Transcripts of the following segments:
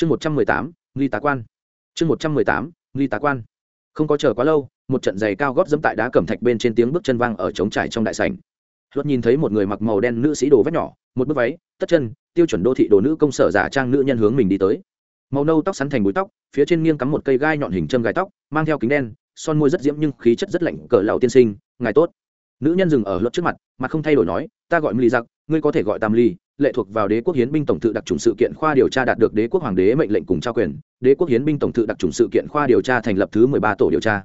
chương một trăm mười tám, nghi tá quan. Chương một trăm mười tám, nghi tá quan. Không có chờ quá lâu, một trận giày cao gót dẫm tại đá cẩm thạch bên trên tiếng bước chân vang ở trống trải trong đại sảnh. Luật nhìn thấy một người mặc màu đen nữ sĩ đồ vét nhỏ, một bước váy, tất chân, tiêu chuẩn đô thị đồ nữ công sở giả trang nữ nhân hướng mình đi tới. Màu nâu tóc sắn thành búi tóc, phía trên nghiêng cắm một cây gai nhọn hình châm gai tóc, mang theo kính đen, son môi rất diễm nhưng khí chất rất lạnh, cỡ lạo tiên sinh, ngài tốt. Nữ nhân dừng ở luật trước mặt mặt không thay đổi nói, ta gọi mì giặc ngươi có thể gọi tam ly, lệ thuộc vào đế quốc hiến binh tổng thự đặc trùng sự kiện khoa điều tra đạt được đế quốc hoàng đế mệnh lệnh cùng trao quyền. Đế quốc hiến binh tổng thự đặc trùng sự kiện khoa điều tra thành lập thứ mười ba tổ điều tra.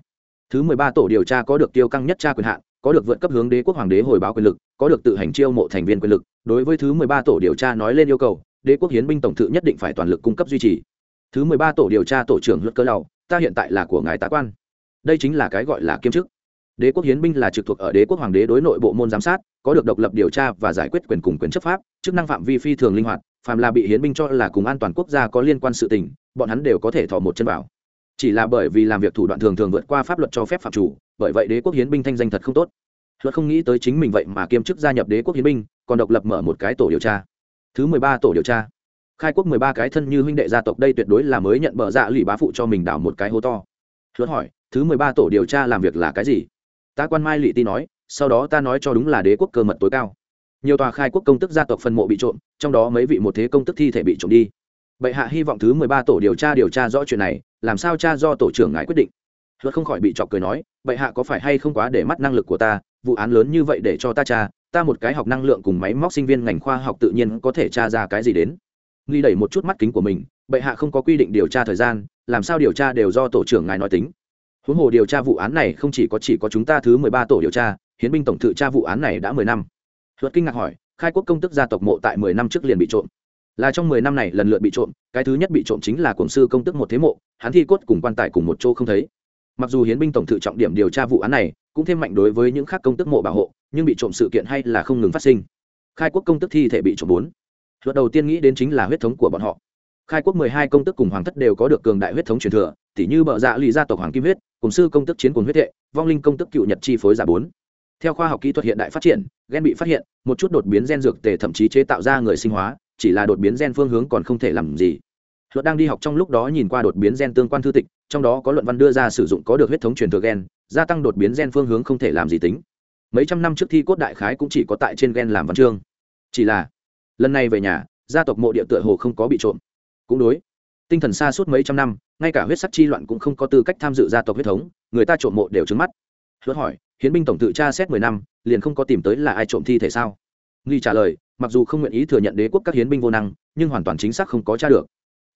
Thứ mười ba tổ điều tra có được tiêu căng nhất tra quyền hạn, có được vượt cấp hướng đế quốc hoàng đế hồi báo quyền lực, có được tự hành chiêu mộ thành viên quyền lực. Đối với thứ mười ba tổ điều tra nói lên yêu cầu, đế quốc hiến binh tổng thự nhất định phải toàn lực cung cấp duy trì. Thứ mười ba tổ điều tra tổ trưởng luật cơ lầu ta hiện tại là của ngài tá quan. Đây chính là cái gọi là kiêm chức đế quốc hiến binh là trực thuộc ở đế quốc hoàng đế đối nội bộ môn giám sát, có được độc lập điều tra và giải quyết quyền cùng quyền chấp pháp, chức năng phạm vi phi thường linh hoạt phạm là bị hiến binh cho là cùng an toàn quốc gia có liên quan sự tình, bọn hắn đều có thể thò một chân vào chỉ là bởi vì làm việc thủ đoạn thường thường vượt qua pháp luật cho phép phạm chủ, bởi vậy đế quốc hiến binh thanh danh thật không tốt. Luật không nghĩ tới chính mình vậy mà kiêm chức gia nhập đế quốc hiến binh, còn độc lập mở một cái tổ điều tra. Thứ mười ba tổ điều tra. Khai quốc mười ba cái thân như huynh đệ gia tộc đây tuyệt đối là mới nhận bờ dạ lụy bá phụ cho mình đảo một cái hố to. Luật hỏi, thứ mười ba tổ điều tra làm việc là cái gì? Tá quan mai lụy ti nói, sau đó ta nói cho đúng là đế quốc cơ mật tối cao. Nhiều tòa khai quốc công tức gia tộc phân mộ bị trộm, trong đó mấy vị một thế công tức thi thể bị trộm đi. Bệ hạ hy vọng thứ mười ba tổ điều tra điều tra rõ chuyện này, làm sao cha do tổ trưởng ngài quyết định? Luật không khỏi bị chọc cười nói, bệ hạ có phải hay không quá để mắt năng lực của ta, vụ án lớn như vậy để cho ta cha ta một cái học năng lượng cùng máy móc sinh viên ngành khoa học tự nhiên có thể tra ra cái gì đến? Nghi đẩy một chút mắt kính của mình, bệ hạ không có quy định điều tra thời gian, làm sao điều tra đều do tổ trưởng ngài nói tính huống hồ điều tra vụ án này không chỉ có chỉ có chúng ta thứ mười ba tổ điều tra, hiến binh tổng thự tra vụ án này đã mười năm. Luật kinh ngạc hỏi, khai quốc công tức gia tộc mộ tại mười năm trước liền bị trộm. Là trong mười năm này lần lượt bị trộm, cái thứ nhất bị trộm chính là cổng sư công tức một thế mộ, hắn thi cốt cùng quan tài cùng một chỗ không thấy. Mặc dù hiến binh tổng thự trọng điểm điều tra vụ án này cũng thêm mạnh đối với những khác công tức mộ bảo hộ, nhưng bị trộm sự kiện hay là không ngừng phát sinh. Khai quốc công tức thi thể bị trộm bốn. Luật đầu tiên nghĩ đến chính là huyết thống của bọn họ khai quốc mười hai công tức cùng hoàng thất đều có được cường đại huyết thống truyền thừa, tỉ như bợ dạ lụy gia tộc hoàng kim huyết, cùng sư công tức chiến cùng huyết hệ, vong linh công tức cựu nhật chi phối giả bốn. Theo khoa học kỹ thuật hiện đại phát triển, gen bị phát hiện, một chút đột biến gen dược tề thậm chí chế tạo ra người sinh hóa, chỉ là đột biến gen phương hướng còn không thể làm gì. Luật đang đi học trong lúc đó nhìn qua đột biến gen tương quan thư tịch, trong đó có luận văn đưa ra sử dụng có được huyết thống truyền thừa gen, gia tăng đột biến gen phương hướng không thể làm gì tính. Mấy trăm năm trước thi cốt đại khái cũng chỉ có tại trên gen làm văn chương. Chỉ là, lần này về nhà, gia tộc mộ địa tựa hồ không có bị trộm cũng đối. Tinh thần xa suốt mấy trăm năm, ngay cả huyết sắc chi loạn cũng không có tư cách tham dự gia tộc huyết thống, người ta trộm mộ đều trứng mắt. Hớt hỏi, hiến binh tổng tự tra xét mười năm, liền không có tìm tới là ai trộm thi thể sao? Nghi trả lời, mặc dù không nguyện ý thừa nhận đế quốc các hiến binh vô năng, nhưng hoàn toàn chính xác không có tra được.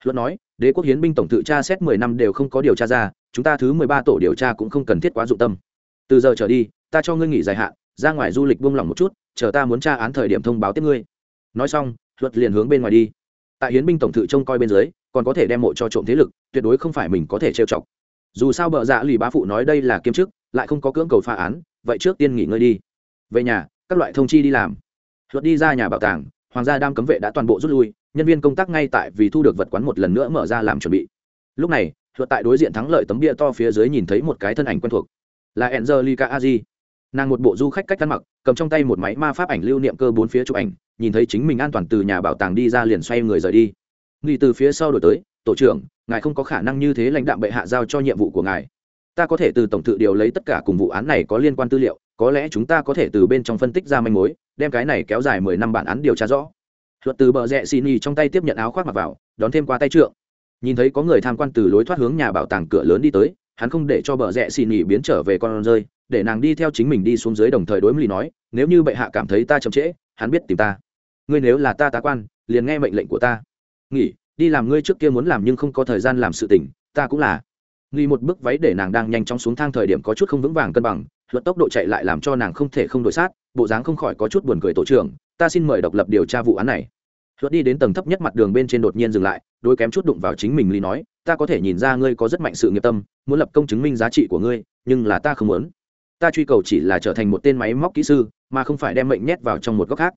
Luật nói, đế quốc hiến binh tổng tự tra xét mười năm đều không có điều tra ra, chúng ta thứ mười ba tổ điều tra cũng không cần thiết quá dụng tâm. Từ giờ trở đi, ta cho ngươi nghỉ dài hạn, ra ngoài du lịch buông lỏng một chút, chờ ta muốn tra án thời điểm thông báo tiếp ngươi. Nói xong, luật liền hướng bên ngoài đi tại hiến binh tổng thự trông coi bên dưới, còn có thể đem mộ cho trộm thế lực, tuyệt đối không phải mình có thể trêu chọc. Dù sao bợ dạ lì bá phụ nói đây là kiêm chức, lại không có cưỡng cầu phá án, vậy trước tiên nghỉ ngơi đi. Về nhà, các loại thông chi đi làm. Luật đi ra nhà bảo tàng, hoàng gia đam cấm vệ đã toàn bộ rút lui, nhân viên công tác ngay tại vì thu được vật quán một lần nữa mở ra làm chuẩn bị. Lúc này, luật tại đối diện thắng lợi tấm bia to phía dưới nhìn thấy một cái thân ảnh quen thuộc. Là angelica aji nàng một bộ du khách cách ăn mặc, cầm trong tay một máy ma pháp ảnh lưu niệm cơ bốn phía chụp ảnh nhìn thấy chính mình an toàn từ nhà bảo tàng đi ra liền xoay người rời đi. Nghi từ phía sau đổi tới, tổ trưởng, ngài không có khả năng như thế lãnh đạo bệ hạ giao cho nhiệm vụ của ngài. Ta có thể từ tổng tự điều lấy tất cả cùng vụ án này có liên quan tư liệu, có lẽ chúng ta có thể từ bên trong phân tích ra manh mối, đem cái này kéo dài mười năm bản án điều tra rõ. Luật từ bờ rẽ xì nhì trong tay tiếp nhận áo khoác mặc vào, đón thêm qua tay trượng. Nhìn thấy có người tham quan từ lối thoát hướng nhà bảo tàng cửa lớn đi tới, hắn không để cho bờ rẽ xì nhì biến trở về con rơi, để nàng đi theo chính mình đi xuống dưới đồng thời đối với nói, nếu như bệ hạ cảm thấy ta chậm trễ, hắn biết tìm ta ngươi nếu là ta tá quan, liền nghe mệnh lệnh của ta. Nghỉ, đi làm ngươi trước kia muốn làm nhưng không có thời gian làm sự tình, ta cũng là. Nghỉ một bước váy để nàng đang nhanh chóng xuống thang thời điểm có chút không vững vàng cân bằng luật tốc độ chạy lại làm cho nàng không thể không đổi sát, bộ dáng không khỏi có chút buồn cười tổ trưởng, ta xin mời độc lập điều tra vụ án này. Luật đi đến tầng thấp nhất mặt đường bên trên đột nhiên dừng lại, đôi kém chút đụng vào chính mình ly nói, ta có thể nhìn ra ngươi có rất mạnh sự nghiệp tâm, muốn lập công chứng minh giá trị của ngươi, nhưng là ta không muốn. Ta truy cầu chỉ là trở thành một tên máy móc kỹ sư, mà không phải đem mệnh nhét vào trong một góc khác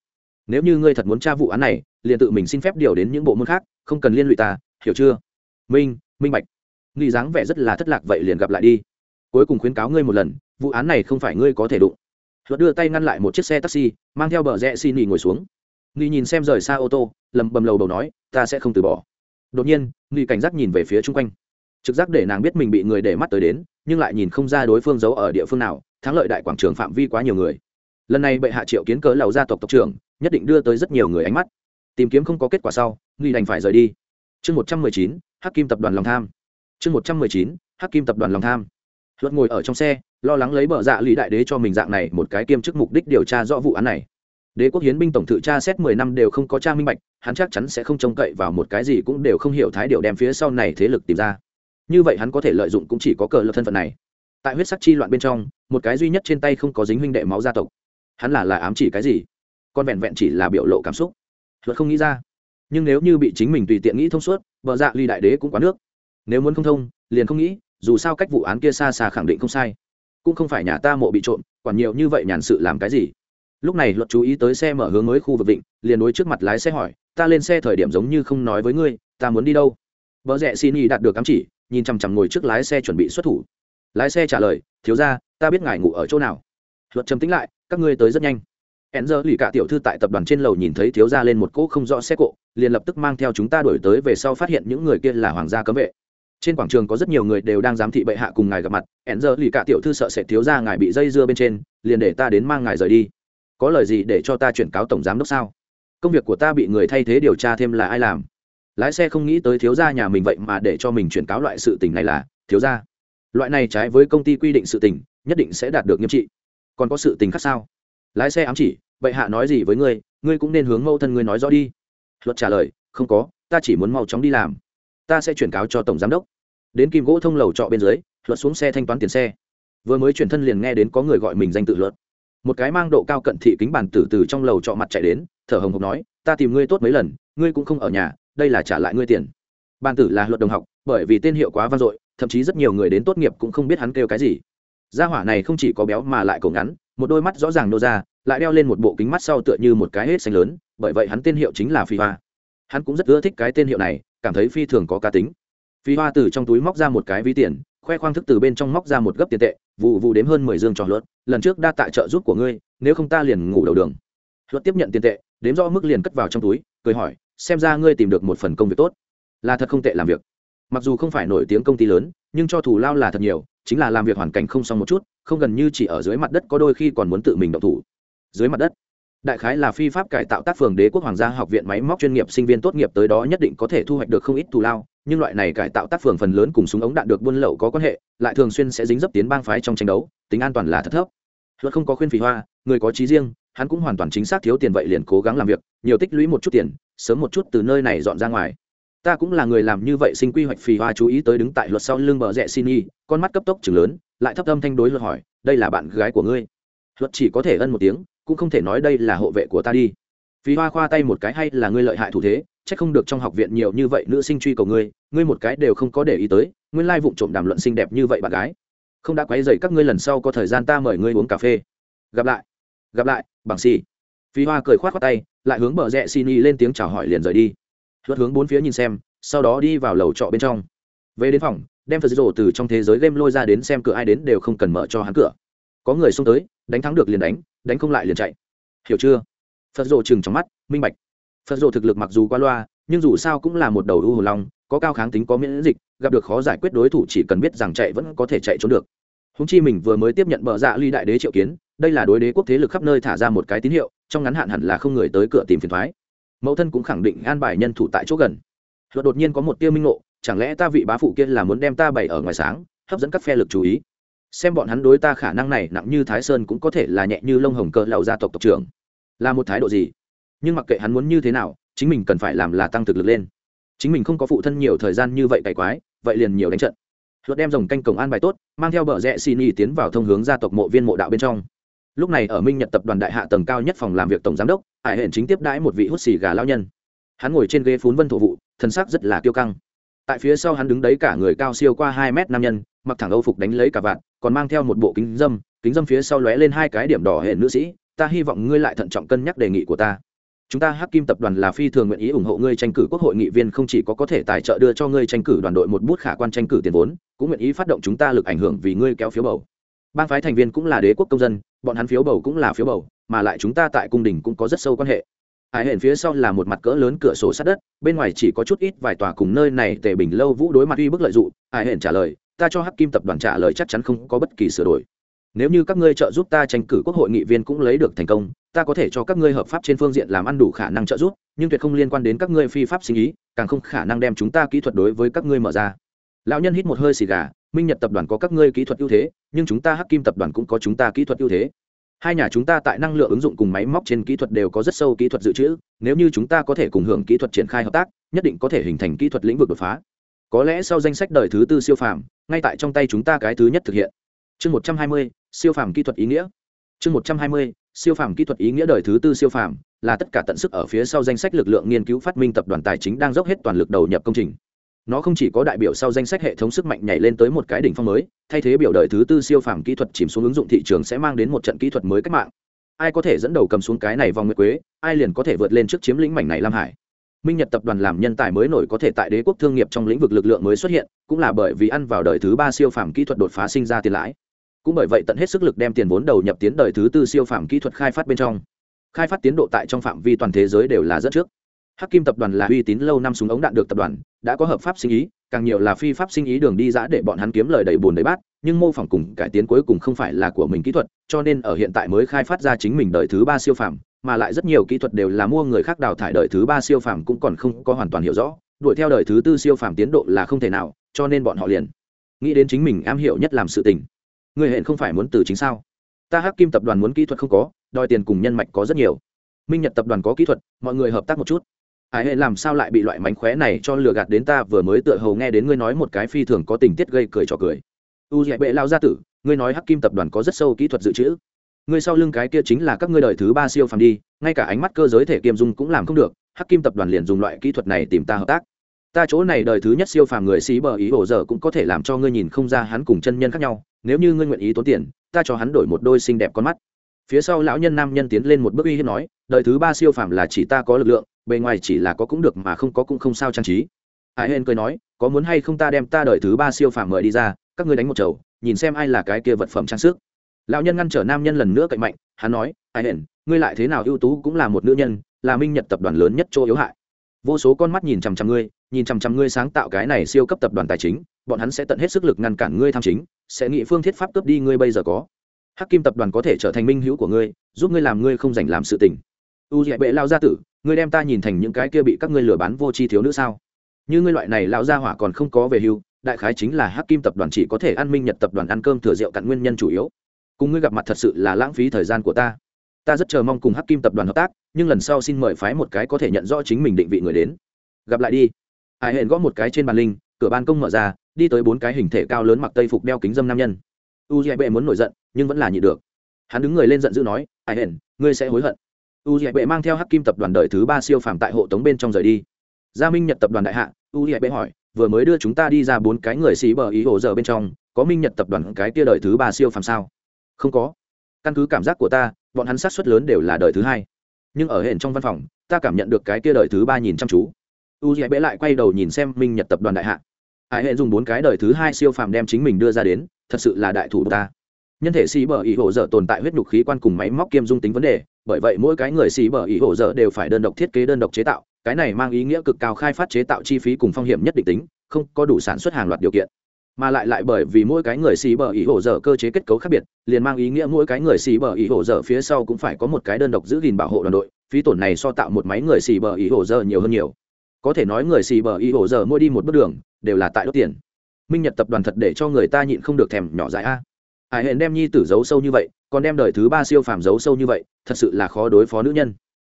nếu như ngươi thật muốn tra vụ án này, liền tự mình xin phép điều đến những bộ môn khác, không cần liên lụy ta, hiểu chưa? Minh minh bạch. Nghi dáng vẻ rất là thất lạc vậy liền gặp lại đi. Cuối cùng khuyến cáo ngươi một lần, vụ án này không phải ngươi có thể đụng. Luật đưa tay ngăn lại một chiếc xe taxi, mang theo bờ rẽ xin nghỉ ngồi xuống. Nghi nhìn xem rời xa ô tô, lầm bầm lầu đầu nói, ta sẽ không từ bỏ. Đột nhiên, nghi cảnh giác nhìn về phía chung quanh. Trực giác để nàng biết mình bị người để mắt tới đến, nhưng lại nhìn không ra đối phương giấu ở địa phương nào, thắng lợi đại quảng trường phạm vi quá nhiều người. Lần này bệ hạ triệu kiến cớ lầu gia tộc tộc trưởng nhất định đưa tới rất nhiều người ánh mắt. Tìm kiếm không có kết quả sau nghi đành phải rời đi. Chương một trăm mười chín, hắc kim tập đoàn lòng tham. Chương một trăm mười chín, hắc kim tập đoàn lòng tham. Luật ngồi ở trong xe, lo lắng lấy bờ dạ lý đại đế cho mình dạng này một cái kiêm chức mục đích điều tra rõ vụ án này. Đế quốc hiến binh tổng thự tra xét mười năm đều không có tra minh bạch, hắn chắc chắn sẽ không trông cậy vào một cái gì cũng đều không hiểu thái điệu đem phía sau này thế lực tìm ra. Như vậy hắn có thể lợi dụng cũng chỉ có cờ lập thân phận này. Tại huyết sắc chi loạn bên trong, một cái duy nhất trên tay không có dính huynh đệ máu gia tộc. Hắn là là ám chỉ cái gì? Con vẹn vẹn chỉ là biểu lộ cảm xúc. Luật không nghĩ ra. Nhưng nếu như bị chính mình tùy tiện nghĩ thông suốt vợ dạ ly đại đế cũng quá nước. Nếu muốn không thông, liền không nghĩ, dù sao cách vụ án kia xa xa khẳng định không sai. Cũng không phải nhà ta mộ bị trộm, quản nhiều như vậy nhàn sự làm cái gì. Lúc này luật chú ý tới xe mở hướng mới khu vực vịnh, liền đối trước mặt lái xe hỏi, ta lên xe thời điểm giống như không nói với ngươi, ta muốn đi đâu? Vợ rẽ dạ xin y đạt được cắm chỉ, nhìn chằm chằm ngồi trước lái xe chuẩn bị xuất thủ. Lái xe trả lời, thiếu ra ta biết ngài ngủ ở chỗ nào. Luật trầm tính lại, các ngươi tới rất nhanh hẹn giờ lì cả tiểu thư tại tập đoàn trên lầu nhìn thấy thiếu ra lên một cỗ không rõ xe cộ, liền lập tức mang theo chúng ta đổi tới về sau phát hiện những người kia là hoàng gia cấm vệ. Trên quảng trường có rất nhiều người đều đang giám thị bệ hạ cùng ngài gặp mặt hẹn giờ lì cả tiểu thư sợ sẽ thiếu ra ngài bị dây dưa bên trên, liền để ta đến mang ngài rời đi. Có lời gì để cho ta chuyển cáo tổng giám đốc sao? Công việc của ta bị người thay thế điều tra thêm là ai làm? Lái xe không nghĩ tới thiếu gia nhà mình vậy mà để cho mình chuyển cáo loại sự tình này là, thiếu gia. Loại này trái với công ty quy định sự tình, nhất định sẽ đạt được nghiêm trị. Còn có sự tình khác sao? Lái xe ám chỉ, bệ hạ nói gì với ngươi ngươi cũng nên hướng mẫu thân ngươi nói rõ đi. Luật trả lời, không có, ta chỉ muốn mau chóng đi làm. Ta sẽ chuyển cáo cho tổng giám đốc. Đến kim gỗ thông lầu trọ bên dưới, luật xuống xe thanh toán tiền xe. Vừa mới chuyển thân liền nghe đến có người gọi mình danh tự luật. Một cái mang độ cao cận thị kính bản tử từ trong lầu trọ mặt chạy đến, thở hồng hộc nói, ta tìm ngươi tốt mấy lần, ngươi cũng không ở nhà, đây là trả lại ngươi tiền. Bản tử là luật đồng học, bởi vì tên hiệu quá vang dội, thậm chí rất nhiều người đến tốt nghiệp cũng không biết hắn kêu cái gì. Gia hỏa này không chỉ có béo mà lại cổ ngắn một đôi mắt rõ ràng nô ra, lại đeo lên một bộ kính mắt sau tựa như một cái hết xanh lớn, bởi vậy hắn tên hiệu chính là phi hoa. Hắn cũng rất ưa thích cái tên hiệu này, cảm thấy phi thường có cá tính. Phi hoa từ trong túi móc ra một cái ví tiền, khoe khoang thức từ bên trong móc ra một gấp tiền tệ, vụ vụ đếm hơn mười dương trò luật lần trước đa tại trợ giúp của ngươi, nếu không ta liền ngủ đầu đường. Luật tiếp nhận tiền tệ, đếm rõ mức liền cất vào trong túi, cười hỏi, xem ra ngươi tìm được một phần công việc tốt. Là thật không tệ làm việc. Mặc dù không phải nổi tiếng công ty lớn, nhưng cho thù lao là thật nhiều chính là làm việc hoàn cảnh không xong một chút, không gần như chỉ ở dưới mặt đất, có đôi khi còn muốn tự mình động thủ. Dưới mặt đất, đại khái là phi pháp cải tạo tác phường đế quốc hoàng gia học viện máy móc chuyên nghiệp, sinh viên tốt nghiệp tới đó nhất định có thể thu hoạch được không ít thù lao, nhưng loại này cải tạo tác phường phần lớn cùng súng ống đạn được buôn lậu có quan hệ, lại thường xuyên sẽ dính dấp tiến bang phái trong tranh đấu, tính an toàn là thất thấp. Luật không có khuyên phỉ hoa, người có trí riêng, hắn cũng hoàn toàn chính xác thiếu tiền vậy liền cố gắng làm việc, nhiều tích lũy một chút tiền, sớm một chút từ nơi này dọn ra ngoài ta cũng là người làm như vậy sinh quy hoạch phì hoa chú ý tới đứng tại luật sau lưng bờ rẽ xin y, con mắt cấp tốc chừng lớn, lại thấp âm thanh đối luật hỏi, đây là bạn gái của ngươi? Luật chỉ có thể ân một tiếng, cũng không thể nói đây là hộ vệ của ta đi. Phí hoa khoa tay một cái hay là ngươi lợi hại thủ thế c h ắ c không được trong học viện nhiều như vậy nữ sinh truy cầu ngươi ngươi một cái đều không có để ý tới, nguyên lai vụng trộm đàm luận xinh đẹp như vậy bạn gái. Không đã quấy dậy các ngươi lần sau có thời gian ta mời ngươi uống cà phê. Gặp lại. Gặp lại, bằng xì. Phí hoa cười k h o á t khoác tay, lại hướng bờ rẽ xin y lên tiếng chào hỏi liền rời đi luật hướng bốn phía nhìn xem, sau đó đi vào lầu trọ bên trong. Về đến phòng, đem phật rổ từ trong thế giới game lôi ra đến xem cửa ai đến đều không cần mở cho hắn cửa. Có người xông tới, đánh thắng được liền đánh đánh không lại liền chạy. Hiểu chưa? Phật rộ chừng trong mắt, minh bạch. Phật rộ thực lực mặc dù qua loa, nhưng dù sao cũng là một đầu u hồ long, có cao kháng tính, có miễn dịch, gặp được khó giải quyết đối thủ chỉ cần biết rằng chạy vẫn có thể chạy trốn được. Húng chi mình vừa mới tiếp nhận bờ dạ ly đại đế triệu kiến, đây là đối đế quốc thế lực khắp nơi thả ra một cái tín hiệu, trong ngắn hạn hẳn là không người tới cửa tìm phiền thoái mẫu thân cũng khẳng định an bài nhân thủ tại chỗ gần. Luật đột nhiên có một tiêu minh ngộ, chẳng lẽ ta vị bá phụ kia là muốn đem ta bày ở ngoài sáng, hấp dẫn các phe lực chú ý? Xem bọn hắn đối ta khả năng này nặng như thái sơn cũng có thể là nhẹ như lông hồng cơ lậu gia tộc tộc trưởng. Là một thái độ gì? Nhưng mặc kệ hắn muốn như thế nào, chính mình cần phải làm là tăng thực lực lên. Chính mình không có phụ thân nhiều thời gian như vậy cày quái, vậy liền nhiều đánh trận. Luật đem dòng canh cổng an bài tốt, mang theo bờ rẽ xin y tiến vào thông hướng gia tộc mộ viên mộ đạo bên trong lúc này ở minh nhật tập đoàn đại hạ tầng cao nhất phòng làm việc tổng giám đốc, hải hển chính tiếp đãi một vị hút xì gà lao nhân. Hắn ngồi trên ghế phún vân thổ vụ, thân xác rất là kiêu căng. Tại phía sau hắn đứng đấy cả người cao siêu qua hai mét nam nhân, mặc thẳng âu phục đánh lấy cả vạn còn mang theo một bộ kính dâm kính dâm phía sau lóe lên hai cái điểm đỏ hệ nữ sĩ, ta hy vọng ngươi lại thận trọng cân nhắc đề nghị của ta. Chúng ta hắc kim tập đoàn là phi thường nguyện ý ủng hộ ngươi tranh cử quốc hội nghị viên, không chỉ có có thể tài trợ đưa cho ngươi tranh cử đoàn đội một bút khả quan tranh cử tiền vốn, cũng nguyện ý phát động chúng ta lực ảnh hưởng vì ngươi kéo phiếu bầu bang phái thành viên cũng là đế quốc công dân, bọn hắn phiếu bầu cũng là phiếu bầu, mà lại chúng ta tại cung đình cũng có rất sâu quan hệ. Ải hển phía sau là một mặt cỡ lớn cửa sổ sát đất, bên ngoài chỉ có chút ít vài tòa cùng nơi này tề bình lâu vũ đối mặt uy bức lợi dụng ải hển trả lời, ta cho hắc kim tập đoàn trả lời chắc chắn không có bất kỳ sửa đổi. Nếu như các ngươi trợ giúp ta tranh cử quốc hội nghị viên cũng lấy được thành công, ta có thể cho các ngươi hợp pháp trên phương diện làm ăn đủ khả năng trợ giúp, nhưng tuyệt không liên quan đến các ngươi phi pháp sinh ý, càng không khả năng đem chúng ta kỹ thuật đối với các ngươi mở ra. Lão nhân hít một hơi xì gà minh nhật tập đoàn có các ngươi kỹ thuật ưu thế, nhưng chúng ta hắc kim tập đoàn cũng có chúng ta kỹ thuật ưu thế. Hai nhà chúng ta tại năng lượng ứng dụng cùng máy móc trên kỹ thuật đều có rất sâu kỹ thuật dự trữ, nếu như chúng ta có thể cùng hưởng kỹ thuật triển khai hợp tác, nhất định có thể hình thành kỹ thuật lĩnh vực đột phá. Có lẽ sau danh sách đời thứ tư siêu phàm, ngay tại trong tay chúng ta cái thứ nhất thực hiện. Chương một trăm hai mươi, siêu phàm kỹ thuật ý nghĩa. Chương một trăm hai mươi, siêu phàm kỹ thuật ý nghĩa đời thứ tư siêu phàm, là tất cả tận sức ở phía sau danh sách lực lượng nghiên cứu phát minh tập đoàn tài chính đang dốc hết toàn lực đầu nhập công trình nó không chỉ có đại biểu sau danh sách hệ thống sức mạnh nhảy lên tới một cái đỉnh phong mới, thay thế biểu đời thứ tư siêu phàm kỹ thuật chìm xuống ứng dụng thị trường sẽ mang đến một trận kỹ thuật mới cách mạng. Ai có thể dẫn đầu cầm xuống cái này vòng nguyệt quế, ai liền có thể vượt lên trước chiếm lĩnh mảnh này lam hải. Minh nhật tập đoàn làm nhân tài mới nổi có thể tại đế quốc thương nghiệp trong lĩnh vực lực lượng mới xuất hiện, cũng là bởi vì ăn vào đời thứ ba siêu phàm kỹ thuật đột phá sinh ra tiền lãi. Cũng bởi vậy tận hết sức lực đem tiền vốn đầu nhập tiến đời thứ tư siêu phàm kỹ thuật khai phát bên trong. Khai phát tiến độ tại trong phạm vi toàn thế giới đều là rất trước hắc kim tập đoàn là uy tín lâu năm súng ống đạn được tập đoàn, đã có hợp pháp sinh ý, càng nhiều là phi pháp sinh ý đường đi giã để bọn hắn kiếm lời đầy bùn đầy bát, nhưng mô phỏng cùng cải tiến cuối cùng không phải là của mình kỹ thuật, cho nên ở hiện tại mới khai phát ra chính mình đời thứ ba siêu phàm, mà lại rất nhiều kỹ thuật đều là mua người khác đào thải đời thứ ba siêu phàm cũng còn không có hoàn toàn hiểu rõ, đuổi theo đời thứ tư siêu phàm tiến độ là không thể nào, cho nên bọn họ liền nghĩ đến chính mình am hiểu nhất làm sự tình. Người hẹn không phải muốn từ chính sao? Ta hắc kim tập đoàn muốn kỹ thuật không có, đòi tiền cùng nhân mạch có rất nhiều. Minh nhật tập đoàn có kỹ thuật, mọi người hợp tác một chút ai hệ làm sao lại bị loại mánh khóe này cho lừa gạt đến ta? Vừa mới tựa hầu nghe đến ngươi nói một cái phi thường có tình tiết gây cười trò cười. U dạy bệ lao gia tử, ngươi nói hắc kim tập đoàn có rất sâu kỹ thuật dự trữ. Ngươi sau lưng cái kia chính là các ngươi đời thứ ba siêu phàm đi, ngay cả ánh mắt cơ giới thể kiêm dung cũng làm không được. Hắc kim tập đoàn liền dùng loại kỹ thuật này tìm ta hợp tác. Ta chỗ này đời thứ nhất siêu phàm người xí bờ ý hồ giờ cũng có thể làm cho ngươi nhìn không ra hắn cùng chân nhân khác nhau. Nếu như ngươi nguyện ý tốn tiền, ta cho hắn đổi một đôi xinh đẹp con mắt. Phía sau lão nhân nam nhân tiến lên một bước uy hiếp nói, đời thứ ba siêu phàm là chỉ ta có lực lượng bề ngoài chỉ là có cũng được mà không có cũng không sao trang trí. Hải hên cười nói, có muốn hay không ta đem ta đợi thứ ba siêu phàm mời đi ra, các ngươi đánh một chầu, nhìn xem ai là cái kia vật phẩm trang sức. Lão nhân ngăn trở nam nhân lần nữa cậy mạnh, hắn nói, hải hên, ngươi lại thế nào ưu tú cũng là một nữ nhân, là minh nhật tập đoàn lớn nhất chỗ yếu hại. Vô số con mắt nhìn chằm chằm ngươi, nhìn chằm chằm ngươi sáng tạo cái này siêu cấp tập đoàn tài chính, bọn hắn sẽ tận hết sức lực ngăn cản ngươi tham chính, sẽ nghị phương thiết pháp cướp đi ngươi bây giờ có. Hắc kim tập đoàn có thể trở thành minh hữu của ngươi, giúp ngươi làm ngươi không dành làm sự tình. U dạy bệ lao gia tử ngươi đem ta nhìn thành những cái kia bị các ngươi lừa bán vô tri thiếu nữ sao? Như ngươi loại này lão gia hỏa còn không có về hưu, đại khái chính là hắc kim tập đoàn chỉ có thể ăn minh nhật tập đoàn ăn cơm thừa rượu cặn nguyên nhân chủ yếu. Cùng ngươi gặp mặt thật sự là lãng phí thời gian của ta. Ta rất chờ mong cùng hắc kim tập đoàn hợp tác, nhưng lần sau xin mời phái một cái có thể nhận rõ chính mình định vị người đến. Gặp lại đi. Ai hẹn gõ một cái trên bàn linh, cửa ban công mở ra, đi tới bốn cái hình thể cao lớn mặc tây phục đeo kính dâm nam nhân. U dạy bệ muốn nổi giận, nhưng vẫn là nhịn được. Hắn đứng người lên giận dữ nói, Ai hẹn, ngươi sẽ hối hận u dạy bệ mang theo hắc kim tập đoàn đời thứ ba siêu phàm tại hộ tống bên trong rời đi. Gia minh nhật tập đoàn đại hạ, u dạy bệ hỏi, vừa mới đưa chúng ta đi ra bốn cái người xí bờ ý hồ giờ bên trong, có minh nhật tập đoàn cái kia đời thứ ba siêu phàm sao? Không có. Căn cứ cảm giác của ta, bọn hắn sát xuất lớn đều là đời thứ hai. Nhưng ở hển trong văn phòng, ta cảm nhận được cái kia đời thứ ba nhìn chăm chú. U dạy bệ lại quay đầu nhìn xem minh nhật tập đoàn đại hạ. Hải hệ dùng bốn cái đời thứ hai siêu phàm đem chính mình đưa ra đến, thật sự là đại thủ ta nhân thể xì bờ ý hồ dở tồn tại huyết nhục khí quan cùng máy móc kiêm dung tính vấn đề, bởi vậy mỗi cái người xì bờ ý hồ dở đều phải đơn độc thiết kế, đơn độc chế tạo. Cái này mang ý nghĩa cực cao khai phát chế tạo chi phí cùng phong hiểm nhất định tính, không có đủ sản xuất hàng loạt điều kiện. Mà lại lại bởi vì mỗi cái người xì bờ ý hồ dở cơ chế kết cấu khác biệt, liền mang ý nghĩa mỗi cái người xì bờ ý hồ dở phía sau cũng phải có một cái đơn độc giữ gìn bảo hộ đoàn đội, phí tổn này so tạo một máy người xì bờ ý hồ dở nhiều hơn nhiều. Có thể nói người xì bờ ý hồ dở mua đi một bước đường, đều là tại đốt tiền. Minh nhật tập đoàn thật để cho người ta nhịn không được thèm nhỏ dại a ải hển đem nhi tử giấu sâu như vậy, còn đem đời thứ ba siêu phàm giấu sâu như vậy, thật sự là khó đối phó nữ nhân.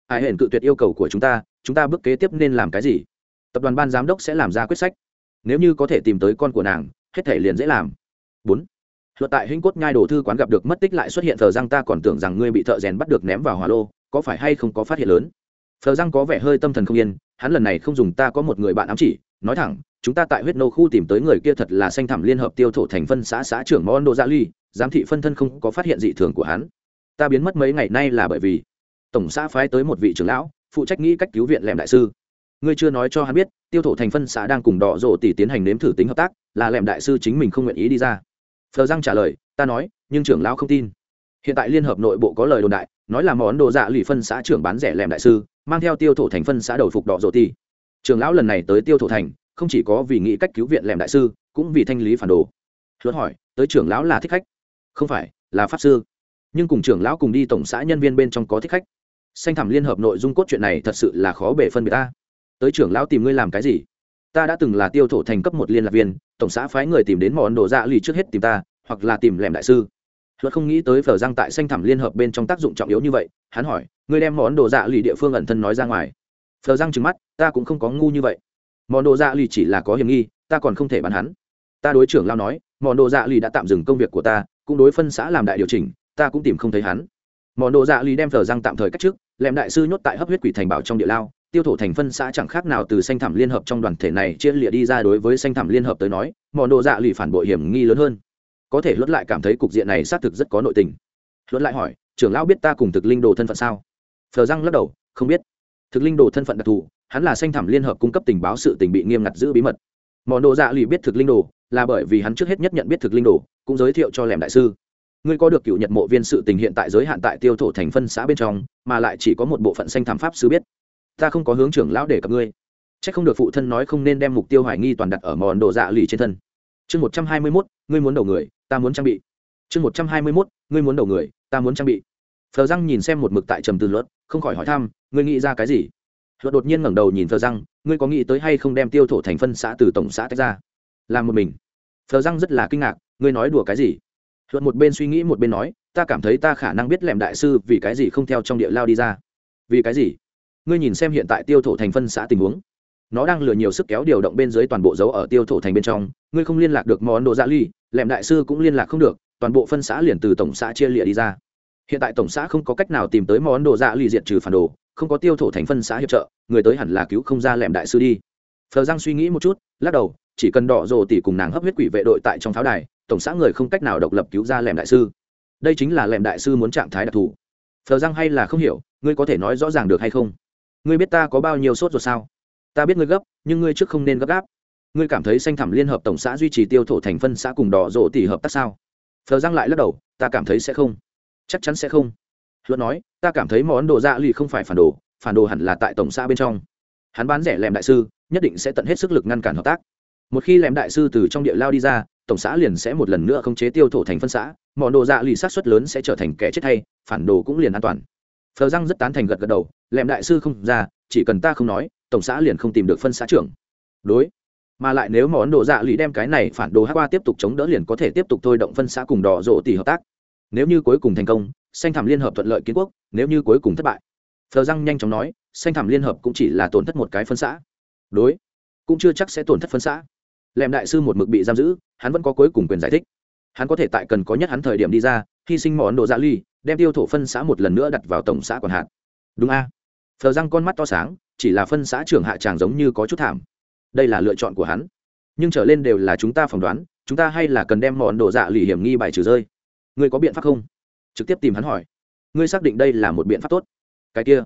Ải hển cự tuyệt yêu cầu của chúng ta chúng ta bước kế tiếp nên làm cái gì? Tập đoàn ban giám đốc sẽ làm ra quyết sách. Nếu như có thể tìm tới con của nàng, hết thể liền dễ làm. Bốn. Luật tại hinh cốt nhai đồ thư quán gặp được mất tích lại xuất hiện, thờ răng ta còn tưởng rằng ngươi bị thợ rèn bắt được ném vào hỏa lô, có phải hay không có phát hiện lớn? Thờ răng có vẻ hơi tâm thần không yên, hắn lần này không dùng ta có một người bạn ám chỉ, nói thẳng, chúng ta tại huyết nô khu tìm tới người kia thật là xanh thẳm liên hợp tiêu thổ thành phân xã xã trưởng mondo gia ly giám thị phân thân không có phát hiện dị thường của hắn. Ta biến mất mấy ngày nay là bởi vì tổng xã phái tới một vị trưởng lão, phụ trách nghĩ cách cứu viện lẻm đại sư. Ngươi chưa nói cho hắn biết, tiêu thổ thành phân xã đang cùng đỏ rộ tỷ tiến hành nếm thử tính hợp tác, là lẻm đại sư chính mình không nguyện ý đi ra. Phờ răng trả lời, ta nói, nhưng trưởng lão không tin. Hiện tại liên hợp nội bộ có lời đồn đại, nói là món đồ dạ lì phân xã trưởng bán rẻ lẻm đại sư, mang theo tiêu thổ thành phân xã đầu phục đỏ rộ tỷ. trường lão lần này tới tiêu thổ thành, không chỉ có vì nghĩ cách cứu viện lẻm đại sư, cũng vì thanh lý phản đồ. Luật hỏi, tới trưởng lão là thích khách? Không phải, là pháp sư. Nhưng cùng trưởng lão cùng đi tổng xã nhân viên bên trong có thích khách. Xanh thẳm liên hợp nội dung cốt truyện này thật sự là khó bể phân biệt ta. Tới trưởng lão tìm ngươi làm cái gì? Ta đã từng là tiêu thổ thành cấp một liên lạc viên, tổng xã phái người tìm đến món đồ dạ lì trước hết tìm ta, hoặc là tìm lẻm đại sư. Luật không nghĩ tới phở giang tại xanh thẳm liên hợp bên trong tác dụng trọng yếu như vậy, hắn hỏi, ngươi đem món đồ dạ lì địa phương ẩn thân nói ra ngoài. Phở giang trừng mắt, ta cũng không có ngu như vậy. Món đồ dạ lì chỉ là có hiểm nghi, ta còn không thể bắn hắn. Ta đối trưởng lao nói, món đồ dạ lì đã tạm dừng công việc của ta cũng đối phân xã làm đại điều chỉnh, ta cũng tìm không thấy hắn. Món đồ dạ lì đem phở giang tạm thời cách trước lẹm đại sư nhốt tại hấp huyết quỷ thành bảo trong địa lao, tiêu thổ thành phân xã chẳng khác nào từ xanh thẳm liên hợp trong đoàn thể này chia lịa đi ra đối với xanh thẳm liên hợp tới nói món đồ dạ lì phản bội hiểm nghi lớn hơn. Có thể luật lại cảm thấy cục diện này xác thực rất có nội tình. Luật lại hỏi, trưởng lão biết ta cùng thực linh đồ thân phận sao? Thờ răng lắc đầu, không biết. Thực linh đồ thân phận đặc thù, hắn là xanh thẳm liên hợp cung cấp tình báo sự tình bị nghiêm ngặt giữ bí mật. Món đồ dạ lì biết thực linh đồ là bởi vì hắn trước hết nhất nhận biết thực linh đồ, cũng giới thiệu cho lẻm đại sư. Ngươi có được cựu nhật mộ viên sự tình hiện tại giới hạn tại tiêu thổ thành phân xã bên trong, mà lại chỉ có một bộ phận xanh thảm pháp sư biết. Ta không có hướng trưởng lão để cập ngươi. C h ắ c không được phụ thân nói không nên đem mục tiêu hoài nghi toàn đặt ở mòn đồ dạ lì trên thân. Chương một trăm hai mươi mốt, ngươi muốn đầu người, ta muốn trang bị. Chương một trăm hai mươi mốt, ngươi muốn đầu người, ta muốn trang bị. Phờ răng nhìn xem một mực tại trầm tư luật, không khỏi hỏi thăm, ngươi nghĩ ra cái gì? Luật đột nhiên ngẩng đầu nhìn phờ răng, ngươi có nghĩ tới hay không đem tiêu thổ thành phân xã từ tổng xã tách ra? Làm một mình. Thờ răng rất là kinh ngạc, ngươi nói đùa cái gì? Luật một bên suy nghĩ một bên nói, ta cảm thấy ta khả năng biết lẻm đại sư vì cái gì không theo trong địa lao đi ra. Vì cái gì? Ngươi nhìn xem hiện tại tiêu thổ thành phân xã tình huống. Nó đang lừa nhiều sức kéo điều động bên dưới toàn bộ dấu ở tiêu thổ thành bên trong. Ngươi không liên lạc được món đồ dạ ly lẻm đại sư cũng liên lạc không được, toàn bộ phân xã liền từ tổng xã chia lịa đi ra. Hiện tại tổng xã không có cách nào tìm tới món đồ dạ ly diệt trừ phản đồ, không có tiêu thổ thành phân xã hiệp trợ, người tới hẳn là cứu không ra lẻm đại sư đi. Phờ giang suy nghĩ một chút, lắc đầu chỉ cần đỏ rồ tỷ cùng nàng hấp huyết quỷ vệ đội tại trong pháo đài, tổng xã người không cách nào độc lập cứu ra lẻm đại sư. Đây chính là lẻm đại sư muốn trạng thái đặc thù. Phờ giang hay là không hiểu, ngươi có thể nói rõ ràng được hay không? Ngươi biết ta có bao nhiêu sốt rồi sao? Ta biết ngươi gấp, nhưng ngươi trước không nên gấp gáp. Ngươi cảm thấy xanh thẳm liên hợp tổng xã duy trì tiêu thổ thành phân xã cùng đỏ rộ tỷ hợp tác sao? Phờ giang lại lắc đầu, ta cảm thấy sẽ không. Chắc chắn sẽ không. Luận nói, ta cảm thấy món đồ dạ lì không phải phản đồ phản đồ hẳn là tại tổng xã bên trong. Hắn bán rẻ lèm đại sư, nhất định sẽ tận hết sức lực ngăn cản hợp tác một khi lẻm đại sư từ trong địa lao đi ra, tổng xã liền sẽ một lần nữa khống chế tiêu thổ thành phân xã mọi đồ dạ lì sát xuất lớn sẽ trở thành kẻ chết hay, phản đồ cũng liền an toàn. Phờ răng rất tán thành gật gật đầu, lẻm đại sư không ra, chỉ cần ta không nói, tổng xã liền không tìm được phân xã trưởng. Đối, mà lại nếu món đồ dạ lì đem cái này phản đồ hát qua tiếp tục chống đỡ liền có thể tiếp tục thôi động phân xã cùng đỏ rộ tỷ hợp tác. Nếu như cuối cùng thành công, xanh thảm liên hợp thuận lợi kiến quốc, nếu như cuối cùng thất bại. Phờ răng nhanh chóng nói, xanh thảm liên hợp cũng chỉ là tổn thất một cái phân xã. Đối, cũng chưa chắc sẽ tổn thất phân xã lèm đại sư một mực bị giam giữ, hắn vẫn có cuối cùng quyền giải thích. Hắn có thể tại cần có nhất hắn thời điểm đi ra, hy sinh món đồ dạ ly, đem tiêu thổ phân xã một lần nữa đặt vào tổng xã còn hạn đúng a? À? phờ răng con mắt to sáng, chỉ là phân xã trưởng hạ tràng giống như có chút thảm. Đây là lựa chọn của hắn. Nhưng trở lên đều là chúng ta phỏng đoán, chúng ta hay là cần đem món đồ dạ lì hiểm nghi bài trừ rơi. Ngươi có biện pháp không? Trực tiếp tìm hắn hỏi. Ngươi xác định đây là một biện pháp tốt. Cái kia.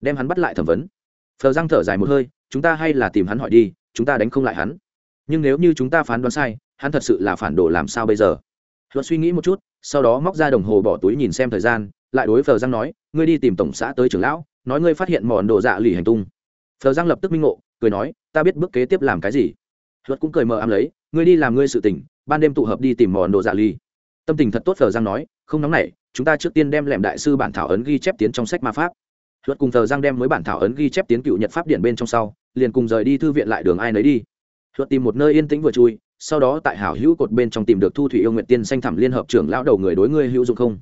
Đem hắn bắt lại thẩm vấn. Phờ răng thở dài một hơi, chúng ta hay là tìm hắn hỏi đi, chúng ta đánh không lại hắn nhưng nếu như chúng ta phán đoán sai, hắn thật sự là phản đồ làm sao bây giờ? Luật suy nghĩ một chút, sau đó móc ra đồng hồ bỏ túi nhìn xem thời gian, lại đối phờ giang nói, ngươi đi tìm tổng xã tới trưởng lão, nói ngươi phát hiện mòn đồ dạ lì hành tung. Phờ giang lập tức minh ngộ, cười nói, ta biết bước kế tiếp làm cái gì. Luật cũng cười mờ ám lấy, ngươi đi làm ngươi sự tỉnh ban đêm tụ hợp đi tìm mòn đồ dạ lì. Tâm tình thật tốt, phờ giang nói, không nóng nảy, chúng ta trước tiên đem lẻm đại sư bản thảo ấn ghi chép tiến trong sách ma pháp. Luật cùng thờ giang đem mới bản thảo ấn ghi chép tiến cựu nhật pháp điện bên trong sau, liền cùng rời đi thư viện lại đường ai nấy đi luật tìm một nơi yên tĩnh vừa chui, sau đó tại hảo hữu cột bên trong tìm được thu thủy yêu nguyện tiên xanh thẳm liên hợp trưởng lão đầu người đối ngươi hữu dụng không?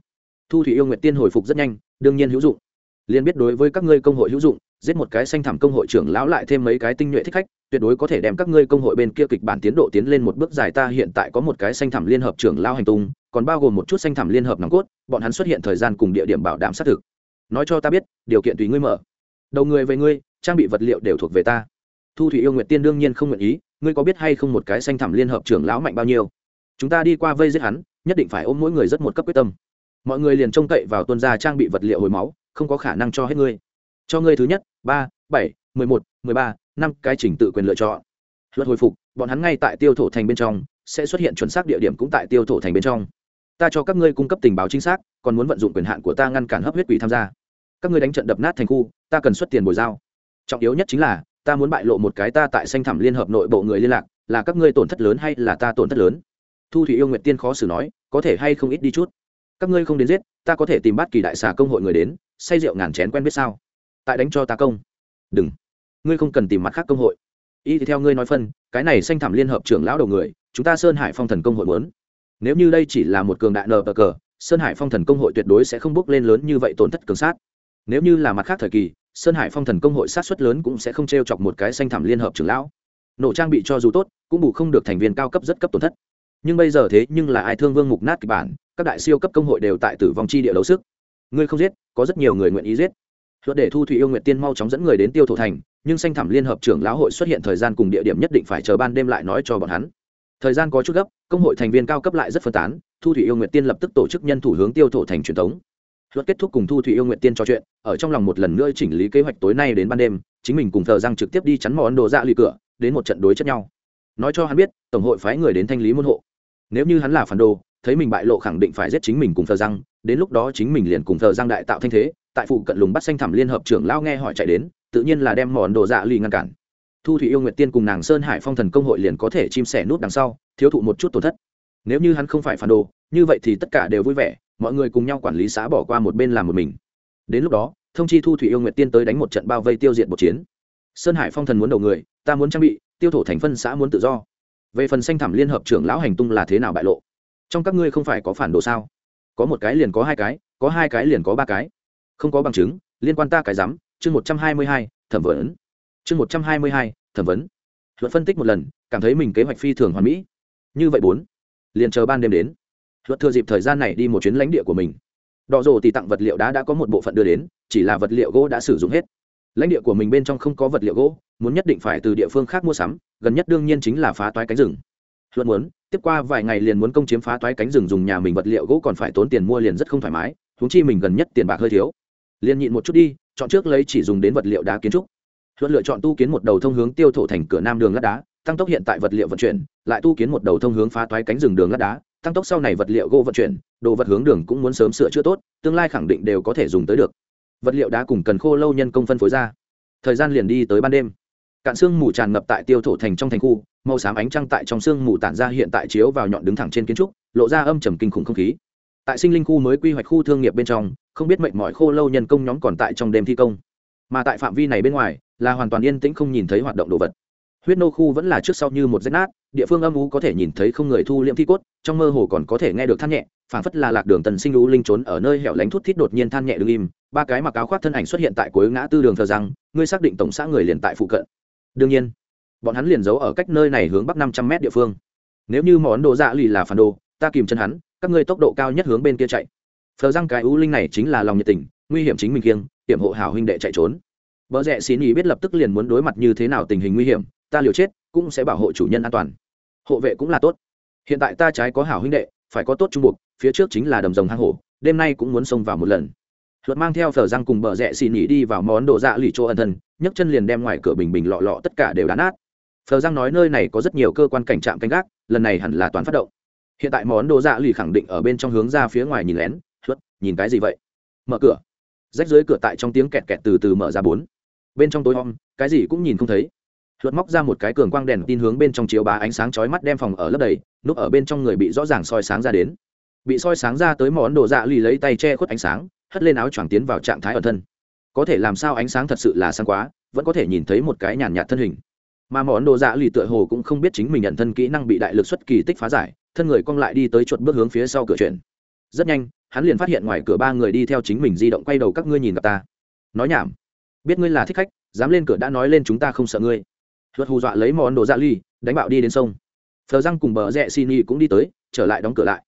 Thu thủy yêu nguyện tiên hồi phục rất nhanh, đương nhiên hữu dụng. Liền biết đối với các ngươi công hội hữu dụng, giết một cái xanh thẳm công hội trưởng lão lại thêm mấy cái tinh nhuệ thích khách, tuyệt đối có thể đem các ngươi công hội bên kia kịch bản tiến độ tiến lên một bước dài. Ta hiện tại có một cái xanh thẳm liên hợp trưởng lão hành tung, còn bao gồm một chút xanh thẳm liên hợp nòng cốt, bọn hắn xuất hiện thời gian cùng địa điểm bảo đảm xác thực. Nói cho ta biết, điều kiện tùy ngươi mở. Đầu người về ngươi, trang bị vật liệu đều thuộc về ta. Thu thủy yêu nguyện tiên đương nhiên không nguyện ý ngươi có biết hay không một cái xanh thẳm liên hợp trưởng lão mạnh bao nhiêu? Chúng ta đi qua vây giết hắn, nhất định phải ôm mỗi người rất một cấp quyết tâm. Mọi người liền trông cậy vào tuân gia trang bị vật liệu hồi máu, không có khả năng cho hết ngươi. Cho ngươi thứ nhất, ba, bảy, mười một, mười ba, năm cái trình tự quyền lựa chọn. Luật hồi phục, bọn hắn ngay tại tiêu thổ thành bên trong, sẽ xuất hiện chuẩn xác địa điểm cũng tại tiêu thổ thành bên trong. Ta cho các ngươi cung cấp tình báo chính xác, còn muốn vận dụng quyền hạn của ta ngăn cản hấp huyết quỷ tham gia. Các ngươi đánh trận đập nát thành khu, ta cần xuất tiền bồi giao. Trọng yếu nhất chính là ta muốn bại lộ một cái ta tại xanh thẳm liên hợp nội bộ người liên lạc, là các ngươi tổn thất lớn hay là ta tổn thất lớn? Thu thủy yêu nguyện tiên khó xử nói, có thể hay không ít đi chút. Các ngươi không đến giết, ta có thể tìm bắt kỳ đại xà công hội người đến, say rượu ngàn chén quen biết sao? Tại đánh cho ta công. Đừng. Ngươi không cần tìm mặt khác công hội. Y thì theo ngươi nói phân, cái này xanh thẳm liên hợp trưởng lão đầu người, chúng ta sơn hải phong thần công hội muốn. Nếu như đây chỉ là một cường đại nờ cờ, sơn hải phong thần công hội tuyệt đối sẽ không bước lên lớn như vậy tổn thất cường sát. Nếu như là mặt khác thời kỳ sơn hải phong thần công hội sát xuất lớn cũng sẽ không t r e o chọc một cái xanh thảm liên hợp trưởng lão. Nổ trang bị cho dù tốt, cũng bù không được thành viên cao cấp rất cấp tổn thất. Nhưng bây giờ thế nhưng là ai thương vương mục nát kịch bản, các đại siêu cấp công hội đều tại tử vong chi địa đấu sức. Ngươi không giết, có rất nhiều người nguyện ý giết. Luật để thu thủy yêu nguyện tiên mau chóng dẫn người đến tiêu thổ thành, nhưng xanh thảm liên hợp trưởng lão hội xuất hiện thời gian cùng địa điểm nhất định phải chờ ban đêm lại nói cho bọn hắn. Thời gian có chút gấp, công hội thành viên cao cấp lại rất phân tán, thu thủy yêu nguyện tiên lập tức tổ chức nhân thủ hướng tiêu thổ thành truyền thống luật kết thúc cùng thu thủy yêu nguyện tiên trò chuyện, ở trong lòng một lần nữa chỉnh lý kế hoạch tối nay đến ban đêm, chính mình cùng thờ giang trực tiếp đi chắn món đồ dạ lì cửa, đến một trận đối chất nhau. Nói cho hắn biết, tổng hội phái người đến thanh lý môn hộ. Nếu như hắn là phản đồ, thấy mình bại lộ khẳng định phải giết chính mình cùng thờ giang, đến lúc đó chính mình liền cùng thờ giang đại tạo thanh thế, tại phụ cận lùng bắt xanh thẳm liên hợp trưởng lao nghe hỏi chạy đến, tự nhiên là đem món đồ dạ lì ngăn cản. Thu thủy yêu nguyệt tiên cùng nàng sơn hải phong thần công hội liền có thể chim sẻ nút đằng sau, thiếu thụ một chút tổn thất. Nếu như hắn không phải phản đồ, như vậy thì tất cả đều vui vẻ mọi người cùng nhau quản lý xã bỏ qua một bên làm một mình. Đến lúc đó, thông chi thu thủy yêu nguyệt tiên tới đánh một trận bao vây tiêu diệt một chiến. Sơn hải phong thần muốn đầu người, ta muốn trang bị, tiêu thổ thành phân xã muốn tự do. Về phần xanh thẳm liên hợp trưởng lão hành tung là thế nào bại lộ? Trong các ngươi không phải có phản đồ sao? Có một cái liền có hai cái, có hai cái liền có ba cái. Không có bằng chứng, liên quan ta cái dám chương một trăm hai mươi hai, thẩm vấn. Chương một trăm hai mươi hai, thẩm vấn. Luật phân tích một lần, cảm thấy mình kế hoạch phi thường hoàn mỹ. Như vậy bốn, liền chờ ban đêm đến luật thừa dịp thời gian này đi một chuyến lãnh địa của mình. Đỏ rồ thì tặng vật liệu đá đã có một bộ phận đưa đến, chỉ là vật liệu gỗ đã sử dụng hết. Lãnh địa của mình bên trong không có vật liệu gỗ, muốn nhất định phải từ địa phương khác mua sắm, gần nhất đương nhiên chính là phá toái cánh rừng. Luật muốn, tiếp qua vài ngày liền muốn công chiếm phá toái cánh rừng dùng nhà mình vật liệu gỗ còn phải tốn tiền mua liền rất không thoải mái, huống chi mình gần nhất tiền bạc hơi thiếu. Liền nhịn một chút đi, chọn trước lấy chỉ dùng đến vật liệu đá kiến trúc. Luật lựa chọn tu kiến một đầu thông hướng tiêu thổ thành cửa nam đường lát đá, tăng tốc hiện tại vật liệu vận chuyển, lại tu kiến một đầu thông hướng phá toái cánh rừng đường lát đá tăng tốc sau này vật liệu gỗ vận chuyển, đồ vật hướng đường cũng muốn sớm sửa chữa tốt, tương lai khẳng định đều có thể dùng tới được. Vật liệu đá cùng cần khô lâu nhân công phân phối ra. Thời gian liền đi tới ban đêm. Cạn xương mù tràn ngập tại tiêu thổ thành trong thành khu, màu xám ánh trăng tại trong xương mù tản ra hiện tại chiếu vào nhọn đứng thẳng trên kiến trúc, lộ ra âm trầm kinh khủng không khí. Tại sinh linh khu mới quy hoạch khu thương nghiệp bên trong, không biết mệnh mọi khô lâu nhân công nhóm còn tại trong đêm thi công. Mà tại phạm vi này bên ngoài, là hoàn toàn yên tĩnh không nhìn thấy hoạt động đồ vật. Huyết nô khu vẫn là trước sau như một rách nát địa phương âm u có thể nhìn thấy không người thu liễm thi cốt, trong mơ hồ còn có thể nghe được than nhẹ, phảng phất là lạc đường tần sinh lũ linh trốn ở nơi hẻo lánh thút thít đột nhiên than nhẹ đứng im. Ba cái mặc áo khoác thân ảnh xuất hiện tại cuối ngã tư đường thờ rằng, ngươi xác định tổng xã người liền tại phụ cận. Đương nhiên, bọn hắn liền giấu ở cách nơi này hướng bắc năm trăm mét địa phương. Nếu như món đồ dạ lì là phản đồ, ta kìm chân hắn, các ngươi tốc độ cao nhất hướng bên kia chạy. Phờ răng cái ưu linh này chính là lòng nhiệt tình, nguy hiểm chính mình kiêng, hiểm hộ hảo huynh đệ chạy trốn. Vợ rẽ xin ý biết lập tức liền muốn đối mặt như thế nào tình hình nguy hiểm, ta liều chết, cũng sẽ bảo hộ chủ nhân an toàn hộ vệ cũng là tốt. Hiện tại ta trái có hảo huynh đệ, phải có tốt trung buộc, phía trước chính là đầm rồng hang hổ, đêm nay cũng muốn xông vào một lần. Luật mang theo phở răng cùng bờ rẽ xì nỉ đi vào món đồ dạ lì chỗ ẩn thân, nhấc chân liền đem ngoài cửa bình bình lọ lọ tất cả đều đán nát. Phở răng nói nơi này có rất nhiều cơ quan cảnh trạm canh gác, lần này hẳn là toàn phát động. Hiện tại món đồ dạ lì khẳng định ở bên trong hướng ra phía ngoài nhìn lén, luật, nhìn cái gì vậy? Mở cửa. Rách dưới cửa tại trong tiếng kẹt kẹt từ từ mở ra bốn. Bên trong tối om, cái gì cũng nhìn không thấy luật móc ra một cái cường quang đèn tin hướng bên trong chiếu bá ánh sáng chói mắt đem phòng ở lấp đầy, núp ở bên trong người bị rõ ràng soi sáng ra đến. Bị soi sáng ra tới món đồ dạ lì lấy tay che khuất ánh sáng, hất lên áo choàng tiến vào trạng thái ẩn thân. Có thể làm sao ánh sáng thật sự là sáng quá, vẫn có thể nhìn thấy một cái nhàn nhạt thân hình. Mà món đồ dạ lì tựa hồ cũng không biết chính mình nhận thân kỹ năng bị đại lực xuất kỳ tích phá giải, thân người cong lại đi tới chuột bước hướng phía sau cửa chuyện. Rất nhanh, hắn liền phát hiện ngoài cửa ba người đi theo chính mình di động quay đầu các ngươi nhìn gặp ta. Nói nhảm. Biết ngươi là thích khách, dám lên cửa đã nói lên chúng ta không sợ ngươi luật hù dọa lấy món đồ dạ ly, đánh bạo đi đến sông. Thờ răng cùng bờ rẽ xin y cũng đi tới, trở lại đóng cửa lại.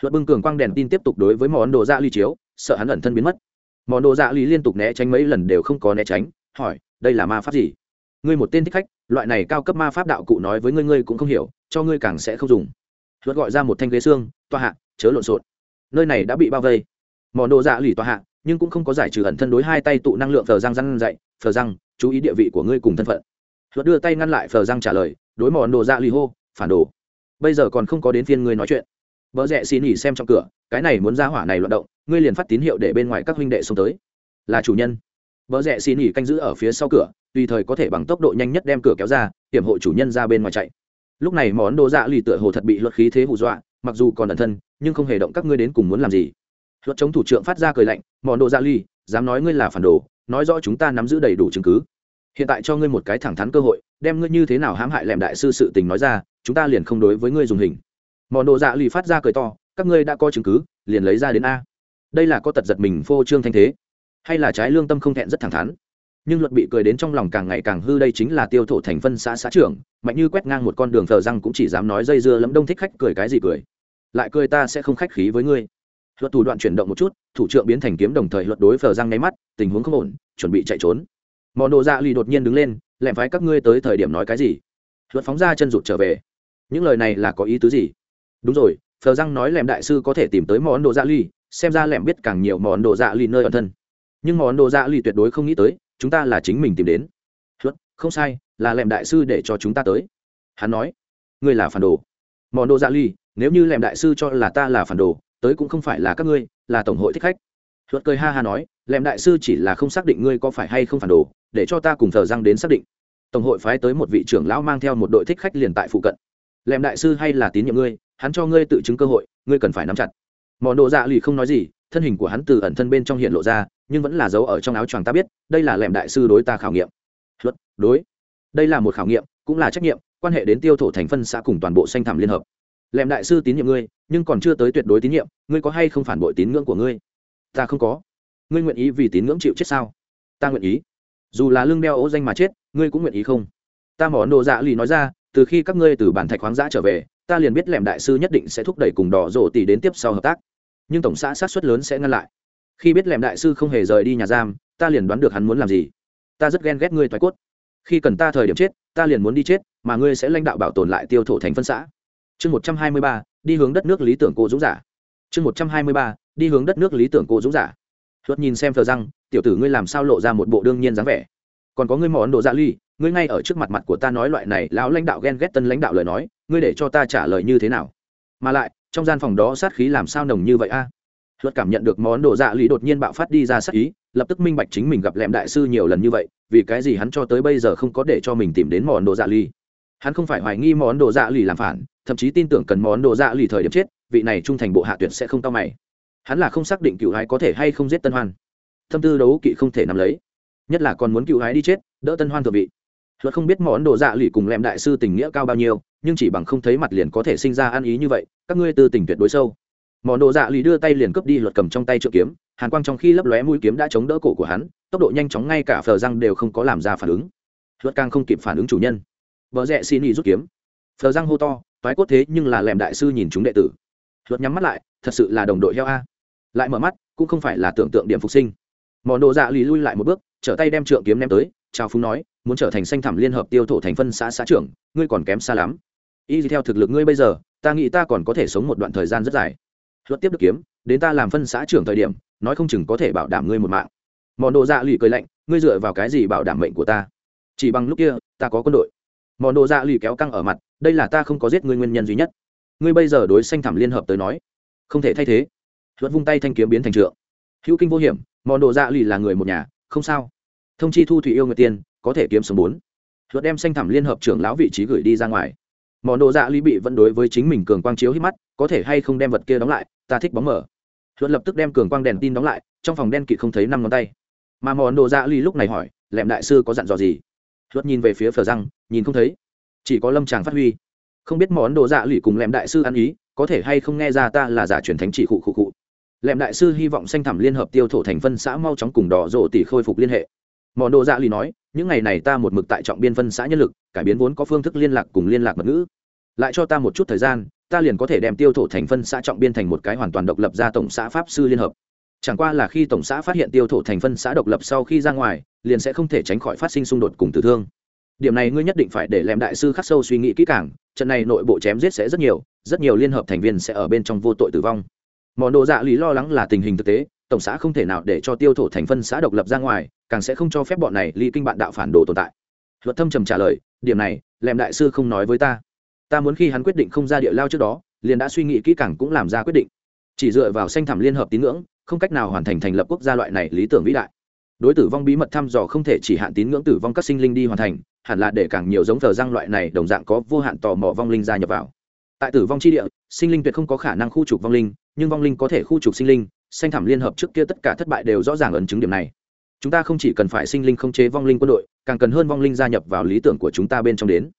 Luật bưng cường quang đèn tin tiếp tục đối với món đồ dạ ly chiếu, sợ hắn ẩn thân biến mất. Món đồ dạ ly liên tục né tránh mấy lần đều không có né tránh, hỏi, đây là ma pháp gì? Ngươi một tên thích khách, loại này cao cấp ma pháp đạo cụ nói với ngươi ngươi cũng không hiểu, cho ngươi càng sẽ không dùng. Luật gọi ra một thanh ghế xương, toa hạ, chớ lộn xộn. Nơi này đã bị bao vây. Món đồ dạ lì toa hạ, nhưng cũng không có giải trừ ẩn thân đối hai tay tụ năng lượng thờ răng răng dậy Thờ răng chú ý địa vị của ngươi cùng thân phận luật đưa tay ngăn lại phờ răng trả lời, đối mòn đồ dạ lì hô, phản đồ, bây giờ còn không có đến phiên ngươi nói chuyện. Vợ rẽ xin nghỉ xem trong cửa, cái này muốn ra hỏa này loạt động, ngươi liền phát tín hiệu để bên ngoài các huynh đệ xông tới. Là chủ nhân. Vợ rẽ xin nghỉ canh giữ ở phía sau cửa, tùy thời có thể bằng tốc độ nhanh nhất đem cửa kéo ra, hiểm hộ chủ nhân ra bên ngoài chạy. Lúc này món đồ dạ lì tựa hồ thật bị luật khí thế hù dọa, mặc dù còn ẩn thân, nhưng không hề động các ngươi đến cùng muốn làm gì. Luật chống thủ trưởng phát ra cười lạnh, món đồ dạ lì, dám nói ngươi là phản đồ, nói rõ chúng ta nắm giữ đầy đủ chứng cứ hiện tại cho ngươi một cái thẳng thắn cơ hội, đem ngươi như thế nào hãm hại lẻm đại sư sự tình nói ra, chúng ta liền không đối với ngươi dùng hình. Món đồ dạ lì phát ra cười to, các ngươi đã có chứng cứ, liền lấy ra đến a. Đây là có tật giật mình phô trương thanh thế. Hay là trái lương tâm không thẹn rất thẳng thắn. Nhưng luật bị cười đến trong lòng càng ngày càng hư đây chính là tiêu thổ thành phân xã xã trưởng, mạnh như quét ngang một con đường thờ răng cũng chỉ dám nói dây dưa lẫm đông thích khách cười cái gì cười. Lại cười ta sẽ không khách khí với ngươi. Luật thủ đoạn chuyển động một chút, thủ trưởng biến thành kiếm đồng thời luật đối phờ răng nháy mắt, tình huống không ổn, chuẩn bị chạy trốn món đồ dạ lì đột nhiên đứng lên lẹm phái các ngươi tới thời điểm nói cái gì? Luật phóng ra chân rụt trở về. Những lời này là có ý tứ gì? Đúng rồi phờ răng nói lẹm đại sư có thể tìm tới món đồ dạ lì, xem ra lẹm biết càng nhiều món đồ dạ lì nơi ẩn thân. Nhưng món đồ dạ lì tuyệt đối không nghĩ tới chúng ta là chính mình tìm đến. Luật không sai là lẹm đại sư để cho chúng ta tới. Hắn nói ngươi là phản đồ. Món đồ dạ lì, nếu như lẹm đại sư cho là ta là phản đồ tới cũng không phải là các ngươi là tổng hội thích khách. Luật cười ha ha nói lẹm đại sư chỉ là không xác định ngươi có phải hay không phản đồ để cho ta cùng thờ răng đến xác định. Tổng hội phái tới một vị trưởng lão mang theo một đội thích khách liền tại phụ cận. Lèm đại sư hay là tín nhiệm ngươi, hắn cho ngươi tự chứng cơ hội, ngươi cần phải nắm chặt. Món đồ dạ lì không nói gì, thân hình của hắn từ ẩn thân bên trong hiện lộ ra, nhưng vẫn là giấu ở trong áo choàng ta biết, đây là lèm đại sư đối ta khảo nghiệm. Luật, đối. Đây là một khảo nghiệm, cũng là trách nhiệm, quan hệ đến tiêu thổ thành phân xã cùng toàn bộ xanh thảm liên hợp. Lèm đại sư tín nhiệm ngươi, nhưng còn chưa tới tuyệt đối tín nhiệm, ngươi có hay không phản bội tín ngưỡng của ngươi? Ta không có. Ngươi nguyện ý vì tín ngưỡng chịu chết sao? Ta nguyện ý dù là lương đeo ố danh mà chết, ngươi cũng nguyện ý không? Ta mỏ đồ dạ lì nói ra, từ khi các ngươi từ bản thạch khoáng giã trở về, ta liền biết lẻm đại sư nhất định sẽ thúc đẩy cùng đỏ rổ tỷ đến tiếp sau hợp tác. Nhưng tổng xã sát xuất lớn sẽ ngăn lại. Khi biết lẻm đại sư không hề rời đi nhà giam, ta liền đoán được hắn muốn làm gì. Ta rất ghen ghét ngươi thoái cốt. Khi cần ta thời điểm chết, ta liền muốn đi chết, mà ngươi sẽ lãnh đạo bảo tồn lại tiêu thổ thành phân xã. Chương một trăm hai mươi ba, đi hướng đất nước lý tưởng cô dũng giả. Chương một trăm hai mươi ba, đi hướng đất nước lý tưởng cô dũng giả luật nhìn xem thờ răng, tiểu tử ngươi làm sao lộ ra một bộ đương nhiên dáng vẻ? Còn có ngươi món đồ dạ ly, ngươi ngay ở trước mặt mặt của ta nói loại này, lão lãnh đạo ghen ghét tân lãnh đạo lời nói, ngươi để cho ta trả lời như thế nào? Mà lại, trong gian phòng đó sát khí làm sao nồng như vậy a? Luật cảm nhận được món đồ dạ ly đột nhiên bạo phát đi ra sát ý, lập tức minh bạch chính mình gặp lẹm đại sư nhiều lần như vậy, vì cái gì hắn cho tới bây giờ không có để cho mình tìm đến món đồ dạ ly. Hắn không phải hoài nghi món đồ dạ ly làm phản, thậm chí tin tưởng cần món đồ dạ ly thời điểm chết, vị này trung thành bộ hạ tuyệt sẽ không tao mày hắn là không xác định cựu hái có thể hay không giết tân hoan. Thâm tư đấu kỵ không thể nắm lấy. Nhất là còn muốn cựu hái đi chết, đỡ tân hoan thượng vị. Luật không biết món đồ dạ lụy cùng lẹm đại sư tình nghĩa cao bao nhiêu, nhưng chỉ bằng không thấy mặt liền có thể sinh ra ăn ý như vậy, các ngươi tư tình tuyệt đối sâu. Món đồ dạ lụy đưa tay liền cướp đi luật cầm trong tay trượng kiếm, hàn quang trong khi lấp lóe mũi kiếm đã chống đỡ cổ của hắn, tốc độ nhanh chóng ngay cả phờ răng đều không có làm ra phản ứng. Luật càng không kịp phản ứng chủ nhân. Vợ rẽ xin ý rút kiếm. Phờ răng hô to, toái cốt thế nhưng là lẹm đại sư nhìn chúng đệ tử. Luật nhắm mắt lại, thật sự là đồng đội heo a lại mở mắt, cũng không phải là tưởng tượng điểm phục sinh. Món đồ dạ lì lui lại một bước, trở tay đem trượng kiếm ném tới Trao phúng nói, muốn trở thành xanh thẳm liên hợp tiêu thổ thành phân xã xã trưởng, ngươi còn kém xa lắm. Y theo thực lực ngươi bây giờ, ta nghĩ ta còn có thể sống một đoạn thời gian rất dài. Luật tiếp được kiếm, đến ta làm phân xã trưởng thời điểm, nói không chừng có thể bảo đảm ngươi một mạng. Món đồ dạ lì cười lạnh, ngươi dựa vào cái gì bảo đảm mệnh của ta? Chỉ bằng lúc kia, ta có quân đội. Món đồ dạ lì kéo căng ở mặt, đây là ta không có giết ngươi nguyên nhân duy nhất. Ngươi bây giờ đối xanh thẳm liên hợp tới nói, không thể thay thế luật vung tay thanh kiếm biến thành trượng. Hữu kinh vô hiểm mòn đồ dạ lì là người một nhà, không sao. Thông chi thu thủy yêu người tiên, có thể kiếm sống bốn. Luật đem xanh thẳm liên hợp trưởng lão vị trí gửi đi ra ngoài. Món đồ dạ lý bị vẫn đối với chính mình cường quang chiếu hít mắt, có thể hay không đem vật kia đóng lại, ta thích bóng mở. Luật lập tức đem cường quang đèn tin đóng lại, trong phòng đen kịt không thấy năm ngón tay. Mà món đồ dạ lý lúc này hỏi, lẹm đại sư có dặn dò gì? Luật nhìn về phía phờ răng, nhìn không thấy. Chỉ có lâm tràng phát huy. Không biết món đồ dạ lì cùng lẹm đại sư ăn ý, có thể hay không nghe ra ta là giả truyền thánh chỉ khụ khụ khụ lẹm đại sư hy vọng xanh thẳm liên hợp tiêu thổ thành phân xã mau chóng cùng đỏ rộ tỷ khôi phục liên hệ. Món đồ dạ lì nói, những ngày này ta một mực tại trọng biên phân xã nhân lực, cải biến vốn có phương thức liên lạc cùng liên lạc mật ngữ. Lại cho ta một chút thời gian, ta liền có thể đem tiêu thổ thành phân xã trọng biên thành một cái hoàn toàn độc lập ra tổng xã pháp sư liên hợp. Chẳng qua là khi tổng xã phát hiện tiêu thổ thành phân xã độc lập sau khi ra ngoài, liền sẽ không thể tránh khỏi phát sinh xung đột cùng tử thương. Điểm này ngươi nhất định phải để lem đại sư khắc sâu suy nghĩ kỹ càng, trận này nội bộ chém giết sẽ rất nhiều rất nhiều liên hợp thành viên sẽ ở bên trong vô tội tử vong món đồ dạ lý lo lắng là tình hình thực tế, tổng xã không thể nào để cho tiêu thổ thành phân xã độc lập ra ngoài, càng sẽ không cho phép bọn này ly kinh bạn đạo phản đồ tồn tại. Luật thâm trầm trả lời, điểm này lèm đại sư không nói với ta. Ta muốn khi hắn quyết định không ra địa lao trước đó, liền đã suy nghĩ kỹ càng cũng làm ra quyết định. Chỉ dựa vào sanh thảm liên hợp tín ngưỡng, không cách nào hoàn thành thành lập quốc gia loại này lý tưởng vĩ đại. Đối tử vong bí mật thăm dò không thể chỉ hạn tín ngưỡng tử vong các sinh linh đi hoàn thành, hẳn là để càng nhiều giống thờ răng loại này đồng dạng có vô hạn tò mò vong linh gia nhập vào tại tử vong chi địa, sinh linh tuyệt không có khả năng khu trục vong linh, nhưng vong linh có thể khu trục sinh linh xanh thảm liên hợp trước kia tất cả thất bại đều rõ ràng ấn chứng điểm này. Chúng ta không chỉ cần phải sinh linh không chế vong linh quân đội, càng cần hơn vong linh gia nhập vào lý tưởng của chúng ta bên trong đến.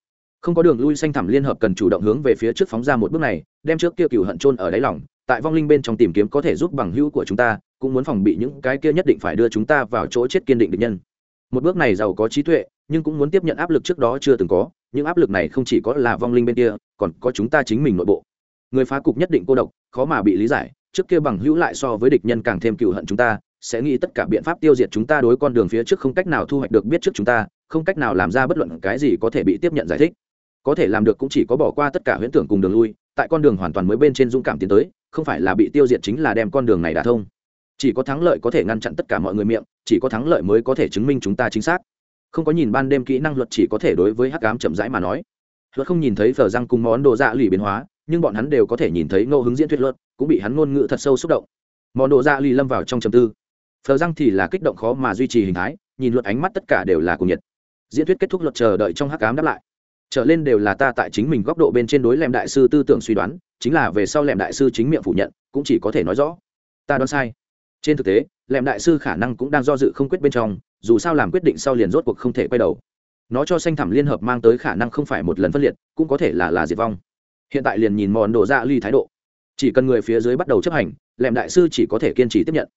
Không có đường lui xanh thảm liên hợp cần chủ động hướng về phía trước phóng ra một bước này, đem trước kia cựu hận trôn ở đáy lòng, tại vong linh bên trong tìm kiếm có thể giúp bằng hữu của chúng ta, cũng muốn phòng bị những cái kia nhất định phải đưa chúng ta vào chỗ chết kiên định định nhân. Một bước này giàu có trí tuệ, nhưng cũng muốn tiếp nhận áp lực trước đó chưa từng có những áp lực này không chỉ có là vong linh bên kia, còn có chúng ta chính mình nội bộ. Người phá cục nhất định cô độc, khó mà bị lý giải, trước kia bằng hữu lại so với địch nhân càng thêm cựu hận chúng ta, sẽ nghĩ tất cả biện pháp tiêu diệt chúng ta đối con đường phía trước không cách nào thu hoạch được biết trước chúng ta, không cách nào làm ra bất luận cái gì có thể bị tiếp nhận giải thích. Có thể làm được cũng chỉ có bỏ qua tất cả huyễn tưởng cùng đường lui, tại con đường hoàn toàn mới bên trên dũng cảm tiến tới, không phải là bị tiêu diệt chính là đem con đường này đả thông. Chỉ có thắng lợi có thể ngăn chặn tất cả mọi người miệng, chỉ có thắng lợi mới có thể chứng minh chúng ta chính xác không có nhìn ban đêm kỹ năng luật chỉ có thể đối với hắc ám chậm rãi mà nói. Luật không nhìn thấy phở răng cùng món đồ dạ lì biến hóa, nhưng bọn hắn đều có thể nhìn thấy ngô hứng diễn thuyết luật, cũng bị hắn ngôn ngữ thật sâu xúc động. Món đồ dạ lì lâm vào trong trầm tư. Phở răng thì là kích động khó mà duy trì hình thái, nhìn luật ánh mắt tất cả đều là cùng nhiệt. Diễn thuyết kết thúc luật chờ đợi trong hắc ám đáp lại. Trở lên đều là ta tại chính mình góc độ bên trên đối lèm đại sư tư tưởng suy đoán, chính là về sau lèm đại sư chính miệng phủ nhận, cũng chỉ có thể nói rõ. Ta đoán sai. Trên thực tế lèm đại sư khả năng cũng đang do dự không quyết bên trong dù sao làm quyết định sau liền rốt cuộc không thể quay đầu. Nó cho xanh thẳm liên hợp mang tới khả năng không phải một lần phân liệt, cũng có thể là là diệt vong. Hiện tại liền nhìn mòn đồ ra ly thái độ. Chỉ cần người phía dưới bắt đầu chấp hành, lẻm đại sư chỉ có thể kiên trì tiếp nhận.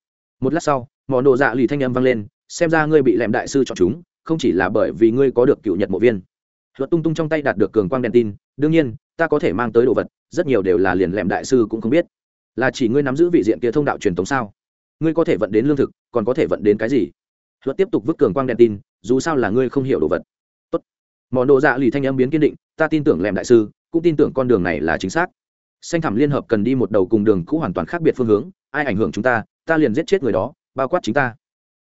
Một lát sau mòn đồ dạ lì thanh âm vang lên, xem ra ngươi bị lẻm đại sư chọn chúng, không chỉ là bởi vì ngươi có được cựu nhật mộ viên. Luật tung tung trong tay đạt được cường quang đèn tin, đương nhiên, ta có thể mang tới đồ vật, rất nhiều đều là liền lẹm đại sư cũng không biết. Là chỉ ngươi nắm giữ vị diện kia thông đạo truyền thống sao? Ngươi có thể vận đến lương thực, còn có thể vận đến cái gì? Luật tiếp tục vứt cường quang đèn tin, dù sao là ngươi không hiểu đồ vật. Tốt. Món đồ dạ lì thanh âm biến kiên định, ta tin tưởng lèm đại sư, cũng tin tưởng con đường này là chính xác. Xanh thẳm liên hợp cần đi một đầu cùng đường cũ hoàn toàn khác biệt phương hướng, ai ảnh hưởng chúng ta ta liền giết chết người đó, bao quát chính ta.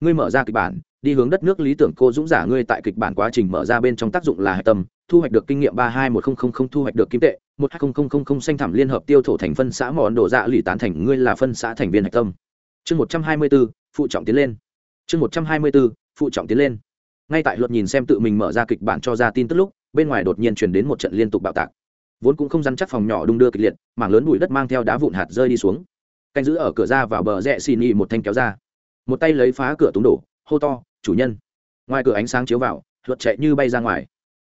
Ngươi mở ra kịch bản, đi hướng đất nước lý tưởng cô dũng giả ngươi tại kịch bản quá trình mở ra bên trong tác dụng là hạch tâm, thu hoạch được kinh nghiệm ba hai một nghìn thu hoạch được kim tệ, một hai nghìn xanh thảm liên hợp tiêu thổ thành phân xã món đồ dạ lì tán thành ngươi là phân xã thành viên hạch tâm. Chương một trăm hai mươi bốn phụ trọng tiến lên chương một trăm hai mươi b ố phụ trọng tiến lên. Ngay tại luật nhìn xem tự mình mở ra kịch bản cho ra tin tức lúc, bên ngoài đột nhiên chuyển đến một trận liên tục bạo tạc. Vốn cũng không dăn chắc phòng nhỏ đung đưa kịch liệt, mảng lớn bụi đất mang theo đá vụn hạt rơi đi xuống. Canh giữ ở cửa ra vào bờ rẽ xì nhị một thanh kéo ra. Một tay lấy phá cửa túng đổ, hô to, chủ nhân! Ngoài cửa ánh sáng chiếu vào, luật chạy như bay ra ngoài.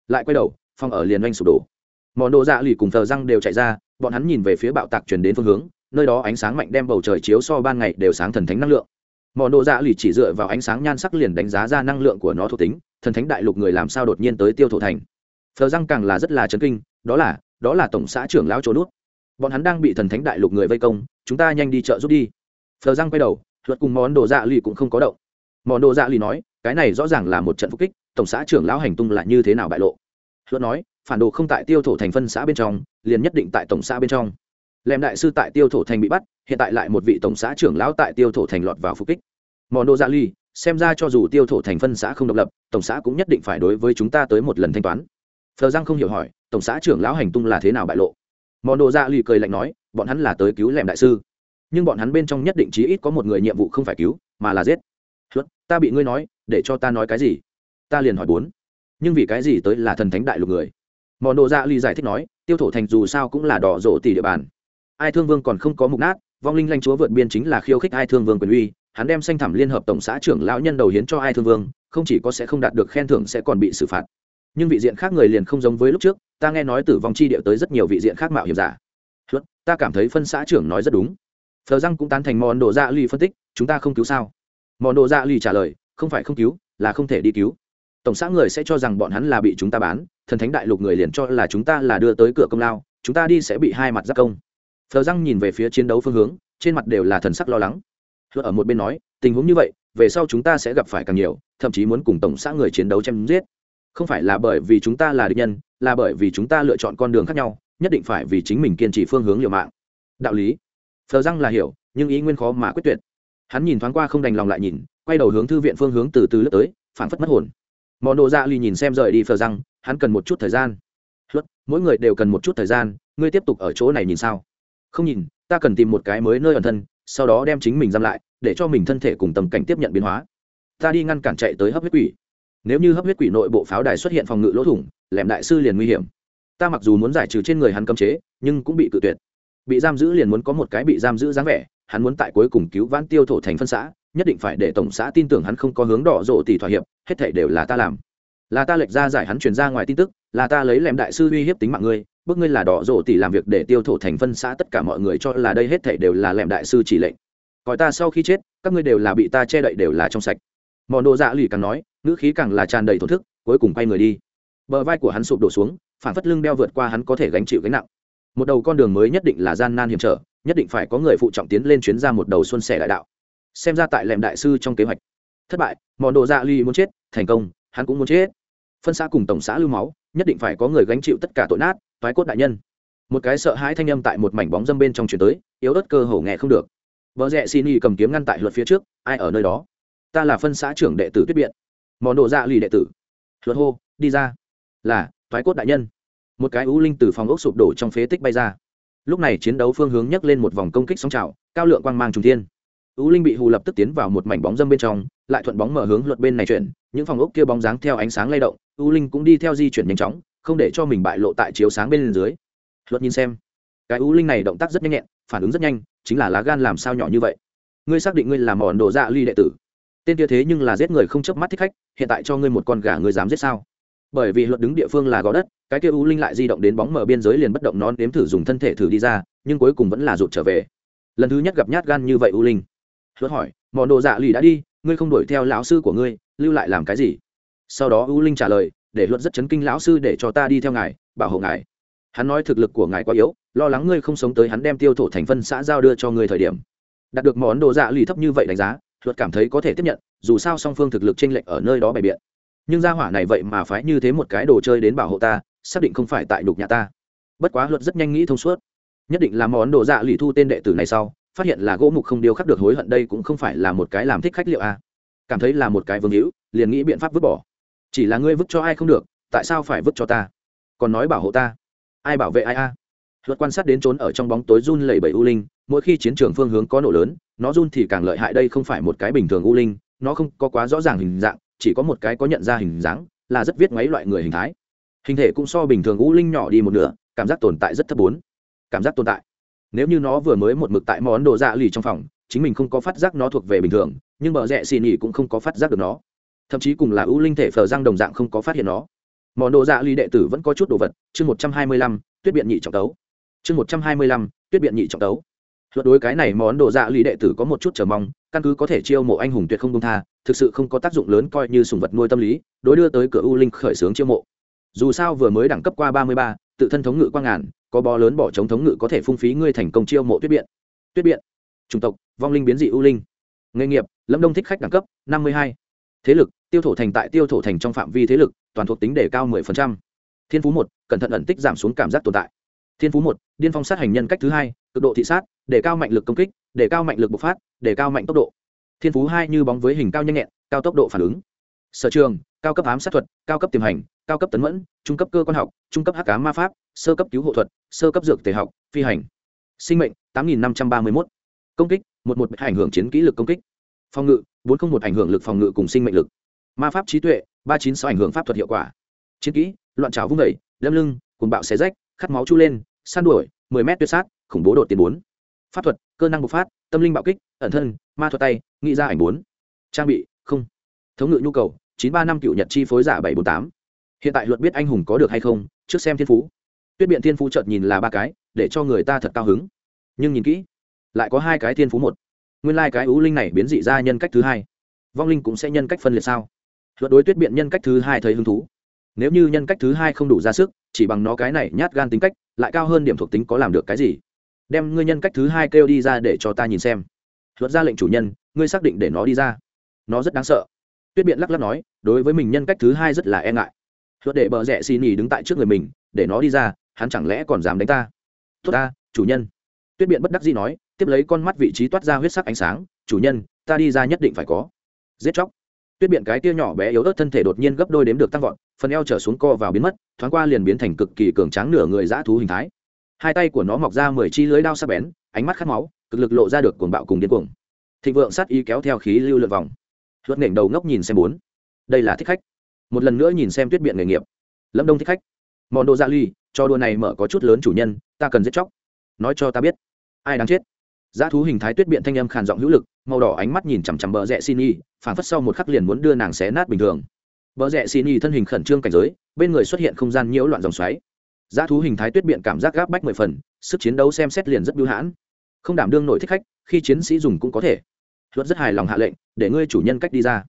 Lại quay đầu, phòng ở liền oanh sụp đổ. Món đồ dạ lì cùng thờ răng đều chạy ra, bọn hắn nhìn về phía bạo tạc chuyển đến phương hướng, nơi đó ánh sáng mạnh đem bầu trời chiếu so ban ngày đều sáng thần thánh năng lượng mỏ đồ dạ lì chỉ dựa vào ánh sáng nhan sắc liền đánh giá ra năng lượng của nó thuộc tính, thần thánh đại lục người làm sao đột nhiên tới tiêu thổ thành. Thờ răng càng là rất là chấn kinh, đó là đó là tổng xã trưởng lão trốn nút bọn hắn đang bị thần thánh đại lục người vây công, chúng ta nhanh đi chợ rút đi. Thờ răng quay đầu, luật cùng món đồ dạ lì cũng không có động. Món đồ dạ lì nói, cái này rõ ràng là một trận phục kích, tổng xã trưởng lão hành tung là như thế nào bại lộ? Luật nói, phản đồ không tại tiêu thổ thành phân xã bên trong, liền nhất định tại tổng xã bên trong lèm đại sư tại tiêu thổ thành bị bắt, hiện tại lại một vị tổng xã trưởng lão tại tiêu thổ thành lọt vào phục kích. Mòn đô gia ly xem ra cho dù tiêu thổ thành phân xã không độc lập, tổng xã cũng nhất định phải đối với chúng ta tới một lần thanh toán. Thờ giang không hiểu hỏi, tổng xã trưởng lão hành tung là thế nào bại lộ? Mòn đô gia ly cười lạnh nói, bọn hắn là tới cứu lèm đại sư. Nhưng bọn hắn bên trong nhất định chí ít có một người nhiệm vụ không phải cứu, mà là giết. Luật ta bị ngươi nói, để cho ta nói cái gì? Ta liền hỏi bốn. Nhưng vì cái gì tới là thần thánh đại lục người? Mòn đồ dạ ly giải thích nói, tiêu thổ thành dù sao cũng là đỏ rộ tỷ địa bàn ai thương vương còn không có mục nát vong linh lanh chúa vượt biên chính là khiêu khích ai thương vương quyền uy hắn đem sanh thảm liên hợp tổng xã trưởng lão nhân đầu hiến cho ai thương vương không chỉ có sẽ không đạt được khen thưởng sẽ còn bị xử phạt. Nhưng vị diện khác người liền không giống với lúc trước ta nghe nói tử vong chi điệu tới rất nhiều vị diện khác mạo hiểm giả. Luật, ta cảm thấy phân xã trưởng nói rất đúng. Thờ răng cũng tán thành mòn đồ dạ lì phân tích chúng ta không cứu sao? Mòn đồ dạ lì trả lời không phải không cứu là không thể đi cứu. Tổng xã người sẽ cho rằng bọn hắn là bị chúng ta bán thần thánh đại lục người liền cho là chúng ta là đưa tới cửa công lao chúng ta đi sẽ bị hai mặt giác công phờ răng nhìn về phía chiến đấu phương hướng, trên mặt đều là thần sắc lo lắng. Ở một bên nói, tình huống như vậy, về sau chúng ta sẽ gặp phải càng nhiều, thậm chí muốn cùng tổng xã người chiến đấu chém giết. Không phải là bởi vì chúng ta là địch nhân, là bởi vì chúng ta lựa chọn con đường khác nhau, nhất định phải vì chính mình kiên trì phương hướng liều mạng. Đạo lý. Phờ răng là hiểu, nhưng ý nguyên khó mà quyết tuyệt. Hắn nhìn thoáng qua không đành lòng lại nhìn, quay đầu hướng thư viện phương hướng từ từ lướt tới phản phất mất hồn. Món đồ dạ ly nhìn xem rời đi phờ răng hắn cần một chút thời gian. Luật mỗi người đều cần một chút thời gian, ngươi tiếp tục ở chỗ này nhìn sao? Không nhìn, ta cần tìm một cái mới nơi ẩn thân, sau đó đem chính mình giam lại, để cho mình thân thể cùng tầm cảnh tiếp nhận biến hóa. Ta đi ngăn cản chạy tới hấp huyết quỷ. Nếu như hấp huyết quỷ nội bộ pháo đài xuất hiện phòng ngự lỗ thủng, lẻm đại sư liền nguy hiểm. Ta mặc dù muốn giải trừ trên người hắn cấm chế, nhưng cũng bị cự tuyệt. Bị giam giữ liền muốn có một cái bị giam giữ dáng vẻ, hắn muốn tại cuối cùng cứu vãn tiêu thổ thành phân xã, nhất định phải để tổng xã tin tưởng hắn không có hướng đỏ rộ tỷ thỏa hiệp, hết thể đều là ta làm. Là ta lệch ra giải hắn truyền ra ngoài tin tức, là ta lấy lẻm đại sư uy hiếp tính mạng ngươi bước ngươi là đỏ rộ tỷ làm việc để tiêu thổ thành phân xã tất cả mọi người cho là đây hết thảy đều là lẻm đại sư chỉ lệnh. Coi ta sau khi chết, các ngươi đều là bị ta che đậy đều là trong sạch. Mòn đồ dạ lì càng nói, ngữ khí càng là tràn đầy thổn thức, cuối cùng quay người đi. Bờ vai của hắn sụp đổ xuống, phản phất lưng đeo vượt qua hắn có thể gánh chịu gánh nặng. Một đầu con đường mới nhất định là gian nan hiểm trở, nhất định phải có người phụ trọng tiến lên chuyến ra một đầu xuân sẻ đại đạo. Xem ra tại lẻm đại sư trong kế hoạch. Thất bại mòn đồ dạ lì muốn chết, thành công, hắn cũng muốn chết. Phân xã cùng tổng xã lưu máu, nhất định phải có người gánh chịu tất cả tội nát toái cốt đại nhân. Một cái sợ hãi thanh âm tại một mảnh bóng dâm bên trong chuyển tới, yếu ớt cơ hồ nghe không được. Vợ rẽ xin y cầm kiếm ngăn tại luật phía trước, ai ở nơi đó? Ta là phân xã trưởng đệ tử tuyết biện. Món đồ dạ lì đệ tử. Luật hô, đi ra. Là thoái cốt đại nhân. Một cái ưu linh từ phòng ốc sụp đổ trong phế tích bay ra. Lúc này chiến đấu phương hướng nhấc lên một vòng công kích sóng trào, cao lượng quang mang trùng thiên. Ú linh bị hù lập tức tiến vào một mảnh bóng dâm bên trong, lại thuận bóng mở hướng luật bên này chuyển, những phòng ốc kia bóng dáng theo ánh sáng lay động ưu linh cũng đi theo di chuyển nhanh chóng không để cho mình bại lộ tại chiếu sáng bên dưới. Luật nhìn xem. Cái ú linh này động tác rất nhanh nhẹn, phản ứng rất nhanh, chính là lá gan làm sao nhỏ như vậy? Ngươi xác định ngươi là mòn đồ dạ ly đệ tử. Tên kia thế nhưng là giết người không chớp mắt thích khách, hiện tại cho ngươi một con gà ngươi dám giết sao? Bởi vì luật đứng địa phương là gò đất, cái kia u linh lại di động đến bóng mở biên giới liền bất động nón đếm thử dùng thân thể thử đi ra, nhưng cuối cùng vẫn là rụt trở về. Lần thứ nhất gặp nhát gan như vậy u linh. Luật hỏi, mòn đồ dạ lì đã đi, ngươi không đuổi theo lão sư của ngươi, lưu lại làm cái gì? Sau đó u linh trả lời để luật rất chấn kinh lão sư để cho ta đi theo ngài, bảo hộ ngài. Hắn nói thực lực của ngài quá yếu, lo lắng ngươi không sống tới hắn đem tiêu thổ thành phân xã giao đưa cho ngươi thời điểm. Đạt được món đồ dạ lì thấp như vậy đánh giá, luật cảm thấy có thể tiếp nhận, dù sao song phương thực lực chênh lệch ở nơi đó bày biện. Nhưng gia hỏa này vậy mà phái như thế một cái đồ chơi đến bảo hộ ta, xác định không phải tại đục nhà ta. Bất quá luật rất nhanh nghĩ thông suốt. Nhất định là món đồ dạ lì thu tên đệ tử này sau, phát hiện là gỗ mục không điêu khắc được hối hận đây cũng không phải là một cái làm thích khách liệu a. Cảm thấy là một cái vương hữu, liền nghĩ biện pháp vứt bỏ chỉ là ngươi vứt cho ai không được, tại sao phải vứt cho ta? Còn nói bảo hộ ta. Ai bảo vệ ai a? Luật quan sát đến trốn ở trong bóng tối run lẩy bẩy u linh, mỗi khi chiến trường phương hướng có nổ lớn, nó run thì càng lợi hại đây không phải một cái bình thường u linh, nó không có quá rõ ràng hình dạng, chỉ có một cái có nhận ra hình dáng, là rất viết ngoáy loại người hình thái. Hình thể cũng so bình thường u linh nhỏ đi một nửa, cảm giác tồn tại rất thấp bốn. Cảm giác tồn tại. Nếu như nó vừa mới một mực tại món đồ dạ lì trong phòng, chính mình không có phát giác nó thuộc về bình thường, nhưng bờ rẽ xì nhỉ cũng không có phát giác được nó thậm chí cùng là ưu linh thể phờ răng đồng dạng không có phát hiện nó. Món đồ dạ ly đệ tử vẫn có chút đồ vật, chương một trăm hai mươi lăm, tuyết biện nhị trọng tấu. Chương một trăm hai mươi lăm, tuyết biện nhị trọng tấu. Luật đối cái này món đồ dạ ly đệ tử có một chút chờ mong, căn cứ có thể chiêu mộ anh hùng tuyệt không công tha, thực sự không có tác dụng lớn coi như sùng vật nuôi tâm lý, đối đưa tới cửa u linh khởi xướng chiêu mộ. Dù sao vừa mới đẳng cấp qua ba mươi ba, tự thân thống ngự quang ngàn, có bò lớn bỏ chống thống ngự có thể phung phí ngươi thành công chiêu mộ tuyết biện. Tuyết biện, chủng tộc, vong linh biến dị u linh. Nghề nghiệp, lâm đông thích khách đẳng cấp, năm mươi hai thế lực, tiêu thổ thành tại tiêu thổ thành trong phạm vi thế lực, toàn thuộc tính đề cao 10%. thiên phú một, cẩn thận ẩn tích giảm xuống cảm giác tồn tại. Thiên phú một, điên phong sát hành nhân cách thứ hai, cực độ thị sát để cao mạnh lực công kích để cao mạnh lực bộc phát để cao mạnh tốc độ. Thiên phú hai như bóng với hình cao nhanh nhẹn, cao tốc độ phản ứng. Sở trường, cao cấp ám sát thuật, cao cấp tiềm hành, cao cấp tấn mẫn, trung cấp cơ quan học, trung cấp hắc cá ma pháp, sơ cấp cứu hộ thuật, sơ cấp dược thể học, phi hành. Sinh mệnh, tám nghìn năm trăm ba mươi mốt. Công kích, một một ảnh hưởng chiến kỹ lực công kích phòng ngự bốn không một ảnh hưởng lực phòng ngự cùng sinh mệnh lực. Ma pháp trí tuệ ba chín sáu ảnh hưởng pháp thuật hiệu quả. Chiến kỹ loạn trào vung đẩy, lâm lưng cùng bạo xé rách khát máu chu lên săn đuổi mười mét tuyệt sát khủng bố đột tiền bốn. Pháp thuật cơ năng bộc phát tâm linh bạo kích ẩn thân ma thuật tay nghĩ ra ảnh bốn. Trang bị không. Thống ngự nhu cầu chín ba năm cựu nhật chi phối giả bảy bốn tám. Hiện tại luật biết anh hùng có được hay không trước xem thiên phú. Tuyết biện thiên phú chợt nhìn là ba cái để cho người ta thật cao hứng. Nhưng nhìn kỹ lại có hai cái thiên phú một nguyên lai、like、cái ú linh này biến dị ra nhân cách thứ hai. Vong linh cũng sẽ nhân cách phân liệt sao? Luật đối tuyết biện nhân cách thứ hai thấy hứng thú. Nếu như nhân cách thứ hai không đủ ra sức, chỉ bằng nó cái này nhát gan tính cách, lại cao hơn điểm thuộc tính có làm được cái gì? Đem ngươi nhân cách thứ hai kêu đi ra để cho ta nhìn xem. Luật ra lệnh chủ nhân, ngươi xác định để nó đi ra. Nó rất đáng sợ. Tuyết biện lắc lắc nói, đối với mình nhân cách thứ hai rất là e ngại. Luật để bờ rẽ xì nhì đứng tại trước người mình, để nó đi ra, hắn chẳng lẽ còn dám đánh ta? Tốt ta, chủ nhân. Tuyết biện bất đắc dĩ nói tiếp lấy con mắt vị trí toát ra huyết sắc ánh sáng, chủ nhân, ta đi ra nhất định phải có. Giết chóc. Tuyết biện cái tia nhỏ bé yếu ớt thân thể đột nhiên gấp đôi đếm được tăng vọt, phần eo trở xuống co vào biến mất, thoáng qua liền biến thành cực kỳ cường tráng nửa người dã thú hình thái. Hai tay của nó mọc ra mười chi lưới đao sắc bén, ánh mắt khát máu, cực lực lộ ra được cuồng bạo cùng điên cuồng. Thịnh vượng sát y kéo theo khí lưu lượt vòng. Luật nghển đầu ngốc nhìn xem bốn. Đây là thích khách. Một lần nữa nhìn xem tuyết biện nghề nghiệp. Lâm đông thích khách. Mòn đồ dạ ly cho đùa này mở có chút lớn chủ nhân, ta cần giết chóc. Nói cho ta biết, ai đáng chết? Giá thú hình thái tuyết biện thanh âm khàn giọng hữu lực, màu đỏ ánh mắt nhìn chằm chằm bờ rẽ xin y phảng phất sau một khắc liền muốn đưa nàng xé nát bình thường. Bờ rẽ xin y thân hình khẩn trương cảnh giới, bên người xuất hiện không gian nhiễu loạn dòng xoáy. Giá thú hình thái tuyết biện cảm giác gáp bách mười phần, sức chiến đấu xem xét liền rất bưu hãn. Không đảm đương nổi thích khách, khi chiến sĩ dùng cũng có thể. Luật rất hài lòng hạ lệnh, để ngươi chủ nhân cách đi ra.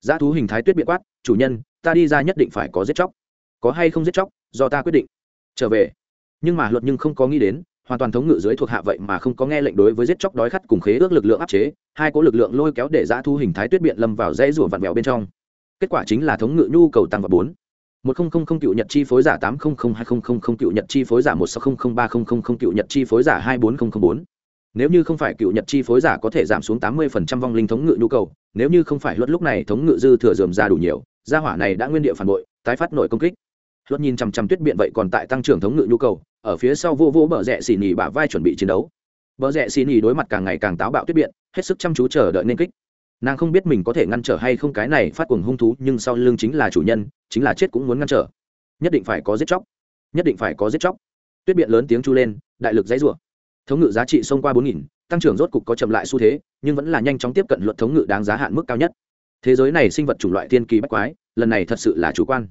Giá thú hình thái tuyết biện quát, chủ nhân, ta đi ra nhất định phải có giết chóc. Có hay không giết chóc, do ta quyết định. Trở về. Nhưng mà luật nhưng không có nghĩ đến hoàn toàn thống ngự dưới thuộc hạ vậy mà không có nghe lệnh đối với giết chóc đói khát cùng khế ước lực lượng áp chế, hai cỗ lực lượng lôi kéo để giã thu hình thái tuyết biện lâm vào dãy rủa vặn vẹo bên trong. Kết quả chính là thống ngự nhu cầu tăng vào bốn. Một không không không cựu nhật chi phối giả tám không không hai không không không cựu nhật chi phối giả một sáu không không ba không không không cựu nhật chi phối giả hai bốn không không bốn. Nếu như không phải cựu nhật chi phối giả có thể giảm xuống tám mươi phần trăm vong linh thống ngự nhu cầu, nếu như không phải luật lúc này thống ngự dư thừa dườm ra đủ nhiều, gia hỏa này đã nguyên địa phản bội, tái phát nội công kích. Luật nhìn chằm chằm tuyết biện vậy còn tại tăng trưởng thống ngự nhu cầu ở phía sau vô vô bờ rẽ xì nhì bả vai chuẩn bị chiến đấu. Bờ rẽ xì nhì đối mặt càng ngày càng táo bạo tuyết biện, hết sức chăm chú chờ đợi nên kích. Nàng không biết mình có thể ngăn trở hay không cái này phát cuồng hung thú, nhưng sau lưng chính là chủ nhân, chính là chết cũng muốn ngăn trở. Nhất định phải có giết chóc. Nhất định phải có giết chóc. Tuyết biện lớn tiếng chu lên, đại lực dãy rủa. Thống ngự giá trị xông qua bốn nghìn, tăng trưởng rốt cục có chậm lại xu thế, nhưng vẫn là nhanh chóng tiếp cận luật thống ngự đáng giá hạn mức cao nhất. Thế giới này sinh vật chủng loại tiên kỳ bách quái, lần này thật sự là chủ quan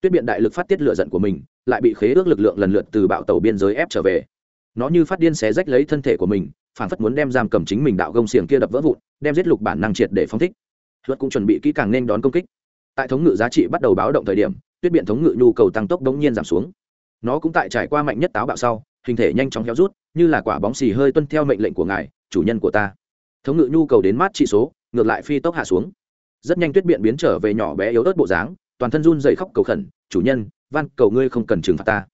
tuyết biện đại lực phát tiết lựa giận của mình, lại bị khế ước lực lượng lần lượt từ bạo tàu biên giới ép trở về. Nó như phát điên xé rách lấy thân thể của mình, phản phất muốn đem giam cầm chính mình đạo gông xiềng kia đập vỡ vụn, đem giết lục bản năng triệt để phóng thích. Luật cũng chuẩn bị kỹ càng nên đón công kích. Tại thống ngự giá trị bắt đầu báo động thời điểm, tuyết biện thống ngự nhu cầu tăng tốc đống nhiên giảm xuống. Nó cũng tại trải qua mạnh nhất táo bạo sau, hình thể nhanh chóng héo rút, như là quả bóng xì hơi tuân theo mệnh lệnh của ngài, chủ nhân của ta. Thống ngự nhu cầu đến mát trị số, ngược lại phi tốc hạ xuống. Rất nhanh tuyết biện biến trở về nhỏ bé yếu ớt bộ dáng toàn thân run dậy khóc cầu khẩn, chủ nhân, van cầu ngươi không cần trừng phạt ta.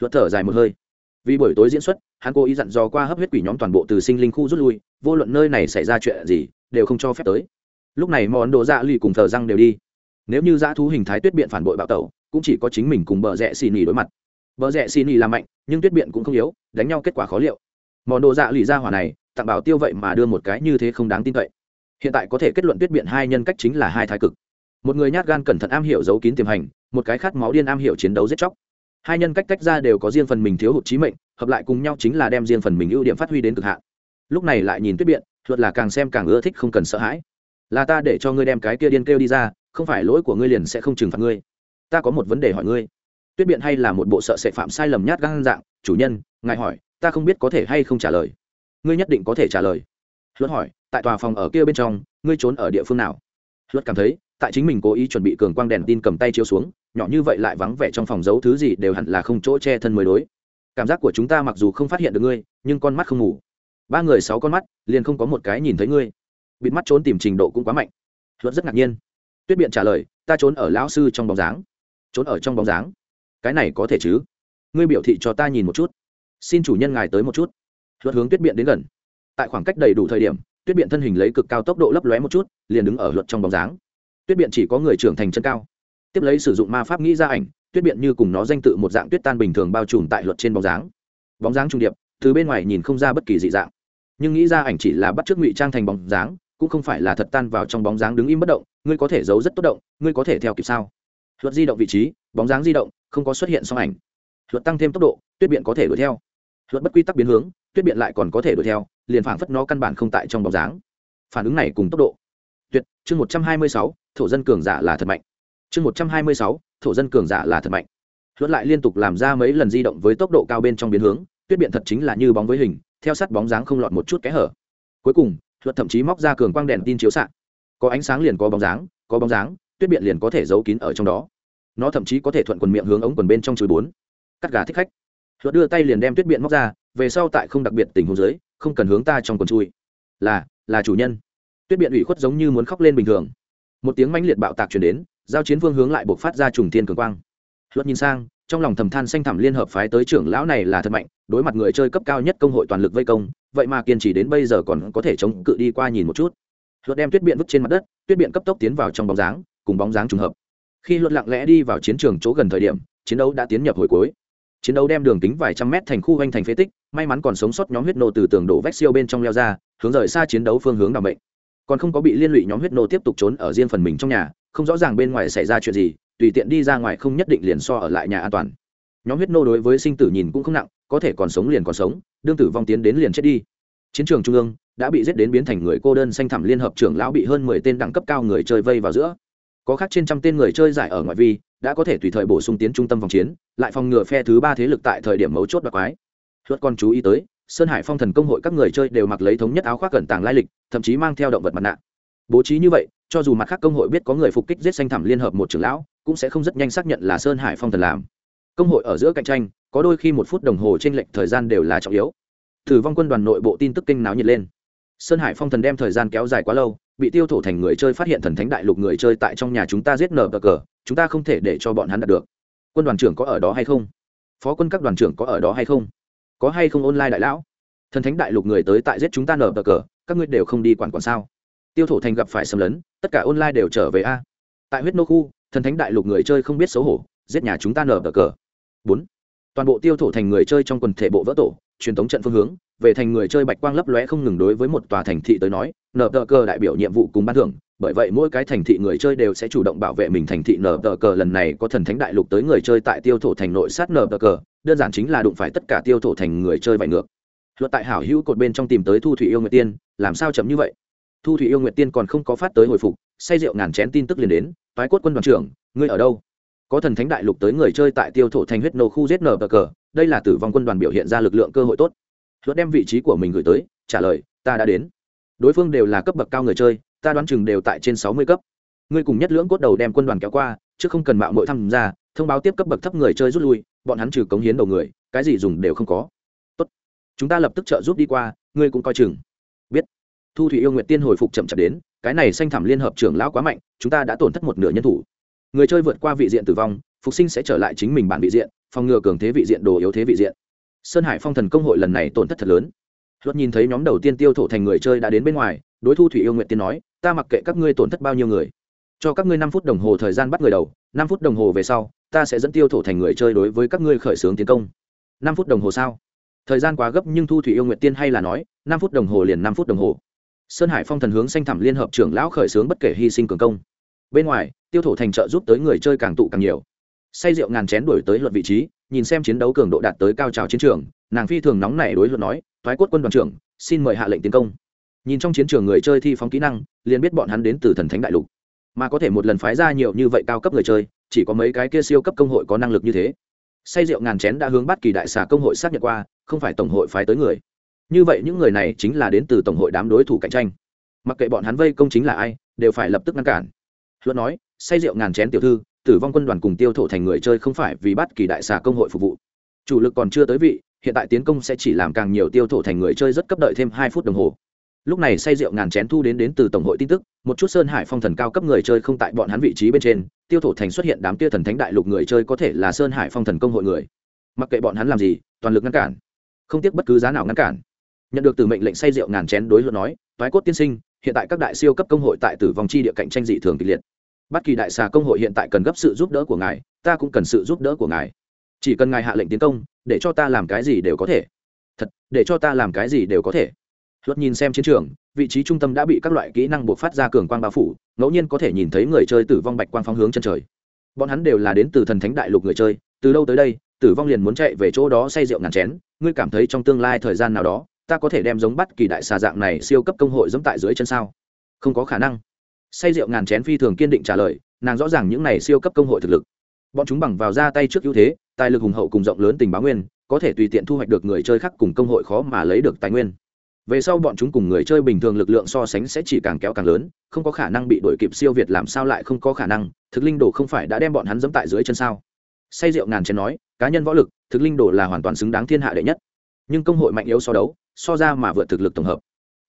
Luật thở dài một hơi. Vì buổi tối diễn xuất, hắn cố ý dặn dò qua hấp huyết quỷ nhóm toàn bộ từ sinh linh khu rút lui, vô luận nơi này xảy ra chuyện gì, đều không cho phép tới. Lúc này món đồ dạ lì cùng thờ răng đều đi. Nếu như dã thú hình thái tuyết biện phản bội bạo tẩu, cũng chỉ có chính mình cùng bờ rẽ xì nỉ đối mặt. Bờ rẽ xì nỉ là mạnh, nhưng tuyết biện cũng không yếu, đánh nhau kết quả khó liệu. Món đồ dạ lì ra hỏa này, tặng bảo tiêu vậy mà đưa một cái như thế không đáng tin cậy. Hiện tại có thể kết luận tuyết biện hai nhân cách chính là hai thái cực một người nhát gan cẩn thận am hiểu giấu kín tiềm hành, một cái khát máu điên am hiểu chiến đấu giết chóc. Hai nhân cách tách ra đều có riêng phần mình thiếu hụt trí mệnh, hợp lại cùng nhau chính là đem riêng phần mình ưu điểm phát huy đến cực hạn. Lúc này lại nhìn tuyết biện luật là càng xem càng ưa thích không cần sợ hãi. Là ta để cho ngươi đem cái kia điên kêu đi ra, không phải lỗi của ngươi liền sẽ không trừng phạt ngươi. Ta có một vấn đề hỏi ngươi. Tuyết biện hay là một bộ sợ sẽ phạm sai lầm nhát gan dạng, chủ nhân, ngài hỏi, ta không biết có thể hay không trả lời. Ngươi nhất định có thể trả lời. Luật hỏi, tại tòa phòng ở kia bên trong, ngươi trốn ở địa phương nào? Luật cảm thấy tại chính mình cố ý chuẩn bị cường quang đèn tin cầm tay chiếu xuống, nhỏ như vậy lại vắng vẻ trong phòng giấu thứ gì đều hẳn là không chỗ che thân mới đối. Cảm giác của chúng ta mặc dù không phát hiện được ngươi, nhưng con mắt không ngủ. Ba người sáu con mắt, liền không có một cái nhìn thấy ngươi. Bịt mắt trốn tìm trình độ cũng quá mạnh. Luật rất ngạc nhiên. Tuyết biện trả lời, ta trốn ở lão sư trong bóng dáng. Trốn ở trong bóng dáng? Cái này có thể chứ? Ngươi biểu thị cho ta nhìn một chút. Xin chủ nhân ngài tới một chút. Luật hướng tuyết biện đến gần. Tại khoảng cách đầy đủ thời điểm, tuyết biện thân hình lấy cực cao tốc độ lấp lóe một chút, liền đứng ở luật trong bóng dáng tuyết biện chỉ có người trưởng thành chân cao. Tiếp lấy sử dụng ma pháp nghĩ ra ảnh, tuyết biện như cùng nó danh tự một dạng tuyết tan bình thường bao trùm tại luật trên bóng dáng. Bóng dáng trung điệp, từ bên ngoài nhìn không ra bất kỳ dị dạng. Nhưng nghĩ ra ảnh chỉ là bắt t r ư ớ c ngụy trang thành bóng dáng, cũng không phải là thật tan vào trong bóng dáng đứng im bất động, ngươi có thể giấu rất tốt động, ngươi có thể theo kịp sao? Luật di động vị trí, bóng dáng di động, không có xuất hiện sau ảnh. Luật tăng thêm tốc độ, tuyết biện có thể đuổi theo. Luật bất quy tắc biến hướng, tuyết biện lại còn có thể đuổi theo, liền phảng phất nó căn bản không tại trong bóng dáng. Phản ứng này cùng tốc độ tuyệt, chương một trăm hai mươi sáu, thổ dân cường giả là thật mạnh. Chương một trăm hai mươi sáu, thổ dân cường giả là thật mạnh. Luận lại liên tục làm ra mấy lần di động với tốc độ cao bên trong biến hướng, tuyết biện thật chính là như bóng với hình, theo sát bóng dáng không lọt một chút kẽ hở. Cuối cùng luật thậm chí móc ra cường quang đèn tin chiếu xạ có ánh sáng liền có bóng dáng, có bóng dáng, tuyết biện liền có thể giấu kín ở trong đó. Nó thậm chí có thể thuận quần miệng hướng ống quần bên trong chùi bốn. Cắt gà thích khách. Luật đưa tay liền đem tuyết biện móc ra, về sau tại không đặc biệt tình huống dưới, không cần hướng ta trong quần chui. Là là chủ nhân tuyết biện ủy khuất giống như muốn khóc lên bình thường. Một tiếng mãnh liệt bạo tạc chuyển đến, giao chiến phương hướng lại buộc phát ra trùng thiên cường quang. Luật nhìn sang, trong lòng thầm than xanh thẳm liên hợp phái tới trưởng lão này là thật mạnh, đối mặt người chơi cấp cao nhất công hội toàn lực vây công, vậy mà kiên trì đến bây giờ còn có thể chống cự đi qua nhìn một chút. Luật đem tuyết biện vứt trên mặt đất, tuyết biện cấp tốc tiến vào trong bóng dáng, cùng bóng dáng trùng hợp. Khi luật lặng lẽ đi vào chiến trường chỗ gần thời điểm, chiến đấu đã tiến nhập hồi cuối. Chiến đấu đem đường kính vài trăm mét thành khu hoành thành phế tích, may mắn còn sống sót nhóm huyết nô từ tường đổ vách siêu bên trong leo ra, hướng rời xa chiến đấu phương hướng đ ả mệnh còn không có bị liên lụy nhóm huyết nô tiếp tục trốn ở riêng phần mình trong nhà, không rõ ràng bên ngoài xảy ra chuyện gì, tùy tiện đi ra ngoài không nhất định liền so ở lại nhà an toàn. Nhóm huyết nô đối với sinh tử nhìn cũng không nặng, có thể còn sống liền còn sống, đương tử vong tiến đến liền chết đi. Chiến trường trung ương đã bị giết đến biến thành người cô đơn xanh thẳm liên hợp trưởng lão bị hơn mười tên đẳng cấp cao người chơi vây vào giữa. Có khác trên trăm tên người chơi giải ở ngoại vi, đã có thể tùy thời bổ sung tiến trung tâm vòng chiến, lại phòng ngừa phe thứ ba thế lực tại thời điểm mấu chốt và quái. Luật còn chú ý tới sơn hải phong thần công hội các người chơi đều mặc lấy thống nhất áo khoác cẩn tàng lai lịch, thậm chí mang theo động vật mặt nạ. Bố trí như vậy, cho dù mặt khác công hội biết có người phục kích giết xanh thẳm liên hợp một trưởng lão, cũng sẽ không rất nhanh xác nhận là sơn hải phong thần làm. Công hội ở giữa cạnh tranh, có đôi khi một phút đồng hồ trên lệnh thời gian đều là trọng yếu. Thử vong quân đoàn nội bộ tin tức kinh náo nhiệt lên. Sơn hải phong thần đem thời gian kéo dài quá lâu, bị tiêu thổ thành người chơi phát hiện thần thánh đại lục người chơi tại trong nhà chúng ta giết nở cờ, chúng ta không thể để cho bọn hắn đạt được. Quân đoàn trưởng có ở đó hay không? Phó quân các đoàn trưởng có ở đó hay không? Có hay không online đại lão? Thần thánh đại lục người tới tại giết chúng ta nở cờ, các ngươi đều không đi quản quản sao? Tiêu thổ thành gặp phải xâm lấn, tất cả online đều trở về a. Tại huyết nô khu, thần thánh đại lục người chơi không biết xấu hổ, giết nhà chúng ta nở cờ. Bốn. Toàn bộ tiêu thổ thành người chơi trong quần thể bộ vỡ tổ truyền thống trận phương hướng, về thành người chơi bạch quang lấp lóe không ngừng đối với một tòa thành thị tới nói nở tờ cờ đại biểu nhiệm vụ cùng ban thưởng, bởi vậy mỗi cái thành thị người chơi đều sẽ chủ động bảo vệ mình thành thị nở tờ cờ. Lần này có thần thánh đại lục tới người chơi tại tiêu thổ thành nội sát nở tờ cờ, đơn giản chính là đụng phải tất cả tiêu thổ thành người chơi vải ngược. Luật tại hảo hữu cột bên trong tìm tới thu thủy yêu nguyệt tiên, làm sao chậm như vậy? Thu thủy yêu nguyệt tiên còn không có phát tới hồi phục, say rượu ngàn chén tin tức liền đến, toái cốt quân đoàn trưởng, ngươi ở đâu? Có thần thánh đại lục tới người chơi tại tiêu thổ thành huyết nô khu giết nở cờ, đây là tử vong quân đoàn biểu hiện ra lực lượng cơ hội tốt. Luật đem vị trí của mình gửi tới, trả lời, ta đã đến. Đối phương đều là cấp bậc cao người chơi, ta đoán chừng đều tại trên sáu mươi cấp. Ngươi cùng nhất lưỡng cốt đầu đem quân đoàn kéo qua, chứ không cần mạo mội tham gia, thông báo tiếp cấp bậc thấp người chơi rút lui, bọn hắn trừ cống hiến đầu người, cái gì dùng đều không có. Tốt. Chúng ta lập tức trợ giúp đi qua, ngươi cũng coi chừng. Biết. Thu thủy yêu nguyệt tiên hồi phục chậm chậm đến, cái này xanh thảm liên hợp trưởng lão quá mạnh, chúng ta đã tổn thất một nửa nhân thủ người chơi vượt qua vị diện tử vong, phục sinh sẽ trở lại chính mình bản vị diện, phòng ngừa cường thế vị diện đồ yếu thế vị diện. Sơn hải phong thần công hội lần này tổn thất thật lớn. Luật nhìn thấy nhóm đầu tiên tiêu thổ thành người chơi đã đến bên ngoài, đối thu thủy yêu nguyện tiên nói, ta mặc kệ các ngươi tổn thất bao nhiêu người, cho các ngươi năm phút đồng hồ thời gian bắt người đầu, năm phút đồng hồ về sau, ta sẽ dẫn tiêu thổ thành người chơi đối với các ngươi khởi xướng tiến công. Năm phút đồng hồ sao? Thời gian quá gấp nhưng thu thủy yêu nguyện tiên hay là nói, năm phút đồng hồ liền năm phút đồng hồ. Sơn hải phong thần hướng xanh thẳm liên hợp trưởng lão khởi xướng bất kể hy sinh cường công bên ngoài, tiêu thổ thành trợ giúp tới người chơi càng tụ càng nhiều. Say rượu ngàn chén đổi tới luận vị trí, nhìn xem chiến đấu cường độ đạt tới cao trào chiến trường, nàng phi thường nóng nảy đối luận nói, thoái quất quân đoàn trưởng, xin mời hạ lệnh tiến công. Nhìn trong chiến trường người chơi thi phóng kỹ năng, liền biết bọn hắn đến từ thần thánh đại lục. Mà có thể một lần phái ra nhiều như vậy cao cấp người chơi, chỉ có mấy cái kia siêu cấp công hội có năng lực như thế. Say rượu ngàn chén đã hướng bắt kỳ đại xà công hội xác nhận qua, không phải tổng hội phái tới người. Như vậy những người này chính là đến từ tổng hội đám đối thủ cạnh tranh. Mặc kệ bọn hắn vây công chính là ai, đều phải lập tức ngăn cản luận nói, say rượu ngàn chén tiểu thư, tử vong quân đoàn cùng tiêu thổ thành người chơi không phải vì bắt kỳ đại xà công hội phục vụ. Chủ lực còn chưa tới vị, hiện tại tiến công sẽ chỉ làm càng nhiều tiêu thổ thành người chơi rất cấp đợi thêm hai phút đồng hồ. Lúc này say rượu ngàn chén thu đến đến từ tổng hội tin tức, một chút sơn hải phong thần cao cấp người chơi không tại bọn hắn vị trí bên trên, tiêu thổ thành xuất hiện đám tia thần thánh đại lục người chơi có thể là sơn hải phong thần công hội người. Mặc kệ bọn hắn làm gì, toàn lực ngăn cản, không tiếc bất cứ giá nào ngăn cản. Nhận được từ mệnh lệnh say rượu ngàn chén đối luận nói, toái cốt tiên sinh, hiện tại các đại siêu cấp công hội tại tử vong chi địa cạnh tranh dị thường kịch liệt bất kỳ đại xà công hội hiện tại cần gấp sự giúp đỡ của ngài, ta cũng cần sự giúp đỡ của ngài. Chỉ cần ngài hạ lệnh tiến công, để cho ta làm cái gì đều có thể. Thật, để cho ta làm cái gì đều có thể. Luật nhìn xem chiến trường, vị trí trung tâm đã bị các loại kỹ năng buộc phát ra cường quang bao phủ, ngẫu nhiên có thể nhìn thấy người chơi tử vong bạch quang phóng hướng chân trời. Bọn hắn đều là đến từ thần thánh đại lục người chơi, từ đâu tới đây, tử vong liền muốn chạy về chỗ đó say rượu ngàn chén, ngươi cảm thấy trong tương lai thời gian nào đó, ta có thể đem giống bắt kỳ đại xà dạng này siêu cấp công hội giống tại dưới chân sao? Không có khả năng say rượu ngàn chén phi thường kiên định trả lời, nàng rõ ràng những này siêu cấp công hội thực lực. Bọn chúng bằng vào ra tay trước ưu thế, tài lực hùng hậu cùng rộng lớn tình báo nguyên, có thể tùy tiện thu hoạch được người chơi khác cùng công hội khó mà lấy được tài nguyên. Về sau bọn chúng cùng người chơi bình thường lực lượng so sánh sẽ chỉ càng kéo càng lớn, không có khả năng bị đổi kịp siêu việt làm sao lại không có khả năng, thực linh đồ không phải đã đem bọn hắn dẫm tại dưới chân sao? Say rượu ngàn chén nói, cá nhân võ lực, thực linh đồ là hoàn toàn xứng đáng thiên hạ đệ nhất. Nhưng công hội mạnh yếu so đấu, so ra mà vượt thực lực tổng hợp.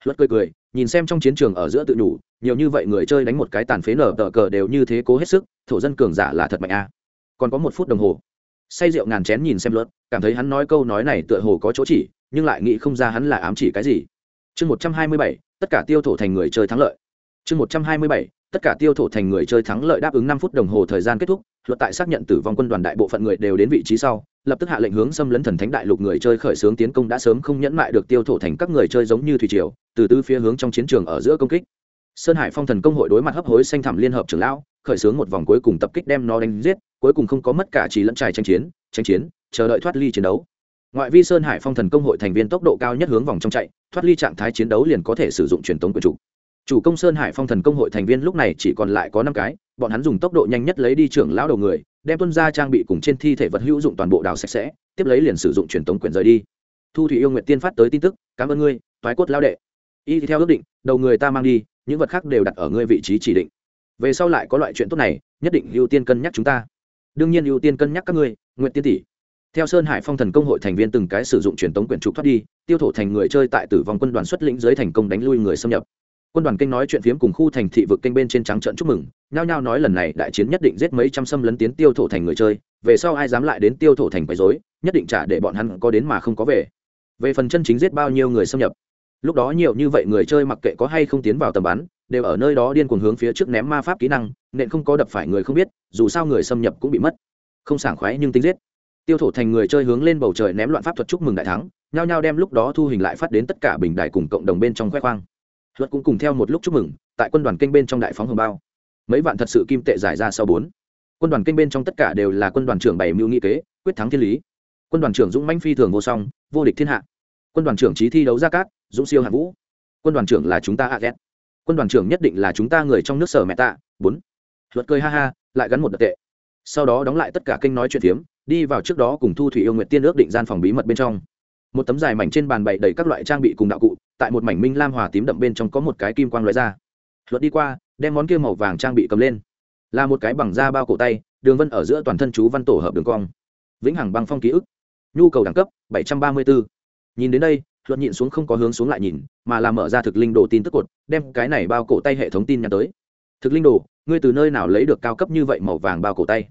Luật cười cười nhìn xem trong chiến trường ở giữa tự nhủ nhiều như vậy người chơi đánh một cái tàn phế nở tờ cờ đều như thế cố hết sức, thổ dân cường giả là thật mạnh a. Còn có một phút đồng hồ. Say rượu ngàn chén nhìn xem luật, cảm thấy hắn nói câu nói này tựa hồ có chỗ chỉ, nhưng lại nghĩ không ra hắn là ám chỉ cái gì. Chương một trăm hai mươi bảy, tất cả tiêu thổ thành người chơi thắng lợi. Chương một trăm hai mươi bảy, tất cả tiêu thổ thành người chơi thắng lợi đáp ứng năm phút đồng hồ thời gian kết thúc, luật tại xác nhận tử vong quân đoàn đại bộ phận người đều đến vị trí sau lập tức hạ lệnh hướng xâm lấn thần thánh đại lục người chơi khởi xướng tiến công đã sớm không nhẫn mại được tiêu thổ thành các người chơi giống như thủy triều, từ tư phía hướng trong chiến trường ở giữa công kích. Sơn hải phong thần công hội đối mặt hấp hối xanh thẳm liên hợp trưởng lão, khởi xướng một vòng cuối cùng tập kích đem nó đánh giết, cuối cùng không có mất cả trí lẫn trài tranh chiến tranh chiến, chờ đợi thoát ly chiến đấu. Ngoại vi sơn hải phong thần công hội thành viên tốc độ cao nhất hướng vòng trong chạy, thoát ly trạng thái chiến đấu liền có thể sử dụng truyền tống quyền chủ. Chủ công sơn hải phong thần công hội thành viên lúc này chỉ còn lại có năm cái bọn hắn dùng tốc độ nhanh nhất lấy đi trưởng lão đầu người, đem tuân ra trang bị cùng trên thi thể vật hữu dụng toàn bộ đào sạch sẽ, tiếp lấy liền sử dụng truyền tống quyền rời đi. Thu thủy yêu nguyện tiên phát tới tin tức, cảm ơn ngươi thoái cốt lao đệ. Y theo ước định, đầu người ta mang đi, những vật khác đều đặt ở ngươi vị trí chỉ định. Về sau lại có loại chuyện tốt này, nhất định ưu tiên cân nhắc chúng ta. Đương nhiên ưu tiên cân nhắc các ngươi nguyện tiên tỷ. Theo sơn hải phong thần công hội thành viên từng cái sử dụng truyền tống quyền trục thoát đi, tiêu thổ thành người chơi tại tử vong quân đoàn xuất lĩnh dưới thành công đánh lui người xâm nhập quân đoàn kênh nói chuyện phiếm cùng khu thành thị vực kênh bên trên trắng trận chúc mừng, nhao nhao nói lần này đại chiến nhất định giết mấy trăm xâm lấn tiến tiêu thổ thành người chơi, về sau ai dám lại đến tiêu thổ thành quấy dối nhất định trả để bọn hắn có đến mà không có về. Về phần chân chính giết bao nhiêu người xâm nhập, lúc đó nhiều như vậy người chơi mặc kệ có hay không tiến vào tầm bắn, đều ở nơi đó điên cuồng hướng phía trước ném ma pháp kỹ năng nện không có đập phải người không biết, dù sao người xâm nhập cũng bị mất. Không sảng khoái nhưng tính giết. Tiêu thổ thành người chơi hướng lên bầu trời ném loạn pháp thuật chúc mừng đại thắng, nhao nhao đem lúc đó thu hình lại phát đến tất cả bình đại cùng cộng đồng bên trong khoe khoang luật cũng cùng theo một lúc chúc mừng, tại quân đoàn kênh bên trong đại phóng hồng bao. Mấy vạn thật sự kim tệ giải ra sau bốn. Quân đoàn kênh bên trong tất cả đều là quân đoàn trưởng bảy mưu nghị kế, quyết thắng thiên lý. Quân đoàn trưởng dũng mãnh phi thường vô song, vô địch thiên hạ. Quân đoàn trưởng trí thi đấu gia cát, dũng siêu hạ vũ. Quân đoàn trưởng là chúng ta a z. Quân đoàn trưởng nhất định là chúng ta người trong nước sở mẹ tạ bốn. Luật cười ha ha, lại gắn một đợt tệ. Sau đó đóng lại tất cả kênh nói chuyện phiếm, đi vào trước đó cùng thu thủy yêu nguyện tiên ước định gian phòng bí mật bên trong một tấm dài mảnh trên bàn bày đầy các loại trang bị cùng đạo cụ, tại một mảnh minh lam hòa tím đậm bên trong có một cái kim quang loại ra. Luật đi qua, đem món kia màu vàng trang bị cầm lên. Là một cái bằng da bao cổ tay, đường vân ở giữa toàn thân chú văn tổ hợp đường cong. Vĩnh hằng băng phong ký ức. Nhu cầu đẳng cấp 734. nhìn đến đây luật nhịn xuống không có hướng xuống lại nhìn, mà là mở ra thực linh đồ tin tức cột, đem cái này bao cổ tay hệ thống tin nhắn tới. Thực linh đồ, ngươi từ nơi nào lấy được cao cấp như vậy màu vàng bao cổ tay?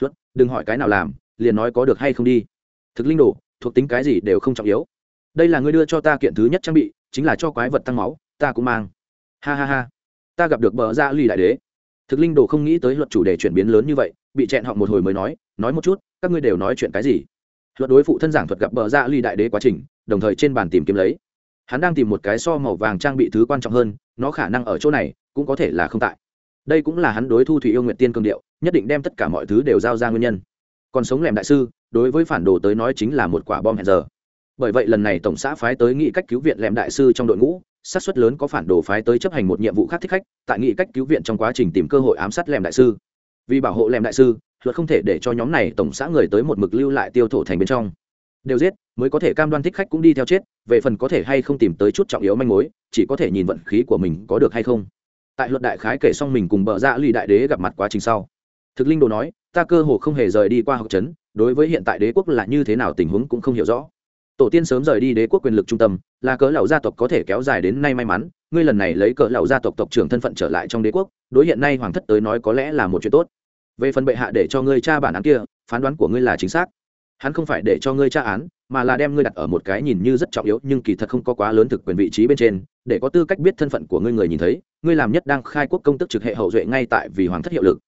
Luật đừng hỏi cái nào làm, liền nói có được hay không đi. Thực linh đồ thuộc tính cái gì đều không trọng yếu. Đây là ngươi đưa cho ta kiện thứ nhất trang bị, chính là cho quái vật tăng máu, ta cũng mang. Ha ha ha. Ta gặp được bờ ra lì đại đế. Thực linh đồ không nghĩ tới luật chủ đề chuyển biến lớn như vậy, bị chẹn họ một hồi mới nói nói một chút, các ngươi đều nói chuyện cái gì? Luật đối phụ thân giảng thuật gặp bờ ra lì đại đế quá trình, đồng thời trên bàn tìm kiếm lấy. Hắn đang tìm một cái so màu vàng trang bị thứ quan trọng hơn, nó khả năng ở chỗ này, cũng có thể là không tại. Đây cũng là hắn đối thu thủy yêu nguyện tiên cương điệu, nhất định đem tất cả mọi thứ đều giao ra nguyên nhân. Còn sống lẻm đại sư đối với phản đồ tới nói chính là một quả bom hẹn giờ. Bởi vậy lần này tổng xã phái tới nghị cách cứu viện lẻm đại sư trong đội ngũ, xác suất lớn có phản đồ phái tới chấp hành một nhiệm vụ khác thích khách, tại nghị cách cứu viện trong quá trình tìm cơ hội ám sát lẻm đại sư. Vì bảo hộ lẻm đại sư, luật không thể để cho nhóm này tổng xã người tới một mực lưu lại tiêu thổ thành bên trong. Đều giết, mới có thể cam đoan thích khách cũng đi theo chết, về phần có thể hay không tìm tới chút trọng yếu manh mối, chỉ có thể nhìn vận khí của mình có được hay không. Tại luật đại khái kể xong mình cùng bờ ra dạ lì đại đế gặp mặt quá trình sau. Thực linh đồ nói, ta cơ hồ không hề rời đi qua học trấn đối với hiện tại đế quốc là như thế nào tình huống cũng không hiểu rõ. Tổ tiên sớm rời đi đế quốc quyền lực trung tâm, là cỡ lão gia tộc có thể kéo dài đến nay may mắn, ngươi lần này lấy cỡ lão gia tộc tộc trưởng thân phận trở lại trong đế quốc, đối hiện nay hoàng thất tới nói có lẽ là một chuyện tốt. Về phần bệ hạ để cho ngươi tra bản án kia, phán đoán của ngươi là chính xác. Hắn không phải để cho ngươi tra án, mà là đem ngươi đặt ở một cái nhìn như rất trọng yếu nhưng kỳ thật không có quá lớn thực quyền vị trí bên trên, để có tư cách biết thân phận của ngươi người nhìn thấy, ngươi làm nhất đang khai quốc công tức trực hệ hậu duệ ngay tại vì hoàng thất hiệu lực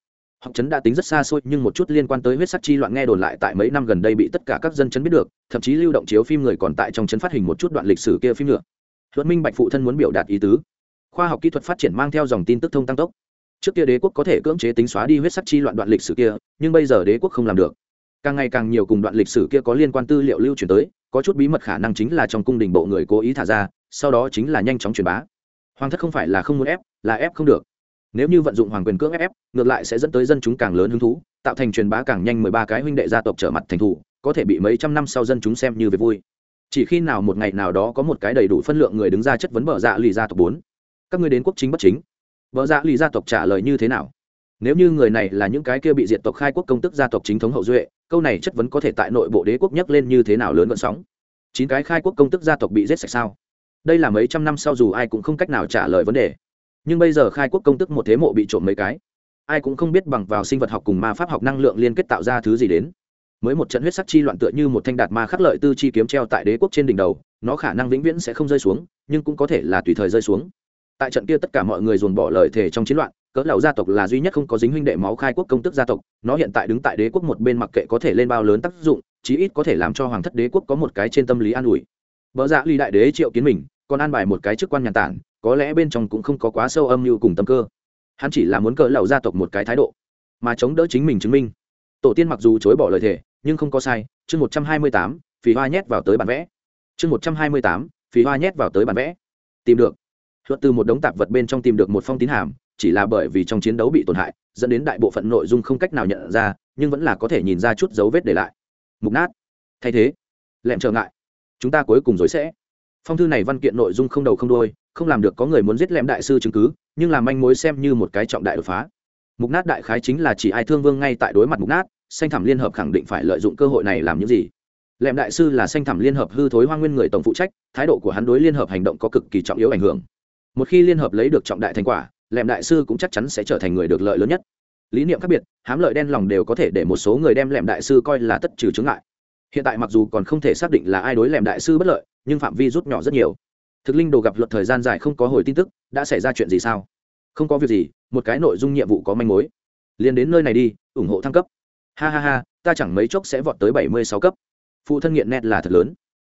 học trấn đã tính rất xa xôi nhưng một chút liên quan tới huyết sắc chi loạn nghe đồn lại tại mấy năm gần đây bị tất cả các dân chấn biết được, thậm chí lưu động chiếu phim người còn tại trong chấn phát hình một chút đoạn lịch sử kia phim nữa. Luật minh bạch phụ thân muốn biểu đạt ý tứ. Khoa học kỹ thuật phát triển mang theo dòng tin tức thông tăng tốc. Trước kia đế quốc có thể cưỡng chế tính xóa đi huyết sắc chi loạn đoạn lịch sử kia, nhưng bây giờ đế quốc không làm được. Càng ngày càng nhiều cùng đoạn lịch sử kia có liên quan tư liệu lưu truyền tới, có chút bí mật khả năng chính là trong cung đình bộ người cố ý thả ra, sau đó chính là nhanh chóng truyền bá. Hoàng thất không phải là không muốn ép, là ép không được nếu như vận dụng hoàng quyền cưỡng ép, ngược lại sẽ dẫn tới dân chúng càng lớn hứng thú, tạo thành truyền bá càng nhanh mười ba cái huynh đệ gia tộc trở mặt thành thủ, có thể bị mấy trăm năm sau dân chúng xem như về vui. Chỉ khi nào một ngày nào đó có một cái đầy đủ phân lượng người đứng ra chất vấn bờ dạ lì gia tộc bốn, các người đến quốc chính bất chính. Bờ dạ lì gia tộc trả lời như thế nào? Nếu như người này là những cái kia bị diệt tộc khai quốc công tức gia tộc chính thống hậu duệ, câu này chất vấn có thể tại nội bộ đế quốc nhấc lên như thế nào lớn vận sóng? Chín cái khai quốc công tức gia tộc bị giết sạch sao? Đây là mấy trăm năm sau dù ai cũng không cách nào trả lời vấn đề nhưng bây giờ khai quốc công tức một thế mộ bị trộm mấy cái. Ai cũng không biết bằng vào sinh vật học cùng ma pháp học năng lượng liên kết tạo ra thứ gì đến. Mới một trận huyết sắc chi loạn tựa như một thanh đạt ma khắc lợi tư chi kiếm treo tại đế quốc trên đỉnh đầu, nó khả năng vĩnh viễn sẽ không rơi xuống, nhưng cũng có thể là tùy thời rơi xuống. Tại trận kia tất cả mọi người dồn bỏ lời thề trong chiến loạn, cỡ lão gia tộc là duy nhất không có dính huynh đệ máu khai quốc công tức gia tộc, nó hiện tại đứng tại đế quốc một bên mặc kệ có thể lên bao lớn tác dụng, chí ít có thể làm cho hoàng thất đế quốc có một cái trên tâm lý an ủi. Vợ dạ ly đại đế triệu kiến mình, còn an bài một cái chức quan nhàn tản có lẽ bên trong cũng không có quá sâu âm mưu cùng tâm cơ. Hắn chỉ là muốn cỡ lầu gia tộc một cái thái độ, mà chống đỡ chính mình chứng minh. Tổ tiên mặc dù chối bỏ lời thề, nhưng không có sai, chương một trăm hai mươi tám phí hoa nhét vào tới bản vẽ. Chương một trăm hai mươi tám phí hoa nhét vào tới bản vẽ. Tìm được. Luật từ một đống tạp vật bên trong tìm được một phong tín hàm, chỉ là bởi vì trong chiến đấu bị tổn hại, dẫn đến đại bộ phận nội dung không cách nào nhận ra, nhưng vẫn là có thể nhìn ra chút dấu vết để lại. Mục nát. Thay thế. Lẹm trở ngại. Chúng ta cuối cùng rồi sẽ. Phong thư này văn kiện nội dung không đầu không đôi không làm được có người muốn giết lẹm đại sư chứng cứ, nhưng làm manh mối xem như một cái trọng đại đột phá. Mục nát đại khái chính là chỉ ai thương vương ngay tại đối mặt mục nát, xanh thảm liên hợp khẳng định phải lợi dụng cơ hội này làm những gì? Lẹm đại sư là xanh thảm liên hợp hư thối hoa nguyên người tổng phụ trách, thái độ của hắn đối liên hợp hành động có cực kỳ trọng yếu ảnh hưởng. Một khi liên hợp lấy được trọng đại thành quả, lẹm đại sư cũng chắc chắn sẽ trở thành người được lợi lớn nhất. Lý niệm khác biệt, hám lợi đen lòng đều có thể để một số người đem lẹm đại sư coi là tất trừ chứng ngại. Hiện tại mặc dù còn không thể xác định là ai đối lẹm đại sư bất lợi, nhưng phạm vi rút nhỏ rất nhiều thực linh đồ gặp luật thời gian dài không có hồi tin tức, đã xảy ra chuyện gì sao? Không có việc gì, một cái nội dung nhiệm vụ có manh mối. Liền đến nơi này đi, ủng hộ thăng cấp. Ha ha ha, ta chẳng mấy chốc sẽ vọt tới bảy mươi sáu cấp. Phụ thân nghiện net là thật lớn.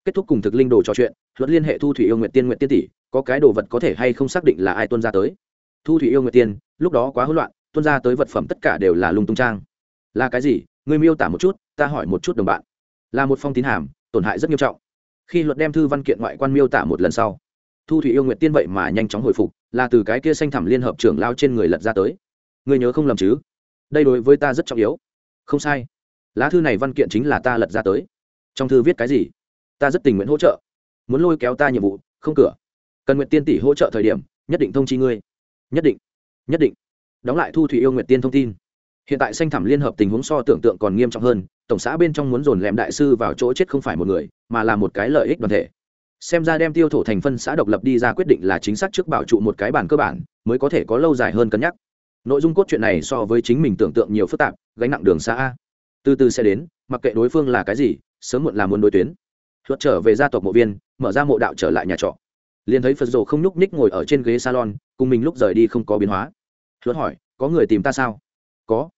Kết thúc cùng thực linh đồ trò chuyện, luật liên hệ thu thủy yêu nguyện tiên nguyện tiên tỷ, có cái đồ vật có thể hay không xác định là ai tuân ra tới? Thu thủy yêu nguyện tiên, lúc đó quá hỗn loạn, tuân ra tới vật phẩm tất cả đều là lung tung trang. Là cái gì? Người miêu tả một chút, ta hỏi một chút đồng bạn. Là một phong tín hàm, tổn hại rất nghiêm trọng khi luật đem thư văn kiện ngoại quan miêu tả một lần sau, thu thủy yêu nguyện tiên vậy mà nhanh chóng hồi phục, là từ cái kia xanh thẳm liên hợp trưởng lao trên người lật ra tới. Người nhớ không lầm chứ? Đây đối với ta rất trọng yếu. Không sai. Lá thư này văn kiện chính là ta lật ra tới. Trong thư viết cái gì? Ta rất tình nguyện hỗ trợ. Muốn lôi kéo ta nhiệm vụ, không cửa. Cần nguyện tiên tỷ hỗ trợ thời điểm, nhất định thông chi ngươi. Nhất định. Nhất định. Đóng lại thu thủy yêu nguyện tiên thông tin hiện tại xanh thẳm liên hợp tình huống so tưởng tượng còn nghiêm trọng hơn, tổng xã bên trong muốn dồn lẹm đại sư vào chỗ chết không phải một người, mà là một cái lợi ích đoàn thể. Xem ra đem tiêu thổ thành phân xã độc lập đi ra quyết định là chính xác trước bảo trụ một cái bản cơ bản, mới có thể có lâu dài hơn cân nhắc. Nội dung cốt truyện này so với chính mình tưởng tượng nhiều phức tạp, gánh nặng đường xa a. Từ từ sẽ đến, mặc kệ đối phương là cái gì, sớm muộn là muốn đối tuyến. Luật trở về gia tộc mộ viên, mở ra mộ đạo trở lại nhà trọ. Liền thấy phật rồ không nhúc ních ngồi ở trên ghế salon, cùng mình lúc rời đi không có biến hóa. Luật hỏi, có người tìm ta sao? Có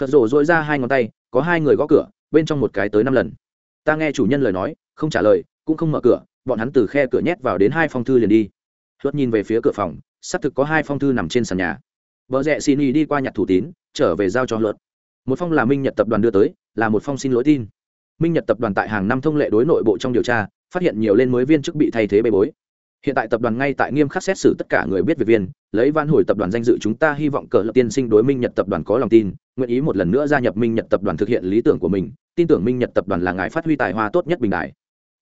phật rổ dội ra hai ngón tay, có hai người gõ cửa, bên trong một cái tới năm lần. Ta nghe chủ nhân lời nói, không trả lời, cũng không mở cửa, bọn hắn từ khe cửa nhét vào đến hai phong thư liền đi. Luật nhìn về phía cửa phòng, xác thực có hai phong thư nằm trên sàn nhà. Vợ rẽ xin y đi qua nhặt thủ tín, trở về giao cho luật. Một phong là minh nhật tập đoàn đưa tới, là một phong xin lỗi tin. Minh nhật tập đoàn tại hàng năm thông lệ đối nội bộ trong điều tra, phát hiện nhiều lên mới viên chức bị thay thế bê bối hiện tại tập đoàn ngay tại nghiêm khắc xét xử tất cả người biết việc viên, lấy van hồi tập đoàn danh dự chúng ta hy vọng cờ lập tiên sinh đối minh nhật tập đoàn có lòng tin, nguyện ý một lần nữa gia nhập minh nhật tập đoàn thực hiện lý tưởng của mình, tin tưởng minh nhật tập đoàn là ngài phát huy tài hoa tốt nhất bình đại.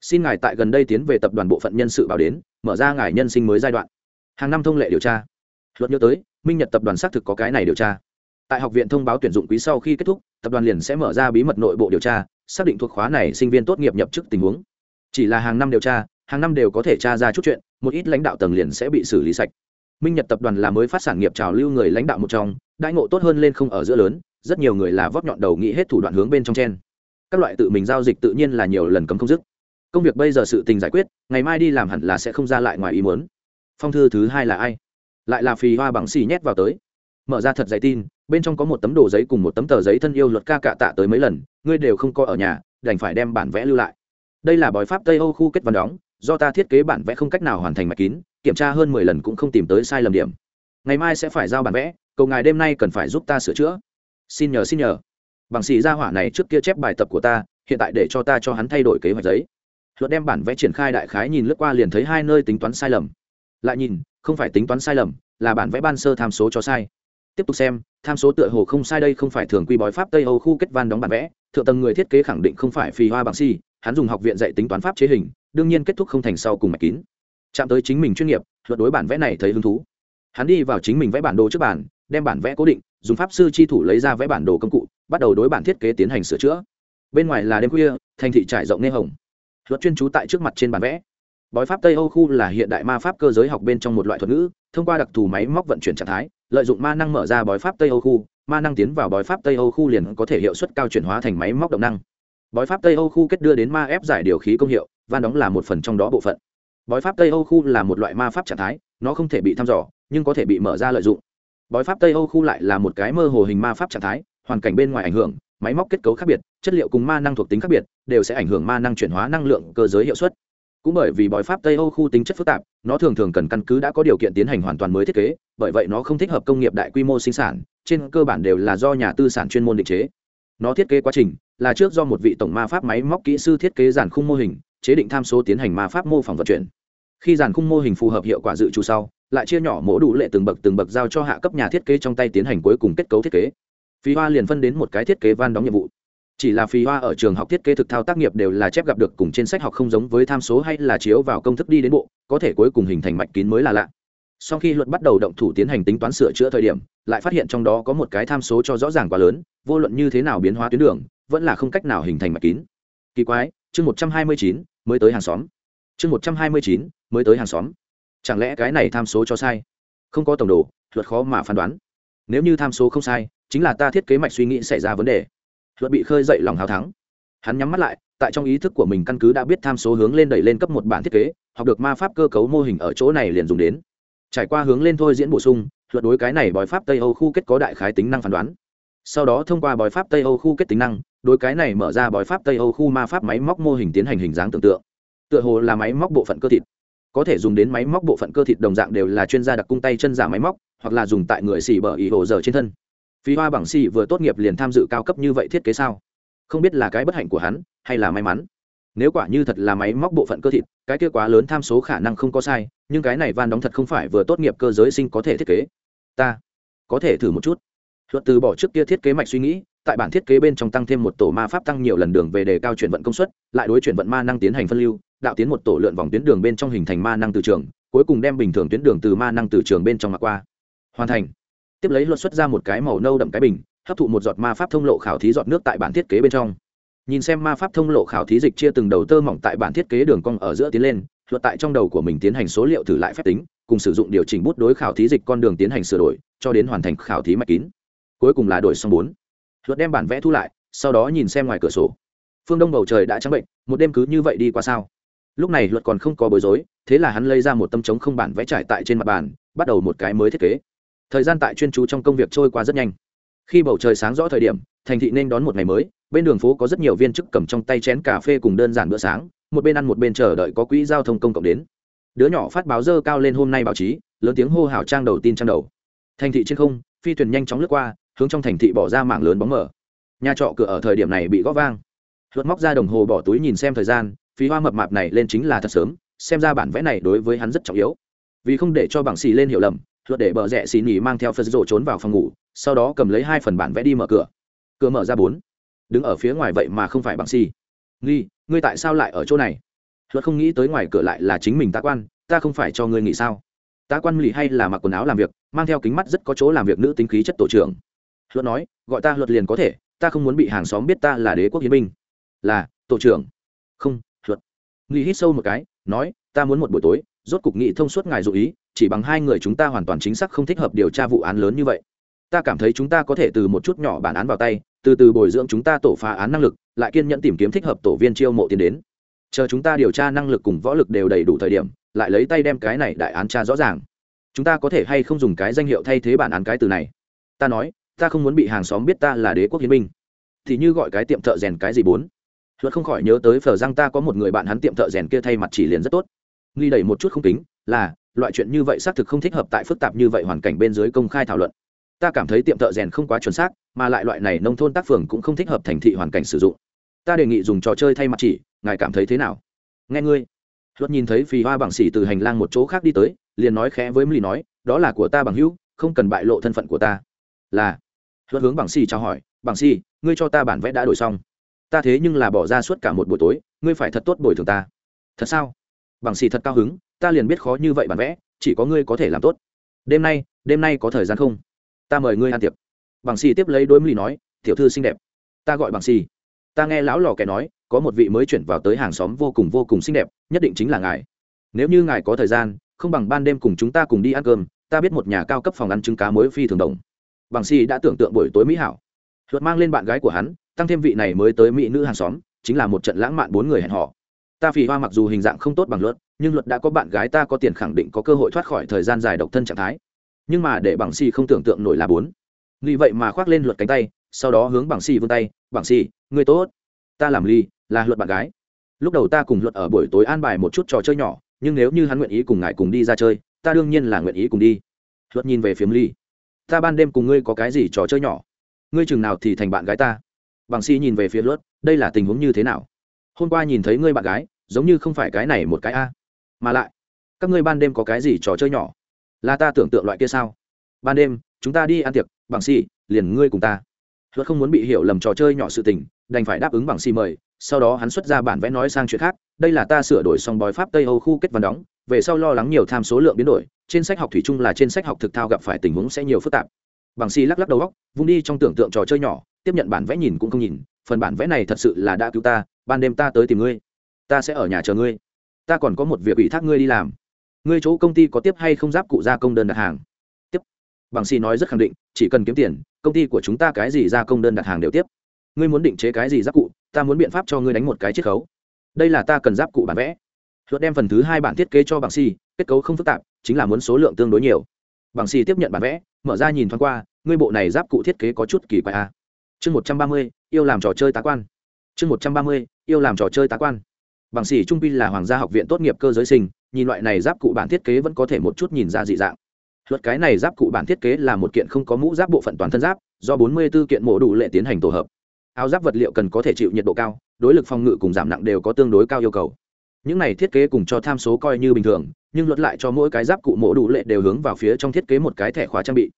Xin ngài tại gần đây tiến về tập đoàn bộ phận nhân sự bảo đến, mở ra ngài nhân sinh mới giai đoạn. Hàng năm thông lệ điều tra. Luật nhớ tới, minh nhật tập đoàn xác thực có cái này điều tra. Tại học viện thông báo tuyển dụng quý sau khi kết thúc, tập đoàn liền sẽ mở ra bí mật nội bộ điều tra, xác định thuộc khóa này sinh viên tốt nghiệp nhập chức tình huống. Chỉ là hàng năm điều tra hàng năm đều có thể tra ra chút chuyện, một ít lãnh đạo tầng liền sẽ bị xử lý sạch. Minh nhật tập đoàn là mới phát sản nghiệp trào lưu người lãnh đạo một trong, đãi ngộ tốt hơn lên không ở giữa lớn, rất nhiều người là vấp nhọn đầu nghĩ hết thủ đoạn hướng bên trong chen. các loại tự mình giao dịch tự nhiên là nhiều lần cấm không dứt. Công việc bây giờ sự tình giải quyết, ngày mai đi làm hẳn là sẽ không ra lại ngoài ý muốn. Phong thư thứ hai là ai? Lại là phì hoa bằng xì nhét vào tới. Mở ra thật giấy tin, bên trong có một tấm đồ giấy cùng một tấm tờ giấy thân yêu luật ca cạ tạ tới mấy lần, ngươi đều không có ở nhà, đành phải đem bản vẽ lưu lại. Đây là bói pháp tây âu khu kết văn đóng do ta thiết kế bản vẽ không cách nào hoàn thành mạch kín, kiểm tra hơn mười lần cũng không tìm tới sai lầm điểm. Ngày mai sẽ phải giao bản vẽ, cầu ngài đêm nay cần phải giúp ta sửa chữa. Xin nhờ xin nhờ. Bằng xì ra hỏa này trước kia chép bài tập của ta, hiện tại để cho ta cho hắn thay đổi kế hoạch giấy. Luật đem bản vẽ triển khai đại khái nhìn lướt qua liền thấy hai nơi tính toán sai lầm. Lại nhìn, không phải tính toán sai lầm, là bản vẽ ban sơ tham số cho sai. Tiếp tục xem, tham số tựa hồ không sai đây không phải thường quy bói pháp tây âu khu kết van đóng bản vẽ, thượng tầng người thiết kế khẳng định không phải phi hoa bằng si, hắn dùng học viện dạy tính toán pháp chế hình đương nhiên kết thúc không thành sau cùng mạch kín. Chạm tới chính mình chuyên nghiệp, luật đối bản vẽ này thấy hứng thú. Hắn đi vào chính mình vẽ bản đồ trước bản đem bản vẽ cố định, dùng pháp sư chi thủ lấy ra vẽ bản đồ công cụ, bắt đầu đối bản thiết kế tiến hành sửa chữa. Bên ngoài là đêm khuya, thành thị trải rộng nghe hồng. Luật chuyên trú tại trước mặt trên bản vẽ. Bói pháp tây âu khu là hiện đại ma pháp cơ giới học bên trong một loại thuật ngữ, thông qua đặc thù máy móc vận chuyển trạng thái, lợi dụng ma năng mở ra bói pháp tây âu khu, ma năng tiến vào bói pháp tây âu khu liền có thể hiệu suất cao chuyển hóa thành máy móc động năng bói pháp tây âu khu kết đưa đến ma ép giải điều khí công hiệu, van đóng là một phần trong đó bộ phận. Bói pháp tây âu khu là một loại ma pháp trạng thái, nó không thể bị thăm dò, nhưng có thể bị mở ra lợi dụng. Bói pháp tây âu khu lại là một cái mơ hồ hình ma pháp trạng thái, hoàn cảnh bên ngoài ảnh hưởng, máy móc kết cấu khác biệt, chất liệu cùng ma năng thuộc tính khác biệt, đều sẽ ảnh hưởng ma năng chuyển hóa năng lượng cơ giới hiệu suất. Cũng bởi vì bói pháp tây âu khu tính chất phức tạp, nó thường thường cần căn cứ đã có điều kiện tiến hành hoàn toàn mới thiết kế, bởi vậy nó không thích hợp công nghiệp đại quy mô sinh sản, trên cơ bản đều là do nhà tư sản chuyên môn định chế. Nó thiết kế quá trình là trước do một vị tổng ma pháp máy móc kỹ sư thiết kế giàn khung mô hình, chế định tham số tiến hành ma pháp mô phỏng vận chuyển. Khi giàn khung mô hình phù hợp hiệu quả dự trù sau, lại chia nhỏ mỗ đủ lệ từng bậc từng bậc giao cho hạ cấp nhà thiết kế trong tay tiến hành cuối cùng kết cấu thiết kế. Phi hoa liền phân đến một cái thiết kế van đóng nhiệm vụ. Chỉ là phi hoa ở trường học thiết kế thực thao tác nghiệp đều là chép gặp được cùng trên sách học không giống với tham số hay là chiếu vào công thức đi đến bộ, có thể cuối cùng hình thành mạch kín mới là lạ. Sau khi luật bắt đầu động thủ tiến hành tính toán sửa chữa thời điểm, lại phát hiện trong đó có một cái tham số cho rõ ràng quá lớn, vô luận như thế nào biến hóa tuyến đường vẫn là không cách nào hình thành mạch kín. Kỳ quái, chương một trăm hai mươi chín, mới tới hàng xóm. Chương một trăm hai mươi chín, mới tới hàng xóm. Chẳng lẽ cái này tham số cho sai? Không có tổng đồ, luật khó mà phán đoán. Nếu như tham số không sai, chính là ta thiết kế mạch suy nghĩ xảy ra vấn đề. Luật bị khơi dậy lòng hào thắng. Hắn nhắm mắt lại, tại trong ý thức của mình căn cứ đã biết tham số hướng lên đẩy lên cấp một bản thiết kế, học được ma pháp cơ cấu mô hình ở chỗ này liền dùng đến. Trải qua hướng lên thôi diễn bổ sung, luật đối cái này bói pháp tây âu khu kết có đại khái tính năng phán đoán. Sau đó thông qua bói pháp tây âu khu kết tính năng đối cái này mở ra bói pháp tây âu khu ma pháp máy móc mô hình tiến hành hình dáng tưởng tượng. Tựa hồ là máy móc bộ phận cơ thịt. Có thể dùng đến máy móc bộ phận cơ thịt đồng dạng đều là chuyên gia đặc cung tay chân giả máy móc, hoặc là dùng tại người xỉ bờ ý hồ giờ trên thân. Phi hoa bằng xỉ vừa tốt nghiệp liền tham dự cao cấp như vậy thiết kế sao? Không biết là cái bất hạnh của hắn, hay là may mắn. Nếu quả như thật là máy móc bộ phận cơ thịt, cái kia quá lớn tham số khả năng không có sai, nhưng cái này van đóng thật không phải vừa tốt nghiệp cơ giới sinh có thể thiết kế. Ta, có thể thử một chút. Luật từ bỏ trước kia thiết kế mạch suy nghĩ tại bản thiết kế bên trong tăng thêm một tổ ma pháp tăng nhiều lần đường về đề cao chuyển vận công suất, lại đối chuyển vận ma năng tiến hành phân lưu, đạo tiến một tổ lượn vòng tuyến đường bên trong hình thành ma năng từ trường, cuối cùng đem bình thường tuyến đường từ ma năng từ trường bên trong mặc qua. Hoàn thành. Tiếp lấy luật xuất ra một cái màu nâu đậm cái bình, hấp thụ một giọt ma pháp thông lộ khảo thí giọt nước tại bản thiết kế bên trong. Nhìn xem ma pháp thông lộ khảo thí dịch chia từng đầu tơ mỏng tại bản thiết kế đường cong ở giữa tiến lên, luật tại trong đầu của mình tiến hành số liệu thử lại phép tính, cùng sử dụng điều chỉnh bút đối khảo thí dịch con đường tiến hành sửa đổi, cho đến hoàn thành khảo thí mạch kín. Cuối cùng là đổi xong bốn luật đem bản vẽ thu lại, sau đó nhìn xem ngoài cửa sổ. Phương đông bầu trời đã trắng bệnh, một đêm cứ như vậy đi qua sao? Lúc này luật còn không có bối rối, thế là hắn lấy ra một tâm trống không bản vẽ trải tại trên mặt bàn, bắt đầu một cái mới thiết kế. Thời gian tại chuyên chú trong công việc trôi qua rất nhanh. Khi bầu trời sáng rõ thời điểm, thành thị nên đón một ngày mới, bên đường phố có rất nhiều viên chức cầm trong tay chén cà phê cùng đơn giản bữa sáng, một bên ăn một bên chờ đợi có quỹ giao thông công cộng đến. Đứa nhỏ phát báo dơ cao lên hôm nay báo chí, lớn tiếng hô hào trang đầu tin trang đầu. Thành thị trên không, phi thuyền nhanh chóng lướt qua hướng trong thành thị bỏ ra mạng lớn bóng mở nhà trọ cửa ở thời điểm này bị góp vang. Luật móc ra đồng hồ bỏ túi nhìn xem thời gian, phí hoa mập mạp này lên chính là thật sớm, xem ra bản vẽ này đối với hắn rất trọng yếu. Vì không để cho bảng xì lên hiểu lầm luật để bờ rẽ xì nhì mang theo phật rộ trốn vào phòng ngủ, sau đó cầm lấy hai phần bản vẽ đi mở cửa. Cửa mở ra bốn. Đứng ở phía ngoài vậy mà không phải bảng xì. Nghi, ngươi tại sao lại ở chỗ này? Luật không nghĩ tới ngoài cửa lại là chính mình tá quan, ta không phải cho ngươi nghĩ sao? Tá quan lì hay là mặc quần áo làm việc, mang theo kính mắt rất có chỗ làm việc nữ tính khí chất tổ trưởng luật nói, gọi ta luật liền có thể, ta không muốn bị hàng xóm biết ta là đế quốc hiến binh. Là, tổ trưởng. Không, luật. Nghi hít sâu một cái, nói, ta muốn một buổi tối, rốt cục nghị thông suốt ngài dụ ý, chỉ bằng hai người chúng ta hoàn toàn chính xác không thích hợp điều tra vụ án lớn như vậy. Ta cảm thấy chúng ta có thể từ một chút nhỏ bản án vào tay, từ từ bồi dưỡng chúng ta tổ phá án năng lực, lại kiên nhẫn tìm kiếm thích hợp tổ viên chiêu mộ tiền đến. Chờ chúng ta điều tra năng lực cùng võ lực đều đầy đủ thời điểm, lại lấy tay đem cái này đại án tra rõ ràng. Chúng ta có thể hay không dùng cái danh hiệu thay thế bản án cái từ này? Ta nói ta không muốn bị hàng xóm biết ta là đế quốc hiến binh. Thì như gọi cái tiệm thợ rèn cái gì bốn? Luật không khỏi nhớ tới phở răng ta có một người bạn hắn tiệm thợ rèn kia thay mặt chỉ liền rất tốt. Nghi đẩy một chút không tính là, loại chuyện như vậy xác thực không thích hợp tại phức tạp như vậy hoàn cảnh bên dưới công khai thảo luận. Ta cảm thấy tiệm thợ rèn không quá chuẩn xác, mà lại loại này nông thôn tác phường cũng không thích hợp thành thị hoàn cảnh sử dụng. Ta đề nghị dùng trò chơi thay mặt chỉ, ngài cảm thấy thế nào? Nghe ngươi. Luật nhìn thấy phì hoa bằng xỉ từ hành lang một chỗ khác đi tới, liền nói khẽ với mỹ nói, đó là của ta bằng hữu, không cần bại lộ thân phận của ta. Là luật hướng bằng Si chào hỏi bằng Si, ngươi cho ta bản vẽ đã đổi xong. Ta thế nhưng là bỏ ra suốt cả một buổi tối ngươi phải thật tốt bồi thường ta. Thật sao? Bằng Si thật cao hứng ta liền biết khó như vậy bản vẽ chỉ có ngươi có thể làm tốt. Đêm nay đêm nay có thời gian không? Ta mời ngươi ăn tiệc. Bằng xì tiếp lấy đôi mỹ nói tiểu thư xinh đẹp. Ta gọi bằng xì ta nghe lão lò kẻ nói có một vị mới chuyển vào tới hàng xóm vô cùng vô cùng xinh đẹp nhất định chính là ngài. Nếu như ngài có thời gian không bằng ban đêm cùng chúng ta cùng đi ăn cơm ta biết một nhà cao cấp phòng ăn trứng cá mới phi thường đồng bằng Si đã tưởng tượng buổi tối mỹ hảo. Luật mang lên bạn gái của hắn tăng thêm vị này mới tới mỹ nữ hàng xóm chính là một trận lãng mạn bốn người hẹn họ ta phì hoa mặc dù hình dạng không tốt bằng luật nhưng luật đã có bạn gái ta có tiền khẳng định có cơ hội thoát khỏi thời gian dài độc thân trạng thái. Nhưng mà để bằng Si không tưởng tượng nổi là bốn. Vì vậy mà khoác lên luật cánh tay sau đó hướng bằng Si vươn tay bằng Si, người tốt. Ta làm ly là luật bạn gái. Lúc đầu ta cùng luật ở buổi tối an bài một chút trò chơi nhỏ nhưng nếu như hắn nguyện ý cùng ngài cùng đi ra chơi ta đương nhiên là nguyện ý cùng đi. Luật nhìn về phiếm ly ta ban đêm cùng ngươi có cái gì trò chơi nhỏ? Ngươi chừng nào thì thành bạn gái ta? Bằng si nhìn về phía luật đây là tình huống như thế nào? Hôm qua nhìn thấy ngươi bạn gái, giống như không phải cái này một cái a. Mà lại, các ngươi ban đêm có cái gì trò chơi nhỏ? Là ta tưởng tượng loại kia sao? Ban đêm, chúng ta đi ăn tiệc, bằng si, liền ngươi cùng ta. Luật không muốn bị hiểu lầm trò chơi nhỏ sự tình, đành phải đáp ứng bằng si mời, sau đó hắn xuất ra bản vẽ nói sang chuyện khác đây là ta sửa đổi xong bói pháp tây âu khu kết văn đóng, về sau lo lắng nhiều tham số lượng biến đổi, trên sách học thủy chung là trên sách học thực thao gặp phải tình huống sẽ nhiều phức tạp. Bằng si lắc lắc đầu góc, vung đi trong tưởng tượng trò chơi nhỏ, tiếp nhận bản vẽ nhìn cũng không nhìn, phần bản vẽ này thật sự là đã cứu ta, ban đêm ta tới tìm ngươi. Ta sẽ ở nhà chờ ngươi. Ta còn có một việc ủy thác ngươi đi làm. Ngươi chỗ công ty có tiếp hay không giáp cụ gia công đơn đặt hàng? Tiếp. Bằng si nói rất khẳng định, chỉ cần kiếm tiền, công ty của chúng ta cái gì gia công đơn đặt hàng đều tiếp. Ngươi muốn định chế cái gì giáp cụ, ta muốn biện pháp cho ngươi đánh một cái chiết khấu đây là ta cần giáp cụ bản vẽ. Luật đem phần thứ hai bản thiết kế cho bảng si kết cấu không phức tạp, chính là muốn số lượng tương đối nhiều. Bảng si tiếp nhận bản vẽ, mở ra nhìn thoáng qua, ngươi bộ này giáp cụ thiết kế có chút kỳ quái a à. chương một trăm ba mươi, yêu làm trò chơi tá quan. Chương một trăm ba mươi, yêu làm trò chơi tá quan. Bảng sĩ trung pin là hoàng gia học viện tốt nghiệp cơ giới sinh, nhìn loại này giáp cụ bản thiết kế vẫn có thể một chút nhìn ra dị dạng. Luật cái này giáp cụ bản thiết kế là một kiện không có mũ giáp bộ phận toàn thân giáp, do bốn mươi 44 kiện mổ đủ lệ tiến hành tổ hợp áo giáp vật liệu cần có thể chịu nhiệt độ cao, đối lực phòng ngự cùng giảm nặng đều có tương đối cao yêu cầu. Những này thiết kế cùng cho tham số coi như bình thường, nhưng luật lại cho mỗi cái giáp cụ mổ đủ lệ đều hướng vào phía trong thiết kế một cái thẻ khóa trang bị.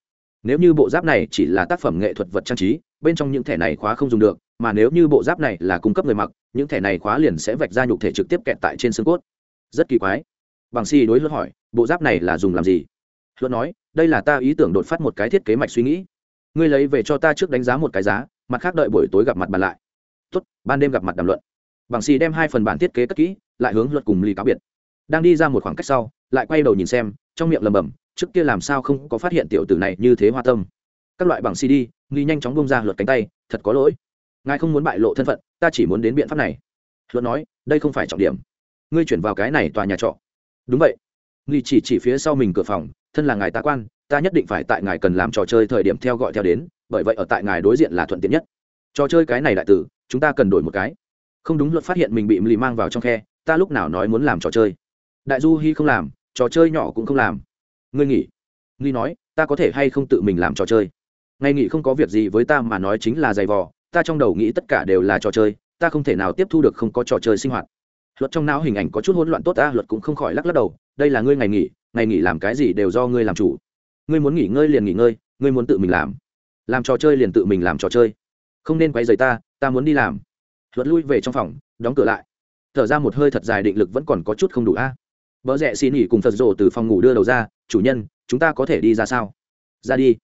Nếu như bộ giáp này chỉ là tác phẩm nghệ thuật vật trang trí, bên trong những thẻ này khóa không dùng được, mà nếu như bộ giáp này là cung cấp người mặc, những thẻ này khóa liền sẽ vạch ra nhục thể trực tiếp kẹt tại trên xương cốt. Rất kỳ quái. Bằng si đối luật hỏi, bộ giáp này là dùng làm gì? Luật nói, đây là ta ý tưởng đột phát một cái thiết kế mạch suy nghĩ. Ngươi lấy về cho ta trước đánh giá một cái giá mặt khác đợi buổi tối gặp mặt bàn lại. Tốt, ban đêm gặp mặt đàm luận. Bằng si đem hai phần bản thiết kế cất kỹ, lại hướng luật cùng ly cáo biệt. Đang đi ra một khoảng cách sau, lại quay đầu nhìn xem, trong miệng lầm bầm trước kia làm sao không có phát hiện tiểu tử này như thế hoa tâm. Các loại bằng cd nghi nhanh chóng bông ra luật cánh tay, thật có lỗi. Ngài không muốn bại lộ thân phận, ta chỉ muốn đến biện pháp này. Luật nói, đây không phải trọng điểm. Ngươi chuyển vào cái này tòa nhà trọ. Đúng vậy. Nghi chỉ chỉ phía sau mình cửa phòng, thân là ngài tá quan, ta nhất định phải tại ngài cần làm trò chơi thời điểm theo gọi theo đến bởi vậy ở tại ngài đối diện là thuận tiện nhất. Trò chơi cái này đại tử, chúng ta cần đổi một cái. Không đúng luật phát hiện mình bị lì mang vào trong khe, ta lúc nào nói muốn làm trò chơi. Đại du hy không làm, trò chơi nhỏ cũng không làm. Ngươi nghỉ. Nghi nói, ta có thể hay không tự mình làm trò chơi? Ngày nghỉ không có việc gì với ta mà nói chính là giày vò, ta trong đầu nghĩ tất cả đều là trò chơi, ta không thể nào tiếp thu được không có trò chơi sinh hoạt. Luật trong não hình ảnh có chút hỗn loạn tốt ta luật cũng không khỏi lắc lắc đầu, đây là ngươi ngày nghỉ ngày nghỉ làm cái gì đều do ngươi làm chủ. Ngươi muốn nghỉ ngơi liền nghỉ ngơi, ngươi muốn tự mình làm làm trò chơi liền tự mình làm trò chơi. Không nên quay giày ta ta muốn đi làm. Luật lui về trong phòng, đóng cửa lại. Thở ra một hơi thật dài định lực vẫn còn có chút không đủ a. Vợ rẽ xin nghỉ cùng phật rồ từ phòng ngủ đưa đầu ra, chủ nhân, chúng ta có thể đi ra sao? Ra đi.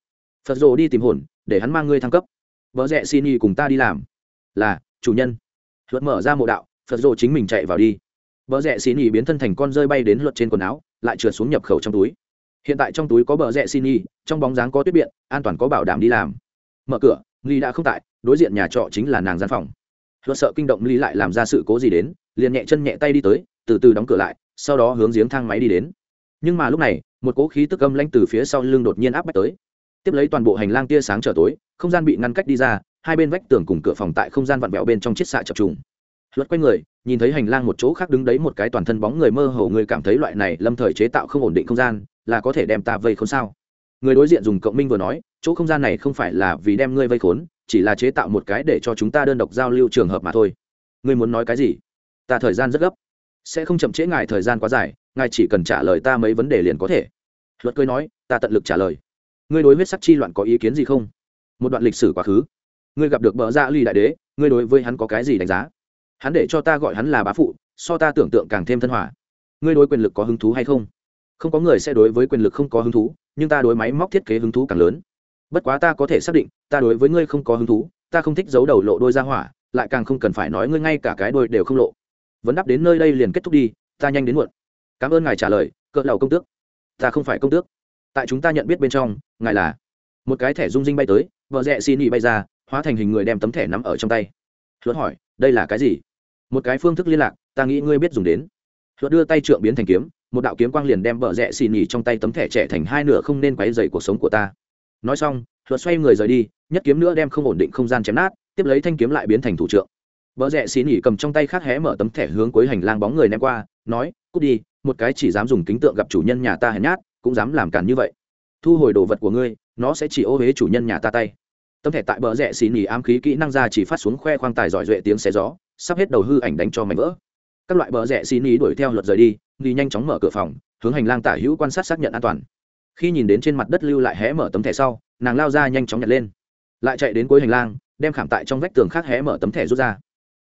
Phật rồ đi tìm hồn, để hắn mang ngươi thăng cấp. Vợ rẽ xin nghỉ cùng ta đi làm. Là, chủ nhân. Luật mở ra mộ đạo, phật rồ chính mình chạy vào đi. Vợ rẽ xin nghỉ biến thân thành con rơi bay đến luật trên quần áo, lại trượt xuống nhập khẩu trong túi hiện tại trong túi có bờ rẽ xin y trong bóng dáng có tuyết biện, an toàn có bảo đảm đi làm. Mở cửa, ly đã không tại, đối diện nhà trọ chính là nàng gian phòng. Luật sợ kinh động ly lại làm ra sự cố gì đến, liền nhẹ chân nhẹ tay đi tới, từ từ đóng cửa lại, sau đó hướng giếng thang máy đi đến. Nhưng mà lúc này, một cỗ khí tức âm lanh từ phía sau lưng đột nhiên áp bách tới. Tiếp lấy toàn bộ hành lang tia sáng trở tối, không gian bị ngăn cách đi ra, hai bên vách tường cùng cửa phòng tại không gian vặn vẹo bên trong chiết xạ chập trùng. Luật quay người, nhìn thấy hành lang một chỗ khác đứng đấy một cái toàn thân bóng người mơ hồ, người cảm thấy loại này lâm thời chế tạo không ổn định không gian là có thể đem ta vây khốn sao? Người đối diện dùng cộng minh vừa nói, chỗ không gian này không phải là vì đem ngươi vây khốn, chỉ là chế tạo một cái để cho chúng ta đơn độc giao lưu trường hợp mà thôi. Ngươi muốn nói cái gì? Ta thời gian rất gấp. Sẽ không chậm trễ ngài thời gian quá dài, ngài chỉ cần trả lời ta mấy vấn đề liền có thể. Luật cười nói, ta tận lực trả lời. Ngươi đối huyết sắc chi loạn có ý kiến gì không? Một đoạn lịch sử quá khứ. Ngươi gặp được bờ ra dạ ly đại đế, ngươi đối với hắn có cái gì đánh giá? Hắn để cho ta gọi hắn là bá phụ, so ta tưởng tượng càng thêm thân hòa. Ngươi đối quyền lực có hứng thú hay không? Không có người sẽ đối với quyền lực không có hứng thú, nhưng ta đối máy móc thiết kế hứng thú càng lớn. Bất quá ta có thể xác định, ta đối với ngươi không có hứng thú, ta không thích giấu đầu lộ đôi ra hỏa, lại càng không cần phải nói ngươi ngay cả cái đôi đều không lộ. Vấn đáp đến nơi đây liền kết thúc đi, ta nhanh đến muộn. Cảm ơn ngài trả lời, cỡ đầu công tước. Ta không phải công tước. Tại chúng ta nhận biết bên trong, ngài là một cái thẻ rung rinh bay tới, vợ rẽ xin ý bay ra, hóa thành hình người đem tấm thẻ nắm ở trong tay. Luật hỏi, đây là cái gì? Một cái phương thức liên lạc, ta nghĩ ngươi biết dùng đến. Luật đưa tay trượng biến thành kiếm một đạo kiếm quang liền đem vợ rẽ xì nhì trong tay tấm thẻ trẻ thành hai nửa không nên quấy dày cuộc sống của ta. Nói xong luật xoay người rời đi, nhất kiếm nữa đem không ổn định không gian chém nát, tiếp lấy thanh kiếm lại biến thành thủ trượng. Vợ rẽ xì nhì cầm trong tay khác hé mở tấm thẻ hướng cuối hành lang bóng người ném qua, nói, cút đi, một cái chỉ dám dùng kính tượng gặp chủ nhân nhà ta hèn nhát, cũng dám làm cản như vậy. Thu hồi đồ vật của ngươi, nó sẽ chỉ ô huế chủ nhân nhà ta tay. Tấm thẻ tại bờ rẽ xì nhì ám khí kỹ năng ra chỉ phát xuống khoe khoang tài giỏi duệ tiếng xé gió, sắp hết đầu hư ảnh đánh cho mảnh vỡ các loại bờ rẽ xin ý đuổi theo luật rời đi, nghi nhanh chóng mở cửa phòng, hướng hành lang tả hữu quan sát xác nhận an toàn. Khi nhìn đến trên mặt đất lưu lại hé mở tấm thẻ sau, nàng lao ra nhanh chóng nhặt lên. Lại chạy đến cuối hành lang, đem khảm tại trong vách tường khác hé mở tấm thẻ rút ra.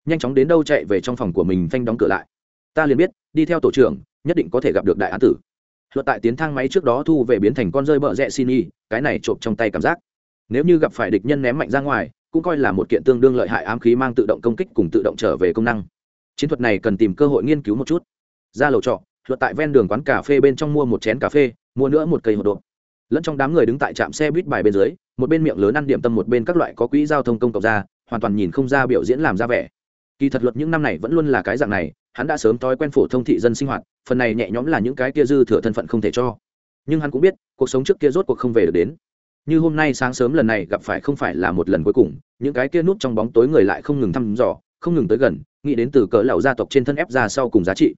Nhanh chóng đến đâu chạy về trong phòng của mình phanh đóng cửa lại. Ta liền biết, đi theo tổ trưởng, nhất định có thể gặp được đại án tử. Luật tại tiến thang máy trước đó thu về biến thành con rơi bợ rẽ xin y cái này trộm trong tay cảm giác. Nếu như gặp phải địch nhân ném mạnh ra ngoài, cũng coi là một kiện tương đương lợi hại ám khí mang tự động công kích cùng tự động trở về công năng chiến thuật này cần tìm cơ hội nghiên cứu một chút. Ra lầu trọ luật tại ven đường quán cà phê bên trong mua một chén cà phê, mua nữa một cây hộp độp lẫn trong đám người đứng tại trạm xe buýt bài bên dưới, một bên miệng lớn ăn điểm tâm, một bên các loại có quỹ giao thông công cộng ra, hoàn toàn nhìn không ra biểu diễn làm ra vẻ. Kỳ thật luật những năm này vẫn luôn là cái dạng này, hắn đã sớm thói quen phổ thông thị dân sinh hoạt, phần này nhẹ nhõm là những cái kia dư thừa thân phận không thể cho. Nhưng hắn cũng biết, cuộc sống trước kia rốt cuộc không về được đến. Như hôm nay sáng sớm lần này gặp phải không phải là một lần cuối cùng, những cái kia núp trong bóng tối người lại không ngừng thăm dò, không ngừng tới gần nghĩ đến từ cỡ lậu gia tộc trên thân ép ra sau cùng giá trị.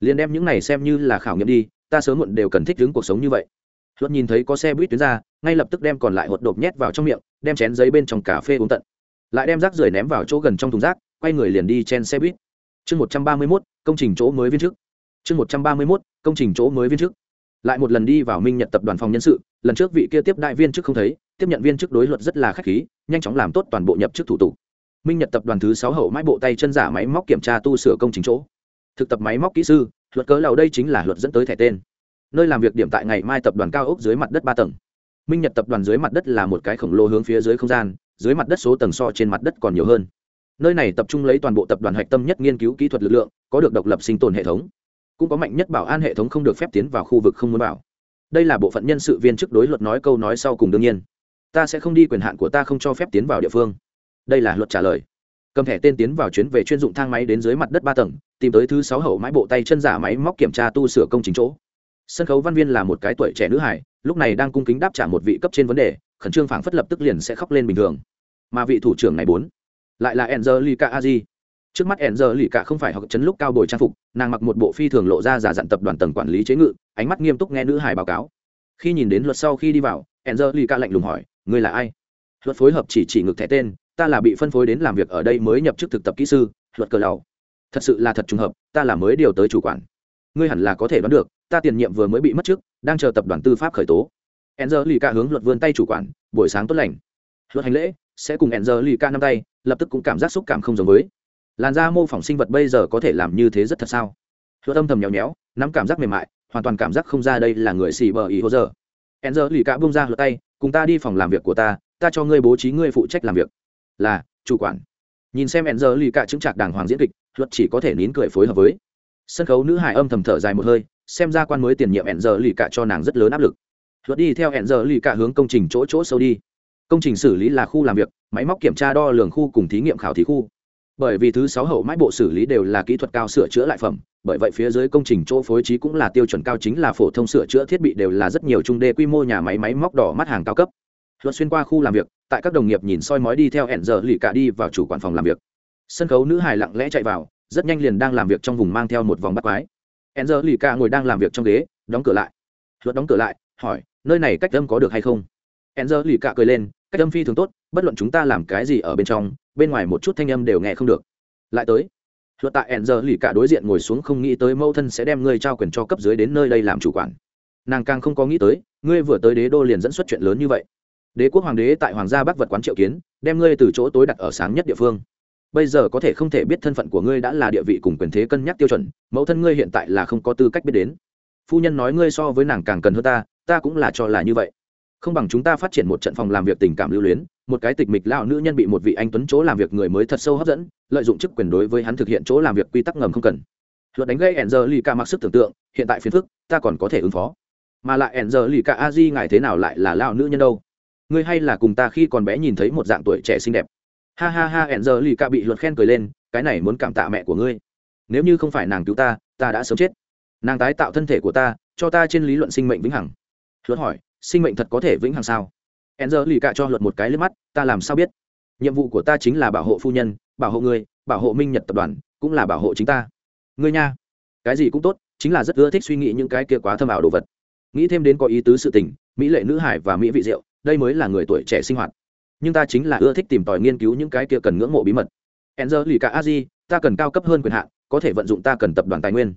Liền đem những này xem như là khảo nghiệm đi, ta sớm muộn đều cần thích ứng cuộc sống như vậy. Luật nhìn thấy có xe buýt tuyến ra, ngay lập tức đem còn lại hột đột nhét vào trong miệng, đem chén giấy bên trong cà phê uống tận. Lại đem rác rưởi ném vào chỗ gần trong thùng rác, quay người liền đi chen xe buýt. Chương một trăm ba mươi mốt, công trình chỗ mới viên chức. Chương một trăm ba mươi mốt, công trình chỗ mới viên chức. Lại một lần đi vào minh nhật tập đoàn phòng nhân sự, lần trước vị kia tiếp đại viên chức không thấy, tiếp nhận viên chức đối luật rất là khách khí, nhanh chóng làm tốt toàn bộ nhập chức thủ tục minh nhật tập đoàn thứ sáu hậu mãi bộ tay chân giả máy móc kiểm tra tu sửa công trình chỗ. Thực tập máy móc kỹ sư, luật cớ lầu đây chính là luật dẫn tới thẻ tên. Nơi làm việc điểm tại ngày mai tập đoàn cao ốc dưới mặt đất ba tầng. Minh nhật tập đoàn dưới mặt đất là một cái khổng lồ hướng phía dưới không gian, dưới mặt đất số tầng so trên mặt đất còn nhiều hơn. Nơi này tập trung lấy toàn bộ tập đoàn hạch tâm nhất nghiên cứu kỹ thuật lực lượng, có được độc lập sinh tồn hệ thống. Cũng có mạnh nhất bảo an hệ thống không được phép tiến vào khu vực không muốn bảo. Đây là bộ phận nhân sự viên chức đối luật nói câu nói sau cùng đương nhiên. Ta sẽ không đi quyền hạn của ta không cho phép tiến vào địa phương đây là luật trả lời cầm thẻ tên tiến vào chuyến về chuyên dụng thang máy đến dưới mặt đất ba tầng tìm tới thứ sáu hậu mái bộ tay chân giả máy móc kiểm tra tu sửa công trình chỗ sân khấu văn viên là một cái tuổi trẻ nữ hải lúc này đang cung kính đáp trả một vị cấp trên vấn đề khẩn trương phảng phất lập tức liền sẽ khóc lên bình thường mà vị thủ trưởng này bốn lại là Angelica Aji. Trước mắt Angelica không phải học chấn lúc cao bồi trang phục, nàng mặc một bộ phi thường lộ ra giả dặn tập đoàn tầng quản lý chế ngự, ánh mắt nghiêm túc nghe nữ hải báo cáo. Khi nhìn đến luật sau khi đi vào, Angelica lạnh lùng hỏi, "Ngươi là ai?" Luật phối hợp chỉ chỉ ngực thẻ tên, "Ta là bị phân phối đến làm việc ở đây mới nhập chức thực tập kỹ sư, luật cờ lầu." Thật sự là thật trùng hợp, ta là mới điều tới chủ quản. Ngươi hẳn là có thể đoán được, ta tiền nhiệm vừa mới bị mất chức, đang chờ tập đoàn tư pháp khởi tố. Angelica hướng luật vươn tay chủ quản, "Buổi sáng tốt lành." Luật hành lễ, sẽ cùng Angelica năm tay, lập tức cũng cảm giác xúc cảm không giống với làn da mô phỏng sinh vật bây giờ có thể làm như thế rất thật sao Luật âm thầm nhéo nhéo nắm cảm giác mềm mại hoàn toàn cảm giác không ra đây là người xì bờ ý hô giờ enzer lì ca bung ra luật tay cùng ta đi phòng làm việc của ta ta cho ngươi bố trí ngươi phụ trách làm việc là, chủ quản. Nhìn xem hẹn giờ lì cả chứng trạc đàng hoàng diễn kịch, luật chỉ có thể nín cười phối hợp với. Sân khấu nữ hải âm thầm thở dài một hơi, xem ra quan mới tiền nhiệm hẹn giờ lì cả cho nàng rất lớn áp lực. Luật đi theo hẹn giờ lì cả hướng công trình chỗ chỗ sâu đi. Công trình xử lý là khu làm việc, máy móc kiểm tra đo lường khu cùng thí nghiệm khảo thí khu. Bởi vì thứ sáu hậu mãi bộ xử lý đều là kỹ thuật cao sửa chữa lại phẩm, bởi vậy phía dưới công trình chỗ phối trí cũng là tiêu chuẩn cao chính là phổ thông sửa chữa thiết bị đều là rất nhiều trung đê quy mô nhà máy máy móc đỏ mắt hàng cao cấp. Luật xuyên qua khu làm việc tại các đồng nghiệp nhìn soi mói đi theo hẹn giờ lì cả đi vào chủ quản phòng làm việc. Sân khấu nữ hài lặng lẽ chạy vào, rất nhanh liền đang làm việc trong vùng mang theo một vòng bắt quái. Hẹn giờ lì cả ngồi đang làm việc trong ghế, đóng cửa lại. Luật đóng cửa lại, hỏi, nơi này cách âm có được hay không? Hẹn giờ lì cả cười lên, cách âm phi thường tốt, bất luận chúng ta làm cái gì ở bên trong, bên ngoài một chút thanh âm đều nghe không được. Lại tới luật tại hẹn giờ lì cả đối diện ngồi xuống không nghĩ tới mâu thân sẽ đem ngươi trao quyền cho cấp dưới đến nơi đây làm chủ quản. Nàng càng không có nghĩ tới, ngươi vừa tới đế đô liền dẫn xuất chuyện lớn như vậy đế quốc hoàng đế tại hoàng gia bắc vật quán triệu kiến, đem ngươi từ chỗ tối đặt ở sáng nhất địa phương. Bây giờ có thể không thể biết thân phận của ngươi đã là địa vị cùng quyền thế cân nhắc tiêu chuẩn, mẫu thân ngươi hiện tại là không có tư cách biết đến. Phu nhân nói ngươi so với nàng càng cần hơn ta ta cũng là cho là như vậy. Không bằng chúng ta phát triển một trận phòng làm việc tình cảm lưu luyến, một cái tịch mịch lao nữ nhân bị một vị anh tuấn chỗ làm việc người mới thật sâu hấp dẫn, lợi dụng chức quyền đối với hắn thực hiện chỗ làm việc quy tắc ngầm không cần. Luật đánh gây ẻn giờ lì ca mặc sức tưởng tượng, hiện tại phiền phức, ta còn có thể ứng phó. Mà lại ẻn giờ lì ca a di ngài thế nào lại là lao nữ nhân đâu? Ngươi hay là cùng ta khi còn bé nhìn thấy một dạng tuổi trẻ xinh đẹp. Ha ha ha, hẹn giờ lì ca bị luật khen cười lên, cái này muốn cảm tạ mẹ của ngươi. Nếu như không phải nàng cứu ta ta đã sớm chết. Nàng tái tạo thân thể của ta, cho ta trên lý luận sinh mệnh vĩnh hằng. Luật hỏi, sinh mệnh thật có thể vĩnh hằng sao? Hẹn giờ lì ca cho luật một cái lên mắt, ta làm sao biết? Nhiệm vụ của ta chính là bảo hộ phu nhân, bảo hộ ngươi bảo hộ minh nhật tập đoàn, cũng là bảo hộ chính ta. Ngươi nha. Cái gì cũng tốt, chính là rất ưa thích suy nghĩ những cái kia quá thâm ảo đồ vật. Nghĩ thêm đến có ý tứ sự tình, mỹ lệ nữ hải và mỹ vị Diệu đây mới là người tuổi trẻ sinh hoạt. Nhưng ta chính là ưa thích tìm tòi nghiên cứu những cái kia cần ngưỡng mộ bí mật. Enzer lì cả a di ta cần cao cấp hơn quyền hạn, có thể vận dụng ta cần tập đoàn tài nguyên.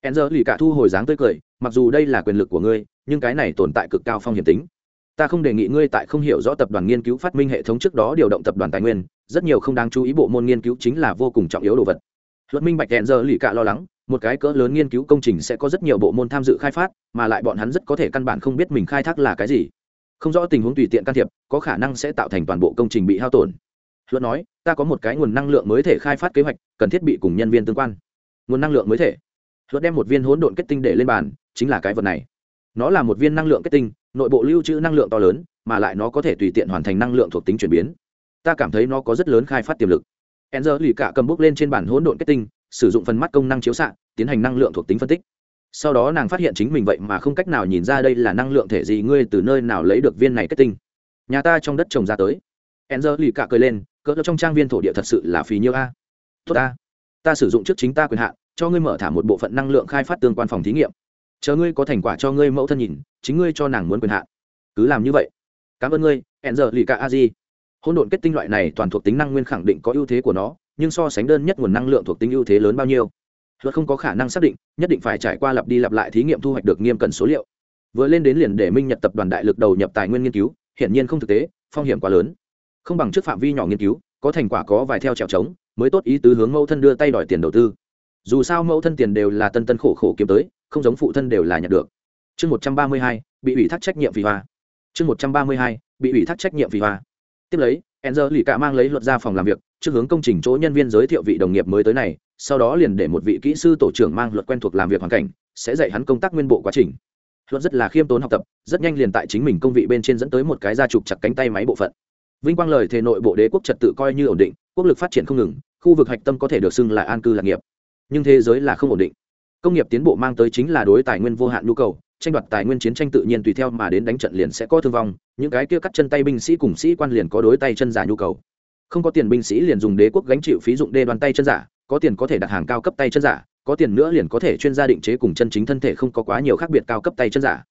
Enzer lì cả thu hồi dáng tươi cười, mặc dù đây là quyền lực của ngươi, nhưng cái này tồn tại cực cao phong hiểm tính. Ta không đề nghị ngươi tại không hiểu rõ tập đoàn nghiên cứu phát minh hệ thống trước đó điều động tập đoàn tài nguyên, rất nhiều không đáng chú ý bộ môn nghiên cứu chính là vô cùng trọng yếu đồ vật. Luật minh bạch hẹn giờ lì cạ lo lắng, một cái cỡ lớn nghiên cứu công trình sẽ có rất nhiều bộ môn tham dự khai phát, mà lại bọn hắn rất có thể căn bản không biết mình khai thác là cái gì không rõ tình huống tùy tiện can thiệp, có khả năng sẽ tạo thành toàn bộ công trình bị hao tổn. Luật nói, ta có một cái nguồn năng lượng mới thể khai phát kế hoạch, cần thiết bị cùng nhân viên tương quan. Nguồn năng lượng mới thể. Luật đem một viên hỗn độn kết tinh để lên bàn, chính là cái vật này. Nó là một viên năng lượng kết tinh, nội bộ lưu trữ năng lượng to lớn, mà lại nó có thể tùy tiện hoàn thành năng lượng thuộc tính chuyển biến. Ta cảm thấy nó có rất lớn khai phát tiềm lực. Enzer lì cả cầm bút lên trên bản hỗn độn kết tinh, sử dụng phần mắt công năng chiếu xạ, tiến hành năng lượng thuộc tính phân tích sau đó nàng phát hiện chính mình vậy mà không cách nào nhìn ra đây là năng lượng thể gì, ngươi từ nơi nào lấy được viên này kết tinh? Nhà ta trong đất trồng ra tới. Enzer lì cả cười lên, cỡ trong trang viên thổ địa thật sự là phí nhiêu a. Tốt a ta sử dụng trước chính ta quyền hạn, cho ngươi mở thả một bộ phận năng lượng khai phát tương quan phòng thí nghiệm. Chờ ngươi có thành quả cho ngươi mẫu thân nhìn, chính ngươi cho nàng muốn quyền hạn. Cứ làm như vậy. Cảm ơn ngươi hẹn giờ lì cả a di. Hỗn độn kết tinh loại này toàn thuộc tính năng nguyên khẳng định có ưu thế của nó, nhưng so sánh đơn nhất nguồn năng lượng thuộc tính ưu thế lớn bao nhiêu? Luật không có khả năng xác định, nhất định phải trải qua lặp đi lặp lại thí nghiệm thu hoạch được nghiêm cẩn số liệu. Vừa lên đến liền để minh nhật tập đoàn đại lực đầu nhập tài nguyên nghiên cứu, hiển nhiên không thực tế, phong hiểm quá lớn. Không bằng trước phạm vi nhỏ nghiên cứu, có thành quả có vài theo trèo trống, mới tốt ý tứ hướng mẫu thân đưa tay đòi tiền đầu tư. Dù sao mẫu thân tiền đều là tân tân khổ khổ kiếm tới, không giống phụ thân đều là nhận được. Chương một trăm ba mươi hai, bị ủy thác trách nhiệm vì hoa chương một trăm ba mươi hai, bị ủy thác trách nhiệm vì hoa tiếp lấy, enzer lì cả mang lấy luật ra phòng làm việc trước hướng công trình chỗ nhân viên giới thiệu vị đồng nghiệp mới tới này, sau đó liền để một vị kỹ sư tổ trưởng mang luật quen thuộc làm việc hoàn cảnh, sẽ dạy hắn công tác nguyên bộ quá trình. Luật rất là khiêm tốn học tập, rất nhanh liền tại chính mình công vị bên trên dẫn tới một cái gia trục chặt cánh tay máy bộ phận. Vinh quang lời thề nội bộ đế quốc trật tự coi như ổn định, quốc lực phát triển không ngừng, khu vực hạch tâm có thể được xưng là an cư lạc nghiệp. Nhưng thế giới là không ổn định. Công nghiệp tiến bộ mang tới chính là đối tài nguyên vô hạn nhu cầu, tranh đoạt tài nguyên chiến tranh tự nhiên tùy theo mà đến đánh trận liền sẽ có thương vong, những cái kia cắt chân tay binh sĩ cùng sĩ quan liền có đối tay chân giả nhu cầu không có tiền binh sĩ liền dùng đế quốc gánh chịu phí dụng đê đoàn tay chân giả, có tiền có thể đặt hàng cao cấp tay chân giả, có tiền nữa liền có thể chuyên gia định chế cùng chân chính thân thể không có quá nhiều khác biệt cao cấp tay chân giả.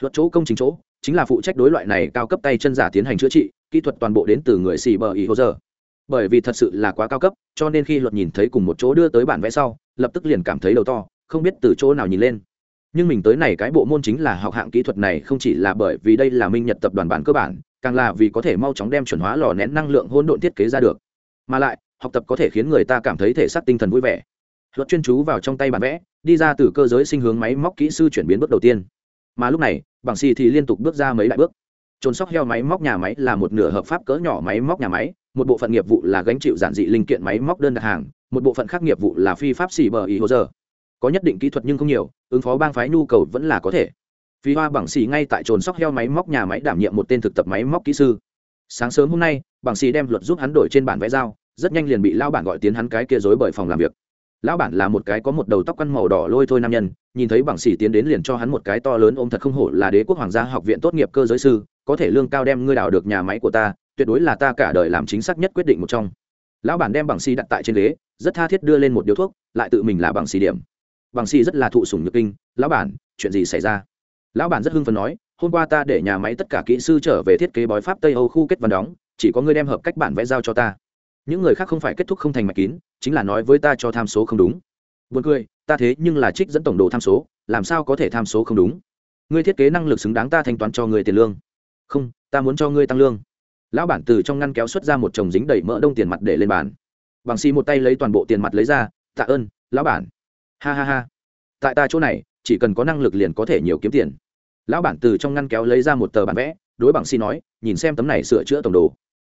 Luật chỗ công chính chỗ, chính là phụ trách đối loại này cao cấp tay chân giả tiến hành chữa trị, kỹ thuật toàn bộ đến từ người xì bờ ý hồ giờ. Bởi vì thật sự là quá cao cấp, cho nên khi luật nhìn thấy cùng một chỗ đưa tới bản vẽ sau, lập tức liền cảm thấy đầu to, không biết từ chỗ nào nhìn lên. Nhưng mình tới này cái bộ môn chính là học hạng kỹ thuật này không chỉ là bởi vì đây là minh nhật tập đoàn bản cơ bản càng là vì có thể mau chóng đem chuẩn hóa lò nén năng lượng hỗn độn thiết kế ra được. Mà lại, học tập có thể khiến người ta cảm thấy thể xác tinh thần vui vẻ. Luật chuyên chú vào trong tay bản vẽ, đi ra từ cơ giới sinh hướng máy móc kỹ sư chuyển biến bước đầu tiên. Mà lúc này, bảng xì thì liên tục bước ra mấy đại bước. Trồn sóc heo máy móc nhà máy là một nửa hợp pháp cỡ nhỏ máy móc nhà máy, một bộ phận nghiệp vụ là gánh chịu giản dị linh kiện máy móc đơn đặt hàng, một bộ phận khác nghiệp vụ là phi pháp xì bờ ý hồ giờ. Có nhất định kỹ thuật nhưng không nhiều, ứng phó bang phái nhu cầu vẫn là có thể phí hoa bảng xì ngay tại trồn sóc heo máy móc nhà máy đảm nhiệm một tên thực tập máy móc kỹ sư. Sáng sớm hôm nay, bảng xì đem luật giúp hắn đổi trên bản vẽ dao, rất nhanh liền bị lão bản gọi tiến hắn cái kia dối bởi phòng làm việc. Lão bản là một cái có một đầu tóc căn màu đỏ lôi thôi nam nhân, nhìn thấy bảng xì tiến đến liền cho hắn một cái to lớn ôm thật không hổ là đế quốc hoàng gia học viện tốt nghiệp cơ giới sư, có thể lương cao đem ngươi đào được nhà máy của ta, tuyệt đối là ta cả đời làm chính xác nhất quyết định một trong. Lão bản đem bằng xì đặt tại trên ghế, rất tha thiết đưa lên một điếu thuốc, lại tự mình là bằng xì điểm. Bằng xì rất là thụ sủng nhược kinh, lão bản, chuyện gì xảy ra? Lão bản rất hưng phấn nói hôm qua ta để nhà máy tất cả kỹ sư trở về thiết kế bói pháp tây âu khu kết văn đóng chỉ có ngươi đem hợp cách bản vẽ giao cho ta những người khác không phải kết thúc không thành mạch kín chính là nói với ta cho tham số không đúng Buồn cười, ta thế nhưng là trích dẫn tổng đồ tham số, làm sao có thể tham số không đúng? Ngươi thiết kế năng lực xứng đáng ta thanh toán cho ngươi tiền lương. Không, ta muốn cho ngươi tăng lương. Lão bản từ trong ngăn kéo xuất ra một chồng dính đầy mỡ đông tiền mặt để lên bàn. Bằng xi một tay lấy toàn bộ tiền mặt lấy ra, "Tạ ơn, lão bản." Ha ha ha. Tại ta chỗ này, chỉ cần có năng lực liền có thể nhiều kiếm tiền. Lão bản từ trong ngăn kéo lấy ra một tờ bản vẽ, đối bằng xì nói, "Nhìn xem tấm này sửa chữa tổng đồ."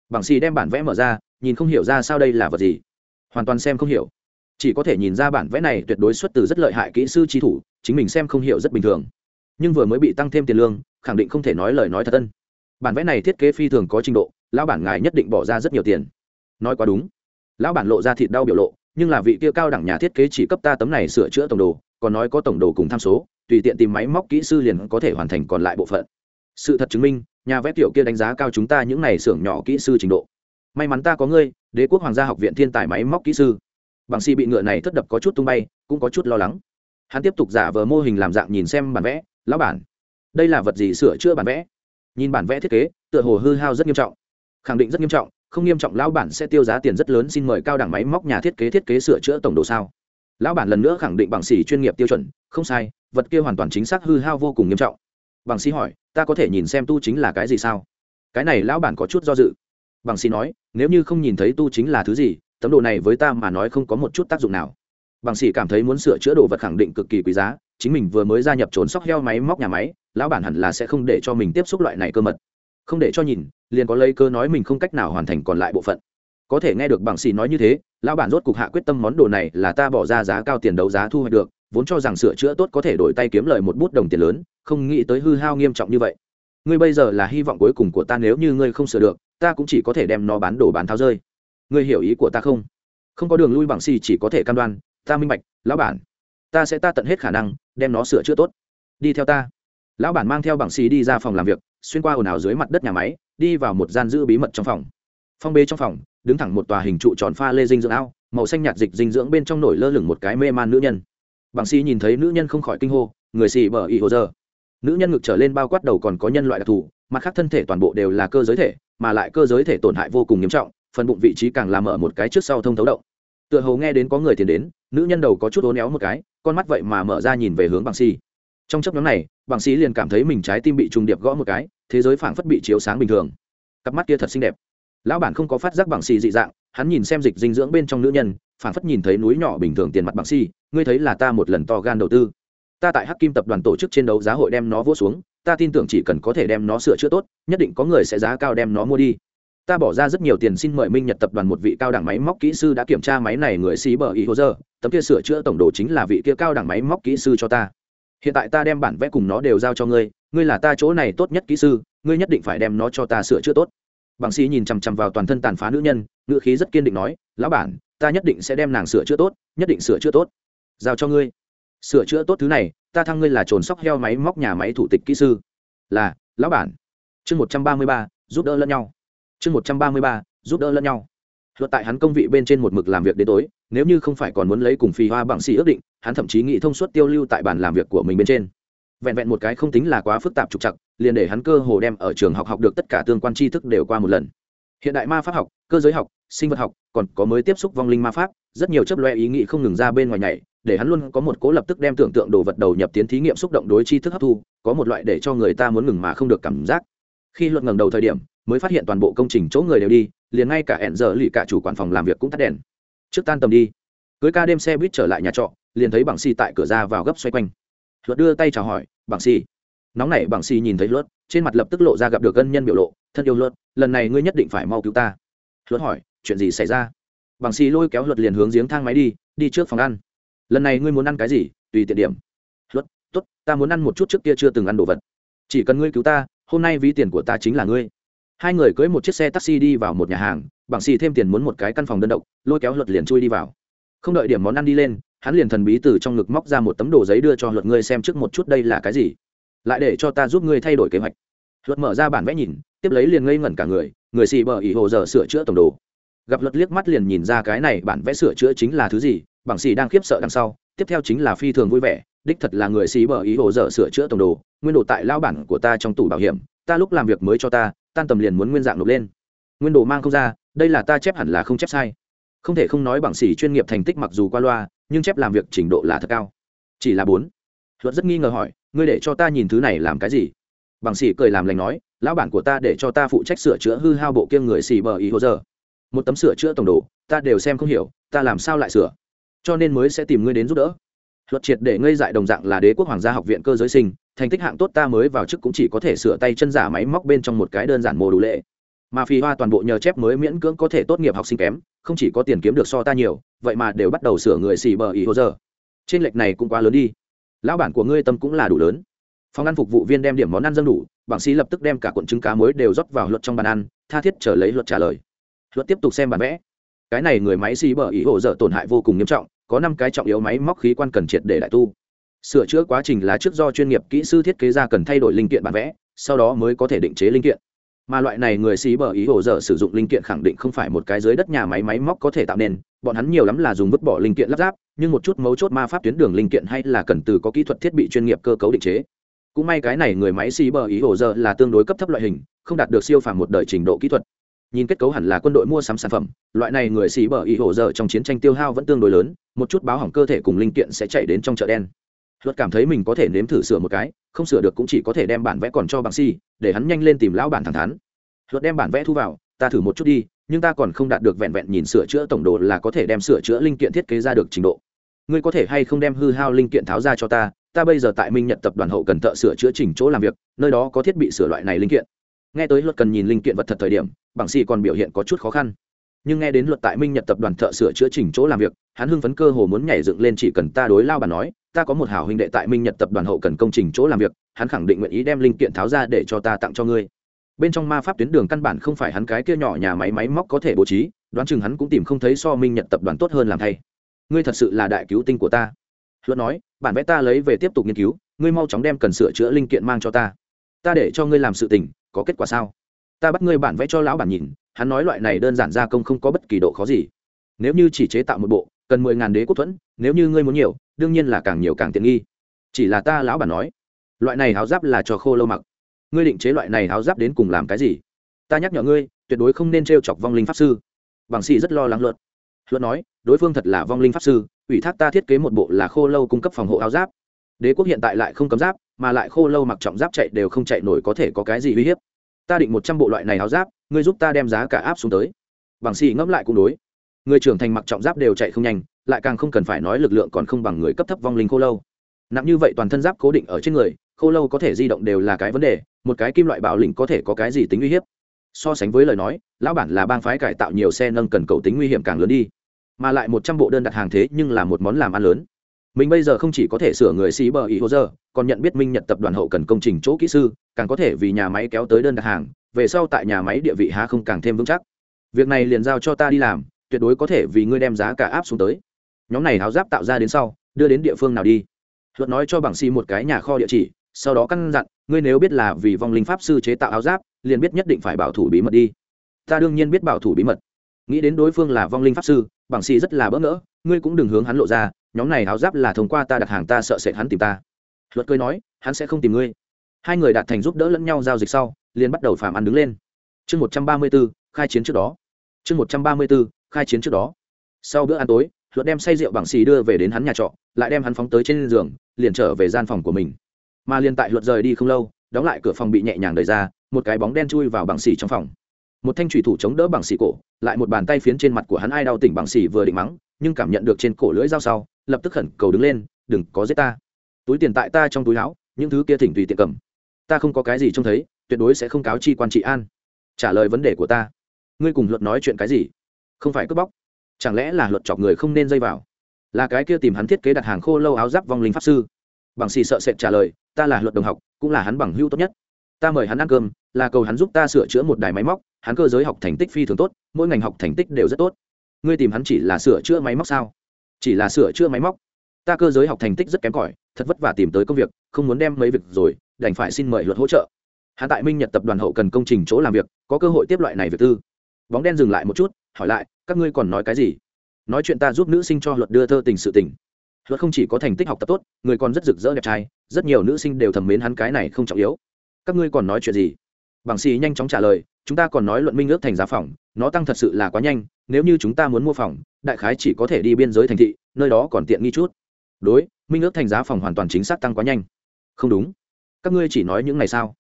Bằng xì đem bản vẽ mở ra, nhìn không hiểu ra sao đây là vật gì. Hoàn toàn xem không hiểu. Chỉ có thể nhìn ra bản vẽ này tuyệt đối xuất từ rất lợi hại kỹ sư trí thủ chính mình xem không hiểu rất bình thường. Nhưng vừa mới bị tăng thêm tiền lương khẳng định không thể nói lời nói thật ân. Bản vẽ này thiết kế phi thường có trình độ lão bản ngài nhất định bỏ ra rất nhiều tiền. Nói quá đúng. Lão bản lộ ra thịt đau biểu lộ nhưng là vị kia cao đẳng nhà thiết kế chỉ cấp ta tấm này sửa chữa tổng đồ còn nói có tổng đồ cùng tham số tùy tiện tìm máy móc kỹ sư liền có thể hoàn thành còn lại bộ phận. Sự thật chứng minh, nhà vẽ tiểu kia đánh giá cao chúng ta những này xưởng nhỏ kỹ sư trình độ. May mắn ta có ngươi, đế quốc hoàng gia học viện thiên tài máy móc kỹ sư. Bằng si bị ngựa này thất đập có chút tung bay, cũng có chút lo lắng. Hắn tiếp tục giả vờ mô hình làm dạng nhìn xem bản vẽ, lão bản, đây là vật gì sửa chữa bản vẽ? Nhìn bản vẽ thiết kế, tựa hồ hư hao rất nghiêm trọng. Khẳng định rất nghiêm trọng, không nghiêm trọng lão bản sẽ tiêu giá tiền rất lớn xin mời cao đẳng máy móc nhà thiết kế thiết kế sửa chữa tổng đồ sao lão bản lần nữa khẳng định bằng xỉ chuyên nghiệp tiêu chuẩn, không sai, vật kia hoàn toàn chính xác hư hao vô cùng nghiêm trọng. Bằng xỉ hỏi, ta có thể nhìn xem tu chính là cái gì sao? Cái này lão bản có chút do dự. Bằng xỉ nói, nếu như không nhìn thấy tu chính là thứ gì, tấm đồ này với ta mà nói không có một chút tác dụng nào. Bằng xỉ cảm thấy muốn sửa chữa đồ vật khẳng định cực kỳ quý giá, chính mình vừa mới gia nhập trốn sóc heo máy móc nhà máy, lão bản hẳn là sẽ không để cho mình tiếp xúc loại này cơ mật. Không để cho nhìn, liền có lấy cơ nói mình không cách nào hoàn thành còn lại bộ phận có thể nghe được bằng xì nói như thế, lão bản rốt cục hạ quyết tâm món đồ này là ta bỏ ra giá cao tiền đấu giá thu hoạch được, vốn cho rằng sửa chữa tốt có thể đổi tay kiếm lời một bút đồng tiền lớn, không nghĩ tới hư hao nghiêm trọng như vậy. Ngươi bây giờ là hy vọng cuối cùng của ta nếu như ngươi không sửa được, ta cũng chỉ có thể đem nó bán đồ bán tháo rơi. Ngươi hiểu ý của ta không? Không có đường lui bằng xì chỉ có thể cam đoan, ta minh bạch, lão bản. Ta sẽ ta tận hết khả năng, đem nó sửa chữa tốt. Đi theo ta. Lão bản mang theo bằng xì đi ra phòng làm việc, xuyên qua ồn ào dưới mặt đất nhà máy, đi vào một gian giữ bí mật trong phòng phong bê trong phòng, đứng thẳng một tòa hình trụ tròn pha lê dinh dưỡng ao, màu xanh nhạt dịch dinh dưỡng bên trong nổi lơ lửng một cái mê man nữ nhân. Bằng xì nhìn thấy nữ nhân không khỏi kinh hô, người xì bờ ý hồ giờ nữ nhân ngực trở lên bao quát đầu còn có nhân loại đặc thù, mặt khác thân thể toàn bộ đều là cơ giới thể, mà lại cơ giới thể tổn hại vô cùng nghiêm trọng, phần bụng vị trí càng làm mở một cái trước sau thông thấu động. Tựa hồ nghe đến có người tiến đến, nữ nhân đầu có chút ố néo một cái, con mắt vậy mà mở ra nhìn về hướng bằng xì trong chấp nhóm này, bằng xì liền cảm thấy mình trái tim bị trùng điệp gõ một cái, thế giới phảng phất bị chiếu sáng bình thường. Cặp mắt kia thật xinh đẹp lão bản không có phát giác bằng xì dị dạng, hắn nhìn xem dịch dinh dưỡng bên trong nữ nhân phản phất nhìn thấy núi nhỏ bình thường tiền mặt bằng xì, ngươi thấy là ta một lần to gan đầu tư. Ta tại hắc kim tập đoàn tổ chức trên đấu giá hội đem nó vỗ xuống, ta tin tưởng chỉ cần có thể đem nó sửa chữa tốt, nhất định có người sẽ giá cao đem nó mua đi. Ta bỏ ra rất nhiều tiền xin mời minh nhật tập đoàn một vị cao đẳng máy móc kỹ sư đã kiểm tra máy này người xí bờ ý hồ dơ, tấm kia sửa chữa tổng đồ chính là vị kia cao đẳng máy móc kỹ sư cho ta. Hiện tại ta đem bản vẽ cùng nó đều giao cho ngươi ngươi là ta chỗ này tốt nhất kỹ sư, ngươi nhất định phải đem nó cho ta sửa chữa tốt bằng sĩ nhìn chằm chằm vào toàn thân tàn phá nữ nhân, ngữ khí rất kiên định nói, lão bản, ta nhất định sẽ đem nàng sửa chữa tốt, nhất định sửa chữa tốt. Giao cho ngươi. Sửa chữa tốt thứ này, ta thăng ngươi là trồn sóc heo máy móc nhà máy thủ tịch kỹ sư. Là, lão bản. Chương một trăm ba mươi ba, giúp đỡ lẫn nhau. Chương một trăm ba mươi ba, giúp đỡ lẫn nhau. Luật tại hắn công vị bên trên một mực làm việc đến tối, nếu như không phải còn muốn lấy cùng phi hoa bằng xì ước định, hắn thậm chí nghĩ thông suốt tiêu lưu tại bàn làm việc của mình bên trên vẹn vẹn một cái không tính là quá phức tạp trục chặt liền để hắn cơ hồ đem ở trường học học được tất cả tương quan tri thức đều qua một lần. Hiện đại ma pháp học, cơ giới học, sinh vật học, còn có mới tiếp xúc vong linh ma pháp, rất nhiều chấp loe ý nghĩ không ngừng ra bên ngoài nhảy, để hắn luôn có một cố lập tức đem tưởng tượng đồ vật đầu nhập tiến thí nghiệm xúc động đối tri thức hấp thu, có một loại để cho người ta muốn ngừng mà không được cảm giác. Khi luật ngẩng đầu thời điểm, mới phát hiện toàn bộ công trình chỗ người đều đi, liền ngay cả hẹn giờ lì cả chủ quản phòng làm việc cũng tắt đèn. Trước tan tầm đi. Cưới ca đêm xe buýt trở lại nhà trọ, liền thấy bằng xì tại cửa ra vào gấp xoay quanh luật đưa tay chào hỏi, bằng xì nóng nảy bằng xì nhìn thấy luật, trên mặt lập tức lộ ra gặp được gân nhân biểu lộ, thân yêu luật, lần này ngươi nhất định phải mau cứu ta. Luật hỏi, chuyện gì xảy ra? Bằng xì lôi kéo luật liền hướng giếng thang máy đi đi trước phòng ăn. Lần này ngươi muốn ăn cái gì? Tùy tiện điểm. Luật t ố t ta muốn ăn một chút trước kia chưa từng ăn đồ vật. Chỉ cần ngươi cứu ta, hôm nay ví tiền của ta chính là ngươi. Hai người cưỡi một chiếc xe taxi đi vào một nhà hàng, bằng xì thêm tiền muốn một cái căn phòng đơn độc, lôi kéo luật liền chui đi vào. Không đợi điểm món ăn đi lên hắn liền thần bí từ trong ngực móc ra một tấm đồ giấy đưa cho luật ngươi xem trước một chút đây là cái gì. Lại để cho ta giúp ngươi thay đổi kế hoạch. Luật mở ra bản vẽ nhìn, tiếp lấy liền ngây ngẩn cả người người xì bờ ỉ hồ giờ sửa chữa tổng đồ. Gặp luật liếc mắt liền nhìn ra cái này bản vẽ sửa chữa chính là thứ gì, bằng xì đang khiếp sợ đằng sau, tiếp theo chính là phi thường vui vẻ, đích thật là người xì bờ ý hồ dở sửa chữa tổng đồ, nguyên đồ tại lao bản của ta trong tủ bảo hiểm, ta lúc làm việc mới cho ta, tan tầm liền muốn nguyên dạng nộp lên. Nguyên đồ mang không ra, đây là ta chép hẳn là không chép sai. Không thể không nói bằng xì chuyên nghiệp thành tích mặc dù qua loa nhưng chép làm việc trình độ là thật cao. Chỉ là bốn. Luật rất nghi ngờ hỏi, ngươi để cho ta nhìn thứ này làm cái gì? Bằng xỉ cười làm lành nói, lão bản của ta để cho ta phụ trách sửa chữa hư hao bộ kiêng người xì bờ ý hồ giờ. Một tấm sửa chữa tổng đồ, ta đều xem không hiểu, ta làm sao lại sửa? Cho nên mới sẽ tìm ngươi đến giúp đỡ. Luật triệt để ngây dại đồng dạng là đế quốc hoàng gia học viện cơ giới sinh, thành tích hạng tốt ta mới vào chức cũng chỉ có thể sửa tay chân giả máy móc bên trong một cái đơn giản mô đủ lệ. Mà phi hoa toàn bộ nhờ chép mới miễn cưỡng có thể tốt nghiệp học sinh kém không chỉ có tiền kiếm được so ta nhiều, vậy mà đều bắt đầu sửa người xì bờ ý hồ giờ. Trên lệch này cũng quá lớn đi. Lão bản của ngươi tâm cũng là đủ lớn. Phòng ăn phục vụ viên đem điểm món ăn dân đủ, bảng sĩ lập tức đem cả cuộn trứng cá muối đều rót vào luật trong bàn ăn, tha thiết trở lấy luật trả lời. Luật tiếp tục xem bản vẽ. Cái này người máy xì bờ ý hồ dở tổn hại vô cùng nghiêm trọng, có năm cái trọng yếu máy móc khí quan cần triệt để đại tu. Sửa chữa quá trình là trước do chuyên nghiệp kỹ sư thiết kế ra cần thay đổi linh kiện bản vẽ, sau đó mới có thể định chế linh kiện mà loại này người xí bờ ý hồ dở sử dụng linh kiện khẳng định không phải một cái dưới đất nhà máy máy móc có thể tạo nên, bọn hắn nhiều lắm là dùng vứt bỏ linh kiện lắp ráp, nhưng một chút mấu chốt ma pháp tuyến đường linh kiện hay là cần từ có kỹ thuật thiết bị chuyên nghiệp cơ cấu định chế. Cũng may cái này người máy xí bờ ý hồ dở là tương đối cấp thấp loại hình, không đạt được siêu phàm một đời trình độ kỹ thuật. Nhìn kết cấu hẳn là quân đội mua sắm sản phẩm, loại này người xì bờ ý hồ dở trong chiến tranh tiêu hao vẫn tương đối lớn, một chút báo hỏng cơ thể cùng linh kiện sẽ chạy đến trong chợ đen luật cảm thấy mình có thể nếm thử sửa một cái, không sửa được cũng chỉ có thể đem bản vẽ còn cho bằng si, để hắn nhanh lên tìm lão bản thẳng thắn. Luật đem bản vẽ thu vào, ta thử một chút đi, nhưng ta còn không đạt được vẹn vẹn nhìn sửa chữa tổng đồ là có thể đem sửa chữa linh kiện thiết kế ra được trình độ. Ngươi có thể hay không đem hư hao linh kiện tháo ra cho ta ta bây giờ tại minh nhật tập đoàn hậu cần thợ sửa chữa chỉnh chỗ làm việc, nơi đó có thiết bị sửa loại này linh kiện. Nghe tới luật cần nhìn linh kiện vật thật thời điểm, bằng si còn biểu hiện có chút khó khăn nhưng nghe đến luật tại minh nhật tập đoàn thợ sửa chữa chỉnh chỗ làm việc, hắn hưng phấn cơ hồ muốn nhảy dựng lên chỉ cần ta đối lao bà nói, ta có một hảo huynh đệ tại minh nhật tập đoàn hậu cần công trình chỗ làm việc, hắn khẳng định nguyện ý đem linh kiện tháo ra để cho ta tặng cho ngươi. Bên trong ma pháp tuyến đường căn bản không phải hắn cái kia nhỏ nhà máy máy móc có thể bố trí, đoán chừng hắn cũng tìm không thấy so minh nhật tập đoàn tốt hơn làm thay. Ngươi thật sự là đại cứu tinh của ta. Luật nói, bản vẽ ta lấy về tiếp tục nghiên cứu, ngươi mau chóng đem cần sửa chữa linh kiện mang cho ta. Ta để cho ngươi làm sự tình, có kết quả sao? Ta bắt ngươi bản vẽ cho lão bản nhìn hắn nói loại này đơn giản gia công không có bất kỳ độ khó gì. Nếu như chỉ chế tạo một bộ, cần mười ngàn đế quốc thuẫn, nếu như ngươi muốn nhiều, đương nhiên là càng nhiều càng tiện nghi. Chỉ là ta lão bản nói, loại này áo giáp là cho khô lâu mặc. Ngươi định chế loại này áo giáp đến cùng làm cái gì? Ta nhắc nhở ngươi, tuyệt đối không nên t r e o chọc vong linh pháp sư. Bằng sĩ rất lo lắng luật. Luật nói, đối phương thật là vong linh pháp sư, ủy thác ta thiết kế một bộ là khô lâu cung cấp phòng hộ áo giáp. Đế quốc hiện tại lại không cấm giáp, mà lại khô lâu mặc trọng giáp chạy đều không chạy nổi có thể có cái gì uy hiếp ta định một trăm bộ loại này áo giáp, ngươi giúp ta đem giá cả áp xuống tới. Bằng xì ngẫm lại cũng đối. Người trưởng thành mặc trọng giáp đều chạy không nhanh, lại càng không cần phải nói lực lượng còn không bằng người cấp thấp vong linh khô lâu. Nặng như vậy toàn thân giáp cố định ở trên người, khô lâu có thể di động đều là cái vấn đề, một cái kim loại bảo lĩnh có thể có cái gì tính uy hiếp? So sánh với lời nói, lão bản là bang phái cải tạo nhiều xe nâng cần cầu tính nguy hiểm càng lớn đi. Mà lại một trăm bộ đơn đặt hàng thế nhưng là một món làm ăn lớn mình bây giờ không chỉ có thể sửa người xí bờ ý hồ giờ, còn nhận biết minh nhật tập đoàn hậu cần công trình chỗ kỹ sư, càng có thể vì nhà máy kéo tới đơn đặt hàng, về sau tại nhà máy địa vị há không càng thêm vững chắc. Việc này liền giao cho ta đi làm, tuyệt đối có thể vì ngươi đem giá cả áp xuống tới. Nhóm này háo giáp tạo ra đến sau, đưa đến địa phương nào đi? Luật nói cho bảng si một cái nhà kho địa chỉ, sau đó căn dặn, ngươi nếu biết là vì vong linh pháp sư chế tạo áo giáp, liền biết nhất định phải bảo thủ bí mật đi. Ta đương nhiên biết bảo thủ bí mật. Nghĩ đến đối phương là vong linh pháp sư bảng si rất là bỡ ngỡ ngươi cũng đừng hướng hắn lộ ra, nhóm này áo giáp là thông qua ta đặt hàng ta sợ sệt hắn tìm ta. Luật cười nói, hắn sẽ không tìm ngươi. Hai người đạt thành giúp đỡ lẫn nhau giao dịch sau, liền bắt đầu phàm ăn đứng lên. Chương một trăm ba mươi b ố khai chiến trước đó. Chương một trăm ba mươi b ố khai chiến trước đó. Sau bữa ăn tối, luật đem say rượu bằng xì đưa về đến hắn nhà trọ, lại đem hắn phóng tới trên giường, liền trở về gian phòng của mình. Mà liền tại luật rời đi không lâu, đóng lại cửa phòng bị nhẹ nhàng đẩy ra, một cái bóng đen chui vào bằng xì trong phòng. Một thanh thủy thủ chống đỡ bằng xì cổ, lại một bàn tay phiến trên mặt của hắn ai đau tỉnh bằng xì vừa định mắng nhưng cảm nhận được trên cổ lưỡi dao sau, lập tức khẩn cầu đứng lên, đừng có giết ta. Túi tiền tại ta trong túi áo, những thứ kia thỉnh tùy tiện cầm. Ta không có cái gì trông thấy, tuyệt đối sẽ không cáo chi quan trị an. Trả lời vấn đề của ta. Ngươi cùng luật nói chuyện cái gì? Không phải cướp bóc. Chẳng lẽ là luật chọc người không nên dây vào? Là cái kia tìm hắn thiết kế đặt hàng khô lâu áo giáp vong linh pháp sư. Bằng xì sợ sệt trả lời, ta là luật đồng học, cũng là hắn bằng hưu tốt nhất. Ta mời hắn ăn cơm, là cầu hắn giúp ta sửa chữa một đài máy móc, hắn cơ giới học thành tích phi thường tốt, mỗi ngành học thành tích đều rất tốt ngươi tìm hắn chỉ là sửa chữa máy móc sao? Chỉ là sửa chữa máy móc? Ta cơ giới học thành tích rất kém cỏi, thật vất vả tìm tới công việc, không muốn đem mấy việc rồi, đành phải xin mời luật hỗ trợ. Hạ tại minh nhật tập đoàn hậu cần công trình chỗ làm việc, có cơ hội tiếp loại này việc tư. Bóng đen dừng lại một chút, hỏi lại, các ngươi còn nói cái gì? Nói chuyện ta giúp nữ sinh cho luật đưa thơ tình sự tình. Luật không chỉ có thành tích học tập tốt, người còn rất rực rỡ đẹp trai, rất nhiều nữ sinh đều thầm mến hắn cái này không trọng yếu. Các ngươi còn nói chuyện gì? Bằng xì nhanh chóng trả lời chúng ta còn nói luận minh ước thành giá phòng, nó tăng thật sự là quá nhanh, nếu như chúng ta muốn mua phòng, đại khái chỉ có thể đi biên giới thành thị, nơi đó còn tiện nghi chút. Đối, minh ước thành giá phòng hoàn toàn chính xác tăng quá nhanh. Không đúng. Các ngươi chỉ nói những ngày sao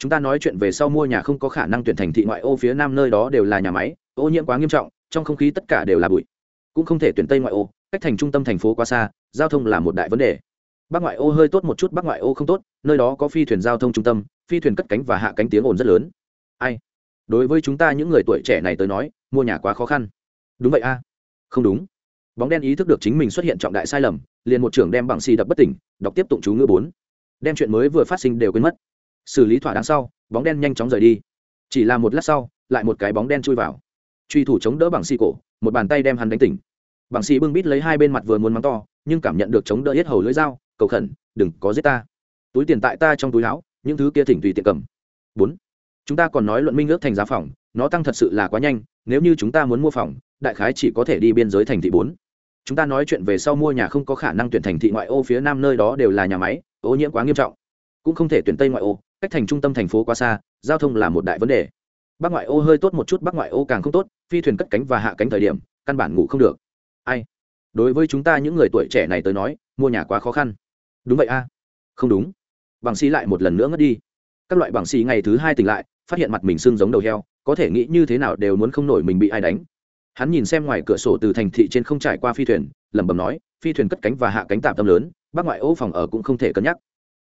chúng ta nói chuyện về sau mua nhà không có khả năng tuyển thành thị ngoại ô phía nam nơi đó đều là nhà máy, ô nhiễm quá nghiêm trọng, trong không khí tất cả đều là bụi. Cũng không thể tuyển tây ngoại ô, cách thành trung tâm thành phố quá xa, giao thông là một đại vấn đề. Bắc ngoại ô hơi tốt một chút, bắc ngoại ô không tốt, nơi đó có phi thuyền giao thông trung tâm, phi thuyền cất cánh và hạ cánh tiếng ồn rất lớn. Ai? Đối với chúng ta những người tuổi trẻ này tới nói, mua nhà quá khó khăn. Đúng vậy a. Không đúng. Bóng đen ý thức được chính mình xuất hiện trọng đại sai lầm, liền một trưởng đem bằng xì đập bất tỉnh, đọc tiếp tụng chú ngữ bốn. Đem chuyện mới vừa phát sinh đều quên mất. Xử lý thỏa đáng sau, bóng đen nhanh chóng rời đi. Chỉ là một lát sau, lại một cái bóng đen chui vào. Truy thủ chống đỡ bằng xì cổ, một bàn tay đem hắn đánh tỉnh. Bằng xì bưng bít lấy hai bên mặt vừa muốn mắng to, nhưng cảm nhận được chống đỡ hết hầu lưỡi dao, cầu khẩn, đừng có giết ta. Túi tiền tại ta trong túi áo, những thứ kia thỉnh tùy tiện cầm. Bốn chúng ta còn nói luận minh ước thành giá phòng, nó tăng thật sự là quá nhanh, nếu như chúng ta muốn mua phòng, đại khái chỉ có thể đi biên giới thành thị bốn. Chúng ta nói chuyện về sau mua nhà không có khả năng tuyển thành thị ngoại ô phía nam nơi đó đều là nhà máy, ô nhiễm quá nghiêm trọng. Cũng không thể tuyển tây ngoại ô, cách thành trung tâm thành phố quá xa, giao thông là một đại vấn đề. Bắc ngoại ô hơi tốt một chút, bắc ngoại ô càng không tốt, phi thuyền cất cánh và hạ cánh thời điểm, căn bản ngủ không được. Ai? Đối với chúng ta những người tuổi trẻ này tới nói, mua nhà quá khó khăn. Đúng vậy a. Không đúng. Bằng xì lại một lần nữa ngất đi. Các loại bằng xì ngày thứ hai tỉnh lại phát hiện mặt mình sưng giống đầu heo, có thể nghĩ như thế nào đều muốn không nổi mình bị ai đánh. Hắn nhìn xem ngoài cửa sổ từ thành thị trên không trải qua phi thuyền, lẩm bẩm nói, phi thuyền cất cánh và hạ cánh tạm tâm lớn, bác ngoại ô phòng ở cũng không thể cân nhắc.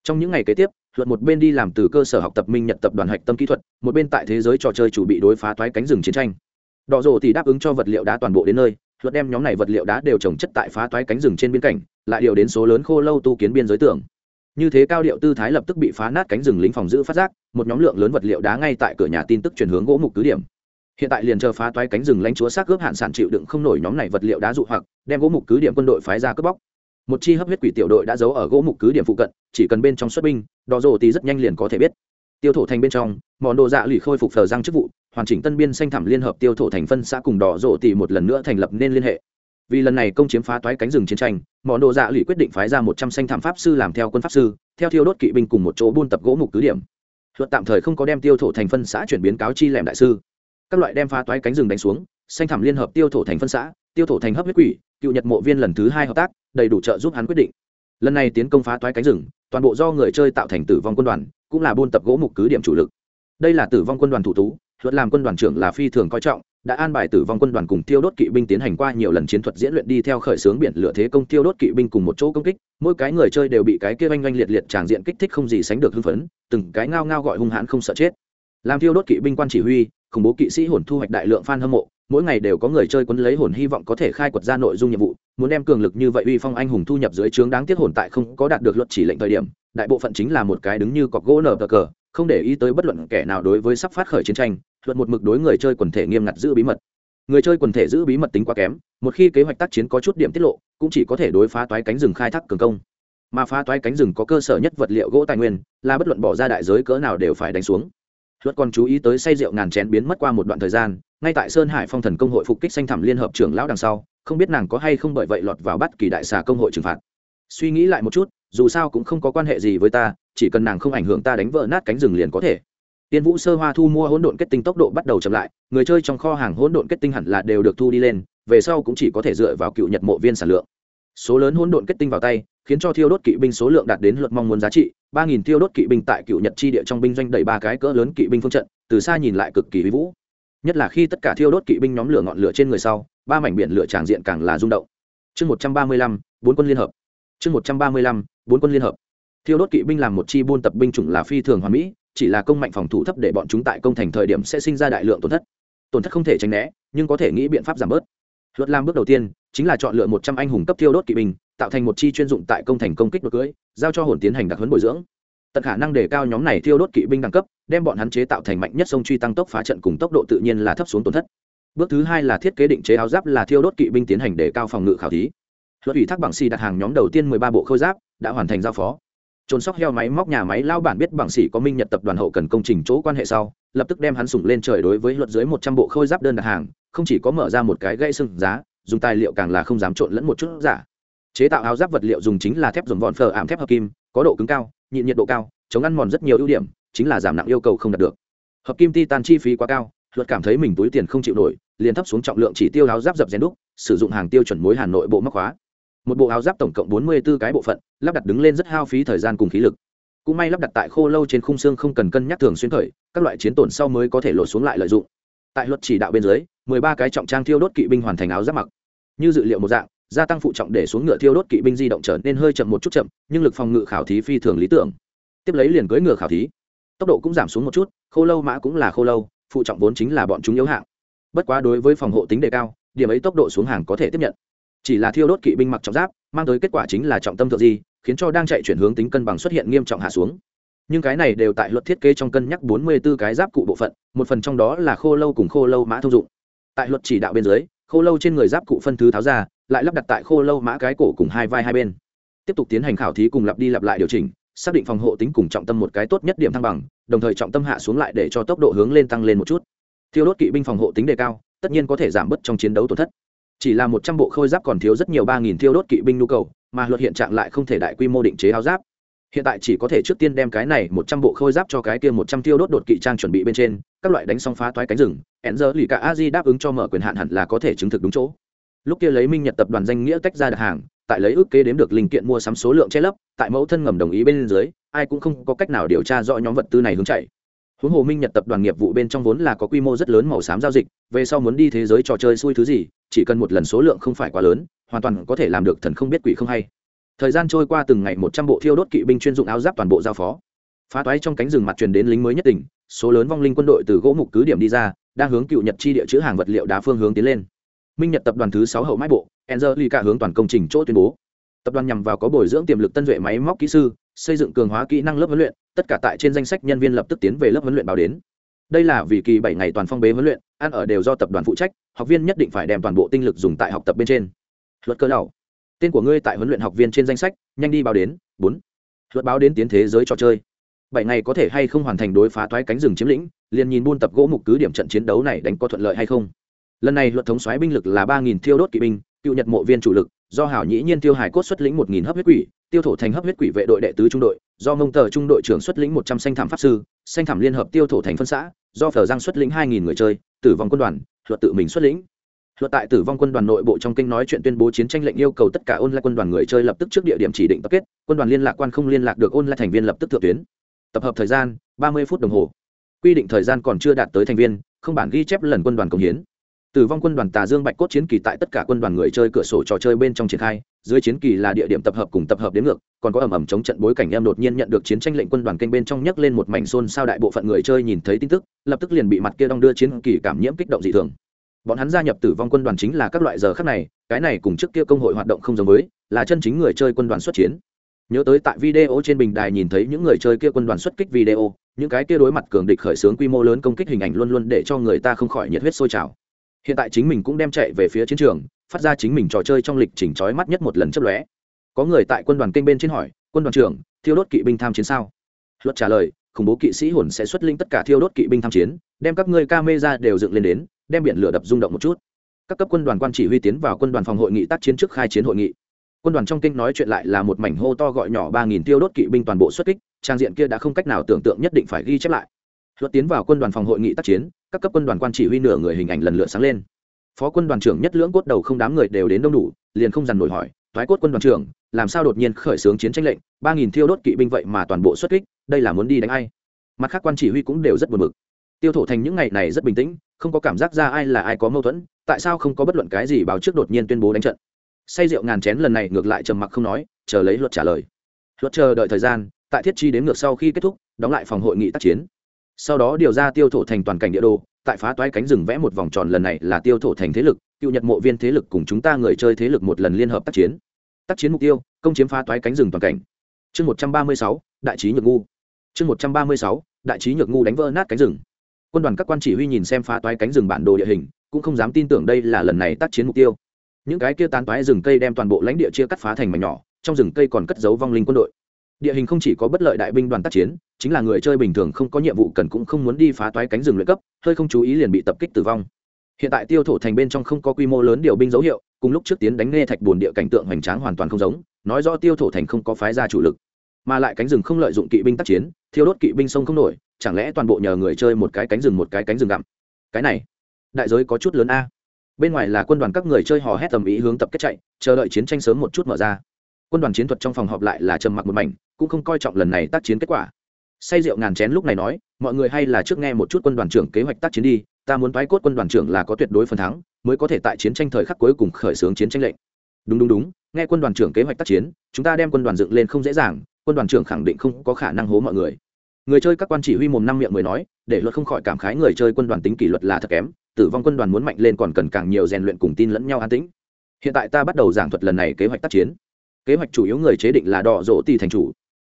Trong những ngày kế tiếp, luật một bên đi làm từ cơ sở học tập minh nhật tập đoàn hạch tâm kỹ thuật, một bên tại thế giới trò chơi chủ bị đối phá thoái cánh rừng chiến tranh. Đỏ rồ thì đáp ứng cho vật liệu đá toàn bộ đến nơi, luật đem nhóm này vật liệu đá đều trồng chất tại phá thoái cánh rừng trên biên cảnh, lại điều đến số lớn khô lâu tu kiến biên giới tưởng như thế cao điệu tư thái lập tức bị phá nát cánh rừng lính phòng giữ phát giác một nhóm lượng lớn vật liệu đá ngay tại cửa nhà tin tức chuyển hướng gỗ mục cứ điểm. Hiện tại liền chờ phá toái cánh rừng lãnh chúa xác cướp hạn sản chịu đựng không nổi nhóm này vật liệu đá dụ hoặc, đem gỗ mục cứ điểm quân đội phái ra cướp bóc. Một chi hấp huyết quỷ tiểu đội đã giấu ở gỗ mục cứ điểm phụ cận, chỉ cần bên trong xuất binh đò rồ thì rất nhanh liền có thể biết. Tiêu thổ thành bên trong, món đồ dạ lụy khôi phục thờ răng chức vụ, hoàn chỉnh tân biên xanh thảm liên hợp tiêu thổ thành phân xã cùng đỏ rộ thì một lần nữa thành lập nên liên hệ. Vì lần này công chiếm phá toái cánh rừng chiến tranh, món đồ dạ lụy quyết định phái ra một trăm xanh thảm pháp sư làm theo quân pháp sư, theo thiêu đốt kỵ binh cùng một chỗ buôn tập gỗ mục cứ điểm luật tạm thời không có đem tiêu thổ thành phân xã chuyển biến cáo chi lẻm đại sư. Các loại đem phá toái cánh rừng đánh xuống, xanh thảm liên hợp tiêu thổ thành phân xã, tiêu thổ thành hấp huyết quỷ, cựu nhật mộ viên lần thứ hai hợp tác, đầy đủ trợ giúp hắn quyết định. Lần này tiến công phá toái cánh rừng, toàn bộ do người chơi tạo thành tử vong quân đoàn, cũng là buôn tập gỗ mục cứ điểm chủ lực. Đây là tử vong quân đoàn thủ tú, luật làm quân đoàn trưởng là phi thường coi trọng đã an bài tử vong quân đoàn cùng tiêu đốt kỵ binh tiến hành qua nhiều lần chiến thuật diễn luyện đi theo khởi xướng biển lửa thế công tiêu đốt kỵ binh cùng một chỗ công kích. Mỗi cái người chơi đều bị cái kia oanh oanh liệt liệt tràng diện kích thích không gì sánh được hưng phấn, từng cái ngao ngao gọi hung hãn không sợ chết. Làm tiêu đốt kỵ binh quan chỉ huy, khủng bố kỵ sĩ hồn thu hoạch đại lượng fan hâm mộ, mỗi ngày đều có người chơi quấn lấy hồn hy vọng có thể khai quật ra nội dung nhiệm vụ, muốn đem cường lực như vậy uy phong anh hùng thu nhập dưới trướng đáng tiếc hồn tại không có đạt được luật chỉ lệnh thời điểm, đại bộ phận chính là một cái đứng như cọc gỗ nở cờ không để ý tới bất luận kẻ nào đối với sắp phát khởi chiến tranh luật một mực đối người chơi quần thể nghiêm ngặt giữ bí mật. Người chơi quần thể giữ bí mật tính quá kém, một khi kế hoạch tác chiến có chút điểm tiết lộ, cũng chỉ có thể đối phá toái cánh rừng khai thác cường công. Mà phá toái cánh rừng có cơ sở nhất vật liệu gỗ tài nguyên, là bất luận bỏ ra đại giới cỡ nào đều phải đánh xuống. Luật còn chú ý tới say rượu ngàn chén biến mất qua một đoạn thời gian, ngay tại sơn hải phong thần công hội phục kích xanh thẳm liên hợp trưởng lão đằng sau, không biết nàng có hay không bởi vậy lọt vào bắt kỳ đại xà công hội trừng phạt. Suy nghĩ lại một chút, dù sao cũng không có quan hệ gì với ta chỉ cần nàng không ảnh hưởng ta đánh vỡ nát cánh rừng liền có thể. Tiên vũ sơ hoa thu mua hỗn độn kết tinh tốc độ bắt đầu chậm lại, người chơi trong kho hàng hỗn độn kết tinh hẳn là đều được thu đi lên, về sau cũng chỉ có thể dựa vào cựu nhật mộ viên sản lượng. Số lớn hỗn độn kết tinh vào tay, khiến cho thiêu đốt kỵ binh số lượng đạt đến luật mong muốn giá trị, ba nghìn thiêu đốt kỵ binh tại cựu nhật chi địa trong binh doanh đầy ba cái cỡ lớn kỵ binh phương trận, từ xa nhìn lại cực kỳ vĩ vũ. Nhất là khi tất cả thiêu đốt kỵ binh nhóm lửa ngọn lửa trên người sau, ba mảnh biển lửa tràng diện càng là rung động. Chương một trăm ba mươi lăm, bốn quân liên hợp. Chương một trăm ba mươi lăm, bốn quân liên hợp thiêu đốt kỵ binh làm một chi buôn tập binh chủng là phi thường hoàn mỹ, chỉ là công mạnh phòng thủ thấp để bọn chúng tại công thành thời điểm sẽ sinh ra đại lượng tổn thất. Tổn thất không thể tránh né, nhưng có thể nghĩ biện pháp giảm bớt. Luật làm bước đầu tiên chính là chọn lựa một trăm anh hùng cấp thiêu đốt kỵ binh, tạo thành một chi chuyên dụng tại công thành công kích đột cưỡi, giao cho hồn tiến hành đặc huấn bồi dưỡng. Tận khả năng đề cao nhóm này thiêu đốt kỵ binh đẳng cấp, đem bọn hắn chế tạo thành mạnh nhất sông truy tăng tốc phá trận cùng tốc độ tự nhiên là thấp xuống tổn thất. Bước thứ hai là thiết kế định chế áo giáp là thiêu đốt kỵ binh tiến hành đề cao phòng ngự khảo thí. Luật ủy thác bằng xì đặt hàng nhóm đầu tiên mười ba bộ khôi giáp, đã hoàn thành giao phó trồn sóc heo máy móc nhà máy lao bản biết bằng sĩ có minh nhật tập đoàn hậu cần công trình chỗ quan hệ sau, lập tức đem hắn sủng lên trời đối với luật dưới một trăm bộ khôi giáp đơn đặt hàng, không chỉ có mở ra một cái gây sưng giá, dùng tài liệu càng là không dám trộn lẫn một chút giả. Chế tạo áo giáp vật liệu dùng chính là thép dùng vòn phở ảm thép hợp kim, có độ cứng cao, nhịn nhiệt độ cao, chống ăn mòn rất nhiều ưu điểm, chính là giảm nặng yêu cầu không đạt được. Hợp kim titan chi phí quá cao, luật cảm thấy mình túi tiền không chịu nổi, liền thấp xuống trọng lượng chỉ tiêu áo giáp dập rèn đúc, sử dụng hàng tiêu chuẩn mối hà nội bộ mắc hóa một bộ áo giáp tổng cộng bốn mươi 44 cái bộ phận, lắp đặt đứng lên rất hao phí thời gian cùng khí lực. Cũng may lắp đặt tại khô lâu trên khung xương không cần cân nhắc thường xuyên khởi các loại chiến tổn sau mới có thể lột xuống lại lợi dụng. Tại luật chỉ đạo bên dưới, mười ba cái trọng trang thiêu đốt kỵ binh hoàn thành áo giáp mặc. Như dự liệu một dạng, gia tăng phụ trọng để xuống ngựa thiêu đốt kỵ binh di động trở nên hơi chậm một chút chậm, nhưng lực phòng ngự khảo thí phi thường lý tưởng. Tiếp lấy liền cưỡi ngựa khảo thí. Tốc độ cũng giảm xuống một chút, khô lâu mã cũng là khô lâu, phụ trọng vốn chính là bọn chúng yếu hạng. Bất quá đối với phòng hộ tính đề cao, điểm ấy tốc độ xuống hàng có thể tiếp nhận chỉ là thiêu đốt kỵ binh mặc trọng giáp, mang tới kết quả chính là trọng tâm thượng di, khiến cho đang chạy chuyển hướng tính cân bằng xuất hiện nghiêm trọng hạ xuống. Nhưng cái này đều tại luật thiết kế trong cân nhắc 44 cái giáp cụ bộ phận, một phần trong đó là khô lâu cùng khô lâu mã thông dụng. Tại luật chỉ đạo bên dưới, khô lâu trên người giáp cụ phân thứ tháo ra, lại lắp đặt tại khô lâu mã cái cổ cùng hai vai hai bên. Tiếp tục tiến hành khảo thí cùng lặp đi lặp lại điều chỉnh, xác định phòng hộ tính cùng trọng tâm một cái tốt nhất điểm thăng bằng, đồng thời trọng tâm hạ xuống lại để cho tốc độ hướng lên tăng lên một chút. Thiêu đốt kỵ binh phòng hộ tính đề cao, tất nhiên có thể giảm bớt trong chiến đấu tổn thất chỉ là một trăm bộ khôi giáp còn thiếu rất nhiều ba nghìn thiêu đốt kỵ binh nhu cầu, mà luật hiện trạng lại không thể đại quy mô định chế áo giáp. Hiện tại chỉ có thể trước tiên đem cái này một trăm bộ khôi giáp cho cái kia một trăm tiêu đốt đột kỵ trang chuẩn bị bên trên, các loại đánh xong phá thoái cánh rừng hẹn giờ lì cả a di đáp ứng cho mở quyền hạn hẳn là có thể chứng thực đúng chỗ. Lúc kia lấy minh nhật tập đoàn danh nghĩa tách ra đặt hàng, tại lấy ước kế đếm được linh kiện mua sắm số lượng che lấp, tại mẫu thân ngầm đồng ý bên dưới, ai cũng không có cách nào điều tra rõ nhóm vật tư này hướng chạy huống hồ minh nhật tập đoàn nghiệp vụ bên trong vốn là có quy mô rất lớn màu xám giao dịch, về sau muốn đi thế giới trò chơi xui thứ gì, chỉ cần một lần số lượng không phải quá lớn, hoàn toàn có thể làm được thần không biết quỷ không hay. Thời gian trôi qua từng ngày một trăm bộ thiêu đốt kỵ binh chuyên dụng áo giáp toàn bộ giao phó. Phá toái trong cánh rừng mặt truyền đến lính mới nhất tỉnh, số lớn vong linh quân đội từ gỗ mục cứ điểm đi ra, đang hướng cựu nhật chi địa chữ hàng vật liệu đá phương hướng tiến lên. Minh nhật tập đoàn thứ sáu hậu mãi bộ Enzo ly cả hướng toàn công trình chỗ tuyên bố. Tập đoàn nhằm vào có bồi dưỡng tiềm lực tân duệ máy móc kỹ sư, xây dựng cường hóa kỹ năng lớp huấn luyện tất cả tại trên danh sách nhân viên lập tức tiến về lớp huấn luyện báo đến. Đây là vì kỳ bảy ngày toàn phong bế huấn luyện, ăn ở đều do tập đoàn phụ trách, học viên nhất định phải đem toàn bộ tinh lực dùng tại học tập bên trên. Luật cơ đầu tên của ngươi tại huấn luyện học viên trên danh sách, nhanh đi báo đến, bốn. Luật báo đến tiến thế giới trò chơi. Bảy ngày có thể hay không hoàn thành đối phá toái cánh rừng chiếm lĩnh, liền nhìn buôn tập gỗ mục cứ điểm trận chiến đấu này đánh có thuận lợi hay không. Lần này luật thống xoáy binh lực là ba nghìn thiêu đốt kỵ binh, cựu nhật mộ viên chủ lực, do hảo nhĩ nhiên tiêu hải cốt xuất lĩnh một nghìn hấp huyết quỷ tiêu thổ thành hấp huyết quỷ vệ đội đệ tứ trung đội, do mông tờ trung đội trưởng xuất lĩnh một trăm xanh thảm pháp sư, xanh thảm liên hợp tiêu thổ thành phân xã, do phở giang xuất lĩnh hai nghìn người chơi, tử vong quân đoàn, luật tự mình xuất lĩnh. Luật tại tử vong quân đoàn nội bộ trong kinh nói chuyện tuyên bố chiến tranh lệnh yêu cầu tất cả ôn lại quân đoàn người chơi lập tức trước địa điểm chỉ định tập kết, quân đoàn liên lạc quan không liên lạc được ôn lại thành viên lập tức thượng tuyến. Tập hợp thời gian, ba mươi phút đồng hồ. Quy định thời gian còn chưa đạt tới thành viên, không bản ghi chép lần quân đoàn công hiến tử vong quân đoàn tà dương bạch cốt chiến kỳ tại tất cả quân đoàn người chơi cửa sổ trò chơi bên trong triển khai, dưới chiến kỳ là địa điểm tập hợp cùng tập hợp đến ngược, còn có ẩm ẩm chống trận bối cảnh em đột nhiên nhận được chiến tranh lệnh quân đoàn kênh bên trong nhấc lên một mảnh xôn sao đại bộ phận người chơi nhìn thấy tin tức, lập tức liền bị mặt kia đong đưa chiến kỳ cảm nhiễm kích động dị thường. Bọn hắn gia nhập tử vong quân đoàn chính là các loại giờ khác này, cái này cùng trước kia công hội hoạt động không giống với, là chân chính người chơi quân đoàn xuất chiến. Nhớ tới tại video trên bình đài nhìn thấy những người chơi kia quân đoàn xuất kích video, những cái kia đối mặt cường địch khởi xướng quy mô lớn công kích hình ảnh luôn luôn để cho người ta không khỏi nhiệt huyết sôi trào hiện tại chính mình cũng đem chạy về phía chiến trường, phát ra chính mình trò chơi trong lịch trình trói mắt nhất một lần chấp lóe. Có người tại quân đoàn kênh bên trên hỏi, quân đoàn trưởng, thiêu đốt kỵ binh tham chiến sao? Luật trả lời, khủng bố kỵ sĩ hồn sẽ xuất linh tất cả thiêu đốt kỵ binh tham chiến, đem các ngươi ca mê ra đều dựng lên đến, đem biển lửa đập rung động một chút. Các cấp quân đoàn quan chỉ huy tiến vào quân đoàn phòng hội nghị tác chiến trước khai chiến hội nghị. Quân đoàn trong kinh nói chuyện lại là một mảnh hô to gọi nhỏ ba nghìn tiêu đốt kỵ binh toàn bộ xuất kích, trang diện kia đã không cách nào tưởng tượng nhất định phải ghi chép lại. Luật tiến vào quân đoàn phòng hội nghị tác chiến các cấp quân đoàn quan chỉ huy nửa người hình ảnh lần lượt sáng lên. Phó quân đoàn trưởng nhất lưỡng cốt đầu không đám người đều đến đông đủ, liền không dằn nổi hỏi, thoái cốt quân đoàn trưởng, làm sao đột nhiên khởi xướng chiến tranh lệnh, ba nghìn thiêu đốt kỵ binh vậy mà toàn bộ xuất kích, đây là muốn đi đánh ai? Mặt khác quan chỉ huy cũng đều rất buồn bực. Tiêu thổ thành những ngày này rất bình tĩnh, không có cảm giác ra ai là ai có mâu thuẫn, tại sao không có bất luận cái gì báo trước đột nhiên tuyên bố đánh trận. Say rượu ngàn chén lần này ngược lại trầm mặc không nói, chờ lấy luật trả lời. Luật chờ đợi thời gian, tại thiết chi đến ngược sau khi kết thúc, đóng lại phòng hội nghị tác chiến sau đó điều ra tiêu thổ thành toàn cảnh địa đồ, tại phá toái cánh rừng vẽ một vòng tròn lần này là tiêu thổ thành thế lực, cựu nhật mộ viên thế lực cùng chúng ta người chơi thế lực một lần liên hợp tác chiến. Tác chiến mục tiêu, công chiếm phá toái cánh rừng toàn cảnh. Chương một trăm ba mươi sáu, đại trí nhược ngu. Chương một trăm ba mươi sáu, đại trí nhược ngu đánh vỡ nát cánh rừng. Quân đoàn các quan chỉ huy nhìn xem phá toái cánh rừng bản đồ địa hình, cũng không dám tin tưởng đây là lần này tác chiến mục tiêu. Những cái kia tán toái rừng cây đem toàn bộ lãnh địa chia cắt phá thành mảnh nhỏ, trong rừng cây còn cất giấu vong linh quân đội địa hình không chỉ có bất lợi đại binh đoàn tác chiến, chính là người chơi bình thường không có nhiệm vụ cần cũng không muốn đi phá toái cánh rừng luyện cấp, hơi không chú ý liền bị tập kích tử vong. Hiện tại tiêu thổ thành bên trong không có quy mô lớn điều binh dấu hiệu, cùng lúc trước tiến đánh nghe thạch bồn địa cảnh tượng hoành tráng hoàn toàn không giống, nói rõ tiêu thổ thành không có phái ra chủ lực. Mà lại cánh rừng không lợi dụng kỵ binh tác chiến, thiêu đốt kỵ binh sông không nổi, chẳng lẽ toàn bộ nhờ người chơi một cái cánh rừng một cái cánh rừng gặm? Cái này, đại giới có chút lớn a. Bên ngoài là quân đoàn các người chơi hò hét tầm ý hướng tập kết chạy, chờ đợi chiến tranh sớm một chút mở ra quân đoàn chiến thuật trong phòng họp lại là trầm mặc một mảnh, cũng không coi trọng lần này tác chiến kết quả. Say rượu ngàn chén lúc này nói, mọi người hay là trước nghe một chút quân đoàn trưởng kế hoạch tác chiến đi, ta muốn thoái cốt quân đoàn trưởng là có tuyệt đối phần thắng, mới có thể tại chiến tranh thời khắc cuối cùng khởi xướng chiến tranh lệnh. Đúng đúng đúng, nghe quân đoàn trưởng kế hoạch tác chiến, chúng ta đem quân đoàn dựng lên không dễ dàng, quân đoàn trưởng khẳng định không có khả năng hố mọi người. Người chơi các quan chỉ huy mồm năm miệng mới nói, để luật không khỏi cảm khái người chơi quân đoàn tính kỷ luật là thật kém, tử vong quân đoàn muốn mạnh lên còn cần càng nhiều rèn luyện cùng tin lẫn nhau an tĩnh. Hiện tại ta bắt đầu giảng thuật lần này kế hoạch tác chiến kế hoạch chủ yếu người chế định là đỏ rộ tỷ thành chủ.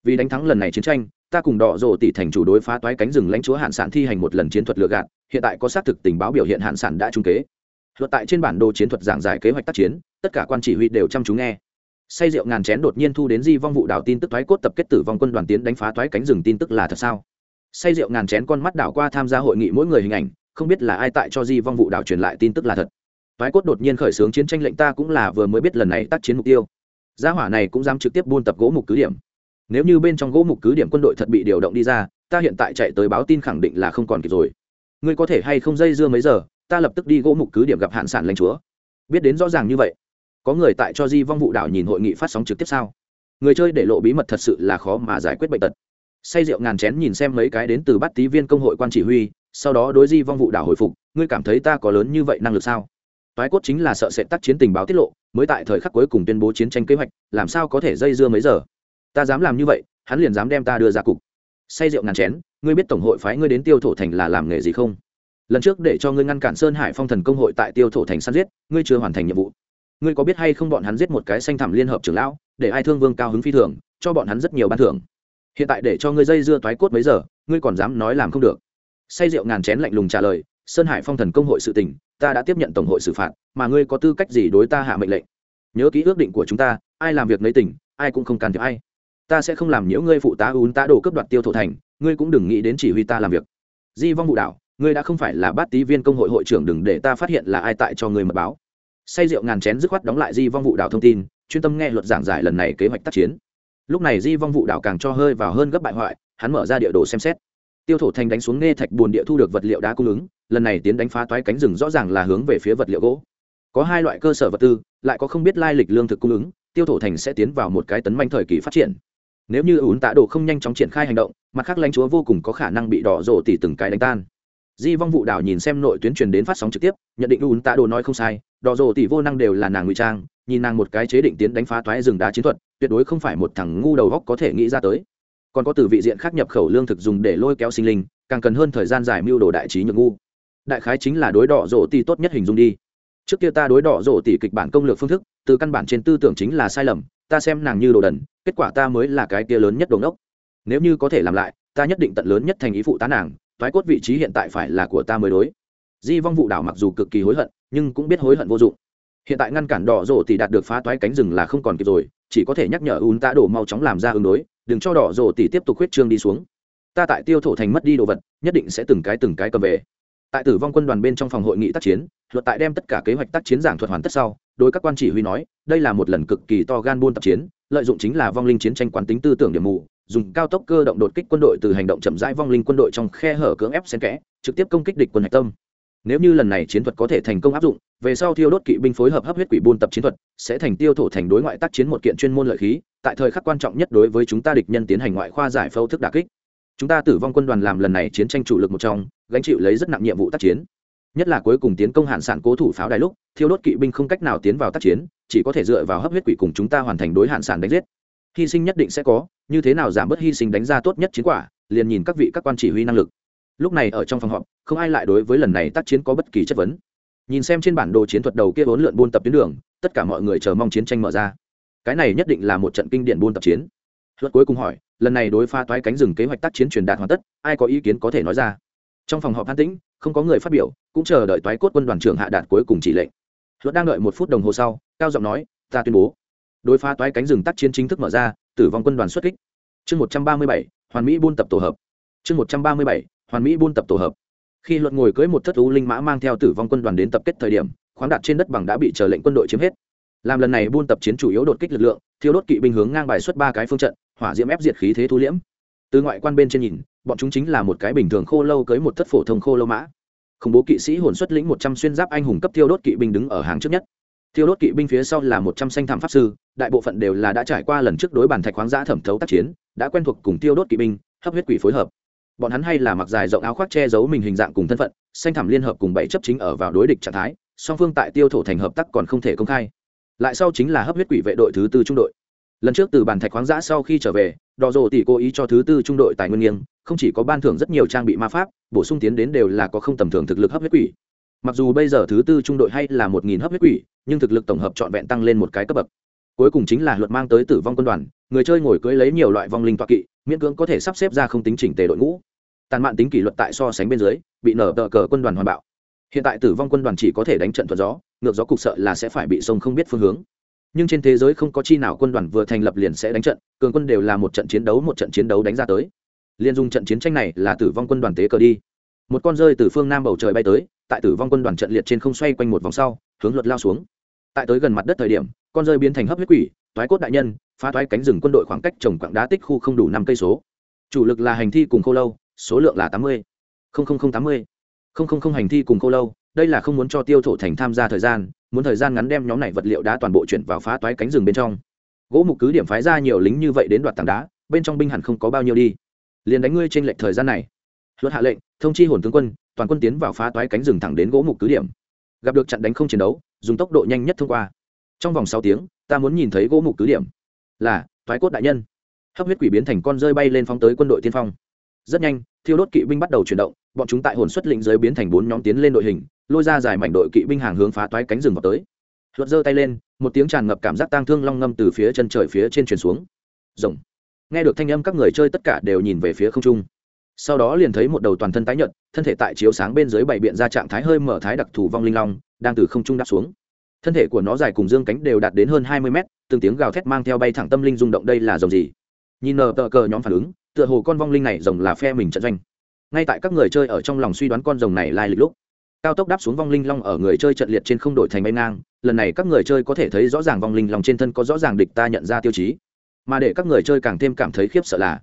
Vì đánh thắng lần này chiến tranh, ta cùng đỏ rộ tỷ thành chủ đối phá toái cánh rừng lãnh chúa hạn sản thi hành một lần chiến thuật lừa gạt, hiện tại có xác thực tình báo biểu hiện hạn sản đã trung kế. Luật tại trên bản đồ chiến thuật giảng giải kế hoạch tác chiến, tất cả quan chỉ huy đều chăm chú nghe. Say rượu ngàn chén đột nhiên thu đến di vong vụ đảo tin tức thoái cốt tập kết tử vong quân đoàn tiến đánh phá thoái cánh rừng tin tức là thật sao? Say rượu ngàn chén con mắt đảo qua tham gia hội nghị mỗi người hình ảnh, không biết là ai tại cho di vong vụ đảo truyền lại tin tức là thật. Thoái cốt đột nhiên khởi xướng chiến tranh lệnh ta cũng là vừa mới biết lần này tác chiến mục tiêu gia hỏa này cũng dám trực tiếp buôn tập gỗ mục cứ điểm. Nếu như bên trong gỗ mục cứ điểm quân đội thật bị điều động đi ra, ta hiện tại chạy tới báo tin khẳng định là không còn kịp rồi. Ngươi có thể hay không dây dưa mấy giờ, ta lập tức đi gỗ mục cứ điểm gặp hạn sản lãnh chúa. Biết đến rõ ràng như vậy, có người tại cho di vong vụ đảo nhìn hội nghị phát sóng trực tiếp sao? Người chơi để lộ bí mật thật sự là khó mà giải quyết bệnh tật. Say rượu ngàn chén nhìn xem mấy cái đến từ bát tí viên công hội quan chỉ huy, sau đó đối di vong vụ đảo hồi phục, ngươi cảm thấy ta có lớn như vậy năng lực sao? Toái cốt chính là sợ sẽ tác chiến tình báo tiết lộ, mới tại thời khắc cuối cùng tuyên bố chiến tranh kế hoạch, làm sao có thể dây dưa mấy giờ? Ta dám làm như vậy, hắn liền dám đem ta đưa ra cục. Say rượu ngàn chén, ngươi biết tổng hội phái ngươi đến tiêu thổ thành là làm nghề gì không? Lần trước để cho ngươi ngăn cản sơn hải phong thần công hội tại tiêu thổ thành săn giết, ngươi chưa hoàn thành nhiệm vụ. Ngươi có biết hay không bọn hắn giết một cái xanh thẳm liên hợp trưởng lão, để ai thương vương cao hứng phi thường, cho bọn hắn rất nhiều ban thưởng. Hiện tại để cho ngươi dây dưa toái cốt mấy giờ, ngươi còn dám nói làm không được. Say rượu ngàn chén lạnh lùng trả lời sơn hải phong thần công hội sự tình, ta đã tiếp nhận tổng hội xử phạt, mà ngươi có tư cách gì đối ta hạ mệnh lệnh? Nhớ ký ước định của chúng ta, ai làm việc lấy tình ai cũng không can thiệp ai. Ta sẽ không làm nhiễu ngươi phụ tá ún tá đổ cướp đoạt tiêu thổ thành, ngươi cũng đừng nghĩ đến chỉ huy ta làm việc. Di vong vụ đạo, ngươi đã không phải là bát tý viên công hội hội trưởng đừng để ta phát hiện là ai tại cho ngươi mật báo. Say rượu ngàn chén dứt khoát đóng lại di vong vụ đạo thông tin, chuyên tâm nghe luật giảng giải lần này kế hoạch tác chiến. Lúc này di vong vụ đạo càng cho hơi vào hơn gấp bại hoại, hắn mở ra địa đồ xem xét. Tiêu thổ thành đánh xuống nghe thạch buồn địa thu được vật liệu đá cung ứng lần này tiến đánh phá toái cánh rừng rõ ràng là hướng về phía vật liệu gỗ. Có hai loại cơ sở vật tư, lại có không biết lai lịch lương thực cung ứng, tiêu thổ thành sẽ tiến vào một cái tấn manh thời kỳ phát triển. Nếu như ủn tạ đồ không nhanh chóng triển khai hành động, mặt khác lãnh chúa vô cùng có khả năng bị đỏ rộ tỉ từng cái đánh tan. Di vong vụ đảo nhìn xem nội tuyến truyền đến phát sóng trực tiếp, nhận định ủn tạ đồ nói không sai, đỏ rộ tỉ vô năng đều là nàng ngụy trang, nhìn nàng một cái chế định tiến đánh phá toái rừng đá chiến thuật, tuyệt đối không phải một thằng ngu đầu góc có thể nghĩ ra tới. Còn có từ vị diện khác nhập khẩu lương thực dùng để lôi kéo sinh linh, càng cần hơn thời gian dài mưu đồ đại trí nhược ngu đại khái chính là đối đỏ rổ tỷ tốt nhất hình dung đi. Trước kia ta đối đỏ rổ tỷ kịch bản công lược phương thức, từ căn bản trên tư tưởng chính là sai lầm, ta xem nàng như đồ đần, kết quả ta mới là cái kia lớn nhất đồ ngốc. Nếu như có thể làm lại, ta nhất định tận lớn nhất thành ý phụ tá nàng thoái cốt vị trí hiện tại phải là của ta mới đối. Di vong vụ đảo mặc dù cực kỳ hối hận, nhưng cũng biết hối hận vô dụng. Hiện tại ngăn cản đỏ rổ tỷ đạt được phá toái cánh rừng là không còn kịp rồi, chỉ có thể nhắc nhở un ta đổ mau chóng làm ra ứng đối, đừng cho đỏ rổ tỷ tiếp tục huyết trương đi xuống. Ta tại tiêu thổ thành mất đi đồ vật, nhất định sẽ từng cái từng cái cầm về tại tử vong quân đoàn bên trong phòng hội nghị tác chiến, luật tại đem tất cả kế hoạch tác chiến giảng thuật hoàn tất sau, đối các quan chỉ huy nói, đây là một lần cực kỳ to gan buôn tập chiến, lợi dụng chính là vong linh chiến tranh quán tính tư tưởng điểm mù, dùng cao tốc cơ động đột kích quân đội từ hành động chậm rãi vong linh quân đội trong khe hở cưỡng ép xen kẽ, trực tiếp công kích địch quân hạch tâm. Nếu như lần này chiến thuật có thể thành công áp dụng, về sau thiêu đốt kỵ binh phối hợp hấp huyết quỷ buôn tập chiến thuật, sẽ thành tiêu thổ thành đối ngoại tác chiến một kiện chuyên môn lợi khí, tại thời khắc quan trọng nhất đối với chúng ta địch nhân tiến hành ngoại khoa giải phẫu thức đà kích chúng ta tử vong quân đoàn làm lần này chiến tranh chủ lực một trong, gánh chịu lấy rất nặng nhiệm vụ tác chiến. Nhất là cuối cùng tiến công hạn sản cố thủ pháo đài lúc, thiêu đốt kỵ binh không cách nào tiến vào tác chiến, chỉ có thể dựa vào hấp huyết quỷ cùng chúng ta hoàn thành đối hạn sản đánh giết. Hy sinh nhất định sẽ có, như thế nào giảm bớt hy sinh đánh ra tốt nhất chiến quả, liền nhìn các vị các quan chỉ huy năng lực. Lúc này ở trong phòng họp, không ai lại đối với lần này tác chiến có bất kỳ chất vấn. Nhìn xem trên bản đồ chiến thuật đầu kia vốn lượn buôn tập tuyến đường, tất cả mọi người chờ mong chiến tranh mở ra. Cái này nhất định là một trận kinh điển buôn tập chiến. Luật cuối cùng hỏi lần này đối pha toái cánh rừng kế hoạch tác chiến truyền đạt hoàn tất, ai có ý kiến có thể nói ra. Trong phòng họp an tĩnh, không có người phát biểu, cũng chờ đợi toái cốt quân đoàn trưởng hạ đạt cuối cùng chỉ lệnh. Luật đang đợi một phút đồng hồ sau, cao giọng nói, ta tuyên bố, đối phá toái cánh rừng tác chiến chính thức mở ra, tử vong quân đoàn xuất kích. Chương một trăm ba mươi bảy, hoàn mỹ buôn tập tổ hợp. Chương một trăm ba mươi bảy, hoàn mỹ buôn tập tổ hợp. Khi luật ngồi cưới một thất thú linh mã mang theo tử vong quân đoàn đến tập kết thời điểm, khoáng đạt trên đất bằng đã bị chờ lệnh quân đội chiếm hết làm lần này buôn tập chiến chủ yếu đột kích lực lượng, thiêu đốt kỵ binh hướng ngang bài xuất ba cái phương trận, hỏa diễm ép diệt khí thế thu liễm. Từ ngoại quan bên trên nhìn, bọn chúng chính là một cái bình thường khô lâu cưới một thất phổ thông khô lâu mã. Khủng bố kỵ sĩ hồn xuất lĩnh một trăm xuyên giáp anh hùng cấp thiêu đốt kỵ binh đứng ở hàng trước nhất. Thiêu đốt kỵ binh phía sau là một trăm xanh thảm pháp sư, đại bộ phận đều là đã trải qua lần trước đối bản thạch khoáng giã thẩm thấu tác chiến, đã quen thuộc cùng tiêu đốt kỵ binh, hấp huyết quỷ phối hợp. Bọn hắn hay là mặc dài rộng áo khoác che giấu mình hình dạng cùng thân phận, xanh thảm liên hợp cùng bảy chấp chính ở vào đối địch trạng thái, song phương tại tiêu thổ thành hợp tác còn không thể công khai lại sau chính là hấp huyết quỷ vệ đội thứ tư trung đội. Lần trước từ bàn thạch khoáng giã sau khi trở về đò rồ tỷ cố ý cho thứ tư trung đội tài nguyên nghiêng, không chỉ có ban thưởng rất nhiều trang bị ma pháp, bổ sung tiến đến đều là có không tầm thường thực lực hấp huyết quỷ. Mặc dù bây giờ thứ tư trung đội hay là một nghìn hấp huyết quỷ, nhưng thực lực tổng hợp trọn vẹn tăng lên một cái cấp bậc. Cuối cùng chính là luật mang tới tử vong quân đoàn, người chơi ngồi cưới lấy nhiều loại vong linh toạ kỵ, miễn cưỡng có thể sắp xếp ra không tính chỉnh tề đội ngũ. Tàn mạn tính kỷ luật tại so sánh bên dưới, bị nở tờ cờ quân đoàn hoàn bạo. Hiện tại tử vong quân đoàn chỉ có thể đánh trận thuận gió ngược gió cục sợ là sẽ phải bị sông không biết phương hướng. Nhưng trên thế giới không có chi nào quân đoàn vừa thành lập liền sẽ đánh trận, cường quân đều là một trận chiến đấu, một trận chiến đấu đánh ra tới. Liên dung trận chiến tranh này là tử vong quân đoàn tế cờ đi. Một con rơi từ phương nam bầu trời bay tới, tại tử vong quân đoàn trận liệt trên không xoay quanh một vòng sau, hướng luật lao xuống. Tại tới gần mặt đất thời điểm, con rơi biến thành hấp huyết quỷ thoái cốt đại nhân, phá thoái cánh rừng quân đội khoảng cách trồng quảng đá tích khu không đủ năm cây số. Chủ lực là hành thi cùng khô lâu, số lượng là tám mươi. Tám mươi. Hành thi cùng khô lâu đây là không muốn cho tiêu thổ thành tham gia thời gian, muốn thời gian ngắn đem nhóm này vật liệu đá toàn bộ chuyển vào phá toái cánh rừng bên trong. Gỗ mục cứ điểm phái ra nhiều lính như vậy đến đoạt tảng đá, bên trong binh hẳn không có bao nhiêu đi. Liền đánh ngươi trên lệch thời gian này. Luật hạ lệnh, thông chi hồn tướng quân, toàn quân tiến vào phá toái cánh rừng thẳng đến gỗ mục cứ điểm. Gặp được trận đánh không chiến đấu, dùng tốc độ nhanh nhất thông qua. Trong vòng sáu tiếng, ta muốn nhìn thấy gỗ mục cứ điểm. Là thoái cốt đại nhân. Hấp huyết quỷ biến thành con rơi bay lên phóng tới quân đội tiên phong rất nhanh, thiêu đốt kỵ binh bắt đầu chuyển động, bọn chúng tại hồn xuất lĩnh giới biến thành bốn nhóm tiến lên đội hình, lôi ra dài mảnh đội kỵ binh hàng hướng phá toái cánh rừng vào tới. Luật giơ tay lên, một tiếng tràn ngập cảm giác tang thương long ngâm từ phía chân trời phía trên truyền xuống. Rồng. Nghe được thanh âm các người chơi tất cả đều nhìn về phía không trung. Sau đó liền thấy một đầu toàn thân tái nhợt, thân thể tại chiếu sáng bên dưới bảy biện ra trạng thái hơi mở thái đặc thù vong linh long, đang từ không trung đáp xuống. Thân thể của nó dài cùng dương cánh đều đạt đến hơn hai mươi mét, từng tiếng gào thét mang theo bay thẳng tâm linh rung động đây là dòng gì? Nhìn nờ tờ cờ nhóm phản ứng tựa hồ con vong linh này rồng là phe mình trận doanh. Ngay tại các người chơi ở trong lòng suy đoán con rồng này lai lịch lúc, cao tốc đáp xuống vong linh long ở người chơi trận liệt trên không đổi thành bay ngang. Lần này các người chơi có thể thấy rõ ràng vong linh long trên thân có rõ ràng địch ta nhận ra tiêu chí. Mà để các người chơi càng thêm cảm thấy khiếp sợ là,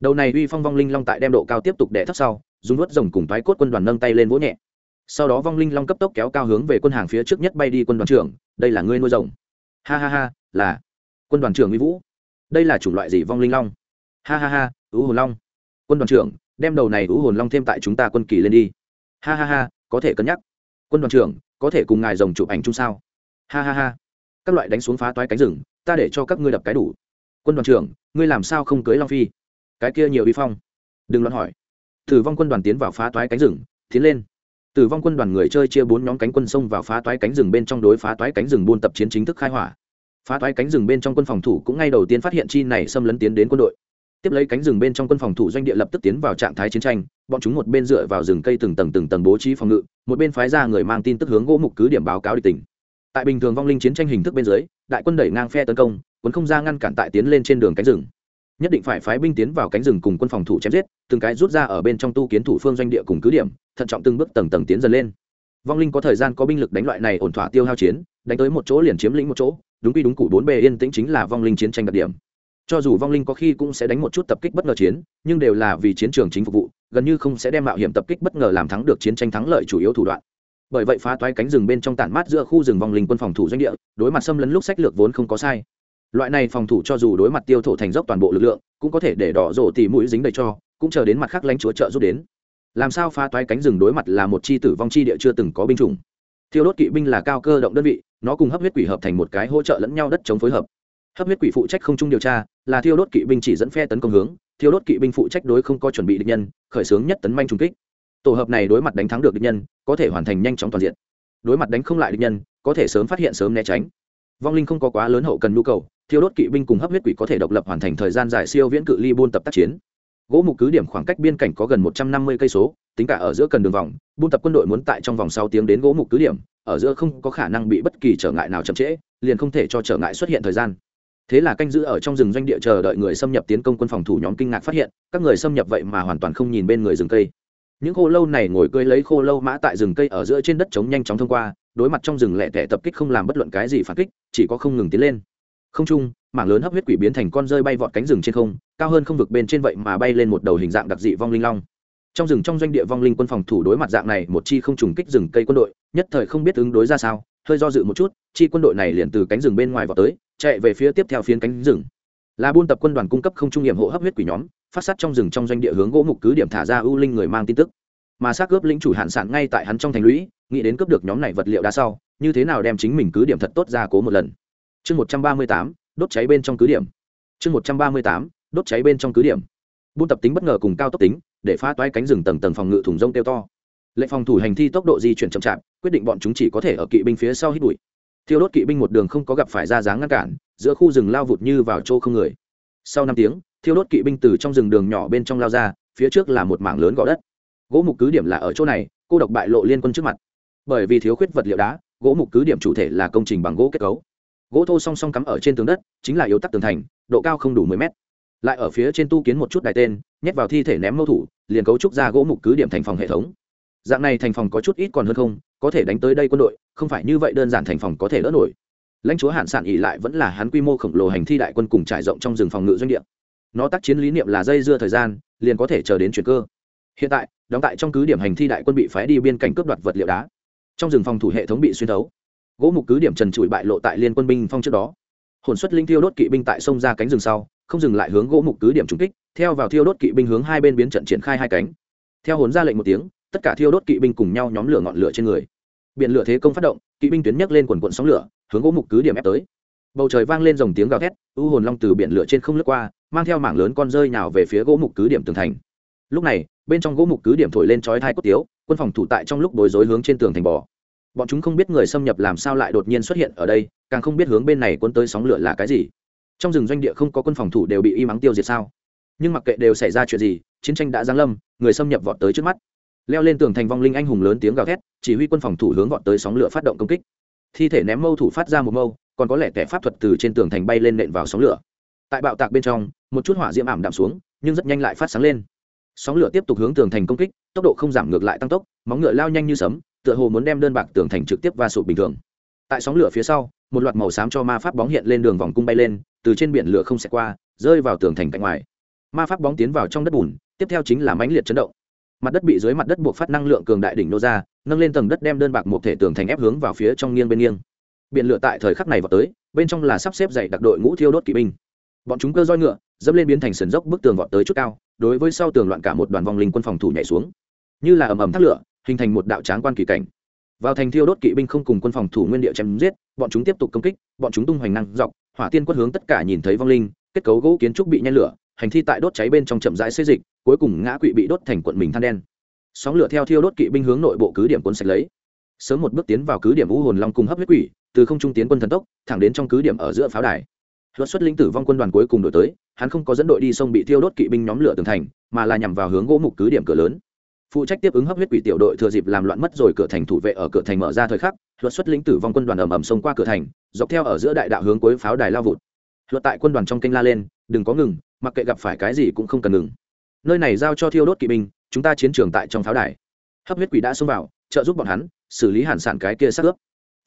đầu này uy phong vong linh long tại đem độ cao tiếp tục đẻ thấp sau, dùng nuốt rồng cùng thoái cốt quân đoàn nâng tay lên vỗ nhẹ. Sau đó vong linh long cấp tốc kéo cao hướng về quân hàng phía trước nhất bay đi quân đoàn trưởng, đây là ngươi nuôi rồng. Ha ha ha, là. Quân đoàn trưởng uy vũ. Đây là chủng loại gì vong linh long? Ha ha ha ú hồn long. Quân đoàn trưởng, đem đầu này ú hồn long thêm tại chúng ta quân kỳ lên đi. Ha ha ha, có thể cân nhắc. Quân đoàn trưởng, có thể cùng ngài rồng chụp ảnh chung sao? Ha ha ha. Các loại đánh xuống phá toái cánh rừng, ta để cho các ngươi đập cái đủ. Quân đoàn trưởng, ngươi làm sao không cưới long phi? Cái kia nhiều vi phong. Đừng loạn hỏi. Tử vong quân đoàn tiến vào phá toái cánh rừng, tiến lên. Tử vong quân đoàn người chơi chia bốn nhóm cánh quân sông vào phá toái cánh rừng bên trong đối phá toái cánh rừng buôn tập chiến chính thức khai hỏa. Phá toái cánh rừng bên trong quân phòng thủ cũng ngay đầu tiên phát hiện chi này xâm lấn tiến đến quân đội tiếp lấy cánh rừng bên trong quân phòng thủ doanh địa lập tức tiến vào trạng thái chiến tranh, bọn chúng một bên dựa vào rừng cây từng tầng từng tầng bố trí phòng ngự, một bên phái ra người mang tin tức hướng gỗ mục cứ điểm báo cáo địch tình tại bình thường vong linh chiến tranh hình thức bên dưới, đại quân đẩy ngang phe tấn công quân không ra ngăn cản tại tiến lên trên đường cánh rừng. Nhất định phải phái binh tiến vào cánh rừng cùng quân phòng thủ chém giết, từng cái rút ra ở bên trong tu kiến thủ phương doanh địa cùng cứ điểm, thận trọng từng bước tầng tầng tiến dần lên. Vong linh có thời gian có binh lực đánh loại này ổn thỏa tiêu hao chiến, đánh tới một chỗ liền chiếm lĩnh một chỗ, đúng quy đúng cụ bốn bề yên tĩnh chính là vong linh chiến tranh đặc điểm cho dù vong linh có khi cũng sẽ đánh một chút tập kích bất ngờ chiến, nhưng đều là vì chiến trường chính phục vụ, gần như không sẽ đem mạo hiểm tập kích bất ngờ làm thắng được chiến tranh thắng lợi chủ yếu thủ đoạn. Bởi vậy phá toái cánh rừng bên trong tản mát giữa khu rừng vong linh quân phòng thủ doanh địa, đối mặt xâm lấn lúc sách lược vốn không có sai. Loại này phòng thủ cho dù đối mặt tiêu thổ thành dốc toàn bộ lực lượng, cũng có thể để đỏ rổ tỉ mũi dính đầy cho, cũng chờ đến mặt khác lãnh chúa trợ giúp đến. Làm sao phá toái cánh rừng đối mặt là một chi tử vong chi địa chưa từng có binh chủng. Thiêu đốt kỵ binh là cao cơ động đơn vị, nó cùng hấp huyết quỷ hợp thành một cái hỗ trợ lẫn nhau đất chống phối hợp hấp huyết quỷ phụ trách không trung điều tra, là thiêu đốt kỵ binh chỉ dẫn phe tấn công hướng, thiêu đốt kỵ binh phụ trách đối không có chuẩn bị địch nhân, khởi xướng nhất tấn manh trung kích. Tổ hợp này đối mặt đánh thắng được địch nhân, có thể hoàn thành nhanh chóng toàn diện. Đối mặt đánh không lại địch nhân, có thể sớm phát hiện sớm né tránh. Vong linh không có quá lớn hậu cần nhu cầu, thiêu đốt kỵ binh cùng hấp huyết quỷ có thể độc lập hoàn thành thời gian dài siêu viễn cự ly buôn tập tác chiến. Gỗ mục cứ điểm khoảng cách biên cảnh có gần một trăm năm mươi cây số, tính cả ở giữa cần đường vòng, buôn tập quân đội muốn tại trong vòng sáu tiếng đến gỗ mục cứ điểm, ở giữa không có khả năng bị bất kỳ trở ngại nào chậm trễ, liền không thể cho trở ngại xuất hiện thời gian thế là canh giữ ở trong rừng doanh địa chờ đợi người xâm nhập tiến công quân phòng thủ nhóm kinh ngạc phát hiện, các người xâm nhập vậy mà hoàn toàn không nhìn bên người rừng cây. Những khô lâu này ngồi cưới lấy khô lâu mã tại rừng cây ở giữa trên đất trống nhanh chóng thông qua, đối mặt trong rừng lẹ tẻ tập kích không làm bất luận cái gì phản kích, chỉ có không ngừng tiến lên. Không trung mảng lớn hấp huyết quỷ biến thành con rơi bay vọt cánh rừng trên không, cao hơn không vực bên trên vậy mà bay lên một đầu hình dạng đặc dị vong linh long. Trong rừng trong doanh địa vong linh quân phòng thủ đối mặt dạng này, một chi không trùng kích rừng cây quân đội, nhất thời không biết ứng đối ra sao hơi do dự một chút, chi quân đội này liền từ cánh rừng bên ngoài vào tới, chạy về phía tiếp theo phiến cánh rừng. Là buôn tập quân đoàn cung cấp không trung nghiệm hộ hấp huyết quỷ nhóm, phát sát trong rừng trong doanh địa hướng gỗ mục cứ điểm thả ra ưu linh người mang tin tức. Mà xác cướp lĩnh chủ hạn sản ngay tại hắn trong thành lũy, nghĩ đến cướp được nhóm này vật liệu đá sau, như thế nào đem chính mình cứ điểm thật tốt ra cố một lần. Chương một trăm ba mươi tám, đốt cháy bên trong cứ điểm. Chương một trăm ba mươi tám, đốt cháy bên trong cứ điểm. Buôn tập tính bất ngờ cùng cao tốc tính, để phá toái cánh rừng tầng tầng phòng ngự thùng rông tiêu to lệnh phòng thủ hành thi tốc độ di chuyển chậm chạp, quyết định bọn chúng chỉ có thể ở kỵ binh phía sau hít bụi. Thiêu đốt kỵ binh một đường không có gặp phải ra dáng ngăn cản, giữa khu rừng lao vụt như vào chỗ không người. Sau năm tiếng, thiêu đốt kỵ binh từ trong rừng đường nhỏ bên trong lao ra, phía trước là một mảng lớn gò đất. Gỗ mục cứ điểm là ở chỗ này, cô độc bại lộ liên quân trước mặt. Bởi vì thiếu khuyết vật liệu đá, gỗ mục cứ điểm chủ thể là công trình bằng gỗ kết cấu. Gỗ thô song song cắm ở trên tường đất, chính là yếu tắc tường thành, độ cao không đủ mười mét. Lại ở phía trên tu kiến một chút đài tên, nhét vào thi thể ném mâu thủ, liền cấu trúc ra gỗ mục cứ điểm thành phòng hệ thống dạng này thành phòng có chút ít còn hơn không, có thể đánh tới đây quân đội, không phải như vậy đơn giản thành phòng có thể đỡ nổi. Lãnh chúa hạn sản ỉ lại vẫn là hắn quy mô khổng lồ hành thi đại quân cùng trải rộng trong rừng phòng ngự doanh địa. Nó tác chiến lý niệm là dây dưa thời gian, liền có thể chờ đến chuyển cơ. Hiện tại, đóng tại trong cứ điểm hành thi đại quân bị phái đi biên cảnh cướp đoạt vật liệu đá. Trong rừng phòng thủ hệ thống bị xuyên thấu. Gỗ mục cứ điểm trần trụi bại lộ tại liên quân binh phong trước đó. Hồn xuất linh thiêu đốt kỵ binh tại sông ra cánh rừng sau, không dừng lại hướng gỗ mục cứ điểm trung kích, theo vào thiêu đốt kỵ binh hướng hai bên biến trận triển khai hai cánh. Theo hồn ra lệnh một tiếng tất cả thiêu đốt kỵ binh cùng nhau nhóm lửa ngọn lửa trên người. Biển lửa thế công phát động, kỵ binh tuyến nhấc lên quần quận sóng lửa, hướng gỗ mục cứ điểm ép tới. Bầu trời vang lên dòng tiếng gào thét, u hồn long từ biển lửa trên không lướt qua, mang theo mảng lớn con rơi nào về phía gỗ mục cứ điểm tường thành. Lúc này, bên trong gỗ mục cứ điểm thổi lên chói thai cốt tiếu, quân phòng thủ tại trong lúc bối rối hướng trên tường thành bò. Bọn chúng không biết người xâm nhập làm sao lại đột nhiên xuất hiện ở đây, càng không biết hướng bên này quân tới sóng lửa là cái gì. Trong rừng doanh địa không có quân phòng thủ đều bị y mắng tiêu diệt sao? Nhưng mặc kệ đều xảy ra chuyện gì, chiến tranh đã giáng lâm, người xâm nhập vọt tới trước mắt leo lên tường thành vong linh anh hùng lớn tiếng gào thét, chỉ huy quân phòng thủ hướng vọt tới sóng lửa phát động công kích. Thi thể ném mâu thủ phát ra một mâu, còn có lẽ kẻ pháp thuật từ trên tường thành bay lên nện vào sóng lửa. Tại bạo tạc bên trong, một chút hỏa diễm ảm đạm xuống, nhưng rất nhanh lại phát sáng lên. Sóng lửa tiếp tục hướng tường thành công kích, tốc độ không giảm ngược lại tăng tốc, móng ngựa lao nhanh như sấm, tựa hồ muốn đem đơn bạc tường thành trực tiếp va sụp bình thường. Tại sóng lửa phía sau, một loạt màu xám cho ma pháp bóng hiện lên đường vòng cung bay lên, từ trên biển lửa không xẹt qua, rơi vào tường thành cạnh ngoài. Ma pháp bóng tiến vào trong đất bùn, tiếp theo chính là mãnh liệt chấn động mặt đất bị dưới mặt đất buộc phát năng lượng cường đại đỉnh nô ra, nâng lên tầng đất đem đơn bạc một thể tường thành ép hướng vào phía trong nghiêng bên nghiêng. Biển lửa tại thời khắc này vào tới, bên trong là sắp xếp dày đặc đội ngũ thiêu đốt kỵ binh. Bọn chúng cơ roi ngựa, dẫm lên biến thành sườn dốc bức tường vọt tới chút cao, đối với sau tường loạn cả một đoàn vòng linh quân phòng thủ nhảy xuống. Như là ầm ầm thác lửa, hình thành một đạo tráng quan kỳ cảnh. Vào thành thiêu đốt kỵ binh không cùng quân phòng thủ nguyên địa chém giết, bọn chúng tiếp tục công kích, bọn chúng tung hoành năng dọc, hỏa tiên quất hướng tất cả nhìn thấy vong linh, kết cấu gỗ kiến trúc bị nhen lửa, hành thi tại đốt cháy bên trong chậm rãi xây dịch cuối cùng ngã quỵ bị đốt thành quận mình than đen. Sóng lửa theo thiêu đốt kỵ binh hướng nội bộ cứ điểm quân sạch lấy. Sớm một bước tiến vào cứ điểm u hồn long cung hấp huyết quỷ, từ không trung tiến quân thần tốc, thẳng đến trong cứ điểm ở giữa pháo đài. Luật xuất lĩnh tử vong quân đoàn cuối cùng đổi tới, hắn không có dẫn đội đi sông bị thiêu đốt kỵ binh nhóm lửa tường thành, mà là nhằm vào hướng gỗ mục cứ điểm cửa lớn. Phụ trách tiếp ứng hấp huyết quỷ tiểu đội thừa dịp làm loạn mất rồi cửa thành thủ vệ ở cửa thành mở ra thời khắc, luật xuất lĩnh tử vong quân đoàn ầm ầm xông qua cửa thành, dọc theo ở giữa đại đạo hướng cuối pháo đài lao vụt. Luật tại quân đoàn trong kênh la lên, đừng có ngừng, mặc kệ gặp phải cái gì cũng không cần ngừng nơi này giao cho thiêu đốt kỵ binh, chúng ta chiến trường tại trong pháo đài. Hấp huyết quỷ đã xông vào, trợ giúp bọn hắn xử lý hàn sản cái kia xác ướp.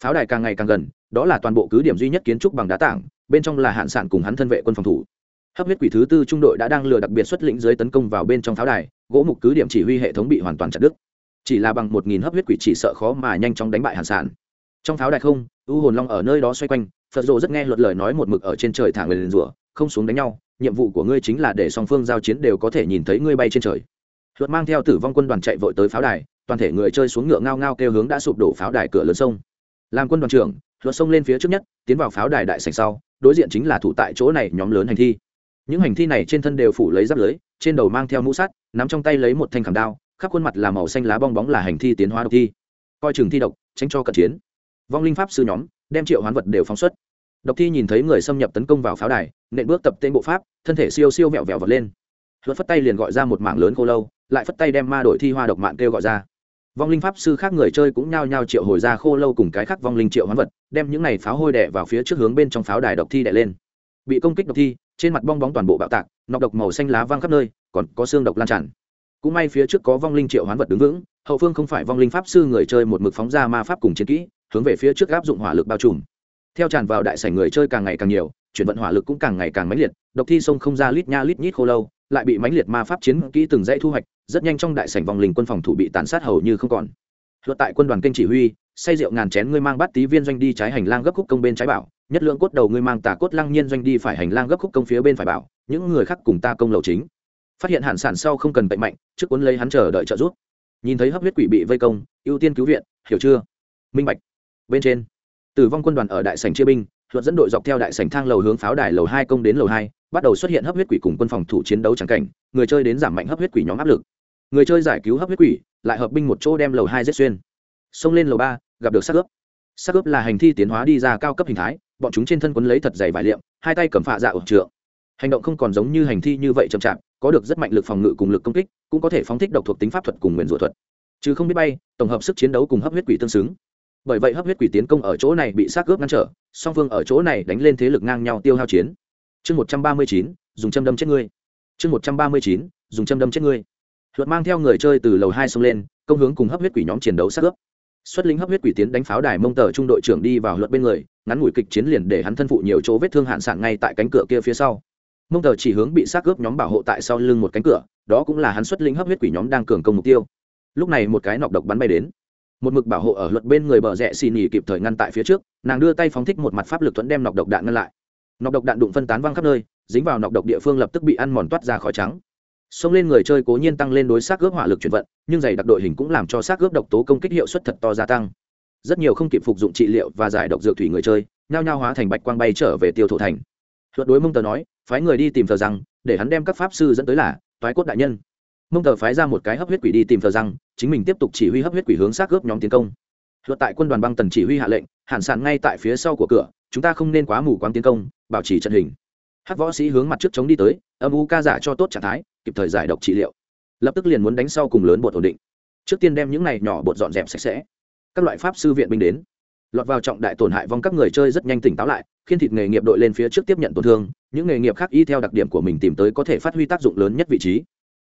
Pháo đài càng ngày càng gần, đó là toàn bộ cứ điểm duy nhất kiến trúc bằng đá tảng, bên trong là hạn sản cùng hắn thân vệ quân phòng thủ. Hấp huyết quỷ thứ tư trung đội đã đang lừa đặc biệt xuất lĩnh dưới tấn công vào bên trong pháo đài, gỗ mục cứ điểm chỉ huy hệ thống bị hoàn toàn chặt đứt. Chỉ là bằng một nghìn hấp huyết quỷ chỉ sợ khó mà nhanh chóng đánh bại hàn sản. Trong pháo đài không, u hồn long ở nơi đó xoay quanh, phật rồ rất nghe luật lời nói một mực ở trên trời thả người lên rủa, không xuống đánh nhau nhiệm vụ của ngươi chính là để song phương giao chiến đều có thể nhìn thấy ngươi bay trên trời. Luật mang theo tử vong quân đoàn chạy vội tới pháo đài, toàn thể người chơi xuống ngựa ngao ngao kêu hướng đã sụp đổ pháo đài cửa lớn sông. Làm quân đoàn trưởng, luật sông lên phía trước nhất, tiến vào pháo đài đại sành sau, đối diện chính là thủ tại chỗ này nhóm lớn hành thi. Những hành thi này trên thân đều phủ lấy giáp lưới, trên đầu mang theo mũ sắt, nắm trong tay lấy một thanh khảm đao, khắp khuôn mặt là màu xanh lá bong bóng là hành thi tiến hóa độc thi. Coi chừng thi độc, tránh cho cận chiến. Vong linh pháp sư nhóm, đem triệu hoán vật đều phóng xuất độc thi nhìn thấy người xâm nhập tấn công vào pháo đài, nện bước tập tên bộ pháp, thân thể siêu siêu vẹo vẹo vật lên. Luật phất tay liền gọi ra một mảng lớn khô lâu, lại phất tay đem ma đội thi hoa độc mạng kêu gọi ra. Vong linh pháp sư khác người chơi cũng nhao nhao triệu hồi ra khô lâu cùng cái khác vong linh triệu hoán vật, đem những này pháo hôi đẻ vào phía trước hướng bên trong pháo đài độc thi đẻ lên. Bị công kích độc thi, trên mặt bong bóng toàn bộ bạo tạc, nọc độc màu xanh lá văng khắp nơi, còn có xương độc lan tràn. Cũng may phía trước có vong linh triệu hoán vật đứng vững, hậu phương không phải vong linh pháp sư người chơi một mực phóng ra ma pháp cùng chiến kỹ, hướng về phía trước áp dụng hỏa lực bao trùm theo tràn vào đại sảnh người chơi càng ngày càng nhiều, chuyển vận hỏa lực cũng càng ngày càng mãnh liệt, độc thi sông không ra lít nha lít nhít khô lâu, lại bị mãnh liệt ma pháp chiến kỹ từng dãy thu hoạch, rất nhanh trong đại sảnh vòng linh quân phòng thủ bị tàn sát hầu như không còn. Luật tại quân đoàn kênh chỉ huy, say rượu ngàn chén ngươi mang bát tí viên doanh đi trái hành lang gấp khúc công bên trái bảo, nhất lượng cốt đầu ngươi mang tà cốt lăng nhiên doanh đi phải hành lang gấp khúc công phía bên phải bảo, những người khác cùng ta công lầu chính. Phát hiện hạn sản sau không cần bệnh mạnh, trước cuốn lấy hắn chờ đợi trợ giúp. Nhìn thấy hấp huyết quỷ bị vây công, ưu tiên cứu viện, hiểu chưa? Minh bạch. Bên trên tử vong quân đoàn ở đại sảnh chia binh, luật dẫn đội dọc theo đại sảnh thang lầu hướng pháo đài lầu hai công đến lầu hai, bắt đầu xuất hiện hấp huyết quỷ cùng quân phòng thủ chiến đấu trắng cảnh, người chơi đến giảm mạnh hấp huyết quỷ nhóm áp lực. Người chơi giải cứu hấp huyết quỷ, lại hợp binh một chỗ đem lầu hai giết xuyên. Xông lên lầu ba, gặp được xác ướp. Xác ướp là hành thi tiến hóa đi ra cao cấp hình thái, bọn chúng trên thân quấn lấy thật dày vải liệm, hai tay cầm phạ dạ ổ trượng. Hành động không còn giống như hành thi như vậy chậm chạp, có được rất mạnh lực phòng ngự cùng lực công kích, cũng có thể phóng thích độc thuộc tính pháp thuật cùng nguyền rủa thuật. Chứ không biết bay, tổng hợp sức chiến đấu cùng hấp huyết quỷ tương xứng bởi vậy hấp huyết quỷ tiến công ở chỗ này bị xác ướp ngăn trở, song phương ở chỗ này đánh lên thế lực ngang nhau tiêu hao chiến. Chương một trăm ba mươi chín, dùng châm đâm chết ngươi. Chương một trăm ba mươi chín, dùng châm đâm chết ngươi. Luật mang theo người chơi từ lầu hai xông lên, công hướng cùng hấp huyết quỷ nhóm chiến đấu xác ướp. Xuất lính hấp huyết quỷ tiến đánh pháo đài mông tờ trung đội trưởng đi vào luật bên người, ngắn ngủi kịch chiến liền để hắn thân phụ nhiều chỗ vết thương hạn sản ngay tại cánh cửa kia phía sau. Mông tờ chỉ hướng bị xác ướp nhóm bảo hộ tại sau lưng một cánh cửa, đó cũng là hắn xuất lính hấp huyết quỷ nhóm đang cường công mục tiêu. Lúc này một cái nọc độc bắn bay đến một mực bảo hộ ở luật bên người bờ rẽ xì nhì kịp thời ngăn tại phía trước, nàng đưa tay phóng thích một mặt pháp lực thuẫn đem nọc độc đạn ngăn lại. Nọc độc đạn đụng phân tán văng khắp nơi, dính vào nọc độc địa phương lập tức bị ăn mòn toát ra khỏi trắng. Xông lên người chơi cố nhiên tăng lên đối xác gớp hỏa lực chuyển vận, nhưng giày đặc đội hình cũng làm cho xác gớp độc tố công kích hiệu suất thật to gia tăng. Rất nhiều không kịp phục dụng trị liệu và giải độc dược thủy người chơi, nhao nhao hóa thành bạch quang bay trở về tiêu thổ thành. Luật đối mông tờ nói, phái người đi tìm thờ rằng, để hắn đem các pháp sư dẫn tới là, toái cốt đại nhân mông tờ phái ra một cái hấp huyết quỷ đi tìm thờ rằng, chính mình tiếp tục chỉ huy hấp huyết quỷ hướng xác gớp nhóm tiến công. Luật tại quân đoàn băng tần chỉ huy hạ lệnh, hạn sạn ngay tại phía sau của cửa, chúng ta không nên quá mù quáng tiến công, bảo trì trận hình. Hát võ sĩ hướng mặt trước chống đi tới, âm u ca giả cho tốt trạng thái, kịp thời giải độc trị liệu. Lập tức liền muốn đánh sau cùng lớn bột ổn định. Trước tiên đem những này nhỏ bột dọn dẹp sạch sẽ. Các loại pháp sư viện binh đến. Lọt vào trọng đại tổn hại vong các người chơi rất nhanh tỉnh táo lại khiến thịt nghề nghiệp đội lên phía trước tiếp nhận tổn thương, những nghề nghiệp khác y theo đặc điểm của mình tìm tới có thể phát huy tác dụng lớn nhất vị trí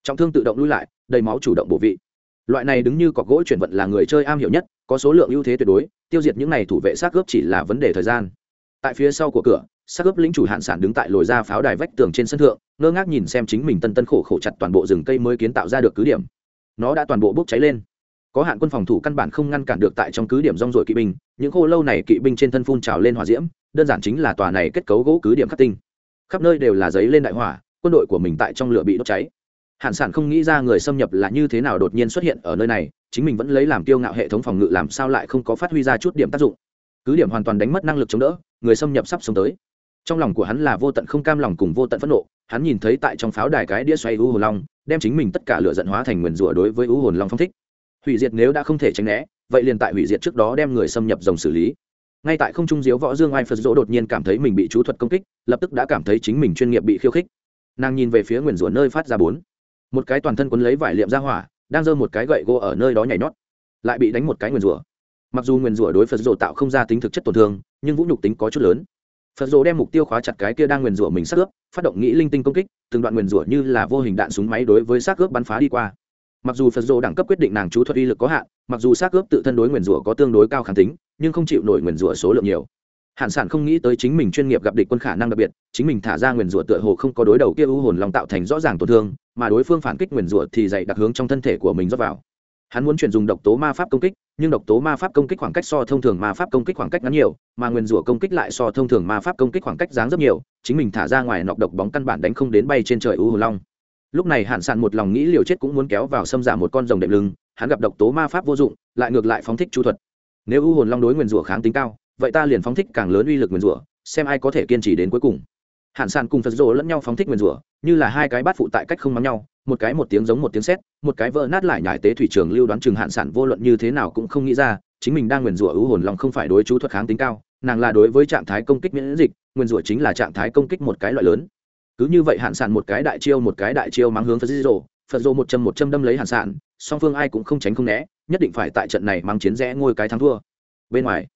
trọng thương tự động lui lại, đầy máu chủ động bổ vị. Loại này đứng như cọc gỗ chuyển vận là người chơi am hiểu nhất, có số lượng ưu thế tuyệt đối, tiêu diệt những này thủ vệ xác gớp chỉ là vấn đề thời gian. Tại phía sau của cửa, xác ướp lính chủ hạn sản đứng tại lồi ra pháo đài vách tường trên sân thượng, ngơ ngác nhìn xem chính mình tân tân khổ khổ chặt toàn bộ rừng cây mới kiến tạo ra được cứ điểm. Nó đã toàn bộ bốc cháy lên. Có hạn quân phòng thủ căn bản không ngăn cản được tại trong cứ điểm rong rồi kỵ binh, những khô lâu này kỵ binh trên thân phun trào lên hỏa diễm, đơn giản chính là tòa này kết cấu gỗ cứ điểm khắc tinh. Khắp nơi đều là giấy lên đại hỏa, quân đội của mình tại trong lửa bị đốt cháy hạn sản không nghĩ ra người xâm nhập là như thế nào đột nhiên xuất hiện ở nơi này, chính mình vẫn lấy làm kiêu ngạo hệ thống phòng ngự làm sao lại không có phát huy ra chút điểm tác dụng. Cứ điểm hoàn toàn đánh mất năng lực chống đỡ, người xâm nhập sắp sống tới. Trong lòng của hắn là vô tận không cam lòng cùng vô tận phẫn nộ, hắn nhìn thấy tại trong pháo đài cái đĩa xoay u hồn long, đem chính mình tất cả lửa giận hóa thành nguyền rủa đối với u hồn long phong thích. Hủy diệt nếu đã không thể tránh né, vậy liền tại hủy diệt trước đó đem người xâm nhập dòng xử lý. Ngay tại không trung diếu võ dương ai phật dỗ đột nhiên cảm thấy mình bị chú thuật công kích, lập tức đã cảm thấy chính mình chuyên nghiệp bị khiêu khích. Nàng nhìn về phía nguyền rủa nơi phát ra bốn một cái toàn thân quấn lấy vải liệm ra hỏa, đang giơ một cái gậy gỗ ở nơi đó nhảy nhót, lại bị đánh một cái nguyền rủa. Mặc dù nguyền rủa đối phật dỗ tạo không ra tính thực chất tổn thương, nhưng vũ nhục tính có chút lớn. Phật rồ đem mục tiêu khóa chặt cái kia đang nguyền rủa mình sát ướp phát động nghĩ linh tinh công kích, từng đoạn nguyền rủa như là vô hình đạn súng máy đối với xác ướp bắn phá đi qua. Mặc dù phật rồ đẳng cấp quyết định nàng chú thuật uy lực có hạn, mặc dù xác ướp tự thân đối nguyền rủa có tương đối cao kháng tính, nhưng không chịu nổi nguyền rủa số lượng nhiều hạn sản không nghĩ tới chính mình chuyên nghiệp gặp địch quân khả năng đặc biệt, chính mình thả ra nguyền rủa tựa hồ không có đối đầu kia u hồn lòng tạo thành rõ ràng tổn thương, mà đối phương phản kích nguyền rủa thì dày đặc hướng trong thân thể của mình rót vào. Hắn muốn chuyển dùng độc tố ma pháp công kích, nhưng độc tố ma pháp công kích khoảng cách so thông thường ma pháp công kích khoảng cách ngắn nhiều, mà nguyền rủa công kích lại so thông thường ma pháp công kích khoảng cách dáng rất nhiều, chính mình thả ra ngoài nọc độc bóng căn bản đánh không đến bay trên trời u Hồn long. Lúc này hạn sản một lòng nghĩ liều chết cũng muốn kéo vào xâm giả một con rồng đệm lưng, hắn gặp độc tố ma pháp vô dụng, lại ngược lại phóng thích chú thuật. Nếu u hồn long đối nguyền rủa kháng tính cao vậy ta liền phóng thích càng lớn uy lực nguyên rủa, xem ai có thể kiên trì đến cuối cùng. Hạn sản cùng phật rồ lẫn nhau phóng thích nguyên rủa, như là hai cái bát phụ tại cách không mắng nhau, một cái một tiếng giống một tiếng sét, một cái vỡ nát lại nhải tế thủy trường lưu đoán chừng hạn sản vô luận như thế nào cũng không nghĩ ra, chính mình đang nguyền rủa ưu hồn lòng không phải đối chú thuật kháng tính cao, nàng là đối với trạng thái công kích miễn dịch, nguyền rủa chính là trạng thái công kích một cái loại lớn. Cứ như vậy hạn sản một cái đại chiêu một cái đại chiêu mang hướng phật rồ phật rồ một châm một châm đâm lấy hạn sản song phương ai cũng không tránh không né, nhất định phải tại trận này mang chiến rẽ ngôi cái thắng thua. Bên ngoài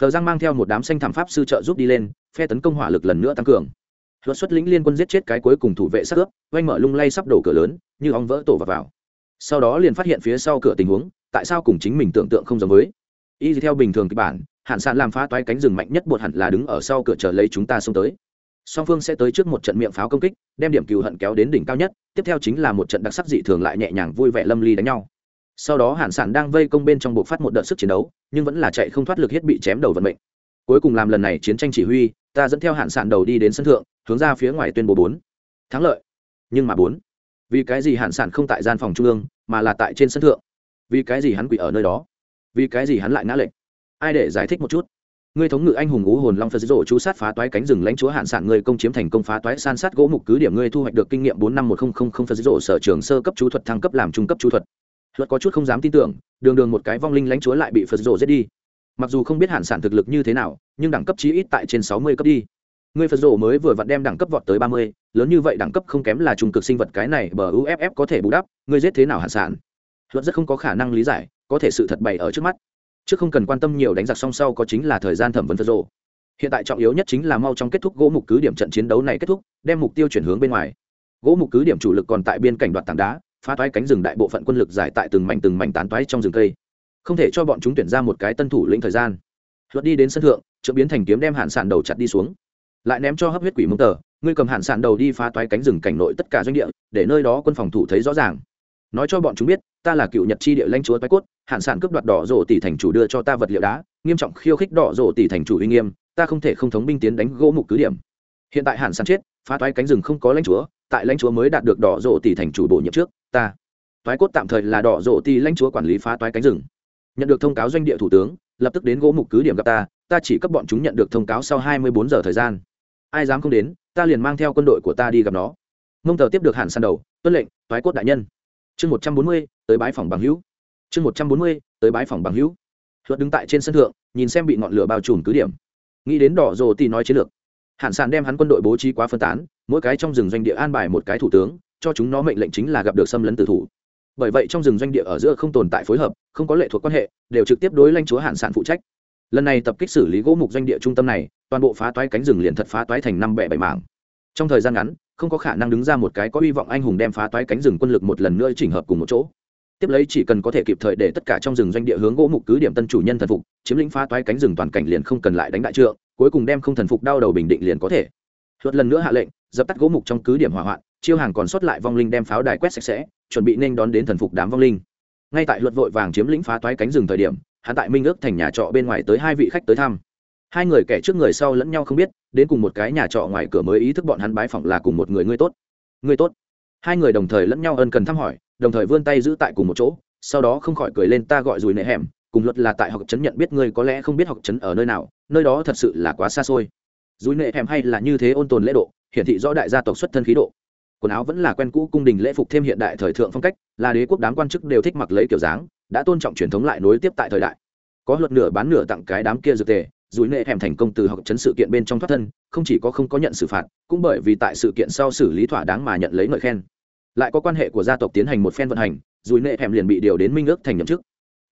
phờ giang mang theo một đám xanh thảm pháp sư trợ giúp đi lên phe tấn công hỏa lực lần nữa tăng cường. Luật xuất lĩnh liên quân giết chết cái cuối cùng thủ vệ sắc. ướp oanh mở lung lay sắp đổ cửa lớn như ong vỡ tổ vào, vào. Sau đó liền phát hiện phía sau cửa tình huống tại sao cùng chính mình tưởng tượng không giống với? Y theo bình thường kịch bản hạn sạn làm phá toái cánh rừng mạnh nhất bột hẳn là đứng ở sau cửa chờ lấy chúng ta xông tới. Song phương sẽ tới trước một trận miệng pháo công kích đem điểm cừu hận kéo đến đỉnh cao nhất tiếp theo chính là một trận đặc sắc dị thường lại nhẹ nhàng vui vẻ lâm ly đánh nhau sau đó hạn sản đang vây công bên trong bộ phát một đợt sức chiến đấu, nhưng vẫn là chạy không thoát lực hết bị chém đầu vận mệnh. Cuối cùng làm lần này chiến tranh chỉ huy, ta dẫn theo hạn sản đầu đi đến sân thượng, hướng ra phía ngoài tuyên bố bốn. Thắng lợi. Nhưng mà bốn. Vì cái gì hạn sản không tại gian phòng trung ương, mà là tại trên sân thượng? Vì cái gì hắn quỷ ở nơi đó? Vì cái gì hắn lại ngã lệnh ai để giải thích một chút? Ngươi thống ngự anh hùng ú hồn long phật rổ chú sát phá toái cánh rừng lãnh chúa hạn sản, ngươi công chiếm thành công phá toái san sát gỗ mục cứ điểm, ngươi thu hoạch được kinh nghiệm bốn năm một không không không phật rổ sở trường sơ cấp chú thuật, thăng cấp làm trung cấp chú thuật luật có chút không dám tin tưởng, đường đường một cái vong linh lãnh chúa lại bị phật rồ giết đi. Mặc dù không biết hạn sản thực lực như thế nào, nhưng đẳng cấp chí ít tại trên sáu mươi cấp đi. Ngươi phật rồ mới vừa vặn đem đẳng cấp vọt tới ba mươi, lớn như vậy đẳng cấp không kém là trung cực sinh vật cái này, bờ uff có thể bù đắp ngươi giết thế nào hạn sản? Luật rất không có khả năng lý giải, có thể sự thật bày ở trước mắt. Chứ không cần quan tâm nhiều đánh giặc song sau có chính là thời gian thẩm vấn phật rồ. hiện tại trọng yếu nhất chính là mau trong kết thúc gỗ mục cứ điểm trận chiến đấu này kết thúc, đem mục tiêu chuyển hướng bên ngoài. Gỗ mục cứ điểm chủ lực còn tại biên cảnh đoạt tảng đá phá toái cánh rừng đại bộ phận quân lực giải tại từng mảnh từng mảnh tán toái trong rừng cây. Không thể cho bọn chúng tuyển ra một cái tân thủ lĩnh thời gian. Luật đi đến sân thượng, chợ biến thành kiếm đem hạn sản đầu chặt đi xuống. Lại ném cho hấp huyết quỷ mông tờ, ngươi cầm hạn sản đầu đi phá toái cánh rừng cảnh nội tất cả doanh địa, để nơi đó quân phòng thủ thấy rõ ràng. Nói cho bọn chúng biết, ta là cựu nhật chi địa lãnh chúa toái cốt, hạn sản cướp đoạt đỏ rổ tỷ thành chủ đưa cho ta vật liệu đá, nghiêm trọng khiêu khích đỏ rổ tỷ thành chủ uy nghiêm, ta không thể không thống binh tiến đánh gỗ mục cứ điểm. Hiện tại hạn sản chết, phá toái cánh rừng không có lãnh chúa, tại lãnh chúa mới đạt được đỏ rổ tỷ thành chủ bổ nhiệm trước ta. Toái cốt tạm thời là đỏ rổ ti lãnh chúa quản lý phá toái cánh rừng. Nhận được thông cáo doanh địa thủ tướng, lập tức đến gỗ mục cứ điểm gặp ta ta chỉ cấp bọn chúng nhận được thông cáo sau hai mươi bốn giờ thời gian. Ai dám không đến, ta liền mang theo quân đội của ta đi gặp nó. Mông tờ tiếp được Hàn sàn đầu, tuân lệnh, toái cốt đại nhân. Chương một trăm bốn mươi, tới bái phòng bằng hữu. Chương một trăm bốn mươi, tới bái phòng bằng hữu. Luật đứng tại trên sân thượng, nhìn xem bị ngọn lửa bao trùm cứ điểm. Nghĩ đến đỏ rồ thì nói chiến lược. Hạn sàn đem hắn quân đội bố trí quá phân tán, mỗi cái trong rừng doanh địa an bài một cái thủ tướng cho chúng nó mệnh lệnh chính là gặp được xâm lấn tử thủ. Bởi vậy trong rừng doanh địa ở giữa không tồn tại phối hợp, không có lệ thuộc quan hệ, đều trực tiếp đối lãnh chúa hạn sản phụ trách. Lần này tập kích xử lý gỗ mục doanh địa trung tâm này, toàn bộ phá toái cánh rừng liền thật phá toái thành năm bẻ bảy mảng. Trong thời gian ngắn, không có khả năng đứng ra một cái có hy vọng anh hùng đem phá toái cánh rừng quân lực một lần nữa chỉnh hợp cùng một chỗ. Tiếp lấy chỉ cần có thể kịp thời để tất cả trong rừng doanh địa hướng gỗ mục cứ điểm tân chủ nhân thần phục, chiếm lĩnh phá toái cánh rừng toàn cảnh liền không cần lại đánh đại trượng, cuối cùng đem không thần phục đau đầu bình định liền có thể. Luật lần nữa hạ lệnh, dập tắt gỗ mục trong cứ điểm hỏa hoạn chiêu hàng còn sót lại vong linh đem pháo đài quét sạch sẽ, chuẩn bị nên đón đến thần phục đám vong linh. Ngay tại luật vội vàng chiếm lĩnh phá toái cánh rừng thời điểm, hắn tại minh ước thành nhà trọ bên ngoài tới hai vị khách tới thăm. Hai người kẻ trước người sau lẫn nhau không biết, đến cùng một cái nhà trọ ngoài cửa mới ý thức bọn hắn bái phỏng là cùng một người ngươi tốt. Ngươi tốt. Hai người đồng thời lẫn nhau ân cần thăm hỏi, đồng thời vươn tay giữ tại cùng một chỗ, sau đó không khỏi cười lên ta gọi dùi nệ hẻm, cùng luật là tại học chấn nhận biết ngươi có lẽ không biết học chấn ở nơi nào, nơi đó thật sự là quá xa xôi. Dùi nệ hẻm hay là như thế ôn tồn lễ độ, hiển thị rõ đại gia tộc xuất thân khí độ quần áo vẫn là quen cũ cung đình lễ phục thêm hiện đại thời thượng phong cách là đế quốc đám quan chức đều thích mặc lấy kiểu dáng, đã tôn trọng truyền thống lại nối tiếp tại thời đại. Có luật nửa bán nửa tặng cái đám kia dược tề dùi nệ hẻm thành công từ học chấn sự kiện bên trong thoát thân, không chỉ có không có nhận xử phạt, cũng bởi vì tại sự kiện sau xử lý thỏa đáng mà nhận lấy ngợi khen. Lại có quan hệ của gia tộc tiến hành một phen vận hành dùi nệ hẻm liền bị điều đến minh ước thành nhậm chức.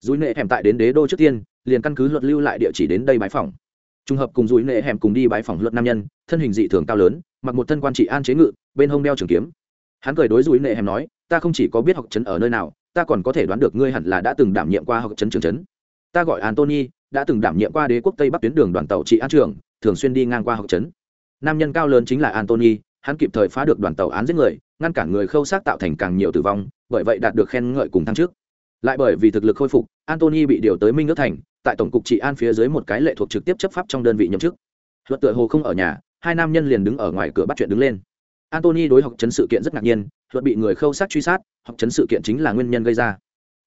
Dùi nệ hẻm tại đến đế đô trước tiên, liền căn cứ luật lưu lại địa chỉ đến đây bãi phòng trùng hợp cùng dùi nệ hẻm cùng đi bãi phòng luật nam nhân, thân hình dị thường cao lớn mặc một thân quan trị an chế ngự, bên hông đeo trường kiếm. Hắn cười đối dùi nệ hẻm nói, ta không chỉ có biết học trấn ở nơi nào, ta còn có thể đoán được ngươi hẳn là đã từng đảm nhiệm qua học trấn trường trấn. Ta gọi antony, đã từng đảm nhiệm qua đế quốc tây bắc tuyến đường đoàn tàu trị an trường thường xuyên đi ngang qua học trấn. Nam nhân cao lớn chính là antony, hắn kịp thời phá được đoàn tàu án giết người, ngăn cản người khâu xác tạo thành càng nhiều tử vong, bởi vậy đạt được khen ngợi cùng thăng trước lại bởi vì thực lực khôi phục, antony bị điều tới minh nước thành, tại tổng cục trị an phía dưới một cái lệ thuộc trực tiếp chấp pháp trong đơn vị nhậm chức. Luật tựa hồ không ở nhà hai nam nhân liền đứng ở ngoài cửa bắt chuyện đứng lên. Antony đối học chấn sự kiện rất ngạc nhiên, luật bị người khâu sát truy sát, học chấn sự kiện chính là nguyên nhân gây ra.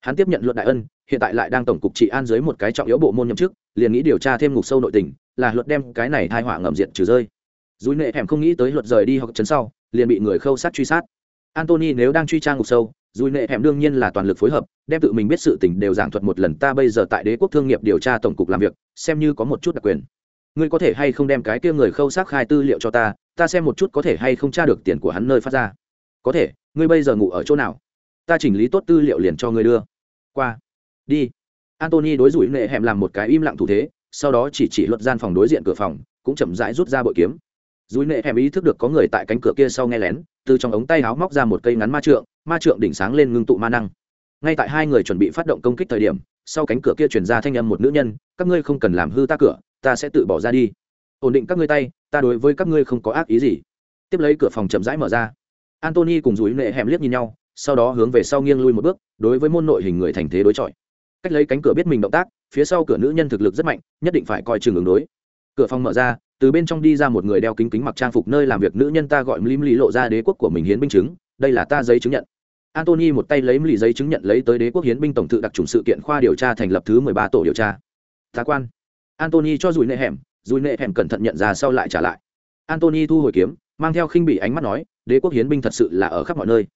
Hắn tiếp nhận luật đại ân, hiện tại lại đang tổng cục trị an dưới một cái trọng yếu bộ môn nhậm chức, liền nghĩ điều tra thêm ngục sâu nội tình, là luật đem cái này thai họa ngầm diện trừ rơi. Dùi nệ hẻm không nghĩ tới luật rời đi học chấn sau, liền bị người khâu sát truy sát. Antony nếu đang truy tra ngục sâu dùi nệ hẻm đương nhiên là toàn lực phối hợp, đem tự mình biết sự tình đều giảng thuật một lần, ta bây giờ tại đế quốc thương nghiệp điều tra tổng cục làm việc, xem như có một chút đặc quyền ngươi có thể hay không đem cái kia người khâu xác khai tư liệu cho ta ta xem một chút có thể hay không tra được tiền của hắn nơi phát ra. Có thể, ngươi bây giờ ngủ ở chỗ nào? Ta chỉnh lý tốt tư liệu liền cho ngươi đưa. Qua. Đi. Antony đối rủi nệ hẻm làm một cái im lặng thủ thế, sau đó chỉ chỉ luật gian phòng đối diện cửa phòng, cũng chậm rãi rút ra bội kiếm. Rủi nệ hẻm ý thức được có người tại cánh cửa kia sau nghe lén, từ trong ống tay áo móc ra một cây ngắn ma trượng ma trượng đỉnh sáng lên ngưng tụ ma năng. Ngay tại hai người chuẩn bị phát động công kích thời điểm, sau cánh cửa kia chuyển ra thanh âm một nữ nhân, các ngươi không cần làm hư ta cửa ta sẽ tự bỏ ra đi. Ổn định các ngươi tay, ta đối với các ngươi không có ác ý gì. Tiếp lấy cửa phòng chậm rãi mở ra. Antony cùng dùi nệ hẻm liếc nhìn nhau, sau đó hướng về sau nghiêng lui một bước, đối với môn nội hình người thành thế đối chọi. Cách lấy cánh cửa biết mình động tác, phía sau cửa nữ nhân thực lực rất mạnh, nhất định phải coi chừng ứng đối. Cửa phòng mở ra, từ bên trong đi ra một người đeo kính kính mặc trang phục nơi làm việc nữ nhân ta gọi lim lý lộ ra đế quốc của mình hiến binh chứng, đây là ta giấy chứng nhận. Antony một tay lấy lì giấy chứng nhận lấy tới đế quốc hiến binh tổng tự đặc trùng sự kiện khoa điều tra thành lập thứ mười ba tổ điều tra. Tá quan antony cho dùi nệ hẻm, dùi nệ hẻm cẩn thận nhận ra sau lại trả lại. Antony thu hồi kiếm, mang theo khinh bỉ ánh mắt nói, đế quốc hiến binh thật sự là ở khắp mọi nơi.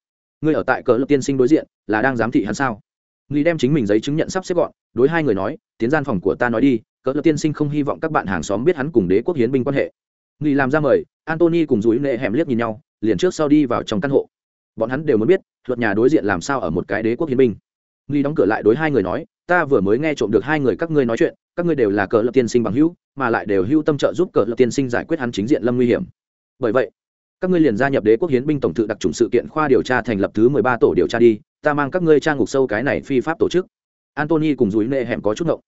Ngươi ở tại cờ lập tiên sinh đối diện, là đang giám thị hắn sao? Ngươi đem chính mình giấy chứng nhận sắp xếp gọn, đối hai người nói, tiến gian phòng của ta nói đi cỡ lập tiên sinh không hy vọng các bạn hàng xóm biết hắn cùng đế quốc hiến binh quan hệ. Ngươi làm ra mời antony cùng dùi nệ hẻm liếc nhìn nhau, liền trước sau đi vào trong căn hộ. Bọn hắn đều muốn biết, luật nhà đối diện làm sao ở một cái đế quốc hiến binh. Ngươi đóng cửa lại đối hai người nói ta vừa mới nghe trộm được hai người các ngươi nói chuyện, các ngươi đều là cờ lập tiên sinh bằng hữu, mà lại đều hữu tâm trợ giúp cờ lập tiên sinh giải quyết hắn chính diện lâm nguy hiểm. Bởi vậy, các ngươi liền gia nhập đế quốc hiến binh tổng tự đặc trùng sự kiện khoa điều tra thành lập thứ mười ba tổ điều tra đi, ta mang các ngươi trang ngục sâu cái này phi pháp tổ chức. Antony cùng dùi nệ hẻm có chút ngộng.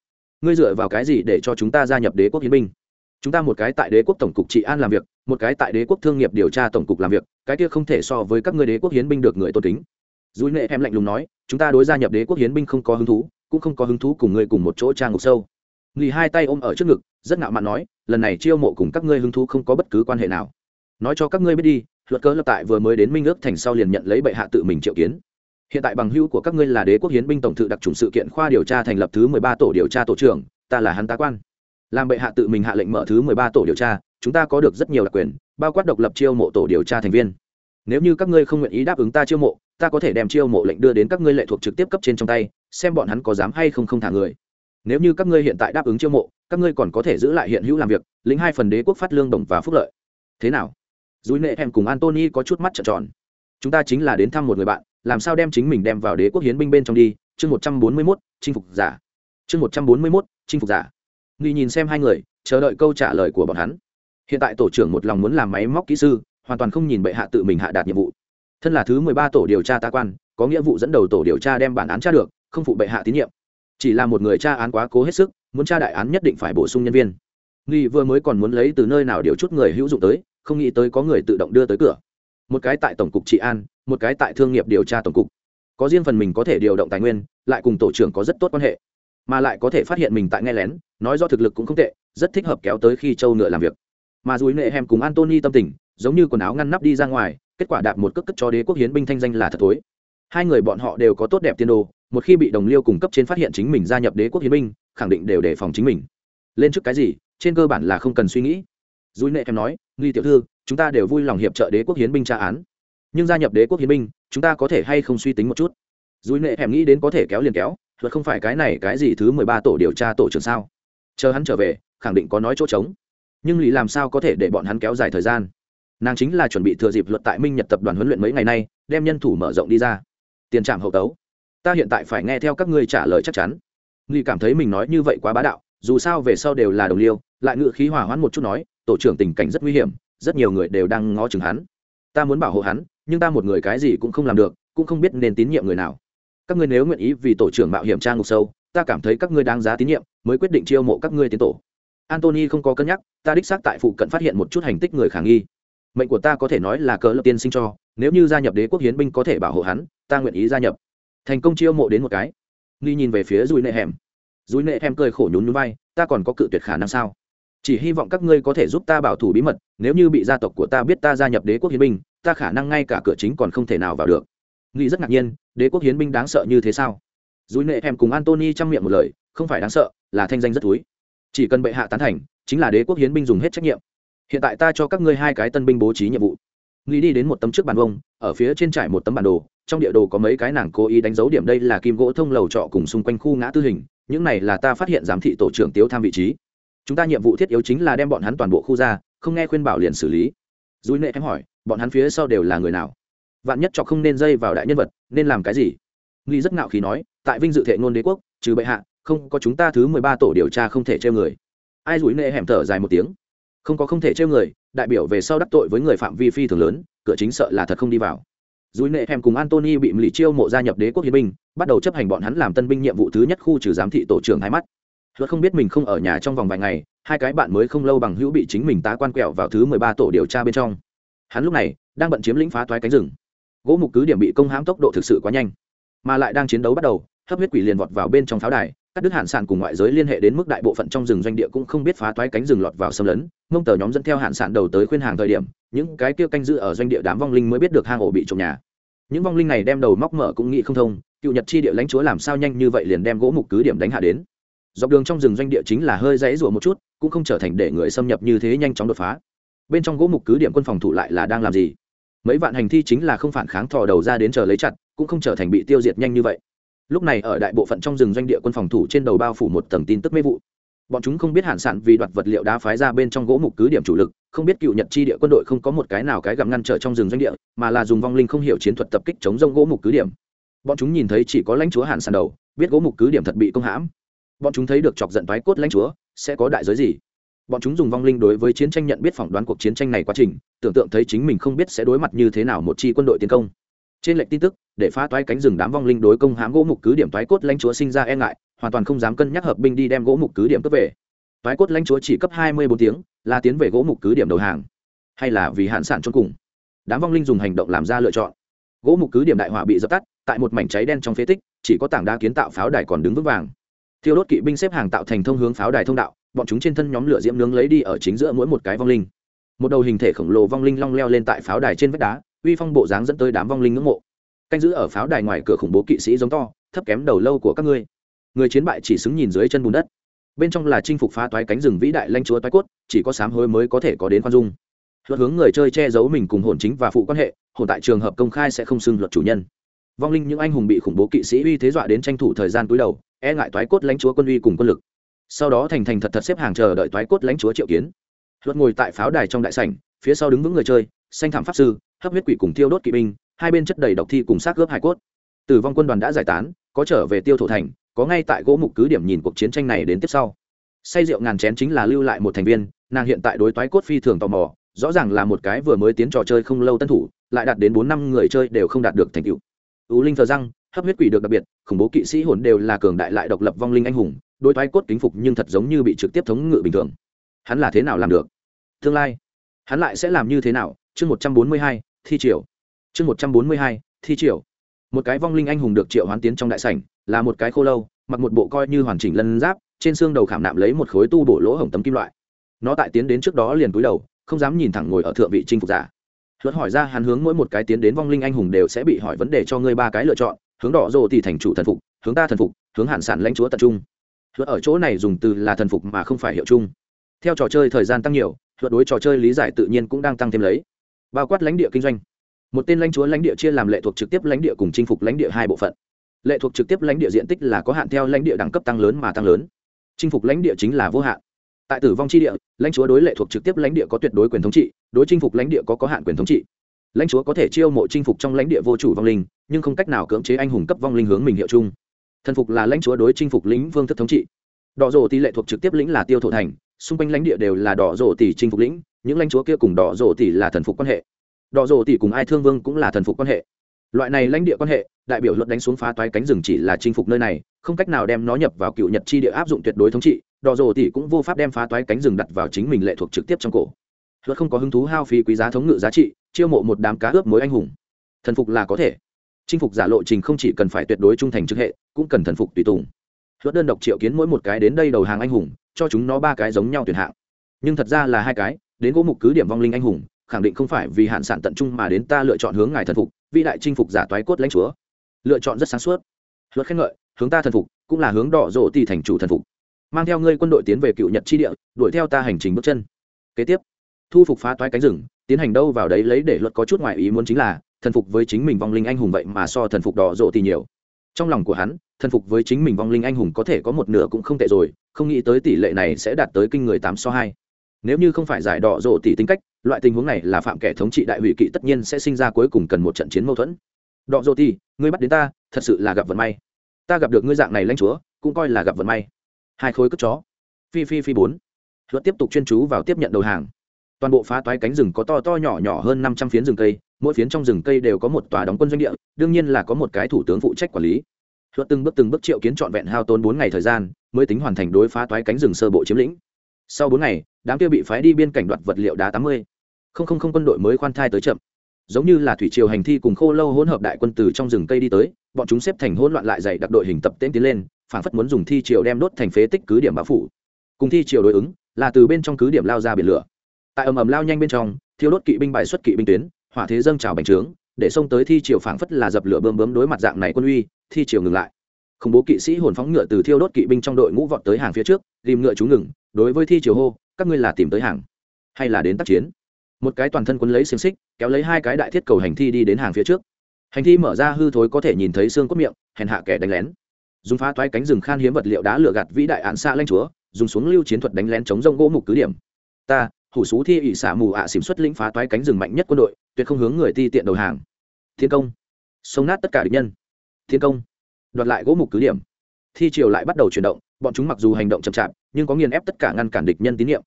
Ngươi dựa vào cái gì để cho chúng ta gia nhập đế quốc hiến binh? Chúng ta một cái tại đế quốc tổng cục trị an làm việc, một cái tại đế quốc thương nghiệp điều tra tổng cục làm việc, cái kia không thể so với các ngươi đế quốc hiến binh được người tôn kính. Dùi nệ hẻm lạnh lùng nói, chúng ta đối gia nhập đế quốc hiến binh không có hứng thú cũng không có hứng thú cùng ngươi cùng một chỗ trang ngục sâu. Nghỉ hai tay ôm ở trước ngực, rất ngạo mạn nói, lần này chiêu mộ cùng các ngươi hứng thú không có bất cứ quan hệ nào. Nói cho các ngươi biết đi, luật cớ lập tại vừa mới đến minh ước thành sau liền nhận lấy bệ hạ tự mình triệu kiến. Hiện tại bằng hữu của các ngươi là đế quốc hiến binh tổng thự đặc trùng sự kiện khoa điều tra thành lập thứ mười ba tổ điều tra tổ trưởng, ta là hắn tá quan. Làm bệ hạ tự mình hạ lệnh mở thứ mười ba tổ điều tra, chúng ta có được rất nhiều đặc quyền, bao quát độc lập chiêu mộ tổ điều tra thành viên. Nếu như các ngươi không nguyện ý đáp ứng ta chiêu mộ, ta có thể đem chiêu mộ lệnh đưa đến các ngươi lệ thuộc trực tiếp cấp trên trong tay xem bọn hắn có dám hay không không thả người. Nếu như các ngươi hiện tại đáp ứng chiêu mộ, các ngươi còn có thể giữ lại hiện hữu làm việc, lĩnh hai phần đế quốc phát lương đồng và phúc lợi. Thế nào? Dùi nệ em cùng antony có chút mắt trợn tròn. Chúng ta chính là đến thăm một người bạn, làm sao đem chính mình đem vào đế quốc hiến binh bên trong đi? Chương một trăm bốn mươi mốt, chinh phục giả. Chương một trăm bốn mươi mốt, chinh phục giả. Nghi nhìn xem hai người, chờ đợi câu trả lời của bọn hắn. Hiện tại tổ trưởng một lòng muốn làm máy móc kỹ sư, hoàn toàn không nhìn bệ hạ tự mình hạ đạt nhiệm vụ. Thân là thứ mười ba tổ điều tra tá quan, có nghĩa vụ dẫn đầu tổ điều tra đem bản án tra được không phụ bệ hạ tín nhiệm. Chỉ là một người tra án quá cố hết sức, muốn tra đại án nhất định phải bổ sung nhân viên. Nghi vừa mới còn muốn lấy từ nơi nào điều chút người hữu dụng tới, không nghĩ tới có người tự động đưa tới cửa. Một cái tại tổng cục trị an, một cái tại thương nghiệp điều tra tổng cục. Có riêng phần mình có thể điều động tài nguyên, lại cùng tổ trưởng có rất tốt quan hệ. Mà lại có thể phát hiện mình tại nghe lén, nói do thực lực cũng không tệ, rất thích hợp kéo tới khi châu ngựa làm việc. Mà dùi nệ hèm cùng antony tâm tình, giống như quần áo ngăn nắp đi ra ngoài, kết quả đạp một cước cất cho đế quốc hiến binh thanh danh là thật thối. Hai người bọn họ đều có tốt đẹp tiên đồ một khi bị đồng liêu cung cấp trên phát hiện chính mình gia nhập đế quốc hiến binh, khẳng định đều đề phòng chính mình. Lên trước cái gì, trên cơ bản là không cần suy nghĩ. Dùi nệ em nói, nghi tiểu thư, chúng ta đều vui lòng hiệp trợ đế quốc hiến binh tra án. Nhưng gia nhập đế quốc hiến binh, chúng ta có thể hay không suy tính một chút? Dùi nệ em nghĩ đến có thể kéo liền kéo luật không phải cái này, cái gì thứ mười ba tổ điều tra tổ trưởng sao? Chờ hắn trở về, khẳng định có nói chỗ trống. Nhưng lì làm sao có thể để bọn hắn kéo dài thời gian? Nàng chính là chuẩn bị thừa dịp luật tại minh nhật tập đoàn huấn luyện mấy ngày nay, đem nhân thủ mở rộng đi ra. Tiền trạm hậu tấu ta hiện tại phải nghe theo các ngươi trả lời chắc chắn. Nghi cảm thấy mình nói như vậy quá bá đạo, dù sao về sau đều là đồng liêu, lại ngự khí hòa hoãn một chút nói, tổ trưởng tình cảnh rất nguy hiểm, rất nhiều người đều đang ngó chừng hắn. Ta muốn bảo hộ hắn, nhưng ta một người cái gì cũng không làm được, cũng không biết nên tín nhiệm người nào. Các ngươi nếu nguyện ý vì tổ trưởng mạo hiểm trang ngục sâu, ta cảm thấy các ngươi đáng giá tín nhiệm, mới quyết định chiêu mộ các ngươi tiến tổ. Antony không có cân nhắc, ta đích xác tại phụ cận phát hiện một chút hành tích người khả nghi. Mệnh của ta có thể nói là cớ lập tiên sinh cho, nếu như gia nhập đế quốc hiến binh có thể bảo hộ hắn, ta nguyện ý gia nhập thành công chiêu mộ đến một cái. Nghi nhìn về phía dùi nệ hẻm. Dùi nệ hẻm cười khổ nhún nhún vai, ta còn có cự tuyệt khả năng sao? Chỉ hy vọng các ngươi có thể giúp ta bảo thủ bí mật, nếu như bị gia tộc của ta biết ta gia nhập đế quốc hiến binh, ta khả năng ngay cả cửa chính còn không thể nào vào được. Nghĩ rất ngạc nhiên, đế quốc hiến binh đáng sợ như thế sao? Dùi nệ hẻm cùng antony chăm miệng một lời, không phải đáng sợ, là thanh danh rất túi chỉ cần bệ hạ tán thành, chính là đế quốc hiến binh dùng hết trách nhiệm. Hiện tại ta cho các ngươi hai cái tân binh bố trí nhiệm vụ nghĩ đi đến một tấm trước bàn vông ở phía trên trải một tấm bản đồ, trong địa đồ có mấy cái nàng cố ý đánh dấu điểm đây là kim gỗ thông lầu trọ cùng xung quanh khu ngã tư hình, những này là ta phát hiện giám thị tổ trưởng tiếu tham vị trí. Chúng ta nhiệm vụ thiết yếu chính là đem bọn hắn toàn bộ khu ra, không nghe khuyên bảo liền xử lý. Dùi nệ em hỏi, bọn hắn phía sau đều là người nào? Vạn nhất chọc không nên dây vào đại nhân vật, nên làm cái gì? Nghi rất ngạo khí nói, tại vinh dự thệ ngôn đế quốc, trừ bệ hạ, không có chúng ta thứ mười ba tổ điều tra không thể treo người. Ai rủi nệ hẻm thở dài một tiếng. Không có không thể treo người đại biểu về sau đắc tội với người phạm vi phi thường lớn, cửa chính sợ là thật không đi vào. Dùi nệ hèm cùng antony bị mỹ chiêu mộ gia nhập đế quốc hiến binh, bắt đầu chấp hành bọn hắn làm tân binh nhiệm vụ thứ nhất khu trừ giám thị tổ trưởng hai mắt. Luật không biết mình không ở nhà trong vòng vài ngày, hai cái bạn mới không lâu bằng hữu bị chính mình tá quan quẹo vào thứ mười ba tổ điều tra bên trong. Hắn lúc này đang bận chiếm lĩnh phá toái cánh rừng. Gỗ mục cứ điểm bị công hãm tốc độ thực sự quá nhanh, mà lại đang chiến đấu bắt đầu, hấp huyết quỷ liền vọt vào bên trong pháo đài các đứt hạn sản cùng ngoại giới liên hệ đến mức đại bộ phận trong rừng doanh địa cũng không biết phá toái cánh rừng lọt vào xâm lấn mông tờ nhóm dẫn theo hạn sản đầu tới khuyên hàng thời điểm, những cái kia canh giữ ở doanh địa đám vong linh mới biết được hang ổ bị trộm nhà. Những vong linh này đem đầu móc mở cũng nghĩ không thông, cựu nhật chi địa lãnh chúa làm sao nhanh như vậy liền đem gỗ mục cứ điểm đánh hạ đến. Dọc đường trong rừng doanh địa chính là hơi dãy rủa một chút, cũng không trở thành để người xâm nhập như thế nhanh chóng đột phá. Bên trong gỗ mục cứ điểm quân phòng thủ lại là đang làm gì? Mấy vạn hành thi chính là không phản kháng thò đầu ra đến chờ lấy chặt, cũng không trở thành bị tiêu diệt nhanh như vậy lúc này ở đại bộ phận trong rừng doanh địa quân phòng thủ trên đầu bao phủ một tầng tin tức mê vụ. Bọn chúng không biết hạn sản vì đoạt vật liệu đá phái ra bên trong gỗ mục cứ điểm chủ lực, không biết cựu nhật chi địa quân đội không có một cái nào cái gặm ngăn trở trong rừng doanh địa, mà là dùng vong linh không hiểu chiến thuật tập kích chống rông gỗ mục cứ điểm. Bọn chúng nhìn thấy chỉ có lãnh chúa hạn sản đầu, biết gỗ mục cứ điểm thật bị công hãm. Bọn chúng thấy được chọc giận toái cốt lãnh chúa, sẽ có đại giới gì? Bọn chúng dùng vong linh đối với chiến tranh nhận biết phỏng đoán cuộc chiến tranh này quá trình, tưởng tượng thấy chính mình không biết sẽ đối mặt như thế nào một chi quân đội tiến công trên lệnh tin tức, để phá toái cánh rừng đám vong linh đối công hãm gỗ mục cứ điểm toái cốt lãnh chúa sinh ra e ngại, hoàn toàn không dám cân nhắc hợp binh đi đem gỗ mục cứ điểm cướp về. Toái cốt lãnh chúa chỉ cấp hai mươi bốn tiếng, là tiến về gỗ mục cứ điểm đầu hàng. Hay là vì hạn sản cho cùng. Đám vong linh dùng hành động làm ra lựa chọn. Gỗ mục cứ điểm đại hỏa bị dập tắt, tại một mảnh cháy đen trong phế tích, chỉ có tảng đá kiến tạo pháo đài còn đứng vững vàng. Thiêu đốt kỵ binh xếp hàng tạo thành thông hướng pháo đài thông đạo, bọn chúng trên thân nhóm lửa diễm nướng lấy đi ở chính giữa mỗi một cái vong linh. Một đầu hình thể khổng lồ vong linh long leo lên tại pháo đài trên vách đá uy phong bộ dáng dẫn tới đám vong linh ngưỡng mộ. Canh giữ ở pháo đài ngoài cửa khủng bố kỵ sĩ giống to, thấp kém đầu lâu của các ngươi. Người chiến bại chỉ xứng nhìn dưới chân bùn đất. Bên trong là chinh phục phá toái cánh rừng vĩ đại lanh chúa toái cốt, chỉ có sám hối mới có thể có đến khoan dung. Luật hướng người chơi che giấu mình cùng hồn chính và phụ quan hệ, hồn tại trường hợp công khai sẽ không xưng luật chủ nhân. Vong linh những anh hùng bị khủng bố kỵ sĩ uy thế dọa đến tranh thủ thời gian túi đầu e ngại toái cốt lãnh chúa quân uy cùng quân lực. Sau đó thành thành thật thật xếp hàng chờ đợi toái cốt lãnh chúa triệu kiến. Luật ngồi tại pháo đài trong đại sảnh, phía sau đứng vững người chơi, xanh thảm pháp sư hấp huyết quỷ cùng tiêu đốt kỵ binh, hai bên chất đầy độc thi cùng xác gớp hải cốt. Tử vong quân đoàn đã giải tán, có trở về tiêu thổ thành, có ngay tại gỗ mục cứ điểm nhìn cuộc chiến tranh này đến tiếp sau. Say rượu ngàn chén chính là lưu lại một thành viên, nàng hiện tại đối toái cốt phi thường tò mò, rõ ràng là một cái vừa mới tiến trò chơi không lâu tân thủ, lại đạt đến bốn năm người chơi đều không đạt được thành tựu. Ưu linh thờ răng, hấp huyết quỷ được đặc biệt, khủng bố kỵ sĩ hồn đều là cường đại lại độc lập vong linh anh hùng, đối toái cốt kính phục nhưng thật giống như bị trực tiếp thống ngự bình thường. Hắn là thế nào làm được? Tương lai, hắn lại sẽ làm như thế nào? Chương một trăm bốn mươi hai thi triều. Chương một trăm bốn mươi hai, thi triều. Một cái vong linh anh hùng được triệu hoán tiến trong đại sảnh, là một cái khô lâu, mặc một bộ coi như hoàn chỉnh lân giáp, trên xương đầu khảm nạm lấy một khối tu bổ lỗ hổng tấm kim loại. Nó tại tiến đến trước đó liền cúi đầu, không dám nhìn thẳng ngồi ở thượng vị chinh phục giả. Luật hỏi ra hắn hướng mỗi một cái tiến đến vong linh anh hùng đều sẽ bị hỏi vấn đề cho ngươi ba cái lựa chọn, hướng đỏ rồ thì thành chủ thần phục, hướng ta thần phục, hướng hạn sản lãnh chúa tập trung. Luật ở chỗ này dùng từ là thần phục mà không phải hiệu chung theo trò chơi thời gian tăng nhiều, luật đối trò chơi lý giải tự nhiên cũng đang tăng thêm lấy bao quát lãnh địa kinh doanh một tên lãnh chúa lãnh địa chia làm lệ thuộc trực tiếp lãnh địa cùng chinh phục lãnh địa hai bộ phận lệ thuộc trực tiếp lãnh địa diện tích là có hạn theo lãnh địa đẳng cấp tăng lớn mà tăng lớn chinh phục lãnh địa chính là vô hạn tại tử vong tri địa lãnh chúa đối lệ thuộc trực tiếp lãnh địa có tuyệt đối quyền thống trị đối chinh phục lãnh địa có có hạn quyền thống trị lãnh chúa có thể chiêu mộ chinh phục trong lãnh địa vô chủ vong linh nhưng không cách nào cưỡng chế anh hùng cấp vong linh hướng mình hiệu chung thần phục là lãnh chúa đối chinh phục lĩnh vương thức thống trị đỏ rổ tỷ lệ thuộc trực tiếp lĩnh là tiêu thổ thành xung quanh lãnh địa đều là đỏ rổ tỷ chinh phục lĩnh những lãnh chúa kia cùng đỏ rổ tỷ là thần phục quan hệ. Đỏ rổ tỷ cùng ai thương vương cũng là thần phục quan hệ. Loại này lãnh địa quan hệ, đại biểu luật đánh xuống phá toái cánh rừng chỉ là chinh phục nơi này, không cách nào đem nó nhập vào cựu nhật chi địa áp dụng tuyệt đối thống trị, đỏ rồ tỷ cũng vô pháp đem phá toái cánh rừng đặt vào chính mình lệ thuộc trực tiếp trong cổ. Luật không có hứng thú hao phí quý giá thống ngự giá trị, chiêu mộ một đám cá ướp mối anh hùng. Thần phục là có thể. Chinh phục giả lộ trình không chỉ cần phải tuyệt đối trung thành trước hệ, cũng cần thần phục tùy tùng. Luật đơn độc triệu kiến mỗi một cái đến đây đầu hàng anh hùng, cho chúng nó ba cái giống nhau tuyển hạng. Nhưng thật ra là hai cái đến gỗ mục cứ điểm vong linh anh hùng, khẳng định không phải vì hạn sản tận trung mà đến ta lựa chọn hướng ngài thần phục, vĩ đại chinh phục giả toái cốt lãnh chúa. Lựa chọn rất sáng suốt. Luật khen ngợi, hướng ta thần phục, cũng là hướng đỏ rộ tỷ thành chủ thần phục. Mang theo ngươi quân đội tiến về cựu nhật chi địa, đuổi theo ta hành trình bước chân. Kế tiếp, thu phục phá toái cánh rừng, tiến hành đâu vào đấy lấy để luật có chút ngoại ý muốn chính là, thần phục với chính mình vong linh anh hùng vậy mà so thần phục đỏ rộ tỷ nhiều. Trong lòng của hắn, thần phục với chính mình vong linh anh hùng có thể có một nửa cũng không tệ rồi, không nghĩ tới tỷ lệ này sẽ đạt tới kinh người tám so hai nếu như không phải giải đỏ rộ tỷ tính cách, loại tình huống này là phạm kẻ thống trị đại hủy kỵ tất nhiên sẽ sinh ra cuối cùng cần một trận chiến mâu thuẫn. Đỏ rộ tỷ ngươi bắt đến ta, thật sự là gặp vận may. Ta gặp được ngươi dạng này lãnh chúa, cũng coi là gặp vận may. Hai khối cất chó. Phi phi phi bốn. Luật tiếp tục chuyên chú vào tiếp nhận đầu hàng. Toàn bộ phá toái cánh rừng có to to nhỏ nhỏ hơn năm trăm phiến rừng cây, mỗi phiến trong rừng cây đều có một tòa đóng quân doanh địa, đương nhiên là có một cái thủ tướng phụ trách quản lý. Luật từng bước từng bước triệu kiến trọn vẹn hao tốn bốn ngày thời gian, mới tính hoàn thành đối phá toái cánh rừng sơ bộ chiếm lĩnh. Sau bốn ngày đám kia bị phái đi biên cảnh đoạt vật liệu đá tám mươi. Không không không quân đội mới khoan thai tới chậm. Giống như là thủy triều hành thi cùng khô lâu hỗn hợp đại quân từ trong rừng cây đi tới, bọn chúng xếp thành hỗn loạn lại dày đặc đội hình tập tiến tiến lên phản phất muốn dùng thi triều đem đốt thành phế tích cứ điểm bão phủ. Cùng thi triều đối ứng, là từ bên trong cứ điểm lao ra biển lửa. Tại ầm ầm lao nhanh bên trong thiếu đốt kỵ binh bài xuất kỵ binh tuyến, hỏa thế dâng trào bành trướng, để xông tới thi triều phảng phất là dập lửa bơm bướm đối mặt dạng này quân uy, thi triều ngừng lại. Khủng bố kỵ sĩ hồn phóng ngựa từ thiêu đốt kỵ binh trong đội ngũ vọt tới hàng phía trước, tìm ngựa chú ngừng, đối với thi triều hô các ngươi là tìm tới hàng hay là đến tác chiến? Một cái toàn thân quấn lấy xiềng xích, kéo lấy hai cái đại thiết cầu hành thi đi đến hàng phía trước. Hành thi mở ra hư thối có thể nhìn thấy xương cốt miệng, hèn hạ kẻ đánh lén. Dùng phá toái cánh rừng khan hiếm vật liệu đá lửa gạt vĩ đại án xa lanh chúa, dùng xuống lưu chiến thuật đánh lén chống rông gỗ mục cứ điểm. Ta, hủ sú thi ỵ xả mù ạ à xỉm xuất lĩnh phá toái cánh rừng mạnh nhất quân đội, tuyệt không hướng người ti tiện đầu hàng. Thiên công. Sống nát tất cả địch nhân. Thiên công. Đoạt lại gỗ mục cứ điểm. Thi triều lại bắt đầu chuyển động, bọn chúng mặc dù hành động chậm chạp nhưng có nghiền ép tất cả ngăn cản địch nhân tín nhiệm.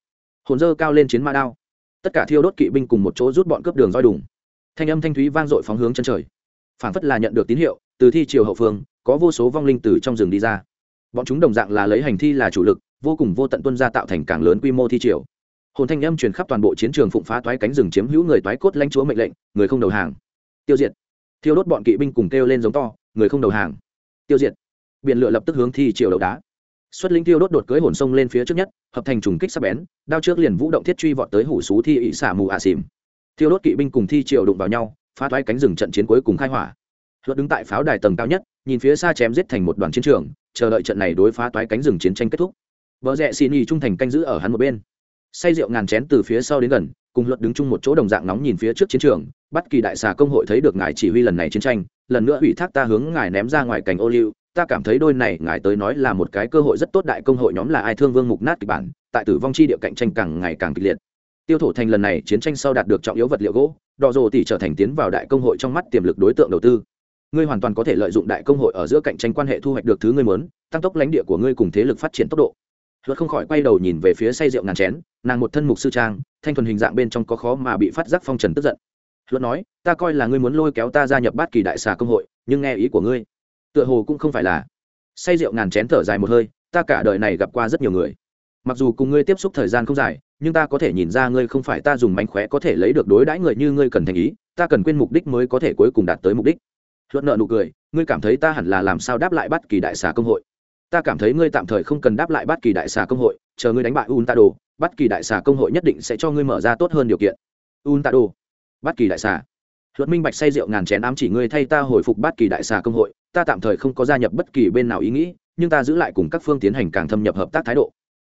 Hồn dơ cao lên chiến ma đao. Tất cả thiêu đốt kỵ binh cùng một chỗ rút bọn cướp đường roi đùng. Thanh âm thanh thúy vang dội phóng hướng chân trời. Phảng phất là nhận được tín hiệu, từ thi triều hậu phương, có vô số vong linh từ trong rừng đi ra. Bọn chúng đồng dạng là lấy hành thi là chủ lực, vô cùng vô tận tuân ra tạo thành càng lớn quy mô thi triều. Hồn thanh âm truyền khắp toàn bộ chiến trường phụng phá toái cánh rừng chiếm hữu người toái cốt lãnh chúa mệnh lệnh, người không đầu hàng. Tiêu diệt. Thiêu đốt bọn kỵ binh cùng kêu lên giống to, người không đầu hàng. Tiêu diệt. Biển lửa lập tức hướng thi triều đầu đá xuất linh tiêu đốt đột cưới hồn sông lên phía trước nhất, hợp thành trùng kích sắc bén, đao trước liền vũ động thiết truy vọt tới hủ xú thi ỵ xả mù ả xìm thiêu đốt kỵ binh cùng thi triều đụng vào nhau, phá toái cánh rừng trận chiến cuối cùng khai hỏa. Luật đứng tại pháo đài tầng cao nhất, nhìn phía xa chém giết thành một đoàn chiến trường, chờ đợi trận này đối phá toái cánh rừng chiến tranh kết thúc. Vợ rẽ xin y trung thành canh giữ ở hắn một bên. Say rượu ngàn chén từ phía sau đến gần, cùng luật đứng chung một chỗ đồng dạng nóng nhìn phía trước chiến trường, Bất kỳ đại xà công hội thấy được ngài chỉ huy lần này chiến tranh, lần nữa ủy thác ta hướng ngài ném ra ngoài cảnh ô liu ta cảm thấy đôi này ngài tới nói là một cái cơ hội rất tốt, đại công hội nhóm là ai thương vương mục nát kịch bản, tại tử vong chi địa cạnh tranh càng ngày càng kịch liệt. Tiêu thổ thành lần này chiến tranh sau đạt được trọng yếu vật liệu gỗ, đỏ rồ tỷ trở thành tiến vào đại công hội trong mắt tiềm lực đối tượng đầu tư. Ngươi hoàn toàn có thể lợi dụng đại công hội ở giữa cạnh tranh quan hệ thu hoạch được thứ ngươi muốn, tăng tốc lãnh địa của ngươi cùng thế lực phát triển tốc độ. Luật không khỏi quay đầu nhìn về phía say rượu ngàn chén, nàng một thân mục sư trang, thanh thuần hình dạng bên trong có khó mà bị phát giác phong trần tức giận. Luật nói, ta coi là ngươi muốn lôi kéo ta gia nhập bát kỳ đại xà công hội, nhưng nghe ý của ngươi tựa hồ cũng không phải là. Say rượu ngàn chén thở dài một hơi, ta cả đời này gặp qua rất nhiều người. Mặc dù cùng ngươi tiếp xúc thời gian không dài, nhưng ta có thể nhìn ra ngươi không phải ta dùng mánh khóe có thể lấy được đối đãi người như ngươi cần thành ý, ta cần quên mục đích mới có thể cuối cùng đạt tới mục đích. Luật nợ nụ cười, ngươi cảm thấy ta hẳn là làm sao đáp lại bất kỳ đại xà công hội? Ta cảm thấy ngươi tạm thời không cần đáp lại bất kỳ đại xà công hội, chờ ngươi đánh bại un ta đồ bất kỳ đại xà công hội nhất định sẽ cho ngươi mở ra tốt hơn điều kiện. Un ta đồ bất kỳ đại xà. Luật minh bạch say rượu ngàn chén ám chỉ ngươi thay ta hồi phục bất kỳ đại xà công hội ta tạm thời không có gia nhập bất kỳ bên nào ý nghĩ, nhưng ta giữ lại cùng các phương tiến hành càng thâm nhập hợp tác thái độ.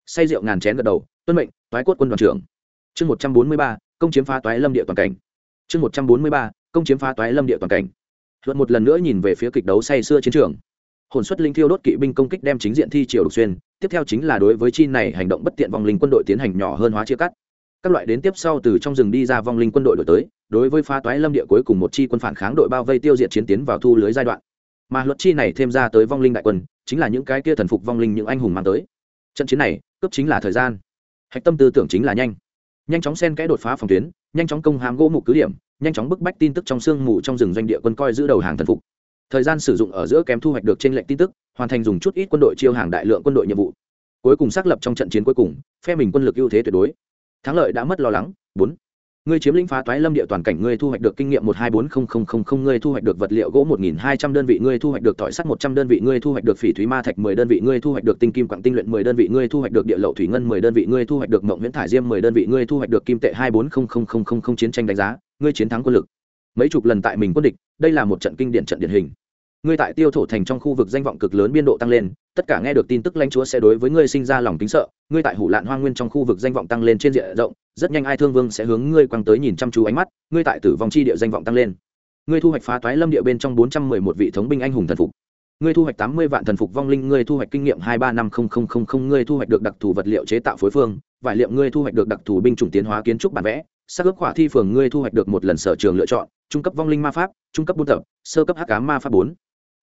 Say rượu ngàn chén gật đầu, tuân mệnh, toái cốt quân đoàn trưởng. Chương một trăm bốn mươi ba, công chiếm phá toái lâm địa toàn cảnh. Chương một trăm bốn mươi ba, công chiếm phá toái lâm địa toàn cảnh. Luật một lần nữa nhìn về phía kịch đấu say xưa chiến trường. Hồn xuất linh thiêu đốt kỵ binh công kích đem chính diện thi triều đục xuyên, tiếp theo chính là đối với chi này hành động bất tiện vong linh quân đội tiến hành nhỏ hơn hóa chia cắt. Các loại đến tiếp sau từ trong rừng đi ra vong linh quân đội đổi tới, đối với phá toái lâm địa cuối cùng một chi quân phản kháng đội bao vây tiêu diệt chiến tiến vào thu lưới giai đoạn mà luật chi này thêm ra tới vong linh đại quân, chính là những cái kia thần phục vong linh những anh hùng mang tới. Trận chiến này, cướp chính là thời gian. Hạch tâm tư tưởng chính là nhanh. Nhanh chóng xen kẽ đột phá phòng tuyến, nhanh chóng công hàm gỗ mục cứ điểm, nhanh chóng bức bách tin tức trong sương mù trong rừng doanh địa quân coi giữ đầu hàng thần phục. Thời gian sử dụng ở giữa kém thu hoạch được trên lệnh tin tức, hoàn thành dùng chút ít quân đội chiêu hàng đại lượng quân đội nhiệm vụ. Cuối cùng xác lập trong trận chiến cuối cùng, phe mình quân lực ưu thế tuyệt đối. Thắng lợi đã mất lo lắng. Bốn ngươi chiếm lĩnh phá toái lâm địa toàn cảnh, ngươi thu hoạch được kinh nghiệm một hai bốn không không không không, ngươi thu hoạch được vật liệu gỗ một nghìn hai trăm đơn vị, ngươi thu hoạch được tỏi sắt một trăm đơn vị, ngươi thu hoạch được phỉ thúy ma thạch mười đơn vị, ngươi thu hoạch được tinh kim quặng tinh luyện mười đơn vị, ngươi thu hoạch được địa lậu thủy ngân mười đơn vị, ngươi thu hoạch được mộng viễn thải diêm mười đơn vị, ngươi thu hoạch được kim tệ hai bốn không không không không không chiến tranh đánh giá, ngươi chiến thắng quân lực. Mấy chục lần tại mình quân địch, đây là một trận kinh điển trận điển hình ngươi tại tiêu thổ thành trong khu vực danh vọng cực lớn biên độ tăng lên, tất cả nghe được tin tức lãnh chúa sẽ đối với ngươi sinh ra lòng kính sợ, ngươi tại hủ lạn hoa nguyên trong khu vực danh vọng tăng lên trên diện rộng, rất nhanh ai thương vương sẽ hướng ngươi quăng tới nhìn chăm chú ánh mắt, ngươi tại tử vong chi địa danh vọng tăng lên. Ngươi thu hoạch phá toái lâm địa bên trong bốn trăm mười một vị thống binh anh hùng thần phục. Ngươi thu hoạch tám mươi vạn thần phục vong linh, ngươi thu hoạch kinh nghiệm hai ba năm không không không không, ngươi thu hoạch được đặc thù vật liệu chế tạo phối phương, vải liệu ngươi thu hoạch được đặc thù binh chủng tiến hóa kiến trúc bản vẽ, sắc ước khỏa thi phường ngươi thu hoạch được một lần sở trường lựa chọn, trung cấp vong linh ma pháp, trung cấp buôn tập, sơ cấp hắc cá ma pháp bốn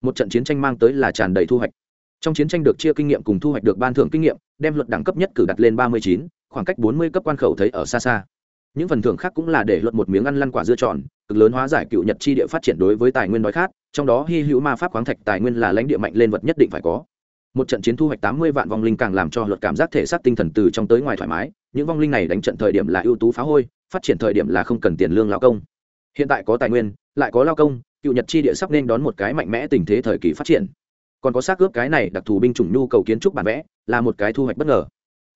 một trận chiến tranh mang tới là tràn đầy thu hoạch. Trong chiến tranh được chia kinh nghiệm cùng thu hoạch được ban thưởng kinh nghiệm, đem luật đẳng cấp nhất cử đặt lên ba mươi chín, khoảng cách bốn mươi cấp quan khẩu thấy ở xa xa. Những phần thưởng khác cũng là để luật một miếng ăn lăn quả dưa tròn, cực lớn hóa giải cựu nhật chi địa phát triển đối với tài nguyên đói khát, trong đó hy hữu ma pháp khoáng thạch tài nguyên là lãnh địa mạnh lên vật nhất định phải có. Một trận chiến thu hoạch tám mươi vạn vong linh càng làm cho luật cảm giác thể xác tinh thần từ trong tới ngoài thoải mái, những vong linh này đánh trận thời điểm là ưu tú phá hôi, phát triển thời điểm là không cần tiền lương lao công. Hiện tại có tài nguyên, lại có lao công cựu nhật chi địa sắp nên đón một cái mạnh mẽ tình thế thời kỳ phát triển. Còn có xác ướp cái này đặc thù binh chủng nhu cầu kiến trúc bản vẽ, là một cái thu hoạch bất ngờ.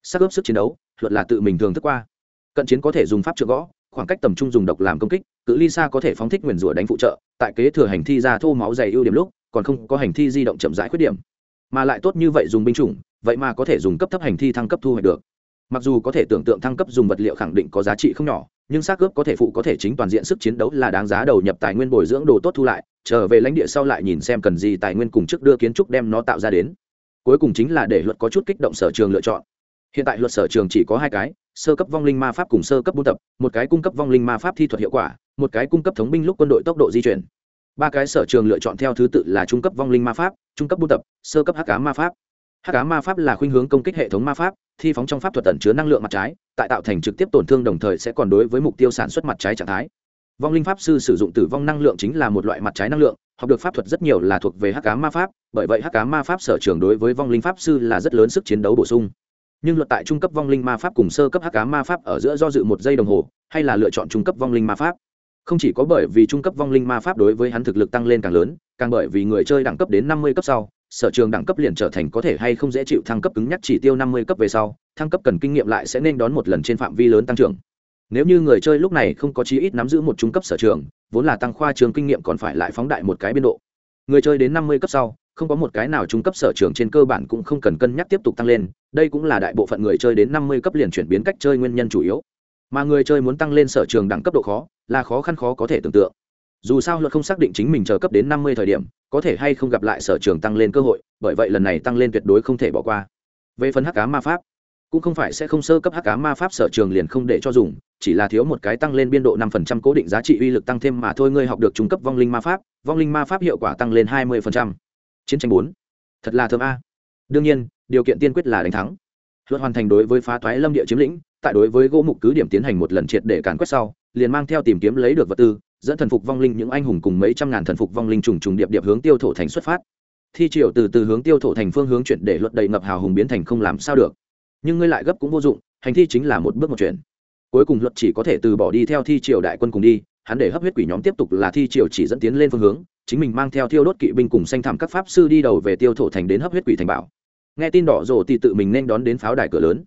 Xác ướp sức chiến đấu, luật là tự mình thường thức qua. Cận chiến có thể dùng pháp trượng gõ, khoảng cách tầm trung dùng độc làm công kích, cự ly xa có thể phóng thích nguyền rủa đánh phụ trợ, tại kế thừa hành thi ra thô máu dày ưu điểm lúc, còn không có hành thi di động chậm rãi khuyết điểm. Mà lại tốt như vậy dùng binh chủng, vậy mà có thể dùng cấp thấp hành thi thăng cấp thu hoạch được. Mặc dù có thể tưởng tượng thăng cấp dùng vật liệu khẳng định có giá trị không nhỏ nhưng xác cướp có thể phụ có thể chính toàn diện sức chiến đấu là đáng giá đầu nhập tài nguyên bồi dưỡng đồ tốt thu lại, trở về lãnh địa sau lại nhìn xem cần gì tài nguyên cùng trước đưa kiến trúc đem nó tạo ra đến. Cuối cùng chính là để luật có chút kích động sở trường lựa chọn. Hiện tại luật sở trường chỉ có hai cái, sơ cấp vong linh ma pháp cùng sơ cấp buôn tập, một cái cung cấp vong linh ma pháp thi thuật hiệu quả, một cái cung cấp thống binh lúc quân đội tốc độ di chuyển. Ba cái sở trường lựa chọn theo thứ tự là trung cấp vong linh ma pháp, trung cấp buôn tập, sơ cấp hắc cá ma pháp hắc cá ma pháp là khuynh hướng công kích hệ thống ma pháp, thi phóng trong pháp thuật tẩn chứa năng lượng mặt trái, tại tạo thành trực tiếp tổn thương đồng thời sẽ còn đối với mục tiêu sản xuất mặt trái trạng thái. Vong linh pháp sư sử dụng tử vong năng lượng chính là một loại mặt trái năng lượng, học được pháp thuật rất nhiều là thuộc về hắc cá ma pháp, bởi vậy hắc cá ma pháp sở trường đối với vong linh pháp sư là rất lớn sức chiến đấu bổ sung. Nhưng luật tại trung cấp vong linh ma pháp cùng sơ cấp hắc cá ma pháp ở giữa do dự một giây đồng hồ, hay là lựa chọn trung cấp vong linh ma pháp? Không chỉ có bởi vì trung cấp vong linh ma pháp đối với hắn thực lực tăng lên càng lớn, càng bởi vì người chơi đẳng cấp đến năm mươi cấp sau sở trường đẳng cấp liền trở thành có thể hay không dễ chịu thăng cấp cứng nhắc chỉ tiêu năm mươi cấp về sau, thăng cấp cần kinh nghiệm lại sẽ nên đón một lần trên phạm vi lớn tăng trưởng. Nếu như người chơi lúc này không có chí ít nắm giữ một trung cấp sở trường, vốn là tăng khoa trường kinh nghiệm còn phải lại phóng đại một cái biên độ. Người chơi đến năm mươi cấp sau, không có một cái nào trung cấp sở trường trên cơ bản cũng không cần cân nhắc tiếp tục tăng lên, đây cũng là đại bộ phận người chơi đến năm mươi cấp liền chuyển biến cách chơi nguyên nhân chủ yếu. Mà người chơi muốn tăng lên sở trường đẳng cấp độ khó, là khó khăn khó có thể tưởng tượng. Dù sao luật không xác định chính mình chờ cấp đến năm mươi thời điểm có thể hay không gặp lại sở trường tăng lên cơ hội, bởi vậy lần này tăng lên tuyệt đối không thể bỏ qua. Về phần hắc cá ma pháp, cũng không phải sẽ không sơ cấp hắc cá ma pháp sở trường liền không để cho dùng, chỉ là thiếu một cái tăng lên biên độ năm phần trăm cố định giá trị uy lực tăng thêm mà thôi, ngươi học được trung cấp vong linh ma pháp, vong linh ma pháp hiệu quả tăng lên hai mươi phần trăm. Chiến tranh bốn, thật là thơm a. Đương nhiên, điều kiện tiên quyết là đánh thắng. Luật hoàn thành đối với phá toái lâm địa chiếm lĩnh, tại đối với gỗ mục cứ điểm tiến hành một lần triệt để càn quét sau, liền mang theo tìm kiếm lấy được vật tư dẫn thần phục vong linh những anh hùng cùng mấy trăm ngàn thần phục vong linh trùng trùng điệp điệp hướng tiêu thổ thành xuất phát. Thi triều từ từ hướng tiêu thổ thành phương hướng chuyển để luật đầy ngập hào hùng biến thành không làm sao được. Nhưng ngươi lại gấp cũng vô dụng, hành thi chính là một bước một chuyện. Cuối cùng luật chỉ có thể từ bỏ đi theo thi triều đại quân cùng đi, hắn để hấp huyết quỷ nhóm tiếp tục là thi triều chỉ dẫn tiến lên phương hướng, chính mình mang theo thiêu đốt kỵ binh cùng xanh thảm các pháp sư đi đầu về tiêu thổ thành đến hấp huyết quỷ thành bảo. Nghe tin đỏ rồ thì tự mình nên đón đến pháo đài cửa lớn.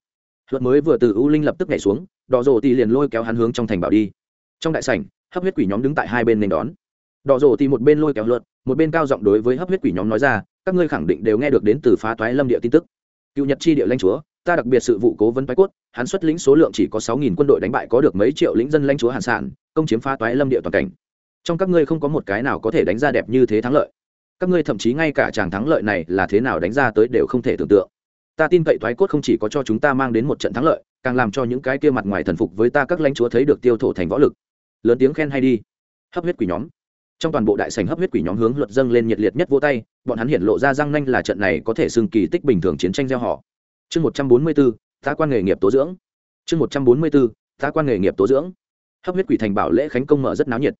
Luật mới vừa từ u linh lập tức nhảy xuống, đỏ rồ thì liền lôi kéo hắn hướng trong thành bảo đi. Trong đại sảnh hấp huyết quỷ nhóm đứng tại hai bên nên đón. Đỏ rổ thì một bên lôi kéo luật một bên cao giọng đối với hấp huyết quỷ nhóm nói ra, các ngươi khẳng định đều nghe được đến từ phá toái lâm địa tin tức. Cựu nhật chi địa lãnh chúa, ta đặc biệt sự vụ cố vấn bái cốt, hắn xuất lĩnh số lượng chỉ có sáu nghìn quân đội đánh bại có được mấy triệu lính dân lãnh chúa hàn sản công chiếm phá toái lâm địa toàn cảnh. Trong các ngươi không có một cái nào có thể đánh ra đẹp như thế thắng lợi. Các ngươi thậm chí ngay cả chàng thắng lợi này là thế nào đánh ra tới đều không thể tưởng tượng. Ta tin cậy thoái cốt không chỉ có cho chúng ta mang đến một trận thắng lợi, càng làm cho những cái kia mặt ngoài thần phục với ta các lãnh chúa thấy được tiêu thổ thành võ lực lớn tiếng khen hay đi. Hấp huyết quỷ nhóm. Trong toàn bộ đại sành hấp huyết quỷ nhóm hướng luật dâng lên nhiệt liệt nhất vô tay, bọn hắn hiện lộ ra răng nanh là trận này có thể xưng kỳ tích bình thường chiến tranh gieo họ. Chương một trăm bốn mươi bốn, tá quan nghề nghiệp tố dưỡng. Chương một trăm bốn mươi bốn, tá quan nghề nghiệp tố dưỡng. Hấp huyết quỷ thành bảo lễ khánh công mở rất náo nhiệt.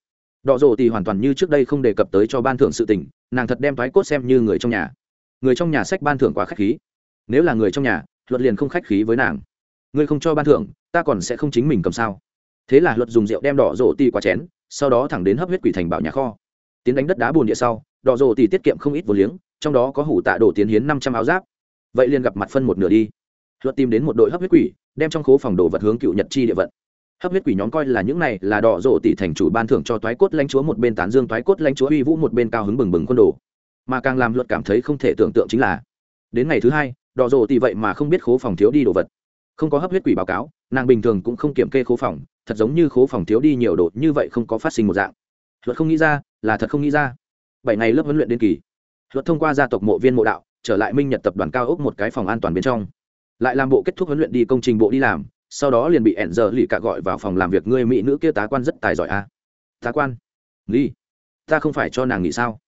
Đọ rồ thì hoàn toàn như trước đây không đề cập tới cho ban thưởng sự tình, nàng thật đem thoái cốt xem như người trong nhà. Người trong nhà sách ban thưởng quá khách khí. Nếu là người trong nhà, luật liền không khách khí với nàng. Ngươi không cho ban thưởng, ta còn sẽ không chính mình cầm sao? Thế là luật dùng rượu đem đỏ rổ ti qua chén, sau đó thẳng đến hấp huyết quỷ thành bảo nhà kho. Tiến đánh đất đá bùn địa sau, đỏ rổ ti tiết kiệm không ít vô liếng, trong đó có hủ tạ đổ tiến hiến năm trăm áo giáp. Vậy liền gặp mặt phân một nửa đi. Luật tìm đến một đội hấp huyết quỷ, đem trong khố phòng đồ vật hướng cựu nhật chi địa vận. Hấp huyết quỷ nhóm coi là những này là đỏ rổ tỷ thành chủ ban thưởng cho toái cốt lãnh chúa một bên tán dương toái cốt lãnh chúa uy vũ một bên cao hứng bừng bừng quân đồ. Mà càng làm luật cảm thấy không thể tưởng tượng chính là, đến ngày thứ hai, đỏ rổ tỷ vậy mà không biết khố phòng thiếu đi đồ vật không có hấp huyết quỷ báo cáo, nàng bình thường cũng không kiểm kê khố phòng, thật giống như khố phòng thiếu đi nhiều đột như vậy không có phát sinh một dạng. Luật không nghĩ ra, là thật không nghĩ ra. Bảy ngày lớp huấn luyện đến kỳ. Luật thông qua gia tộc mộ viên mộ đạo, trở lại minh nhật tập đoàn cao ốc một cái phòng an toàn bên trong. Lại làm bộ kết thúc huấn luyện đi công trình bộ đi làm, sau đó liền bị ẻn giờ lì cả gọi vào phòng làm việc ngươi mỹ nữ kia tá quan rất tài giỏi a. À? tá quan ly ta không phải cho nàng nghỉ sao?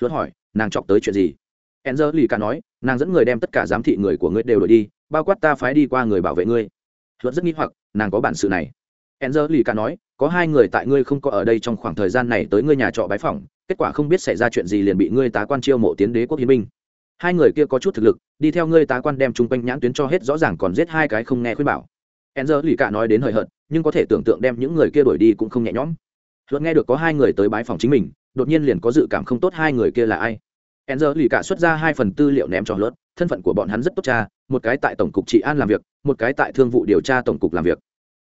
Luật hỏi, nàng chọc tới chuyện gì? Ẻn giờ lì cả nói, nàng dẫn người đem tất cả giám thị người của ngươi đều đổi đi bao quát ta phái đi qua người bảo vệ ngươi. Luật rất nghĩ hoặc nàng có bản sự này. Enzer lì cả nói có hai người tại ngươi không có ở đây trong khoảng thời gian này tới ngươi nhà trọ bái phòng kết quả không biết xảy ra chuyện gì liền bị ngươi tá quan chiêu mộ tiến đế quốc hiến binh. Hai người kia có chút thực lực đi theo ngươi tá quan đem chung quanh nhãn tuyến cho hết rõ ràng còn giết hai cái không nghe khuyên bảo. Enzer lì cả nói đến hời hợt, nhưng có thể tưởng tượng đem những người kia đuổi đi cũng không nhẹ nhõm. Luật nghe được có hai người tới bái phòng chính mình, đột nhiên liền có dự cảm không tốt hai người kia là ai. Enzer lì cả xuất ra hai phần tư liệu ném cho Luật, thân phận của bọn hắn rất tốt cha, một cái tại tổng cục trị an làm việc, một cái tại thương vụ điều tra tổng cục làm việc.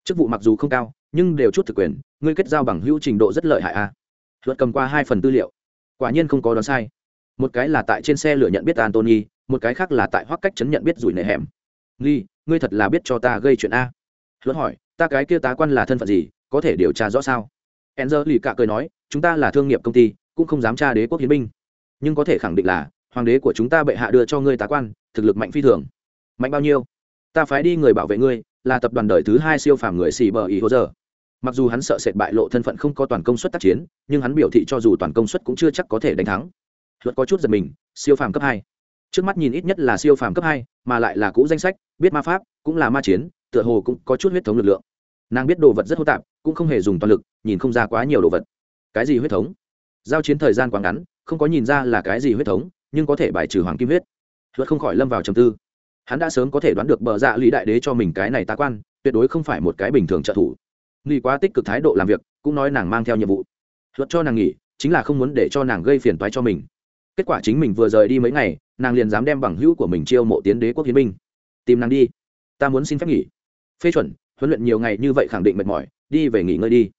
Chức vụ mặc dù không cao, nhưng đều chút thực quyền, ngươi kết giao bằng hữu trình độ rất lợi hại a. À. Luật cầm qua hai phần tư liệu, quả nhiên không có đoán sai. Một cái là tại trên xe lửa nhận biết Anthony, một cái khác là tại hoắc cách chấn nhận biết rủi nệ hẻm. Ly, ngươi thật là biết cho ta gây chuyện a à. luật hỏi ta cái kia tá quan là thân phận gì có thể điều tra rõ sao enzer lì cả cười nói chúng ta là thương nghiệp công ty cũng không dám tra đế quốc hiến binh nhưng có thể khẳng định là hoàng đế của chúng ta bệ hạ đưa cho ngươi tá quan, thực lực mạnh phi thường. Mạnh bao nhiêu? Ta phái đi người bảo vệ ngươi, là tập đoàn đời thứ hai siêu phàm người xì bờ ý hồ giờ. Mặc dù hắn sợ sệt bại lộ thân phận không có toàn công suất tác chiến, nhưng hắn biểu thị cho dù toàn công suất cũng chưa chắc có thể đánh thắng. Luật có chút giật mình, siêu phàm cấp hai. Trước mắt nhìn ít nhất là siêu phàm cấp hai, mà lại là cũ danh sách, biết ma pháp, cũng là ma chiến, tựa hồ cũng có chút huyết thống lực lượng. Nàng biết đồ vật rất hô tạp, cũng không hề dùng toàn lực, nhìn không ra quá nhiều đồ vật. Cái gì huyết thống? Giao chiến thời gian quá ngắn, không có nhìn ra là cái gì huyết thống nhưng có thể bài trừ hoàng kim huyết. Luật không khỏi lâm vào trầm tư. Hắn đã sớm có thể đoán được bờ dạ lý đại đế cho mình cái này tá quan, tuyệt đối không phải một cái bình thường trợ thủ. Nghi quá tích cực thái độ làm việc, cũng nói nàng mang theo nhiệm vụ. Luật cho nàng nghỉ, chính là không muốn để cho nàng gây phiền toái cho mình. Kết quả chính mình vừa rời đi mấy ngày, nàng liền dám đem bằng hữu của mình chiêu mộ tiến đế quốc hiến binh. Tìm nàng đi. Ta muốn xin phép nghỉ. Phê chuẩn, huấn luyện nhiều ngày như vậy khẳng định mệt mỏi, đi về nghỉ ngơi đi.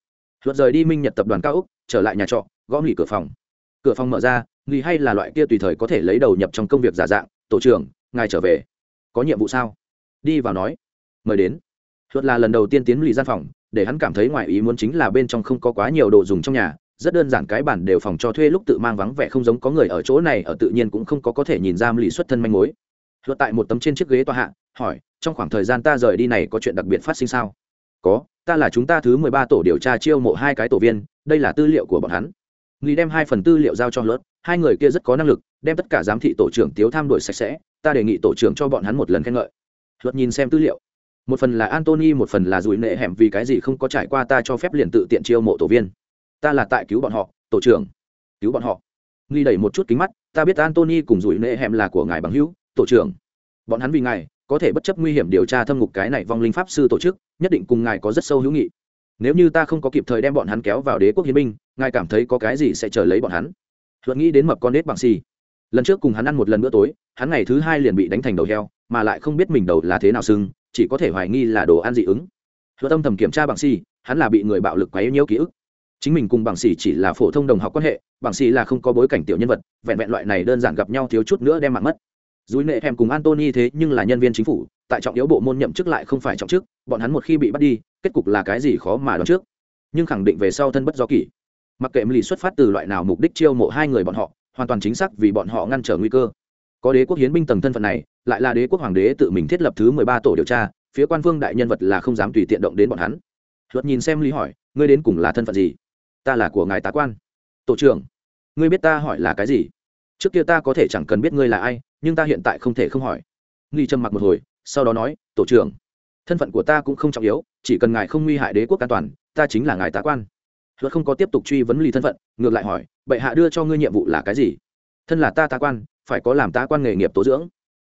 Luật rời đi minh nhật tập đoàn cao úc trở lại nhà trọ, gõ nghỉ cửa phòng. Cửa phòng mở ra nghỉ hay là loại kia tùy thời có thể lấy đầu nhập trong công việc giả dạng, tổ trưởng, ngài trở về. Có nhiệm vụ sao? Đi vào nói, mời đến. Luật là lần đầu tiên tiến lì gian phòng, để hắn cảm thấy ngoài ý muốn chính là bên trong không có quá nhiều đồ dùng trong nhà, rất đơn giản cái bản đều phòng cho thuê lúc tự mang vắng vẻ không giống có người ở chỗ này ở tự nhiên cũng không có có thể nhìn ra lì xuất thân manh mối. Luật tại một tấm trên chiếc ghế tòa hạ, hỏi, trong khoảng thời gian ta rời đi này có chuyện đặc biệt phát sinh sao? Có, ta là chúng ta thứ mười ba tổ điều tra chiêu mộ hai cái tổ viên, đây là tư liệu của bọn hắn. Lì đem hai phần tư liệu giao cho luật hai người kia rất có năng lực, đem tất cả giám thị tổ trưởng Tiếu Tham đổi sạch sẽ, ta đề nghị tổ trưởng cho bọn hắn một lần khen ngợi. Luật nhìn xem tư liệu. Một phần là antony một phần là rủi nệ hẻm vì cái gì không có trải qua ta cho phép liền tự tiện chiêu mộ tổ viên. Ta là tại cứu bọn họ, tổ trưởng. Cứu bọn họ. nghi đẩy một chút kính mắt, ta biết antony cùng rủi nệ hẻm là của ngài bằng hữu, tổ trưởng. Bọn hắn vì ngài, có thể bất chấp nguy hiểm điều tra thâm ngục cái này vong linh pháp sư tổ chức, nhất định cùng ngài có rất sâu hữu nghị nếu như ta không có kịp thời đem bọn hắn kéo vào đế quốc hiến binh ngài cảm thấy có cái gì sẽ chờ lấy bọn hắn luật nghĩ đến mập con nết bằng xì. Lần trước cùng hắn ăn một lần bữa tối, hắn ngày thứ hai liền bị đánh thành đầu heo, mà lại không biết mình đầu là thế nào sưng, chỉ có thể hoài nghi là đồ ăn dị ứng. Luật tâm thầm kiểm tra bằng xì, hắn là bị người bạo lực quấy nhiễu ký ức. Chính mình cùng bằng xì chỉ là phổ thông đồng học quan hệ, bằng xì là không có bối cảnh tiểu nhân vật, vẹn vẹn loại này đơn giản gặp nhau thiếu chút nữa đem mạng mất. Dùi nệ hèm cùng antony thế nhưng là nhân viên chính phủ, tại trọng yếu bộ môn nhậm chức lại không phải trọng chức, bọn hắn một khi bị bắt đi, kết cục là cái gì khó mà đoán trước. Nhưng khẳng định về sau thân bất do kỷ mặc kệ mỹ xuất phát từ loại nào mục đích chiêu mộ hai người bọn họ, hoàn toàn chính xác vì bọn họ ngăn trở nguy cơ. Có đế quốc hiến binh tầng thân phận này, lại là đế quốc hoàng đế tự mình thiết lập thứ mười ba tổ điều tra, phía quan vương đại nhân vật là không dám tùy tiện động đến bọn hắn. Luật nhìn xem lý hỏi, ngươi đến cùng là thân phận gì? Ta là của ngài tá quan. Tổ trưởng, ngươi biết ta hỏi là cái gì? Trước kia ta có thể chẳng cần biết ngươi là ai, nhưng ta hiện tại không thể không hỏi. Nghi trầm mặc một hồi, sau đó nói, tổ trưởng, thân phận của ta cũng không trọng yếu, chỉ cần ngài không nguy hại đế quốc an toàn, ta chính là ngài tá quan luật không có tiếp tục truy vấn lì thân phận, ngược lại hỏi, bệ hạ đưa cho ngươi nhiệm vụ là cái gì? Thân là ta tá quan, phải có làm tá quan nghề nghiệp tố dưỡng.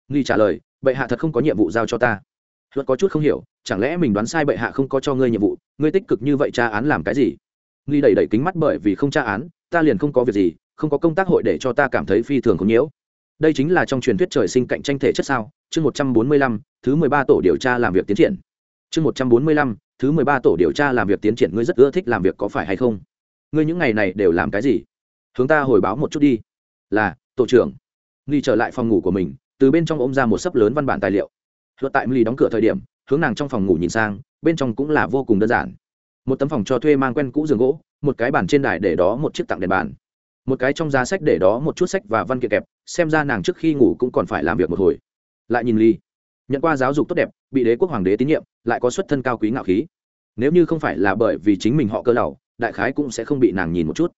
Nghi trả lời, bệ hạ thật không có nhiệm vụ giao cho ta. Luật có chút không hiểu, chẳng lẽ mình đoán sai bệ hạ không có cho ngươi nhiệm vụ, ngươi tích cực như vậy tra án làm cái gì? Nghi đẩy đẩy kính mắt bởi vì không tra án, ta liền không có việc gì, không có công tác hội để cho ta cảm thấy phi thường không nhiễu. Đây chính là trong truyền thuyết trời sinh cạnh tranh thể chất sao? Chương một trăm bốn mươi lăm, thứ mười ba tổ điều tra làm việc tiến triển. Chương một trăm bốn mươi lăm thứ mười ba tổ điều tra làm việc tiến triển ngươi rất ưa thích làm việc có phải hay không? Ngươi những ngày này đều làm cái gì? Hướng ta hồi báo một chút đi. Là, tổ trưởng. Nghi trở lại phòng ngủ của mình, từ bên trong ôm ra một sấp lớn văn bản tài liệu. Luật tại ly đóng cửa thời điểm, hướng nàng trong phòng ngủ nhìn sang, bên trong cũng là vô cùng đơn giản. Một tấm phòng cho thuê mang quen cũ giường gỗ, một cái bàn trên đài để đó một chiếc tặng đèn bàn. Một cái trong giá sách để đó một chút sách và văn kiện kẹp, xem ra nàng trước khi ngủ cũng còn phải làm việc một hồi. Lại nhìn ly nhận qua giáo dục tốt đẹp, bị đế quốc hoàng đế tín nhiệm, lại có xuất thân cao quý ngạo khí. Nếu như không phải là bởi vì chính mình họ cơ lầu đại khái cũng sẽ không bị nàng nhìn một chút.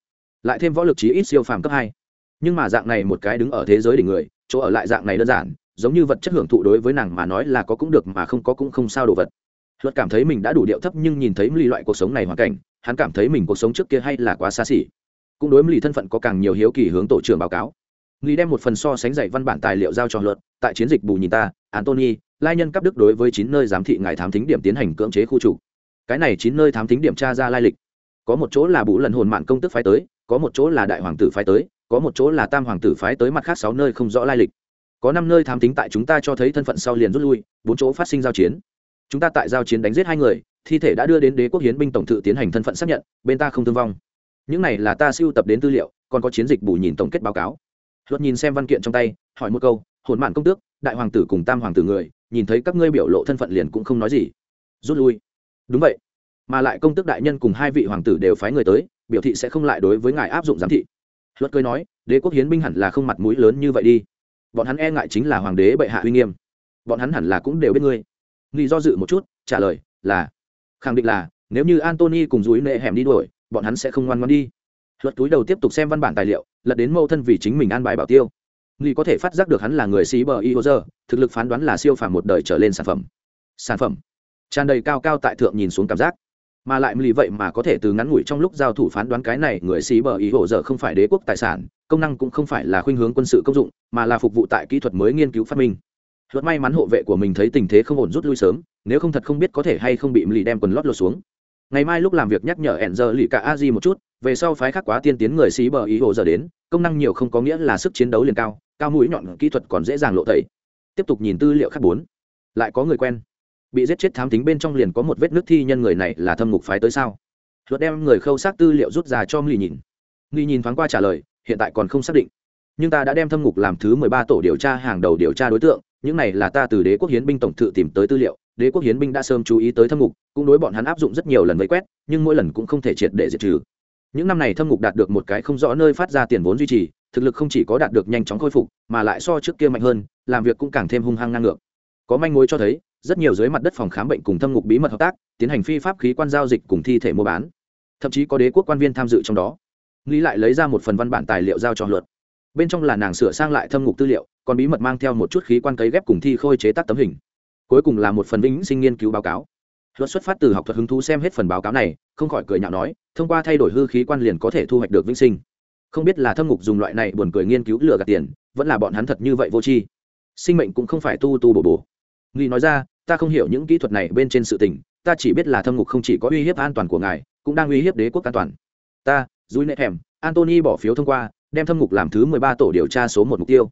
Lại thêm võ lực trí ít siêu phàm cấp hai. Nhưng mà dạng này một cái đứng ở thế giới đỉnh người, chỗ ở lại dạng này đơn giản, giống như vật chất hưởng thụ đối với nàng mà nói là có cũng được mà không có cũng không sao đồ vật. Luật cảm thấy mình đã đủ điệu thấp nhưng nhìn thấy ly loại cuộc sống này hoàn cảnh, hắn cảm thấy mình cuộc sống trước kia hay là quá xa xỉ. Cũng đối với lì thân phận có càng nhiều hiếu kỳ hướng tổ trưởng báo cáo lì đem một phần so sánh dạy văn bản tài liệu giao cho luật, tại chiến dịch bù nhìn ta antony lai nhân cấp đức đối với chín nơi giám thị ngài thám thính điểm tiến hành cưỡng chế khu trục. Cái này chín nơi thám thính điểm tra ra lai lịch. Có một chỗ là bù lần hồn mạng công tức phái tới, có một chỗ là đại hoàng tử phái tới, có một chỗ là tam hoàng tử phái tới mặt khác sáu nơi không rõ lai lịch. Có năm nơi thám tính tại chúng ta cho thấy thân phận sau liền rút lui, bốn chỗ phát sinh giao chiến. Chúng ta tại giao chiến đánh giết hai người, thi thể đã đưa đến đế quốc hiến binh tổng thự tiến hành thân phận xác nhận, bên ta không thương vong. Những này là ta siêu tập đến tư liệu, còn có chiến dịch bù nhìn tổng kết báo cáo luật nhìn xem văn kiện trong tay, hỏi một câu, hồn mạn công tước, đại hoàng tử cùng tam hoàng tử người, nhìn thấy các ngươi biểu lộ thân phận liền cũng không nói gì. Rút lui. Đúng vậy, mà lại công tước đại nhân cùng hai vị hoàng tử đều phái người tới, biểu thị sẽ không lại đối với ngài áp dụng giám thị. Luật cười nói, đế quốc hiến binh hẳn là không mặt mũi lớn như vậy đi. Bọn hắn e ngại chính là hoàng đế bệ hạ uy nghiêm. Bọn hắn hẳn là cũng đều biết ngươi. Nghi do dự một chút, trả lời là, khẳng định là, nếu như antony cùng dúi nệ hẻm đi đuổi, bọn hắn sẽ không ngoan ngoan đi luật túi đầu tiếp tục xem văn bản tài liệu, lật đến mâu thân vì chính mình an bài bảo tiêu. Nghi có thể phát giác được hắn là người sĩ bờ y hô dơ, thực lực phán đoán là siêu phàm một đời trở lên sản phẩm. Sản phẩm. Tràn đầy cao cao tại thượng nhìn xuống cảm giác. Mà lại lì vậy mà có thể từ ngắn ngủi trong lúc giao thủ phán đoán cái này người sĩ bờ ý hồ dơ không phải đế quốc tài sản, công năng cũng không phải là khuynh hướng quân sự công dụng, mà là phục vụ tại kỹ thuật mới nghiên cứu phát minh. Luật may mắn hộ vệ của mình thấy tình thế không ổn rút lui sớm, nếu không thật không biết có thể hay không bị lì đem quần lót lột xuống. Ngày mai lúc làm việc nhắc nhở ẻn giờ lì cả a di một chút về sau phái khác quá tiên tiến người xí bờ ý hồ giờ đến, công năng nhiều không có nghĩa là sức chiến đấu liền cao cao mũi nhọn kỹ thuật còn dễ dàng lộ tẩy. Tiếp tục nhìn tư liệu khác bốn. Lại có người quen. Bị giết chết thám tính bên trong liền có một vết nước thi nhân người này là thâm ngục phái tới sao? Luật đem người khâu xác tư liệu rút ra cho nghi nhìn. Nghi nhìn thoáng qua trả lời, hiện tại còn không xác định. Nhưng ta đã đem thâm ngục làm thứ mười ba tổ điều tra hàng đầu điều tra đối tượng, những này là ta từ đế quốc hiến binh tổng thự tìm tới tư liệu, đế quốc hiến binh đã sớm chú ý tới thâm ngục, cũng đối bọn hắn áp dụng rất nhiều lần vây quét, nhưng mỗi lần cũng không thể triệt để diệt trừ những năm này thâm ngục đạt được một cái không rõ nơi phát ra tiền vốn duy trì, thực lực không chỉ có đạt được nhanh chóng khôi phục, mà lại so trước kia mạnh hơn, làm việc cũng càng thêm hung hăng ngang ngược. Có manh mối cho thấy, rất nhiều dưới mặt đất phòng khám bệnh cùng thâm ngục bí mật hợp tác, tiến hành phi pháp khí quan giao dịch cùng thi thể mua bán. Thậm chí có đế quốc quan viên tham dự trong đó. Nghĩ lại lấy ra một phần văn bản tài liệu giao cho luật. Bên trong là nàng sửa sang lại thâm ngục tư liệu, còn bí mật mang theo một chút khí quan cấy ghép cùng thi khôi chế tác tấm hình. Cuối cùng là một phần vĩnh sinh nghiên cứu báo cáo luật xuất phát từ học thuật hứng thú xem hết phần báo cáo này, không khỏi cười nhạo nói, thông qua thay đổi hư khí quan liền có thể thu hoạch được vĩnh sinh. Không biết là thâm ngục dùng loại này buồn cười nghiên cứu lừa gạt tiền, vẫn là bọn hắn thật như vậy vô tri. Sinh mệnh cũng không phải tu tu bổ bổ. Nghi nói ra, ta không hiểu những kỹ thuật này bên trên sự tình, ta chỉ biết là thâm ngục không chỉ có uy hiếp an toàn của ngài, cũng đang uy hiếp đế quốc an toàn. Ta dùi nệ thèm, antony bỏ phiếu thông qua, đem thâm ngục làm thứ mười ba tổ điều tra số một mục tiêu.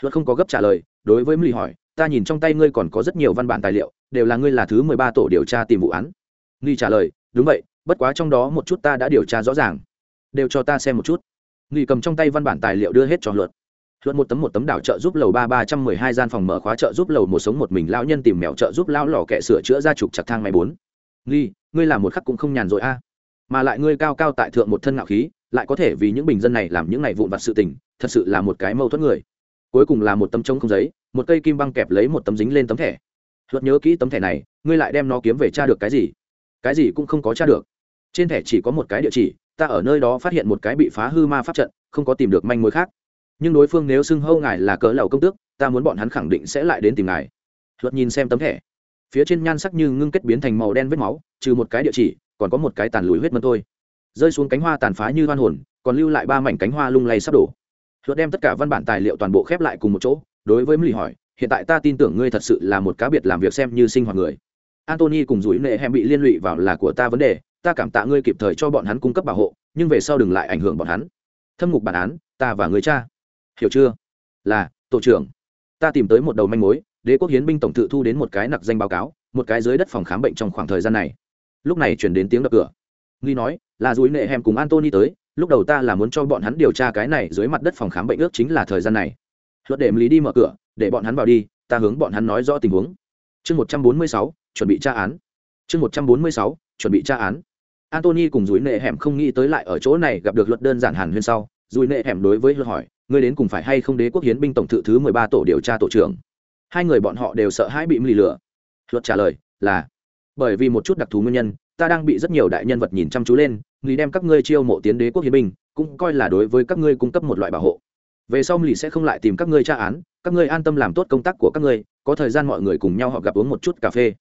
Luật không có gấp trả lời, đối với mỹ hỏi ta nhìn trong tay ngươi còn có rất nhiều văn bản tài liệu, đều là ngươi là thứ mười ba tổ điều tra tìm vụ án. Nghi trả lời, đúng vậy, bất quá trong đó một chút ta đã điều tra rõ ràng. Đều cho ta xem một chút. Nghi cầm trong tay văn bản tài liệu đưa hết cho luật. Luật một tấm một tấm đảo trợ giúp lầu ba ba trăm mười hai gian phòng mở khóa trợ giúp lầu một sống một mình lão nhân tìm mèo trợ giúp lão lò kẹ sửa chữa ra trục chặt thang máy bốn. Nghi, ngươi làm một khắc cũng không nhàn rồi a. Mà lại ngươi cao cao tại thượng một thân ngạo khí, lại có thể vì những bình dân này làm những này vụn vặt sự tình, thật sự là một cái mâu thuẫn người. Cuối cùng là một tấm trống không giấy một cây kim băng kẹp lấy một tấm dính lên tấm thẻ. Luật nhớ kỹ tấm thẻ này, ngươi lại đem nó kiếm về tra được cái gì? Cái gì cũng không có tra được. Trên thẻ chỉ có một cái địa chỉ, ta ở nơi đó phát hiện một cái bị phá hư ma pháp trận, không có tìm được manh mối khác. Nhưng đối phương nếu xưng hâu ngài là cỡ lầu công tước, ta muốn bọn hắn khẳng định sẽ lại đến tìm ngài. Luật nhìn xem tấm thẻ. Phía trên nhan sắc như ngưng kết biến thành màu đen vết máu, trừ một cái địa chỉ, còn có một cái tàn lùi huyết mân thôi. Rơi xuống cánh hoa tàn phá như hoan hồn, còn lưu lại ba mảnh cánh hoa lung lay sắp đổ. Luật đem tất cả văn bản tài liệu toàn bộ khép lại cùng một chỗ đối với mỹ hỏi, hiện tại ta tin tưởng ngươi thật sự là một cá biệt làm việc xem như sinh hoạt người. Antony cùng rủi nệ hem bị liên lụy vào là của ta vấn đề, ta cảm tạ ngươi kịp thời cho bọn hắn cung cấp bảo hộ, nhưng về sau đừng lại ảnh hưởng bọn hắn. Thâm ngục bản án, ta và người cha. Hiểu chưa? Là, tổ trưởng. Ta tìm tới một đầu manh mối, đế quốc hiến binh tổng tự thu đến một cái nặc danh báo cáo, một cái dưới đất phòng khám bệnh trong khoảng thời gian này. Lúc này chuyển đến tiếng đập cửa. Nghi nói, là dối nệ hèm cùng antony tới, lúc đầu ta là muốn cho bọn hắn điều tra cái này dưới mặt đất phòng khám bệnh ước chính là thời gian này luật đệm lý đi mở cửa, để bọn hắn vào đi, ta hướng bọn hắn nói rõ tình huống. Chương một trăm bốn mươi sáu, chuẩn bị tra án. Chương một trăm bốn mươi sáu, chuẩn bị tra án. Antony cùng dùi nệ hẻm không nghĩ tới lại ở chỗ này gặp được luật đơn giản hàn huyên sau. Dùi nệ hẻm đối với luật hỏi, ngươi đến cùng phải hay không đế quốc hiến binh tổng thự thứ mười ba tổ điều tra tổ trưởng? Hai người bọn họ đều sợ hãi bị mì lửa. Luật trả lời, là. Bởi vì một chút đặc thù nguyên nhân, ta đang bị rất nhiều đại nhân vật nhìn chăm chú lên nghĩ đem các ngươi chiêu mộ tiến đế quốc hiến binh, cũng coi là đối với các ngươi cung cấp một loại bảo hộ về sau lì sẽ không lại tìm các ngươi tra án, các ngươi an tâm làm tốt công tác của các ngươi, có thời gian mọi người cùng nhau họ gặp uống một chút cà phê.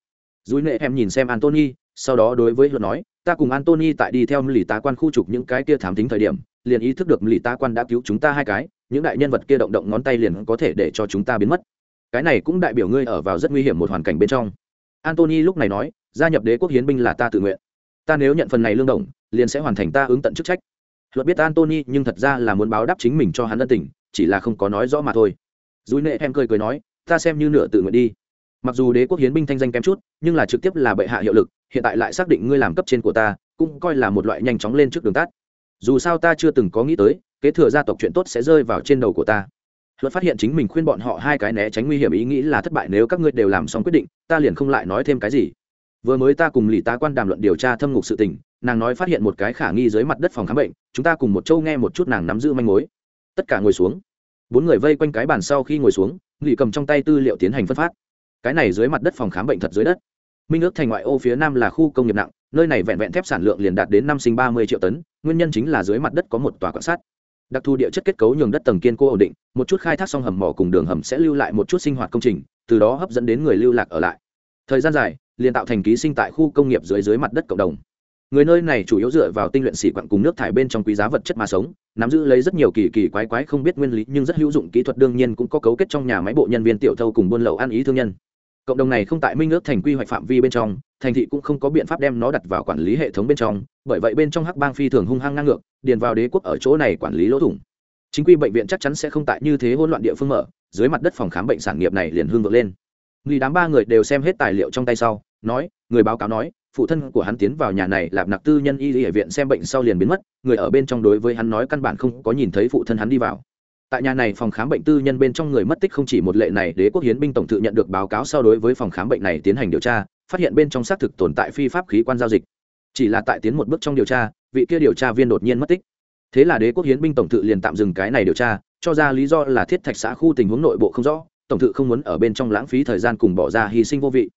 Dùi nệ em nhìn xem antony, sau đó đối với luật nói, ta cùng antony tại đi theo lì tá quan khu trục những cái kia thám tính thời điểm, liền ý thức được lì tá quan đã cứu chúng ta hai cái, những đại nhân vật kia động động ngón tay liền có thể để cho chúng ta biến mất. Cái này cũng đại biểu ngươi ở vào rất nguy hiểm một hoàn cảnh bên trong. Antony lúc này nói, gia nhập đế quốc hiến binh là ta tự nguyện. Ta nếu nhận phần này lương đồng, liền sẽ hoàn thành ta ứng tận chức trách luật biết antony nhưng thật ra là muốn báo đáp chính mình cho hắn ân tình, chỉ là không có nói rõ mà thôi. Dùi nệ em cười cười nói, ta xem như nửa tự nguyện đi. Mặc dù đế quốc hiến binh thanh danh kém chút, nhưng là trực tiếp là bệ hạ hiệu lực, hiện tại lại xác định ngươi làm cấp trên của ta, cũng coi là một loại nhanh chóng lên trước đường tắt. Dù sao ta chưa từng có nghĩ tới, kế thừa gia tộc chuyện tốt sẽ rơi vào trên đầu của ta. Luật phát hiện chính mình khuyên bọn họ hai cái né tránh nguy hiểm ý nghĩ là thất bại, nếu các ngươi đều làm xong quyết định, ta liền không lại nói thêm cái gì. Vừa mới ta cùng lì tá quan đàm luận điều tra thâm ngục sự tình nàng nói phát hiện một cái khả nghi dưới mặt đất phòng khám bệnh, chúng ta cùng một châu nghe một chút nàng nắm giữ manh mối. Tất cả ngồi xuống. Bốn người vây quanh cái bàn sau khi ngồi xuống lì cầm trong tay tư liệu tiến hành phân phát. Cái này dưới mặt đất phòng khám bệnh thật dưới đất. Minh ước thành ngoại ô phía nam là khu công nghiệp nặng, nơi này vẹn vẹn thép sản lượng liền đạt đến năm sinh ba mươi triệu tấn, nguyên nhân chính là dưới mặt đất có một tòa quan sát. Đặc thù địa chất kết cấu nhường đất tầng kiên cố ổn định, một chút khai thác xong hầm mỏ cùng đường hầm sẽ lưu lại một chút sinh hoạt công trình, từ đó hấp dẫn đến người lưu lạc ở lại. Thời gian dài, liền tạo thành ký sinh tại khu công nghiệp dưới dưới mặt đất cộng đồng người nơi này chủ yếu dựa vào tinh luyện xỉ quặng cùng nước thải bên trong quý giá vật chất mà sống, nắm giữ lấy rất nhiều kỳ kỳ quái quái không biết nguyên lý, nhưng rất hữu dụng kỹ thuật đương nhiên cũng có cấu kết trong nhà máy bộ nhân viên tiểu thâu cùng buôn lậu ăn ý thương nhân. Cộng đồng này không tại minh ước thành quy hoạch phạm vi bên trong, thành thị cũng không có biện pháp đem nó đặt vào quản lý hệ thống bên trong, bởi vậy bên trong hắc bang phi thường hung hăng ngang ngược, điền vào đế quốc ở chỗ này quản lý lỗ thủng. Chính quy bệnh viện chắc chắn sẽ không tại như thế hỗn loạn địa phương mở, dưới mặt đất phòng khám bệnh sản nghiệp này liền hương vượt lên. Người đám ba người đều xem hết tài liệu trong tay sau, nói, người báo cáo nói phụ thân của hắn tiến vào nhà này, lạp nặc tư nhân y y viện xem bệnh sau liền biến mất, người ở bên trong đối với hắn nói căn bản không có nhìn thấy phụ thân hắn đi vào. Tại nhà này phòng khám bệnh tư nhân bên trong người mất tích không chỉ một lệ này, đế quốc hiến binh tổng thự nhận được báo cáo sau đối với phòng khám bệnh này tiến hành điều tra, phát hiện bên trong xác thực tồn tại phi pháp khí quan giao dịch. Chỉ là tại tiến một bước trong điều tra, vị kia điều tra viên đột nhiên mất tích. Thế là đế quốc hiến binh tổng thự liền tạm dừng cái này điều tra, cho ra lý do là thiết thạch xã khu tình huống nội bộ không rõ, tổng thự không muốn ở bên trong lãng phí thời gian cùng bỏ ra hy sinh vô vị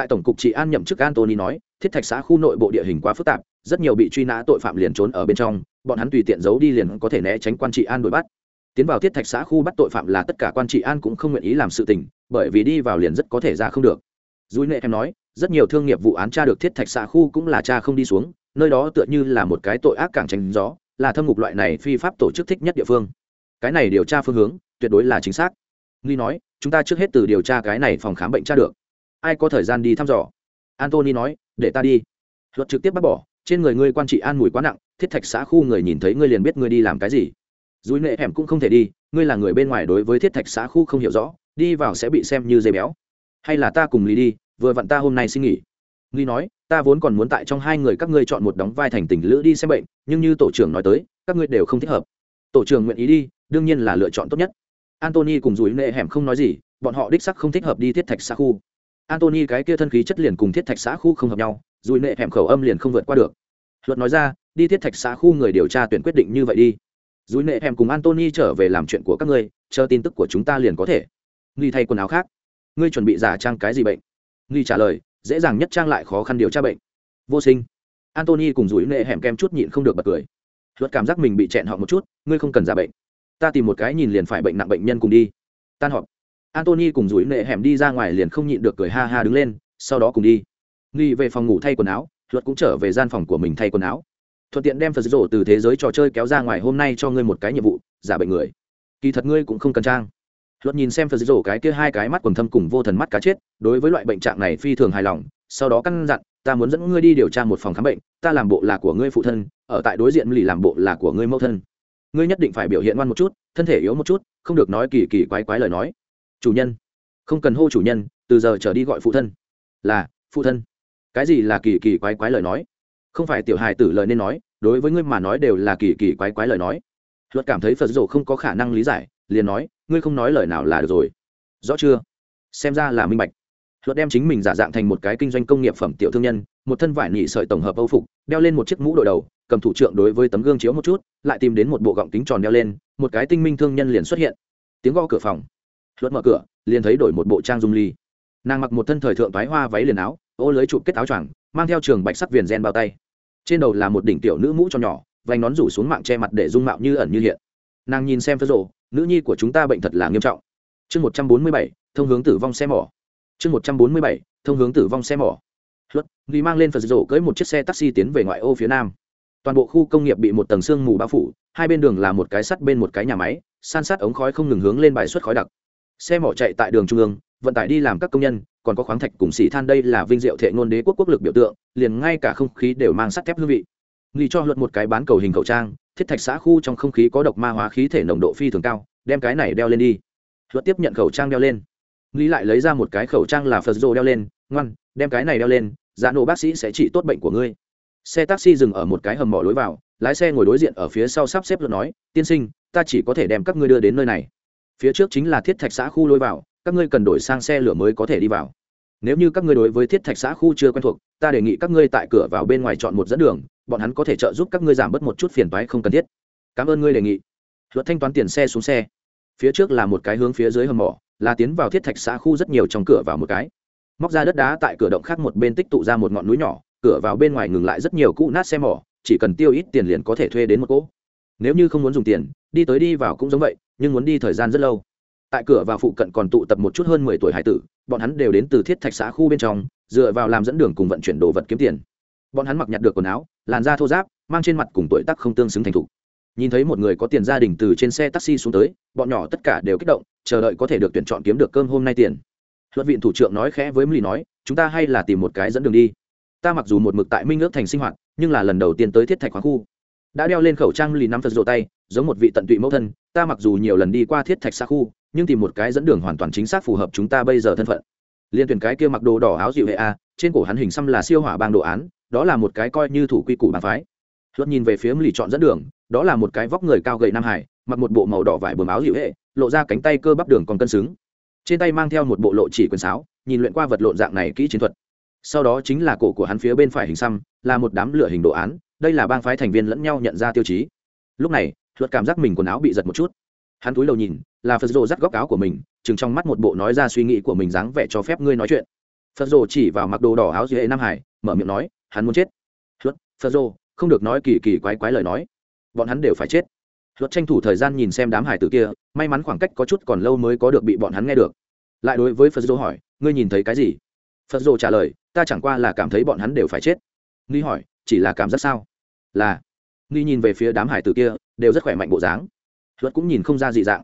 tại tổng cục trị an nhậm chức antony nói, thiết thạch xã khu nội bộ địa hình quá phức tạp, rất nhiều bị truy nã tội phạm liền trốn ở bên trong, bọn hắn tùy tiện giấu đi liền có thể né tránh quan trị an đuổi bắt. Tiến vào thiết thạch xã khu bắt tội phạm là tất cả quan trị an cũng không nguyện ý làm sự tình, bởi vì đi vào liền rất có thể ra không được. Dùi nệ em nói, rất nhiều thương nghiệp vụ án tra được thiết thạch xã khu cũng là cha không đi xuống, nơi đó tựa như là một cái tội ác càng tránh gió, là thâm ngục loại này phi pháp tổ chức thích nhất địa phương. Cái này điều tra phương hướng tuyệt đối là chính xác. Nghi nói, chúng ta trước hết từ điều tra cái này phòng khám bệnh tra được ai có thời gian đi thăm dò? Antony nói, để ta đi. Luật trực tiếp bác bỏ, trên người ngươi quan trị an mùi quá nặng, thiết thạch xã khu người nhìn thấy ngươi liền biết ngươi đi làm cái gì. Dùi nệ hẻm cũng không thể đi, ngươi là người bên ngoài đối với thiết thạch xã khu không hiểu rõ, đi vào sẽ bị xem như dây béo. Hay là ta cùng lý đi, vừa vặn ta hôm nay xin nghỉ. Lý nói, ta vốn còn muốn tại trong hai người các ngươi chọn một đóng vai thành tình lữ đi xem bệnh, nhưng như tổ trưởng nói tới, các ngươi đều không thích hợp. Tổ trưởng nguyện ý đi, đương nhiên là lựa chọn tốt nhất. Antony cùng dùi nệ hẻm không nói gì, bọn họ đích sắc không thích hợp đi thiết thạch xã khu antony cái kia thân khí chất liền cùng thiết thạch xã khu không hợp nhau, dùi nệ hẻm khẩu âm liền không vượt qua được. Luật nói ra, đi thiết thạch xã khu người điều tra tuyển quyết định như vậy đi. Dùi nệ hẻm cùng antony trở về làm chuyện của các ngươi, chờ tin tức của chúng ta liền có thể. Nghi thay quần áo khác. Ngươi chuẩn bị giả trang cái gì bệnh? Nghi trả lời, dễ dàng nhất trang lại khó khăn điều tra bệnh. Vô sinh. Antony cùng dùi nệ hẻm kem chút nhịn không được bật cười. Luật cảm giác mình bị chẹn họ một chút, ngươi không cần giả bệnh. Ta tìm một cái nhìn liền phải bệnh nặng bệnh nhân cùng đi. Tan họp antony cùng rủi nệ hẻm đi ra ngoài liền không nhịn được cười ha ha đứng lên, sau đó cùng đi. Nghi về phòng ngủ thay quần áo, luật cũng trở về gian phòng của mình thay quần áo. Thuận tiện đem phật rổ từ thế giới trò chơi kéo ra ngoài hôm nay cho ngươi một cái nhiệm vụ, giả bệnh người. Kỳ thật ngươi cũng không cần trang. Luật nhìn xem phật rổ cái kia hai cái mắt quần thâm cùng vô thần mắt cá chết, đối với loại bệnh trạng này phi thường hài lòng, sau đó căn dặn, ta muốn dẫn ngươi đi điều tra một phòng khám bệnh, ta làm bộ là của ngươi phụ thân, ở tại đối diện lì làm bộ là của ngươi mẫu thân. Ngươi nhất định phải biểu hiện ngoan một chút, thân thể yếu một chút, không được nói kỳ kỳ quái quái lời nói chủ nhân. Không cần hô chủ nhân, từ giờ trở đi gọi phụ thân. Là, phụ thân. Cái gì là kỳ kỳ quái quái lời nói? Không phải tiểu hài tử lời nên nói, đối với ngươi mà nói đều là kỳ kỳ quái quái lời nói. Luật cảm thấy phật rồ không có khả năng lý giải, liền nói, ngươi không nói lời nào là được rồi. Rõ chưa? Xem ra là minh bạch. Luật đem chính mình giả dạng thành một cái kinh doanh công nghiệp phẩm tiểu thương nhân, một thân vải nỉ sợi tổng hợp âu phục, đeo lên một chiếc mũ đội đầu, cầm thủ trượng đối với tấm gương chiếu một chút, lại tìm đến một bộ gọng kính tròn đeo lên, một cái tinh minh thương nhân liền xuất hiện. Tiếng gõ cửa phòng luật mở cửa, liền thấy đổi một bộ trang dung ly. Nàng mặc một thân thời thượng thoái hoa váy liền áo, ô lưới chụp kết áo choàng, mang theo trường bạch sắc viền gen bao tay. Trên đầu là một đỉnh tiểu nữ mũ cho nhỏ, vành nón rủ xuống mạng che mặt để dung mạo như ẩn như hiện. Nàng nhìn xem phơ rộ nữ nhi của chúng ta bệnh thật là nghiêm trọng. Chương một trăm bốn mươi bảy, thông hướng tử vong xe mỏ. Chương một trăm bốn mươi bảy, thông hướng tử vong xe mỏ. Luật vì mang lên phật rộ cưới một chiếc xe taxi tiến về ngoại ô phía nam. Toàn bộ khu công nghiệp bị một tầng sương mù bao phủ, hai bên đường là một cái sắt bên một cái nhà máy, san sát ống khói không ngừng hướng lên bài xuất khói đặc xe mỏ chạy tại đường trung ương, vận tải đi làm các công nhân, còn có khoáng thạch cùng xỉ than đây là vinh diệu thệ ngôn đế quốc quốc lực biểu tượng, liền ngay cả không khí đều mang sắt thép hương vị. Nghi cho luật một cái bán cầu hình khẩu trang, thiết thạch xã khu trong không khí có độc ma hóa khí thể nồng độ phi thường cao, đem cái này đeo lên đi. Luật tiếp nhận khẩu trang đeo lên. Nghĩ lại lấy ra một cái khẩu trang là phật rô đeo lên, ngoan, đem cái này đeo lên dạ giá nổ bác sĩ sẽ trị tốt bệnh của ngươi. Xe taxi dừng ở một cái hầm mỏ lối vào, lái xe ngồi đối diện ở phía sau sắp xếp luật nói, tiên sinh, ta chỉ có thể đem các ngươi đưa đến nơi này phía trước chính là thiết thạch xã khu lôi vào, các ngươi cần đổi sang xe lửa mới có thể đi vào. Nếu như các ngươi đối với thiết thạch xã khu chưa quen thuộc, ta đề nghị các ngươi tại cửa vào bên ngoài chọn một dẫn đường, bọn hắn có thể trợ giúp các ngươi giảm bớt một chút phiền toái không cần thiết. Cảm ơn ngươi đề nghị. Luật thanh toán tiền xe xuống xe. Phía trước là một cái hướng phía dưới hầm mỏ, là tiến vào thiết thạch xã khu rất nhiều trong cửa vào một cái. Móc ra đất đá tại cửa động khác một bên tích tụ ra một ngọn núi nhỏ, cửa vào bên ngoài ngừng lại rất nhiều cũ nát xe mỏ, chỉ cần tiêu ít tiền liền có thể thuê đến một cỗ. Nếu như không muốn dùng tiền, đi tới đi vào cũng giống vậy nhưng muốn đi thời gian rất lâu. Tại cửa vào phụ cận còn tụ tập một chút hơn mười tuổi hải tử, bọn hắn đều đến từ thiết thạch xã khu bên trong, dựa vào làm dẫn đường cùng vận chuyển đồ vật kiếm tiền. Bọn hắn mặc nhặt được quần áo, làn da thô giáp mang trên mặt cùng tuổi tác không tương xứng thành thục. Nhìn thấy một người có tiền gia đình từ trên xe taxi xuống tới, bọn nhỏ tất cả đều kích động, chờ đợi có thể được tuyển chọn kiếm được cơm hôm nay tiền. Luật viện thủ trưởng nói khẽ với mỹ nói, chúng ta hay là tìm một cái dẫn đường đi. Ta mặc dù một mực tại minh ước thành sinh hoạt, nhưng là lần đầu tiên tới thiết thạch khoáng khu. Đã đeo lên khẩu trang lì nắm phật rộ tay giống một vị tận tụy mẫu thân, ta mặc dù nhiều lần đi qua thiết thạch xa khu, nhưng tìm một cái dẫn đường hoàn toàn chính xác phù hợp chúng ta bây giờ thân phận. Liên tuyển cái kia mặc đồ đỏ áo dịu hệ a, trên cổ hắn hình xăm là siêu hỏa bang đồ án, đó là một cái coi như thủ quy củ bàn phái. Luật nhìn về phía lì chọn dẫn đường, đó là một cái vóc người cao gầy nam hải, mặc một bộ màu đỏ vải bờm áo dịu hệ, lộ ra cánh tay cơ bắp đường còn cân xứng. Trên tay mang theo một bộ lộ chỉ quyền sáo, nhìn luyện qua vật lộn dạng này kỹ chiến thuật. Sau đó chính là cổ của hắn phía bên phải hình xăm, là một đám lửa hình đồ án, đây là bang phái thành viên lẫn nhau nhận ra tiêu chí. Lúc này luật cảm giác mình quần áo bị giật một chút. Hắn túi đầu nhìn, là phật rồ dắt góc áo của mình, chừng trong mắt một bộ nói ra suy nghĩ của mình dáng vẻ cho phép ngươi nói chuyện. Phật rồ chỉ vào mặc đồ đỏ áo dưới nam hải, mở miệng nói, hắn muốn chết. Luật, phật rồ không được nói kỳ kỳ quái quái lời nói. Bọn hắn đều phải chết. Luật tranh thủ thời gian nhìn xem đám hải tử kia, may mắn khoảng cách có chút còn lâu mới có được bị bọn hắn nghe được. Lại đối với phật rồ hỏi, ngươi nhìn thấy cái gì? Phật rồ trả lời, ta chẳng qua là cảm thấy bọn hắn đều phải chết. Ni hỏi, chỉ là cảm giác sao? Là nghi nhìn về phía đám hải tử kia, đều rất khỏe mạnh bộ dáng. Luật cũng nhìn không ra dị dạng.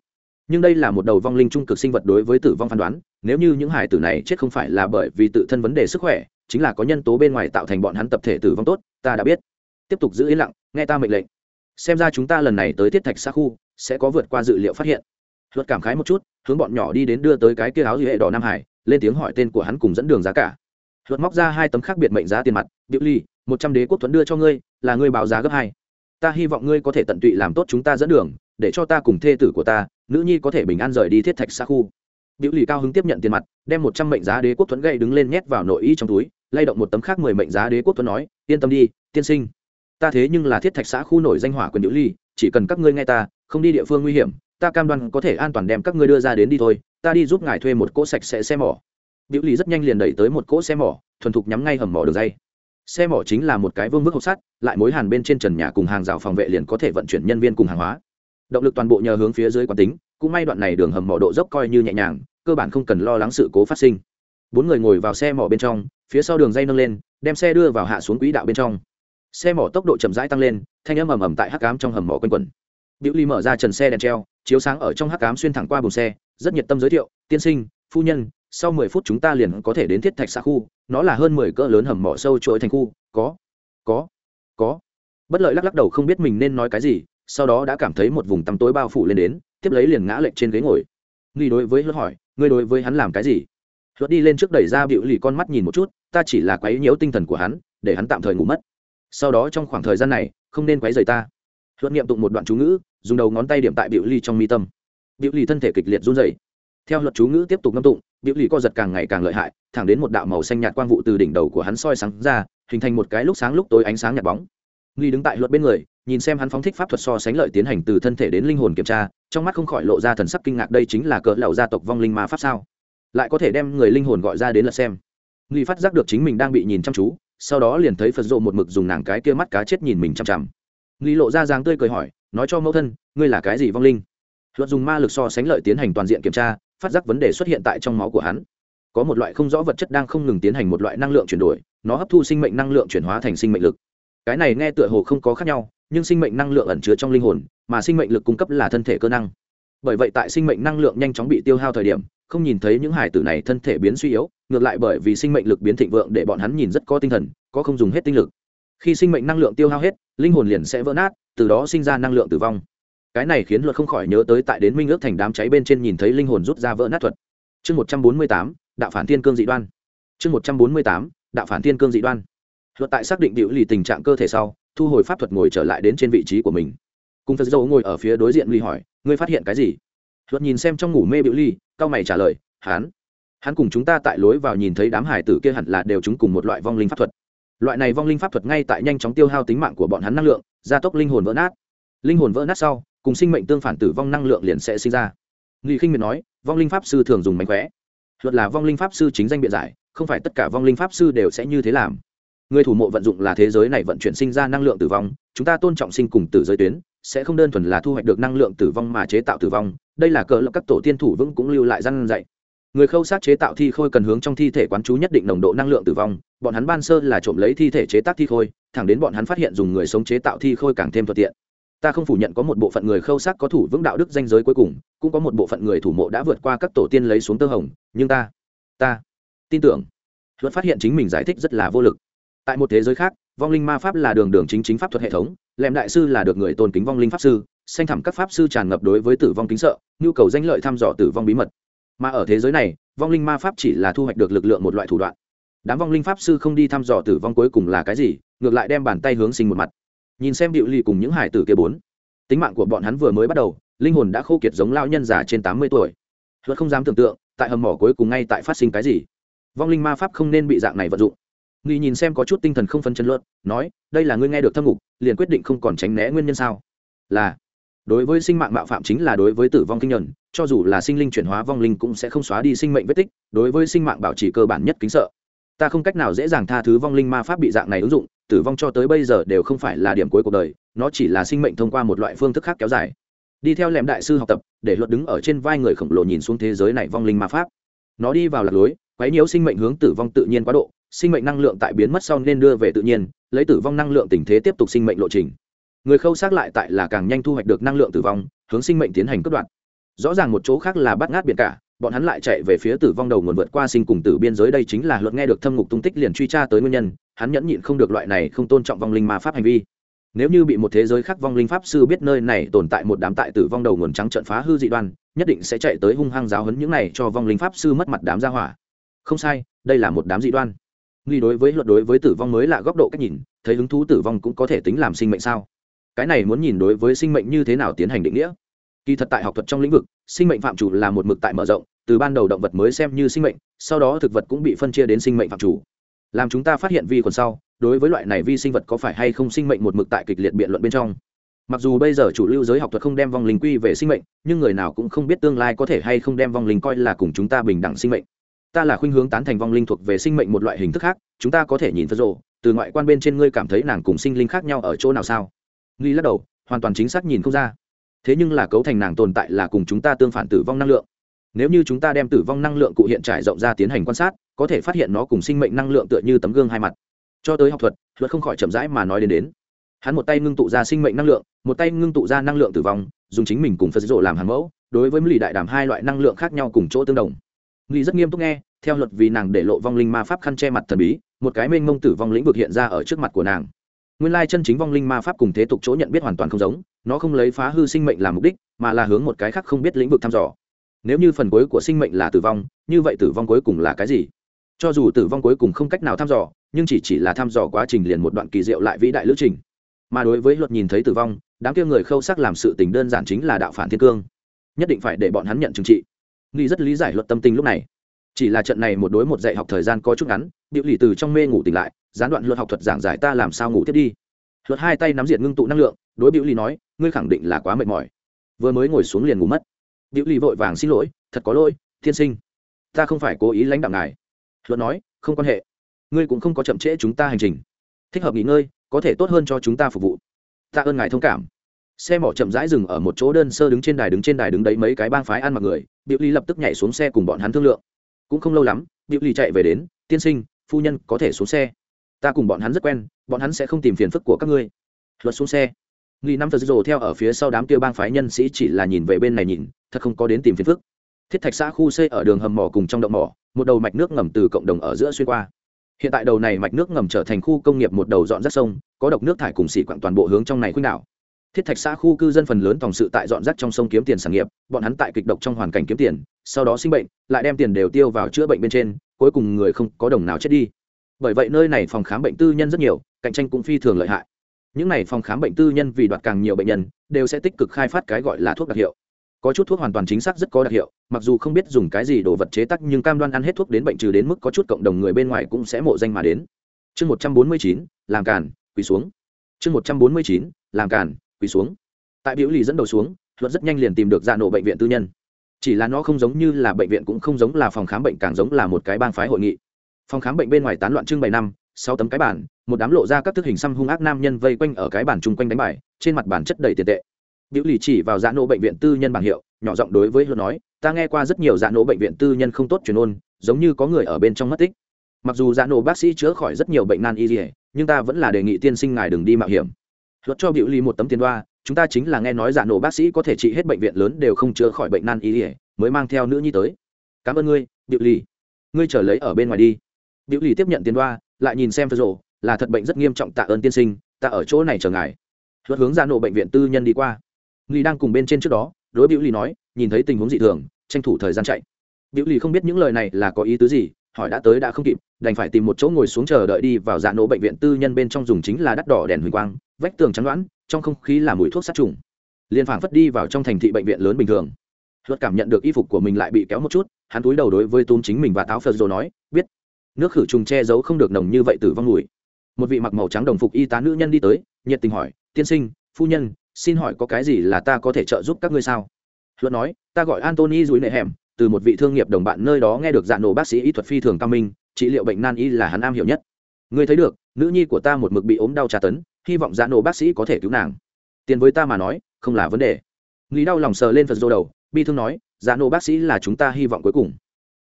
Nhưng đây là một đầu vong linh trung cực sinh vật đối với tử vong phán đoán, nếu như những hải tử này chết không phải là bởi vì tự thân vấn đề sức khỏe, chính là có nhân tố bên ngoài tạo thành bọn hắn tập thể tử vong tốt, ta đã biết. Tiếp tục giữ yên lặng, nghe ta mệnh lệnh. Xem ra chúng ta lần này tới thiết thạch xa khu, sẽ có vượt qua dự liệu phát hiện. Luật cảm khái một chút, hướng bọn nhỏ đi đến đưa tới cái kia áo hệ đỏ nam hải, lên tiếng hỏi tên của hắn cùng dẫn đường giá cả. Luật móc ra hai tấm khác biệt mệnh giá tiền mặt biểu ly, một trăm đế quốc thuẫn đưa cho ngươi, là ngươi báo giá gấp hai ta hy vọng ngươi có thể tận tụy làm tốt chúng ta dẫn đường, để cho ta cùng thê tử của ta, nữ nhi có thể bình an rời đi thiết thạch xa khu. Biểu lì cao hứng tiếp nhận tiền mặt, đem một trăm mệnh giá đế quốc thuẫn gây đứng lên nhét vào nội y trong túi, lay động một tấm khác mười mệnh giá đế quốc thuẫn nói, yên tâm đi, tiên sinh. Ta thế nhưng là thiết thạch xã khu nổi danh hỏa quyền biểu ly chỉ cần các ngươi nghe ta, không đi địa phương nguy hiểm, ta cam đoan có thể an toàn đem các ngươi đưa ra đến đi thôi, ta đi giúp ngài thuê một cỗ sạch sẽ xe mỏ. Biểu lì rất nhanh liền đẩy tới một cỗ xe mỏ, thuần thục nhắm ngay hầm mỏ đường dây xe mỏ chính là một cái vương vức hộp sắt, lại mối hàn bên trên trần nhà cùng hàng rào phòng vệ liền có thể vận chuyển nhân viên cùng hàng hóa. Động lực toàn bộ nhờ hướng phía dưới quán tính, cũng may đoạn này đường hầm mỏ độ dốc coi như nhẹ nhàng, cơ bản không cần lo lắng sự cố phát sinh. Bốn người ngồi vào xe mỏ bên trong, phía sau đường dây nâng lên, đem xe đưa vào hạ xuống quỹ đạo bên trong. Xe mỏ tốc độ chậm rãi tăng lên, thanh âm ầm ầm tại hắc cám trong hầm mỏ quanh quẩn. Biểu ly mở ra trần xe đèn treo, chiếu sáng ở trong hắc cám xuyên thẳng qua bùng xe, rất nhiệt tâm giới thiệu, tiên sinh, phu nhân sau mười phút chúng ta liền có thể đến thiết thạch xa khu, nó là hơn mười cỡ lớn hầm mỏ sâu chuỗi thành khu, có có có. Bất lợi lắc lắc đầu không biết mình nên nói cái gì, sau đó đã cảm thấy một vùng tăm tối bao phủ lên đến, tiếp lấy liền ngã lệch trên ghế ngồi. Nghi đối với hớt hỏi, ngươi đối với hắn làm cái gì? Hớt đi lên trước đẩy ra bịu lì con mắt nhìn một chút, ta chỉ là quấy nhiễu tinh thần của hắn, để hắn tạm thời ngủ mất. Sau đó trong khoảng thời gian này, không nên quấy rầy ta. Hớt niệm tụng một đoạn chú ngữ, dùng đầu ngón tay điểm tại bịu lì trong mi tâm. Bịu lì thân thể kịch liệt run rẩy. Theo luật chú ngữ tiếp tục ngâm tụng biểu lì co giật càng ngày càng lợi hại, thẳng đến một đạo màu xanh nhạt quang vụ từ đỉnh đầu của hắn soi sáng ra, hình thành một cái lúc sáng lúc tối ánh sáng nhạt bóng. Nghi đứng tại luật bên người, nhìn xem hắn phóng thích pháp thuật so sánh lợi tiến hành từ thân thể đến linh hồn kiểm tra, trong mắt không khỏi lộ ra thần sắc kinh ngạc đây chính là cỡ lầu gia tộc vong linh ma pháp sao? Lại có thể đem người linh hồn gọi ra đến là xem. Nghi phát giác được chính mình đang bị nhìn chăm chú, sau đó liền thấy phật rộ một mực dùng nàng cái kia mắt cá chết nhìn mình chằm chằm. Nghi lộ ra dáng tươi cười hỏi, nói cho mẫu thân, ngươi là cái gì vong linh? Luật dùng ma lực so sánh lợi tiến hành toàn diện kiểm tra phát giác vấn đề xuất hiện tại trong máu của hắn. Có một loại không rõ vật chất đang không ngừng tiến hành một loại năng lượng chuyển đổi, nó hấp thu sinh mệnh năng lượng chuyển hóa thành sinh mệnh lực. Cái này nghe tựa hồ không có khác nhau, nhưng sinh mệnh năng lượng ẩn chứa trong linh hồn, mà sinh mệnh lực cung cấp là thân thể cơ năng. Bởi vậy tại sinh mệnh năng lượng nhanh chóng bị tiêu hao thời điểm, không nhìn thấy những hải tử này thân thể biến suy yếu, ngược lại bởi vì sinh mệnh lực biến thịnh vượng để bọn hắn nhìn rất có tinh thần, có không dùng hết tinh lực. Khi sinh mệnh năng lượng tiêu hao hết, linh hồn liền sẽ vỡ nát, từ đó sinh ra năng lượng tử vong cái này khiến luật không khỏi nhớ tới tại đến minh ước thành đám cháy bên trên nhìn thấy linh hồn rút ra vỡ nát thuật. Chương một trăm bốn mươi tám, đạo phản thiên cương dị đoan. Chương một trăm bốn mươi tám, đạo phản thiên cương dị đoan. Luật tại xác định điệu lì tình trạng cơ thể sau, thu hồi pháp thuật ngồi trở lại đến trên vị trí của mình. Cùng phật dâu ngồi ở phía đối diện ly hỏi, ngươi phát hiện cái gì? Luật nhìn xem trong ngủ mê biểu ly cao mày trả lời, hắn hắn cùng chúng ta tại lối vào nhìn thấy đám hải tử kia hẳn là đều chúng cùng một loại vong linh pháp thuật. Loại này vong linh pháp thuật ngay tại nhanh chóng tiêu hao tính mạng của bọn hắn năng lượng, gia tốc linh hồn vỡ nát. Linh hồn vỡ nát sau cùng sinh mệnh tương phản tử vong năng lượng liền sẽ sinh ra. Nghị khinh miệt nói, vong linh pháp sư thường dùng mánh khóe. Luật là vong linh pháp sư chính danh biện giải, không phải tất cả vong linh pháp sư đều sẽ như thế làm. Người thủ mộ vận dụng là thế giới này vận chuyển sinh ra năng lượng tử vong, chúng ta tôn trọng sinh cùng tử giới tuyến, sẽ không đơn thuần là thu hoạch được năng lượng tử vong mà chế tạo tử vong. Đây là cờ lập các tổ tiên thủ vững cũng lưu lại răn dạy. Người khâu sát chế tạo thi khôi cần hướng trong thi thể quán chú nhất định nồng độ năng lượng tử vong. Bọn hắn ban sơ là trộm lấy thi thể chế tác thi khôi, thẳng đến bọn hắn phát hiện dùng người sống chế tạo thi khôi càng thêm thuận tiện ta không phủ nhận có một bộ phận người khâu sắc có thủ vững đạo đức danh giới cuối cùng, cũng có một bộ phận người thủ mộ đã vượt qua các tổ tiên lấy xuống tơ hồng, nhưng ta ta tin tưởng, luật phát hiện chính mình giải thích rất là vô lực. Tại một thế giới khác, vong linh ma pháp là đường đường chính chính pháp thuật hệ thống lẹm đại sư là được người tôn kính vong linh pháp sư xanh thẳm các pháp sư tràn ngập đối với tử vong kính sợ, nhu cầu danh lợi thăm dò tử vong bí mật. Mà ở thế giới này, vong linh ma pháp chỉ là thu hoạch được lực lượng một loại thủ đoạn. Đám vong linh pháp sư không đi thăm dò tử vong cuối cùng là cái gì, ngược lại đem bàn tay hướng sinh một mặt nhìn xem điệu lì cùng những hải tử kia bốn. Tính mạng của bọn hắn vừa mới bắt đầu, linh hồn đã khô kiệt giống lao nhân già trên tám mươi tuổi. Luật không dám tưởng tượng, tại hầm mỏ cuối cùng ngay tại phát sinh cái gì. Vong linh ma pháp không nên bị dạng này vận dụng. Nghi nhìn xem có chút tinh thần không phân chân luật nói, đây là ngươi nghe được thâm ngục, liền quyết định không còn tránh né nguyên nhân sao? Là, đối với sinh mạng mạo phạm chính là đối với tử vong kinh nhuận cho dù là sinh linh chuyển hóa vong linh cũng sẽ không xóa đi sinh mệnh vết tích, đối với sinh mạng bảo trì cơ bản nhất kính sợ ta không cách nào dễ dàng tha thứ vong linh ma pháp bị dạng này ứng dụng, tử vong cho tới bây giờ đều không phải là điểm cuối cuộc đời, nó chỉ là sinh mệnh thông qua một loại phương thức khác kéo dài. Đi theo lẻm đại sư học tập, để luật đứng ở trên vai người khổng lồ nhìn xuống thế giới này vong linh ma pháp. Nó đi vào lạc lối, quấy nhiễu sinh mệnh hướng tử vong tự nhiên quá độ, sinh mệnh năng lượng tại biến mất sau nên đưa về tự nhiên, lấy tử vong năng lượng tình thế tiếp tục sinh mệnh lộ trình. Người khâu xác lại tại là càng nhanh thu hoạch được năng lượng tử vong, hướng sinh mệnh tiến hành cất đoạn. Rõ ràng một chỗ khác là bắt ngát biển cả bọn hắn lại chạy về phía tử vong đầu nguồn vượt qua sinh cùng tử biên giới đây chính là luật nghe được thâm ngục tung tích liền truy tra tới nguyên nhân, hắn nhẫn nhịn không được loại này không tôn trọng vong linh ma pháp hành vi. Nếu như bị một thế giới khác vong linh pháp sư biết nơi này tồn tại một đám tại tử vong đầu nguồn trắng trận phá hư dị đoan, nhất định sẽ chạy tới hung hăng giáo hấn những này cho vong linh pháp sư mất mặt đám gia hỏa. Không sai, đây là một đám dị đoan. Nghi đối với luật đối với tử vong mới là góc độ cách nhìn, thấy hứng thú tử vong cũng có thể tính làm sinh mệnh sao? Cái này muốn nhìn đối với sinh mệnh như thế nào tiến hành định nghĩa kỳ thật tại học thuật trong lĩnh vực, sinh mệnh phạm chủ là một mực tại mở rộng, từ ban đầu động vật mới xem như sinh mệnh, sau đó thực vật cũng bị phân chia đến sinh mệnh phạm chủ. Làm chúng ta phát hiện vi khuẩn sau, đối với loại này vi sinh vật có phải hay không sinh mệnh một mực tại kịch liệt biện luận bên trong? Mặc dù bây giờ chủ lưu giới học thuật không đem vong linh quy về sinh mệnh, nhưng người nào cũng không biết tương lai có thể hay không đem vong linh coi là cùng chúng ta bình đẳng sinh mệnh. Ta là khuynh hướng tán thành vong linh thuộc về sinh mệnh một loại hình thức khác, chúng ta có thể nhìn phật rộ từ ngoại quan bên trên ngươi cảm thấy nàng cùng sinh linh khác nhau ở chỗ nào sao? Nghi lắc đầu, hoàn toàn chính xác nhìn không ra thế nhưng là cấu thành nàng tồn tại là cùng chúng ta tương phản tử vong năng lượng. Nếu như chúng ta đem tử vong năng lượng cụ hiện trải rộng ra tiến hành quan sát, có thể phát hiện nó cùng sinh mệnh năng lượng tựa như tấm gương hai mặt. Cho tới học thuật, luật không khỏi chậm rãi mà nói đến đến. Hắn một tay ngưng tụ ra sinh mệnh năng lượng, một tay ngưng tụ ra năng lượng tử vong, dùng chính mình cùng phật dỗ làm hàng mẫu, đối với mỹ đại đàm hai loại năng lượng khác nhau cùng chỗ tương đồng. Mỹ rất nghiêm túc nghe, theo luật vì nàng để lộ vong linh ma pháp khăn che mặt thần bí, một cái mênh mông tử vong lĩnh vực hiện ra ở trước mặt của nàng nguyên lai chân chính vong linh ma pháp cùng thế tục chỗ nhận biết hoàn toàn không giống, nó không lấy phá hư sinh mệnh làm mục đích, mà là hướng một cái khác không biết lĩnh vực thăm dò. Nếu như phần cuối của sinh mệnh là tử vong, như vậy tử vong cuối cùng là cái gì? Cho dù tử vong cuối cùng không cách nào thăm dò, nhưng chỉ chỉ là thăm dò quá trình liền một đoạn kỳ diệu lại vĩ đại lữ trình. Mà đối với luật nhìn thấy tử vong, đám kia người khâu sắc làm sự tình đơn giản chính là đạo phản thiên cương. Nhất định phải để bọn hắn nhận trừng trị. Nghi rất lý giải luật tâm tình lúc này chỉ là trận này một đối một dạy học thời gian có chút ngắn, điệu lì từ trong mê ngủ tỉnh lại, gián đoạn luật học thuật giảng giải ta làm sao ngủ tiếp đi. Luật hai tay nắm diệt ngưng tụ năng lượng, đối biểu lì nói, ngươi khẳng định là quá mệt mỏi. Vừa mới ngồi xuống liền ngủ mất. Biểu lì vội vàng xin lỗi, thật có lỗi Thiên sinh. Ta không phải cố ý lãnh đạo ngài. Luật nói, không quan hệ. Ngươi cũng không có chậm trễ chúng ta hành trình. Thích hợp nghỉ ngơi, có thể tốt hơn cho chúng ta phục vụ. Ta ơn ngài thông cảm. Xe mỏ chậm rãi dừng ở một chỗ đơn sơ đứng trên đài đứng trên đài đứng đấy mấy cái bang phái ăn mặc người biểu ly lập tức nhảy xuống xe cùng bọn hắn thương lượng cũng không lâu lắm biểu lì chạy về đến, tiên sinh, phu nhân có thể xuống xe. Ta cùng bọn hắn rất quen, bọn hắn sẽ không tìm phiền phức của các ngươi. Luật xuống xe. Nghi năm thật rồ theo ở phía sau đám kia bang phái nhân sĩ chỉ là nhìn về bên này nhìn, thật không có đến tìm phiền phức. Thiết thạch xã khu xây ở đường hầm mỏ cùng trong động mỏ, một đầu mạch nước ngầm từ cộng đồng ở giữa xuyên qua. Hiện tại đầu này mạch nước ngầm trở thành khu công nghiệp một đầu dọn rác sông, có độc nước thải cùng xỉ quặng toàn bộ hướng trong này khuynh đảo thiết thạch xã khu cư dân phần lớn tổng sự tại dọn rác trong sông kiếm tiền sản nghiệp, bọn hắn tại kịch độc trong hoàn cảnh kiếm tiền, sau đó sinh bệnh, lại đem tiền đều tiêu vào chữa bệnh bên trên, cuối cùng người không có đồng nào chết đi. Bởi vậy nơi này phòng khám bệnh tư nhân rất nhiều, cạnh tranh cũng phi thường lợi hại. Những này phòng khám bệnh tư nhân vì đoạt càng nhiều bệnh nhân, đều sẽ tích cực khai phát cái gọi là thuốc đặc hiệu. Có chút thuốc hoàn toàn chính xác rất có đặc hiệu, mặc dù không biết dùng cái gì đồ vật chế tắc nhưng cam đoan ăn hết thuốc đến bệnh trừ đến mức có chút cộng đồng người bên ngoài cũng sẽ mộ danh mà đến. Chương một trăm bốn mươi chín, làm càn, quỳ xuống. Chương một trăm bốn mươi chín, làm càn quỳ xuống. Tại biểu lì dẫn đầu xuống, luật rất nhanh liền tìm được dạ nổ bệnh viện tư nhân. Chỉ là nó không giống như là bệnh viện cũng không giống là phòng khám bệnh, càng giống là một cái bang phái hội nghị. Phòng khám bệnh bên ngoài tán loạn trưng bày năm, sáu tấm cái bàn, một đám lộ ra các thức hình xăm hung ác nam nhân vây quanh ở cái bàn chung quanh đánh bài, trên mặt bàn chất đầy tiền tệ. Biểu lì chỉ vào dạ nổ bệnh viện tư nhân bảng hiệu, nhỏ giọng đối với luật nói, ta nghe qua rất nhiều dạ nổ bệnh viện tư nhân không tốt truyền ôn, giống như có người ở bên trong mất tích. Mặc dù dạ nổ bác sĩ chữa khỏi rất nhiều bệnh nan y nhưng ta vẫn là đề nghị tiên sinh ngài đừng đi mạo hiểm luật cho biểu ly một tấm tiền đoa, chúng ta chính là nghe nói giả nổ bác sĩ có thể trị hết bệnh viện lớn đều không chữa khỏi bệnh nan y ỉa mới mang theo nữ nhi tới. Cảm ơn ngươi, biểu ly. Ngươi trở lấy ở bên ngoài đi. Biểu ly tiếp nhận tiền đoa, lại nhìn xem phật rộ là thật bệnh rất nghiêm trọng, tạ ơn tiên sinh, ta ở chỗ này chờ ngài. Luật hướng ra nổ bệnh viện tư nhân đi qua. Ly đang cùng bên trên trước đó, đối biểu ly nói, nhìn thấy tình huống dị thường, tranh thủ thời gian chạy. Biểu ly không biết những lời này là có ý tứ gì, hỏi đã tới đã không kịp, đành phải tìm một chỗ ngồi xuống chờ đợi đi vào dạ nổ bệnh viện tư nhân bên trong dùng chính là đắt đỏ đèn huỳnh quang vách tường trắng đoán trong không khí là mùi thuốc sát trùng. Liền phảng phất đi vào trong thành thị bệnh viện lớn bình thường. Luật cảm nhận được y phục của mình lại bị kéo một chút, hắn túi đầu đối với tôn chính mình và táo phật rồi nói, biết. Nước khử trùng che giấu không được nồng như vậy tử vong mùi. Một vị mặc màu trắng đồng phục y tá nữ nhân đi tới, nhiệt tình hỏi, tiên sinh, phu nhân, xin hỏi có cái gì là ta có thể trợ giúp các ngươi sao? Luật nói, ta gọi antony dùi nệ hẻm, từ một vị thương nghiệp đồng bạn nơi đó nghe được dạng nổ bác sĩ y thuật phi thường cao minh, trị liệu bệnh nan y là hắn am hiểu nhất. Ngươi thấy được, nữ nhi của ta một mực bị ốm đau tra tấn hy vọng dạ nổ bác sĩ có thể cứu nàng. Tiền với ta mà nói, không là vấn đề. Lý đau lòng sờ lên phật rô đầu, bi thương nói dạ nổ bác sĩ là chúng ta hy vọng cuối cùng.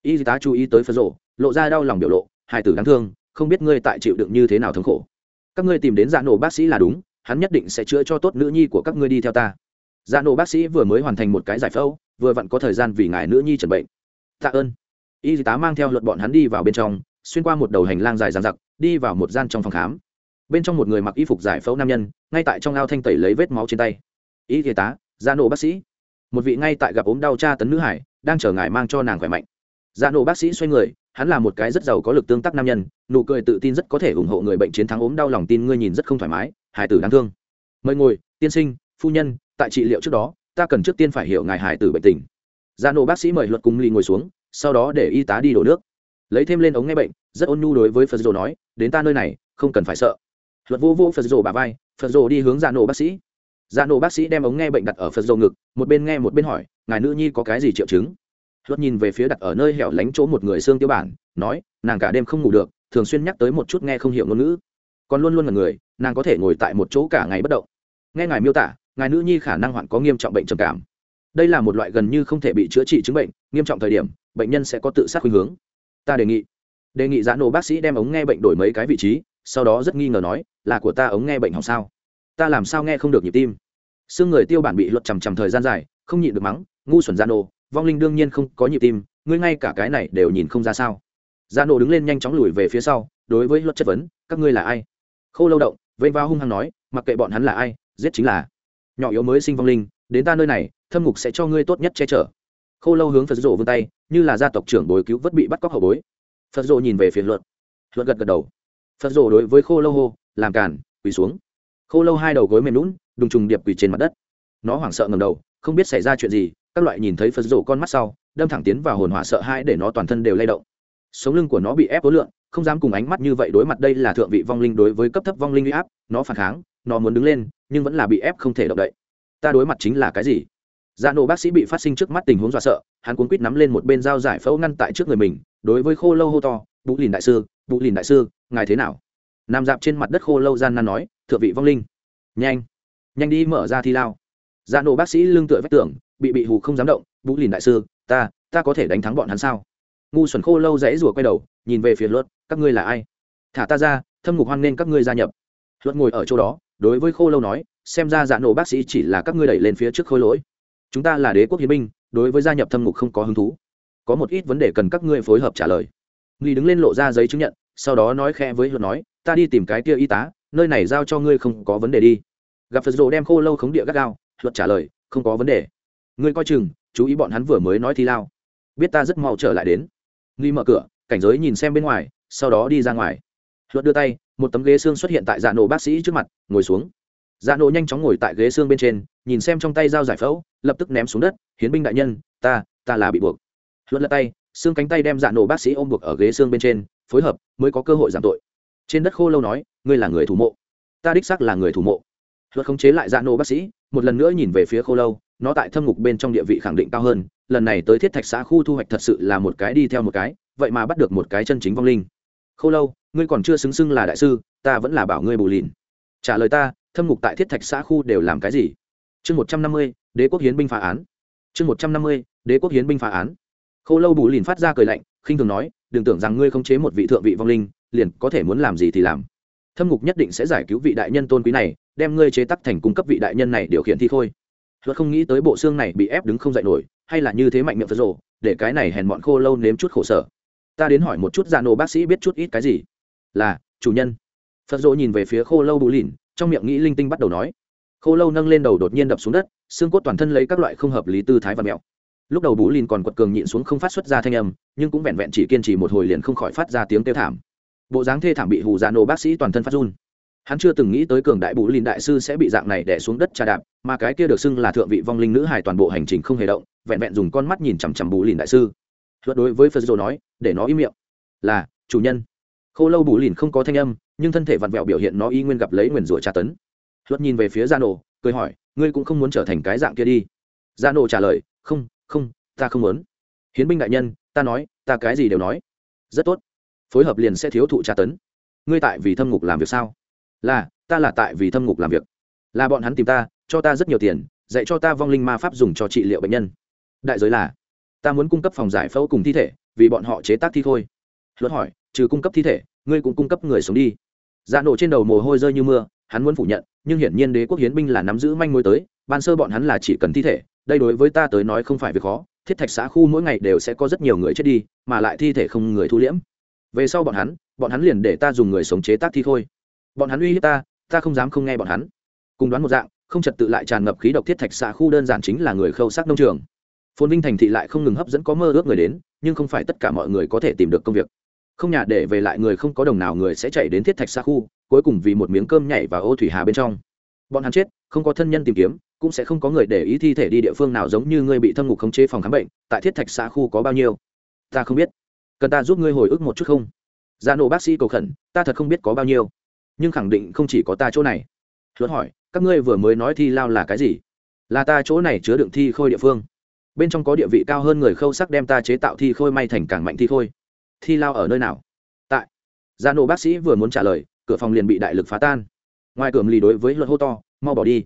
Y tá chú ý tới phật rô lộ ra đau lòng biểu lộ, hài tử đáng thương, không biết ngươi tại chịu đựng như thế nào thống khổ. Các ngươi tìm đến dạ nổ bác sĩ là đúng, hắn nhất định sẽ chữa cho tốt nữ nhi của các ngươi đi theo ta. Dạ nổ bác sĩ vừa mới hoàn thành một cái giải phẫu, vừa vặn có thời gian vì ngài nữ nhi chẩn bệnh. Tạ ơn. Y tá mang theo luật bọn hắn đi vào bên trong, xuyên qua một đầu hành lang dài dàn giặc đi vào một gian trong phòng khám bên trong một người mặc y phục giải phẫu nam nhân, ngay tại trong ao thanh tẩy lấy vết máu trên tay. Y tá dạ gia nổ bác sĩ. Một vị ngay tại gặp ốm đau tra tấn nữ hải, đang chờ ngài mang cho nàng khỏe mạnh. Dạ gia nổ bác sĩ xoay người, hắn là một cái rất giàu có lực tương tác nam nhân, nụ cười tự tin rất có thể ủng hộ người bệnh chiến thắng ốm đau, lòng tin ngươi nhìn rất không thoải mái, hải tử đáng thương. Mời ngồi, tiên sinh, phu nhân, tại trị liệu trước đó, ta cần trước tiên phải hiểu ngài hải tử bệnh tình. Dạ gia nổ bác sĩ mời luật cung ly ngồi xuống, sau đó để y tá đi đổ nước. Lấy thêm lên ống nghe bệnh, rất ôn nhu đối với phật dồ nói, đến ta nơi này, không cần phải sợ luật vô vô phật rồ bà vai, phật rồ đi hướng dạ nổ bác sĩ. Dạ nổ bác sĩ đem ống nghe bệnh đặt ở phật rồ ngực, một bên nghe một bên hỏi, ngài nữ nhi có cái gì triệu chứng? Luật nhìn về phía đặt ở nơi hẻo lánh chỗ một người xương tiêu bản, nói, nàng cả đêm không ngủ được, thường xuyên nhắc tới một chút nghe không hiểu ngôn ngữ. Còn luôn luôn là người, nàng có thể ngồi tại một chỗ cả ngày bất động. Nghe ngài miêu tả, ngài nữ nhi khả năng hoạn có nghiêm trọng bệnh trầm cảm. Đây là một loại gần như không thể bị chữa trị chứng bệnh, nghiêm trọng thời điểm, bệnh nhân sẽ có tự sát khuynh hướng. Ta đề nghị. Đề nghị dạ giãn nổ bác sĩ đem ống nghe bệnh đổi mấy cái vị trí sau đó rất nghi ngờ nói, là của ta ống nghe bệnh hỏng sao? Ta làm sao nghe không được nhịp tim? Xương người tiêu bản bị luật chằm chằm thời gian dài, không nhịn được mắng, ngu xuẩn gian nổ vong linh đương nhiên không có nhịp tim, ngươi ngay cả cái này đều nhìn không ra sao? Gian nổ đứng lên nhanh chóng lùi về phía sau, đối với luật chất vấn, các ngươi là ai? Khô lâu động, vênh vào hung hăng nói, mặc kệ bọn hắn là ai, giết chính là nhỏ yếu mới sinh vong linh, đến ta nơi này, thâm ngục sẽ cho ngươi tốt nhất che chở. Khô lâu hướng phật rộ vươn tay, như là gia tộc trưởng bồi cứu vất bị bắt cóc hậu bối. Phật rộ nhìn về phía luật. Luật gật gật đầu phật rổ đối với khô lâu hô, làm cản quỳ xuống. Khô lâu hai đầu gối mềm lún đùng trùng điệp quỳ trên mặt đất. Nó hoảng sợ ngầm đầu, không biết xảy ra chuyện gì, các loại nhìn thấy phật rổ con mắt sau, đâm thẳng tiến vào hồn hỏa sợ hãi để nó toàn thân đều lay động. Sống lưng của nó bị ép ối lượng không dám cùng ánh mắt như vậy đối mặt đây là thượng vị vong linh đối với cấp thấp vong linh uy áp, nó phản kháng, nó muốn đứng lên, nhưng vẫn là bị ép không thể động đậy. Ta đối mặt chính là cái gì? Dạ nổ bác sĩ bị phát sinh trước mắt tình huống dọa sợ, hắn cuốn quýt nắm lên một bên dao giải phẫu ngăn tại trước người mình, đối với khô lâu hô to bụ lìn đại sư bụ lìn đại sư, ngài thế nào? Nằm dạp trên mặt đất khô lâu gian nan nói, thượng vị vong linh. Nhanh nhanh đi mở ra thi lao. Dạ nổ bác sĩ lưng tựa vách tường, bị bị hù không dám động bụ lìn đại sư, ta ta có thể đánh thắng bọn hắn sao? Ngu xuẩn khô lâu dãy rủa quay đầu, nhìn về phía luật, các ngươi là ai? Thả ta ra, thâm ngục hoan nên các ngươi gia nhập. Luật ngồi ở chỗ đó, đối với khô lâu nói, xem ra dạ nổ bác sĩ chỉ là các ngươi đẩy lên phía trước khôi lỗi. Chúng ta là đế quốc hiến binh, đối với gia nhập thâm ngục không có hứng thú. Có một ít vấn đề cần các ngươi phối hợp trả lời nghi đứng lên lộ ra giấy chứng nhận, sau đó nói khẽ với luật nói, ta đi tìm cái kia y tá, nơi này giao cho ngươi không có vấn đề đi. Gặp phật rồ đem khô lâu khống địa gắt gao, luật trả lời, không có vấn đề. Ngươi coi chừng, chú ý bọn hắn vừa mới nói thi lao. Biết ta rất mau trở lại đến. Nghi mở cửa, cảnh giới nhìn xem bên ngoài, sau đó đi ra ngoài. Luật đưa tay, một tấm ghế xương xuất hiện tại dạ nổ bác sĩ trước mặt, ngồi xuống. Dạ nổ nhanh chóng ngồi tại ghế xương bên trên, nhìn xem trong tay dao giải phẫu, lập tức ném xuống đất, hiến binh đại nhân, ta ta là bị buộc. Luật lật tay xương cánh tay đem dạ nổ bác sĩ ôm buộc ở ghế xương bên trên, phối hợp mới có cơ hội giảm tội. Trên đất khô lâu nói, ngươi là người thủ mộ. Ta đích xác là người thủ mộ. Luật khống chế lại dạ nổ bác sĩ, một lần nữa nhìn về phía khô lâu, nó tại thâm ngục bên trong địa vị khẳng định cao hơn, lần này tới thiết thạch xã khu thu hoạch thật sự là một cái đi theo một cái, vậy mà bắt được một cái chân chính vong linh. Khô lâu, ngươi còn chưa xứng xưng là đại sư, ta vẫn là bảo ngươi bù lìn. Trả lời ta, thâm ngục tại thiết thạch xã khu đều làm cái gì? Chương một trăm năm mươi, đế quốc hiến binh phá án. Chương một trăm năm mươi, đế quốc hiến binh phá án khô lâu bù lìn phát ra cười lạnh, khinh thường nói, đừng tưởng rằng ngươi không chế một vị thượng vị vong linh, liền có thể muốn làm gì thì làm. Thâm ngục nhất định sẽ giải cứu vị đại nhân tôn quý này, đem ngươi chế tắc thành cung cấp vị đại nhân này điều khiển thi khôi. Luật không nghĩ tới bộ xương này bị ép đứng không dậy nổi, hay là như thế mạnh miệng phật rồ, để cái này hèn bọn khô lâu nếm chút khổ sở. Ta đến hỏi một chút dạ nổ bác sĩ biết chút ít cái gì? Là, chủ nhân. Phật rồ nhìn về phía khô lâu bù lìn, trong miệng nghĩ linh tinh bắt đầu nói. Khô lâu nâng lên đầu đột nhiên đập xuống đất, xương cốt toàn thân lấy các loại không hợp lý tư thái và mẹo lúc đầu bù lìn còn quật cường nhịn xuống không phát xuất ra thanh âm, nhưng cũng vẹn vẹn chỉ kiên trì một hồi liền không khỏi phát ra tiếng kêu thảm. Bộ dáng thê thảm bị hù dạ nổ bác sĩ toàn thân phát run. Hắn chưa từng nghĩ tới cường đại bù lìn đại sư sẽ bị dạng này đẻ xuống đất trà đạp, mà cái kia được xưng là thượng vị vong linh nữ hài toàn bộ hành trình không hề động, vẹn vẹn dùng con mắt nhìn chằm chằm bù lìn đại sư. Luật đối với phật dồ nói, để nó im miệng. Là, chủ nhân. Khô lâu bù lìn không có thanh âm, nhưng thân thể vặn vẹo biểu hiện nó y nguyên gặp lấy nguyền rủa tra tấn. Luật nhìn về phía dạ gia nổ cười hỏi, ngươi cũng không muốn trở thành cái dạng kia đi? Dạ gia nổ trả lời, không không, ta không muốn. Hiến binh đại nhân, ta nói, ta cái gì đều nói. Rất tốt. Phối hợp liền sẽ thiếu thụ tra tấn. Ngươi tại vì thâm ngục làm việc sao? Là, ta là tại vì thâm ngục làm việc. Là bọn hắn tìm ta, cho ta rất nhiều tiền, dạy cho ta vong linh ma pháp dùng cho trị liệu bệnh nhân. Đại giới là, ta muốn cung cấp phòng giải phẫu cùng thi thể, vì bọn họ chế tác thi thôi. luật hỏi, trừ cung cấp thi thể, ngươi cũng cung cấp người sống đi. Dạ nổ trên đầu mồ hôi rơi như mưa, hắn muốn phủ nhận, nhưng hiển nhiên đế quốc hiến binh là nắm giữ manh mối tới, ban sơ bọn hắn là chỉ cần thi thể đây đối với ta tới nói không phải việc khó, thiết thạch xã khu mỗi ngày đều sẽ có rất nhiều người chết đi, mà lại thi thể không người thu liễm. Về sau bọn hắn bọn hắn liền để ta dùng người sống chế tác thi khôi. Bọn hắn uy hiếp ta ta không dám không nghe bọn hắn. Cùng đoán một dạng, không trật tự lại tràn ngập khí độc thiết thạch xã khu đơn giản chính là người khâu sắc nông trường. Phồn vinh thành thị lại không ngừng hấp dẫn có mơ ước người đến, nhưng không phải tất cả mọi người có thể tìm được công việc. Không nhà để về lại người không có đồng nào người sẽ chạy đến thiết thạch xa khu, cuối cùng vì một miếng cơm nhảy và ô thủy hà bên trong. Bọn hắn chết, không có thân nhân tìm kiếm cũng sẽ không có người để ý thi thể đi địa phương nào giống như ngươi bị thâm ngục khống chế phòng khám bệnh, tại thiết thạch xã khu có bao nhiêu? Ta không biết. Cần ta giúp ngươi hồi ức một chút không? Dạ Gia nộ bác sĩ cầu khẩn, ta thật không biết có bao nhiêu. Nhưng khẳng định không chỉ có ta chỗ này. Luật hỏi, các ngươi vừa mới nói thi lao là cái gì? Là ta chỗ này chứa đựng thi khôi địa phương. Bên trong có địa vị cao hơn người khâu sắc đem ta chế tạo thi khôi may thành càng mạnh thi khôi. Thi lao ở nơi nào? Tại. Dạ Gia nộ bác sĩ vừa muốn trả lời, cửa phòng liền bị đại lực phá tan. Ngoài cửa lì đối với luật hô to, mau bỏ đi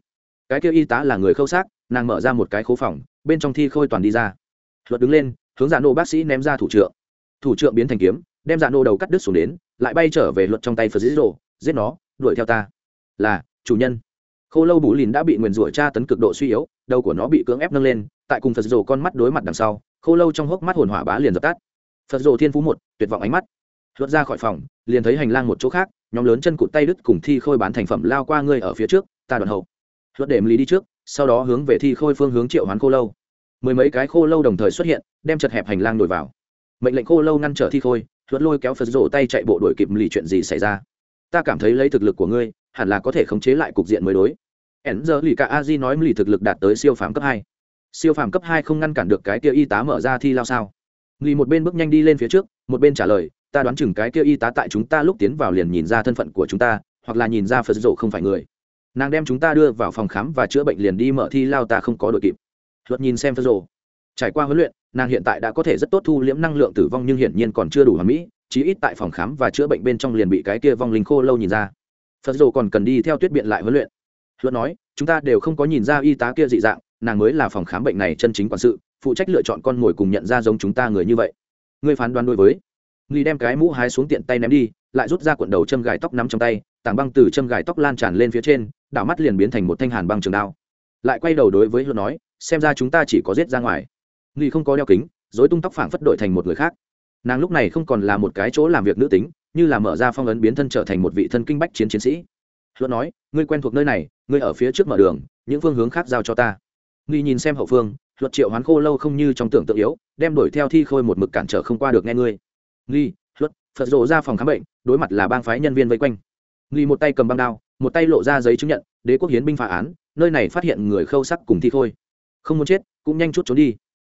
cái kia y tá là người khâu xác, nàng mở ra một cái khố phòng, bên trong thi khôi toàn đi ra. Luật đứng lên, hướng giả nô bác sĩ ném ra thủ trượng. Thủ trượng biến thành kiếm, đem giả nô đầu cắt đứt xuống đến, lại bay trở về luật trong tay phật dĩ rộ giết nó, đuổi theo ta. Là, chủ nhân. Khô lâu bù lìn đã bị nguyền rủa tra tấn cực độ suy yếu, đầu của nó bị cưỡng ép nâng lên, tại cùng phật rồ con mắt đối mặt đằng sau, khô lâu trong hốc mắt hồn hỏa bá liền dập tắt. Phật rồ thiên phú một, tuyệt vọng ánh mắt. Luật ra khỏi phòng, liền thấy hành lang một chỗ khác, nhóm lớn chân cụt tay đứt cùng thi khôi bán thành phẩm lao qua ngươi ở phía trước, ta đoạn hậu luật đệm lý đi trước, sau đó hướng về thi khôi phương hướng triệu hoán khô lâu. Mười mấy cái khô lâu đồng thời xuất hiện, đem chật hẹp hành lang đổi vào. Mệnh lệnh khô lâu ngăn trở thi khôi, luật lôi kéo phật rộ tay chạy bộ đuổi kịp lì, chuyện gì xảy ra? Ta cảm thấy lấy thực lực của ngươi, hẳn là có thể khống chế lại cục diện mới đối. Ẩn giờ lì cả a di nói lì thực lực đạt tới siêu phàm cấp hai. Siêu phàm cấp hai không ngăn cản được cái kia y tá mở ra thi lao sao? Lì một bên bước nhanh đi lên phía trước, một bên trả lời, ta đoán chừng cái kia y tá tại chúng ta lúc tiến vào liền nhìn ra thân phận của chúng ta, hoặc là nhìn ra phật rộ không phải người nàng đem chúng ta đưa vào phòng khám và chữa bệnh liền đi mở thi lao, ta không có đội kịp. Luật nhìn xem phật rồ trải qua huấn luyện, nàng hiện tại đã có thể rất tốt thu liễm năng lượng tử vong nhưng hiển nhiên còn chưa đủ hoàn mỹ, chí ít tại phòng khám và chữa bệnh bên trong liền bị cái kia vong linh khô lâu nhìn ra. Phật rồ còn cần đi theo tuyết biện lại huấn luyện. Luật nói, chúng ta đều không có nhìn ra y tá kia dị dạng, nàng mới là phòng khám bệnh này chân chính quản sự, phụ trách lựa chọn con mồi cùng nhận ra giống chúng ta người như vậy. Ngươi phán đoán đối với. Nghi đem cái mũ hái xuống tiện tay ném đi, lại rút ra cuộn đầu châm gài tóc nắm trong tay tảng băng từ châm gài tóc lan tràn lên phía trên, đảo mắt liền biến thành một thanh hàn băng trường đao. Lại quay đầu đối với luật nói, xem ra chúng ta chỉ có giết ra ngoài. Nghi không có đeo kính dối tung tóc phảng phất đổi thành một người khác. Nàng lúc này không còn là một cái chỗ làm việc nữ tính, như là mở ra phong ấn biến thân trở thành một vị thân kinh bách chiến chiến sĩ. Luật nói, ngươi quen thuộc nơi này, ngươi ở phía trước mở đường, những phương hướng khác giao cho ta. Nghi nhìn xem hậu phương, luật triệu hoán khô lâu không như trong tưởng tượng yếu, đem đuổi theo thi khôi một mực cản trở không qua được nghe ngươi. Nghi, luật, phật rộ ra phòng khám bệnh, đối mặt là bang phái nhân viên vây quanh nghi một tay cầm băng đao, một tay lộ ra giấy chứng nhận, đế quốc hiến binh phá án, nơi này phát hiện người khâu sắc cùng thi khôi. Không muốn chết, cũng nhanh chút trốn đi.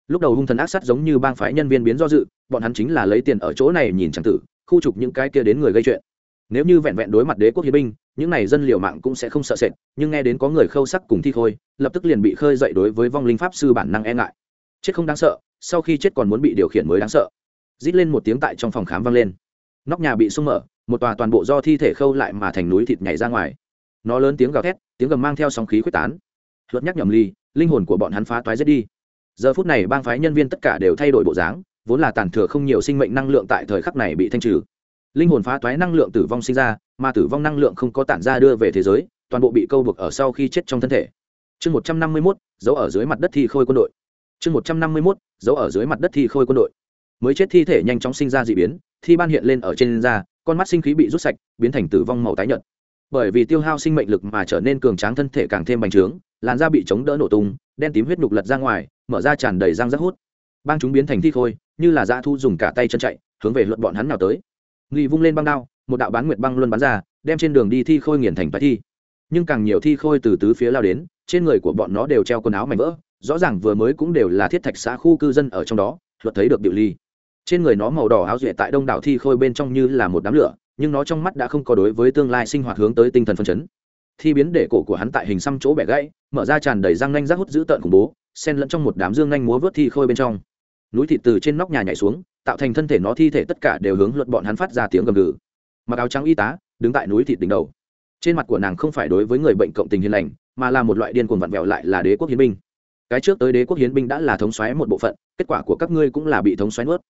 Lúc đầu hung thần ác sát giống như bang phái nhân viên biến do dự, bọn hắn chính là lấy tiền ở chỗ này nhìn chẳng tử, khu trục những cái kia đến người gây chuyện. Nếu như vẹn vẹn đối mặt đế quốc hiến binh, những này dân liều mạng cũng sẽ không sợ sệt, nhưng nghe đến có người khâu sắc cùng thi khôi, lập tức liền bị khơi dậy đối với vong linh pháp sư bản năng e ngại. Chết không đáng sợ, sau khi chết còn muốn bị điều khiển mới đáng sợ. Rít lên một tiếng tại trong phòng khám vang lên nóc nhà bị sung mở, một tòa toàn bộ do thi thể khâu lại mà thành núi thịt nhảy ra ngoài. Nó lớn tiếng gào thét, tiếng gầm mang theo sóng khí quyết tán. Luật nhắc nhầm ly linh hồn của bọn hắn phá toái rất đi. Giờ phút này bang phái nhân viên tất cả đều thay đổi bộ dáng, vốn là tàn thừa không nhiều sinh mệnh năng lượng tại thời khắc này bị thanh trừ. Linh hồn phá toái năng lượng tử vong sinh ra, mà tử vong năng lượng không có tản ra đưa về thế giới, toàn bộ bị câu buộc ở sau khi chết trong thân thể. Chương một trăm năm mươi mốt, giấu ở dưới mặt đất thi khôi quân đội. Chương một trăm năm mươi mốt, giấu ở dưới mặt đất thi khôi quân đội. Mới chết thi thể nhanh chóng sinh ra d ị biến thi ban hiện lên ở trên da, con mắt sinh khí bị rút sạch, biến thành tử vong màu tái nhợt. Bởi vì tiêu hao sinh mệnh lực mà trở nên cường tráng thân thể càng thêm bành trướng, làn da bị chống đỡ nổ tung, đen tím huyết nhục lật ra ngoài, mở ra tràn đầy răng rác hút. Băng chúng biến thành thi khôi, như là dã thu dùng cả tay chân chạy, hướng về luận bọn hắn nào tới. Nghi vung lên băng đao, một đạo bán nguyệt băng luôn bắn ra, đem trên đường đi thi khôi nghiền thành bài thi. Nhưng càng nhiều thi khôi từ tứ phía lao đến, trên người của bọn nó đều treo quần áo mảnh vỡ, rõ ràng vừa mới cũng đều là thiết thạch xã khu cư dân ở trong đó, luật thấy được điệu ly trên người nó màu đỏ áo duệ tại đông đảo thi khôi bên trong như là một đám lửa, nhưng nó trong mắt đã không có đối với tương lai sinh hoạt hướng tới tinh thần phân chấn. Thi biến để cổ của hắn tại hình xăm chỗ bẻ gãy, mở ra tràn đầy răng nanh rác hút dữ tợn khủng bố, xen lẫn trong một đám dương nanh múa vớt thi khôi bên trong. Núi thịt từ trên nóc nhà nhảy xuống, tạo thành thân thể nó thi thể tất cả đều hướng luật bọn hắn phát ra tiếng gầm gừ. Mặc áo trắng y tá, đứng tại núi thịt đỉnh đầu. Trên mặt của nàng không phải đối với người bệnh cộng tình hiền lành, mà là một loại điên cuồng vặn vẹo lại là đế quốc hiến binh. Cái trước tới đế quốc hiến binh đã là thống xoáy một bộ phận, kết quả của các ngươi cũng là bị thống xoáy nuốt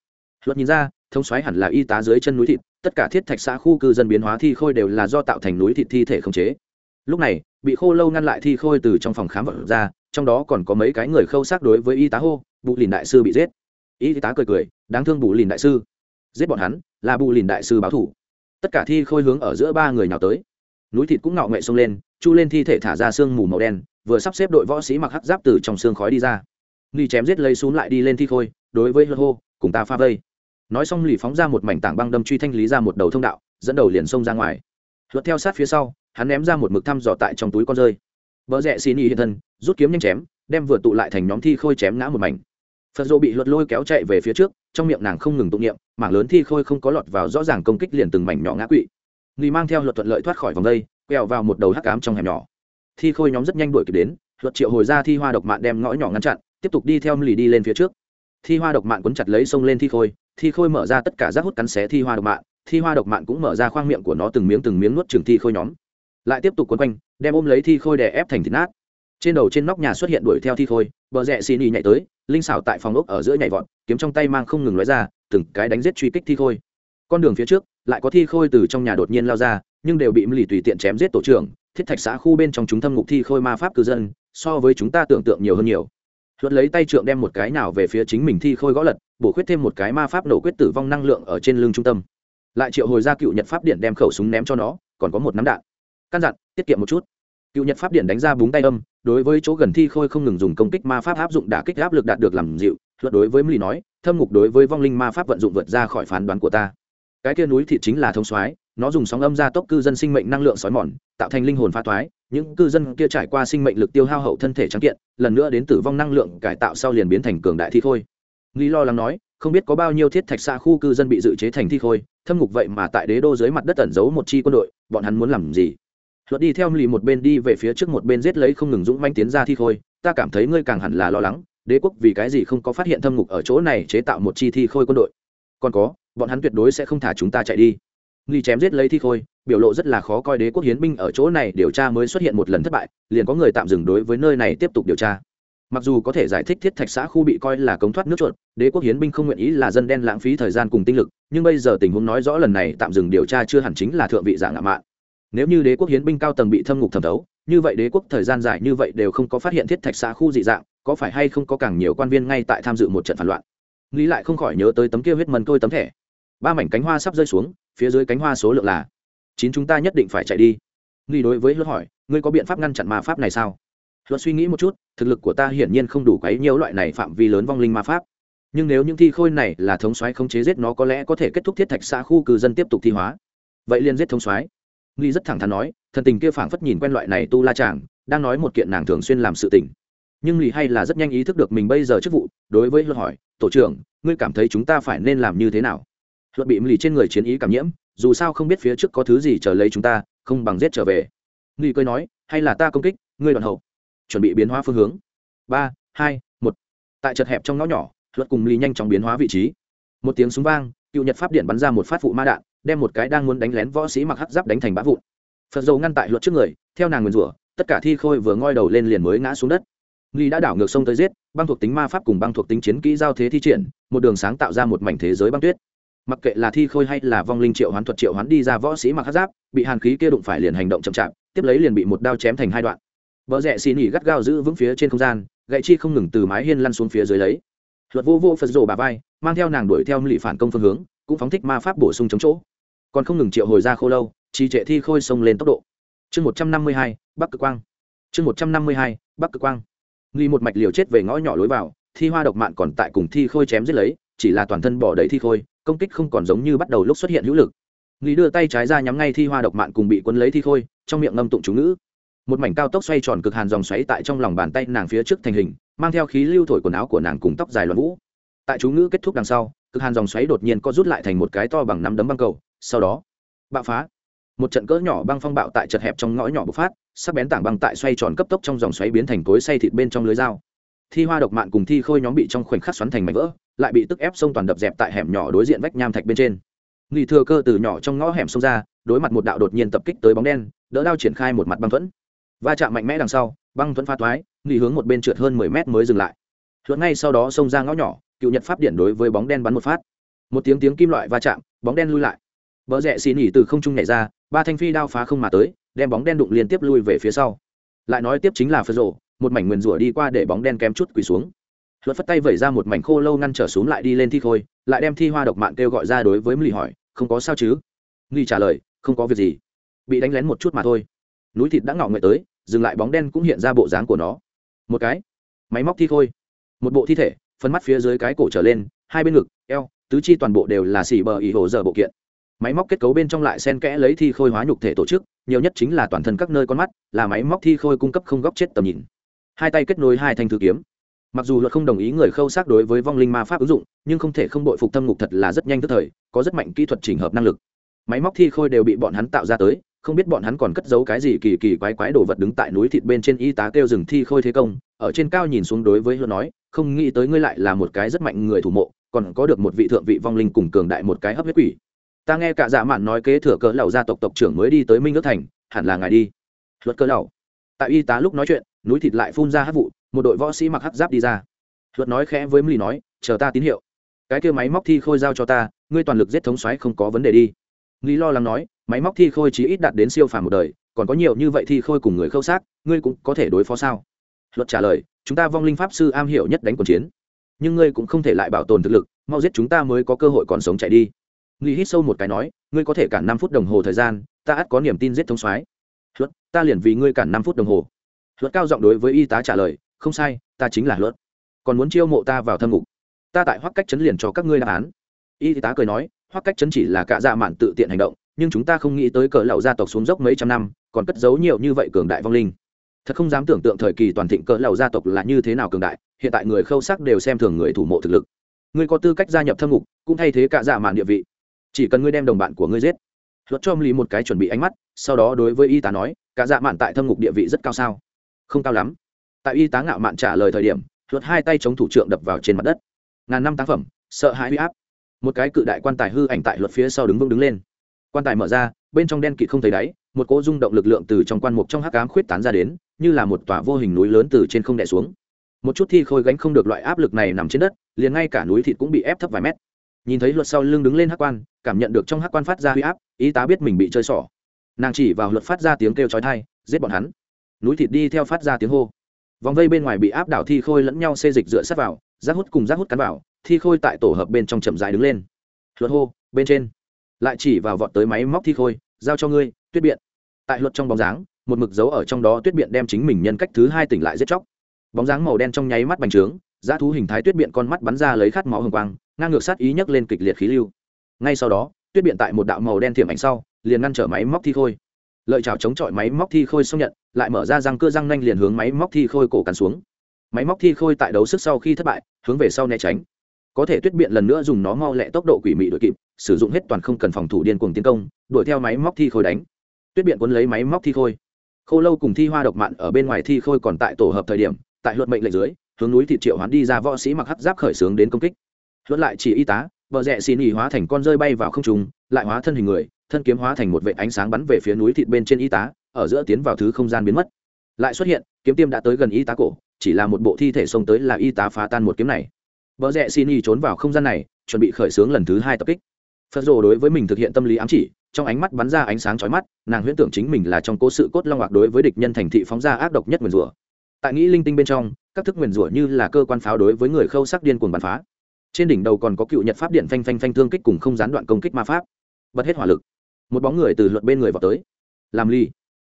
luật nhìn ra, thông xoáy hẳn là y tá dưới chân núi thịt, tất cả thiết thạch xã khu cư dân biến hóa thi khôi đều là do tạo thành núi thịt thi thể không chế. Lúc này, bị khô lâu ngăn lại thi khôi từ trong phòng khám vật ra, trong đó còn có mấy cái người khâu xác đối với y tá hô bụ lìn đại sư bị giết. Y tá cười cười, đáng thương bụ lìn đại sư. Giết bọn hắn, là bụ lìn đại sư báo thủ. Tất cả thi khôi hướng ở giữa ba người nào tới. Núi thịt cũng ngọ nghệ xông lên, chu lên thi thể thả ra sương mù màu đen, vừa sắp xếp đội võ sĩ mặc hắc giáp từ trong xương khói đi ra. Nghi chém giết lấy xuống lại đi lên thi khôi, đối với hơ hô, cùng ta pha vây nói xong lì phóng ra một mảnh tảng băng đâm truy thanh lý ra một đầu thông đạo, dẫn đầu liền xông ra ngoài. Luật theo sát phía sau, hắn ném ra một mực thăm dò tại trong túi con rơi. Vợ rẽ xin y hiện thân, rút kiếm nhanh chém, đem vừa tụ lại thành nhóm thi khôi chém ngã một mảnh. Phật dô bị luật lôi kéo chạy về phía trước, trong miệng nàng không ngừng tụng niệm, mảng lớn thi khôi không có lọt vào rõ ràng công kích liền từng mảnh nhỏ ngã quỵ. Nghi mang theo luật thuận lợi thoát khỏi vòng đây, quẹo vào một đầu hắc cám trong hẻm nhỏ. Thi khôi nhóm rất nhanh đuổi kịp đến luật triệu hồi ra thi hoa độc mạn đem ngõ nhỏ ngăn chặn, tiếp tục đi theo lì đi lên phía trước thi hoa độc mạn quấn chặt lấy sông lên thi khôi thi khôi mở ra tất cả rác hút cắn xé thi hoa độc mạn, thi hoa độc mạn cũng mở ra khoang miệng của nó từng miếng từng miếng nuốt trừng thi khôi nhóm. Lại tiếp tục quấn quanh, đem ôm lấy thi khôi đè ép thành thịt nát. Trên đầu trên nóc nhà xuất hiện đuổi theo thi khôi, bờ rẽ xì nhị nhảy tới, linh xảo tại phòng ốc ở giữa nhảy vọt, kiếm trong tay mang không ngừng lóe ra, từng cái đánh giết truy kích thi khôi. Con đường phía trước, lại có thi khôi từ trong nhà đột nhiên lao ra, nhưng đều bị lì tùy tiện chém giết tổ trưởng, thiết thạch xã khu bên trong chúng thâm ngục thi khôi ma pháp cư dân, so với chúng ta tưởng tượng nhiều hơn nhiều luật lấy tay trượng đem một cái nào về phía chính mình thi khôi gõ lật, bổ khuyết thêm một cái ma pháp nổ quyết tử vong năng lượng ở trên lưng trung tâm. Lại triệu hồi ra cựu nhật pháp điện đem khẩu súng ném cho nó, còn có một nắm đạn. Căn dặn, tiết kiệm một chút. Cựu nhật pháp điện đánh ra búng tay âm, đối với chỗ gần thi khôi không ngừng dùng công kích ma pháp áp dụng đả kích áp lực đạt được làm dịu, luật đối với mỹ nói, thâm ngục đối với vong linh ma pháp vận dụng vượt ra khỏi phán đoán của ta. Cái kia núi thị chính là thông soái, nó dùng sóng âm ra tốc cư dân sinh mệnh năng lượng sói mòn, tạo thành linh hồn pha thoái những cư dân kia trải qua sinh mệnh lực tiêu hao hậu thân thể trắng kiện, lần nữa đến tử vong năng lượng cải tạo sau liền biến thành cường đại thi khôi. Lý lo lắng nói, không biết có bao nhiêu thiết thạch xa khu cư dân bị dự chế thành thi khôi, thâm ngục vậy mà tại đế đô dưới mặt đất tẩn giấu một chi quân đội, bọn hắn muốn làm gì? Luật đi theo lì một bên đi về phía trước một bên giết lấy không ngừng dũng manh tiến ra thi khôi, ta cảm thấy ngươi càng hẳn là lo lắng, đế quốc vì cái gì không có phát hiện thâm ngục ở chỗ này chế tạo một chi thi khôi quân đội? Còn có, bọn hắn tuyệt đối sẽ không thả chúng ta chạy đi nghi chém giết lấy thi khôi, biểu lộ rất là khó coi đế quốc hiến binh ở chỗ này điều tra mới xuất hiện một lần thất bại, liền có người tạm dừng đối với nơi này tiếp tục điều tra. Mặc dù có thể giải thích thiết thạch xã khu bị coi là cống thoát nước chuột, đế quốc hiến binh không nguyện ý là dân đen lãng phí thời gian cùng tinh lực, nhưng bây giờ tình huống nói rõ lần này tạm dừng điều tra chưa hẳn chính là thượng vị dạng ngạo mạn. Nếu như đế quốc hiến binh cao tầng bị thâm ngục thẩm thấu, như vậy đế quốc thời gian dài như vậy đều không có phát hiện thiết thạch xã khu dị dạng, có phải hay không có càng nhiều quan viên ngay tại tham dự một trận phản loạn? Nghĩ lại không khỏi nhớ tới tấm kia huyết mần tôi tấm thẻ ba mảnh cánh hoa sắp rơi xuống, phía dưới cánh hoa số lượng là chín, chúng ta nhất định phải chạy đi. Nghi đối với luật hỏi, ngươi có biện pháp ngăn chặn ma pháp này sao? Luật suy nghĩ một chút, thực lực của ta hiển nhiên không đủ quấy nhiều loại này phạm vi lớn vong linh ma pháp. Nhưng nếu những thi khôi này là thống soái không chế giết nó có lẽ có thể kết thúc thiết thạch xã khu cư dân tiếp tục thi hóa. Vậy liền giết thống soái. Nghi rất thẳng thắn nói, thần tình kia phảng phất nhìn quen loại này tu la chàng, đang nói một kiện nàng thường xuyên làm sự tình. Nhưng lì hay là rất nhanh ý thức được mình bây giờ chức vụ, đối với luật hỏi, tổ trưởng, ngươi cảm thấy chúng ta phải nên làm như thế nào? Luật bị mì trên người chiến ý cảm nhiễm, dù sao không biết phía trước có thứ gì chờ lấy chúng ta, không bằng giết trở về. Nghi cười nói, hay là ta công kích, ngươi đoàn hậu. Chuẩn bị biến hóa phương hướng. Ba, hai, một. Tại chật hẹp trong ngõ nhỏ, luật cùng ly nhanh chóng biến hóa vị trí. Một tiếng súng vang, cựu nhật pháp điện bắn ra một phát phụ ma đạn, đem một cái đang muốn đánh lén võ sĩ mặc hắc giáp đánh thành bã vụn. Phật dầu ngăn tại luật trước người, theo nàng nguyền rủa, tất cả thi khôi vừa ngoi đầu lên liền mới ngã xuống đất. Nghi đã đảo ngược sông tới giết, băng thuộc tính ma pháp cùng băng thuộc tính chiến kỹ giao thế thi triển, một đường sáng tạo ra một mảnh thế giới băng tuyết mặc kệ là thi khôi hay là vong linh triệu hoán thuật triệu hoán đi ra võ sĩ mặc hát giáp, bị hàn khí kia đụng phải liền hành động chậm chạp, tiếp lấy liền bị một đao chém thành hai đoạn. Vợ rẽ xì nỉ gắt gao giữ vững phía trên không gian, gậy chi không ngừng từ mái hiên lăn xuống phía dưới lấy. Luật vô vô phật rổ bà vai, mang theo nàng đuổi theo lị phản công phương hướng, cũng phóng thích ma pháp bổ sung chống chỗ. Còn không ngừng triệu hồi ra khô lâu, trì trệ thi khôi xông lên tốc độ. Chương một trăm năm mươi hai, bắc cực quang. Chương một trăm năm mươi hai, bắc cực quang. Nghi một mạch liều chết về ngõ nhỏ lối vào, thi hoa độc mạn còn tại cùng thi khôi chém giết lấy, chỉ là toàn thân bỏ đầy thi khôi công kích không còn giống như bắt đầu lúc xuất hiện hữu lực. Nghi đưa tay trái ra nhắm ngay thi hoa độc mạn cùng bị quấn lấy thi khôi, trong miệng ngâm tụng chú ngữ. Một mảnh cao tốc xoay tròn cực hàn dòng xoáy tại trong lòng bàn tay nàng phía trước thành hình, mang theo khí lưu thổi quần áo của nàng cùng tóc dài loạn vũ. Tại chú ngữ kết thúc đằng sau, cực hàn dòng xoáy đột nhiên có rút lại thành một cái to bằng năm đấm băng cầu, sau đó, bạo phá. Một trận cỡ nhỏ băng phong bạo tại chật hẹp trong ngõ nhỏ bộc phát, sắc bén tảng băng tại xoay tròn cấp tốc trong dòng xoáy biến thành cối xay thịt bên trong lưới dao. Thi hoa độc mạn cùng thi khôi nhóm bị trong khoảnh khắc xoắn thành mảnh vỡ lại bị tức ép sông toàn đập dẹp tại hẻm nhỏ đối diện vách nham thạch bên trên. Nghỉ thừa cơ từ nhỏ trong ngõ hẻm sông ra, đối mặt một đạo đột nhiên tập kích tới bóng đen, đỡ đao triển khai một mặt băng thuẫn. Va chạm mạnh mẽ đằng sau, băng thuẫn pha thoái nghỉ hướng một bên trượt hơn mười mét mới dừng lại. Thuận ngay sau đó xông ra ngõ nhỏ, cựu nhật pháp điện đối với bóng đen bắn một phát. Một tiếng tiếng kim loại va chạm, bóng đen lui lại. Vợ rẽ xì nỉ từ không trung nhảy ra, ba thanh phi đao phá không mà tới, đem bóng đen đụng liên tiếp lui về phía sau. Lại nói tiếp chính là phật rộ một mảnh nguyền rủa đi qua để bóng đen kém chút quỳ xuống luật phất tay vẩy ra một mảnh khô lâu ngăn trở xuống lại đi lên thi khôi, lại đem thi hoa độc mạng kêu gọi ra đối với mì hỏi, không có sao chứ? Nghi trả lời, không có việc gì. Bị đánh lén một chút mà thôi. Núi thịt đã ngọ nguyện tới, dừng lại bóng đen cũng hiện ra bộ dáng của nó. Một cái, máy móc thi khôi. Một bộ thi thể, phân mắt phía dưới cái cổ trở lên, hai bên ngực, eo, tứ chi toàn bộ đều là xỉ bờ ỉ hồ giờ bộ kiện. Máy móc kết cấu bên trong lại sen kẽ lấy thi khôi hóa nhục thể tổ chức, nhiều nhất chính là toàn thân các nơi con mắt, là máy móc thi khôi cung cấp không góc chết tầm nhìn. Hai tay kết nối hai thanh thư kiếm mặc dù luật không đồng ý người khâu xác đối với vong linh ma pháp ứng dụng, nhưng không thể không đội phục thâm ngục thật là rất nhanh tức thời, có rất mạnh kỹ thuật chỉnh hợp năng lực. Máy móc thi khôi đều bị bọn hắn tạo ra tới, không biết bọn hắn còn cất giấu cái gì kỳ kỳ quái quái đồ vật đứng tại núi thịt bên trên y tá kêu rừng thi khôi thế công, ở trên cao nhìn xuống đối với luật nói, không nghĩ tới ngươi lại là một cái rất mạnh người thủ mộ, còn có được một vị thượng vị vong linh cùng cường đại một cái hấp huyết quỷ. Ta nghe cả dạ mạn nói kế thừa cỡ lầu gia tộc tộc trưởng mới đi tới minh ước thành, hẳn là ngài đi. Luật cỡ lầu tại y tá lúc nói chuyện, núi thịt lại phun ra hát vụ một đội võ sĩ mặc hắc giáp đi ra. Luật nói khẽ với mly nói, chờ ta tín hiệu. Cái kia máy móc thi khôi giao cho ta, ngươi toàn lực giết thống xoáy không có vấn đề đi. Lý lo lắng nói, máy móc thi khôi chỉ ít đạt đến siêu phàm một đời, còn có nhiều như vậy thi khôi cùng người khâu xác, ngươi cũng có thể đối phó sao? Luật trả lời, chúng ta vong linh pháp sư am hiểu nhất đánh quần chiến, nhưng ngươi cũng không thể lại bảo tồn thực lực, mau giết chúng ta mới có cơ hội còn sống chạy đi. Nghi hít sâu một cái nói, ngươi có thể cản năm phút đồng hồ thời gian, ta ắt có niềm tin giết thống soái. Luật, ta liền vì ngươi cản năm phút đồng hồ. Luật cao giọng đối với y tá trả lời không sai, ta chính là luật. Còn muốn chiêu mộ ta vào thâm ngục. Ta tại hoắc cách chấn liền cho các ngươi đáp án. Y tá cười nói, hoắc cách chấn chỉ là cả dạ mạn tự tiện hành động, nhưng chúng ta không nghĩ tới cỡ lầu gia tộc xuống dốc mấy trăm năm, còn cất giấu nhiều như vậy cường đại vong linh. Thật không dám tưởng tượng thời kỳ toàn thịnh cỡ lầu gia tộc là như thế nào cường đại, hiện tại người khâu sắc đều xem thường người thủ mộ thực lực. Ngươi có tư cách gia nhập thâm ngục, cũng thay thế cả dạ mạn địa vị. Chỉ cần ngươi đem đồng bạn của ngươi giết. Luật cho lý một cái chuẩn bị ánh mắt, sau đó đối với y tá nói, cả dạ mạn tại thâm ngục địa vị rất cao sao? Không cao lắm tại y tá ngạo mạn trả lời thời điểm luật hai tay chống thủ trưởng đập vào trên mặt đất. Ngàn năm tác phẩm, sợ hãi huy áp. Một cái cự đại quan tài hư ảnh tại luật phía sau đứng vững đứng lên. Quan tài mở ra, bên trong đen kịt không thấy đáy, một cỗ rung động lực lượng từ trong quan mục trong hắc ám khuyết tán ra đến, như là một tòa vô hình núi lớn từ trên không đè xuống. Một chút thi khôi gánh không được loại áp lực này nằm trên đất, liền ngay cả núi thịt cũng bị ép thấp vài mét. Nhìn thấy luật sau lưng đứng lên hắc quan, cảm nhận được trong hắc quan phát ra huy áp, y tá biết mình bị chơi xỏ. Nàng chỉ vào luật phát ra tiếng kêu chói thai giết bọn hắn. Núi thịt đi theo phát ra tiếng hô vòng vây bên ngoài bị áp đảo thi khôi lẫn nhau xê dịch dựa sát vào, rác hút cùng rác hút cắn vào, thi khôi tại tổ hợp bên trong chậm dài đứng lên. Luật hô, bên trên. Lại chỉ vào vọt tới máy móc thi khôi, giao cho ngươi, tuyết biện. Tại luật trong bóng dáng, một mực dấu ở trong đó tuyết biện đem chính mình nhân cách thứ hai tỉnh lại giết chóc. Bóng dáng màu đen trong nháy mắt bành trướng giá thú hình thái tuyết biện con mắt bắn ra lấy khát máu hồng quang, ngang ngược sát ý nhấc lên kịch liệt khí lưu. Ngay sau đó, tuyết biện tại một đạo màu đen thiểm ảnh sau, liền ngăn trở máy móc thi khôi. Lợi chào chống chọi máy móc thi khôi xông nhận lại mở ra răng cưa răng nanh liền hướng máy móc thi khôi cổ cắn xuống. Máy móc thi khôi tại đấu sức sau khi thất bại, hướng về sau né tránh. Có thể tuyết biện lần nữa dùng nó mau lẹ tốc độ quỷ mị đội kịp, sử dụng hết toàn không cần phòng thủ điên cuồng tiến công, đuổi theo máy móc thi khôi đánh. Tuyết biện cuốn lấy máy móc thi khôi. Khô lâu cùng thi hoa độc mạn ở bên ngoài thi khôi còn tại tổ hợp thời điểm, tại luật mệnh lệnh dưới, hướng núi thịt triệu hoán đi ra võ sĩ mặc hắc giáp khởi xướng đến công kích. Luật lại chỉ y tá vợ rẽ xì nhì hóa thành con rơi bay vào không trùng lại hóa thân hình người, thân kiếm hóa thành một vệ ánh sáng bắn về phía núi thịt bên trên y tá ở giữa tiến vào thứ không gian biến mất. Lại xuất hiện, kiếm tiêm đã tới gần y tá cổ, chỉ là một bộ thi thể xông tới là y tá phá tan một kiếm này. Vợ rẽ xin y trốn vào không gian này, chuẩn bị khởi xướng lần thứ hai tập kích. Phật rồ đối với mình thực hiện tâm lý ám chỉ, trong ánh mắt bắn ra ánh sáng chói mắt, nàng huyễn tưởng chính mình là trong cố sự cốt long hoặc đối với địch nhân thành thị phóng ra ác độc nhất nguyền rủa. Tại nghĩ linh tinh bên trong, các thức nguyền rủa như là cơ quan pháo đối với người khâu sắc điên cuồng bắn phá. Trên đỉnh đầu còn có cựu nhật pháp điện phanh phanh phanh thương kích cùng không gián đoạn công kích ma pháp. Bật hết hỏa lực. Một bóng người từ luật bên người vào tới. Làm ly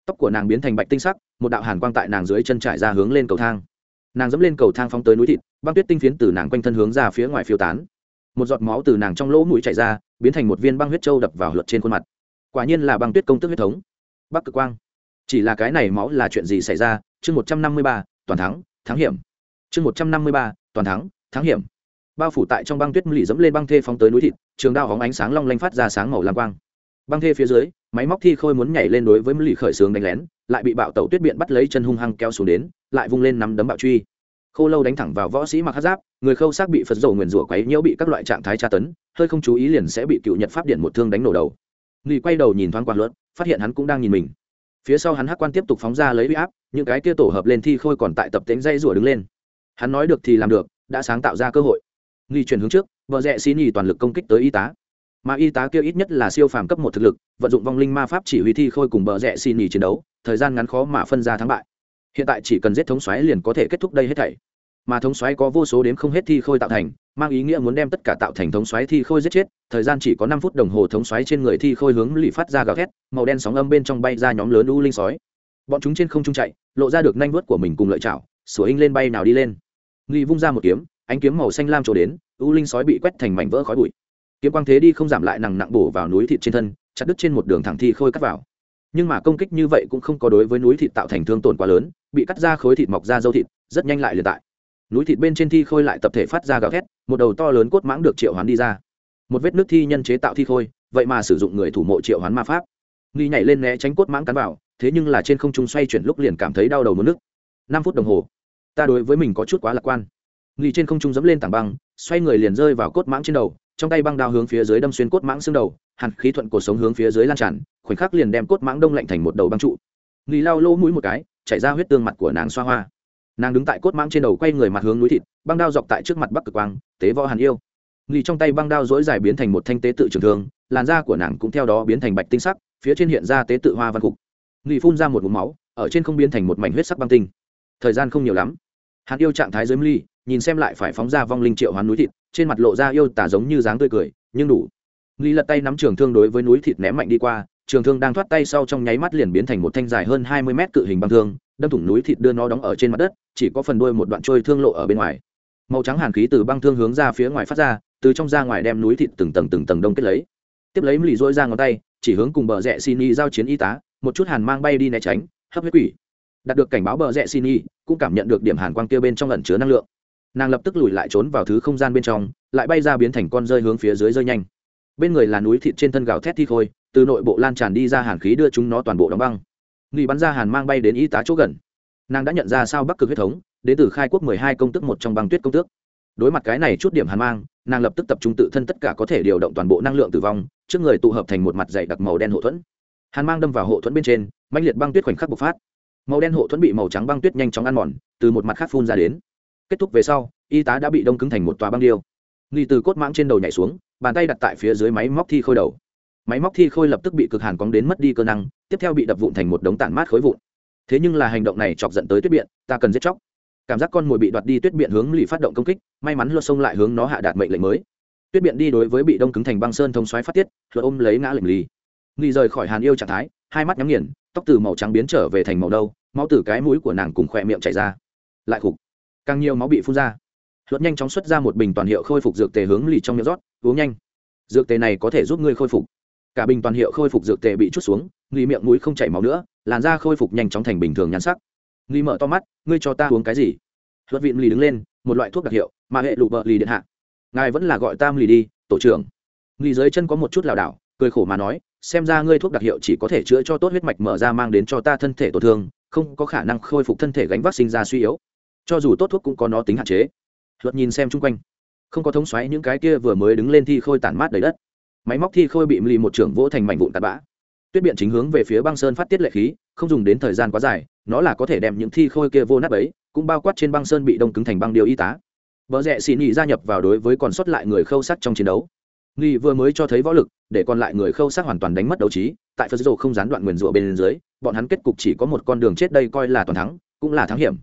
tóc của nàng biến thành bạch tinh sắc, một đạo hàn quang tại nàng dưới chân trải ra hướng lên cầu thang. Nàng dẫm lên cầu thang phóng tới núi thịt, băng tuyết tinh phiến từ nàng quanh thân hướng ra phía ngoài phiêu tán. Một giọt máu từ nàng trong lỗ mũi chảy ra, biến thành một viên băng huyết trâu đập vào luật trên khuôn mặt. Quả nhiên là băng tuyết công tức huyết thống. Bắc cực quang. Chỉ là cái này máu là chuyện gì xảy ra? Chương một trăm năm mươi ba, toàn thắng thắng hiểm. Chương một trăm năm mươi ba, toàn thắng thắng hiểm. Bao phủ tại trong băng tuyết lì dẫm lên băng thê phóng tới núi thịt, trường đao hóng ánh sáng long lanh phát ra sáng màu lam quang băng thê phía dưới, máy móc thi khôi muốn nhảy lên đối với lì khởi xướng đánh lén, lại bị bạo tẩu tuyết biện bắt lấy chân hung hăng kéo xuống đến, lại vung lên nắm đấm bạo truy. Khô lâu đánh thẳng vào võ sĩ mặc hát giáp, người khâu xác bị phật dầu nguyền rủa quấy nhiễu bị các loại trạng thái tra tấn, hơi không chú ý liền sẽ bị cựu nhật pháp điện một thương đánh nổ đầu. Nghi quay đầu nhìn thoáng quan luận phát hiện hắn cũng đang nhìn mình. Phía sau hắn hắc quan tiếp tục phóng ra lấy huy áp, những cái kia tổ hợp lên thi khôi còn tại tập tính dây rủa đứng lên. Hắn nói được thì làm được, đã sáng tạo ra cơ hội. Nghi chuyển hướng trước vợ rẽ xin nhì toàn lực công kích tới y tá mà y tá kia ít nhất là siêu phàm cấp một thực lực, vận dụng vong linh ma pháp chỉ huy thi khôi cùng bờ rẽ xin nhì chiến đấu, thời gian ngắn khó mà phân ra thắng bại. Hiện tại chỉ cần giết thống xoáy liền có thể kết thúc đây hết thảy. Mà thống xoáy có vô số đếm không hết thi khôi tạo thành, mang ý nghĩa muốn đem tất cả tạo thành thống xoáy thi khôi giết chết, thời gian chỉ có năm phút đồng hồ thống xoáy trên người thi khôi hướng lì phát ra gào thét, màu đen sóng âm bên trong bay ra nhóm lớn u linh sói. Bọn chúng trên không trung chạy, lộ ra được nanh vuốt của mình cùng lợi chảo, sủa in lên bay nào đi lên. Nghi vung ra một kiếm, ánh kiếm màu xanh lam trổ đến, u linh sói bị quét thành mảnh vỡ khói bụi kiếm quang thế đi không giảm lại nặng nặng bổ vào núi thịt trên thân, chặt đứt trên một đường thẳng thi khôi cắt vào. Nhưng mà công kích như vậy cũng không có đối với núi thịt tạo thành thương tổn quá lớn, bị cắt ra khối thịt mọc ra dâu thịt, rất nhanh lại liền tại. Núi thịt bên trên thi khôi lại tập thể phát ra gào thét, một đầu to lớn cốt mãng được triệu hoán đi ra. Một vết nước thi nhân chế tạo thi khôi, vậy mà sử dụng người thủ mộ triệu hoán ma pháp. Nghi nhảy lên né tránh cốt mãng cắn vào, thế nhưng là trên không trung xoay chuyển lúc liền cảm thấy đau đầu mất nước. Năm phút đồng hồ, ta đối với mình có chút quá lạc quan. Nghi trên không trung dẫm lên tảng băng, xoay người liền rơi vào cốt mãng trên đầu trong tay băng đao hướng phía dưới đâm xuyên cốt mãng xương đầu, hàn khí thuận cổ sống hướng phía dưới lan tràn, khoảnh khắc liền đem cốt mãng đông lạnh thành một đầu băng trụ. Nghi lao lỗ mũi một cái, chảy ra huyết tương mặt của nàng xoa hoa. Nàng đứng tại cốt mãng trên đầu quay người mặt hướng núi thịt, băng đao dọc tại trước mặt bắc cực quang, tế võ hàn yêu. Nghi trong tay băng đao dỗi dài biến thành một thanh tế tự trường thương, làn da của nàng cũng theo đó biến thành bạch tinh sắc, phía trên hiện ra tế tự hoa văn cục nghi phun ra một mũ máu, ở trên không biến thành một mảnh huyết sắc băng tinh. Thời gian không nhiều lắm. Hàn yêu trạng thái dưới ly nhìn xem lại phải phóng ra vong linh triệu hoán núi thịt, trên mặt lộ ra yêu tả giống như dáng tươi cười, nhưng đủ. Nghi lật tay nắm trường thương đối với núi thịt ném mạnh đi qua, trường thương đang thoát tay sau trong nháy mắt liền biến thành một thanh dài hơn hai mươi mét cự hình băng thương, đâm thủng núi thịt đưa nó đóng ở trên mặt đất, chỉ có phần đuôi một đoạn trôi thương lộ ở bên ngoài. Màu trắng hàn khí từ băng thương hướng ra phía ngoài phát ra, từ trong ra ngoài đem núi thịt từng tầng từng tầng đông kết lấy. Tiếp lấy lì dỗi ra ngón tay, chỉ hướng cùng bờ rẽ xin y giao chiến y tá, một chút hàn mang bay đi né tránh, hấp huyết quỷ. Đạt được cảnh báo bờ rẽ xin y cũng cảm nhận được điểm hàn quang kia bên trong ẩn chứa năng lượng nàng lập tức lùi lại trốn vào thứ không gian bên trong, lại bay ra biến thành con rơi hướng phía dưới rơi nhanh. Bên người là núi thịt trên thân gào thét thi khôi, từ nội bộ lan tràn đi ra hàn khí đưa chúng nó toàn bộ đóng băng. Nghỉ bắn ra hàn mang bay đến y tá chỗ gần. Nàng đã nhận ra sao bắc cực huyết thống, đến từ khai quốc mười hai công tức một trong băng tuyết công tước. Đối mặt cái này chút điểm hàn mang, nàng lập tức tập trung tự thân tất cả có thể điều động toàn bộ năng lượng tử vong, trước người tụ hợp thành một mặt dày đặc màu đen hộ thuẫn. Hàn mang đâm vào hộ thuẫn bên trên mạnh liệt băng tuyết khoảnh khắc bộc phát. Màu đen hộ thuẫn bị màu trắng băng tuyết nhanh chóng ăn mòn, từ một mặt khác phun ra đến kết thúc về sau, y tá đã bị đông cứng thành một tòa băng điêu. Nghi từ cốt mãng trên đầu nhảy xuống, bàn tay đặt tại phía dưới máy móc thi khôi đầu. Máy móc thi khôi lập tức bị cực hàn cóng đến mất đi cơ năng, tiếp theo bị đập vụn thành một đống tản mát khối vụn. Thế nhưng là hành động này chọc dẫn tới tuyết biện, ta cần giết chóc. Cảm giác con mồi bị đoạt đi tuyết biện hướng lì phát động công kích, may mắn luật sông lại hướng nó hạ đạt mệnh lệnh mới. Tuyết biện đi đối với bị đông cứng thành băng sơn thông xoáy phát tiết luật ôm lấy ngã lệnh lì. Nghi rời khỏi hàn yêu trạng thái, hai mắt nhắm nghiền, tóc từ màu trắng biến trở về thành màu đâu máu từ cái mũi của nàng cùng khỏe miệng chảy ra. Lại khục càng nhiều máu bị phun ra. Luật nhanh chóng xuất ra một bình toàn hiệu khôi phục dược tề hướng lì trong miệng rót, uống nhanh. Dược tề này có thể giúp ngươi khôi phục. Cả bình toàn hiệu khôi phục dược tề bị chút xuống nghi miệng mũi không chảy máu nữa, làn da khôi phục nhanh chóng thành bình thường nhắn sắc. Nghi mở to mắt, ngươi cho ta uống cái gì? Luật vịn lì đứng lên, một loại thuốc đặc hiệu, mà hệ lụ vợ lì điện hạ. Ngài vẫn là gọi tam lì đi, tổ trưởng. Nghi dưới chân có một chút lảo đảo, cười khổ mà nói, xem ra ngươi thuốc đặc hiệu chỉ có thể chữa cho tốt huyết mạch mở ra mang đến cho ta thân thể tổn thương, không có khả năng khôi phục thân thể gánh vác sinh ra suy yếu cho dù tốt thuốc cũng có nó tính hạn chế. Luật nhìn xem chung quanh. Không có thống xoáy những cái kia vừa mới đứng lên thi khôi tản mát đầy đất. Máy móc thi khôi bị lì một trưởng vỗ thành mảnh vụn tạt bã. Tuyết biện chính hướng về phía băng sơn phát tiết lệ khí, không dùng đến thời gian quá dài, nó là có thể đem những thi khôi kia vô nát ấy cũng bao quát trên băng sơn bị đông cứng thành băng điều y tá. Vợ rẽ xì nhị gia nhập vào đối với còn sót lại người khâu sắc trong chiến đấu. Nghi vừa mới cho thấy võ lực, để còn lại người khâu sắc hoàn toàn đánh mất đấu trí, tại phật dồ không gián đoạn nguyền rủa bên dưới, bọn hắn kết cục chỉ có một con đường chết đây coi là toàn thắng, cũng là thắng hiểm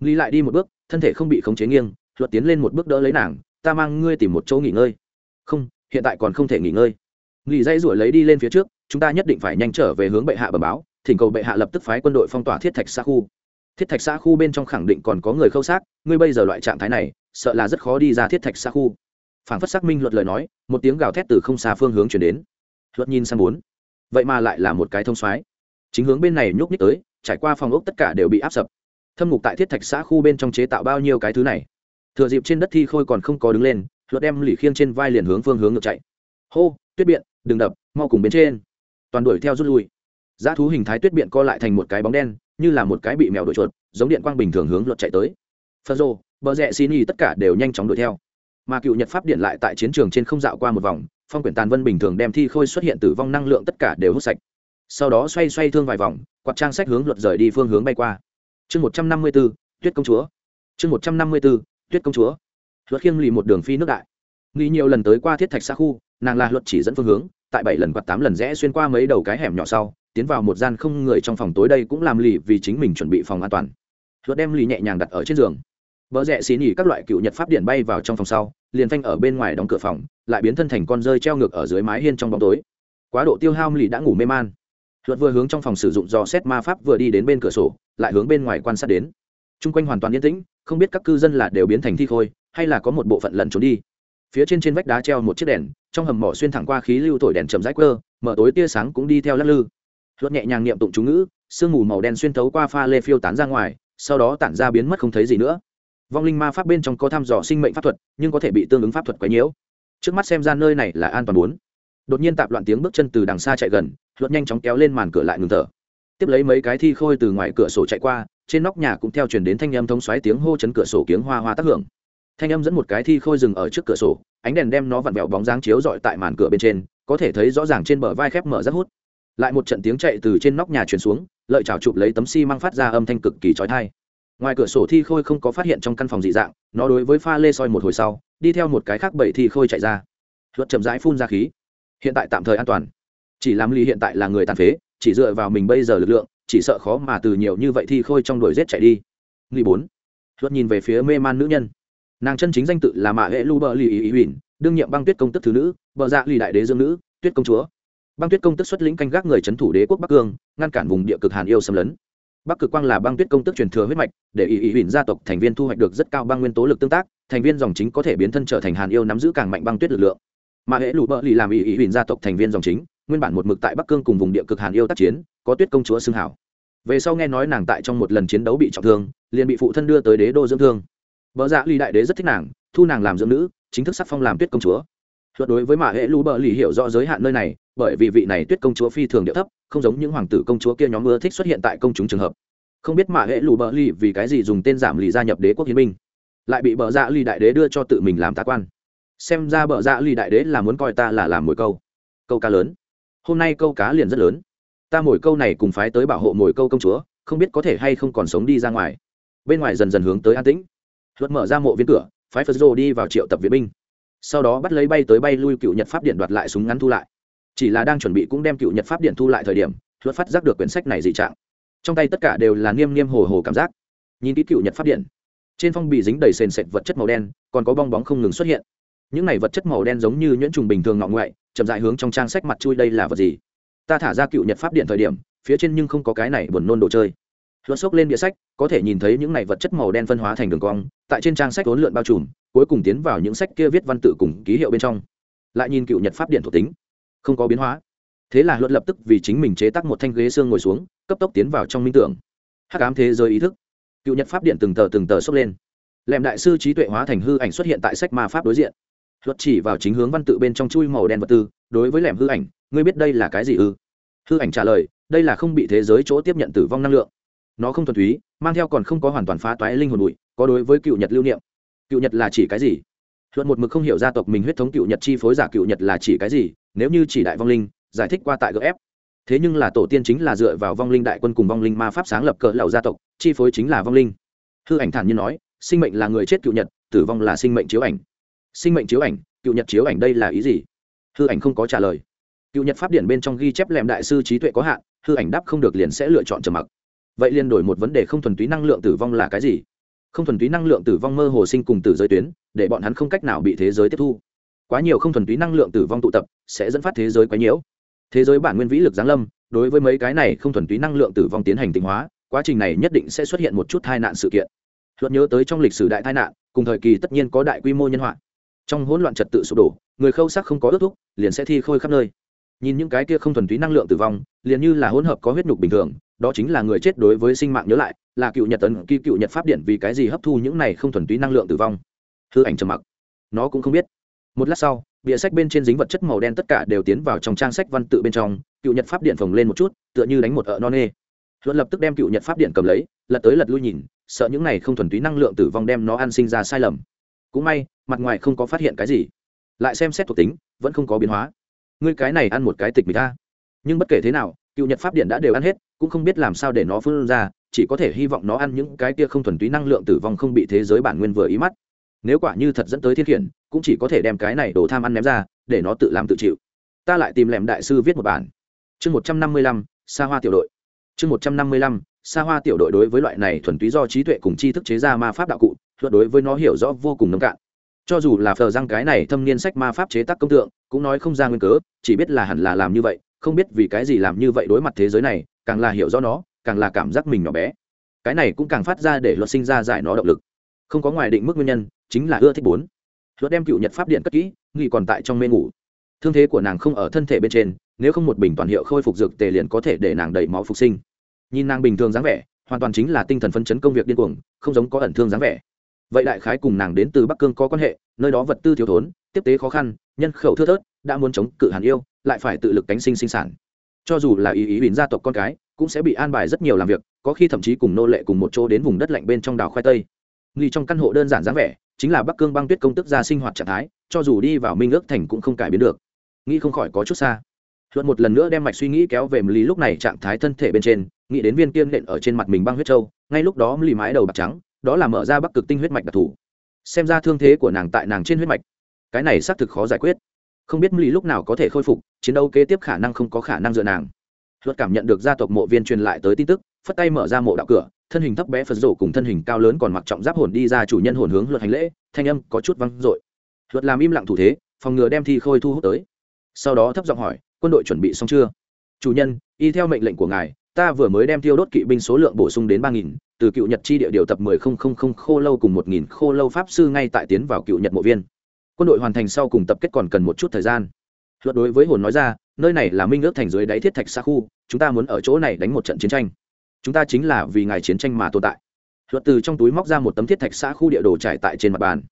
nghi lại đi một bước, thân thể không bị khống chế nghiêng, luật tiến lên một bước đỡ lấy nàng, ta mang ngươi tìm một chỗ nghỉ ngơi. Không, hiện tại còn không thể nghỉ ngơi. Nghỉ dây rủa lấy đi lên phía trước, chúng ta nhất định phải nhanh trở về hướng bệ hạ bờ báo, thỉnh cầu bệ hạ lập tức phái quân đội phong tỏa thiết thạch xa khu. Thiết thạch xa khu bên trong khẳng định còn có người khâu xác, ngươi bây giờ loại trạng thái này, sợ là rất khó đi ra thiết thạch xa khu. Phản phất xác minh luật lời nói, một tiếng gào thét từ không xa phương hướng chuyển đến. Luật nhìn sang bốn. Vậy mà lại là một cái thông soái. Chính hướng bên này nhúc nhích tới, trải qua phòng ốc tất cả đều bị áp sập thâm ngục tại thiết thạch xã khu bên trong chế tạo bao nhiêu cái thứ này? Thừa dịp trên đất thi khôi còn không có đứng lên luật đem lì khiêng trên vai liền hướng phương hướng ngược chạy. Hô tuyết biện đừng đập mau cùng bên trên. Toàn đuổi theo rút lui. Giá thú hình thái tuyết biện co lại thành một cái bóng đen như là một cái bị mèo đuổi chuột giống điện quang bình thường hướng luật chạy tới. Phật rô, bờ rẽ xin y tất cả đều nhanh chóng đuổi theo. Mà cựu nhật pháp điện lại tại chiến trường trên không dạo qua một vòng phong quyển tàn vân bình thường đem thi khôi xuất hiện tử vong năng lượng tất cả đều hút sạch. Sau đó xoay xoay thương vài vòng quạt trang sách hướng luật rời đi phương hướng bay qua chương một trăm năm mươi b ố tuyết công chúa. Chương một trăm năm mươi b ố tuyết công chúa. Luật khiêng lì một đường phi nước đại. Nghĩ nhiều lần tới qua thiết thạch xa khu, nàng là luật chỉ dẫn phương hướng, tại bảy lần quạt tám lần rẽ xuyên qua mấy đầu cái hẻm nhỏ sau, tiến vào một gian không người trong phòng tối đây cũng làm lì vì chính mình chuẩn bị phòng an toàn. Luật đem lì nhẹ nhàng đặt ở trên giường. Vợ rẽ xì nhỉ các loại cựu nhật pháp điện bay vào trong phòng sau, liền phanh ở bên ngoài đóng cửa phòng, lại biến thân thành con rơi treo ngược ở dưới mái hiên trong bóng tối. Quá độ tiêu hao lì đã ngủ mê man luật vừa hướng trong phòng sử dụng dò xét ma pháp vừa đi đến bên cửa sổ, lại hướng bên ngoài quan sát đến. T r u n g quanh hoàn toàn yên tĩnh, không biết các cư dân là đều biến thành thi khôi, hay là có một bộ phận lẩn trốn đi. Phía trên trên vách đá treo một chiếc đèn, trong hầm mỏ xuyên thẳng qua khí lưu thổi đèn chầm rãi cơ mở tối tia sáng cũng đi theo lắc lư. Luật nhẹ nhàng niệm tụng chú ngữ, sương mù màu đen xuyên thấu qua pha lê phiêu tán ra ngoài, sau đó tản ra biến mất không thấy gì nữa. Vong linh ma pháp bên trong có thăm dò sinh mệnh pháp thuật, nhưng có thể bị tương ứng pháp thuật quấy nhiễu. Trước mắt xem ra nơi này là an toàn bốn. Đột nhiên tạp loạn tiếng bước chân từ đằng xa chạy gần luật nhanh chóng kéo lên màn cửa lại ngừng thở. Tiếp lấy mấy cái thi khôi từ ngoài cửa sổ chạy qua, trên nóc nhà cũng theo truyền đến thanh âm thống xoáy tiếng hô chấn cửa sổ kiếng hoa hoa tác hưởng. Thanh âm dẫn một cái thi khôi dừng ở trước cửa sổ, ánh đèn đem nó vặn vẹo bóng dáng chiếu dọi tại màn cửa bên trên, có thể thấy rõ ràng trên bờ vai khép mở rất hút. Lại một trận tiếng chạy từ trên nóc nhà truyền xuống, lợi chảo chụp lấy tấm xi、si、măng phát ra âm thanh cực kỳ trói thai ngoài cửa sổ thi khôi không có phát hiện trong căn phòng dị dạng, nó đối với pha lê soi một hồi sau, đi theo một cái khác bảy thi khôi chạy ra. Luật chậm rãi phun ra khí. Hiện tại tạm thời an toàn chỉ làm ly hiện tại là người tàn phế, chỉ dựa vào mình bây giờ lực lượng, chỉ sợ khó mà từ nhiều như vậy thi khôi trong đuổi rết chạy đi. Ly bốn, luật nhìn về phía mê man nữ nhân. Nàng chân chính danh tự là mạ hệ lu bờ lì ý ý huỳnh đương nhiệm băng tuyết công tức thứ nữ, bờ dạ lì đại đế dương nữ, tuyết công chúa. Băng tuyết công tức xuất lĩnh canh gác người c h ấ n thủ đế quốc bắc cương, ngăn cản vùng địa cực hàn yêu xâm lấn. Bắc cực quang là băng tuyết công tức truyền thừa huyết mạch, để ý ý huỳnh gia tộc thành viên thu hoạch được rất cao băng nguyên tố lực tương tác, thành viên dòng chính có thể biến thân trở thành hàn yêu nắm giữ càng mạnh băng tuyết lực lượng. Mà hệ lụ bờ lì làm ý ý huỳnh gia tộc thành viên dòng chính nguyên bản một mực tại bắc cương cùng vùng địa cực hàn yêu tác chiến, có tuyết công chúa xưng hảo. Về sau nghe nói nàng tại trong một lần chiến đấu bị trọng thương, liền bị phụ thân đưa tới đế đô dưỡng thương. Vợ dạ ly đại đế rất thích nàng, thu nàng làm dưỡng nữ, chính thức sắc phong làm tuyết công chúa. Luật đối với mạ hệ lũ bờ lì hiểu rõ giới hạn nơi này, bởi vì vị này tuyết công chúa phi thường địa thấp, không giống những hoàng tử công chúa kia nhóm ưa thích xuất hiện tại công chúng trường hợp. Không biết mạ hệ lũ bờ lì vì cái gì dùng tên giảm lì gia nhập đế quốc hiến binh, lại bị bờ dạ ly đại đế đưa cho tự mình làm tá quan. Xem ra bờ dạ ly đại đế là muốn coi ta là làm mồi câu. Câu ca lớn hôm nay câu cá liền rất lớn. Ta mồi câu này cùng phái tới bảo hộ mồi câu công chúa, không biết có thể hay không còn sống đi ra ngoài. Bên ngoài dần dần hướng tới an tĩnh. Luật mở ra mộ viên cửa, phái phật rô đi vào triệu tập viện binh. Sau đó bắt lấy bay tới bay lui cựu nhật pháp điện đoạt lại súng ngắn thu lại. Chỉ là đang chuẩn bị cũng đem cựu nhật pháp điện thu lại thời điểm, luật phát giác được quyển sách này dị trạng. Trong tay tất cả đều là niêm niêm hồ hồ cảm giác. Nhìn kỹ cựu nhật pháp điện, trên phong bị dính đầy sền sệt vật chất màu đen, còn có bong bóng không ngừng xuất hiện. Những này vật chất màu đen giống như nhuyễn trùng bình thường ngọ ngoại chậm dại hướng trong trang sách mặt chui đây là vật gì? Ta thả ra cựu nhật pháp điện thời điểm, phía trên nhưng không có cái này buồn nôn đồ chơi. Luật xốc lên địa sách, có thể nhìn thấy những này vật chất màu đen phân hóa thành đường cong, tại trên trang sách vốn lượn bao trùm, cuối cùng tiến vào những sách kia viết văn tự cùng ký hiệu bên trong. Lại nhìn cựu nhật pháp điện thuộc tính, không có biến hóa. Thế là luật lập tức vì chính mình chế tác một thanh ghế xương ngồi xuống, cấp tốc tiến vào trong minh tưởng. Hắc ám thế giới ý thức. Cựu nhật pháp điện từng tờ từng tờ xốc lên. Lèm đại sư trí tuệ hóa thành hư ảnh xuất hiện tại sách ma pháp đối diện luật chỉ vào chính hướng văn tự bên trong chui màu đen vật tư, đối với lẻm hư ảnh, ngươi biết đây là cái gì ư? Hư ảnh trả lời, đây là không bị thế giới chỗ tiếp nhận tử vong năng lượng. Nó không thuần túy, mang theo còn không có hoàn toàn phá toái linh hồn bụi, có đối với cựu nhật lưu niệm. Cựu nhật là chỉ cái gì? Luật một mực không hiểu gia tộc mình huyết thống cựu nhật chi phối giả cựu nhật là chỉ cái gì, nếu như chỉ đại vong linh, giải thích qua tại gf thế nhưng là tổ tiên chính là dựa vào vong linh đại quân cùng vong linh ma pháp sáng lập cỡ lầu gia tộc, chi phối chính là vong linh. Hư ảnh thản nhiên nói, sinh mệnh là người chết cựu nhật, tử vong là sinh mệnh chiếu ảnh sinh mệnh chiếu ảnh, cựu nhật chiếu ảnh đây là ý gì? Hư ảnh không có trả lời. Cựu nhật pháp điển bên trong ghi chép lèm đại sư trí tuệ có hạn, hư ảnh đáp không được liền sẽ lựa chọn trầm mặc. Vậy liền đổi một vấn đề không thuần túy năng lượng tử vong là cái gì? Không thuần túy năng lượng tử vong mơ hồ sinh cùng tử giới tuyến, để bọn hắn không cách nào bị thế giới tiếp thu. Quá nhiều không thuần túy năng lượng tử vong tụ tập, sẽ dẫn phát thế giới quá nhiễu. Thế giới bản nguyên vĩ lực giáng lâm, đối với mấy cái này không thuần túy năng lượng tử vong tiến hành tịnh hóa, quá trình này nhất định sẽ xuất hiện một chút tai nạn sự kiện. Luật nhớ tới trong lịch sử đại tai nạn, cùng thời kỳ tất nhiên có đại quy mô nhân họa trong hỗn loạn trật tự sụp đổ, người khâu sắc không có ước thúc, liền sẽ thi khôi khắp nơi. Nhìn những cái kia không thuần túy năng lượng tử vong, liền như là hỗn hợp có huyết nhục bình thường, đó chính là người chết đối với sinh mạng nhớ lại, là cựu nhật tấn kỳ cựu nhật pháp điện vì cái gì hấp thu những này không thuần túy năng lượng tử vong. Hư ảnh trầm mặc. Nó cũng không biết. Một lát sau, bìa sách bên trên dính vật chất màu đen tất cả đều tiến vào trong trang sách văn tự bên trong, cựu nhật pháp điện phồng lên một chút, tựa như đánh một ợ non nê. Luận lập tức đem cựu nhật pháp điện cầm lấy, lật tới lật lui nhìn, sợ những này không thuần túy năng lượng tử vong đem nó ăn sinh ra sai lầm cũng may, mặt ngoài không có phát hiện cái gì. Lại xem xét thuộc tính, vẫn không có biến hóa. Ngươi cái này ăn một cái tịch mịch ta nhưng bất kể thế nào, cựu nhật pháp điện đã đều ăn hết, cũng không biết làm sao để nó phân ra, chỉ có thể hy vọng nó ăn những cái kia không thuần túy năng lượng tử vong không bị thế giới bản nguyên vừa ý mắt. Nếu quả như thật dẫn tới thiên khiển, cũng chỉ có thể đem cái này đồ tham ăn ném ra, để nó tự làm tự chịu. Ta lại tìm lẻm đại sư viết một bản. Chương một trăm năm mươi lăm xa hoa tiểu đội. Chương một trăm năm mươi lăm xa hoa tiểu đội đối với loại này thuần túy do trí tuệ cùng tri thức chế ra ma pháp đạo cụ luật đối với nó hiểu rõ vô cùng nông cạn. Cho dù là phờ răng cái này thâm niên sách ma pháp chế tác công tượng, cũng nói không ra nguyên cớ, chỉ biết là hẳn là làm như vậy, không biết vì cái gì làm như vậy đối mặt thế giới này, càng là hiểu rõ nó, càng là cảm giác mình nhỏ bé. Cái này cũng càng phát ra để luật sinh ra giải nó động lực. Không có ngoài định mức nguyên nhân, chính là ưa thích bốn. Luật đem cựu nhật pháp điện cất kỹ, nghỉ còn tại trong mê ngủ. Thương thế của nàng không ở thân thể bên trên, nếu không một bình toàn hiệu khôi phục dược tề liền có thể để nàng đầy máu phục sinh. Nhìn nàng bình thường dáng vẻ, hoàn toàn chính là tinh thần phấn chấn công việc điên cuồng, không giống có ẩn thương dáng vẻ vậy đại khái cùng nàng đến từ bắc cương có quan hệ, nơi đó vật tư thiếu thốn, tiếp tế khó khăn, nhân khẩu thưa thớt, đã muốn chống cự hàn yêu, lại phải tự lực cánh sinh sinh sản. Cho dù là ý ý bình gia tộc con cái, cũng sẽ bị an bài rất nhiều làm việc, có khi thậm chí cùng nô lệ cùng một chỗ đến vùng đất lạnh bên trong đảo khoai tây. Nghi trong căn hộ đơn giản dáng vẻ, chính là bắc cương băng tuyết công tức ra sinh hoạt trạng thái, cho dù đi vào minh ước thành cũng không cải biến được. Nghĩ không khỏi có chút xa. Luận một lần nữa đem mạch suy nghĩ kéo về lý lúc này trạng thái thân thể bên trên, nghĩ đến viên kiêm nện ở trên mặt mình băng huyết trâu ngay lúc đó lì mái đầu bạc trắng đó là mở ra bắc cực tinh huyết mạch đặc thù. Xem ra thương thế của nàng tại nàng trên huyết mạch. Cái này xác thực khó giải quyết. Không biết mỹ lúc nào có thể khôi phục, chiến đấu kế tiếp khả năng không có khả năng dựa nàng. Luật cảm nhận được gia tộc mộ viên truyền lại tới tin tức, phất tay mở ra mộ đạo cửa, thân hình thấp bé phật rổ cùng thân hình cao lớn còn mặc trọng giáp hồn đi ra chủ nhân hồn hướng luật hành lễ, thanh âm có chút văng dội. Luật làm im lặng thủ thế, phòng ngừa đem thi khôi thu hút tới. Sau đó thấp giọng hỏi, quân đội chuẩn bị xong chưa? Chủ nhân, y theo mệnh lệnh của ngài, ta vừa mới đem tiêu đốt kỵ binh số lượng bổ sung đến ba nghìn từ cựu nhật chi địa điều tập mười không không không khô lâu cùng một nghìn khô lâu pháp sư ngay tại tiến vào cựu nhật mộ viên. Quân đội hoàn thành sau cùng tập kết còn cần một chút thời gian. Luật đối với hồn nói ra, nơi này là minh ước thành dưới đáy thiết thạch xa khu, chúng ta muốn ở chỗ này đánh một trận chiến tranh. Chúng ta chính là vì ngài chiến tranh mà tồn tại. Luật từ trong túi móc ra một tấm thiết thạch xã khu địa đồ trải tại trên mặt bàn.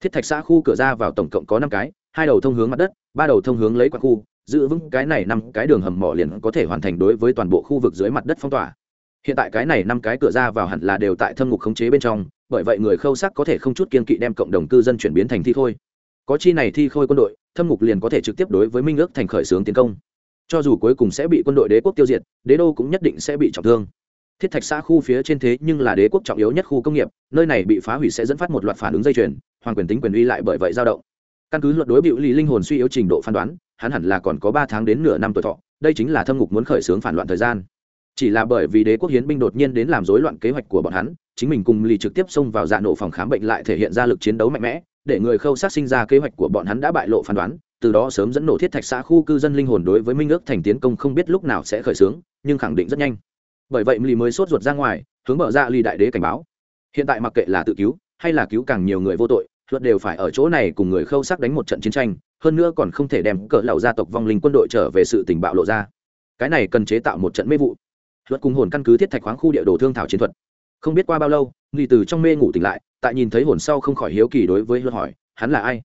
Thiết thạch xã khu cửa ra vào tổng cộng có năm cái, hai đầu thông hướng mặt đất, ba đầu thông hướng lấy quạt khu, giữ vững cái này năm cái đường hầm mỏ liền có thể hoàn thành đối với toàn bộ khu vực dưới mặt đất phong tỏa hiện tại cái này năm cái cửa ra vào hẳn là đều tại thâm ngục khống chế bên trong, bởi vậy người khâu sắc có thể không chút kiên kỵ đem cộng đồng cư dân chuyển biến thành thi khôi. Có chi này thi khôi quân đội, thâm ngục liền có thể trực tiếp đối với minh ước thành khởi xướng tiến công. Cho dù cuối cùng sẽ bị quân đội đế quốc tiêu diệt, đế đô cũng nhất định sẽ bị trọng thương. Thiết thạch xã khu phía trên thế nhưng là đế quốc trọng yếu nhất khu công nghiệp, nơi này bị phá hủy sẽ dẫn phát một loạt phản ứng dây chuyền, hoàng quyền tính quyền uy lại bởi vậy dao động. Căn cứ luật đối biểu lý linh hồn suy yếu trình độ phán đoán, hắn hẳn là còn có ba tháng đến nửa năm tuổi thọ, đây chính là thâm ngục muốn khởi xướng phản loạn thời gian chỉ là bởi vì đế quốc hiến binh đột nhiên đến làm rối loạn kế hoạch của bọn hắn, chính mình cùng lì trực tiếp xông vào dạ nổ phòng khám bệnh lại thể hiện ra lực chiến đấu mạnh mẽ, để người khâu sát sinh ra kế hoạch của bọn hắn đã bại lộ phán đoán, từ đó sớm dẫn nổ thiết thạch xã khu cư dân linh hồn đối với minh ước thành tiến công không biết lúc nào sẽ khởi xướng, nhưng khẳng định rất nhanh. Bởi vậy lì mới sốt ruột ra ngoài, hướng mở ra lì đại đế cảnh báo. Hiện tại mặc kệ là tự cứu, hay là cứu càng nhiều người vô tội, luật đều phải ở chỗ này cùng người khâu sắc đánh một trận chiến tranh, hơn nữa còn không thể đem cỡ lầu gia tộc vong linh quân đội trở về sự tình bạo lộ ra. Cái này cần chế tạo một trận mê vụ luật cùng hồn căn cứ thiết thạch khoáng khu địa đồ thương thảo chiến thuật. Không biết qua bao lâu, nghi từ trong mê ngủ tỉnh lại, tại nhìn thấy hồn sau không khỏi hiếu kỳ đối với luật hỏi, hắn là ai?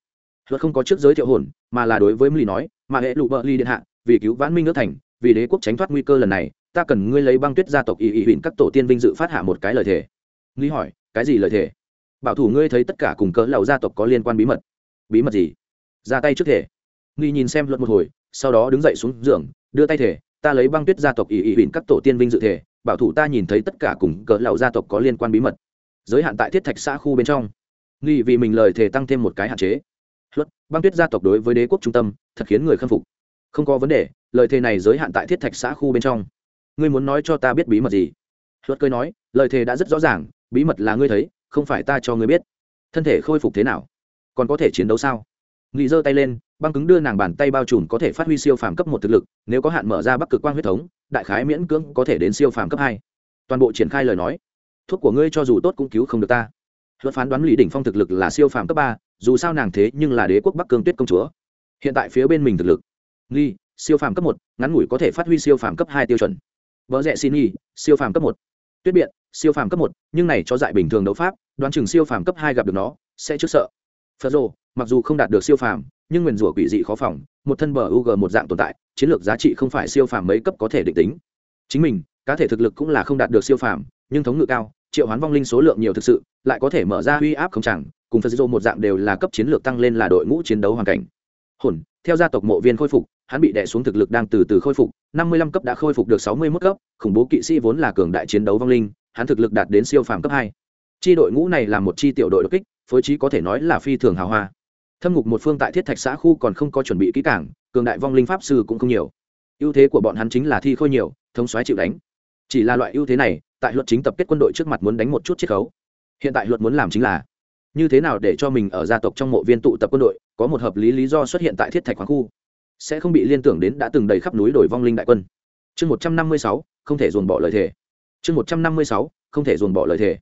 Luật không có trước giới thiệu hồn, mà là đối với mly nói, mà hệ lụ bợ ly điện hạ, vì cứu vãn minh nước thành, vì đế quốc tránh thoát nguy cơ lần này, ta cần ngươi lấy băng tuyết gia tộc ý ý huỳnh các tổ tiên vinh dự phát hạ một cái lời thề. Nghi hỏi, cái gì lời thề? Bảo thủ ngươi thấy tất cả cùng cỡ lầu gia tộc có liên quan bí mật. Bí mật gì? Ra tay trước thể. Nghi nhìn xem luật một hồi, sau đó đứng dậy xuống giường, đưa tay thể ta lấy băng tuyết gia tộc ỷ ỷ ỉn các tổ tiên vinh dự thể bảo thủ ta nhìn thấy tất cả cùng cỡ lão gia tộc có liên quan bí mật. Giới hạn tại thiết thạch xã khu bên trong. Nghi vì mình lời thể tăng thêm một cái hạn chế. Luật băng tuyết gia tộc đối với đế quốc trung tâm, thật khiến người khâm phục. Không có vấn đề, lời thề này giới hạn tại thiết thạch xã khu bên trong. Ngươi muốn nói cho ta biết bí mật gì? Luật cười nói, lời thề đã rất rõ ràng, bí mật là ngươi thấy, không phải ta cho ngươi biết. Thân thể khôi phục thế nào? Còn có thể chiến đấu sao? Nghị giơ tay lên, băng cứng đưa nàng bàn tay bao trùm có thể phát huy siêu phàm cấp một thực lực, nếu có hạn mở ra bắc cực quan huyết thống, đại khái miễn cưỡng có thể đến siêu phàm cấp hai. Toàn bộ triển khai lời nói. Thuốc của ngươi cho dù tốt cũng cứu không được ta. Luật phán đoán lý đỉnh phong thực lực là siêu phàm cấp ba, dù sao nàng thế nhưng là đế quốc bắc cương tuyết công chúa. Hiện tại phía bên mình thực lực. Nghi siêu phàm cấp một, ngắn ngủi có thể phát huy siêu phàm cấp hai tiêu chuẩn. Vợ rẽ xin nghi, siêu phàm cấp một. Tuyết biện, siêu phàm cấp một, nhưng này cho dại bình thường đấu pháp, đoán chừng siêu phàm cấp hai gặp được nó, sẽ trước sợ. Phật rồ mặc dù không đạt được siêu phàm, nhưng nguyền rủa quỷ dị khó phòng, một thân bờ UG một dạng tồn tại, chiến lược giá trị không phải siêu phàm mấy cấp có thể định tính. Chính mình, cá thể thực lực cũng là không đạt được siêu phàm, nhưng thống ngự cao, triệu hoán vong linh số lượng nhiều thực sự, lại có thể mở ra uy áp không chẳng, cùng phật dô một dạng đều là cấp chiến lược tăng lên là đội ngũ chiến đấu hoàn cảnh. Hồn, theo gia tộc mộ viên khôi phục, hắn bị đè xuống thực lực đang từ từ khôi phục, năm mươi lăm cấp đã khôi phục được sáu mươi mức cấp, khủng bố kỵ sĩ vốn là cường đại chiến đấu vong linh, hắn thực lực đạt đến siêu phàm cấp hai. Chi đội ngũ này là một chi tiểu đội đột kích, phối trí có thể nói là phi thường hào hoa thâm ngục một phương tại thiết thạch xã khu còn không có chuẩn bị kỹ cảng cường đại vong linh pháp sư cũng không nhiều. Ưu thế của bọn hắn chính là thi khôi nhiều, thống xoáy chịu đánh. Chỉ là loại ưu thế này, tại luật chính tập kết quân đội trước mặt muốn đánh một chút chiết khấu. Hiện tại luật muốn làm chính là, như thế nào để cho mình ở gia tộc trong mộ viên tụ tập quân đội, có một hợp lý lý do xuất hiện tại thiết thạch khoáng khu. Sẽ không bị liên tưởng đến đã từng đầy khắp núi đổi vong linh đại quân. Chương một trăm năm mươi sáu, không thể dồn bỏ lời thề. Chương một trăm năm mươi sáu, không thể dồn bỏ lời thề.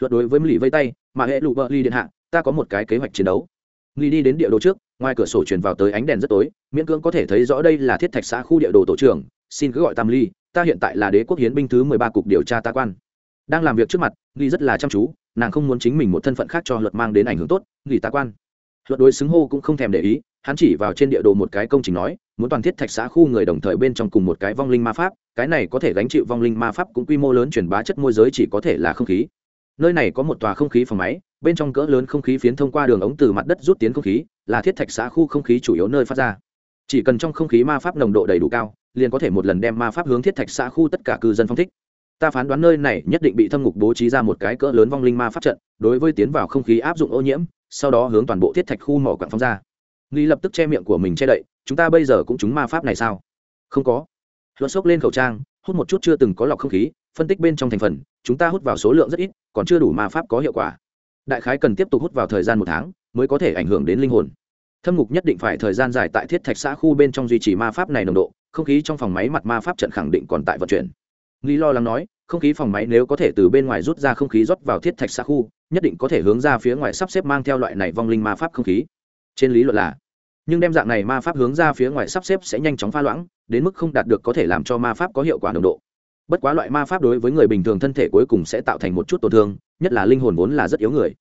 Luật đối với mỹ vây tay, mà hệ lụ vợ ly điện hạ, ta có một cái kế hoạch chiến đấu nghi đi đến địa đồ trước, ngoài cửa sổ truyền vào tới ánh đèn rất tối, miễn cưỡng có thể thấy rõ đây là thiết thạch xã khu địa đồ tổ trưởng, xin cứ gọi tam ly, ta hiện tại là đế quốc hiến binh thứ mười ba cục điều tra ta quan. Đang làm việc trước mặt, nghi rất là chăm chú, nàng không muốn chính mình một thân phận khác cho luật mang đến ảnh hưởng tốt, nghi ta quan. Luật đối xứng hô cũng không thèm để ý, hắn chỉ vào trên địa đồ một cái công trình nói, muốn toàn thiết thạch xã khu người đồng thời bên trong cùng một cái vong linh ma pháp, cái này có thể gánh chịu vong linh ma pháp cũng quy mô lớn truyền bá chất môi giới chỉ có thể là không khí nơi này có một tòa không khí phòng máy, bên trong cỡ lớn không khí phiến thông qua đường ống từ mặt đất rút tiến không khí, là thiết thạch xã khu không khí chủ yếu nơi phát ra. Chỉ cần trong không khí ma pháp nồng độ đầy đủ cao, liền có thể một lần đem ma pháp hướng thiết thạch xã khu tất cả cư dân phong thích. Ta phán đoán nơi này nhất định bị thâm ngục bố trí ra một cái cỡ lớn vong linh ma pháp trận, đối với tiến vào không khí áp dụng ô nhiễm, sau đó hướng toàn bộ thiết thạch khu mỏ quặng phong ra. Nghi lập tức che miệng của mình che đậy, chúng ta bây giờ cũng trúng ma pháp này sao? Không có. Luật xốc lên khẩu trang, hút một chút chưa từng có lọc không khí phân tích bên trong thành phần, chúng ta hút vào số lượng rất ít, còn chưa đủ ma pháp có hiệu quả. Đại khái cần tiếp tục hút vào thời gian một tháng mới có thể ảnh hưởng đến linh hồn. Thâm ngục nhất định phải thời gian dài tại thiết thạch xã khu bên trong duy trì ma pháp này nồng độ, không khí trong phòng máy mặt ma pháp trận khẳng định còn tại vận chuyển. Lý lo lắng nói, không khí phòng máy nếu có thể từ bên ngoài rút ra không khí rót vào thiết thạch xã khu, nhất định có thể hướng ra phía ngoài sắp xếp mang theo loại này vong linh ma pháp không khí. Trên lý luận là, nhưng đem dạng này ma pháp hướng ra phía ngoài sắp xếp sẽ nhanh chóng pha loãng, đến mức không đạt được có thể làm cho ma pháp có hiệu quả nồng độ bất quá loại ma pháp đối với người bình thường thân thể cuối cùng sẽ tạo thành một chút tổn thương, nhất là linh hồn vốn là rất yếu người.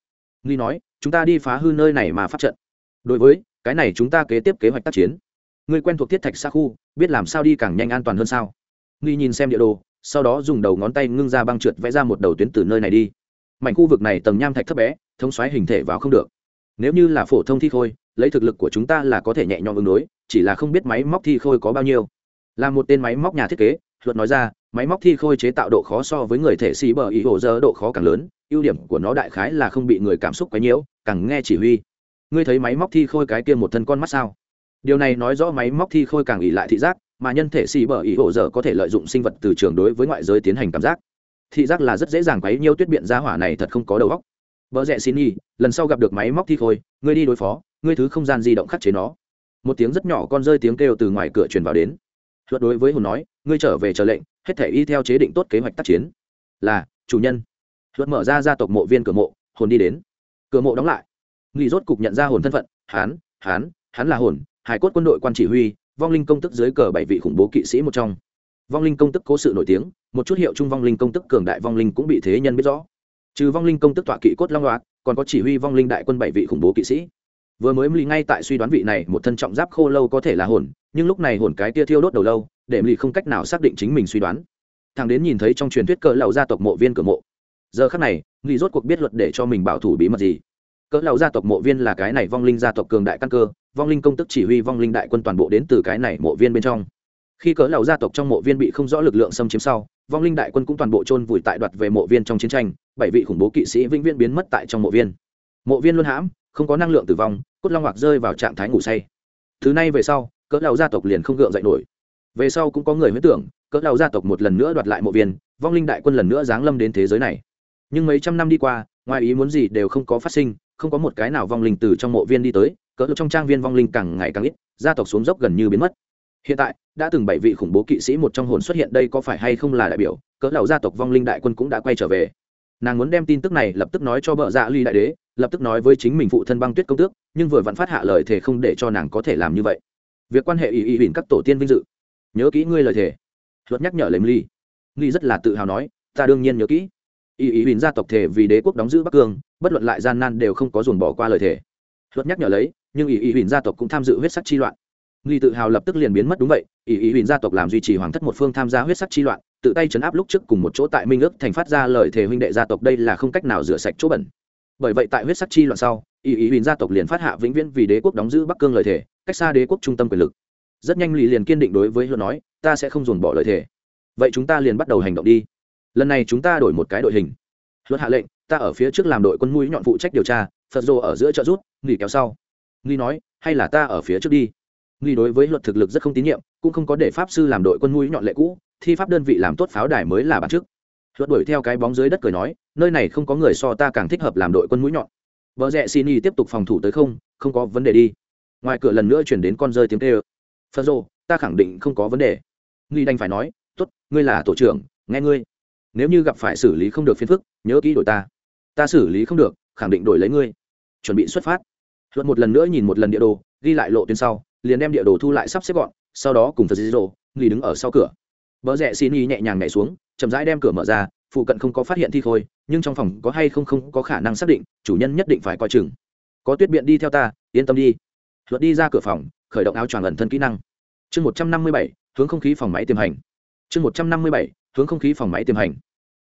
Nghi nói, chúng ta đi phá hư nơi này mà phát trận. Đối với, cái này chúng ta kế tiếp kế hoạch tác chiến. Người quen thuộc thiết thạch xa khu, biết làm sao đi càng nhanh an toàn hơn sao? Nghi nhìn xem địa đồ, sau đó dùng đầu ngón tay ngưng ra băng trượt vẽ ra một đầu tuyến từ nơi này đi. Mảnh khu vực này tầng nham thạch thấp bé, thông xoáy hình thể vào không được. Nếu như là phổ thông thi khôi, lấy thực lực của chúng ta là có thể nhẹ nhõm ứng đối, chỉ là không biết máy móc thi khôi có bao nhiêu. Là một tên máy móc nhà thiết kế, luật nói ra máy móc thi khôi chế tạo độ khó so với người thể xì bờ ý hồ dơ độ khó càng lớn, ưu điểm của nó đại khái là không bị người cảm xúc quấy nhiễu, càng nghe chỉ huy. Ngươi thấy máy móc thi khôi cái kia một thân con mắt sao? Điều này nói rõ máy móc thi khôi càng ỉ lại thị giác, mà nhân thể xì bờ ý hồ dơ có thể lợi dụng sinh vật từ trường đối với ngoại giới tiến hành cảm giác. Thị giác là rất dễ dàng quấy nhiễu tuyết biện giá hỏa này thật không có đầu óc. Vợ rẽ xin y lần sau gặp được máy móc thi khôi, ngươi đi đối phó, ngươi thứ không gian di động khắc chế nó. Một tiếng rất nhỏ con rơi tiếng kêu từ ngoài cửa truyền vào đến luật đối với hồn nói, ngươi trở về chờ lệnh, hết thể y theo chế định tốt kế hoạch tác chiến. Là, chủ nhân. Luật mở ra gia tộc mộ viên cửa mộ, hồn đi đến. Cửa mộ đóng lại. Nghị rốt cục nhận ra hồn thân phận, hán hán, hắn là hồn, hải cốt quân đội quan chỉ huy, vong linh công tức dưới cờ bảy vị khủng bố kỵ sĩ một trong. Vong linh công tức cố sự nổi tiếng, một chút hiệu trung vong linh công tức cường đại vong linh cũng bị thế nhân biết rõ. Trừ vong linh công tức tọa kỵ cốt long loạt, còn có chỉ huy vong linh đại quân bảy vị khủng bố kỵ sĩ vừa mới mli ngay tại suy đoán vị này một thân trọng giáp khô lâu có thể là hồn, nhưng lúc này hồn cái tia thiêu đốt đầu lâu, để mli không cách nào xác định chính mình suy đoán. Thằng đến nhìn thấy trong truyền thuyết cỡ lầu gia tộc mộ viên cửa mộ. Giờ khắc này, mli rốt cuộc biết luật để cho mình bảo thủ bí mật gì. Cỡ lầu gia tộc mộ viên là cái này vong linh gia tộc cường đại căn cơ, vong linh công tức chỉ huy vong linh đại quân toàn bộ đến từ cái này mộ viên bên trong. Khi cỡ lầu gia tộc trong mộ viên bị không rõ lực lượng xâm chiếm sau, vong linh đại quân cũng toàn bộ chôn vùi tại đoạt về mộ viên trong chiến tranh, bảy vị khủng bố kỵ sĩ vĩnh viễn biến mất tại trong mộ viên. Mộ viên luôn hãm không có năng lượng tử vong, cốt long hoặc rơi vào trạng thái ngủ say. Thứ này về sau, cỡ lầu gia tộc liền không gượng dậy nổi. Về sau cũng có người huyết tưởng, cỡ lầu gia tộc một lần nữa đoạt lại mộ viên, vong linh đại quân lần nữa giáng lâm đến thế giới này. Nhưng mấy trăm năm đi qua, ngoài ý muốn gì đều không có phát sinh, không có một cái nào vong linh từ trong mộ viên đi tới, cỡ trong trang viên vong linh càng ngày càng ít, gia tộc xuống dốc gần như biến mất. Hiện tại, đã từng bảy vị khủng bố kỵ sĩ một trong hồn xuất hiện đây có phải hay không là đại biểu, cỡ lầu gia tộc vong linh đại quân cũng đã quay trở về. Nàng muốn đem tin tức này lập tức nói cho vợ dạ ly đại đế lập tức nói với chính mình phụ thân băng tuyết công tước, nhưng vừa vặn phát hạ lời thề không để cho nàng có thể làm như vậy. Việc quan hệ ý ý huỳnh các tổ tiên vinh dự. Nhớ kỹ ngươi lời thề. Luật nhắc nhở lấy ly ly rất là tự hào nói, ta đương nhiên nhớ kỹ. Ý ý huỳnh gia tộc thể vì đế quốc đóng giữ bắc cương, bất luận lại gian nan đều không có dồn bỏ qua lời thề. Luật nhắc nhở lấy, nhưng ý ý huỳnh gia tộc cũng tham dự huyết sắc chi loạn. Ly tự hào lập tức liền biến mất đúng vậy ý ý huỳnh gia tộc làm duy trì hoàng thất một phương tham gia huyết sắc chi loạn, tự tay chấn áp lúc trước cùng một chỗ tại minh ước thành phát ra lời thề huynh đệ gia tộc đây là không cách nào rửa sạch chỗ bẩn bởi vậy tại huyết sắc chi loạn sau ý ý huỳnh gia tộc liền phát hạ vĩnh viễn vì đế quốc đóng giữ bắc cương lời thề, cách xa đế quốc trung tâm quyền lực. Rất nhanh lì liền kiên định đối với luật nói, ta sẽ không dồn bỏ lời thề. Vậy chúng ta liền bắt đầu hành động đi. Lần này chúng ta đổi một cái đội hình. Luật hạ lệnh, ta ở phía trước làm đội quân mũi nhọn phụ trách điều tra, phật rồ ở giữa trợ rút nghỉ kéo sau. Nghi nói, hay là ta ở phía trước đi. Nghi đối với luật thực lực rất không tín nhiệm, cũng không có để pháp sư làm đội quân mũi nhọn lệ cũ, thi pháp đơn vị làm tốt pháo đài mới là bản chức luật đuổi theo cái bóng dưới đất cười nói, nơi này không có người so ta càng thích hợp làm đội quân mũi nhọn. Vợ rẽ xin y tiếp tục phòng thủ tới không không có vấn đề đi. Ngoài cửa lần nữa chuyển đến con rơi tiếng kêu. Phật rô ta khẳng định không có vấn đề. Nghi đành phải nói t ố t ngươi là tổ trưởng, nghe ngươi. Nếu như gặp phải xử lý không được phiền phức, nhớ kỹ đổi ta. Ta xử lý không được, khẳng định đổi lấy ngươi. Chuẩn bị xuất phát. Luật một lần nữa nhìn một lần địa đồ, ghi lại lộ tuyến sau, liền đem địa đồ thu lại sắp xếp gọn, sau đó cùng phật dĩ nghi đứng ở sau cửa vợ rẽ xin y nhẹ nhàng nhảy xuống, chậm rãi đem cửa mở ra, phụ cận không có phát hiện thi khôi, nhưng trong phòng có hay không không có khả năng xác định, chủ nhân nhất định phải coi chừng. Có tuyết biện đi theo ta, yên tâm đi. Luật đi ra cửa phòng, khởi động áo choàng ẩn thân kỹ năng. Chương một trăm năm mươi bảy, hướng không khí phòng máy tiềm hành. Chương một trăm năm mươi bảy, hướng không khí phòng máy tiềm hành.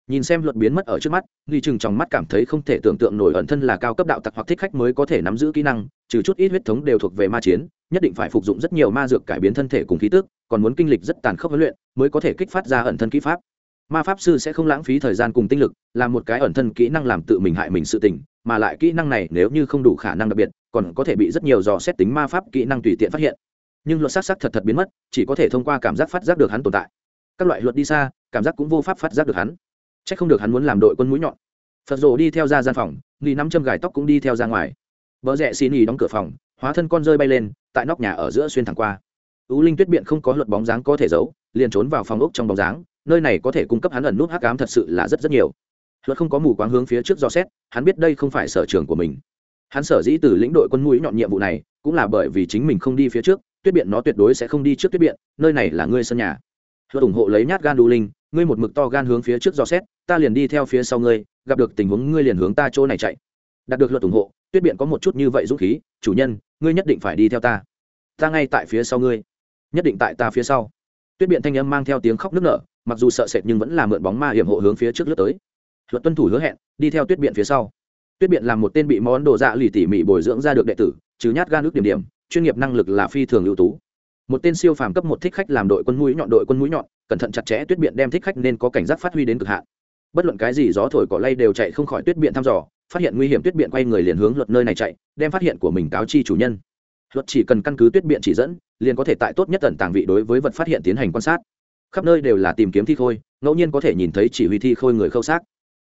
Nhìn xem luật biến mất ở trước mắt, nghi chừng trong mắt cảm thấy không thể tưởng tượng nổi ẩn thân là cao cấp đạo tặc hoặc thích khách mới có thể nắm giữ kỹ năng trừ chút ít huyết thống đều thuộc về ma chiến, nhất định phải phục dụng rất nhiều ma dược cải biến thân thể cùng khí tức, còn muốn kinh lịch rất tàn khốc huấn luyện mới có thể kích phát ra ẩn thân kỹ pháp. Ma pháp sư sẽ không lãng phí thời gian cùng tinh lực, làm một cái ẩn thân kỹ năng làm tự mình hại mình sự tình, mà lại kỹ năng này nếu như không đủ khả năng đặc biệt, còn có thể bị rất nhiều dò xét tính ma pháp kỹ năng tùy tiện phát hiện. Nhưng luật sắc sắc thật thật biến mất, chỉ có thể thông qua cảm giác phát giác được hắn tồn tại. Các loại luật đi xa, cảm giác cũng vô pháp phát giác được hắn. C h ắ c không được hắn muốn làm đội quân mũi nhọn. Phật rồ đi theo ra gian phòng nghi nắm châm gài tóc cũng đi theo ra ngoài vợ rẽ xin ý đóng cửa phòng, hóa thân con rơi bay lên, tại nóc nhà ở giữa xuyên thẳng qua. Tú linh tuyết biện không có luật bóng dáng có thể giấu, liền trốn vào phòng ốc trong bóng dáng, nơi này có thể cung cấp hắn ẩn nút hắc ám thật sự là rất rất nhiều. Luật không có mù quáng hướng phía trước dò xét, hắn biết đây không phải sở trường của mình. Hắn sở dĩ từ lĩnh đội quân mũi nhọn nhiệm vụ này, cũng là bởi vì chính mình không đi phía trước, tuyết biện nó tuyệt đối sẽ không đi trước tuyết biện, nơi này là ngươi sân nhà. Luật ủng hộ lấy nhát gan đu linh, ngươi một mực to gan hướng phía trước dò xét, ta liền đi theo phía sau ngươi, gặp được tình huống ngươi liền hướng ta chỗ này chạy đạt được luật ủng hộ, tuyết biện có một chút như vậy dũng khí, chủ nhân, ngươi nhất định phải đi theo ta. Ta ngay tại phía sau ngươi. Nhất định tại ta phía sau. Tuyết biện thanh âm mang theo tiếng khóc nức nở, mặc dù sợ sệt nhưng vẫn là mượn bóng ma hiểm hộ hướng phía trước lướt tới. Luật tuân thủ hứa hẹn, đi theo tuyết biện phía sau. Tuyết biện là một tên bị món đồ dạ lì tỉ mỉ bồi dưỡng ra được đệ tử chứ nhát gan nước điểm điểm, chuyên nghiệp năng lực là phi thường ưu tú. Một tên siêu phàm cấp một thích khách làm đội quân mũi nhọn, đội quân mũi nhọn, cẩn thận chặt chẽ tuyết biện đem thích khách nên có cảnh giác phát huy đến cực hạn. Bất luận cái gì gió thổi cỏ lay đều chạy không khỏi tuyết biện thăm dò phát hiện nguy hiểm tuyết biện quay người liền hướng luật nơi này chạy, đem phát hiện của mình cáo chi chủ nhân. Luật chỉ cần căn cứ tuyết biện chỉ dẫn, liền có thể tại tốt nhất tận tàng vị đối với vật phát hiện tiến hành quan sát. Khắp nơi đều là tìm kiếm thi khôi, ngẫu nhiên có thể nhìn thấy chỉ huy thi khôi người khâu xác.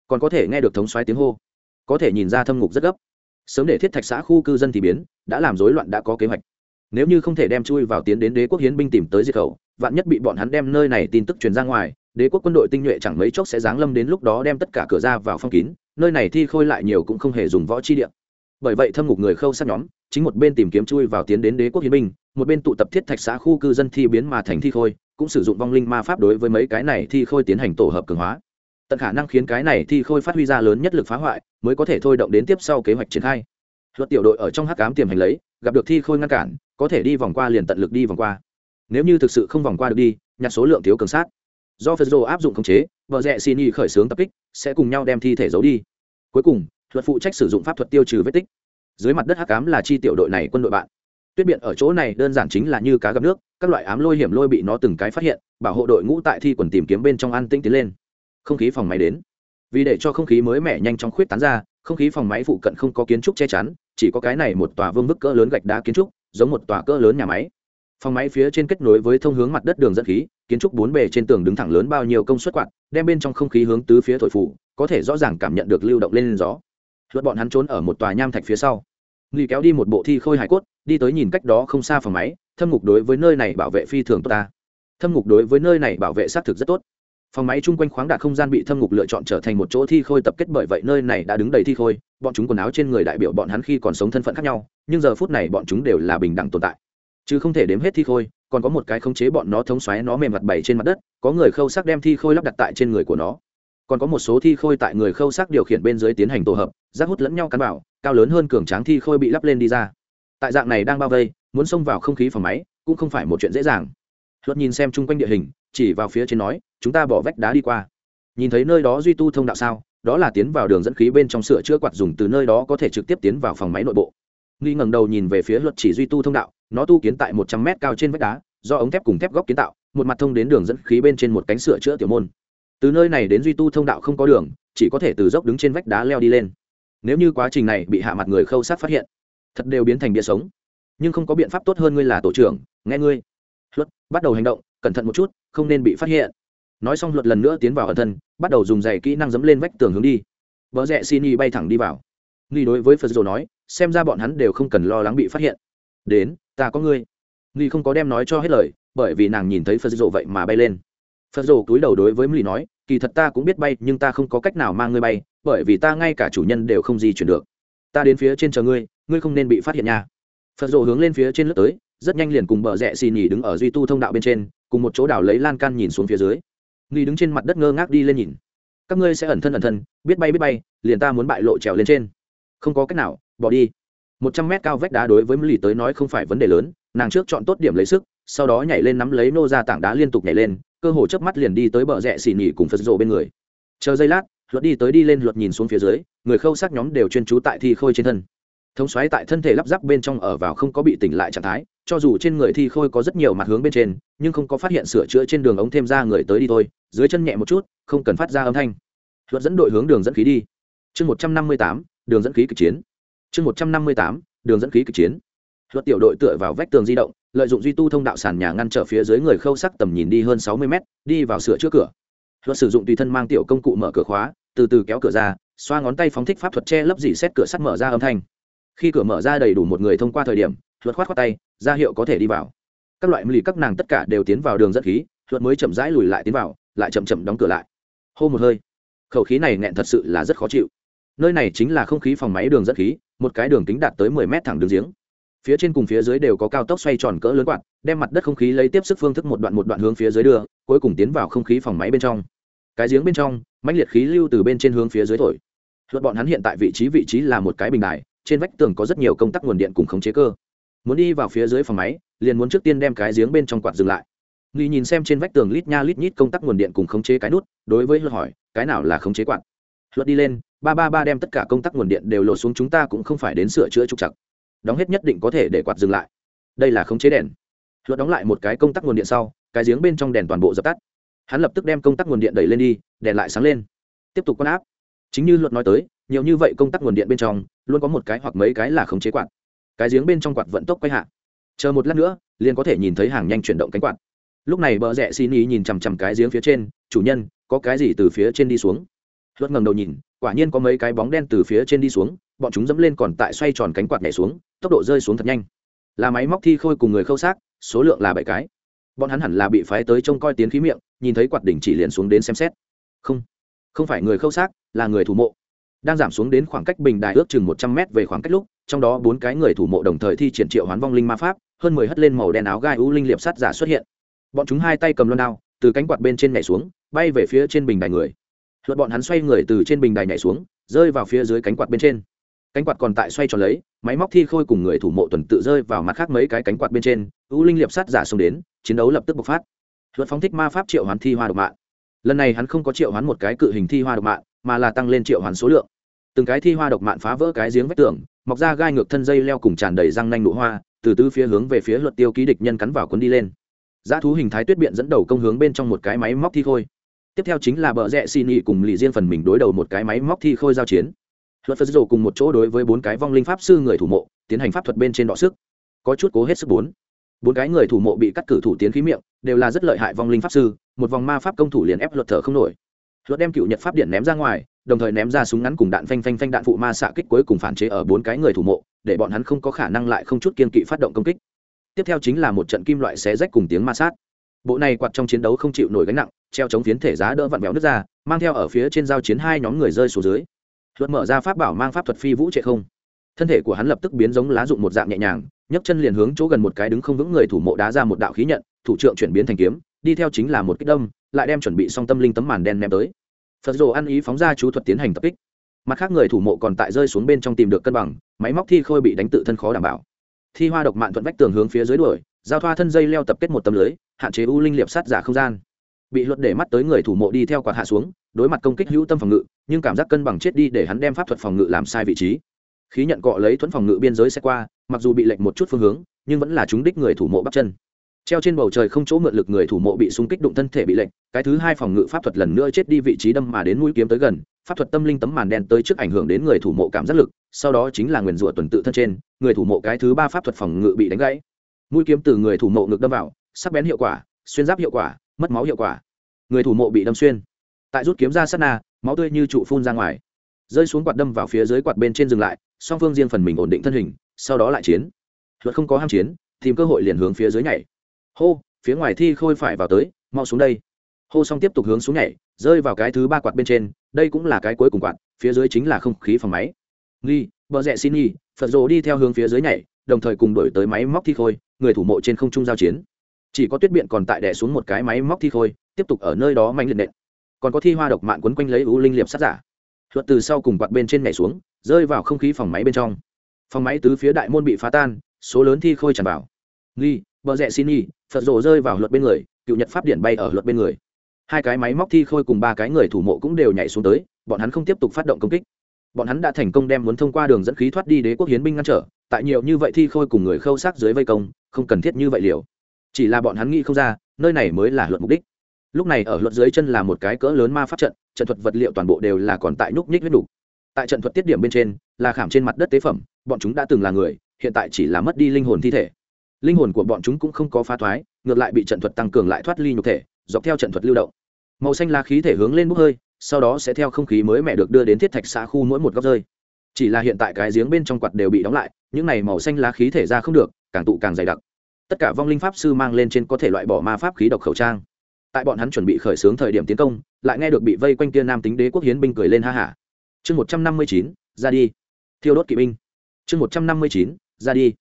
Còn có thể nghe được thống xoáy tiếng hô. Có thể nhìn ra thâm ngục rất gấp. Sớm để thiết thạch xã khu cư dân thì biến, đã làm rối loạn đã có kế hoạch. Nếu như không thể đem chui vào tiến đến đế quốc hiến binh tìm tới diệt khẩu, vạn nhất bị bọn hắn đem nơi này tin tức truyền ra ngoài đế quốc quân đội tinh nhuệ chẳng mấy chốc sẽ giáng lâm đến lúc đó đem tất cả cửa ra vào phong kín, nơi này thi khôi lại nhiều cũng không hề dùng võ chi địa. bởi vậy thâm ngục người khâu sát nhóm, chính một bên tìm kiếm chui vào tiến đến đế quốc hiến binh, một bên tụ tập thiết thạch xã khu cư dân thi biến mà thành thi khôi, cũng sử dụng vong linh ma pháp đối với mấy cái này thi khôi tiến hành tổ hợp cường hóa. Tận khả năng khiến cái này thi khôi phát huy ra lớn nhất lực phá hoại, mới có thể thôi động đến tiếp sau kế hoạch triển khai. Luật tiểu đội ở trong hắc cám tiềm hành lấy, gặp được thi khôi ngăn cản, có thể đi vòng qua liền tận lực đi vòng qua. Nếu như thực sự không vòng qua được đi, nhặt số lượng thiếu cường sát do phật áp dụng khống chế vợ rẽ xin y khởi xướng tập kích, sẽ cùng nhau đem thi thể giấu đi. Cuối cùng, luật phụ trách sử dụng pháp thuật tiêu trừ vết tích. Dưới mặt đất hắc ám là chi tiểu đội này quân đội bạn. Tuyết biện ở chỗ này đơn giản chính là như cá gặp nước, các loại ám lôi hiểm lôi bị nó từng cái phát hiện, bảo hộ đội ngũ tại thi quần tìm kiếm bên trong an tĩnh tiến lên. Không khí phòng máy đến. Vì để cho không khí mới mẻ nhanh chóng khuyết tán ra, không khí phòng máy phụ cận không có kiến trúc che chắn, chỉ có cái này một tòa vương vức cỡ lớn gạch đá kiến trúc, giống một tòa cỡ lớn nhà máy phòng máy phía trên kết nối với thông hướng mặt đất đường dẫn khí, kiến trúc bốn bề trên tường đứng thẳng lớn bao nhiêu công suất quạt, đem bên trong không khí hướng tứ phía thổi phủ có thể rõ ràng cảm nhận được lưu động lên gió. Luật bọn hắn trốn ở một tòa nham thạch phía sau. Nghi kéo đi một bộ thi khôi hải cốt, đi tới nhìn cách đó không xa phòng máy, thâm ngục đối với nơi này bảo vệ phi thường tốt ta. Thâm ngục đối với nơi này bảo vệ xác thực rất tốt. Phòng máy chung quanh khoáng đạt không gian bị thâm ngục lựa chọn trở thành một chỗ thi khôi tập kết bởi vậy nơi này đã đứng đầy thi khôi, bọn chúng quần áo trên người đại biểu bọn hắn khi còn sống thân phận khác nhau, nhưng giờ phút này bọn chúng đều là bình đẳng tồn tại chứ không thể đếm hết thi khôi, còn có một cái khống chế bọn nó thống xoáy nó mềm mặt bày trên mặt đất, có người khâu sắc đem thi khôi lắp đặt tại trên người của nó. Còn có một số thi khôi tại người khâu sắc điều khiển bên dưới tiến hành tổ hợp, rác hút lẫn nhau cắn vào cao lớn hơn cường tráng thi khôi bị lắp lên đi ra. Tại dạng này đang bao vây, muốn xông vào không khí phòng máy, cũng không phải một chuyện dễ dàng. Luật nhìn xem chung quanh địa hình, chỉ vào phía trên nói, chúng ta bỏ vách đá đi qua. Nhìn thấy nơi đó duy tu thông đạo sao, đó là tiến vào đường dẫn khí bên trong sửa chữa quạt dùng từ nơi đó có thể trực tiếp tiến vào phòng máy nội bộ nghi ngẩng đầu nhìn về phía luật chỉ duy tu thông đạo, nó tu kiến tại một trăm mét cao trên vách đá, do ống thép cùng thép góc kiến tạo, một mặt thông đến đường dẫn khí bên trên một cánh sửa chữa tiểu môn. Từ nơi này đến duy tu thông đạo không có đường, chỉ có thể từ dốc đứng trên vách đá leo đi lên. Nếu như quá trình này bị hạ mặt người khâu sát phát hiện, thật đều biến thành bia sống. Nhưng không có biện pháp tốt hơn ngươi là tổ trưởng, nghe ngươi. Luật, bắt đầu hành động, cẩn thận một chút, không nên bị phát hiện. Nói xong luật lần nữa tiến vào ẩn thân, bắt đầu dùng giày kỹ năng dẫm lên vách tường hướng đi. Vợ rẽ xin y bay thẳng đi vào. Nghi đối với phật dồ nói xem ra bọn hắn đều không cần lo lắng bị phát hiện. Đến, ta có ngươi. Nghi không có đem nói cho hết lời, bởi vì nàng nhìn thấy phật rộ vậy mà bay lên. Phật rộ cúi đầu đối với mly nói, kỳ thật ta cũng biết bay, nhưng ta không có cách nào mang ngươi bay, bởi vì ta ngay cả chủ nhân đều không di chuyển được. Ta đến phía trên chờ ngươi ngươi không nên bị phát hiện nha. Phật rộ hướng lên phía trên lướt tới, rất nhanh liền cùng bờ rẽ xì nhì đứng ở duy tu thông đạo bên trên, cùng một chỗ đảo lấy lan can nhìn xuống phía dưới. Nghi đứng trên mặt đất ngơ ngác đi lên nhìn. Các ngươi sẽ ẩn thân ẩn thân, biết bay biết bay, liền ta muốn bại lộ trèo lên trên. Không có cách nào bỏ đi. Một trăm mét cao vách đá đối với lì tới nói không phải vấn đề lớn, nàng trước chọn tốt điểm lấy sức, sau đó nhảy lên nắm lấy nô ra tảng đá liên tục nhảy lên, cơ hồ chớp mắt liền đi tới bờ rẽ xì nhỉ cùng phật rộ bên người. Chờ giây lát, luật đi tới đi lên luật nhìn xuống phía dưới, người khâu sắc nhóm đều chuyên trú tại thi khôi trên thân. Thống xoáy tại thân thể lắp ráp bên trong ở vào không có bị tỉnh lại trạng thái, cho dù trên người thi khôi có rất nhiều mặt hướng bên trên, nhưng không có phát hiện sửa chữa trên đường ống thêm ra người tới đi thôi, dưới chân nhẹ một chút, không cần phát ra âm thanh. Luật dẫn đội hướng đường dẫn khí đi. Chương một trăm năm mươi tám, đường dẫn khí kịch chiến chương một trăm năm mươi tám, đường dẫn khí kịch chiến. Luật tiểu đội tựa vào vách tường di động, lợi dụng duy tu thông đạo sàn nhà ngăn trở phía dưới người khâu sắc tầm nhìn đi hơn sáu mươi mét, đi vào sửa chữa cửa. Luật sử dụng tùy thân mang tiểu công cụ mở cửa khóa, từ từ kéo cửa ra, xoa ngón tay phóng thích pháp thuật che lấp dỉ xét cửa sắt mở ra âm thanh. Khi cửa mở ra đầy đủ một người thông qua thời điểm, luật khoát khoát tay, ra hiệu có thể đi vào. Các loại mì các nàng tất cả đều tiến vào đường dẫn khí, luật mới chậm rãi lùi lại tiến vào, lại chậm chậm đóng cửa lại. Hô một hơi, khẩu khí này nghẹn thật sự là rất khó chịu. Nơi này chính là không khí phòng máy đường dẫn khí một cái đường kính đạt tới mười mét thẳng đường giếng. Phía trên cùng phía dưới đều có cao tốc xoay tròn cỡ lớn quạt, đem mặt đất không khí lấy tiếp sức phương thức một đoạn một đoạn hướng phía dưới đưa, cuối cùng tiến vào không khí phòng máy bên trong. Cái giếng bên trong, mãnh liệt khí lưu từ bên trên hướng phía dưới thổi. Luật bọn hắn hiện tại vị trí vị trí là một cái bình đài, trên vách tường có rất nhiều công tắc nguồn điện cùng khống chế cơ. Muốn đi vào phía dưới phòng máy, liền muốn trước tiên đem cái giếng bên trong quạt dừng lại. Nghi nhìn xem trên vách tường lít nha lít nhít công tắc nguồn điện cùng khống chế cái nút, đối với luật hỏi, cái nào là khống chế quạt? Luật đi lên ba ba ba đem tất cả công tắc nguồn điện đều lộ xuống chúng ta cũng không phải đến sửa chữa trục chặt đóng hết nhất định có thể để quạt dừng lại. Đây là khống chế đèn. Luật đóng lại một cái công tắc nguồn điện sau, cái giếng bên trong đèn toàn bộ dập tắt. Hắn lập tức đem công tắc nguồn điện đẩy lên đi, đèn lại sáng lên. Tiếp tục quan áp. Chính như luật nói tới, nhiều như vậy công tắc nguồn điện bên trong, luôn có một cái hoặc mấy cái là khống chế quạt. Cái giếng bên trong quạt vận tốc quay hạ. Chờ một lát nữa, liền có thể nhìn thấy hàng nhanh chuyển động cánh quạt. Lúc này bờ rẽ xin ý nhìn chằm chằm cái giếng phía trên, chủ nhân, có cái gì từ phía trên đi xuống? Luật ngầm đầu nhìn quả nhiên có mấy cái bóng đen từ phía trên đi xuống, bọn chúng dẫm lên còn tại xoay tròn cánh quạt nhảy xuống, tốc độ rơi xuống thật nhanh. Là máy móc thi khôi cùng người khâu xác, số lượng là bảy cái. Bọn hắn hẳn là bị phái tới trông coi tiến khí miệng, nhìn thấy quạt đỉnh chỉ liền xuống đến xem xét. Không không phải người khâu xác, là người thủ mộ. Đang giảm xuống đến khoảng cách bình đài ước chừng một trăm mét về khoảng cách lúc, trong đó bốn cái người thủ mộ đồng thời thi triển triệu hoán vong linh ma pháp, hơn mười hất lên màu đen áo gai u linh liệp sát giả xuất hiện. Bọn chúng hai tay cầm loan đao, từ cánh quạt bên trên nhảy xuống, bay về phía trên bình đài người luật bọn hắn xoay người từ trên bình đài nhảy xuống, rơi vào phía dưới cánh quạt bên trên. Cánh quạt còn tại xoay tròn lấy, máy móc thi khôi cùng người thủ mộ tuần tự rơi vào mặt khác mấy cái cánh quạt bên trên, u linh liệp sát giả xông đến, chiến đấu lập tức bộc phát. Luật phóng thích ma pháp triệu hoán thi hoa độc mạng. Lần này hắn không có triệu hoán một cái cự hình thi hoa độc mạng, mà là tăng lên triệu hoán số lượng. Từng cái thi hoa độc mạng phá vỡ cái giếng vách tường, mọc ra gai ngược thân dây leo cùng tràn đầy răng nanh nụ hoa, từ tứ phía hướng về phía luật tiêu ký địch nhân cắn vào cuốn đi lên. Giá thú hình thái tuyết biện dẫn đầu công hướng bên trong một cái máy móc thi khôi tiếp theo chính là bờ rẽ xin ý cùng lì riêng phần mình đối đầu một cái máy móc thi khôi giao chiến. Luật phật dồ cùng một chỗ đối với bốn cái vong linh pháp sư người thủ mộ, tiến hành pháp thuật bên trên đọ sức. Có chút cố hết sức bốn. Bốn cái người thủ mộ bị cắt cử thủ tiến khí miệng, đều là rất lợi hại vong linh pháp sư, một vòng ma pháp công thủ liền ép luật thở không nổi. Luật đem cựu nhật pháp điện ném ra ngoài, đồng thời ném ra súng ngắn cùng đạn phanh phanh phanh đạn phụ ma xạ kích cuối cùng phản chế ở bốn cái người thủ mộ, để bọn hắn không có khả năng lại không chút kiên kỵ phát động công kích. Tiếp theo chính là một trận kim loại xé rách cùng tiếng ma sát. Bộ này quạt trong chiến đấu không chịu nổi gánh nặng treo chống phiến thể giá đỡ vặn vẹo nước ra mang theo ở phía trên giao chiến hai nhóm người rơi xuống dưới. Luật mở ra pháp bảo mang pháp thuật phi vũ trệ không. Thân thể của hắn lập tức biến giống lá dụng một dạng nhẹ nhàng nhấc chân liền hướng chỗ gần một cái đứng không vững người thủ mộ đá ra một đạo khí nhận thủ trượng chuyển biến thành kiếm đi theo chính là một kích đâm, lại đem chuẩn bị xong tâm linh tấm màn đen ném tới. Phật rồ ăn ý phóng ra chú thuật tiến hành tập kích. Mặt khác người thủ mộ còn tại rơi xuống bên trong tìm được cân bằng máy móc thi khôi bị đánh tự thân khó đảm bảo. Thi hoa độc mạng thuận vách tường hướng phía dưới đuổi giao thoa thân dây leo tập kết một tấm lưới hạn chế u linh liệp sát giả không gian bị luật để mắt tới người thủ mộ đi theo quạt hạ xuống, đối mặt công kích hữu tâm phòng ngự, nhưng cảm giác cân bằng chết đi để hắn đem pháp thuật phòng ngự làm sai vị trí. Khí nhận cọ lấy thuẫn phòng ngự biên giới xe qua, mặc dù bị lệnh một chút phương hướng, nhưng vẫn là chúng đích người thủ mộ bắt chân. Treo trên bầu trời không chỗ mượn lực người thủ mộ bị xung kích đụng thân thể bị lệnh cái thứ hai phòng ngự pháp thuật lần nữa chết đi vị trí đâm mà đến mũi kiếm tới gần, pháp thuật tâm linh tấm màn đen tới trước ảnh hưởng đến người thủ mộ cảm giác lực, sau đó chính là nguyền rủa tuần tự thân trên, người thủ mộ cái thứ ba pháp thuật phòng ngự bị đánh gãy. Mũi kiếm từ người thủ mộ ngực đâm vào, sắc bén hiệu quả, xuyên giáp hiệu quả mất máu hiệu quả. Người thủ mộ bị đâm xuyên. Tại rút kiếm ra sát na, máu tươi như trụ phun ra ngoài. Rơi xuống quạt đâm vào phía dưới quạt bên trên dừng lại, song phương riêng phần mình ổn định thân hình, sau đó lại chiến. Luật không có ham chiến, tìm cơ hội liền hướng phía dưới nhảy. Hô, phía ngoài thi khôi phải vào tới, mau xuống đây. Hô xong tiếp tục hướng xuống nhảy, rơi vào cái thứ ba quạt bên trên, đây cũng là cái cuối cùng quạt, phía dưới chính là không khí phòng máy. Nghi, bờ rẽ xin nghi, phật rồ đi theo hướng phía dưới nhảy, đồng thời cùng đổi tới máy móc thi khôi, người thủ mộ trên không trung giao chiến chỉ có tuyết biện còn tại đẻ xuống một cái máy móc thi khôi, tiếp tục ở nơi đó mạnh liệt nện. Còn có thi hoa độc mạng quấn quanh lấy u linh liệp sát giả. Luật từ sau cùng quạt bên trên nhảy xuống, rơi vào không khí phòng máy bên trong. Phòng máy tứ phía đại môn bị phá tan, số lớn thi khôi tràn vào. Nghi, bờ rẽ xin nghi, phật rồ rơi vào luật bên người, cựu nhật pháp điện bay ở luật bên người. Hai cái máy móc thi khôi cùng ba cái người thủ mộ cũng đều nhảy xuống tới, bọn hắn không tiếp tục phát động công kích. Bọn hắn đã thành công đem muốn thông qua đường dẫn khí thoát đi đế quốc hiến binh ngăn trở, tại nhiều như vậy thi khôi cùng người khâu sát dưới vây công, không cần thiết như vậy liều chỉ là bọn hắn nghĩ không ra, nơi này mới là luật mục đích. Lúc này ở luật dưới chân là một cái cỡ lớn ma pháp trận trận thuật vật liệu toàn bộ đều là còn tại nhúc nhích huyết đủ. tại trận thuật tiết điểm bên trên, là khảm trên mặt đất tế phẩm, bọn chúng đã từng là người, hiện tại chỉ là mất đi linh hồn thi thể. Linh hồn của bọn chúng cũng không có phá thoái, ngược lại bị trận thuật tăng cường lại thoát ly nhục thể, dọc theo trận thuật lưu động. Màu xanh lá khí thể hướng lên bốc hơi, sau đó sẽ theo không khí mới mẹ được đưa đến thiết thạch xã khu mỗi một góc rơi. Chỉ là hiện tại cái giếng bên trong quạt đều bị đóng lại, những này màu xanh lá khí thể ra không được, càng tụ càng dày đặc tất cả vong linh pháp sư mang lên trên có thể loại bỏ ma pháp khí độc khẩu trang. Tại bọn hắn chuẩn bị khởi xướng thời điểm tiến công, lại nghe được bị vây quanh kia nam tính đế quốc hiến binh cười lên ha hả. Chương một trăm năm mươi chín, ra đi. Thiêu đốt kỵ binh. Chương một trăm năm mươi chín, ra đi.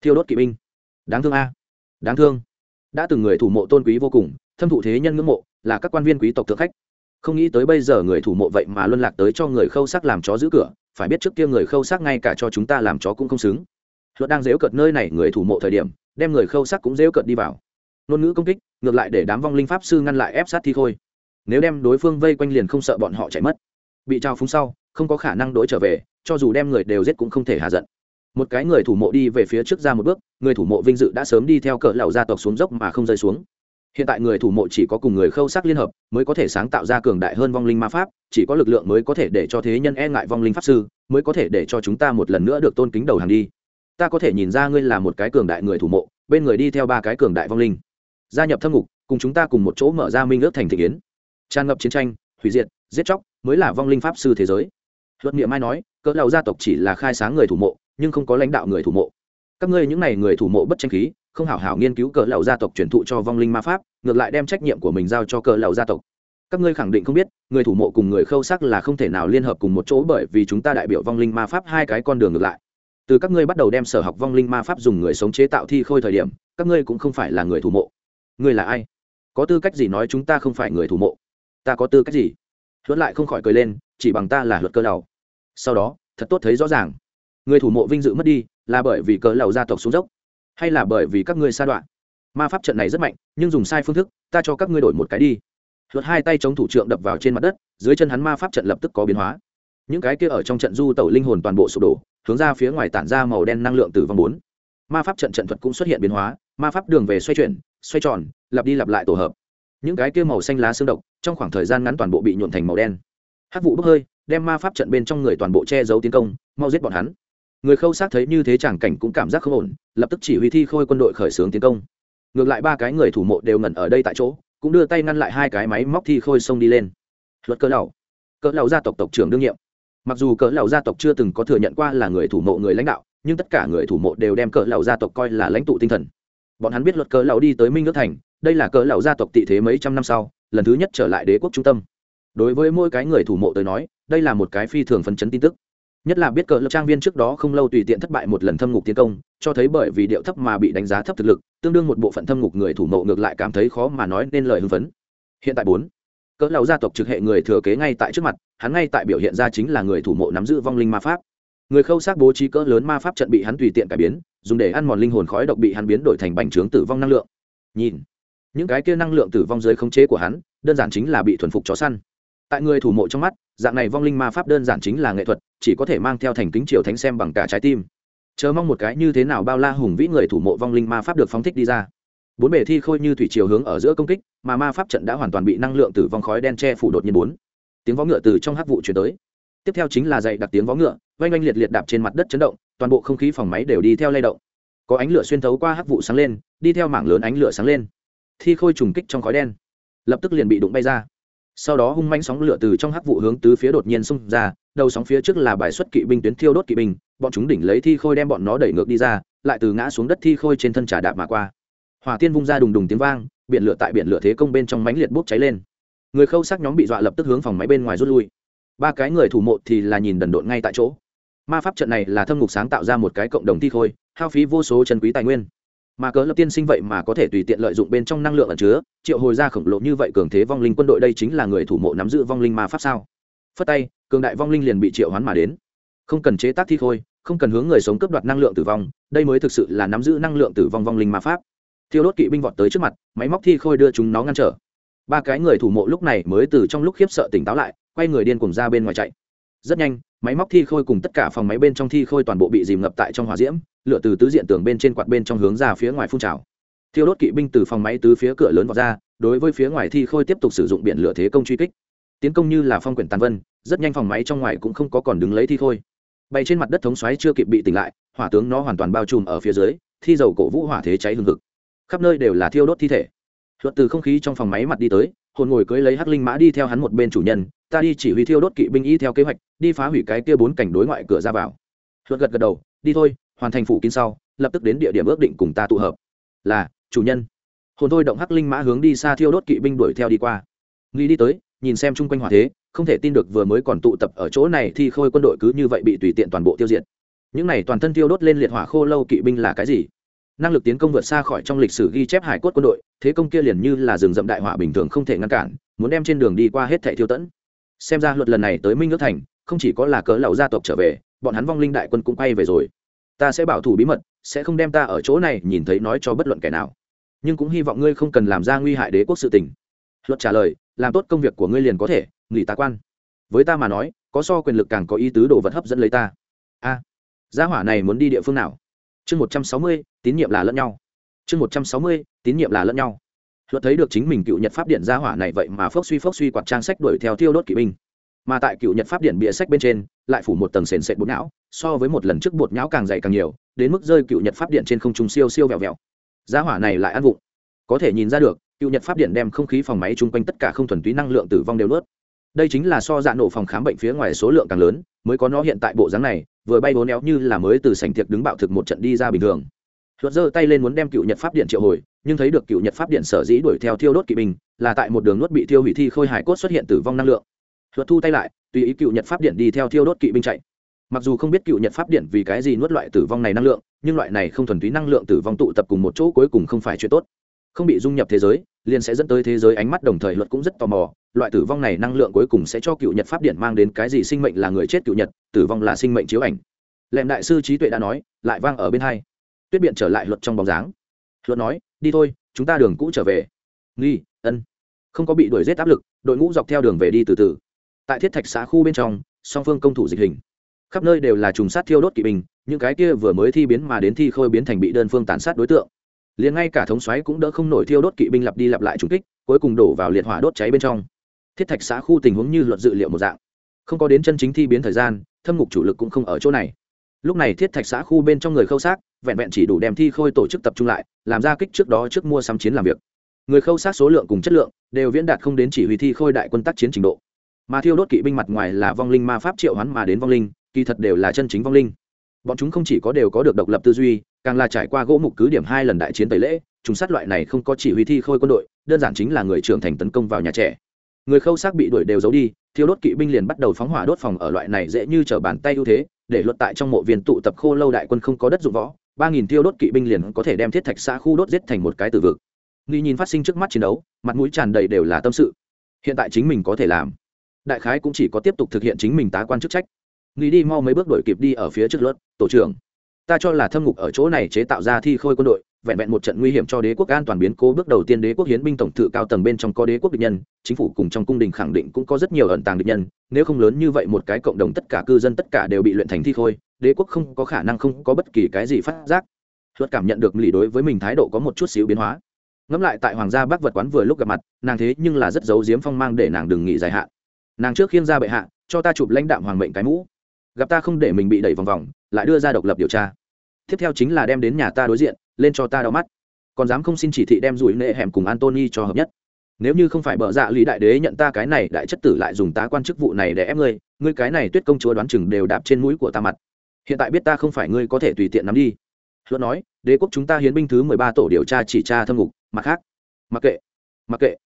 Thiêu đốt kỵ binh. Đáng thương a. Đáng thương. Đã từng người thủ mộ tôn quý vô cùng, thâm thụ thế nhân ngưỡng mộ, là các quan viên quý tộc thượng khách. Không nghĩ tới bây giờ người thủ mộ vậy mà luân lạc tới cho người khâu sắc làm chó giữ cửa, phải biết trước kia người khâu sắc ngay cả cho chúng ta làm chó cũng không xứng. Luật đang dếu cợt nơi này người thủ mộ thời điểm đem người khâu sắc cũng dễ cợt đi vào. Ngôn ngữ công kích, ngược lại để đám vong linh pháp sư ngăn lại ép sát thi khôi. Nếu đem đối phương vây quanh liền không sợ bọn họ chạy mất. Bị trao phúng sau, không có khả năng đổi trở về, cho dù đem người đều giết cũng không thể hạ giận. Một cái người thủ mộ đi về phía trước ra một bước, người thủ mộ vinh dự đã sớm đi theo cỡ lầu gia tộc xuống dốc mà không rơi xuống. Hiện tại người thủ mộ chỉ có cùng người khâu sắc liên hợp, mới có thể sáng tạo ra cường đại hơn vong linh ma pháp, chỉ có lực lượng mới có thể để cho thế nhân e ngại vong linh pháp sư, mới có thể để cho chúng ta một lần nữa được tôn kính đầu hàng đi ta có thể nhìn ra ngươi là một cái cường đại người thủ mộ, bên người đi theo ba cái cường đại vong linh. Gia nhập thâm ngục, cùng chúng ta cùng một chỗ mở ra minh ước thành thị kiến. Tràn ngập chiến tranh, hủy diệt, giết chóc mới là vong linh pháp sư thế giới. Luật nghĩa mai nói, cỡ lầu gia tộc chỉ là khai sáng người thủ mộ, nhưng không có lãnh đạo người thủ mộ. Các ngươi những n à y người thủ mộ bất tranh khí, không hảo hảo nghiên cứu cỡ lầu gia tộc truyền thụ cho vong linh ma pháp, ngược lại đem trách nhiệm của mình giao cho cỡ lầu gia tộc. Các ngươi khẳng định không biết, người thủ mộ cùng người khâu sắc là không thể nào liên hợp cùng một chỗ bởi vì chúng ta đại biểu vong linh ma pháp hai cái con đường ngược lại từ các ngươi bắt đầu đem sở học vong linh ma pháp dùng người sống chế tạo thi khôi thời điểm, các ngươi cũng không phải là người thủ mộ. Ngươi là ai? Có tư cách gì nói chúng ta không phải người thủ mộ? Ta có tư cách gì? Luật lại không khỏi cười lên, chỉ bằng ta là luật cơ đầu sau đó, thật tốt thấy rõ ràng. Người thủ mộ vinh dự mất đi, là bởi vì cỡ lầu gia tộc xuống dốc, hay là bởi vì các ngươi sa đoạn? Ma pháp trận này rất mạnh, nhưng dùng sai phương thức, ta cho các ngươi đổi một cái đi. Luật hai tay chống thủ trượng đập vào trên mặt đất, dưới chân hắn ma pháp trận lập tức có biến hóa. Những cái kia ở trong trận du tẩu linh hồn toàn bộ sụp đổ hướng ra phía ngoài tản ra màu đen năng lượng tử vong bốn. Ma pháp trận trận thuật cũng xuất hiện biến hóa, ma pháp đường về xoay chuyển, xoay tròn, lặp đi lặp lại tổ hợp. Những cái kia màu xanh lá xương độc, trong khoảng thời gian ngắn toàn bộ bị nhuộn thành màu đen. Hát vụ bốc hơi, đem ma pháp trận bên trong người toàn bộ che giấu tiến công, mau giết bọn hắn. Người khâu sát thấy như thế chẳng cảnh cũng cảm giác không ổn, lập tức chỉ huy thi khôi quân đội khởi xướng tiến công. Ngược lại ba cái người thủ mộ đều ngẩn ở đây tại chỗ, cũng đưa tay ngăn lại hai cái máy móc thi khôi xông đi lên. Luật cỡ lầu cỡ lầu gia tộc tộc trưởng đương nhiệm mặc dù cỡ lầu gia tộc chưa từng có thừa nhận qua là người thủ mộ người lãnh đạo, nhưng tất cả người thủ mộ đều đem cỡ lầu gia tộc coi là lãnh tụ tinh thần. Bọn hắn biết luật cỡ lầu đi tới minh nước thành, đây là cỡ lầu gia tộc tị thế mấy trăm năm sau, lần thứ nhất trở lại đế quốc trung tâm. Đối với mỗi cái người thủ mộ tới nói, đây là một cái phi thường phấn chấn tin tức. Nhất là biết cỡ lập trang viên trước đó không lâu tùy tiện thất bại một lần thâm ngục tiến công, cho thấy bởi vì điệu thấp mà bị đánh giá thấp thực lực, tương đương một bộ phận thâm ngục người thủ mộ ngược lại cảm thấy khó mà nói nên lời hưng phấn. Hiện tại bốn, cỡ lão gia tộc trực hệ người thừa kế ngay tại trước mặt hắn ngay tại biểu hiện ra chính là người thủ mộ nắm giữ vong linh ma pháp. Người khâu xác bố trí cỡ lớn ma pháp trận bị hắn tùy tiện cải biến, dùng để ăn mòn linh hồn khói độc bị hắn biến đổi thành bành trướng tử vong năng lượng. Nhìn, những cái kia năng lượng tử vong dưới khống chế của hắn, đơn giản chính là bị thuần phục chó săn. Tại người thủ mộ trong mắt, dạng này vong linh ma pháp đơn giản chính là nghệ thuật, chỉ có thể mang theo thành kính triều thánh xem bằng cả trái tim. Chờ mong một cái như thế nào bao la hùng vĩ người thủ mộ vong linh ma pháp được phóng thích đi ra. Bốn bể thi khôi như thủy chiều hướng ở giữa công kích, mà ma pháp trận đã hoàn toàn bị năng lượng tử vong khói đen che phủ đột nhiên bốn tiếng vó ngựa từ trong hắc vụ chuyển tới. Tiếp theo chính là dậy đặc tiếng vó ngựa, oanh oanh liệt liệt đạp trên mặt đất chấn động, toàn bộ không khí phòng máy đều đi theo lay động. Có ánh lửa xuyên thấu qua hắc vụ sáng lên, đi theo mảng lớn ánh lửa sáng lên. Thi khôi trùng kích trong khói đen, lập tức liền bị đụng bay ra. Sau đó hung manh sóng lửa từ trong hắc vụ hướng tứ phía đột nhiên xung ra, đầu sóng phía trước là bài xuất kỵ binh tuyến thiêu đốt kỵ binh, bọn chúng đỉnh lấy thi khôi đem bọn nó đẩy ngược đi ra, lại từ ngã xuống đất thi khôi trên thân trà đạp mà qua. Hỏa tiên vung ra đùng đùng tiếng vang, biển lửa tại biển lửa thế công bên trong mánh liệt bốc cháy lên người khâu sắc nhóm bị dọa lập tức hướng phòng máy bên ngoài rút lui. Ba cái người thủ mộ thì là nhìn đần độn ngay tại chỗ. Ma pháp trận này là thâm ngục sáng tạo ra một cái cộng đồng thi khôi, hao phí vô số chân quý tài nguyên. Mà cớ lập tiên sinh vậy mà có thể tùy tiện lợi dụng bên trong năng lượng ẩn chứa, triệu hồi ra khổng lồ như vậy cường thế vong linh quân đội đây chính là người thủ mộ nắm giữ vong linh ma pháp sao? Phất tay, cường đại vong linh liền bị triệu hoán mà đến. Không cần chế tác thi khôi, không cần hướng người sống cướp đoạt năng lượng tử vong, đây mới thực sự là nắm giữ năng lượng tử vong vong linh ma pháp. Thiêu đốt kỵ binh vọt tới trước mặt, máy móc thi khôi đưa chúng nó ngăn trở ba cái người thủ mộ lúc này mới từ trong lúc khiếp sợ tỉnh táo lại, quay người điên cùng ra bên ngoài chạy. Rất nhanh, máy móc thi khôi cùng tất cả phòng máy bên trong thi khôi toàn bộ bị dìm ngập tại trong hỏa diễm, lửa từ tứ diện tường bên trên quạt bên trong hướng ra phía ngoài phun trào. Thiêu đốt kỵ binh từ phòng máy từ phía cửa lớn vào ra, đối với phía ngoài thi khôi tiếp tục sử dụng biển lửa thế công truy kích. Tiến công như là phong quyển tàn vân, rất nhanh phòng máy trong ngoài cũng không có còn đứng lấy thi khôi. Bay trên mặt đất thống xoáy chưa kịp bị tỉnh lại, hỏa tướng nó hoàn toàn bao trùm ở phía dưới, thi dầu cổ vũ hỏa thế cháy hừng hực. Khắp nơi đều là thiêu đốt thi thể luật từ không khí trong phòng máy mặt đi tới, hồn ngồi cưới lấy hắc linh mã đi theo hắn một bên chủ nhân, ta đi chỉ huy thiêu đốt kỵ binh y theo kế hoạch, đi phá hủy cái kia bốn cảnh đối ngoại cửa ra vào. Luật gật gật đầu, đi thôi, hoàn thành phủ kín sau, lập tức đến địa điểm ước định cùng ta tụ hợp. Là, chủ nhân. Hồn thôi động hắc linh mã hướng đi xa thiêu đốt kỵ binh đuổi theo đi qua. Nghĩ đi tới, nhìn xem chung quanh hỏa thế, không thể tin được vừa mới còn tụ tập ở chỗ này thì khôi quân đội cứ như vậy bị tùy tiện toàn bộ tiêu diệt. Những này toàn thân thiêu đốt lên liệt hỏa khô lâu kỵ binh là cái gì? Năng lực tiến công vượt xa khỏi trong lịch sử ghi chép hải cốt quân đội, thế công kia liền như là rừng rậm đại họa bình thường không thể ngăn cản, muốn đem trên đường đi qua hết thẻ thiêu tẫn xem ra luật lần này tới minh ước thành, không chỉ có là cớ lầu gia tộc trở về, bọn hắn vong linh đại quân cũng quay về rồi. Ta sẽ bảo thủ bí mật, sẽ không đem ta ở chỗ này nhìn thấy nói cho bất luận kẻ nào. Nhưng cũng hy vọng ngươi không cần làm ra nguy hại đế quốc sự tình. Luật trả lời, làm tốt công việc của ngươi liền có thể, nghỉ tá quan. Với ta mà nói, có so quyền lực càng có ý tứ đồ vật hấp dẫn lấy ta. A, gia hỏa này muốn đi địa phương nào? Chương một trăm sáu mươi, tín nhiệm là lẫn nhau. Chương một trăm sáu mươi, tín nhiệm là lẫn nhau. Luật thấy được chính mình cựu nhật pháp điện gia hỏa này vậy mà phốc suy phốc suy quạt trang sách đuổi theo tiêu đốt kỵ binh. Mà tại cựu nhật pháp điện bịa sách bên trên, lại phủ một tầng sền sệt bột não so với một lần trước bột nhão càng dày càng nhiều, đến mức rơi cựu nhật pháp điện trên không trung siêu siêu vẹo vẹo. Gia hỏa này lại ăn vụng. Có thể nhìn ra được, cựu nhật pháp điện đem không khí phòng máy chung quanh tất cả không thuần túy năng lượng tử vong đều nuốt. Đây chính là so dạ nổ phòng khám bệnh phía ngoài số lượng càng lớn, mới có nó hiện tại bộ dáng này vừa bay bố néo như là mới từ sảnh tiệc đứng bạo thực một trận đi ra bình thường. Luật giơ tay lên muốn đem cựu nhật pháp điện triệu hồi, nhưng thấy được cựu nhật pháp điện sở dĩ đuổi theo thiêu đốt kỵ binh, là tại một đường nuốt bị thiêu hủy thi khôi hải cốt xuất hiện tử vong năng lượng. Luật thu tay lại, tùy ý cựu nhật pháp điện đi theo thiêu đốt kỵ binh chạy. Mặc dù không biết cựu nhật pháp điện vì cái gì nuốt loại tử vong này năng lượng, nhưng loại này không thuần túy năng lượng tử vong tụ tập cùng một chỗ cuối cùng không phải chuyện tốt không bị dung nhập thế giới, liền sẽ dẫn tới thế giới ánh mắt đồng thời luật cũng rất tò mò, loại tử vong này năng lượng cuối cùng sẽ cho cựu nhật pháp điện mang đến cái gì sinh mệnh là người chết cựu nhật, tử vong là sinh mệnh chiếu ảnh. Lệm đại sư trí tuệ đã nói, lại vang ở bên hai. Tuyết biện trở lại luật trong bóng dáng. Luật nói, đi thôi, chúng ta đường cũ trở về. Nghi, ân. Không có bị đuổi giết áp lực, đội ngũ dọc theo đường về đi từ từ. Tại thiết thạch xã khu bên trong, song phương công thủ dịch hình. Khắp nơi đều là trùng sát thiêu đốt kỵ binh, những cái kia vừa mới thi biến mà đến thi khôi biến thành bị đơn phương tàn sát đối tượng liền ngay cả thống xoáy cũng đỡ không nổi thiêu đốt kỵ binh lặp đi lặp lại trùng kích, cuối cùng đổ vào liệt hỏa đốt cháy bên trong. Thiết thạch xã khu tình huống như luật dự liệu một dạng. Không có đến chân chính thi biến thời gian, thâm ngục chủ lực cũng không ở chỗ này. Lúc này thiết thạch xã khu bên trong người khâu xác vẹn vẹn chỉ đủ đem thi khôi tổ chức tập trung lại, làm ra kích trước đó trước mua sắm chiến làm việc. Người khâu xác số lượng cùng chất lượng, đều viễn đạt không đến chỉ huy thi khôi đại quân tác chiến trình độ. Mà thiêu đốt kỵ binh mặt ngoài là vong linh ma pháp triệu hoán mà đến vong linh, kỳ thật đều là chân chính vong linh bọn chúng không chỉ có đều có được độc lập tư duy, càng là trải qua gỗ mục cứ điểm hai lần đại chiến tẩy lễ chúng sát loại này không có chỉ huy thi khôi quân đội, đơn giản chính là người trưởng thành tấn công vào nhà trẻ. Người khâu xác bị đuổi đều giấu đi, thiêu đốt kỵ binh liền bắt đầu phóng hỏa đốt phòng ở loại này dễ như t bàn tay ưu thế, để luật tại trong mộ viên tụ tập khô lâu đại quân không có đất dụng võ, ba nghìn thiêu đốt kỵ binh liền có thể đem thiết thạch xã khu đốt giết thành một cái từ vực. Nghi nhìn phát sinh trước mắt chiến đấu, mặt mũi tràn đầy đều là tâm sự. Hiện tại chính mình có thể làm. Đại khái cũng chỉ có tiếp tục thực hiện chính mình tá quan chức trách nghĩ đi mau mấy bước đổi kịp đi ở phía trước luật tổ trưởng. Ta cho là thâm ngục ở chỗ này chế tạo ra thi khôi quân đội, vẹn vẹn một trận nguy hiểm cho đế quốc an toàn biến cố. Bước đầu tiên đế quốc hiến binh tổng thự cao tầng bên trong có đế quốc địch nhân, chính phủ cùng trong cung đình khẳng định cũng có rất nhiều ẩn tàng địch nhân. Nếu không lớn như vậy một cái cộng đồng tất cả cư dân tất cả đều bị luyện thành thi khôi, đế quốc không có khả năng không có bất kỳ cái gì phát giác. Luật cảm nhận được lì đối với mình thái độ có một chút xíu biến hóa. Ngẫm lại tại hoàng gia bác vật quán vừa lúc gặp mặt, nàng thế nhưng là rất giấu giếm phong mang để nàng đừng nghỉ dài hạn. Nàng trước khiêng ra bệ hạ, cho ta chụp lãnh đạm hoàng mệnh cái mũ gặp ta không để mình bị đẩy vòng vòng, lại đưa ra độc lập điều tra. Tiếp theo chính là đem đến nhà ta đối diện, lên cho ta đau mắt. Còn dám không xin chỉ thị đem rủi nệ hẻm cùng antony cho hợp nhất. Nếu như không phải bợ dạ lý đại đế nhận ta cái này, đại chất tử lại dùng tá quan chức vụ này để ép ngươi ngươi cái này tuyết công chúa đoán chừng đều đạp trên mũi của ta mặt. Hiện tại biết ta không phải ngươi có thể tùy tiện nắm đi. Luận nói, đế quốc chúng ta hiến binh thứ mười ba tổ điều tra chỉ tra thâm ngục, mặt khác. Mặc kệ mặc kệ.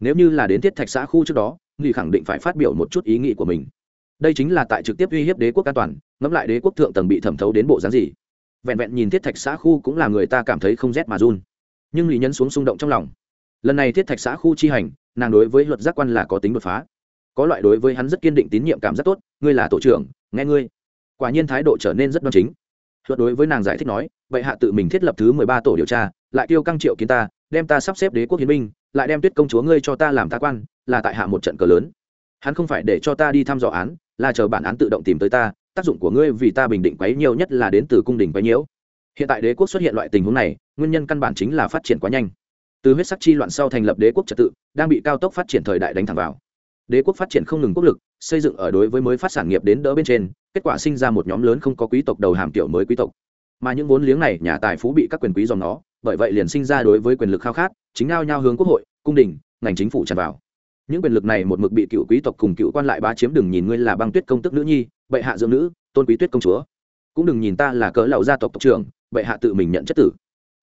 Nếu như là đến thiết thạch xã khu trước đó nghị khẳng định phải phát biểu một chút ý nghĩ của mình đây chính là tại trực tiếp uy hiếp đế quốc an toàn, ngẫm lại đế quốc thượng tầng bị thẩm thấu đến bộ dáng gì. Vẹn vẹn nhìn thiết thạch xã khu cũng là người ta cảm thấy không rét mà run. Nhưng lý nhấn xuống xung động trong lòng. Lần này thiết thạch xã khu chi hành, nàng đối với luật giác quan là có tính đột phá. Có loại đối với hắn rất kiên định tín nhiệm cảm rất tốt, ngươi là tổ trưởng, nghe ngươi. Quả nhiên thái độ trở nên rất đoan chính. Luật đối với nàng giải thích nói vậy hạ tự mình thiết lập thứ mười ba tổ điều tra, lại tiêu căng triệu kiến ta, đem ta sắp xếp đế quốc hiến binh, lại đem tuyết công chúa ngươi cho ta làm ta quan, là tại hạ một trận cờ lớn. Hắn không phải để cho ta đi thăm dò án là chờ bản án tự động tìm tới ta, tác dụng của ngươi vì ta bình định quấy nhiều nhất là đến từ cung đình quấy nhiễu. Hiện tại đế quốc xuất hiện loại tình huống này, nguyên nhân căn bản chính là phát triển quá nhanh. Từ huyết sắc chi loạn sau thành lập đế quốc trật tự, đang bị cao tốc phát triển thời đại đánh thẳng vào. Đế quốc phát triển không ngừng quốc lực, xây dựng ở đối với mới phát sản nghiệp đến đỡ bên trên, kết quả sinh ra một nhóm lớn không có quý tộc đầu hàm tiểu mới quý tộc. Mà những vốn liếng này, nhà tài phú bị các quyền quý dòng nó bởi vậy liền sinh ra đối với quyền lực khao khát, chính ao nhau hướng quốc hội, cung đình, ngành chính phủ tràn vào những quyền lực này một mực bị cựu quý tộc cùng cựu quan lại bá chiếm đừng nhìn ngươi là băng tuyết công tức nữ nhi, bệ hạ dưỡng nữ, tôn quý tuyết công chúa. Cũng đừng nhìn ta là cỡ lầu gia tộc tộc trưởng, bệ hạ tự mình nhận chất tử.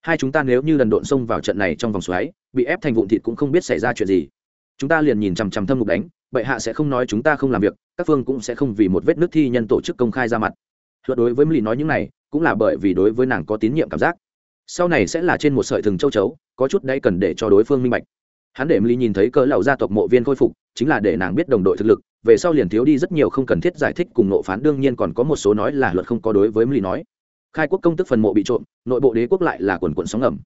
Hai chúng ta nếu như lần độn xông vào trận này trong vòng xoáy, bị ép thành vụn thịt cũng không biết xảy ra chuyện gì. Chúng ta liền nhìn chằm chằm thâm ngục đánh, bệ hạ sẽ không nói chúng ta không làm việc, các phương cũng sẽ không vì một vết nước thi nhân tổ chức công khai ra mặt. Luật đối với mỹ nói những này, cũng là bởi vì đối với nàng có tín nhiệm cảm giác. Sau này sẽ là trên một sợi thừng châu chấu, có chút đây cần để cho đối phương minh bạch hắn để mỹ nhìn thấy cỡ lầu gia tộc mộ viên khôi phục, chính là để nàng biết đồng đội thực lực, về sau liền thiếu đi rất nhiều không cần thiết giải thích cùng nộ phán, đương nhiên còn có một số nói là luật không có đối với mỹ nói. Khai quốc công tức phần mộ bị trộm, nội bộ đế quốc lại là quần quận sóng ngầm.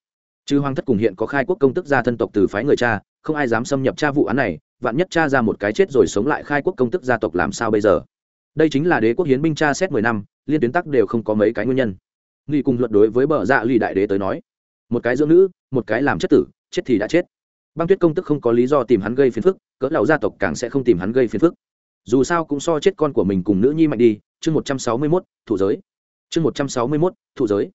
Chứ hoàng thất cùng hiện có khai quốc công tức gia thân tộc từ phái người cha, không ai dám xâm nhập tra vụ án này, vạn nhất cha ra một cái chết rồi sống lại khai quốc công tức gia tộc làm sao bây giờ? Đây chính là đế quốc hiến binh cha xét mười năm, liên tuyến tắc đều không có mấy cái nguyên nhân. Nghi cùng luật đối với bờ dạ lì đại đế tới nói, một cái dưỡng nữ, một cái làm chất tử, chết thì đã chết băng tuyết công tức không có lý do tìm hắn gây phiền phức, cỡ lão gia tộc càng sẽ không tìm hắn gây phiền phức. Dù sao cũng so chết con của mình cùng nữ nhi mạnh đi, chương một trăm sáu mươi mốt, thủ giới. Chương một trăm sáu mươi mốt, thủ giới.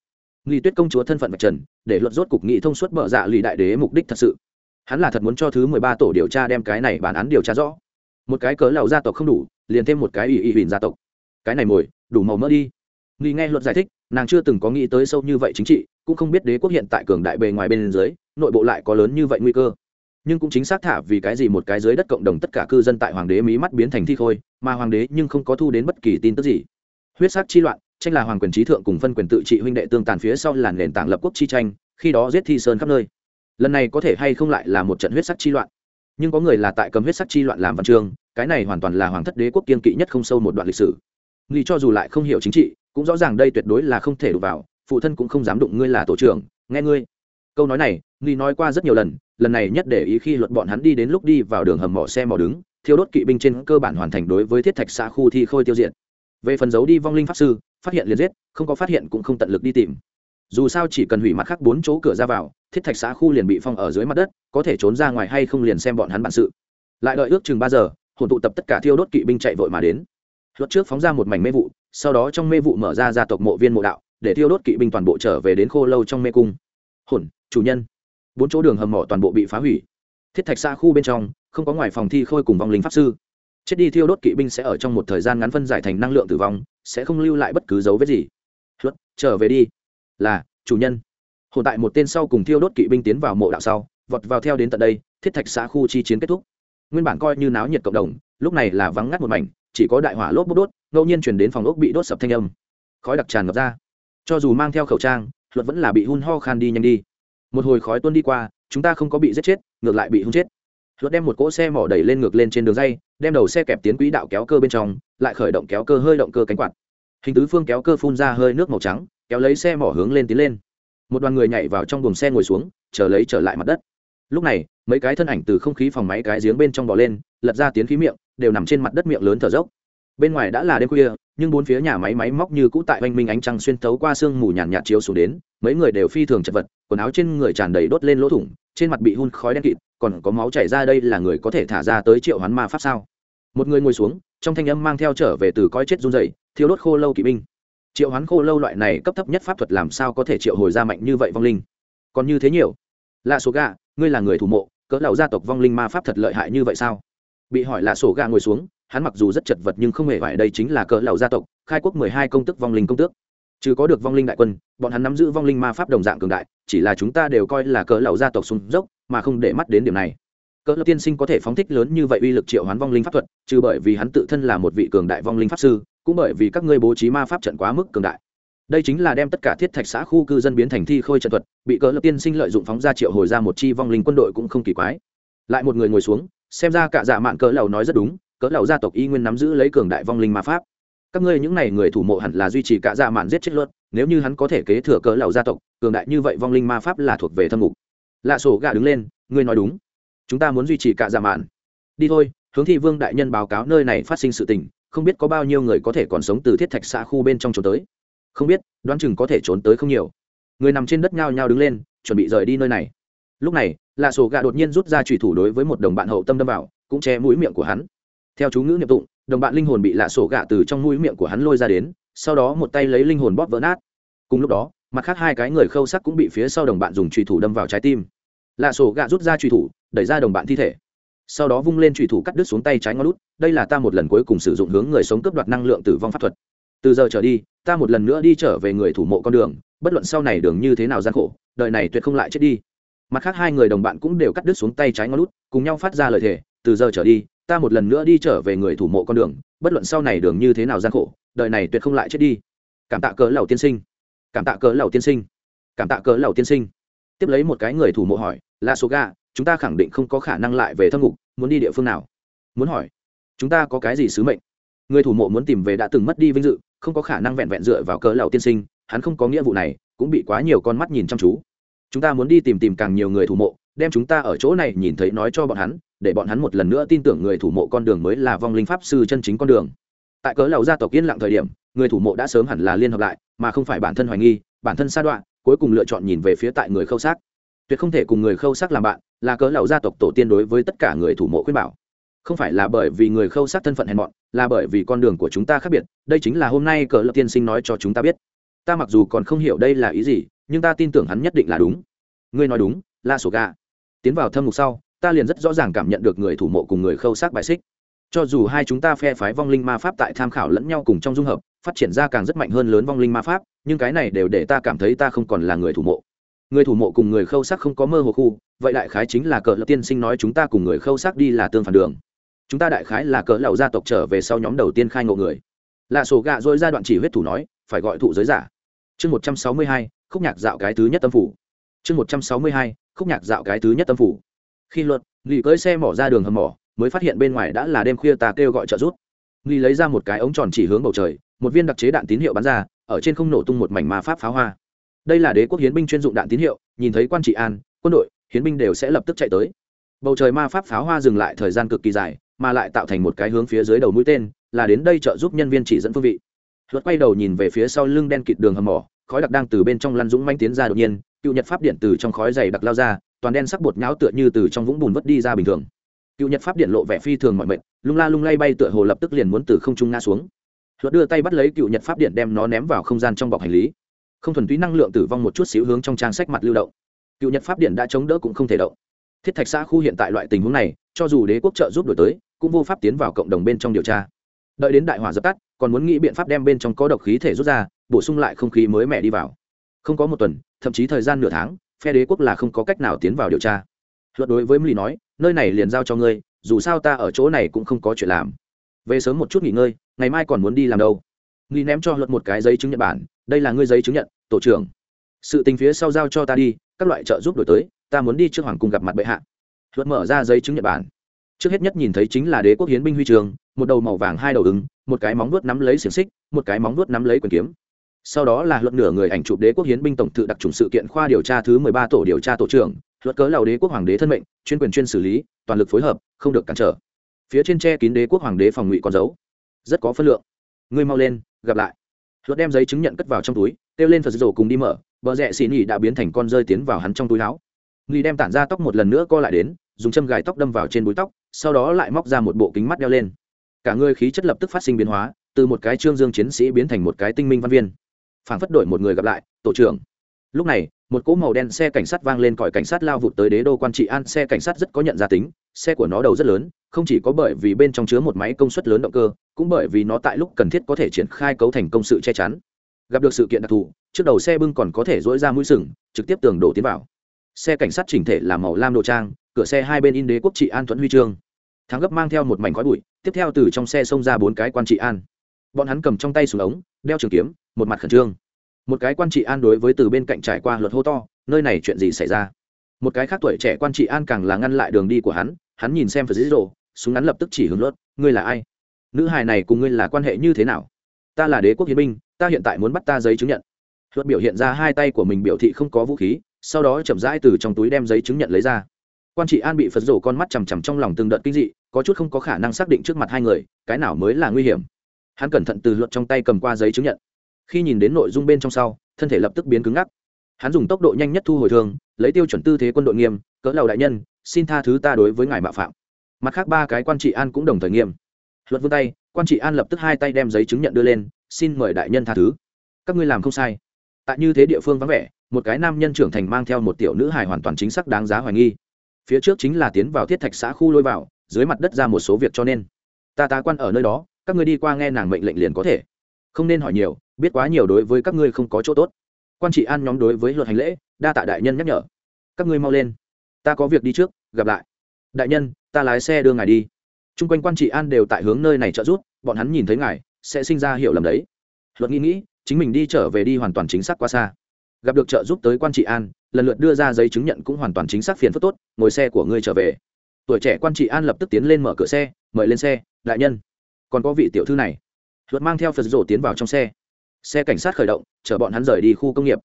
Nghi tuyết công chúa thân phận mặt trần, để luật rốt cục nghị thông suốt bợ dạ lì đại đế mục đích thật sự. Hắn là thật muốn cho thứ mười ba tổ điều tra đem cái này bản án điều tra rõ. Một cái cớ lầu gia tộc không đủ, liền thêm một cái ủy ủy huỳnh gia tộc. Cái này mồi, đủ màu mỡ đi. Nghi nghe luật giải thích, nàng chưa từng có nghĩ tới sâu như vậy chính trị, cũng không biết đế quốc hiện tại cường đại bề ngoài bên dưới, nội bộ lại có lớn như vậy nguy cơ nhưng cũng chính xác thả vì cái gì một cái dưới đất cộng đồng tất cả cư dân tại hoàng đế mí mắt biến thành thi khôi, mà hoàng đế nhưng không có thu đến bất kỳ tin tức gì. Huyết sát chi loạn, tranh là hoàng quyền trí thượng cùng phân quyền tự trị huynh đệ tương tàn phía sau làn nền tảng lập quốc chi tranh, khi đó giết thi sơn khắp nơi. Lần này có thể hay không lại là một trận huyết sắc chi loạn? Nhưng có người là tại cầm huyết sắc chi loạn làm văn chương, cái này hoàn toàn là hoàng thất đế quốc kiên kỵ nhất không sâu một đoạn lịch sử. Nghĩ cho dù lại không hiểu chính trị, cũng rõ ràng đây tuyệt đối là không thể đụng vào, phụ thân cũng không dám đụng ngươi là tổ trưởng, nghe ngươi câu nói này, nghi nói qua rất nhiều lần lần này nhất để ý khi luật bọn hắn đi đến lúc đi vào đường hầm mỏ xe mỏ đứng, thiêu đốt kỵ binh trên cơ bản hoàn thành đối với thiết thạch xã khu thi khôi tiêu diệt. Về phần giấu đi vong linh pháp sư, phát hiện liền giết, không có phát hiện cũng không tận lực đi tìm. Dù sao chỉ cần hủy mặt khác bốn chỗ cửa ra vào, thiết thạch xã khu liền bị phong ở dưới mặt đất, có thể trốn ra ngoài hay không liền xem bọn hắn bản sự. Lại đợi ước chừng ba giờ, hồn tụ tập tất cả thiêu đốt kỵ binh chạy vội mà đến. Luật trước phóng ra một mảnh mê vụ, sau đó trong mê vụ mở ra gia tộc mộ viên mộ đạo, để thiêu đốt kỵ binh toàn bộ trở về đến khô lâu trong mê cung. Hồn chủ nhân. Bốn chỗ đường hầm mỏ toàn bộ bị phá hủy. Thiết thạch xa khu bên trong, không có ngoài phòng thi khôi cùng vong linh pháp sư. Chết đi thiêu đốt kỵ binh sẽ ở trong một thời gian ngắn phân giải thành năng lượng tử vong, sẽ không lưu lại bất cứ dấu vết gì. Luật, trở về đi. Là, chủ nhân. Hồn tại một tên sau cùng thiêu đốt kỵ binh tiến vào mộ đạo sau, vọt vào theo đến tận đây, thiết thạch xã khu chi chiến kết thúc. Nguyên bản coi như náo nhiệt cộng đồng, lúc này là vắng ngắt một mảnh, chỉ có đại hỏa lốp bốc đốt, ngẫu nhiên chuyển đến phòng ốc bị đốt sập thanh âm. Khói đặc tràn ngập ra. Cho dù mang theo khẩu trang, luật vẫn là bị hun ho khan đi nhanh đi một hồi khói tuôn đi qua, chúng ta không có bị giết chết, ngược lại bị hung chết. Luật đem một cỗ xe mỏ đẩy lên ngược lên trên đường dây, đem đầu xe kẹp tiến quỹ đạo kéo cơ bên trong, lại khởi động kéo cơ hơi động cơ cánh quạt. Hình tứ phương kéo cơ phun ra hơi nước màu trắng, kéo lấy xe mỏ hướng lên tiến lên. Một đoàn người nhảy vào trong buồng xe ngồi xuống, chờ lấy trở lại mặt đất. Lúc này, mấy cái thân ảnh từ không khí phòng máy cái giếng bên trong bò lên, lật ra tiến khí miệng, đều nằm trên mặt đất miệng lớn thở dốc. Bên ngoài đã là đêm khuya, nhưng bốn phía nhà máy máy móc như cũ tại oanh minh ánh trăng xuyên thấu qua sương mù nhàn nhạt chiếu xuống đến mấy người đều phi thường chật vật, quần áo trên người tràn đầy đốt lên lỗ thủng, trên mặt bị hun khói đen kịt, còn có máu chảy ra đây là người có thể thả ra tới triệu hoán ma pháp sao? Một người ngồi xuống, trong thanh âm mang theo trở về từ coi chết run dày thiêu đốt khô lâu kỵ binh. Triệu hoán khô lâu loại này cấp thấp nhất pháp thuật làm sao có thể triệu hồi ra mạnh như vậy vong linh? Còn như thế nhiều. Lạ số gà, ngươi là người thủ mộ, cỡ lão gia tộc vong linh ma pháp thật lợi hại như vậy sao? Bị hỏi lạ sổ gà ngồi xuống, hắn mặc dù rất chật vật nhưng không hề phải đây chính là cỡ lão gia tộc, khai quốc mười hai công tức vong linh công tước chứ có được vong linh đại quân, bọn hắn nắm giữ vong linh ma pháp đồng dạng cường đại, chỉ là chúng ta đều coi là cỡ lão gia tộc sung dốc, mà không để mắt đến điểm này. Cỡ lão tiên sinh có thể phóng thích lớn như vậy uy lực triệu hoán vong linh pháp thuật, trừ bởi vì hắn tự thân là một vị cường đại vong linh pháp sư, cũng bởi vì các ngươi bố trí ma pháp trận quá mức cường đại. Đây chính là đem tất cả thiết thạch xã khu cư dân biến thành thi khôi trận thuật, bị cỡ lập tiên sinh lợi dụng phóng ra triệu hồi ra một chi vong linh quân đội cũng không kỳ quái. Lại một người ngồi xuống, xem ra cả dạ mạn cỡ lầu nói rất đúng, cỡ lầu gia tộc y nguyên nắm giữ lấy cường đại vong linh ma pháp các ngươi những n à y người thủ mộ hẳn là duy trì cả dạ mạn giết chết luật nếu như hắn có thể kế thừa cỡ lầu gia tộc, cường đại như vậy vong linh ma pháp là thuộc về thâm ngục. Lạ sổ gà đứng lên, ngươi nói đúng. Chúng ta muốn duy trì cả dạ mạn. Đi thôi, hướng thi vương đại nhân báo cáo nơi này phát sinh sự tình, không biết có bao nhiêu người có thể còn sống từ thiết thạch xã khu bên trong trốn tới. Không biết, đoán chừng có thể trốn tới không nhiều. Người nằm trên đất nhao nhao đứng lên, chuẩn bị rời đi nơi này. Lúc này, lạ sổ gà đột nhiên rút ra trùy thủ đối với một đồng bạn hậu tâm đâm vào, cũng che mũi miệng của hắn. Theo chú ngữ niệm tụng đồng bạn linh hồn bị lạ sổ gạ từ trong mũi miệng của hắn lôi ra đến, sau đó một tay lấy linh hồn bóp vỡ nát. Cùng lúc đó, mặt khác hai cái người khâu sắc cũng bị phía sau đồng bạn dùng trùy thủ đâm vào trái tim. Lạ sổ gạ rút ra trùy thủ, đẩy ra đồng bạn thi thể. Sau đó vung lên trùy thủ cắt đứt xuống tay trái ngón lút đây là ta một lần cuối cùng sử dụng hướng người sống cướp đoạt năng lượng tử vong pháp thuật. Từ giờ trở đi, ta một lần nữa đi trở về người thủ mộ con đường, bất luận sau này đường như thế nào gian khổ, đời này tuyệt không lại chết đi. Mặt khác hai người đồng bạn cũng đều cắt đứt xuống tay trái ngón lút cùng nhau phát ra lời thề, từ giờ trở đi ta một lần nữa đi trở về người thủ mộ con đường, bất luận sau này đường như thế nào gian khổ, đời này tuyệt không lại chết đi. Cảm tạ cớ lầu tiên sinh. Cảm tạ cớ lầu tiên sinh. Cảm tạ cớ lầu tiên sinh. Tiếp lấy một cái người thủ mộ hỏi là số ga, chúng ta khẳng định không có khả năng lại về thâm ngục, muốn đi địa phương nào? Muốn hỏi, chúng ta có cái gì sứ mệnh? Người thủ mộ muốn tìm về đã từng mất đi vinh dự, không có khả năng vẹn vẹn dựa vào cỡ lầu tiên sinh, hắn không có nghĩa vụ này, cũng bị quá nhiều con mắt nhìn chăm chú. Chúng ta muốn đi tìm tìm càng nhiều người thủ mộ, đem chúng ta ở chỗ này nhìn thấy nói cho bọn hắn để bọn hắn một lần nữa tin tưởng người thủ mộ con đường mới là vong linh pháp sư chân chính con đường. Tại cỡ lầu gia tộc yên lặng thời điểm, người thủ mộ đã sớm hẳn là liên hợp lại, mà không phải bản thân hoài nghi, bản thân sa đoạn cuối cùng lựa chọn nhìn về phía tại người khâu xác. Tuyệt không thể cùng người khâu xác làm bạn, là cỡ lầu gia tộc tổ tiên đối với tất cả người thủ mộ khuyên bảo. Không phải là bởi vì người khâu xác thân phận hèn mọn, là bởi vì con đường của chúng ta khác biệt, đây chính là hôm nay cờ lập tiên sinh nói cho chúng ta biết. Ta mặc dù còn không hiểu đây là ý gì, nhưng ta tin tưởng hắn nhất định là đúng. Ngươi nói đúng, la sổ gà. Tiến vào thâm mục sau ta liền rất rõ ràng cảm nhận được người thủ mộ cùng người khâu sắc bài xích. Cho dù hai chúng ta phe phái vong linh ma pháp tại tham khảo lẫn nhau cùng trong dung hợp, phát triển ra càng rất mạnh hơn lớn vong linh ma pháp, nhưng cái này đều để ta cảm thấy ta không còn là người thủ mộ. Người thủ mộ cùng người khâu sắc không có mơ hồ khu, vậy đại khái chính là cờ lập tiên sinh nói chúng ta cùng người khâu sắc đi là tương phản đường. Chúng ta đại khái là cỡ lão gia tộc trở về sau nhóm đầu tiên khai ngộ người. Lạ sổ gạ dối ra đoạn chỉ huyết thủ nói, phải gọi thụ giới giả. Chương một trăm sáu mươi hai, khúc nhạc dạo cái thứ nhất tâm phủ. Chương một trăm sáu mươi hai, khúc nhạc dạo cái thứ nhất tâm phủ khi luật lì cưỡi xe mỏ ra đường hầm mỏ, mới phát hiện bên ngoài đã là đêm khuya ta kêu gọi trợ rút lì lấy ra một cái ống tròn chỉ hướng bầu trời, một viên đặc chế đạn tín hiệu bắn ra, ở trên không nổ tung một mảnh ma pháp pháo hoa. Đây là đế quốc hiến binh chuyên dụng đạn tín hiệu, nhìn thấy quan trị an, quân đội, hiến binh đều sẽ lập tức chạy tới. Bầu trời ma pháp pháo hoa dừng lại thời gian cực kỳ dài, mà lại tạo thành một cái hướng phía dưới đầu mũi tên, là đến đây trợ giúp nhân viên chỉ dẫn phương vị. Luật quay đầu nhìn về phía sau lưng đen kịt đường hầm mỏ, khói đặc đang từ bên trong lăn dũng manh tiến ra đột nhiên cựu nhật pháp điện từ trong khói dày đặc lao ra, toàn đen sắc bột nháo tựa như từ trong vũng bùn vất đi ra bình thường. Cựu nhật pháp điện lộ vẻ phi thường mọi mệnh, lung la lung lay bay tựa hồ lập tức liền muốn từ không trung ngã xuống. Luật đưa tay bắt lấy cựu nhật pháp điện đem nó ném vào không gian trong bọc hành lý. Không thuần túy năng lượng tử vong một chút xíu hướng trong trang sách mặt lưu động. Cựu nhật pháp điện đã chống đỡ cũng không thể động. Thiết thạch xã khu hiện tại loại tình huống này, cho dù đế quốc trợ giúp đổi tới, cũng vô pháp tiến vào cộng đồng bên trong điều tra. Đợi đến đại hỏa dập tắt, còn muốn nghĩ biện pháp đem bên trong có độc khí thể rút ra, bổ sung lại không khí mới mẻ đi vào. Không có một tuần thậm chí thời gian nửa tháng, phe đế quốc là không có cách nào tiến vào điều tra. Luật đối với mỹ nói, nơi này liền giao cho ngươi, dù sao ta ở chỗ này cũng không có chuyện làm. Về sớm một chút nghỉ ngơi, ngày mai còn muốn đi làm đâu. Mỹ ném cho luật một cái giấy chứng nhận bản, đây là ngươi giấy chứng nhận, tổ trưởng. Sự tình phía sau giao cho ta đi, các loại trợ giúp đổi tới, ta muốn đi trước hoàng cung gặp mặt bệ hạ. Luật mở ra giấy chứng nhận bản. Trước hết nhất nhìn thấy chính là đế quốc hiến binh huy trường, một đầu màu vàng hai đầu ứng, một cái móng vuốt nắm lấy xiềng xích, một cái móng vuốt nắm lấy quyền kiếm sau đó là luật nửa người ảnh chụp đế quốc hiến binh tổng thự đặc trùng sự kiện khoa điều tra thứ mười ba tổ điều tra tổ trưởng, luật cớ lầu đế quốc hoàng đế thân mệnh, chuyên quyền chuyên xử lý, toàn lực phối hợp, không được cản trở. Phía trên tre kín đế quốc hoàng đế phòng ngụy con dấu. Rất có phân lượng. Ngươi mau lên, gặp lại. Luật đem giấy chứng nhận cất vào trong túi, kêu lên phật rổ cùng đi mở, bờ rẽ xì nhỉ đã biến thành con rơi tiến vào hắn trong túi áo. Nghi đem tản ra tóc một lần nữa co lại đến, dùng châm gài tóc đâm vào trên búi tóc, sau đó lại móc ra một bộ kính mắt đeo lên. Cả người khí chất lập tức phát sinh biến hóa, từ một cái trương dương chiến sĩ biến thành một cái tinh minh văn viên phảng phất đổi một người gặp lại, tổ trưởng. Lúc này, một cỗ màu đen xe cảnh sát vang lên còi cảnh sát lao vụt tới đế đô quan trị an. Xe cảnh sát rất có nhận ra tính, xe của nó đầu rất lớn, không chỉ có bởi vì bên trong chứa một máy công suất lớn động cơ, cũng bởi vì nó tại lúc cần thiết có thể triển khai cấu thành công sự che chắn. Gặp được sự kiện đặc thù, trước đầu xe bưng còn có thể dỗi ra mũi sừng, trực tiếp tường đổ tiến vào. Xe cảnh sát chỉnh thể là màu lam đồ trang, cửa xe hai bên in đế quốc trị an thuẫn huy chương thắng gấp mang theo một mảnh khói bụi, tiếp theo từ trong xe xông ra bốn cái quan trị an bọn hắn cầm trong tay súng ống, đeo trường kiếm, một mặt khẩn trương. Một cái quan trị an đối với từ bên cạnh trải qua luật hô to, nơi này chuyện gì xảy ra? Một cái khác tuổi trẻ quan trị an càng là ngăn lại đường đi của hắn hắn nhìn xem phật dĩ dỗ súng ngắn lập tức chỉ hướng luật, ngươi là ai? Nữ hài này cùng ngươi là quan hệ như thế nào? Ta là đế quốc hiến binh, ta hiện tại muốn bắt ta giấy chứng nhận. Luật biểu hiện ra hai tay của mình biểu thị không có vũ khí, sau đó chậm rãi từ trong túi đem giấy chứng nhận lấy ra. Quan trị an bị phật rổ con mắt chằm chằm trong lòng từng đợt kinh dị, có chút không có khả năng xác định trước mặt hai người, cái nào mới là nguy hiểm? Hắn cẩn thận từ luật trong tay cầm qua giấy chứng nhận. Khi nhìn đến nội dung bên trong sau, thân thể lập tức biến cứng ngắc. Hắn dùng tốc độ nhanh nhất thu hồi thương lấy tiêu chuẩn tư thế quân đội nghiêm, cỡ lầu đại nhân, xin tha thứ ta đối với ngài mạo phạm. Mặt khác ba cái quan trị an cũng đồng thời nghiêm. Luật vươn tay, quan trị an lập tức hai tay đem giấy chứng nhận đưa lên, xin mời đại nhân tha thứ. Các ngươi làm không sai. Tại như thế địa phương vắng vẻ, một cái nam nhân trưởng thành mang theo một tiểu nữ hài hoàn toàn chính xác đáng giá hoài nghi. Phía trước chính là tiến vào thiết thạch xã khu lôi vào, dưới mặt đất ra một số việc cho nên. Ta tá quan ở nơi đó các ngươi đi qua nghe nàng mệnh lệnh liền có thể. Không nên hỏi nhiều, biết quá nhiều đối với các ngươi không có chỗ tốt. Quan trị an nhóm đối với luật hành lễ, đa tạ đại nhân nhắc nhở. Các ngươi mau lên. Ta có việc đi trước, gặp lại. Đại nhân, ta lái xe đưa ngài đi. T r u n g quanh quan trị an đều tại hướng nơi này trợ giúp, bọn hắn nhìn thấy ngài, sẽ sinh ra hiểu lầm đấy. Luật nghĩ nghĩ, chính mình đi trở về đi hoàn toàn chính xác quá xa. Gặp được trợ giúp tới quan trị an, lần lượt đưa ra giấy chứng nhận cũng hoàn toàn chính xác phiền phức tốt, ngồi xe của ngươi trở về. Tuổi trẻ quan trị an lập tức tiến lên mở cửa xe, mời lên xe, đại nhân còn có vị tiểu thư này. Luật mang theo phật rổ tiến vào trong xe. Xe cảnh sát khởi động, chở bọn hắn rời đi khu công nghiệp.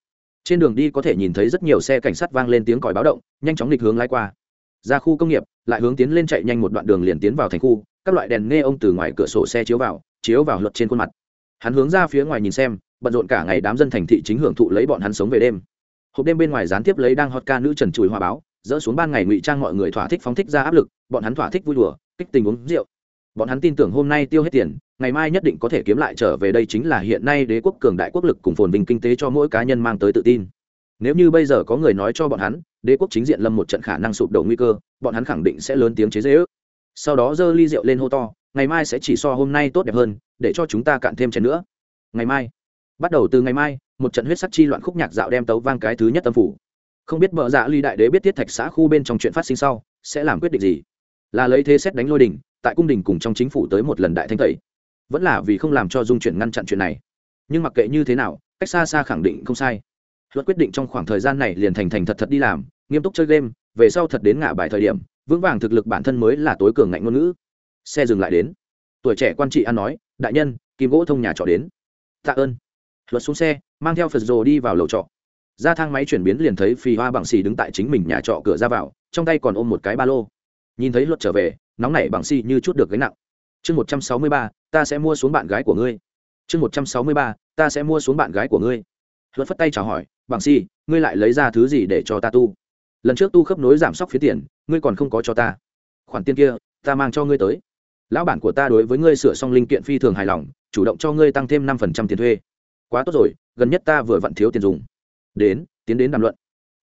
Trên đường đi có thể nhìn thấy rất nhiều xe cảnh sát vang lên tiếng còi báo động, nhanh chóng lịch hướng lái qua. Ra khu công nghiệp, lại hướng tiến lên chạy nhanh một đoạn đường liền tiến vào thành khu, các loại đèn nghe ông từ ngoài cửa sổ xe chiếu vào chiếu vào luật trên khuôn mặt. Hắn hướng ra phía ngoài nhìn xem, bận rộn cả ngày đám dân thành thị chính hưởng thụ lấy bọn hắn sống về đêm. Hộp đêm bên ngoài gián tiếp lấy đang hot ca nữ trần chùi hòa báo, dỡ xuống ban ngày ngụy trang mọi người thỏa thích phóng thích ra áp lực, bọn hắn thỏa thích vui đùa, kích tình uống rượu bọn hắn tin tưởng hôm nay tiêu hết tiền, ngày mai nhất định có thể kiếm lại trở về đây chính là hiện nay đế quốc cường đại quốc lực cùng phồn vinh kinh tế cho mỗi cá nhân mang tới tự tin. Nếu như bây giờ có người nói cho bọn hắn, đế quốc chính diện lâm một trận khả năng sụp đổ nguy cơ, bọn hắn khẳng định sẽ lớn tiếng chế dễ ước. Sau đó giơ ly rượu lên hô to, ngày mai sẽ chỉ so hôm nay tốt đẹp hơn, để cho chúng ta cạn thêm chén nữa. Ngày mai. Bắt đầu từ ngày mai, một trận huyết sắc chi loạn khúc nhạc dạo đem tấu vang cái thứ nhất tâm phủ. Không biết vợ dạ ly đại đế biết tiết thạch xã khu bên trong chuyện phát sinh sau, sẽ làm quyết định gì? Là lấy thế xét đánh lôi đình tại cung đình cùng trong chính phủ tới một lần đại thanh tẩy. Vẫn là vì không làm cho dung chuyển ngăn chặn chuyện này. Nhưng mặc kệ như thế nào, cách xa xa khẳng định không sai. Luật quyết định trong khoảng thời gian này liền thành thành thật thật đi làm, nghiêm túc chơi game, về sau thật đến ngã bài thời điểm, vững vàng thực lực bản thân mới là tối cường ngạnh ngôn ngữ. Xe dừng lại đến. Tuổi trẻ quan trị an nói, đại nhân, kim gỗ thông nhà trọ đến. Tạ ơn. Luật xuống xe, mang theo phật rồ đi vào lầu trọ. Ra thang máy chuyển biến liền thấy phi hoa bằng xì đứng tại chính mình nhà trọ cửa ra vào, trong tay còn ôm một cái ba lô. Nhìn thấy luật trở về nóng nảy bằng si như chút được gánh nặng. Chương một trăm sáu mươi ba, ta sẽ mua xuống bạn gái của ngươi. Chương một trăm sáu mươi ba, ta sẽ mua xuống bạn gái của ngươi. Luật phất tay chào hỏi, bằng si, ngươi lại lấy ra thứ gì để cho ta tu? Lần trước tu khớp nối giảm sốc phía tiền, ngươi còn không có cho ta. Khoản tiền kia, ta mang cho ngươi tới. Lão bản của ta đối với ngươi sửa xong linh kiện phi thường hài lòng, chủ động cho ngươi tăng thêm năm phần trăm tiền thuê. Quá tốt rồi, gần nhất ta vừa vặn thiếu tiền dùng. Đến, tiến đến đàm luận.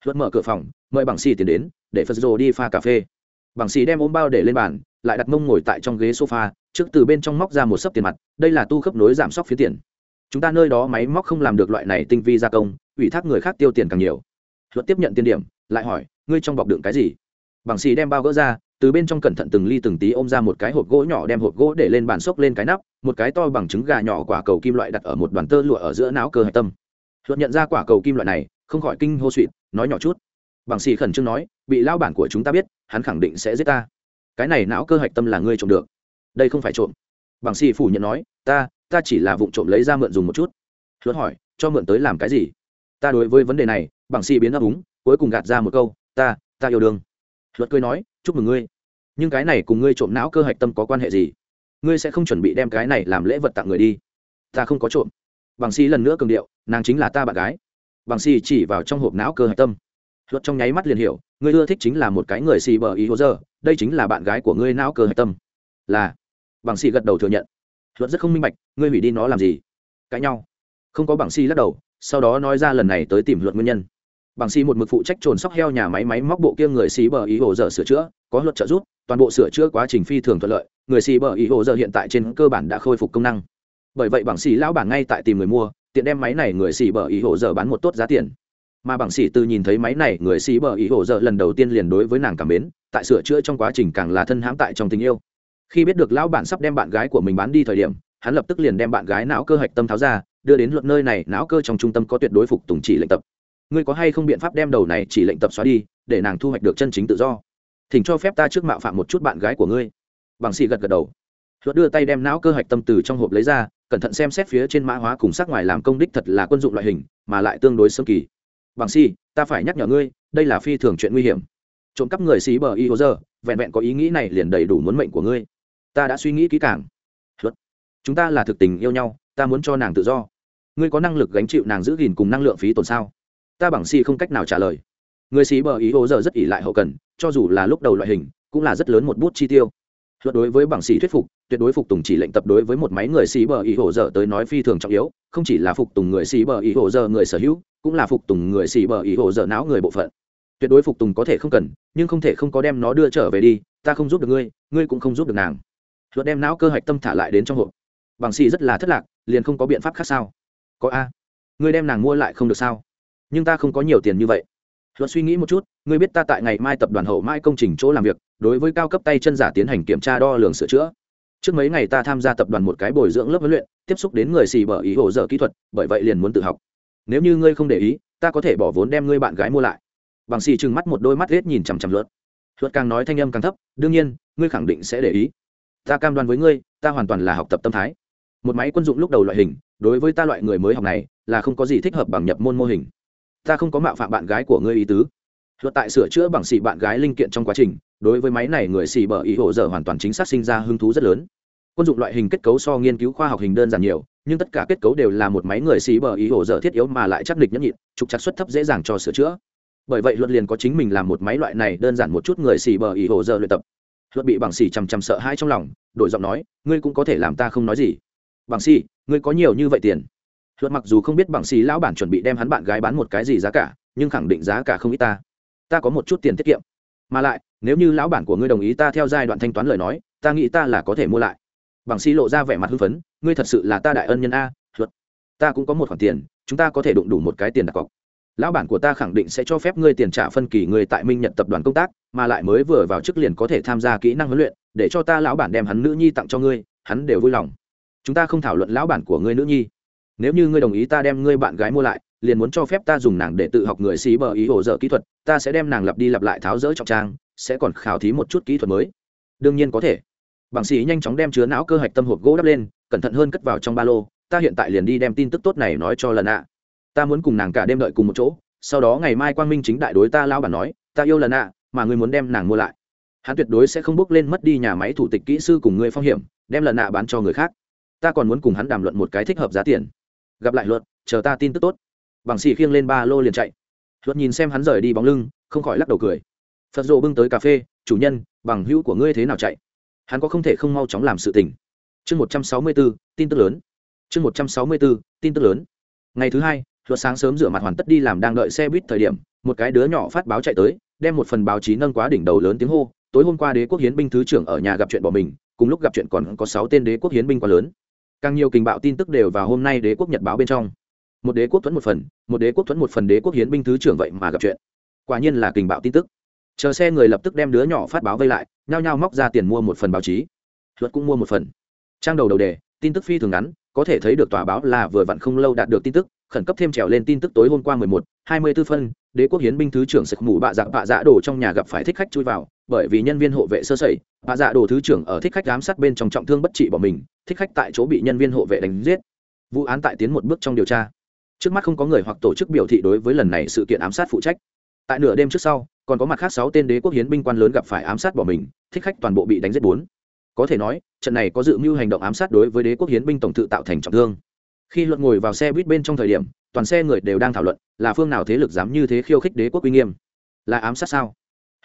Luật mở cửa phòng, mời bằng xì tiến đến, để phật rồ đi pha cà phê bằng xì đem ôm bao để lên bàn, lại đặt mông ngồi tại trong ghế sofa, trước từ bên trong móc ra một sấp tiền mặt, đây là tu khớp nối giảm sốc phía tiền. Chúng ta nơi đó máy móc không làm được loại này tinh vi gia công, ủy thác người khác tiêu tiền càng nhiều. Luật tiếp nhận tiền điểm, lại hỏi, ngươi trong bọc đựng cái gì? Bằng xì đem bao gỡ ra, từ bên trong cẩn thận từng ly từng tí ôm ra một cái hộp gỗ nhỏ đem hộp gỗ để lên bàn xốc lên cái nắp, một cái to bằng trứng gà nhỏ quả cầu kim loại đặt ở một đoàn tơ lụa ở giữa não cơ hạch tâm. Luật nhận ra quả cầu kim loại này, không khỏi kinh hô suỵt nói nhỏ chút. Bằng xì khẩn trương nói, bị lao bản của chúng ta biết hắn khẳng định sẽ giết ta. Cái này não cơ hạch tâm là ngươi trộm được. Đây không phải trộm. Bằng xì phủ nhận nói, ta ta chỉ là vụ trộm lấy ra mượn dùng một chút. Luật hỏi, cho mượn tới làm cái gì? Ta đối với vấn đề này, bằng xì biến ấp úng cuối cùng gạt ra một câu, ta ta yêu đương. Luật cười nói, chúc mừng ngươi. Nhưng cái này cùng ngươi trộm não cơ hạch tâm có quan hệ gì? Ngươi sẽ không chuẩn bị đem cái này làm lễ vật tặng người đi. Ta không có trộm. Bằng xì lần nữa cường điệu, nàng chính là ta bạn gái. Bằng xì chỉ vào trong hộp não cơ hạch tâm luật trong nháy mắt liền hiểu, ngươi ưa thích chính là một cái người xì bờ ý hồ dơ đây chính là bạn gái của ngươi não cơ hạch tâm. Là, bằng xì gật đầu thừa nhận. Luật rất không minh bạch, ngươi hủy đi nó làm gì? Cãi nhau. Không có bằng xì lắc đầu, sau đó nói ra lần này tới tìm luật nguyên nhân. Bằng xì một mực phụ trách trồn sóc heo nhà máy máy móc bộ kia người xì bờ ý hồ dơ sửa chữa, có luật trợ giúp, toàn bộ sửa chữa quá trình phi thường thuận lợi, người xì bờ ý hồ dơ hiện tại trên cơ bản đã khôi phục công năng. Bởi vậy bằng xì lão bản ngay tại tìm người mua, tiện đem máy này người xì bờ ý hồ dơ bán một tốt giá tiền mà bằng sĩ từ nhìn thấy máy này, người sĩ bờ ý hồ dợ lần đầu tiên liền đối với nàng cảm mến, tại sửa chữa trong quá trình càng là thân hãm tại trong tình yêu. Khi biết được lão bản sắp đem bạn gái của mình bán đi thời điểm, hắn lập tức liền đem bạn gái não cơ hạch tâm tháo ra, đưa đến luận nơi này, não cơ trong trung tâm có tuyệt đối phục tùng chỉ lệnh tập. Ngươi có hay không biện pháp đem đầu này chỉ lệnh tập xóa đi, để nàng thu hoạch được chân chính tự do? Thỉnh cho phép ta trước mạo phạm một chút bạn gái của ngươi. Bằng xì gật gật đầu. Luật đưa tay đem não cơ hạch tâm từ trong hộp lấy ra, cẩn thận xem xét phía trên mã hóa cùng sắc ngoài làm công đích thật là quân dụng loại hình, mà lại tương đối sơ kỳ bằng Si, ta phải nhắc nhở ngươi đây là phi thường chuyện nguy hiểm. Trộm cắp người xí bờ y hồ giờ vẹn vẹn có ý nghĩ này liền đầy đủ muốn mệnh của ngươi. Ta đã suy nghĩ kỹ càng. Luật chúng ta là thực tình yêu nhau ta muốn cho nàng tự do. Ngươi có năng lực gánh chịu nàng giữ gìn cùng năng lượng phí tồn sao? Ta bằng si không cách nào trả lời. Người xí bờ ý hồ giờ rất ỉ lại hậu cần cho dù là lúc đầu loại hình cũng là rất lớn một bút chi tiêu luật đối với bằng sĩ thuyết phục, tuyệt đối phục tùng chỉ lệnh tập đối với một máy người sĩ bờ ý hồ giờ tới nói phi thường trọng yếu, không chỉ là phục tùng người sĩ bờ ý hồ giờ người sở hữu, cũng là phục tùng người sĩ bờ ý hồ giờ não người bộ phận. Tuyệt đối phục tùng có thể không cần, nhưng không thể không có đem nó đưa trở về đi, ta không giúp được ngươi ngươi cũng không giúp được nàng. Luật đem não cơ hạch tâm thả lại đến trong hộp. Bằng sĩ rất là thất lạc, liền không có biện pháp khác sao? Có a. Ngươi đem nàng mua lại không được sao? Nhưng ta không có nhiều tiền như vậy. Luật suy nghĩ một chút, ngươi biết ta tại ngày mai tập đoàn hậu mai công trình chỗ làm việc đối với cao cấp tay chân giả tiến hành kiểm tra đo lường sửa chữa. Trước mấy ngày ta tham gia tập đoàn một cái bồi dưỡng lớp huấn luyện, tiếp xúc đến người xì bở ý hồ dở kỹ thuật, bởi vậy liền muốn tự học. Nếu như ngươi không để ý, ta có thể bỏ vốn đem ngươi bạn gái mua lại. Bằng xì trừng mắt một đôi mắt hết nhìn chằm chằm luật luật càng nói thanh âm càng thấp, đương nhiên, ngươi khẳng định sẽ để ý. Ta cam đoan với ngươi, ta hoàn toàn là học tập tâm thái. Một máy quân dụng lúc đầu loại hình, đối với ta loại người mới học này, là không có gì thích hợp bằng nhập môn mô hình. Ta không có mạo phạm bạn gái của ngươi ý tứ luật tại sửa chữa bằng xì bạn gái linh kiện trong quá trình, đối với máy này người xì bờ ý hộ dở hoàn toàn chính xác sinh ra hứng thú rất lớn. Quân dụng loại hình kết cấu so nghiên cứu khoa học hình đơn giản nhiều, nhưng tất cả kết cấu đều là một máy người xì bờ ý hộ dở thiết yếu mà lại chắc địch nhẫn nhịn, trục chặt suất thấp dễ dàng cho sửa chữa. Bởi vậy luật liền có chính mình làm một máy loại này đơn giản một chút người xì bờ ý hộ dở luyện tập. Luật bị bằng xì chằm chằm sợ hãi trong lòng, đổi giọng nói, ngươi cũng có thể làm ta không nói gì. Bằng xì, ngươi có nhiều như vậy tiền? Luật mặc dù không biết bằng xì lão bản chuẩn bị đem hắn bạn gái bán một cái gì giá cả, nhưng khẳng định giá cả không ít ta ta có một chút tiền tiết kiệm. Mà lại, nếu như lão bản của ngươi đồng ý ta theo giai đoạn thanh toán lời nói, ta nghĩ ta là có thể mua lại. Bằng xì lộ ra vẻ mặt hưng phấn, ngươi thật sự là ta đại ân nhân a luật ta cũng có một khoản tiền, chúng ta có thể đụng đủ một cái tiền đặt cọc. Lão bản của ta khẳng định sẽ cho phép ngươi tiền trả phân kỳ người tại minh nhận tập đoàn công tác, mà lại mới vừa vào chức liền có thể tham gia kỹ năng huấn luyện, để cho ta lão bản đem hắn nữ nhi tặng cho ngươi, hắn đều vui lòng. Chúng ta không thảo luận lão bản của ngươi nữ nhi. Nếu như ngươi đồng ý ta đem ngươi bạn gái mua lại liền muốn cho phép ta dùng nàng để tự học người xí bờ ý hồ dở kỹ thuật, ta sẽ đem nàng lặp đi lặp lại tháo rỡ trọng trang, sẽ còn khảo thí một chút kỹ thuật mới. Đương nhiên có thể. Bằng sĩ nhanh chóng đem chứa não cơ hạch tâm hộp gỗ đắp lên, cẩn thận hơn cất vào trong ba lô, ta hiện tại liền đi đem tin tức tốt này nói cho lần ạ ta muốn cùng nàng cả đêm đợi cùng một chỗ, sau đó ngày mai quang minh chính đại đối ta lao bản nói, ta yêu lần ạ mà ngươi muốn đem nàng mua lại. Hắn tuyệt đối sẽ không bước lên mất đi nhà máy thủ tịch kỹ sư cùng ngươi phong hiểm, đem lần nạ bán cho người khác. Ta còn muốn cùng hắn đàm luận một cái thích hợp giá tiền. Gặp lại luật, chờ ta tin tức tốt bằng xì khiêng lên ba lô liền chạy. Luật nhìn xem hắn rời đi bóng lưng, không khỏi lắc đầu cười. Phật rộ bưng tới cà phê, chủ nhân, bằng hữu của ngươi thế nào chạy? Hắn có không thể không mau chóng làm sự tình. Chương một trăm sáu mươi bốn, tin tức lớn. Chương một trăm sáu mươi bốn, tin tức lớn. Ngày thứ hai, luật sáng sớm rửa mặt hoàn tất đi làm đang đợi xe buýt thời điểm, một cái đứa nhỏ phát báo chạy tới, đem một phần báo chí nâng quá đỉnh đầu lớn tiếng hô. Tối hôm qua đế quốc hiến binh thứ trưởng ở nhà gặp chuyện bỏ mình, cùng lúc gặp chuyện còn có sáu tên đế quốc hiến binh quá lớn. Càng nhiều kình bạo tin tức đều vào hôm nay đế quốc nhật báo bên trong một đế quốc thuẫn một phần một đế quốc thuẫn một phần đế quốc hiến binh thứ trưởng vậy mà gặp chuyện quả nhiên là kình bạo tin tức chờ xe người lập tức đem đứa nhỏ phát báo vây lại nhao nhao móc ra tiền mua một phần báo chí luật cũng mua một phần trang đầu đầu đề tin tức phi thường ngắn có thể thấy được tòa báo là vừa vặn không lâu đạt được tin tức khẩn cấp thêm trèo lên tin tức tối hôm qua 11, 24 phân, đế quốc hiến binh thứ trưởng sực mù bạ dạ bạ dạ đổ trong nhà gặp phải thích khách chui vào, bởi vì nhân viên hộ vệ sơ sẩy, bạ dạ đổ thứ trưởng ở thích khách giám sát bên trong trọng thương bất trị bỏ mình, thích khách tại chỗ bị nhân viên hộ vệ đánh giết. Vụ án tại tiến một bước trong điều tra. Trước mắt không có người hoặc tổ chức biểu thị đối với lần này sự kiện ám sát phụ trách. Tại nửa đêm trước sau, còn có mặt khác sáu tên đế quốc hiến binh quan lớn gặp phải ám sát bỏ mình, thích khách toàn bộ bị đánh giết bốn. Có thể nói, trận này có dự mưu hành động ám sát đối với đế quốc hiến binh tổng tự tạo thành trọng thương khi luận ngồi vào xe buýt bên trong thời điểm toàn xe người đều đang thảo luận là phương nào thế lực dám như thế khiêu khích đế quốc uy nghiêm là ám sát sao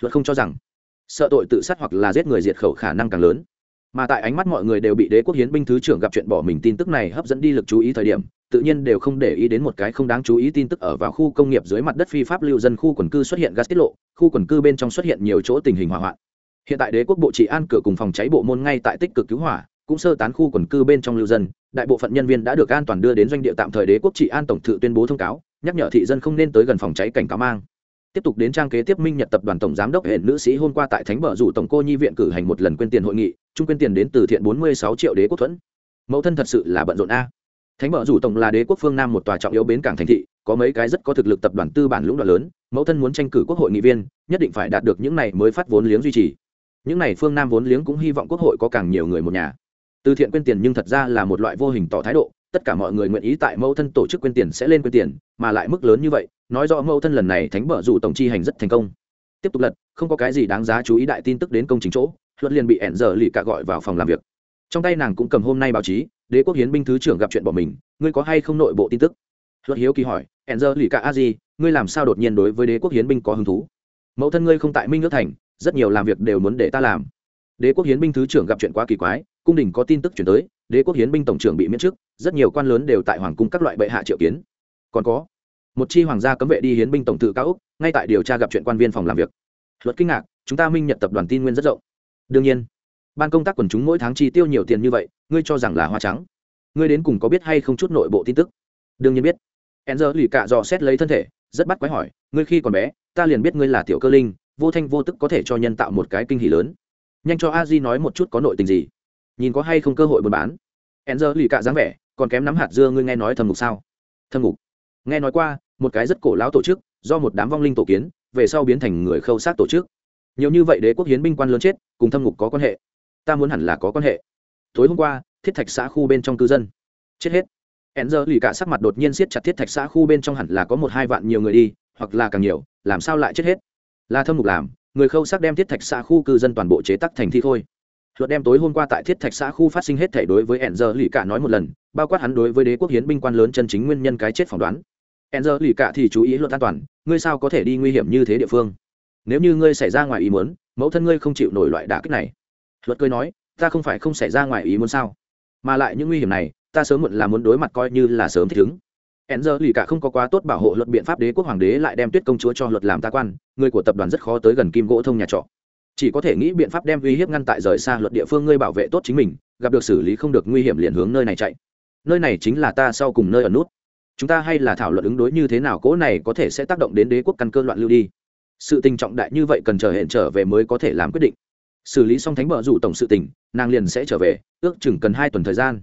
luật không cho rằng sợ tội tự sát hoặc là giết người diệt khẩu khả năng càng lớn mà tại ánh mắt mọi người đều bị đế quốc hiến binh thứ trưởng gặp chuyện bỏ mình tin tức này hấp dẫn đi lực chú ý thời điểm tự nhiên đều không để ý đến một cái không đáng chú ý tin tức ở vào khu công nghiệp dưới mặt đất phi pháp lưu dân khu quần cư xuất hiện gas tiết lộ, khu quần cư bên trong xuất hiện nhiều chỗ tình hình hỏa hoạn. Hiện tại đế quốc bộ trị an cửa cùng phòng cháy bộ môn ngay tại tích cực cứu hỏa, cũng sơ tán khu quần cư bên trong lưu dân, đại bộ phận nhân viên đã được an toàn đưa đến doanh địa tạm thời đế quốc trị an tổng thự tuyên bố thông cáo, nhắc nhở thị dân không nên tới gần phòng cháy cảnh cáo mang. Tiếp tục đến trang kế tiếp minh nhật tập đoàn tổng giám đốc hiện nữ sĩ hôm qua tại thánh bờ rủ tổng cô nhi viện cử hành một lần quyên tiền hội nghị chung quyên tiền đến từ thiện bốn mươi sáu triệu đế quốc thuẫn. Mẫu thân thật sự là bận rộn a thánh bờ rủ tổng là đế quốc phương nam một tòa trọng yếu bến cảng thành thị, có mấy cái rất có thực lực tập đoàn tư bản lũng đoạn lớn, mẫu thân muốn tranh cử quốc hội nghị viên, nhất định phải đạt được những này mới phát vốn liếng duy trì. Những này phương nam vốn liếng cũng hy vọng quốc hội có càng nhiều người một nhà. Từ thiện quyên tiền nhưng thật ra là một loại vô hình tỏ thái độ, tất cả mọi người nguyện ý tại mẫu thân tổ chức quyên tiền sẽ lên quyên tiền, mà lại mức lớn như vậy, nói rõ mẫu thân lần này thánh bở rủ tổng chi hành rất thành công. Tiếp tục lật, không có cái gì đáng giá chú ý đại tin tức đến công chính chỗ, luật liền bị ẻn giờ lì cả gọi vào phòng làm việc. Trong tay nàng cũng cầm hôm nay báo chí đế quốc hiến binh thứ trưởng gặp chuyện bỏ mình, ngươi có hay không nội bộ tin tức? Luật hiếu kỳ hỏi hẹn giờ lì cả a gì ngươi làm sao đột nhiên đối với đế quốc hiến binh có hứng thú? Mẫu thân ngươi không tại minh nước thành, rất nhiều làm việc đều muốn để ta làm. Đế quốc hiến binh thứ trưởng gặp chuyện quá kỳ quái, cung đình có tin tức chuyển tới, đế quốc hiến binh tổng trưởng bị miễn chức, rất nhiều quan lớn đều tại hoàng cung các loại bệ hạ triệu kiến. Còn có, một chi hoàng gia cấm vệ đi hiến binh tổng tự cao úc, ngay tại điều tra gặp chuyện quan viên phòng làm việc. Luật kinh ngạc, chúng ta minh nhận tập đoàn tin nguyên rất rộng. Đương nhiên ban công tác quần chúng mỗi tháng chi tiêu nhiều tiền như vậy, ngươi cho rằng là hoa trắng. Ngươi đến cùng có biết hay không chút nội bộ tin tức? Đương nhiên biết. Hẹn giờ lì cạ dò xét lấy thân thể, rất bắt quái hỏi, ngươi khi còn bé, ta liền biết ngươi là tiểu cơ linh, vô thanh vô tức có thể cho nhân tạo một cái kinh hỷ lớn. Nhanh cho a di nói một chút có nội tình gì. Nhìn có hay không cơ hội buôn bán. Hẹn giờ lì cạ dáng vẻ, còn kém nắm hạt dưa ngươi nghe nói thâm ngục sao? Thâm ngục. Nghe nói qua, một cái rất cổ lão tổ chức, do một đám vong linh tổ kiến, về sau biến thành người khâu sát tổ chức. Nhiều như vậy đế quốc hiến binh quan lớn chết, cùng thâm ngục có quan hệ ta muốn hẳn là có quan hệ. Tối hôm qua, thiết thạch xã khu bên trong cư dân. Chết hết. Hẹn giờ lì cả sắc mặt đột nhiên siết chặt thiết thạch xã khu bên trong hẳn là có một hai vạn nhiều người đi, hoặc là càng nhiều, làm sao lại chết hết? Là thâm mục làm, người khâu sắc đem thiết thạch xã khu cư dân toàn bộ chế tắc thành thi khôi. Luật đem tối hôm qua tại thiết thạch xã khu phát sinh hết thể đối với hẹn giờ lì cả nói một lần, bao quát hắn đối với đế quốc hiến binh quan lớn chân chính nguyên nhân cái chết phỏng đoán. Hẹn giờ lì cả thì chú ý luật an toàn, ngươi sao có thể đi nguy hiểm như thế địa phương? Nếu như ngươi xảy ra ngoài ý muốn, mẫu thân ngươi không chịu nổi loại đả kích này luật cười nói, ta không phải không xảy ra ngoài ý muốn sao? Mà lại những nguy hiểm này, ta sớm muộn là muốn đối mặt coi như là sớm thích ứng. Hẹn giờ lì cả không có quá tốt bảo hộ luật biện pháp đế quốc hoàng đế lại đem tuyết công chúa cho luật làm ta quan, người của tập đoàn rất khó tới gần kim gỗ thông nhà trọ. Chỉ có thể nghĩ biện pháp đem uy hiếp ngăn tại rời xa luật địa phương ngươi bảo vệ tốt chính mình, gặp được xử lý không được nguy hiểm liền hướng nơi này chạy. Nơi này chính là ta sau cùng nơi ở nút. Chúng ta hay là thảo luận ứng đối như thế nào cỗ này có thể sẽ tác động đến đế quốc căn cơ loạn lưu đi. Sự tình trọng đại như vậy cần chờ hẹn trở về mới có thể làm quyết định xử lý xong thánh bờ rủ tổng sự tình, nàng liền sẽ trở về, ước chừng cần hai tuần thời gian.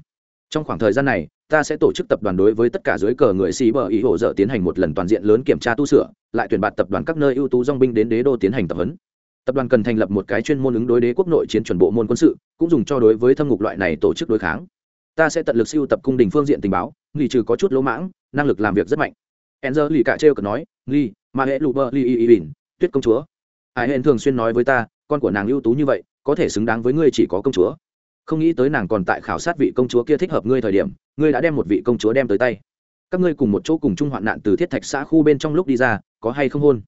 Trong khoảng thời gian này, ta sẽ tổ chức tập đoàn đối với tất cả dưới cờ người xí bờ ý hỗ trợ tiến hành một lần toàn diện lớn kiểm tra tu sửa, lại tuyển bạt tập đoàn các nơi ưu tú dong binh đến đế đô tiến hành tập huấn. Tập đoàn cần thành lập một cái chuyên môn ứng đối đế quốc nội chiến chuẩn bộ môn quân sự, cũng dùng cho đối với thâm ngục loại này tổ chức đối kháng. Ta sẽ tận lực siêu tập cung đình phương diện tình báo, nghỉ trừ có chút lỗ mãng, năng lực làm việc rất mạnh. Enzer lì cả trêu cần nói nghi mà hệ lụ bơ li y y tuyết công chúa. Ai hẹn thường xuyên nói với ta con của nàng ưu tú như vậy, có thể xứng đáng với ngươi chỉ có công chúa. Không nghĩ tới nàng còn tại khảo sát vị công chúa kia thích hợp ngươi thời điểm, ngươi đã đem một vị công chúa đem tới tay. Các ngươi cùng một chỗ cùng chung hoạn nạn từ thiết thạch xã khu bên trong lúc đi ra, có hay không hôn?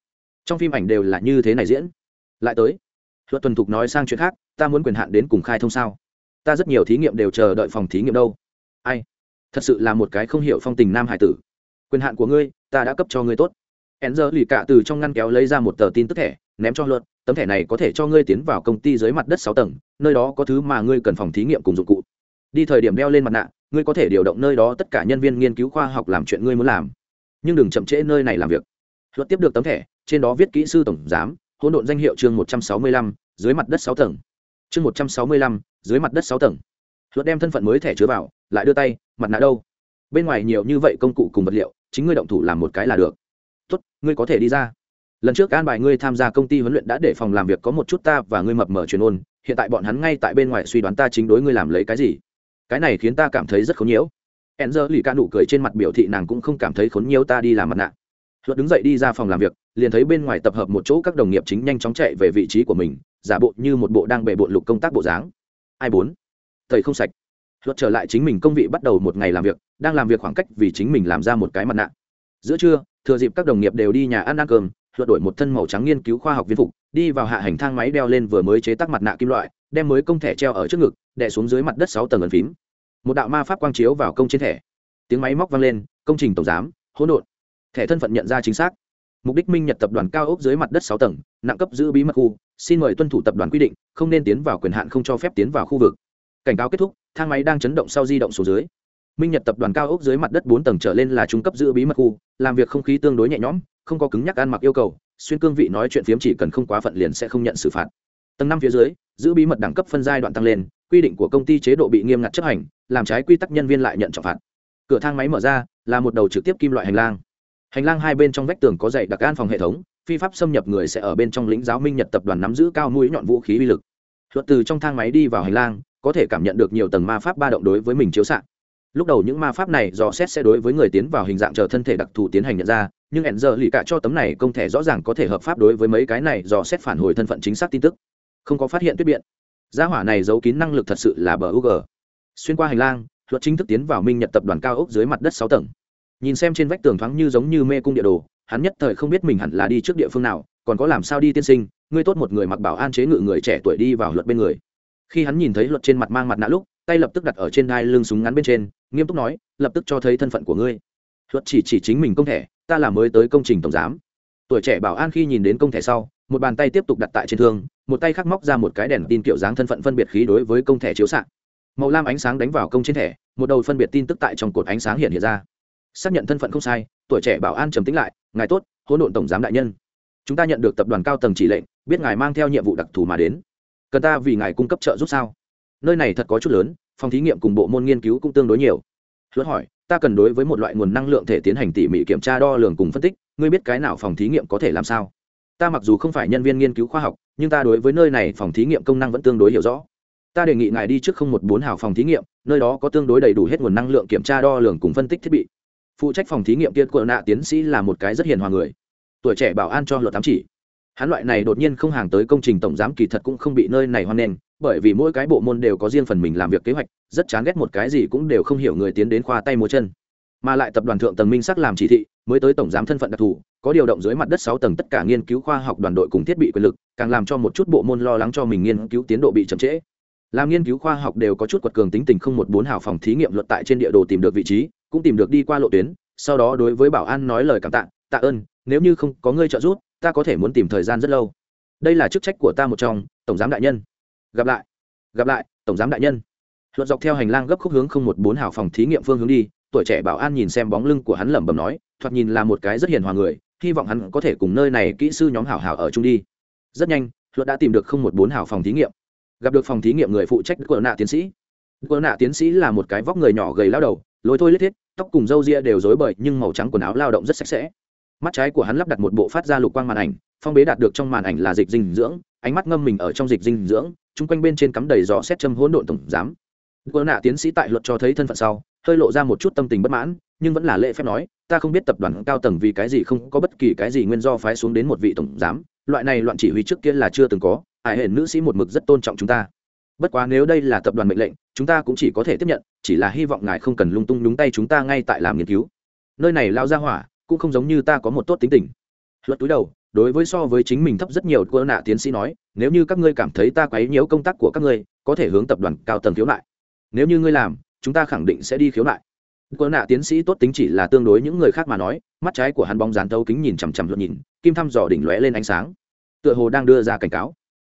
Trong phim ảnh đều là như thế này diễn. Lại tới. Luật tuần thục nói sang chuyện khác, ta muốn quyền hạn đến cùng khai thông sao? Ta rất nhiều thí nghiệm đều chờ đợi phòng thí nghiệm đâu. Ai? Thật sự là một cái không hiểu phong tình nam hải tử. Quyền hạn của ngươi, ta đã cấp cho ngươi tốt. E n z lì cạ từ trong ngăn kéo lấy ra một tờ tin tức thẻ, ném cho luật tấm thẻ này có thể cho ngươi tiến vào công ty dưới mặt đất sáu tầng, nơi đó có thứ mà ngươi cần phòng thí nghiệm cùng dụng cụ. Đi thời điểm đeo lên mặt nạ, ngươi có thể điều động nơi đó tất cả nhân viên nghiên cứu khoa học làm chuyện ngươi muốn làm. Nhưng đừng chậm trễ nơi này làm việc. Luật tiếp được tấm thẻ, trên đó viết kỹ sư tổng giám, hỗn độn danh hiệu chương một trăm sáu mươi lăm, dưới mặt đất sáu tầng. Chương một trăm sáu mươi lăm, dưới mặt đất sáu tầng. Luật đem thân phận mới thẻ chứa vào, lại đưa tay, mặt nạ đâu? Bên ngoài nhiều như vậy công cụ cùng vật liệu, chính ngươi động thủ làm một cái là được. Tốt, ngươi có thể đi ra lần trước an bài ngươi tham gia công ty huấn luyện đã để phòng làm việc có một chút ta và ngươi mập mờ truyền ôn, hiện tại bọn hắn ngay tại bên ngoài suy đoán ta chính đối ngươi làm lấy cái gì. Cái này khiến ta cảm thấy rất khốn nhiễu. Hẹn giờ lì ca nụ cười trên mặt biểu thị nàng cũng không cảm thấy khốn nhiễu ta đi làm mặt nạ. Luật đứng dậy đi ra phòng làm việc, liền thấy bên ngoài tập hợp một chỗ các đồng nghiệp chính nhanh chóng chạy về vị trí của mình, giả bộ như một bộ đang bề bộn lục công tác bộ dáng. Ai bốn? Thầy không sạch. Luật trở lại chính mình công vị bắt đầu một ngày làm việc, đang làm việc khoảng cách vì chính mình làm ra một cái mặt nạ. Giữa trưa, thừa dịp các đồng nghiệp đều đi nhà ăn ăn cơm luật đổi một thân màu trắng nghiên cứu khoa học viên phục, đi vào hạ hành thang máy đeo lên vừa mới chế tác mặt nạ kim loại, đem mới công thẻ treo ở trước ngực, đè xuống dưới mặt đất sáu tầng ấn phím. Một đạo ma pháp quang chiếu vào công trên thẻ. Tiếng máy móc vang lên, công trình tổng giám, hỗn độn. Thẻ thân phận nhận ra chính xác. Mục đích minh nhật tập đoàn cao ốc dưới mặt đất sáu tầng, nặng cấp giữ bí mật khu, xin mời tuân thủ tập đoàn quy định, không nên tiến vào quyền hạn không cho phép tiến vào khu vực. Cảnh cáo kết thúc, thang máy đang chấn động sau di động số dưới. Minh nhật tập đoàn cao ốc dưới mặt đất bốn tầng trở lên là trung cấp giữ bí mật khu, làm việc không khí tương đối nhẹ nhõm không có cứng nhắc ăn mặc yêu cầu, xuyên cương vị nói chuyện phiếm chỉ cần không quá phận liền sẽ không nhận xử phạt. Tầng năm phía dưới, giữ bí mật đẳng cấp phân giai đoạn tăng lên, quy định của công ty chế độ bị nghiêm ngặt chấp hành, làm trái quy tắc nhân viên lại nhận trọng phạt. Cửa thang máy mở ra, là một đầu trực tiếp kim loại hành lang. Hành lang hai bên trong vách tường có dạy đặc an phòng hệ thống, phi pháp xâm nhập người sẽ ở bên trong lĩnh giáo minh nhật tập đoàn nắm giữ cao mũi nhọn vũ khí uy lực. Luật từ trong thang máy đi vào hành lang, có thể cảm nhận được nhiều tầng ma pháp ba động đối với mình chiếu xạ. Lúc đầu những ma pháp này dò xét sẽ đối với người tiến vào hình dạng chờ thân thể đặc thù tiến hành nhận ra nhưng hẹn giờ lì cả cho tấm này công thể rõ ràng có thể hợp pháp đối với mấy cái này do xét phản hồi thân phận chính xác tin tức. Không có phát hiện tuyết biện. Gia hỏa này giấu kín năng lực thật sự là bờ ug xuyên qua hành lang, luật chính thức tiến vào minh nhật tập đoàn cao ốc dưới mặt đất sáu tầng. Nhìn xem trên vách tường thoáng như giống như mê cung địa đồ, hắn nhất thời không biết mình hẳn là đi trước địa phương nào, còn có làm sao đi tiên sinh, ngươi tốt một người mặc bảo an chế ngự người trẻ tuổi đi vào luật bên người. Khi hắn nhìn thấy luật trên mặt mang mặt nạ lúc, tay lập tức đặt ở trên đai lưng súng ngắn bên trên, nghiêm túc nói, lập tức cho thấy thân phận của ngươi. Luật chỉ chỉ chính mình công thể ta là mới tới công trình tổng giám. Tuổi trẻ bảo an khi nhìn đến công thẻ sau, một bàn tay tiếp tục đặt tại trên thương, một tay khác móc ra một cái đèn tin kiểu dáng thân phận phân biệt khí đối với công thẻ chiếu s màu lam ánh sáng đánh vào công trên thẻ, một đầu phân biệt tin tức tại trong cột ánh sáng hiện hiện ra. Xác nhận thân phận không sai, tuổi trẻ bảo an trầm tính lại, ngài tốt, hỗn độn tổng giám đại nhân. Chúng ta nhận được tập đoàn cao tầng chỉ lệnh, biết ngài mang theo nhiệm vụ đặc thù mà đến. Cần ta vì ngài cung cấp trợ giúp sao? Nơi này thật có chút lớn, phòng thí nghiệm cùng bộ môn nghiên cứu cũng tương đối nhiều. Luật hỏi ta cần đối với một loại nguồn năng lượng thể tiến hành tỉ mỉ kiểm tra đo lường cùng phân tích, ngươi biết cái nào phòng thí nghiệm có thể làm sao? Ta mặc dù không phải nhân viên nghiên cứu khoa học, nhưng ta đối với nơi này phòng thí nghiệm công năng vẫn tương đối hiểu rõ. Ta đề nghị ngài đi trước không một bốn hào phòng thí nghiệm, nơi đó có tương đối đầy đủ hết nguồn năng lượng kiểm tra đo lường cùng phân tích thiết bị. Phụ trách phòng thí nghiệm kia của nạ tiến sĩ là một cái rất hiền hòa người. Tuổi trẻ bảo an cho luật tám chỉ hắn loại này đột nhiên không hàng tới công trình tổng giám kỳ thật cũng không bị nơi này hoan nghênh, bởi vì mỗi cái bộ môn đều có riêng phần mình làm việc kế hoạch, rất chán ghét một cái gì cũng đều không hiểu người tiến đến khoa tay múa chân. Mà lại tập đoàn thượng tầng minh sắc làm chỉ thị, mới tới tổng giám thân phận đặc thù, có điều động dưới mặt đất sáu tầng tất cả nghiên cứu khoa học đoàn đội cùng thiết bị quyền lực, càng làm cho một chút bộ môn lo lắng cho mình nghiên cứu tiến độ bị chậm trễ. Làm nghiên cứu khoa học đều có chút quật cường tính tình không một bốn hào phòng thí nghiệm luật tại trên địa đồ tìm được vị trí, cũng tìm được đi qua lộ tuyến, sau đó đối với bảo an nói lời cảm tạ tạ ơn, nếu như không có ngươi trợ giúp ta có thể muốn tìm thời gian rất lâu. Đây là chức trách của ta một trong, tổng giám đại nhân. Gặp lại. Gặp lại, tổng giám đại nhân. Luật dọc theo hành lang gấp khúc hướng không một bốn hào phòng thí nghiệm phương hướng đi, tuổi trẻ bảo an nhìn xem bóng lưng của hắn lẩm bẩm nói, thoạt nhìn là một cái rất hiền hòa người, hy vọng hắn có thể cùng nơi này kỹ sư nhóm hảo hảo ở chung đi. Rất nhanh, luật đã tìm được không một bốn hào phòng thí nghiệm. Gặp được phòng thí nghiệm người phụ trách của nạ tiến sĩ. Của nạ tiến sĩ là một cái vóc người nhỏ gầy lao đầu lối thôi lết thiết, tóc cùng râu ria đều rối bời nhưng màu trắng quần áo lao động rất sạch sẽ mắt trái của hắn lắp đặt một bộ phát ra lục quang màn ảnh, phong bế đạt được trong màn ảnh là dịch dinh dưỡng, ánh mắt ngâm mình ở trong dịch dinh dưỡng, chung quanh bên trên cắm đầy gió xét châm hỗn độn tổng giám. Của nạ tiến sĩ tại luật cho thấy thân phận sau, hơi lộ ra một chút tâm tình bất mãn, nhưng vẫn là lễ phép nói, ta không biết tập đoàn cao tầng vì cái gì không có bất kỳ cái gì nguyên do phái xuống đến một vị tổng giám, loại này loạn chỉ huy trước kia là chưa từng có hại hển nữ sĩ một mực rất tôn trọng chúng ta. Bất quá nếu đây là tập đoàn mệnh lệnh, chúng ta cũng chỉ có thể tiếp nhận, chỉ là hy vọng ngài không cần lung tung đúng tay chúng ta ngay tại làm nghiên cứu. Nơi này lao ra hỏa cũng không giống như ta có một tốt tính tình. Luật túi đầu, đối với so với chính mình thấp rất nhiều cô nạ tiến sĩ nói, nếu như các ngươi cảm thấy ta quấy nhiễu công tác của các ngươi, có thể hướng tập đoàn cao tầng khiếu nại. Nếu như ngươi làm, chúng ta khẳng định sẽ đi khiếu nại. Cô nạ tiến sĩ tốt tính chỉ là tương đối những người khác mà nói, mắt trái của hắn bóng dán thấu kính nhìn chằm chằm luật nhìn, kim thăm dò đỉnh lóe lên ánh sáng. Tựa hồ đang đưa ra cảnh cáo.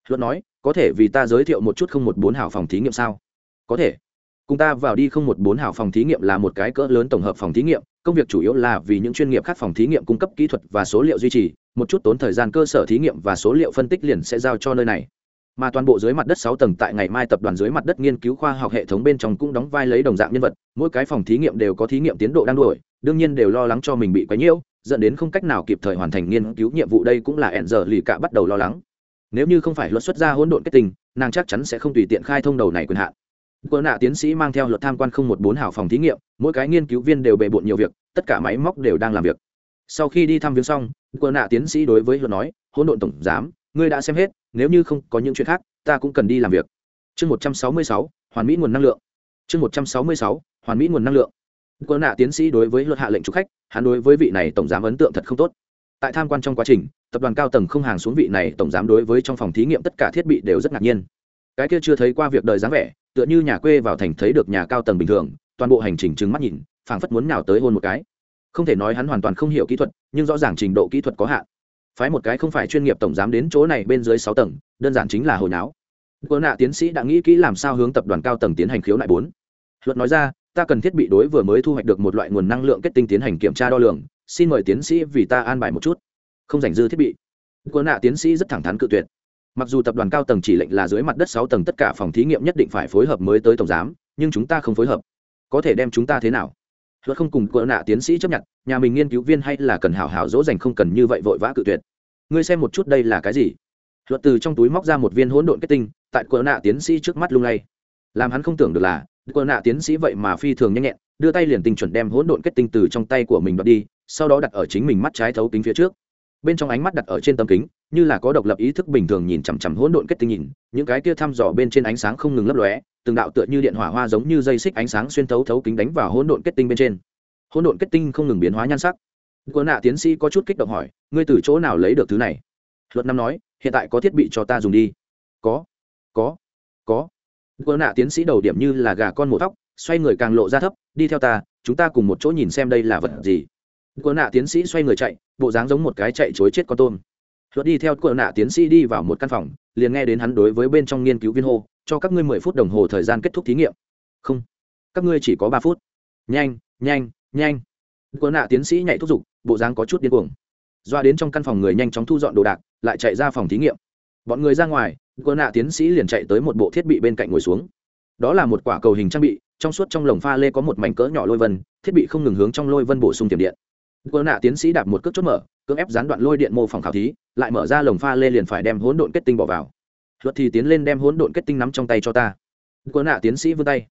Luật nói, có thể vì ta giới thiệu một chút không một bốn hảo phòng thí nghiệm sao? Có thể. Cùng ta vào đi không một bốn hảo phòng thí nghiệm là một cái cỡ lớn tổng hợp phòng thí nghiệm công việc chủ yếu là vì những chuyên nghiệp khác phòng thí nghiệm cung cấp kỹ thuật và số liệu duy trì, một chút tốn thời gian cơ sở thí nghiệm và số liệu phân tích liền sẽ giao cho nơi này. Mà toàn bộ dưới mặt đất sáu tầng tại ngày mai tập đoàn dưới mặt đất nghiên cứu khoa học hệ thống bên trong cũng đóng vai lấy đồng dạng nhân vật, mỗi cái phòng thí nghiệm đều có thí nghiệm tiến độ đang đuổi, đương nhiên đều lo lắng cho mình bị quấy nhiễu, dẫn đến không cách nào kịp thời hoàn thành nghiên cứu nhiệm vụ đây cũng là ẹn giờ lì cả bắt đầu lo lắng. Nếu như không phải luật xuất ra hỗn độn kết tình nàng chắc chắn sẽ không tùy tiện khai thông đầu này quyền hạn quân nạ tiến sĩ mang theo luật tham quan không một bốn hảo phòng thí nghiệm, mỗi cái nghiên cứu viên đều bề bộn nhiều việc, tất cả máy móc đều đang làm việc. Sau khi đi thăm viếng xong, quân nạ tiến sĩ đối với luật nói, hỗn độn tổng giám, ngươi đã xem hết, nếu như không có những chuyện khác, ta cũng cần đi làm việc. Chương một trăm sáu mươi sáu, hoàn mỹ nguồn năng lượng. Chương một trăm sáu mươi sáu, hoàn mỹ nguồn năng lượng. Quân nạ tiến sĩ đối với luật hạ lệnh chủ khách, hắn đối với vị này tổng giám ấn tượng thật không tốt. Tại tham quan trong quá trình, tập đoàn cao tầng không hàng xuống vị này tổng giám đối với trong phòng thí nghiệm tất cả thiết bị đều rất ngạc nhiên. Cái kia chưa thấy qua việc đời dáng vẻ tựa như nhà quê vào thành thấy được nhà cao tầng bình thường, toàn bộ hành trình trừng mắt nhìn, phảng phất muốn nào tới hôn một cái. Không thể nói hắn hoàn toàn không hiểu kỹ thuật, nhưng rõ ràng trình độ kỹ thuật có hạn. Phái một cái không phải chuyên nghiệp tổng giám đến chỗ này bên dưới sáu tầng, đơn giản chính là hồi náo. Quân nạ tiến sĩ đã nghĩ kỹ làm sao hướng tập đoàn cao tầng tiến hành khiếu nại bốn. Luật nói ra, ta cần thiết bị đối vừa mới thu hoạch được một loại nguồn năng lượng kết tinh tiến hành kiểm tra đo lường, xin mời tiến sĩ vì ta an bài một chút. Không dành dư thiết bị. Quân nạ tiến sĩ rất thẳng thắn cự tuyệt mặc dù tập đoàn cao tầng chỉ lệnh là dưới mặt đất sáu tầng tất cả phòng thí nghiệm nhất định phải phối hợp mới tới tổng giám, nhưng chúng ta không phối hợp. Có thể đem chúng ta thế nào? Luật không cùng cỡ nạ tiến sĩ chấp nhận, nhà mình nghiên cứu viên hay là cần hảo hảo dỗ dành không cần như vậy vội vã cự tuyệt. Ngươi xem một chút đây là cái gì? Luật từ trong túi móc ra một viên hỗn độn kết tinh, tại cỡ nạ tiến sĩ trước mắt lung lay. Làm hắn không tưởng được là cỡ nạ tiến sĩ vậy mà phi thường nhanh nhẹn, đưa tay liền tinh chuẩn đem hỗn độn kết tinh từ trong tay của mình đoạt đi, sau đó đặt ở chính mình mắt trái thấu kính phía trước bên trong ánh mắt đặt ở trên tấm kính, như là có độc lập ý thức bình thường nhìn chằm chằm hỗn độn kết tinh nhìn, những cái kia thăm dò bên trên ánh sáng không ngừng lấp lóe, từng đạo tựa như điện hỏa hoa giống như dây xích ánh sáng xuyên thấu thấu kính đánh vào hỗn độn kết tinh bên trên. Hỗn độn kết tinh không ngừng biến hóa nhan sắc. Quân nạ tiến sĩ có chút kích động hỏi, ngươi từ chỗ nào lấy được thứ này? Luật năm nói, hiện tại có thiết bị cho ta dùng đi. Có có có. Quân nạ tiến sĩ đầu điểm như là gà con mổ tóc, xoay người càng lộ ra thấp, đi theo ta, chúng ta cùng một chỗ nhìn xem đây là vật gì. Cô nạ tiến sĩ xoay người chạy, bộ dáng giống một cái chạy chối chết con tôm. Luật đi theo Cô nạ tiến sĩ đi vào một căn phòng, liền nghe đến hắn đối với bên trong nghiên cứu viên hô, cho các ngươi mười phút đồng hồ thời gian kết thúc thí nghiệm. Không, các ngươi chỉ có ba phút. Nhanh nhanh nhanh. Cô nạ tiến sĩ nhảy thúc giục, bộ dáng có chút điên cuồng. Doa đến trong căn phòng người nhanh chóng thu dọn đồ đạc, lại chạy ra phòng thí nghiệm. Bọn người ra ngoài Cô nạ tiến sĩ liền chạy tới một bộ thiết bị bên cạnh ngồi xuống. Đó là một quả cầu hình trang bị, trong suốt trong lồng pha lê có một mảnh cỡ nhỏ lôi vân, thiết bị không ngừng hướng trong lôi vân bổ sung tiềm điện quân nạ tiến sĩ đạp một cước chốt mở, cưỡng ép gián đoạn lôi điện mô phỏng khảo thí, lại mở ra lồng pha lê liền phải đem hỗn độn kết tinh bỏ vào. Luật thì tiến lên đem hỗn độn kết tinh nắm trong tay cho ta. Quân nạ tiến sĩ vươn tay.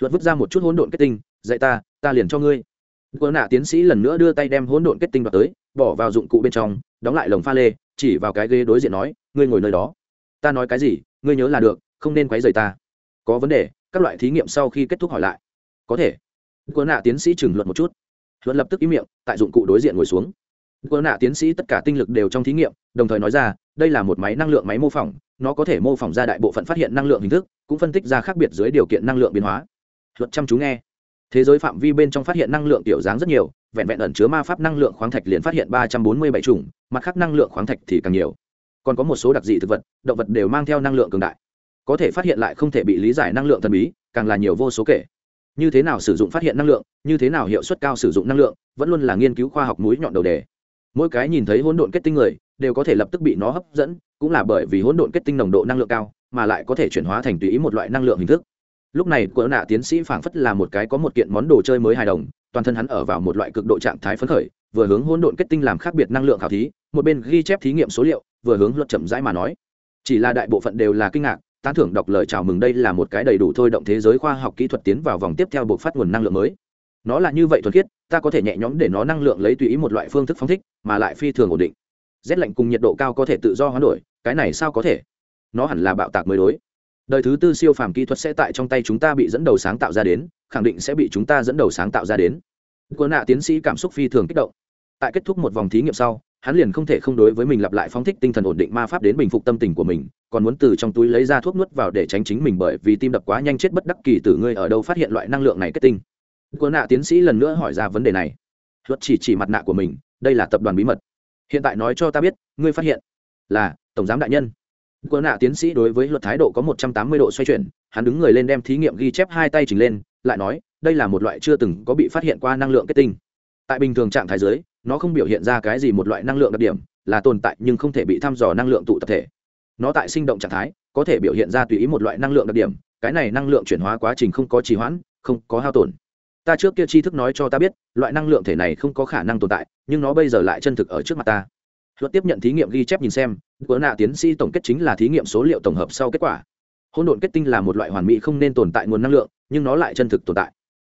Luật vứt ra một chút hỗn độn kết tinh, dạy ta ta liền cho ngươi. Quân nạ tiến sĩ lần nữa đưa tay đem hỗn độn kết tinh đoạt tới, bỏ vào dụng cụ bên trong, đóng lại lồng pha lê, chỉ vào cái ghế đối diện nói, ngươi ngồi nơi đó. Ta nói cái gì, ngươi nhớ là được, không nên quấy rầy ta. Có vấn đề, các loại thí nghiệm sau khi kết thúc hỏi lại. Có thể. Quân nạ tiến sĩ chừng luận một chút luận lập tức ý miệng, tại dụng cụ đối diện ngồi xuống. Quân nạ tiến sĩ tất cả tinh lực đều trong thí nghiệm, đồng thời nói ra, đây là một máy năng lượng máy mô phỏng, nó có thể mô phỏng ra đại bộ phận phát hiện năng lượng hình thức, cũng phân tích ra khác biệt dưới điều kiện năng lượng biến hóa. Luật chăm chú nghe. Thế giới phạm vi bên trong phát hiện năng lượng tiểu dáng rất nhiều, vẹn vẹn ẩn chứa ma pháp năng lượng khoáng thạch liền phát hiện ba trăm bốn mươi bảy chủng, mặt khác năng lượng khoáng thạch thì càng nhiều. Còn có một số đặc dị thực vật, động vật đều mang theo năng lượng cường đại. Có thể phát hiện lại không thể bị lý giải năng lượng thần bí, càng là nhiều vô số kể như thế nào sử dụng phát hiện năng lượng, như thế nào hiệu suất cao sử dụng năng lượng, vẫn luôn là nghiên cứu khoa học mũi nhọn đầu đề. Mỗi cái nhìn thấy hỗn độn kết tinh người, đều có thể lập tức bị nó hấp dẫn, cũng là bởi vì hỗn độn kết tinh nồng độ năng lượng cao, mà lại có thể chuyển hóa thành tùy ý một loại năng lượng hình thức. Lúc này cỡ nạ tiến sĩ phảng phất là một cái có một kiện món đồ chơi mới hài đồng, toàn thân hắn ở vào một loại cực độ trạng thái phấn khởi, vừa hướng hỗn độn kết tinh làm khác biệt năng lượng khảo thí, một bên ghi chép thí nghiệm số liệu, vừa hướng luật chậm rãi mà nói. Chỉ là đại bộ phận đều là kinh ngạc tán thưởng đọc lời chào mừng đây là một cái đầy đủ thôi động thế giới khoa học kỹ thuật tiến vào vòng tiếp theo buộc phát nguồn năng lượng mới. Nó là như vậy thuần khiết, ta có thể nhẹ nhõm để nó năng lượng lấy tùy ý một loại phương thức phóng thích, mà lại phi thường ổn định. Rét lạnh cùng nhiệt độ cao có thể tự do hoán đổi, cái này sao có thể? Nó hẳn là bạo tạc mới đối. Đời thứ tư siêu phàm kỹ thuật sẽ tại trong tay chúng ta bị dẫn đầu sáng tạo ra đến, khẳng định sẽ bị chúng ta dẫn đầu sáng tạo ra đến. Quân nạ tiến sĩ cảm xúc phi thường kích động. Tại kết thúc một vòng thí nghiệm sau hắn liền không thể không đối với mình lặp lại phóng thích tinh thần ổn định ma pháp đến bình phục tâm tình của mình, còn muốn từ trong túi lấy ra thuốc nuốt vào để tránh chính mình bởi vì tim đập quá nhanh chết bất đắc kỳ từ ngươi ở đâu phát hiện loại năng lượng này kết tinh. Quân nạ tiến sĩ lần nữa hỏi ra vấn đề này. Luật chỉ chỉ mặt nạ của mình, đây là tập đoàn bí mật. Hiện tại nói cho ta biết, ngươi phát hiện là tổng giám đại nhân. Quân nạ tiến sĩ đối với luật thái độ có một trăm tám mươi độ xoay chuyển, hắn đứng người lên đem thí nghiệm ghi chép hai tay chỉnh lên, lại nói, đây là một loại chưa từng có bị phát hiện qua năng lượng kết tinh tại bình thường trạng thái giới, nó không biểu hiện ra cái gì một loại năng lượng đặc điểm, là tồn tại nhưng không thể bị thăm dò năng lượng tụ tập thể. Nó tại sinh động trạng thái, có thể biểu hiện ra tùy ý một loại năng lượng đặc điểm, cái này năng lượng chuyển hóa quá trình không có trì hoãn, không có hao tổn. Ta trước kia tri thức nói cho ta biết, loại năng lượng thể này không có khả năng tồn tại, nhưng nó bây giờ lại chân thực ở trước mặt ta. Luật tiếp nhận thí nghiệm ghi chép nhìn xem bữa nạ tiến sĩ tổng kết chính là thí nghiệm số liệu tổng hợp sau kết quả. Hỗn độn kết tinh là một loại hoàn mỹ không nên tồn tại nguồn năng lượng, nhưng nó lại chân thực tồn tại.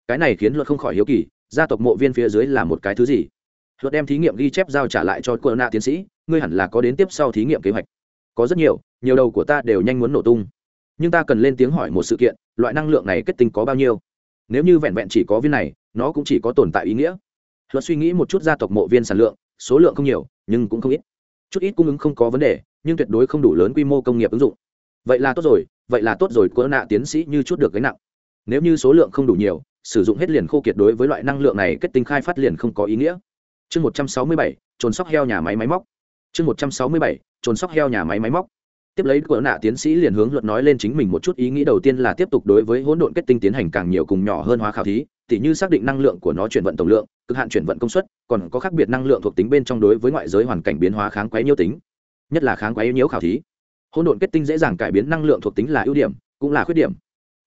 Cái này khiến luật không khỏi hiếu kỳ gia tộc mộ viên phía dưới là một cái thứ gì? Luật đem thí nghiệm ghi chép giao trả lại cho cô nạ tiến sĩ, ngươi hẳn là có đến tiếp sau thí nghiệm kế hoạch. Có rất nhiều nhiều đầu của ta đều nhanh muốn nổ tung. Nhưng ta cần lên tiếng hỏi một sự kiện, loại năng lượng này kết tinh có bao nhiêu? Nếu như vẹn vẹn chỉ có viên này, nó cũng chỉ có tồn tại ý nghĩa. Luật suy nghĩ một chút gia tộc mộ viên sản lượng, số lượng không nhiều, nhưng cũng không ít. Chút ít cung ứng không có vấn đề, nhưng tuyệt đối không đủ lớn quy mô công nghiệp ứng dụng. Vậy là tốt rồi, vậy là tốt rồi cô nạ tiến sĩ như chút được gánh nặng. Nếu như số lượng không đủ nhiều sử dụng hết liền khô kiệt đối với loại năng lượng này kết tinh khai phát liền không có ý nghĩa. Chương một trăm sáu mươi bảy, trồn sóc heo nhà máy máy móc. Chương một trăm sáu mươi bảy, trồn sóc heo nhà máy máy móc. Tiếp lấy của nạ tiến sĩ liền hướng luật nói lên chính mình một chút ý nghĩ đầu tiên là tiếp tục đối với hỗn độn kết tinh tiến hành càng nhiều cùng nhỏ hơn hóa khảo thí, tỉ như xác định năng lượng của nó chuyển vận tổng lượng, cực hạn chuyển vận công suất, còn có khác biệt năng lượng thuộc tính bên trong đối với ngoại giới hoàn cảnh biến hóa kháng quấy nhiễu tính, nhất là kháng quấy nhiễu khảo thí. Hỗn độn kết tinh dễ dàng cải biến năng lượng thuộc tính là ưu điểm, cũng là khuyết điểm.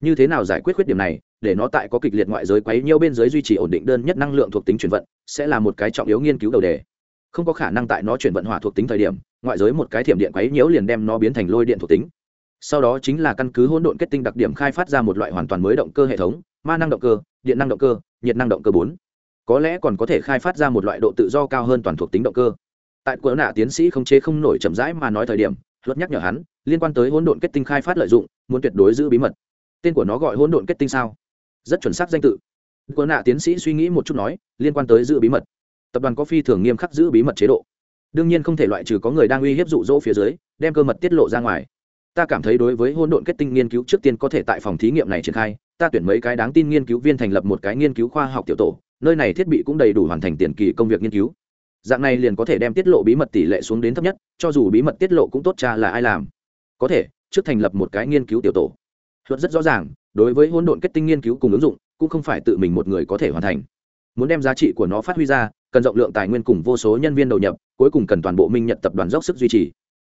Như thế nào giải quyết khuyết điểm này? Để nó tại có kịch liệt ngoại giới quấy nhiễu bên dưới duy trì ổn định đơn nhất năng lượng thuộc tính chuyển vận, sẽ là một cái trọng yếu nghiên cứu đầu đề. Không có khả năng tại nó chuyển vận hỏa thuộc tính thời điểm, ngoại giới một cái thiểm điện quấy nhiễu liền đem nó biến thành lôi điện thuộc tính. Sau đó chính là căn cứ hỗn độn kết tinh đặc điểm khai phát ra một loại hoàn toàn mới động cơ hệ thống, ma năng động cơ, điện năng động cơ, nhiệt năng động cơ bốn. Có lẽ còn có thể khai phát ra một loại độ tự do cao hơn toàn thuộc tính động cơ. Tại quỡ nạ tiến sĩ không chế không nổi chậm rãi mà nói thời điểm, luật nhắc nhở hắn, liên quan tới hỗn độn kết tinh khai phát lợi dụng, muốn tuyệt đối giữ bí mật. Tên của nó gọi hỗn độn kết tinh sao? Rất chuẩn xác danh tự. Quân nạ tiến sĩ suy nghĩ một chút nói, liên quan tới giữ bí mật. Tập đoàn có phi thường nghiêm khắc giữ bí mật chế độ. Đương nhiên không thể loại trừ có người đang uy hiếp dụ dỗ phía dưới, đem cơ mật tiết lộ ra ngoài. Ta cảm thấy đối với hỗn độn kết tinh nghiên cứu trước tiên có thể tại phòng thí nghiệm này triển khai, ta tuyển mấy cái đáng tin nghiên cứu viên thành lập một cái nghiên cứu khoa học tiểu tổ, nơi này thiết bị cũng đầy đủ hoàn thành tiền kỳ công việc nghiên cứu. Dạng này liền có thể đem tiết lộ bí mật tỷ lệ xuống đến thấp nhất, cho dù bí mật tiết lộ cũng tốt cha là ai làm. Có thể, trước thành lập một cái nghiên cứu tiểu tổ luật rất rõ ràng, đối với hỗn độn kết tinh nghiên cứu cùng ứng dụng, cũng không phải tự mình một người có thể hoàn thành. Muốn đem giá trị của nó phát huy ra, cần rộng lượng tài nguyên cùng vô số nhân viên đầu nhập, cuối cùng cần toàn bộ minh nhật tập đoàn dốc sức duy trì.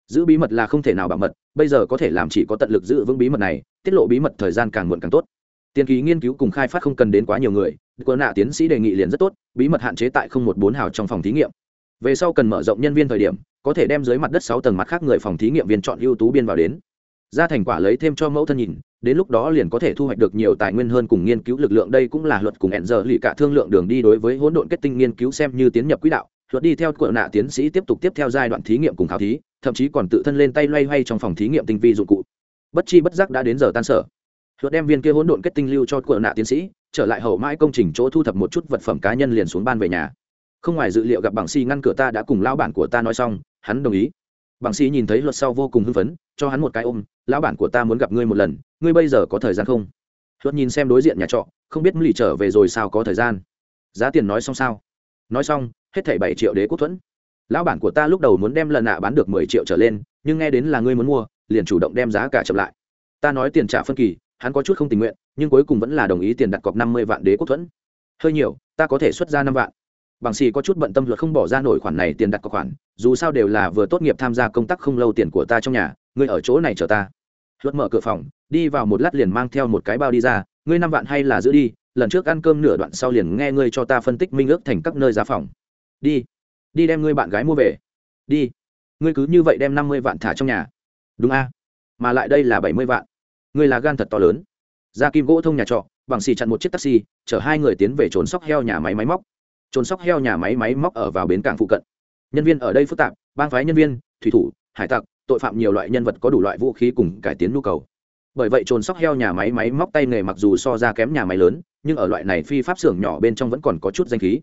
Giữ bí mật là không thể nào bảo mật, bây giờ có thể làm chỉ có tận lực giữ vững bí mật này, tiết lộ bí mật thời gian càng muộn càng tốt. Tiền ký nghiên cứu cùng khai phát không cần đến quá nhiều người, quân nạ tiến sĩ đề nghị liền rất tốt, bí mật hạn chế tại không một bốn hào trong phòng thí nghiệm. Về sau cần mở rộng nhân viên thời điểm, có thể đem dưới mặt đất sáu tầng mặt khác người phòng thí nghiệm viên chọn ưu tú biên vào đến. Ra thành quả lấy thêm cho mẫu thân nhìn đến lúc đó liền có thể thu hoạch được nhiều tài nguyên hơn cùng nghiên cứu lực lượng. Đây cũng là luật cùng hẹn giờ lì cả thương lượng đường đi đối với hỗn độn kết tinh nghiên cứu xem như tiến nhập quỹ đạo. Luật đi theo cỡ nạ tiến sĩ tiếp tục tiếp theo giai đoạn thí nghiệm cùng khảo thí, thậm chí còn tự thân lên tay loay hoay trong phòng thí nghiệm tinh vi dụng cụ. Bất chi bất giác đã đến giờ tan sở. Luật đem viên kia hỗn độn kết tinh lưu cho cỡ nạ tiến sĩ, trở lại hậu mãi công trình chỗ thu thập một chút vật phẩm cá nhân liền xuống ban về nhà. Không ngoài dự liệu gặp bằng si ngăn cửa ta đã cùng lão bản của ta nói xong, hắn đồng ý bằng sĩ nhìn thấy luật sau vô cùng hưng phấn, cho hắn một cái ôm, lão bản của ta muốn gặp ngươi một lần, ngươi bây giờ có thời gian không? Luật nhìn xem đối diện nhà trọ, không biết lì trở về rồi sao có thời gian. Giá tiền nói xong sao? Nói xong, hết thảy bảy triệu đế quốc thuẫn. Lão bản của ta lúc đầu muốn đem lần nạ bán được mười triệu trở lên, nhưng nghe đến là ngươi muốn mua, liền chủ động đem giá cả chậm lại. Ta nói tiền trả phân kỳ, hắn có chút không tình nguyện, nhưng cuối cùng vẫn là đồng ý tiền đặt cọc năm mươi vạn đế quốc thuẫn. Hơi nhiều, ta có thể xuất ra năm vạn bằng xì có chút bận tâm luật không bỏ ra nổi khoản này tiền đặt cọc khoản, dù sao đều là vừa tốt nghiệp tham gia công tác không lâu tiền của ta trong nhà, ngươi ở chỗ này chờ ta. Luật mở cửa phòng, đi vào một lát liền mang theo một cái bao đi ra, ngươi năm vạn hay là giữ đi, lần trước ăn cơm nửa đoạn sau liền nghe ngươi cho ta phân tích minh ước thành các nơi giá phòng. Đi đi đem ngươi bạn gái mua về. Đi, ngươi cứ như vậy đem năm mươi vạn thả trong nhà. Đúng a, mà lại đây là bảy mươi vạn. Ngươi là gan thật to lớn. Ra kim gỗ thông nhà trọ, bằng xì chặn một chiếc taxi, chở hai người tiến về trốn sóc heo nhà máy máy móc trôn sóc heo nhà máy máy móc ở vào bến cảng phụ cận. Nhân viên ở đây phức tạp, bang phái nhân viên, thủy thủ, hải tặc, tội phạm nhiều loại nhân vật có đủ loại vũ khí cùng cải tiến nhu cầu. Bởi vậy trồn sóc heo nhà máy máy móc tay nghề mặc dù so ra kém nhà máy lớn, nhưng ở loại này phi pháp xưởng nhỏ bên trong vẫn còn có chút danh khí.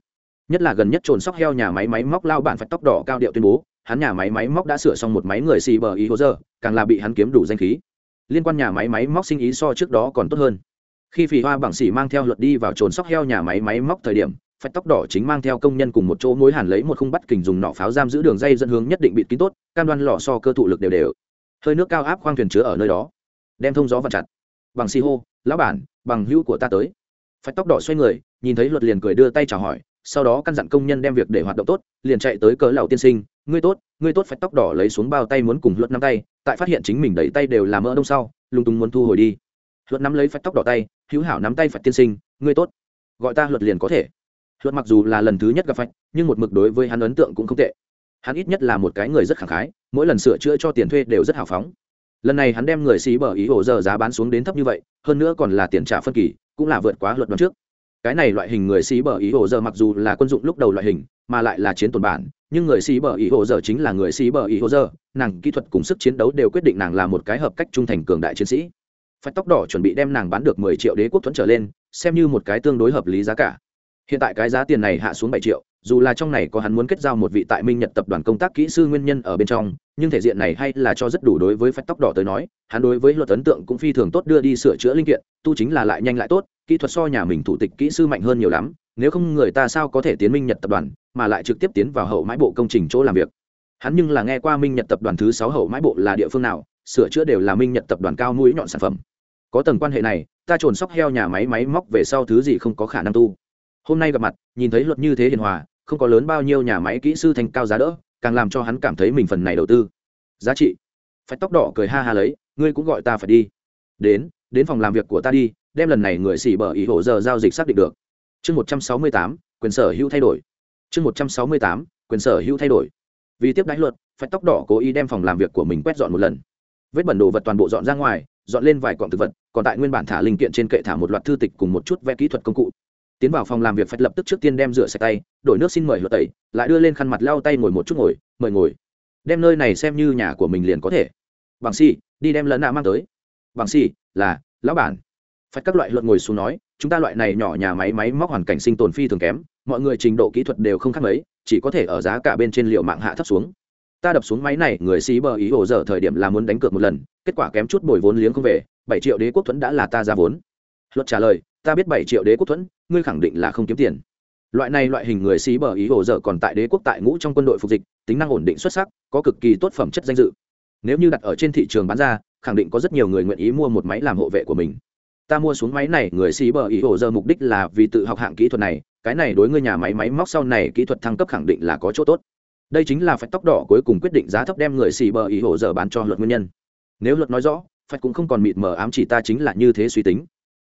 Nhất là gần nhất trồn sóc heo nhà máy máy móc lao bản phải tóc đỏ cao điệu tuyên bố, hắn nhà máy máy móc đã sửa xong một máy người xì bờ ý hố giờ, càng là bị hắn kiếm đủ danh khí. Liên quan nhà máy máy móc sinh ý so trước đó còn tốt hơn. Khi phì hoa bảng xỉ mang theo luật đi vào trồn sóc heo nhà máy máy móc thời điểm phách tóc đỏ chính mang theo công nhân cùng một chỗ mối hàn lấy một khung bắt kình dùng nỏ pháo giam giữ đường dây dẫn hướng nhất định bịt kín tốt, cam đoan lò so cơ thụ lực đều đều. Hơi nước cao áp khoang thuyền chứa ở nơi đó. Đem thông gió và chặt. Bằng si hô, lão bản, bằng hữu của ta tới. Phách tóc đỏ xoay người, nhìn thấy luật liền cười đưa tay chào hỏi, sau đó căn dặn công nhân đem việc để hoạt động tốt, liền chạy tới cớ lầu tiên sinh, ngươi tốt ngươi tốt. Phách tóc đỏ lấy xuống bao tay muốn cùng luật nắm tay, tại phát hiện chính mình đẩy tay đều làm mỡ đông sau lung tung muốn thu hồi đi. Luật nắm lấy phách tóc đỏ tay, hữu hảo nắm tay phách tiên sinh, ngươi tốt. Gọi ta luật liền có thể luật mặc dù là lần thứ nhất gặp phách nhưng một mực đối với hắn ấn tượng cũng không tệ. Hắn ít nhất là một cái người rất khẳng khái, mỗi lần sửa chữa cho tiền thuê đều rất hào phóng. Lần này hắn đem người xí bờ ý hồ giờ giá bán xuống đến thấp như vậy, hơn nữa còn là tiền trả phân kỳ, cũng là vượt quá luật đoán trước. Cái này loại hình người xí bờ ý hồ giờ mặc dù là quân dụng lúc đầu loại hình, mà lại là chiến tồn bản, nhưng người xí bờ ý hồ giờ chính là người xí bờ ý hồ giờ, nàng kỹ thuật cùng sức chiến đấu đều quyết định nàng là một cái hợp cách trung thành cường đại chiến sĩ. Phách tóc đỏ chuẩn bị đem nàng bán được mười triệu đế quốc thuẫn trở lên, xem như một cái tương đối hợp lý giá cả hiện tại cái giá tiền này hạ xuống bảy triệu, dù là trong này có hắn muốn kết giao một vị tại minh nhật tập đoàn công tác kỹ sư nguyên nhân ở bên trong, nhưng thể diện này hay là cho rất đủ đối với phách tóc đỏ tới nói, hắn đối với luật ấn tượng cũng phi thường tốt đưa đi sửa chữa linh kiện, tu chính là lại nhanh lại tốt, kỹ thuật so nhà mình thủ tịch kỹ sư mạnh hơn nhiều lắm, nếu không người ta sao có thể tiến minh nhật tập đoàn, mà lại trực tiếp tiến vào hậu mãi bộ công trình chỗ làm việc. Hắn nhưng là nghe qua minh nhật tập đoàn thứ sáu hậu mãi bộ là địa phương nào, sửa chữa đều là minh nhật tập đoàn cao mũi nhọn sản phẩm. Có tầng quan hệ này, ta trồn sóc heo nhà máy máy móc về sau thứ gì không có khả năng tu hôm nay gặp mặt, nhìn thấy luật như thế hiền hòa, không có lớn bao nhiêu nhà máy kỹ sư thành cao giá đỡ, càng làm cho hắn cảm thấy mình phần này đầu tư. Giá trị. Phải tóc đỏ cười ha ha lấy, ngươi cũng gọi ta phải đi. Đến đến phòng làm việc của ta đi, đem lần này người xỉ bở ý hổ giờ giao dịch xác định được. Chương một trăm sáu mươi tám, quyền sở hữu thay đổi. Chương một trăm sáu mươi tám, quyền sở hữu thay đổi. Vì tiếp đánh luật phải tóc đỏ cố ý đem phòng làm việc của mình quét dọn một lần. Vết bẩn đồ vật toàn bộ dọn ra ngoài, dọn lên vài cọng thực vật, còn tại nguyên bản thả linh kiện trên kệ thả một loạt thư tịch cùng một chút vẽ kỹ thuật công cụ tiến vào phòng làm việc phải lập tức trước tiên đem rửa sạch tay, đổi nước xin mời lượt tẩy, lại đưa lên khăn mặt lau tay ngồi một chút ngồi, mời ngồi. Đem nơi này xem như nhà của mình liền có thể. Bằng si đi đem lẫn nạ mang tới. Bằng si là, lão bản. Phải các loại luận ngồi xuống nói, chúng ta loại này nhỏ nhà máy máy móc hoàn cảnh sinh tồn phi thường kém, mọi người trình độ kỹ thuật đều không khác mấy, chỉ có thể ở giá cả bên trên liệu mạng hạ thấp xuống. Ta đập xuống máy này, người xí bờ ý ổ dở thời điểm là muốn đánh cược một lần, kết quả kém chút bồi vốn liếng không về, bảy triệu đế quốc thuẫn đã là ta ra vốn. Luật trả lời, ta biết bảy triệu đế quốc thuẫn ngươi khẳng định là không kiếm tiền. Loại này loại hình người xí bờ ý hồ dở còn tại đế quốc tại ngũ trong quân đội phục dịch, tính năng ổn định xuất sắc, có cực kỳ tốt phẩm chất danh dự. Nếu như đặt ở trên thị trường bán ra, khẳng định có rất nhiều người nguyện ý mua một máy làm hộ vệ của mình. Ta mua xuống máy này, người xí bờ ý hồ dở mục đích là vì tự học hạng kỹ thuật này, cái này đối ngươi nhà máy máy móc sau này kỹ thuật thăng cấp khẳng định là có chỗ tốt. Đây chính là phải tóc đỏ cuối cùng quyết định giá thấp đem người xì bờ ý hồ dở bán cho luật nguyên nhân. Nếu luật nói rõ phải cũng không còn mịt mờ ám chỉ ta chính là như thế suy tính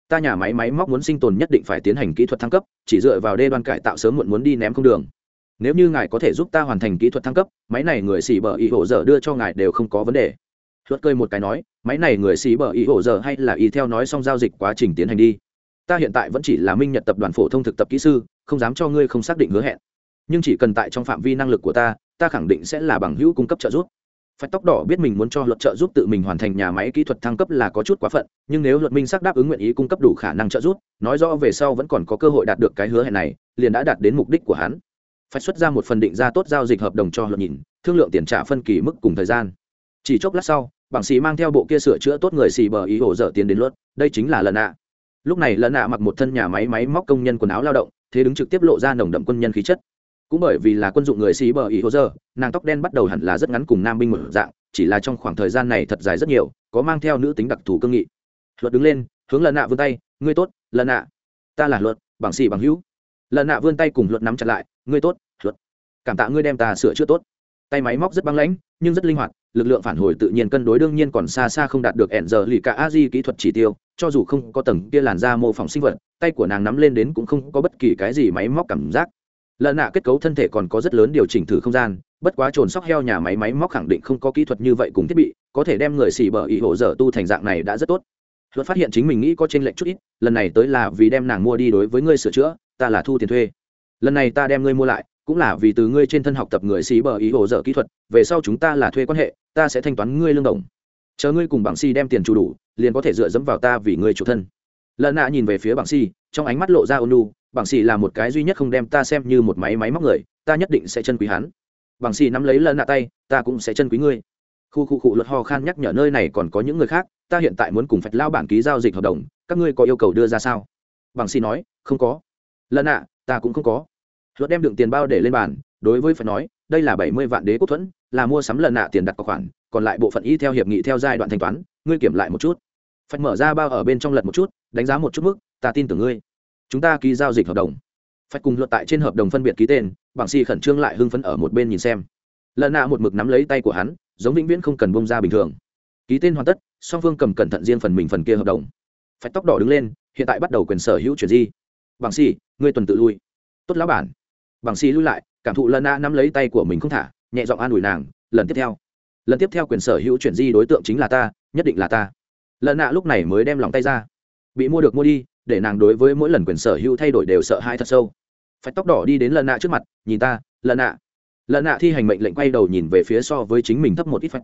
ta nhà máy máy móc muốn sinh tồn nhất định phải tiến hành kỹ thuật thăng cấp, chỉ dựa vào đê đoan cải tạo sớm muộn muốn đi ném không đường. Nếu như ngài có thể giúp ta hoàn thành kỹ thuật thăng cấp, máy này người xì bờ ý hổ dở đưa cho ngài đều không có vấn đề. Luật cười một cái nói, máy này người xì bờ ý hổ dở hay là ý theo nói xong giao dịch quá trình tiến hành đi. Ta hiện tại vẫn chỉ là minh nhật tập đoàn phổ thông thực tập kỹ sư, không dám cho ngươi không xác định hứa hẹn. Nhưng chỉ cần tại trong phạm vi năng lực của ta ta khẳng định sẽ là bằng hữu cung cấp trợ giúp. Phách tóc đỏ biết mình muốn cho luật trợ giúp tự mình hoàn thành nhà máy kỹ thuật thăng cấp là có chút quá phận, nhưng nếu luật minh xác đáp ứng nguyện ý cung cấp đủ khả năng trợ giúp, nói rõ về sau vẫn còn có cơ hội đạt được cái hứa hẹn này, liền đã đạt đến mục đích của hắn. Phách xuất ra một phần định ra tốt giao dịch hợp đồng cho luật nhìn, thương lượng tiền trả phân kỳ mức cùng thời gian. Chỉ chốc lát sau, bảng sĩ mang theo bộ kia sửa chữa tốt người xì bờ ý hồ dở tiền đến luật, đây chính là lần ạ. Lúc này lần ạ mặc một thân nhà máy máy móc công nhân quần áo lao động, thế đứng trực tiếp lộ ra nồng đậm quân nhân khí chất cũng bởi vì là quân dụng người xí bờ ý hồ giờ nàng tóc đen bắt đầu hẳn là rất ngắn cùng nam binh một dạng, chỉ là trong khoảng thời gian này thật dài rất nhiều, có mang theo nữ tính đặc thù cương nghị. Luật đứng lên, hướng lần nạ vươn tay, ngươi tốt lần nạ, ta là luật, bằng xì bằng hữu. Lần nạ vươn tay cùng luật nắm chặt lại, ngươi tốt, luật, cảm tạ ngươi đem ta sửa chữa tốt. Tay máy móc rất băng lãnh, nhưng rất linh hoạt, lực lượng phản hồi tự nhiên cân đối đương nhiên còn xa xa không đạt được ẻn giờ lì cả a di kỹ thuật chỉ tiêu, cho dù không có tầng kia làn da mô phỏng sinh vật, tay của nàng nắm lên đến cũng không có bất kỳ cái gì máy móc cảm giác lần nạ kết cấu thân thể còn có rất lớn điều chỉnh thử không gian, bất quá trồn sóc heo nhà máy máy móc khẳng định không có kỹ thuật như vậy cùng thiết bị, có thể đem người xì bờ ý hổ dở tu thành dạng này đã rất tốt. Luật phát hiện chính mình nghĩ có trên lệnh chút ít, lần này tới là vì đem nàng mua đi đối với ngươi sửa chữa, ta là thu tiền thuê. Lần này ta đem ngươi mua lại, cũng là vì từ ngươi trên thân học tập người xì bờ ý hổ dở kỹ thuật, về sau chúng ta là thuê quan hệ, ta sẽ thanh toán ngươi lương đồng. Chờ ngươi cùng bảng si đem tiền chủ đủ, liền có thể dựa dẫm vào ta vì ngươi chủ thân. Lần nạ nhìn về phía bảng si trong ánh mắt lộ ra ônu bảng xì là một cái duy nhất không đem ta xem như một máy máy móc người ta nhất định sẽ chân quý hắn. Bảng xì nắm lấy lần nạ tay ta cũng sẽ chân quý ngươi. Khu khu cụ luật ho khan nhắc nhở nơi này còn có những người khác ta hiện tại muốn cùng phạch lao bản ký giao dịch hợp đồng các ngươi có yêu cầu đưa ra sao? Bằng xì nói không có. Lần nạ, ta cũng không có. Luật đem đựng tiền bao để lên bàn đối với phải nói đây là bảy mươi vạn đế quốc thuẫn là mua sắm lần nạ tiền đặt cọc khoản còn lại bộ phận y theo hiệp nghị theo giai đoạn thanh toán ngươi kiểm lại một chút. Phạch mở ra bao ở bên trong lật một chút đánh giá một chút mức ta tin tưởng ngươi. Chúng ta ký giao dịch hợp đồng. Phải cùng luật tại trên hợp đồng phân biệt ký tên, bằng si khẩn trương lại hưng phấn ở một bên nhìn xem. Lần nạ một mực nắm lấy tay của hắn, giống vĩnh viễn không cần bông ra bình thường. Ký tên hoàn tất, song phương cầm cẩn thận riêng phần mình phần kia hợp đồng. Phải tóc đỏ đứng lên, hiện tại bắt đầu quyền sở hữu chuyển di. Bằng si, ngươi tuần tự lui. Tốt lão bản. Bằng si lui lại, cảm thụ lần nạ nắm lấy tay của mình không thả, nhẹ giọng an ủi nàng, lần tiếp theo. Lần tiếp theo quyền sở hữu chuyển di đối tượng chính là ta, nhất định là ta. Lần nạ lúc này mới đem lòng tay ra. Bị mua được mua đi để nàng đối với mỗi lần quyền sở hữu thay đổi đều sợ hãi thật sâu. Phải tóc đỏ đi đến lần nạ trước mặt, nhìn ta lần nạ. Lần nạ thi hành mệnh lệnh quay đầu nhìn về phía so với chính mình thấp một ít phách.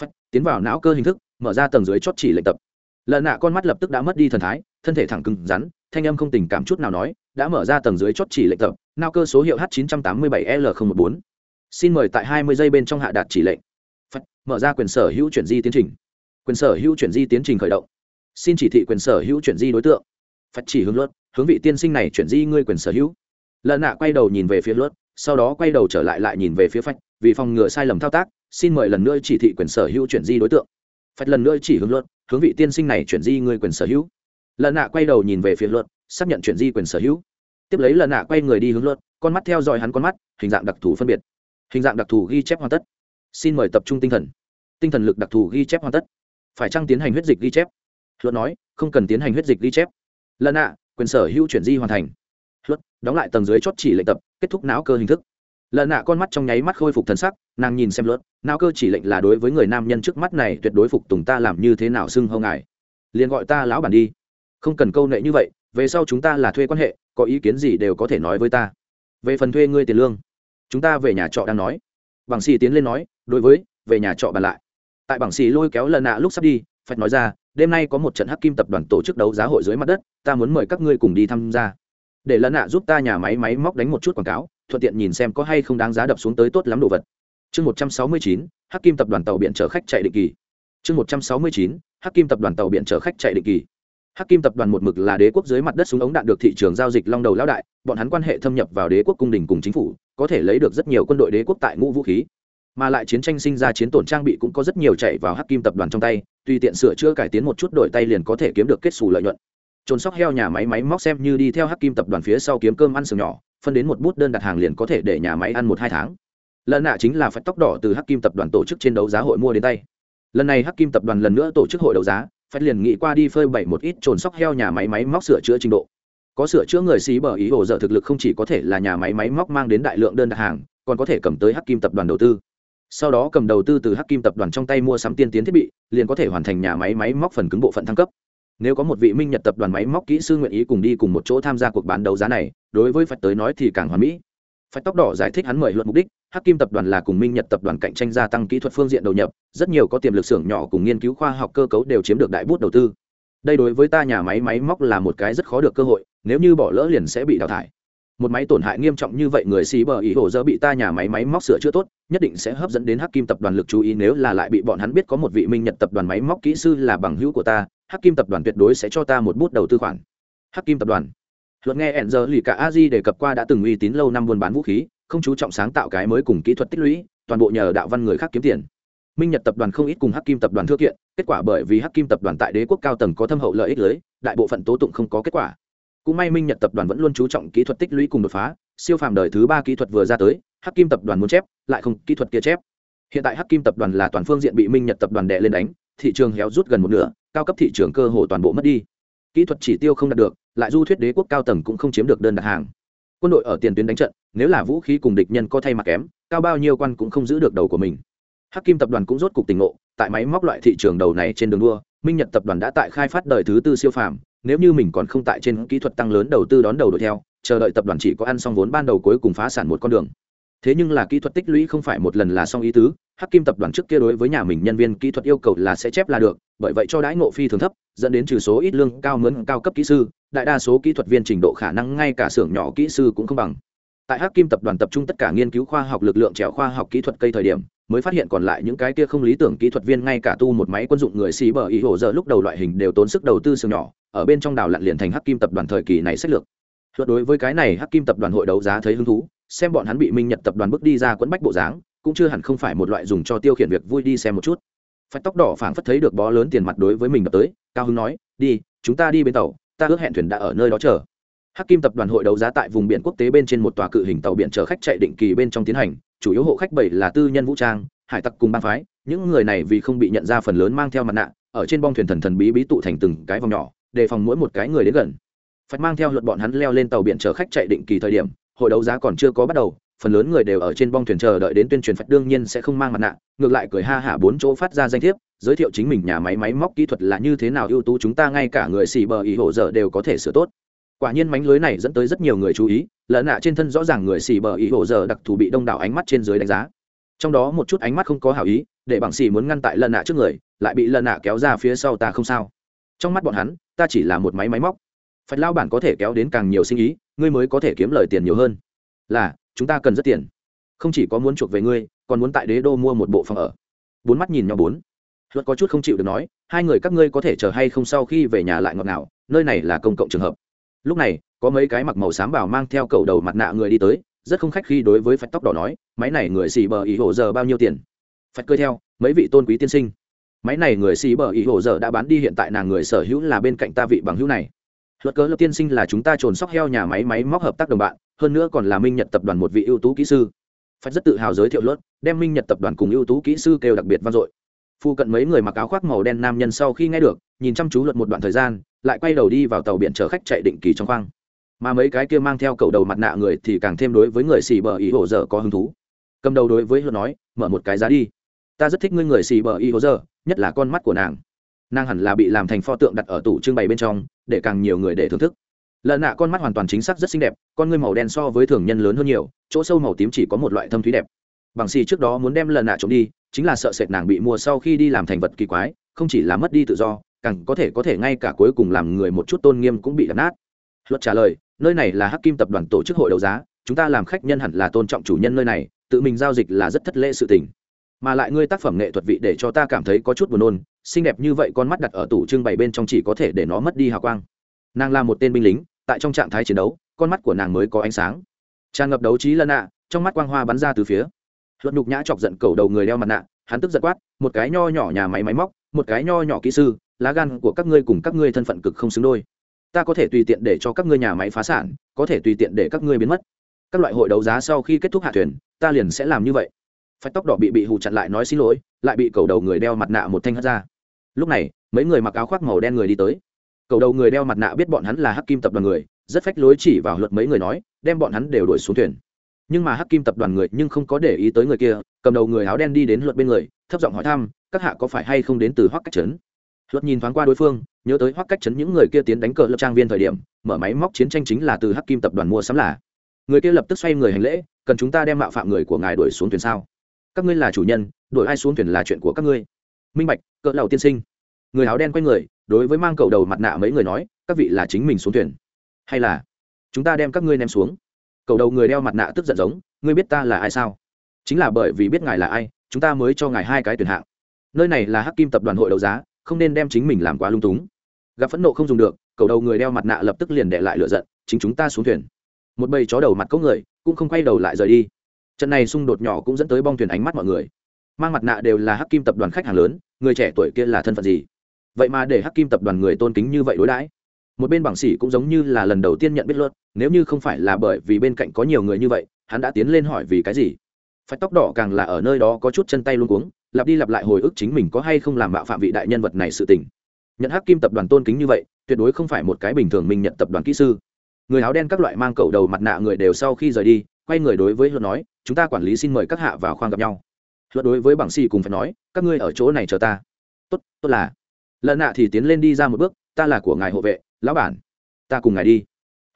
Phách, tiến vào não cơ hình thức, mở ra tầng dưới chót chỉ lệnh tập. Lần nạ con mắt lập tức đã mất đi thần thái, thân thể thẳng cứng rắn, thanh âm không tình cảm chút nào nói, đã mở ra tầng dưới chót chỉ lệnh tập nao cơ số hiệu h 987 l 014 xin mời tại 20 giây bên trong hạ đạt chỉ lệnh. Phách, mở ra quyền sở hữu chuyển di tiến trình. Quyền sở hữu chuyển di tiến trình khởi động. Xin chỉ thị quyền sở hữu chuyển di đối tượng phật chỉ hướng luật, hướng vị tiên sinh này chuyển di ngươi quyền sở hữu. Lần nạ quay đầu nhìn về phía luật, sau đó quay đầu trở lại lại nhìn về phía phách, vì phòng ngừa sai lầm thao tác, xin mời lần nữa chỉ thị quyền sở hữu chuyển di đối tượng. Phách lần nữa chỉ hướng luật, hướng vị tiên sinh này chuyển di người quyền sở hữu. Lần nạ quay đầu nhìn về phía luật, xác nhận chuyển di quyền sở hữu. Tiếp lấy lần nạ quay người đi hướng luật, con mắt theo dõi hắn con mắt, hình dạng đặc thù phân biệt. Hình dạng đặc thù ghi chép hoàn tất. Xin mời tập trung tinh thần. Tinh thần lực đặc thù ghi chép hoàn tất. Phải chăng tiến hành huyết dịch ghi chép? Luật nói, không cần tiến hành huyết dịch ghi chép lần nạ quyền sở hữu chuyển di hoàn thành. Luật đóng lại tầng dưới chót chỉ lệnh tập, kết thúc não cơ hình thức. Lần nạ con mắt trong nháy mắt khôi phục thần sắc, nàng nhìn xem luật, não cơ chỉ lệnh là đối với người nam nhân trước mắt này tuyệt đối phục tùng ta làm như thế nào xưng hâu ngài. Liền gọi ta lão bản đi. Không cần câu nệ như vậy, về sau chúng ta là thuê quan hệ, có ý kiến gì đều có thể nói với ta. Về phần thuê ngươi tiền lương, chúng ta về nhà trọ đang nói. Bằng xì tiến lên nói, đối với, về nhà trọ bàn lại. Tại bằng xì lôi kéo lần nạ lúc sắp đi phải nói ra, đêm nay có một trận hắc kim tập đoàn tổ chức đấu giá hội dưới mặt đất, ta muốn mời các ngươi cùng đi tham gia. Để lần nạ giúp ta nhà máy máy móc đánh một chút quảng cáo, thuận tiện nhìn xem có hay không đáng giá đập xuống tới tốt lắm đồ vật. Chương một trăm sáu mươi chín, hắc kim tập đoàn tàu biển chở khách chạy định kỳ. Chương một trăm sáu mươi chín, hắc kim tập đoàn tàu biển chở khách chạy định kỳ. Hắc kim tập đoàn một mực là đế quốc dưới mặt đất súng ống đạn được thị trường giao dịch long đầu lão đại, bọn hắn quan hệ thâm nhập vào đế quốc cung đình cùng chính phủ, có thể lấy được rất nhiều quân đội đế quốc tại ngũ vũ khí mà lại chiến tranh sinh ra chiến tổn trang bị cũng có rất nhiều chạy vào hắc kim tập đoàn trong tay, tùy tiện sửa chữa cải tiến một chút đổi tay liền có thể kiếm được kết xù lợi nhuận. Trồn sóc heo nhà máy máy móc xem như đi theo hắc kim tập đoàn phía sau kiếm cơm ăn sừng nhỏ, phân đến một bút đơn đặt hàng liền có thể để nhà máy ăn một hai tháng. Lần nạ chính là phải tóc đỏ từ hắc kim tập đoàn tổ chức trên đấu giá hội mua đến tay. Lần này hắc kim tập đoàn lần nữa tổ chức hội đấu giá phát liền nghĩ qua đi phơi bày một ít trồn sóc heo nhà máy máy móc sửa chữa trình độ. Có sửa chữa người xí bờ ý hồ dở thực lực không chỉ có thể là nhà máy máy móc mang đến đại lượng đơn đặt hàng, còn có thể cầm tới hắc kim tập đoàn đầu tư sau đó cầm đầu tư từ hắc kim tập đoàn trong tay mua sắm tiên tiến thiết bị, liền có thể hoàn thành nhà máy máy móc phần cứng bộ phận thăng cấp. Nếu có một vị minh nhật tập đoàn máy móc kỹ sư nguyện ý cùng đi cùng một chỗ tham gia cuộc bán đấu giá này, đối với phật tới nói thì càng hoàn mỹ. Phật tóc đỏ giải thích hắn mời luận mục đích, hắc kim tập đoàn là cùng minh nhật tập đoàn cạnh tranh gia tăng kỹ thuật phương diện đầu nhập, rất nhiều có tiềm lực xưởng nhỏ cùng nghiên cứu khoa học cơ cấu đều chiếm được đại bút đầu tư. Đây đối với ta nhà máy máy móc là một cái rất khó được cơ hội, nếu như bỏ lỡ liền sẽ bị đào thải một máy tổn hại nghiêm trọng như vậy người xì bờ ý hồ dơ bị ta nhà máy máy móc sửa chữa tốt, nhất định sẽ hấp dẫn đến hắc kim tập đoàn lực chú ý nếu là lại bị bọn hắn biết có một vị minh nhật tập đoàn máy móc kỹ sư là bằng hữu của ta, hắc kim tập đoàn tuyệt đối sẽ cho ta một bút đầu tư khoản. Hắc kim tập đoàn. Luật nghe ẻn giờ lì cả a di đề cập qua đã từng uy tín lâu năm buôn bán vũ khí, không chú trọng sáng tạo cái mới cùng kỹ thuật tích lũy, toàn bộ nhờ đạo văn người khác kiếm tiền. Minh nhật tập đoàn không ít cùng hắc kim tập đoàn thưa kiện, kết quả bởi vì hắc kim tập đoàn tại đế quốc cao tầng có thâm hậu lợi ích lưới, đại bộ phận tố tụng không có kết quả cũng may minh nhật tập đoàn vẫn luôn chú trọng kỹ thuật tích lũy cùng đột phá, siêu phàm đời thứ ba kỹ thuật vừa ra tới, hắc kim tập đoàn muốn chép, lại không kỹ thuật kia chép. Hiện tại hắc kim tập đoàn là toàn phương diện bị minh nhật tập đoàn đệ lên đánh, thị trường héo rút gần một nửa, cao cấp thị trường cơ hồ toàn bộ mất đi. Kỹ thuật chỉ tiêu không đạt được, lại du thuyết đế quốc cao tầng cũng không chiếm được đơn đặt hàng. Quân đội ở tiền tuyến đánh trận, nếu là vũ khí cùng địch nhân có thay mặt kém, cao bao nhiêu quan cũng không giữ được đầu của mình. Hắc kim tập đoàn cũng rốt cục tình ngộ, tại máy móc loại thị trường đầu này trên đường đua, minh nhật tập đoàn đã tại khai phát đời thứ tư siêu phàm nếu như mình còn không tại trên kỹ thuật tăng lớn đầu tư đón đầu đuổi theo, chờ đợi tập đoàn chỉ có ăn xong vốn ban đầu cuối cùng phá sản một con đường. Thế nhưng là kỹ thuật tích lũy không phải một lần là xong ý tứ, hắc kim tập đoàn trước kia đối với nhà mình nhân viên kỹ thuật yêu cầu là sẽ chép là được, bởi vậy cho đãi ngộ phi thường thấp, dẫn đến trừ số ít lương cao mướn cao cấp kỹ sư, đại đa số kỹ thuật viên trình độ khả năng ngay cả xưởng nhỏ kỹ sư cũng không bằng. Tại hắc kim tập đoàn tập trung tất cả nghiên cứu khoa học lực lượng trèo khoa học kỹ thuật cây thời điểm mới phát hiện còn lại những cái kia không lý tưởng kỹ thuật viên ngay cả tu một máy quân dụng người xì bờ ý hồ giờ lúc đầu loại hình đều tốn sức đầu tư xưởng nhỏ, ở bên trong đào lặn liền thành hắc kim tập đoàn thời kỳ này sách lược. Luật đối với cái này hắc kim tập đoàn hội đấu giá thấy hứng thú, xem bọn hắn bị minh nhật tập đoàn bước đi ra quẫn bách bộ dáng, cũng chưa hẳn không phải một loại dùng cho tiêu khiển việc vui đi xem một chút. Phách tóc đỏ phảng phất thấy được bó lớn tiền mặt đối với mình đập tới, cao hưng nói, đi, chúng ta đi bên tàu, ta ước hẹn thuyền đã ở nơi đó chờ. Hắc kim tập đoàn hội đấu giá tại vùng biển quốc tế bên trên một tòa cự hình tàu biển chở khách chạy định kỳ bên trong tiến hành chủ yếu hộ khách bảy là tư nhân vũ trang, hải tặc cùng bang phái, những người này vì không bị nhận ra phần lớn mang theo mặt nạ, ở trên bong thuyền thần thần bí bí tụ thành từng cái vòng nhỏ, đề phòng mỗi một cái người đến gần. Phải mang theo luật bọn hắn leo lên tàu biển chở khách chạy định kỳ thời điểm, hội đấu giá còn chưa có bắt đầu, phần lớn người đều ở trên bong thuyền chờ đợi đến tuyên truyền phật đương nhiên sẽ không mang mặt nạ, ngược lại cười ha hả bốn chỗ phát ra danh thiếp, giới thiệu chính mình nhà máy máy móc kỹ thuật là như thế nào ưu tú chúng ta ngay cả người xì bờ ý hổ giờ đều có thể sửa tốt. Quả nhiên mánh lưới này dẫn tới rất nhiều người chú ý lợn nạ trên thân rõ ràng người xì bờ ý hồ giờ đặc thù bị đông đảo ánh mắt trên dưới đánh giá. Trong đó một chút ánh mắt không có hảo ý, để bằng xì muốn ngăn tại lợn nạ trước người, lại bị lợn nạ kéo ra phía sau ta không sao. Trong mắt bọn hắn, ta chỉ là một máy máy móc. Phật lao bản có thể kéo đến càng nhiều sinh ý, ngươi mới có thể kiếm lời tiền nhiều hơn. Là, chúng ta cần rất tiền. Không chỉ có muốn chuộc về ngươi, còn muốn tại đế đô mua một bộ phòng ở. Bốn mắt nhìn nhau bốn. Luật có chút không chịu được nói, hai người các ngươi có thể chờ hay không sau khi về nhà lại ngọt ngào, nơi này là công cộng trường hợp. Lúc này có mấy cái mặc màu xám bảo mang theo cầu đầu mặt nạ người đi tới, rất không khách khi đối với phạch tóc đỏ nói, máy này người xì bờ ý hồ giờ bao nhiêu tiền? Phạch cơi theo, mấy vị tôn quý tiên sinh, máy này người xì bờ ý hồ giờ đã bán đi, hiện tại nàng người sở hữu là bên cạnh ta vị bằng hữu này. Luật cớ lập tiên sinh là chúng ta trồn sóc heo nhà máy máy móc hợp tác đồng bạn, hơn nữa còn là minh nhật tập đoàn một vị ưu tú kỹ sư. Phách rất tự hào giới thiệu luật, đem minh nhật tập đoàn cùng ưu tú kỹ sư kêu đặc biệt vang dội. Phu cận mấy người mặc áo khoác màu đen nam nhân sau khi nghe được, nhìn chăm chú luật một đoạn thời gian, lại quay đầu đi vào tàu biển chở khách chạy định kỳ trong khoang mà mấy cái kia mang theo cầu đầu mặt nạ người thì càng thêm đối với người xì bờ ý hồ dở có hứng thú. Cầm đầu đối với luật nói, mở một cái giá đi. Ta rất thích ngươi người xì bờ ý hồ dở, nhất là con mắt của nàng. Nàng hẳn là bị làm thành pho tượng đặt ở tủ trưng bày bên trong, để càng nhiều người để thưởng thức. Lợn nạ con mắt hoàn toàn chính xác rất xinh đẹp, con ngươi màu đen so với thường nhân lớn hơn nhiều, chỗ sâu màu tím chỉ có một loại thâm thúy đẹp. Bằng xì trước đó muốn đem lợn nạ trộm đi, chính là sợ sệt nàng bị mua sau khi đi làm thành vật kỳ quái, không chỉ là mất đi tự do, càng có thể có thể ngay cả cuối cùng làm người một chút tôn nghiêm cũng bị đập nát. Luật trả lời nơi này là hắc kim tập đoàn tổ chức hội đấu giá, chúng ta làm khách nhân hẳn là tôn trọng chủ nhân nơi này, tự mình giao dịch là rất thất lễ sự tình. Mà lại ngươi tác phẩm nghệ thuật vị để cho ta cảm thấy có chút buồn nôn, xinh đẹp như vậy con mắt đặt ở tủ trưng bày bên trong chỉ có thể để nó mất đi hào quang. Nàng là một tên binh lính, tại trong trạng thái chiến đấu, con mắt của nàng mới có ánh sáng. Tràn ngập đấu trí lân ạ, trong mắt quang hoa bắn ra từ phía. Luật nhục nhã chọc giận cầu đầu người đeo mặt nạ, hắn tức giật quát, một cái nho nhỏ nhà máy máy móc, một cái nho nhỏ kỹ sư, lá gan của các ngươi cùng các ngươi thân phận cực không xứng đôi ta có thể tùy tiện để cho các ngươi nhà máy phá sản, có thể tùy tiện để các ngươi biến mất. Các loại hội đấu giá sau khi kết thúc hạ thuyền, ta liền sẽ làm như vậy. Phách tóc đỏ bị bị hù chặn lại nói xin lỗi, lại bị cầu đầu người đeo mặt nạ một thanh hất ra. Lúc này, mấy người mặc áo khoác màu đen người đi tới. Cầu đầu người đeo mặt nạ biết bọn hắn là hắc kim tập đoàn người, rất phách lối chỉ vào luật mấy người nói, đem bọn hắn đều đuổi xuống thuyền. Nhưng mà hắc kim tập đoàn người nhưng không có để ý tới người kia, cầm đầu người áo đen đi đến luật bên người, thấp giọng hỏi thăm, các hạ có phải hay không đến từ hoắc cách trấn? Luật nhìn thoáng qua đối phương nhớ tới hoắc cách chấn những người kia tiến đánh cờ lập trang viên thời điểm, mở máy móc chiến tranh chính là từ hắc kim tập đoàn mua sắm là. Người kia lập tức xoay người hành lễ, cần chúng ta đem mạo phạm người của ngài đuổi xuống thuyền sao? Các ngươi là chủ nhân, đuổi ai xuống thuyền là chuyện của các ngươi. Minh bạch, cỡ lầu tiên sinh. Người áo đen quay người, đối với mang cầu đầu mặt nạ mấy người nói, các vị là chính mình xuống thuyền. Hay là chúng ta đem các ngươi ném xuống? Cầu đầu người đeo mặt nạ tức giận giống, ngươi biết ta là ai sao? Chính là bởi vì biết ngài là ai, chúng ta mới cho ngài hai cái tuyển hạng. Nơi này là hắc kim tập đoàn hội đấu giá, không nên đem chính mình làm quá lung túng gặp phẫn nộ không dùng được, cầu đầu người đeo mặt nạ lập tức liền để lại lựa giận, chính chúng ta xuống thuyền. Một bầy chó đầu mặt cốc người, cũng không quay đầu lại rời đi. Trận này xung đột nhỏ cũng dẫn tới bong thuyền ánh mắt mọi người. Mang mặt nạ đều là hắc kim tập đoàn khách hàng lớn, người trẻ tuổi kia là thân phận gì? Vậy mà để hắc kim tập đoàn người tôn kính như vậy đối đãi. Một bên bảng sĩ cũng giống như là lần đầu tiên nhận biết luật, nếu như không phải là bởi vì bên cạnh có nhiều người như vậy, hắn đã tiến lên hỏi vì cái gì? Phách tóc đỏ càng là ở nơi đó có chút chân tay luôn cuống, lặp đi lặp lại hồi ức chính mình có hay không làm bạo phạm vị đại nhân vật này sự tình nhận hắc kim tập đoàn tôn kính như vậy, tuyệt đối không phải một cái bình thường mình nhận tập đoàn kỹ sư. Người áo đen các loại mang cầu đầu mặt nạ người đều sau khi rời đi, quay người đối với luật nói, chúng ta quản lý xin mời các hạ vào khoang gặp nhau. Luật đối với bảng sĩ cùng phải nói, các ngươi ở chỗ này chờ ta. Tốt tốt là. Lần nạ thì tiến lên đi ra một bước, ta là của ngài hộ vệ, lão bản. Ta cùng ngài đi.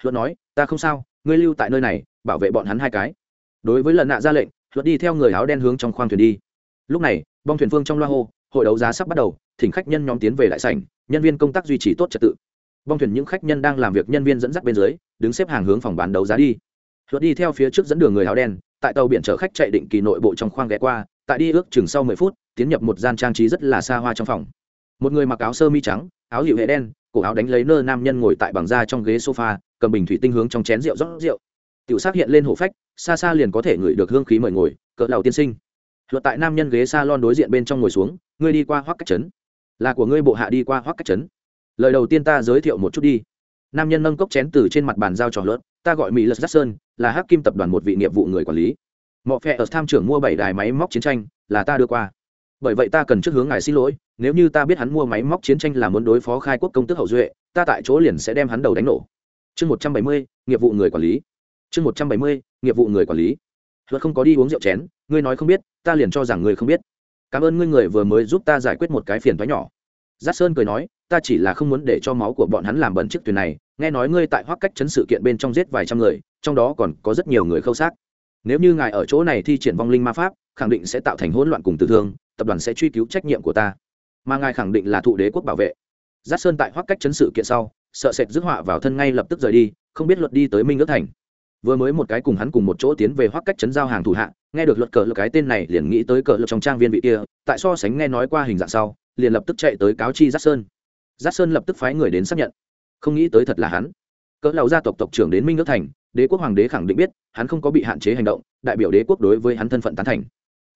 Luật nói, ta không sao, ngươi lưu tại nơi này, bảo vệ bọn hắn hai cái. Đối với lần nạ ra lệnh, luật đi theo người áo đen hướng trong khoang thuyền đi. Lúc này, bong thuyền phương trong loa hô hội đấu giá sắp bắt đầu, thỉnh khách nhân nhóm tiến về đại sảnh, nhân viên công tác duy trì tốt trật tự. Bong thuyền những khách nhân đang làm việc nhân viên dẫn dắt bên dưới, đứng xếp hàng hướng phòng bán đấu giá đi. Luật đi theo phía trước dẫn đường người áo đen, tại tàu biển chở khách chạy định kỳ nội bộ trong khoang ghé qua, tại đi ước chừng sau mười phút, tiến nhập một gian trang trí rất là xa hoa trong phòng. Một người mặc áo sơ mi trắng, áo hiệu hệ đen, cổ áo đánh lấy nơ nam nhân ngồi tại bằng da trong ghế sofa, cầm bình thủy tinh hướng trong chén rượu rót rượu. Tiểu sắc hiện lên hổ phách, xa xa liền có thể ngửi được hương khí mời ngồi, cỡ lầu tiên sinh luật tại nam nhân ghế s a lon đối diện bên trong ngồi xuống, ngươi đi qua hoắc cách trấn. Là của ngươi bộ hạ đi qua hoắc cách trấn. Lời đầu tiên ta giới thiệu một chút đi. Nam nhân nâng cốc chén từ trên mặt bàn giao trò lớn ta gọi mỹ lật jackson là hắc kim tập đoàn một vị nghiệp vụ người quản lý. Mọ phe ở tham trưởng mua bảy đài máy móc chiến tranh, là ta đưa qua. Bởi vậy ta cần trước hướng ngài xin lỗi, nếu như ta biết hắn mua máy móc chiến tranh là muốn đối phó khai quốc công tức hậu duệ, ta tại chỗ liền sẽ đem hắn đầu đánh nổ. Chương một trăm bảy mươi, nghiệp vụ người quản lý. Chương một trăm bảy mươi, nghiệp vụ người quản lý. Luật không có đi uống rượu chén ngươi nói không biết, ta liền cho rằng ngươi không biết. Cảm ơn ngươi người vừa mới giúp ta giải quyết một cái phiền thoái nhỏ. Giác sơn cười nói, ta chỉ là không muốn để cho máu của bọn hắn làm bẩn chiếc thuyền này, nghe nói ngươi tại hoác cách chấn sự kiện bên trong giết vài trăm người, trong đó còn có rất nhiều người khâu xác. Nếu như ngài ở chỗ này thi triển vong linh ma pháp, khẳng định sẽ tạo thành hỗn loạn cùng tử thương, tập đoàn sẽ truy cứu trách nhiệm của ta. Mà ngài khẳng định là thụ đế quốc bảo vệ. Giác sơn tại hoác cách chấn sự kiện sau, sợ sệt dứt họa vào thân ngay lập tức rời đi, không biết luật đi tới minh ước thành vừa mới một cái cùng hắn cùng một chỗ tiến về hoắc cách chấn giao hàng thủ hạ, nghe được luật cờ lực cái tên này liền nghĩ tới cờ lực trong trang viên vị kia, tại so sánh nghe nói qua hình dạng sau, liền lập tức chạy tới cáo chi giác sơn. Giác sơn lập tức phái người đến xác nhận. Không nghĩ tới thật là hắn. Cỡ lão gia tộc tộc trưởng đến minh nước thành, đế quốc hoàng đế khẳng định biết, hắn không có bị hạn chế hành động, đại biểu đế quốc đối với hắn thân phận tán thành.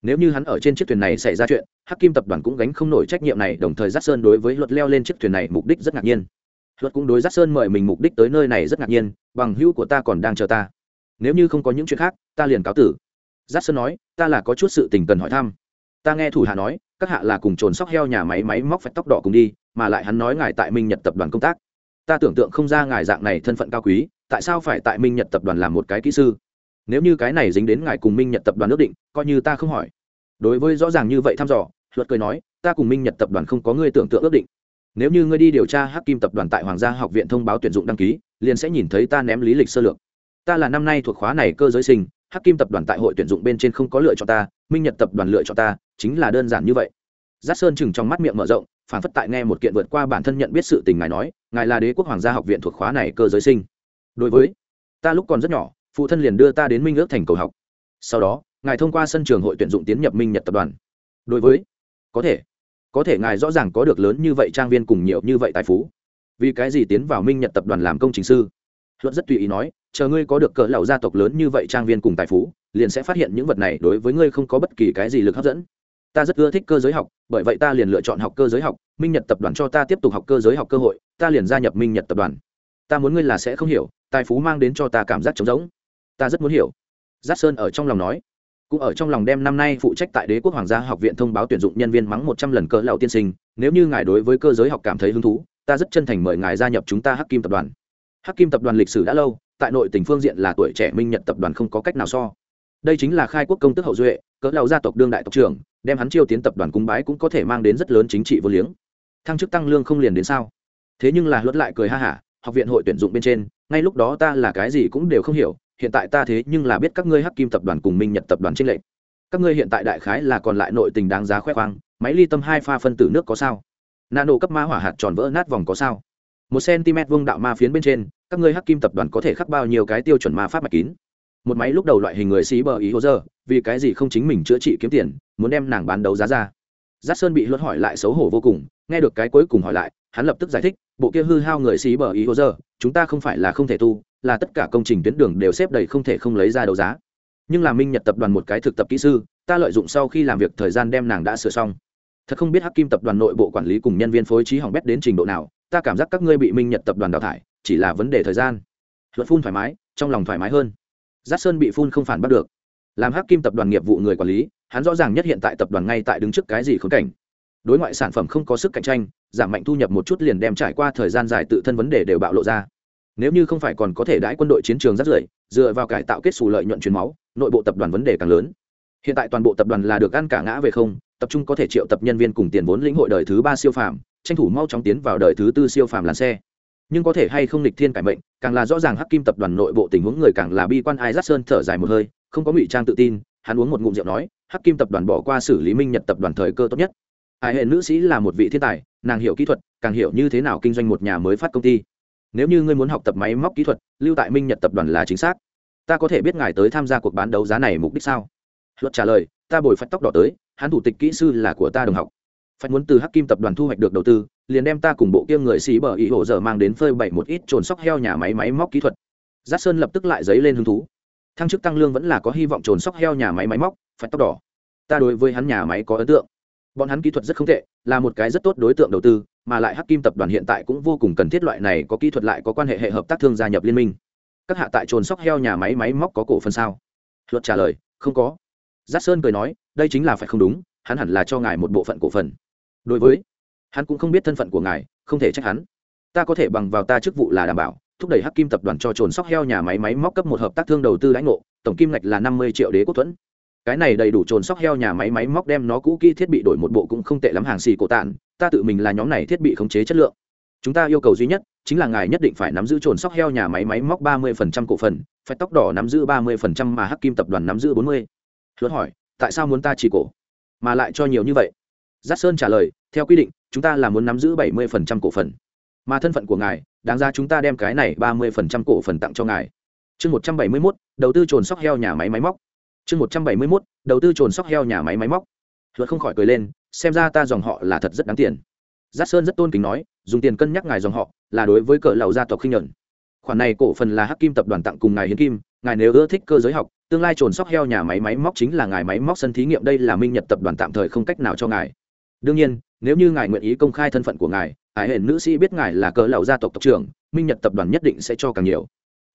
Nếu như hắn ở trên chiếc thuyền này xảy ra chuyện, hắc kim tập đoàn cũng gánh không nổi trách nhiệm này, đồng thời giác sơn đối với luật leo lên chiếc thuyền này mục đích rất ngạc nhiên. Luật cũng đối giác sơn mời mình mục đích tới nơi này rất ngạc nhiên, bằng hữu của ta còn đang chờ ta nếu như không có những chuyện khác, ta liền cáo tử. Giác sơn nói, ta là có chút sự tình cần hỏi thăm. Ta nghe thủ hạ nói, các hạ là cùng trồn sóc heo nhà máy máy móc phải tóc đỏ cùng đi, mà lại hắn nói ngài tại minh nhật tập đoàn công tác. Ta tưởng tượng không ra ngài dạng này thân phận cao quý, tại sao phải tại minh nhật tập đoàn làm một cái kỹ sư? Nếu như cái này dính đến ngài cùng minh nhật tập đoàn ước định, coi như ta không hỏi. Đối với rõ ràng như vậy thăm dò, luật cười nói, ta cùng minh nhật tập đoàn không có ngươi tưởng tượng ước định. Nếu như ngươi đi điều tra hắc kim tập đoàn tại hoàng gia học viện thông báo tuyển dụng đăng ký, liền sẽ nhìn thấy ta ném lý lịch sơ lược ta là năm nay thuộc khóa này cơ giới sinh, hắc kim tập đoàn tại hội tuyển dụng bên trên không có lựa cho ta, minh nhật tập đoàn lựa cho ta, chính là đơn giản như vậy. Giác sơn chừng trong mắt miệng mở rộng, phản phất tại nghe một kiện vượt qua bản thân nhận biết sự tình ngài nói, ngài là đế quốc hoàng gia học viện thuộc khóa này cơ giới sinh. Đối với ta lúc còn rất nhỏ, phụ thân liền đưa ta đến minh ước thành cầu học. Sau đó, ngài thông qua sân trường hội tuyển dụng tiến nhập minh nhật tập đoàn. Đối với, có thể có thể ngài rõ ràng có được lớn như vậy trang viên cùng nhiều như vậy tài phú. Vì cái gì tiến vào minh nhật tập đoàn làm công trình sư? Luận rất tùy ý nói chờ ngươi có được cỡ lão gia tộc lớn như vậy trang viên cùng tài phú, liền sẽ phát hiện những vật này đối với ngươi không có bất kỳ cái gì lực hấp dẫn. Ta rất ưa thích cơ giới học, bởi vậy ta liền lựa chọn học cơ giới học, minh nhật tập đoàn cho ta tiếp tục học cơ giới học cơ hội, ta liền gia nhập minh nhật tập đoàn. Ta muốn ngươi là sẽ không hiểu, tài phú mang đến cho ta cảm giác trống rỗng. Ta rất muốn hiểu. Dát sơn ở trong lòng nói. Cũng ở trong lòng đem năm nay phụ trách tại đế quốc hoàng gia học viện thông báo tuyển dụng nhân viên mắng một trăm lần cỡ lão tiên sinh, nếu như ngài đối với cơ giới học cảm thấy hứng thú, ta rất chân thành mời ngài gia nhập chúng ta hắc kim tập đoàn. Hắc kim tập đoàn lịch sử đã lâu tại nội tỉnh phương diện là tuổi trẻ minh nhật tập đoàn không có cách nào so. Đây chính là khai quốc công tức hậu duệ, cỡ lão gia tộc đương đại tộc trưởng, đem hắn chiêu tiến tập đoàn cung bái cũng có thể mang đến rất lớn chính trị vô liếng. Thăng chức tăng lương không liền đến sao? Thế nhưng là luật lại cười ha hả, học viện hội tuyển dụng bên trên, ngay lúc đó ta là cái gì cũng đều không hiểu, hiện tại ta thế nhưng là biết các ngươi hắc kim tập đoàn cùng minh nhật tập đoàn tranh lệch. Các ngươi hiện tại đại khái là còn lại nội tình đáng giá khoe khoang, máy ly tâm hai pha phân tử nước có sao? Nano cấp ma hỏa hạt tròn vỡ nát vòng có sao? Một cm vuông đạo ma phiến bên trên các ngươi hắc kim tập đoàn có thể khắc bao nhiêu cái tiêu chuẩn ma pháp mạch kín? Một máy lúc đầu loại hình người xí bờ ý hồ dơ vì cái gì không chính mình chữa trị kiếm tiền, muốn đem nàng bán đấu giá ra? Giác sơn bị luật hỏi lại xấu hổ vô cùng, nghe được cái cuối cùng hỏi lại, hắn lập tức giải thích, bộ kia hư hao người xí bờ ý hồ dơ chúng ta không phải là không thể tu, là tất cả công trình tuyến đường đều xếp đầy không thể không lấy ra đấu giá. Nhưng là minh nhật tập đoàn một cái thực tập kỹ sư, ta lợi dụng sau khi làm việc thời gian đem nàng đã sửa xong. Thật không biết hắc kim tập đoàn nội bộ quản lý cùng nhân viên phối trí hỏng bét đến trình độ nào, ta cảm giác các ngươi bị minh nhật tập đoàn đào thải chỉ là vấn đề thời gian. Luật phun thoải mái, trong lòng thoải mái hơn. Giáp sơn bị phun không phản bắt được. Làm hắc kim tập đoàn nghiệp vụ người quản lý, hắn rõ ràng nhất hiện tại tập đoàn ngay tại đứng trước cái gì khốn cảnh. Đối ngoại sản phẩm không có sức cạnh tranh, giảm mạnh thu nhập một chút liền đem trải qua thời gian dài tự thân vấn đề đều bạo lộ ra. Nếu như không phải còn có thể đãi quân đội chiến trường rất rưởi dựa vào cải tạo kết xù lợi nhuận truyền máu, nội bộ tập đoàn vấn đề càng lớn. Hiện tại toàn bộ tập đoàn là được ăn cả ngã về không, tập trung có thể triệu tập nhân viên cùng tiền vốn lĩnh hội đời thứ ba siêu phàm, tranh thủ mau chóng tiến vào đời thứ tư siêu phàm làn xe nhưng có thể hay không lịch thiên cải mệnh, càng là rõ ràng hắc kim tập đoàn nội bộ tình huống người càng là bi quan ai giác sơn thở dài một hơi, không có ngụy trang tự tin, hắn uống một ngụm rượu nói, hắc kim tập đoàn bỏ qua xử lý minh nhật tập đoàn thời cơ tốt nhất. Ai hệ nữ sĩ là một vị thiên tài, nàng hiểu kỹ thuật, càng hiểu như thế nào kinh doanh một nhà mới phát công ty. Nếu như ngươi muốn học tập máy móc kỹ thuật, lưu tại minh nhật tập đoàn là chính xác. Ta có thể biết ngài tới tham gia cuộc bán đấu giá này mục đích sao? Luật trả lời, ta bồi phách tóc đỏ tới, hắn thủ tịch kỹ sư là của ta đồng học. Phải muốn từ hắc kim tập đoàn thu hoạch được đầu tư liền đem ta cùng bộ kia người xí bờ ý hộ giờ mang đến phơi bày một ít trồn sóc heo nhà máy máy móc kỹ thuật. Giác sơn lập tức lại dấy lên hứng thú. Thăng chức tăng lương vẫn là có hy vọng trồn sóc heo nhà máy máy móc, phải tóc đỏ. Ta đối với hắn nhà máy có ấn tượng. Bọn hắn kỹ thuật rất không tệ, là một cái rất tốt đối tượng đầu tư, mà lại hắc kim tập đoàn hiện tại cũng vô cùng cần thiết loại này có kỹ thuật lại có quan hệ hệ hợp tác thương gia nhập liên minh. Các hạ tại trồn sóc heo nhà máy máy móc có cổ phần sao? Luật trả lời, không có. Giác sơn cười nói, đây chính là phải không đúng, hắn hẳn là cho ngài một bộ phận cổ phần. Đối với hắn cũng không biết thân phận của ngài, không thể trách hắn. Ta có thể bằng vào ta chức vụ là đảm bảo, thúc đẩy hắc kim tập đoàn cho trồn sóc heo nhà máy máy móc cấp một hợp tác thương đầu tư lãnh ngộ, tổng kim ngạch là năm mươi triệu đế quốc thuẫn. Cái này đầy đủ trồn sóc heo nhà máy máy móc đem nó cũ kỹ thiết bị đổi một bộ cũng không tệ lắm hàng xì cổ tàn ta tự mình là nhóm này thiết bị khống chế chất lượng. Chúng ta yêu cầu duy nhất chính là ngài nhất định phải nắm giữ trồn sóc heo nhà máy máy móc ba mươi phần trăm cổ phần, phải tóc đỏ nắm giữ ba mươi phần trăm mà hắc kim tập đoàn nắm giữ bốn mươi. Luật hỏi, tại sao muốn ta chỉ cổ? Mà lại cho nhiều như vậy? Giác sơn trả lời, theo quy định chúng ta là muốn nắm giữ bảy mươi phần trăm cổ phần. Mà thân phận của ngài, đáng ra chúng ta đem cái này ba mươi phần trăm cổ phần tặng cho ngài. Chương một trăm bảy mươi mốt, đầu tư trồn sóc heo nhà máy máy móc. Chương một trăm bảy mươi mốt, đầu tư trồn sóc heo nhà máy máy móc. Luật không khỏi cười lên, xem ra ta dòng họ là thật rất đáng tiền. Giác sơn rất tôn kính nói, dùng tiền cân nhắc ngài dòng họ, là đối với cỡ lầu gia tộc khinh nhuận. Khoản này cổ phần là hắc kim tập đoàn tặng cùng ngài hiến kim, ngài nếu ưa thích cơ giới học, tương lai trồn sóc heo nhà máy máy móc chính là ngài máy móc sân thí nghiệm, đây là minh nhật tập đoàn tạm thời không cách nào cho ngài. Đương nhiên nếu như ngài nguyện ý công khai thân phận của ngài ải hển nữ sĩ biết ngài là cỡ lầu gia tộc tộc trưởng, minh nhật tập đoàn nhất định sẽ cho càng nhiều.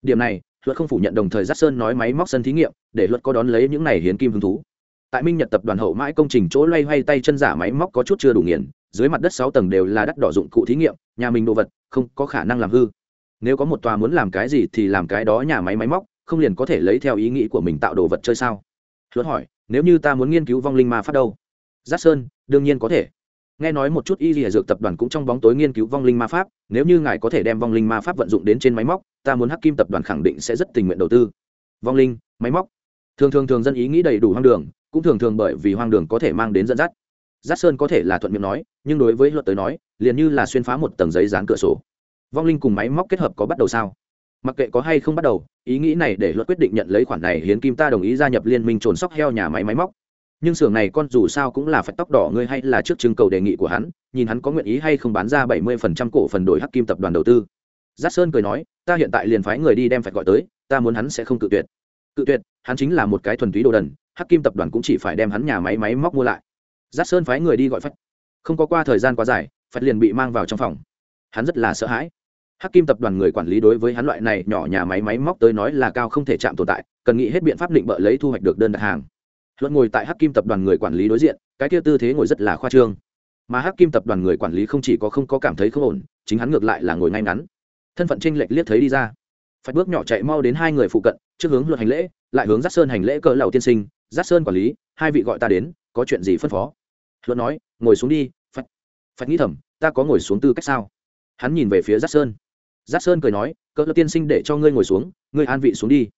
Điểm này, luật không phủ nhận đồng thời giác sơn nói máy móc sân thí nghiệm, để luật có đón lấy những này hiến kim hứng thú. Tại minh nhật tập đoàn hậu mãi công trình chỗ loay hoay tay chân giả máy móc có chút chưa đủ nghiền, dưới mặt đất sáu tầng đều là đắt đỏ dụng cụ thí nghiệm, nhà mình đồ vật, không có khả năng làm hư. Nếu có một tòa muốn làm cái gì thì làm cái đó nhà máy máy móc, không liền có thể lấy theo ý nghĩ của mình tạo đồ vật chơi sao? Luật hỏi, nếu như ta muốn nghiên cứu vong linh ma pháp đâu? Giác sơn, đương nhiên có thể nghe nói một chút y lìa dược tập đoàn cũng trong bóng tối nghiên cứu vong linh ma pháp, nếu như ngài có thể đem vong linh ma pháp vận dụng đến trên máy móc, ta muốn hắc kim tập đoàn khẳng định sẽ rất tình nguyện đầu tư. Vong linh, máy móc. Thường thường thường dân ý nghĩ đầy đủ hoang đường, cũng thường thường bởi vì hoang đường có thể mang đến dẫn dắt. Giác sơn có thể là thuận miệng nói, nhưng đối với luật tới nói, liền như là xuyên phá một tầng giấy dán cửa sổ. Vong linh cùng máy móc kết hợp có bắt đầu sao? Mặc kệ có hay không bắt đầu, ý nghĩ này để luật quyết định nhận lấy khoản này hiến kim ta đồng ý gia nhập liên minh trồn sóc heo nhà máy máy móc nhưng xưởng này con dù sao cũng là phải tóc đỏ ngươi hay là trước trưng cầu đề nghị của hắn, nhìn hắn có nguyện ý hay không bán ra bảy mươi phần trăm cổ phần đổi hắc kim tập đoàn đầu tư. Giác sơn cười nói, ta hiện tại liền phái người đi đem phải gọi tới, ta muốn hắn sẽ không cự tuyệt. Cự tuyệt, hắn chính là một cái thuần túy đồ đần, hắc kim tập đoàn cũng chỉ phải đem hắn nhà máy máy móc mua lại. Giác sơn phái người đi gọi phách không có qua thời gian quá dài phách liền bị mang vào trong phòng. Hắn rất là sợ hãi. Hắc kim tập đoàn người quản lý đối với hắn loại này nhỏ nhà máy máy móc tới nói là cao không thể chạm tồn tại, cần nghĩ hết biện pháp định bợ lấy thu hoạch được đơn đặt hàng luận ngồi tại hắc kim tập đoàn người quản lý đối diện, cái kia tư thế ngồi rất là khoa trương. Mà hắc kim tập đoàn người quản lý không chỉ có không có cảm thấy không ổn, chính hắn ngược lại là ngồi ngay ngắn. Thân phận tranh lệch liếc thấy đi ra. Phải bước nhỏ chạy mau đến hai người phụ cận, trước hướng luật hành lễ, lại hướng giác sơn hành lễ cỡ lầu tiên sinh, giác sơn quản lý, hai vị gọi ta đến, có chuyện gì phân phó? Luật nói, ngồi xuống đi phải phải nghĩ thầm, ta có ngồi xuống tư cách sao? Hắn nhìn về phía giác sơn. Giác sơn cười nói cỡ lầu tiên sinh để cho ngươi ngồi xuống, ngươi an vị xuống đi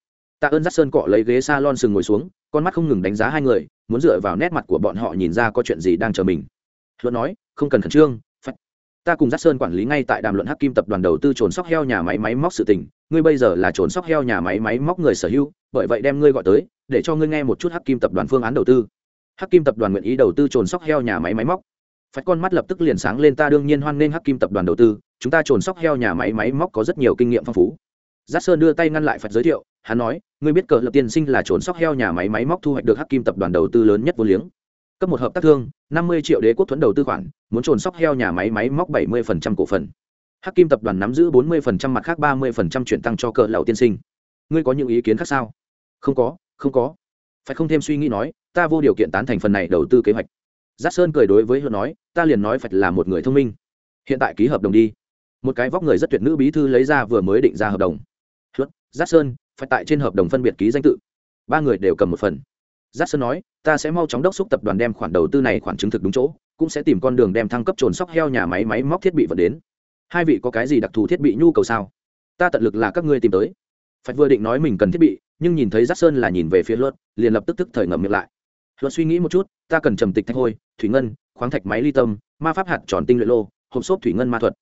tạ ơn giác sơn cọ lấy ghế s a lon sừng ngồi xuống, con mắt không ngừng đánh giá hai người, muốn dựa vào nét mặt của bọn họ nhìn ra có chuyện gì đang chờ mình. Luận nói, không cần khẩn trương phải. ta cùng giác sơn quản lý ngay tại đàm luận hắc kim tập đoàn đầu tư trồn sóc heo nhà máy máy móc sự tình. Ngươi bây giờ là trồn sóc heo nhà máy máy móc người sở hữu, bởi vậy đem ngươi gọi tới, để cho ngươi nghe một chút hắc kim tập đoàn phương án đầu tư. Hắc kim tập đoàn nguyện ý đầu tư trồn sóc heo nhà máy máy móc. Phải con mắt lập tức liền sáng lên, ta đương nhiên hoan nghênh hắc kim tập đoàn đầu tư, chúng ta trồn sóc heo nhà máy máy móc có rất nhiều kinh nghiệm phong phú giác sơn đưa tay ngăn lại phật giới thiệu, hắn nói, ngươi biết cờ lập tiên sinh là trốn sóc heo nhà máy máy móc thu hoạch được hắc kim tập đoàn đầu tư lớn nhất vô liếng. Cấp một hợp tác thương, năm mươi triệu đế quốc thuẫn đầu tư khoản, muốn trồn sóc heo nhà máy máy móc bảy mươi cổ phần. Hắc kim tập đoàn nắm giữ bốn mươi mặt khác ba mươi chuyển tăng cho cờ lậu tiên sinh. Ngươi có những ý kiến khác sao? Không có không có. Phải không thêm suy nghĩ nói, ta vô điều kiện tán thành phần này đầu tư kế hoạch. Giác sơn cười đối với hứa nói, ta liền nói phải là một người thông minh. Hiện tại ký hợp đồng đi. Một cái vóc người rất tuyệt nữ bí thư lấy ra vừa mới định ra hợp đồng hứa giác sơn, phải tại trên hợp đồng phân biệt ký danh tự. Ba người đều cầm một phần. Giác sơn nói, ta sẽ mau chóng đốc xúc tập đoàn đem khoản đầu tư này khoản chứng thực đúng chỗ, cũng sẽ tìm con đường đem thăng cấp trồn sóc heo nhà máy máy móc thiết bị vận đến. Hai vị có cái gì đặc thù thiết bị nhu cầu sao? Ta tận lực là các ngươi tìm tới. Phải vừa định nói mình cần thiết bị, nhưng nhìn thấy giác sơn là nhìn về phía luật liền lập tức tức thời ngậm miệng lại. Luật suy nghĩ một chút, ta cần trầm tịch thạch hôi, thủy ngân, khoáng thạch máy ly tâm, ma pháp hạt tròn tinh luyện lô, hộp xốp thủy ngân ma thuật.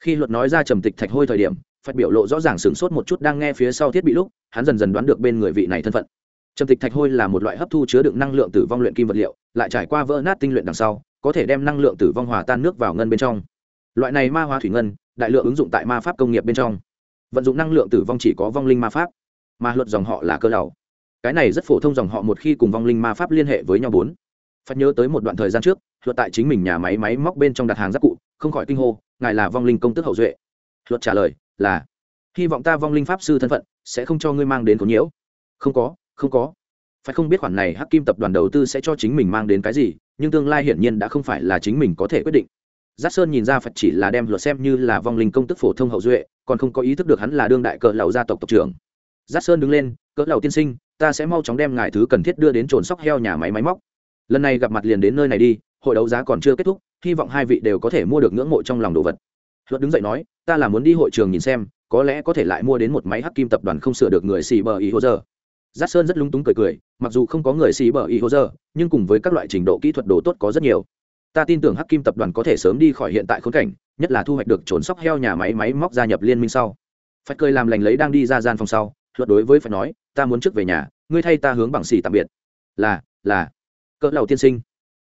Khi luật nói ra trầm tịch thạch hôi thời điểm phát biểu lộ rõ ràng sửng sốt một chút đang nghe phía sau thiết bị lúc, hắn dần dần đoán được bên người vị này thân phận. Trầm tịch thạch hôi là một loại hấp thu chứa đựng năng lượng tử vong luyện kim vật liệu, lại trải qua vỡ nát tinh luyện đằng sau, có thể đem năng lượng tử vong hòa tan nước vào ngân bên trong. Loại này ma hóa thủy ngân, đại lượng ứng dụng tại ma pháp công nghiệp bên trong. Vận dụng năng lượng tử vong chỉ có vong linh ma pháp, mà luật dòng họ là cơ đầu cái này rất phổ thông dòng họ một khi cùng vong linh ma pháp liên hệ với nhau bốn. Phát nhớ tới một đoạn thời gian trước, luật tại chính mình nhà máy máy móc bên trong đặt hàng giáp cụ, không khỏi kinh hô, ngài là vong linh công tức hậu duệ. Luật trả lời là, hy vọng ta vong linh pháp sư thân phận sẽ không cho ngươi mang đến có nhiễu. Không có không có. Phải không biết khoản này hắc kim tập đoàn đầu tư sẽ cho chính mình mang đến cái gì, nhưng tương lai hiển nhiên đã không phải là chính mình có thể quyết định. Giác sơn nhìn ra phật chỉ là đem luật xem như là vong linh công tức phổ thông hậu duệ, còn không có ý thức được hắn là đương đại cỡ lầu gia tộc tộc trưởng. Giác sơn đứng lên, cỡ lầu tiên sinh, ta sẽ mau chóng đem ngài thứ cần thiết đưa đến trồn sóc heo nhà máy máy móc. Lần này gặp mặt liền đến nơi này đi, hội đấu giá còn chưa kết thúc, hy vọng hai vị đều có thể mua được ngưỡng mộ trong lòng đồ vật. Luật đứng dậy nói ta là muốn đi hội trường nhìn xem, có lẽ có thể lại mua đến một máy hắc kim tập đoàn không sửa được người xì bờ ý hô giờ giác sơn rất lung túng cười cười, mặc dù không có người xì bờ ý hô giờ nhưng cùng với các loại trình độ kỹ thuật đồ tốt có rất nhiều. Ta tin tưởng hắc kim tập đoàn có thể sớm đi khỏi hiện tại khốn cảnh, nhất là thu hoạch được trốn sóc heo nhà máy máy móc gia nhập liên minh sau. Phải cười làm lành lấy đang đi ra gian phòng sau, luật đối với phải nói, ta muốn trước về nhà, ngươi thay ta hướng bằng xì tạm biệt. Là là. Cỡ lầu tiên sinh.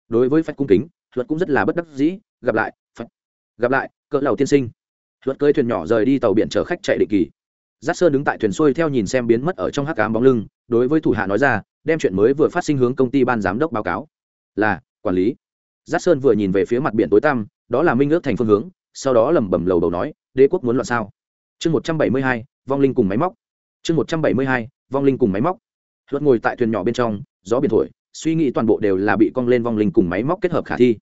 Đối với phách cung kính, luật cũng rất là bất đắc dĩ, gặp lại, phách, gặp lại, cỡ lầu tiên sinh luật cơi thuyền nhỏ rời đi tàu biển chở khách chạy định kỳ. Giác sơn đứng tại thuyền xuôi theo nhìn xem biến mất ở trong hắc cám bóng lưng, đối với thủ hạ nói ra, đem chuyện mới vừa phát sinh hướng công ty ban giám đốc báo cáo. Là, quản lý. Giác sơn vừa nhìn về phía mặt biển tối tăm, đó là minh ước thành phương hướng, sau đó lẩm bẩm lầu đầu nói, đế quốc muốn loạn sao? Chương một trăm bảy mươi hai, vong linh cùng máy móc. Chương một trăm bảy mươi hai, vong linh cùng máy móc. Luật ngồi tại thuyền nhỏ bên trong, gió biển thổi, suy nghĩ toàn bộ đều là bị cong lên vong linh cùng máy móc kết hợp khả thi.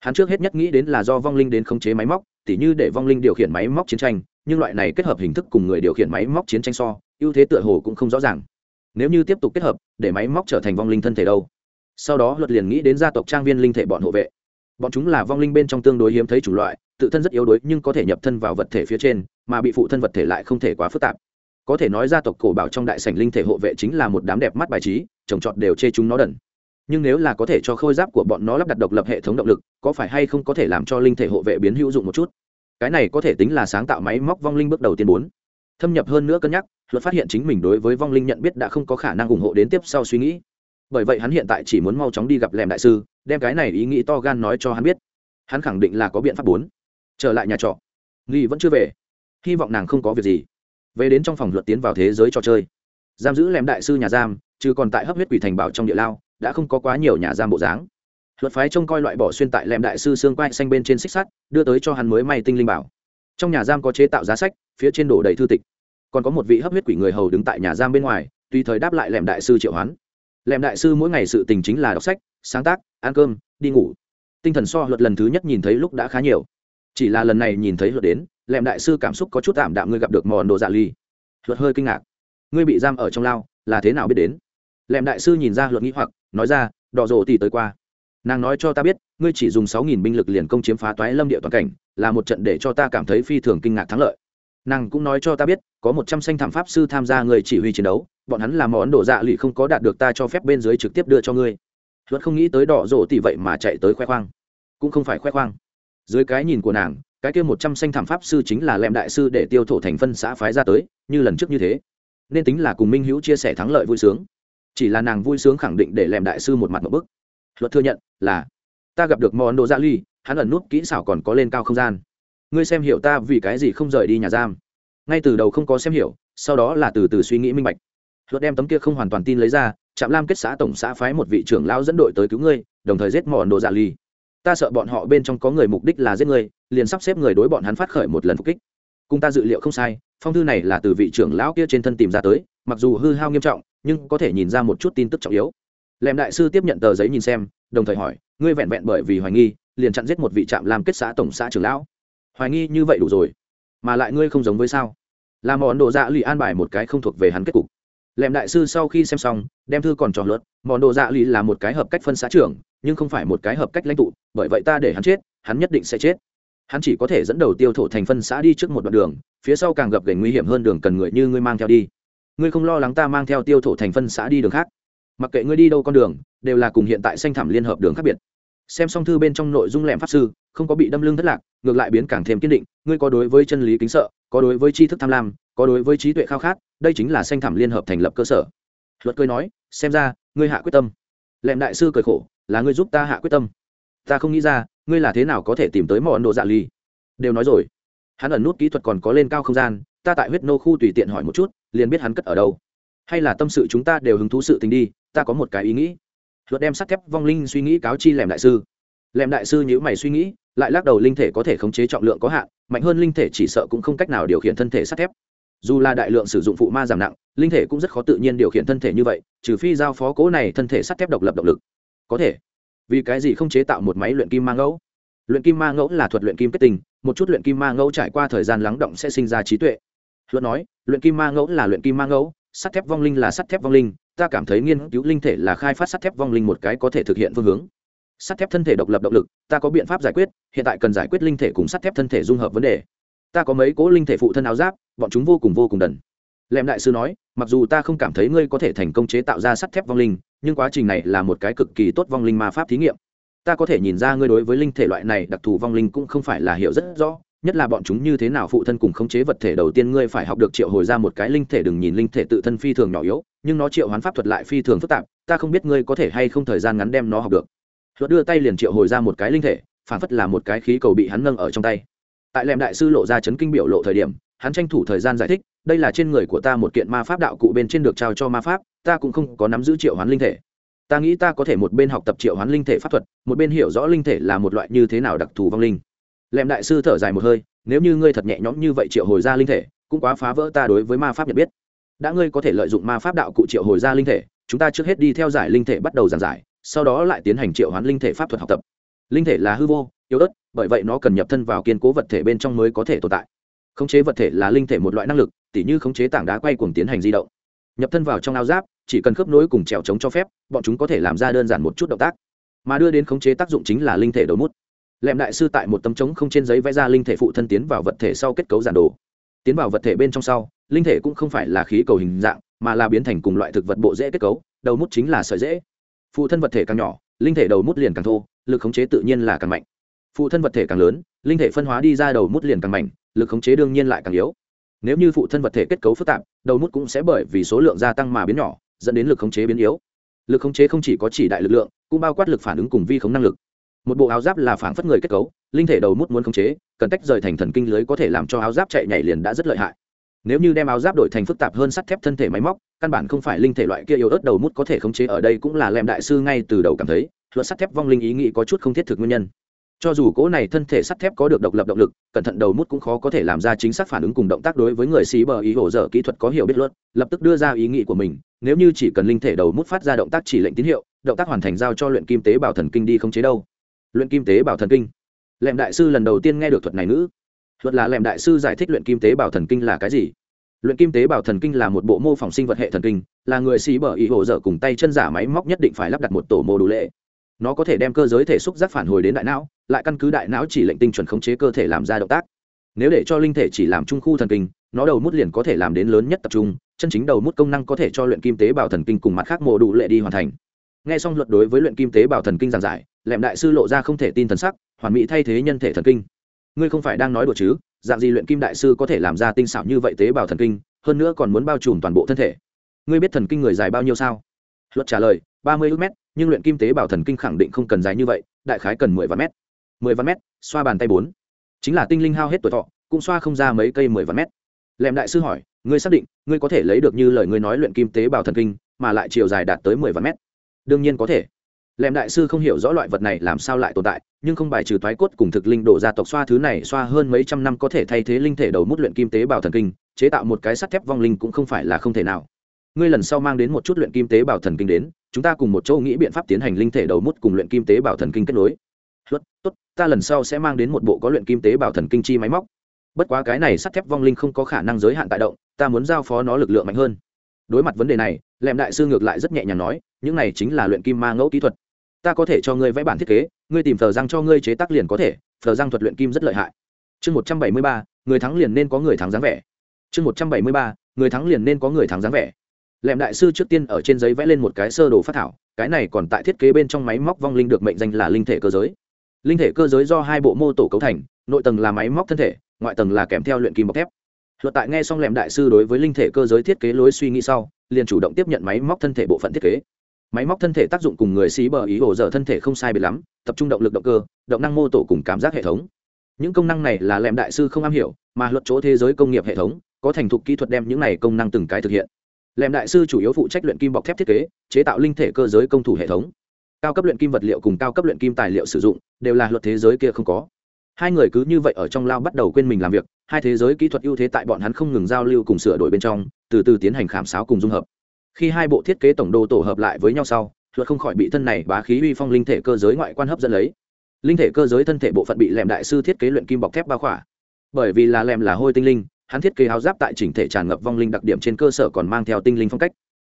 Hắn trước hết nhất nghĩ đến là do vong linh đến khống chế máy móc tỉ như để vong linh điều khiển máy móc chiến tranh, nhưng loại này kết hợp hình thức cùng người điều khiển máy móc chiến tranh so, ưu thế tựa hồ cũng không rõ ràng. Nếu như tiếp tục kết hợp, để máy móc trở thành vong linh thân thể đâu? Sau đó luật liền nghĩ đến gia tộc trang viên linh thể bọn hộ vệ. Bọn chúng là vong linh bên trong tương đối hiếm thấy chủng loại, tự thân rất yếu đuối nhưng có thể nhập thân vào vật thể phía trên, mà bị phụ thân vật thể lại không thể quá phức tạp. Có thể nói gia tộc cổ bảo trong đại sảnh linh thể hộ vệ chính là một đám đẹp mắt bài trí, trồng trọt đều chê chúng nó đần nhưng nếu là có thể cho khôi giáp của bọn nó lắp đặt độc lập hệ thống động lực, có phải hay không có thể làm cho linh thể hộ vệ biến hữu dụng một chút? Cái này có thể tính là sáng tạo máy móc vong linh bước đầu tiên bốn. Thâm nhập hơn nữa cân nhắc, luật phát hiện chính mình đối với vong linh nhận biết đã không có khả năng ủng hộ đến tiếp sau suy nghĩ. Bởi vậy hắn hiện tại chỉ muốn mau chóng đi gặp lèm đại sư, đem cái này ý nghĩ to gan nói cho hắn biết. Hắn khẳng định là có biện pháp bốn. Trở lại nhà trọ. Nghi vẫn chưa về. Hy vọng nàng không có việc gì. Về đến trong phòng luật tiến vào thế giới trò chơi. Giam giữ lèm đại sư nhà giam, chứ còn tại hấp huyết quỷ thành bảo trong địa lao đã không có quá nhiều nhà giam bộ dáng. Luật phái trông coi loại bỏ xuyên tại lèm đại sư xương quai xanh bên trên xích sắt, đưa tới cho hắn mới may tinh linh bảo. Trong nhà giam có chế tạo giá sách, phía trên đổ đầy thư tịch. Còn có một vị hấp huyết quỷ người hầu đứng tại nhà giam bên ngoài, tùy thời đáp lại lèm đại sư triệu hoán. Lèm đại sư mỗi ngày sự tình chính là đọc sách, sáng tác, ăn cơm, đi ngủ. Tinh thần so luật lần thứ nhất nhìn thấy lúc đã khá nhiều. Chỉ là lần này nhìn thấy luật đến lèm đại sư cảm xúc có chút tạm đạm, ngươi gặp được mòn đồ dạ ly. Luật hơi kinh ngạc. Ngươi bị giam ở trong lao, là thế nào biết đến? Lèm đại sư nhìn ra luật nghĩ hoặc nói ra đỏ rồ tỷ tới qua. Nàng nói cho ta biết, ngươi chỉ dùng sáu nghìn binh lực liền công chiếm phá toái lâm địa toàn cảnh, là một trận để cho ta cảm thấy phi thường kinh ngạc thắng lợi. Nàng cũng nói cho ta biết, có một trăm sanh thảm pháp sư tham gia người chỉ huy chiến đấu, bọn hắn làm món đồ dạ lụy không có đạt được ta cho phép bên dưới trực tiếp đưa cho ngươi. Luật không nghĩ tới đỏ rổ tỷ vậy mà chạy tới khoe khoang. Cũng không phải khoe khoang. Dưới cái nhìn của nàng, cái kia một trăm sanh thảm pháp sư chính là lẹm đại sư để tiêu thổ thành phân xã phái ra tới, như lần trước như thế. Nên tính là cùng minh hữu chia sẻ thắng lợi vui sướng chỉ là nàng vui sướng khẳng định để làm đại sư một mặt một bức. Luật thừa nhận, là, ta gặp được món đồ Gia ly, hắn ẩn nút kỹ xảo còn có lên cao không gian. Ngươi xem hiểu ta vì cái gì không rời đi nhà giam. Ngay từ đầu không có xem hiểu, sau đó là từ từ suy nghĩ minh bạch. Luật đem tấm kia không hoàn toàn tin lấy ra, trạm lam kết xã tổng xã phái một vị trưởng lão dẫn đội tới cứu ngươi, đồng thời giết mòn đồ dạ ly. Ta sợ bọn họ bên trong có người mục đích là giết ngươi, liền sắp xếp người đối bọn hắn phát khởi một lần phục kích. Cùng ta dự liệu không sai, phong thư này là từ vị trưởng lão kia trên thân tìm ra tới, mặc dù hư hao nghiêm trọng nhưng có thể nhìn ra một chút tin tức trọng yếu. Lèm đại sư tiếp nhận tờ giấy nhìn xem, đồng thời hỏi, ngươi vẹn vẹn bởi vì hoài nghi, liền chặn giết một vị trạm làm kết xã tổng xã trưởng lão. Hoài nghi như vậy đủ rồi, mà lại ngươi không giống với sao? Là món đồ dạ lì an bài một cái không thuộc về hắn kết cục. Lèm đại sư sau khi xem xong, đem thư còn trò luật, món đồ dạ lì là một cái hợp cách phân xã trưởng, nhưng không phải một cái hợp cách lãnh tụ, bởi vậy ta để hắn chết, hắn nhất định sẽ chết. Hắn chỉ có thể dẫn đầu tiêu thổ thành phân xã đi trước một đoạn đường, phía sau càng gặp gành nguy hiểm hơn đường cần người như ngươi mang theo đi ngươi không lo lắng ta mang theo tiêu thổ thành phân xã đi đường khác. Mặc kệ ngươi đi đâu con đường, đều là cùng hiện tại xanh thảm liên hợp đường khác biệt. Xem xong thư bên trong nội dung lẻm pháp sư, không có bị đâm lưng thất lạc, ngược lại biến càng thêm kiên định, ngươi có đối với chân lý kính sợ, có đối với tri thức tham lam, có đối với trí tuệ khao khát, đây chính là xanh thảm liên hợp thành lập cơ sở. Luật cười nói, xem ra, ngươi hạ quyết tâm. Lẹm đại sư cười khổ, là ngươi giúp ta hạ quyết tâm. Ta không nghĩ ra, ngươi là thế nào có thể tìm tới món đồ dạ ly đều nói rồi. Hắn ẩn nút kỹ thuật còn có lên cao không gian ta tại huyết nô khu tùy tiện hỏi một chút, liền biết hắn cất ở đâu. Hay là tâm sự chúng ta đều hứng thú sự tình đi, ta có một cái ý nghĩ. Luật đem sắt thép vong linh suy nghĩ cáo chi lèm đại sư. Lèm đại sư nhữ mày suy nghĩ, lại lắc đầu linh thể có thể khống chế trọng lượng có hạn, mạnh hơn linh thể chỉ sợ cũng không cách nào điều khiển thân thể sắt thép. Dù là đại lượng sử dụng phụ ma giảm nặng, linh thể cũng rất khó tự nhiên điều khiển thân thể như vậy, trừ phi giao phó cố này thân thể sắt thép độc lập động lực. Có thể. Vì cái gì không chế tạo một máy luyện kim ma ngẫu? Luyện kim ma ngẫu là thuật luyện kim kết tinh một chút luyện kim ma ngẫu trải qua thời gian lắng động sẽ sinh ra trí tuệ luận nói, luyện kim ma ngẫu là luyện kim ma ngẫu, sắt thép vong linh là sắt thép vong linh, ta cảm thấy nghiên cứu linh thể là khai phát sắt thép vong linh một cái có thể thực hiện phương hướng. Sắt thép thân thể độc lập động lực, ta có biện pháp giải quyết, hiện tại cần giải quyết linh thể cùng sắt thép thân thể dung hợp vấn đề. Ta có mấy cố linh thể phụ thân áo giáp, bọn chúng vô cùng vô cùng đần. Lệm đại sư nói, mặc dù ta không cảm thấy ngươi có thể thành công chế tạo ra sắt thép vong linh, nhưng quá trình này là một cái cực kỳ tốt vong linh ma pháp thí nghiệm. Ta có thể nhìn ra ngươi đối với linh thể loại này đặc thù vong linh cũng không phải là hiểu rất rõ nhất là bọn chúng như thế nào phụ thân cùng khống chế vật thể đầu tiên ngươi phải học được triệu hồi ra một cái linh thể đừng nhìn linh thể tự thân phi thường nhỏ yếu, nhưng nó triệu hoán pháp thuật lại phi thường phức tạp, ta không biết ngươi có thể hay không thời gian ngắn đem nó học được. Luật đưa tay liền triệu hồi ra một cái linh thể, phản phất là một cái khí cầu bị hắn nâng ở trong tay. Tại lèm đại sư lộ ra chấn kinh biểu lộ thời điểm, hắn tranh thủ thời gian giải thích, đây là trên người của ta một kiện ma pháp đạo cụ bên trên được trao cho ma pháp, ta cũng không có nắm giữ triệu hoán linh thể. Ta nghĩ ta có thể một bên học tập triệu hoán linh thể pháp thuật, một bên hiểu rõ linh thể là một loại như thế nào đặc thù vong linh lèm đại sư thở dài một hơi, nếu như ngươi thật nhẹ nhõm như vậy triệu hồi ra linh thể, cũng quá phá vỡ ta đối với ma pháp nhận biết. Đã ngươi có thể lợi dụng ma pháp đạo cụ triệu hồi ra linh thể, chúng ta trước hết đi theo giải linh thể bắt đầu giảng giải, sau đó lại tiến hành triệu hoán linh thể pháp thuật học tập. Linh thể là hư vô, yếu ớt, bởi vậy nó cần nhập thân vào kiên cố vật thể bên trong mới có thể tồn tại. Khống chế vật thể là linh thể một loại năng lực, tỉ như khống chế tảng đá quay cuồng tiến hành di động. Nhập thân vào trong áo giáp, chỉ cần khớp nối cùng trèo trống cho phép, bọn chúng có thể làm ra đơn giản một chút động tác. Mà đưa đến khống chế tác dụng chính là linh thể đầu mút lẹm đại sư tại một tấm trống không trên giấy vẽ ra linh thể phụ thân tiến vào vật thể sau kết cấu giản đồ. Tiến vào vật thể bên trong sau, linh thể cũng không phải là khí cầu hình dạng, mà là biến thành cùng loại thực vật bộ dễ kết cấu, đầu mút chính là sợi dễ. Phụ thân vật thể càng nhỏ, linh thể đầu mút liền càng thô, lực khống chế tự nhiên là càng mạnh. Phụ thân vật thể càng lớn, linh thể phân hóa đi ra đầu mút liền càng mạnh, lực khống chế đương nhiên lại càng yếu. Nếu như phụ thân vật thể kết cấu phức tạp, đầu mút cũng sẽ bởi vì số lượng gia tăng mà biến nhỏ, dẫn đến lực khống chế biến yếu. Lực khống chế không chỉ có chỉ đại lực lượng, cũng bao quát lực phản ứng cùng vi khống năng lực một bộ áo giáp là phản phất người kết cấu, linh thể đầu mút muốn khống chế, cần tách rời thành thần kinh lưới có thể làm cho áo giáp chạy nhảy liền đã rất lợi hại. Nếu như đem áo giáp đổi thành phức tạp hơn sắt thép thân thể máy móc, căn bản không phải linh thể loại kia yếu ớt đầu mút có thể khống chế, ở đây cũng là lem đại sư ngay từ đầu cảm thấy, luật sắt thép vong linh ý nghĩ có chút không thiết thực nguyên nhân. Cho dù cỗ này thân thể sắt thép có được độc lập động lực, cẩn thận đầu mút cũng khó có thể làm ra chính xác phản ứng cùng động tác đối với người xí bờ ý hổ dở kỹ thuật có hiểu biết luật, lập tức đưa ra ý nghĩ của mình, nếu như chỉ cần linh thể đầu mút phát ra động tác chỉ lệnh tín hiệu, động tác hoàn thành giao cho luyện kim tế bào thần kinh đi không chế đâu luyện kim tế Bảo thần kinh. Lệm đại sư lần đầu tiên nghe được thuật này ngữ. Thuật là lệm đại sư giải thích luyện kim tế Bảo thần kinh là cái gì. Luyện kim tế bào thần kinh là một bộ mô phỏng sinh vật hệ thần kinh, là người xí bờ ý hồ dở cùng tay chân giả máy móc nhất định phải lắp đặt một tổ mô đủ lệ. Nó có thể đem cơ giới thể xúc giác phản hồi đến đại não, lại căn cứ đại não chỉ lệnh tinh chuẩn khống chế cơ thể làm ra động tác. Nếu để cho linh thể chỉ làm trung khu thần kinh, nó đầu mút liền có thể làm đến lớn nhất tập trung, chân chính đầu mút công năng có thể cho luyện kim tế bào thần kinh cùng mặt khác mô đủ lệ đi hoàn thành nghe xong luật đối với luyện kim tế bào thần kinh giảng giải, lẹm đại sư lộ ra không thể tin thần sắc, hoàn mỹ thay thế nhân thể thần kinh. Ngươi không phải đang nói đùa chứ, dạng gì luyện kim đại sư có thể làm ra tinh xảo như vậy tế bào thần kinh, hơn nữa còn muốn bao trùm toàn bộ thân thể. Ngươi biết thần kinh người dài bao nhiêu sao? Luật trả lời, ba mươi ước mét, nhưng luyện kim tế bào thần kinh khẳng định không cần dài như vậy, đại khái cần mười vạn mét. Mười vạn mét, xoa bàn tay bốn. Chính là tinh linh hao hết tuổi thọ, cũng xoa không ra mấy cây mười vạn mét. Lẹm đại sư hỏi, ngươi xác định, ngươi có thể lấy được như lời ngươi nói luyện kim tế bào thần kinh, mà lại chiều dài đạt tới mười vạn mét? Đương nhiên có thể. Lẹm đại sư không hiểu rõ loại vật này làm sao lại tồn tại nhưng không bài trừ thoái cốt cùng thực linh đổ ra tộc xoa thứ này xoa hơn mấy trăm năm có thể thay thế linh thể đầu mút luyện kim tế bào thần kinh chế tạo một cái sắt thép vong linh cũng không phải là không thể nào. Ngươi lần sau mang đến một chút luyện kim tế bào thần kinh đến chúng ta cùng một chỗ nghĩ biện pháp tiến hành linh thể đầu mút cùng luyện kim tế bào thần kinh kết nối. Luật, tốt ta lần sau sẽ mang đến một bộ có luyện kim tế bào thần kinh chi máy móc. Bất quá cái này sắt thép vong linh không có khả năng giới hạn tại động ta muốn giao phó nó lực lượng mạnh hơn đối mặt vấn đề này, lẹm đại sư ngược lại rất nhẹ nhàng nói, những này chính là luyện kim ma ngẫu kỹ thuật. Ta có thể cho ngươi vẽ bản thiết kế, ngươi tìm thờ răng cho ngươi chế tác liền có thể, thờ răng thuật luyện kim rất lợi hại. Chương một trăm bảy mươi ba, người thắng liền nên có người thắng dáng vẻ. Chương một trăm bảy mươi ba, người thắng liền nên có người thắng dáng vẻ. Lẹm đại sư trước tiên ở trên giấy vẽ lên một cái sơ đồ phát thảo, cái này còn tại thiết kế bên trong máy móc vong linh được mệnh danh là linh thể cơ giới. Linh thể cơ giới do hai bộ mô tổ cấu thành, nội tầng là máy móc thân thể, ngoại tầng là kèm theo luyện kim bọc thép luật tại nghe xong lẻm đại sư đối với linh thể cơ giới thiết kế lối suy nghĩ sau, liền chủ động tiếp nhận máy móc thân thể bộ phận thiết kế. Máy móc thân thể tác dụng cùng người xí bờ ý ổ dở thân thể không sai biệt lắm, tập trung động lực động cơ, động năng mô tổ cùng cảm giác hệ thống. Những công năng này là lẻm đại sư không am hiểu, mà luật chỗ thế giới công nghiệp hệ thống, có thành thục kỹ thuật đem những này công năng từng cái thực hiện. Lẻm đại sư chủ yếu phụ trách luyện kim bọc thép thiết kế, chế tạo linh thể cơ giới công thủ hệ thống. Cao cấp luyện kim vật liệu cùng cao cấp luyện kim tài liệu sử dụng, đều là luật thế giới kia không có hai người cứ như vậy ở trong lao bắt đầu quên mình làm việc, hai thế giới kỹ thuật ưu thế tại bọn hắn không ngừng giao lưu cùng sửa đổi bên trong, từ từ tiến hành khảm sáo cùng dung hợp. Khi hai bộ thiết kế tổng đồ tổ hợp lại với nhau sau luật không khỏi bị thân này bá khí uy phong linh thể cơ giới ngoại quan hấp dẫn lấy. Linh thể cơ giới thân thể bộ phận bị lẻm đại sư thiết kế luyện kim bọc thép bao khỏa. Bởi vì là lẻm là hôi tinh linh, hắn thiết kế áo giáp tại chỉnh thể tràn ngập vong linh đặc điểm trên cơ sở còn mang theo tinh linh phong cách.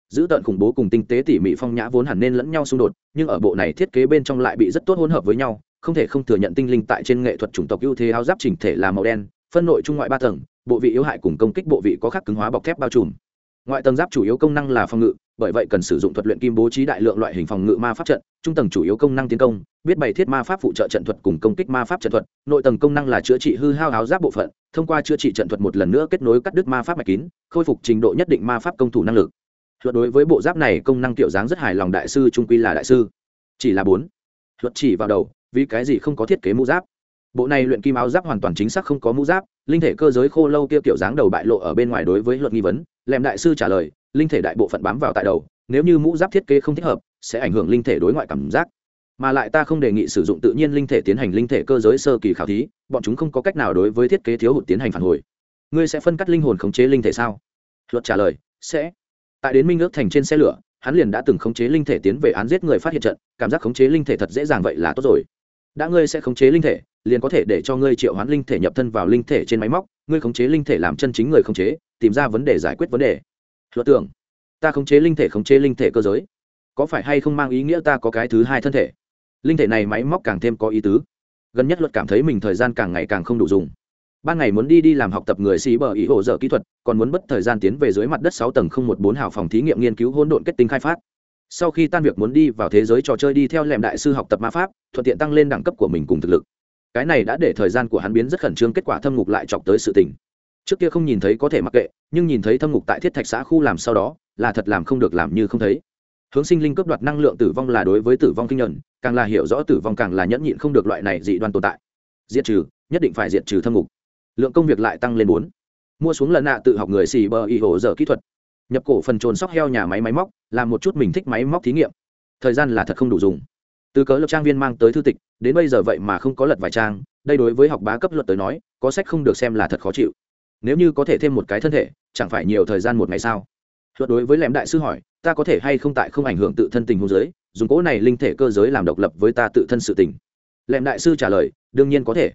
Giữ tận khủng bố cùng tinh tế tỉ mỉ phong nhã vốn hẳn nên lẫn nhau xung đột, nhưng ở bộ này thiết kế bên trong lại bị rất tốt hỗn hợp với nhau không thể không thừa nhận tinh linh tại trên nghệ thuật chủng tộc ưu thế áo giáp chỉnh thể là màu đen, phân nội trung ngoại ba tầng, bộ vị yếu hại cùng công kích bộ vị có khắc cứng hóa bọc thép bao trùm. Ngoại tầng giáp chủ yếu công năng là phòng ngự, bởi vậy cần sử dụng thuật luyện kim bố trí đại lượng loại hình phòng ngự ma pháp trận, trung tầng chủ yếu công năng tiến công, biết bày thiết ma pháp phụ trợ trận thuật cùng công kích ma pháp trận thuật, nội tầng công năng là chữa trị hư hao áo giáp bộ phận, thông qua chữa trị trận thuật một lần nữa kết nối cắt đứt ma pháp mạch kín, khôi phục trình độ nhất định ma pháp công thủ năng lực. Luật đối với bộ giáp này công năng tiểu dáng rất hài lòng đại sư trung quy là đại sư. Chỉ là bốn. Luật chỉ vào đầu vì cái gì không có thiết kế mũ giáp? Bộ này luyện kim áo giáp hoàn toàn chính xác không có mũ giáp, linh thể cơ giới khô lâu kia kiểu dáng đầu bại lộ ở bên ngoài đối với luật nghi vấn lèm đại sư trả lời, linh thể đại bộ phận bám vào tại đầu, nếu như mũ giáp thiết kế không thích hợp, sẽ ảnh hưởng linh thể đối ngoại cảm giác. Mà lại ta không đề nghị sử dụng tự nhiên linh thể tiến hành linh thể cơ giới sơ kỳ khảo thí, bọn chúng không có cách nào đối với thiết kế thiếu hụt tiến hành phản hồi. Ngươi sẽ phân cắt linh hồn khống chế linh thể sao? Luật trả lời, sẽ. Tại đến minh ước thành trên xe lửa, hắn liền đã từng khống chế linh thể tiến về án giết người phát hiện trận, cảm giác khống chế linh thể thật dễ dàng vậy là tốt rồi đã ngươi sẽ khống chế linh thể, liền có thể để cho ngươi triệu hoán linh thể nhập thân vào linh thể trên máy móc. Ngươi khống chế linh thể làm chân chính người khống chế, tìm ra vấn đề giải quyết vấn đề. Luật tưởng, ta khống chế linh thể khống chế linh thể cơ giới. Có phải hay không mang ý nghĩa ta có cái thứ hai thân thể? Linh thể này máy móc càng thêm có ý tứ. Gần nhất luật cảm thấy mình thời gian càng ngày càng không đủ dùng. Ban ngày muốn đi đi làm học tập người xí bờ ý hỗ trợ kỹ thuật, còn muốn bất thời gian tiến về dưới mặt đất sáu tầng không một bốn hào phòng thí nghiệm nghiên cứu hỗn độn kết tinh khai phát sau khi tan việc muốn đi vào thế giới trò chơi đi theo lẻm đại sư học tập ma pháp, thuận tiện tăng lên đẳng cấp của mình cùng thực lực. Cái này đã để thời gian của hắn biến rất khẩn trương, kết quả thâm ngục lại chọc tới sự tình. Trước kia không nhìn thấy có thể mặc kệ, nhưng nhìn thấy thâm ngục tại thiết thạch xã khu làm sau đó, là thật làm không được làm như không thấy. Hướng sinh linh cướp đoạt năng lượng tử vong là đối với tử vong kinh nhuận càng là hiểu rõ tử vong càng là nhẫn nhịn không được loại này dị đoan tồn tại. Diệt trừ, nhất định phải diệt trừ thâm ngục. Lượng công việc lại tăng lên bốn. Mua xuống lần nạ tự học người xì bờ y hồ dở kỹ thuật nhập cổ phần trồn sóc heo nhà máy máy móc, làm một chút mình thích máy móc thí nghiệm. Thời gian là thật không đủ dùng. Từ cớ lập trang viên mang tới thư tịch, đến bây giờ vậy mà không có lật vài trang, đây đối với học bá cấp luật tới nói, có sách không được xem là thật khó chịu. Nếu như có thể thêm một cái thân thể, chẳng phải nhiều thời gian một ngày sao? Luật đối với lẻm đại sư hỏi, ta có thể hay không tại không ảnh hưởng tự thân tình hôn giới, dùng cỗ này linh thể cơ giới làm độc lập với ta tự thân sự tình? Lẻm đại sư trả lời, đương nhiên có thể.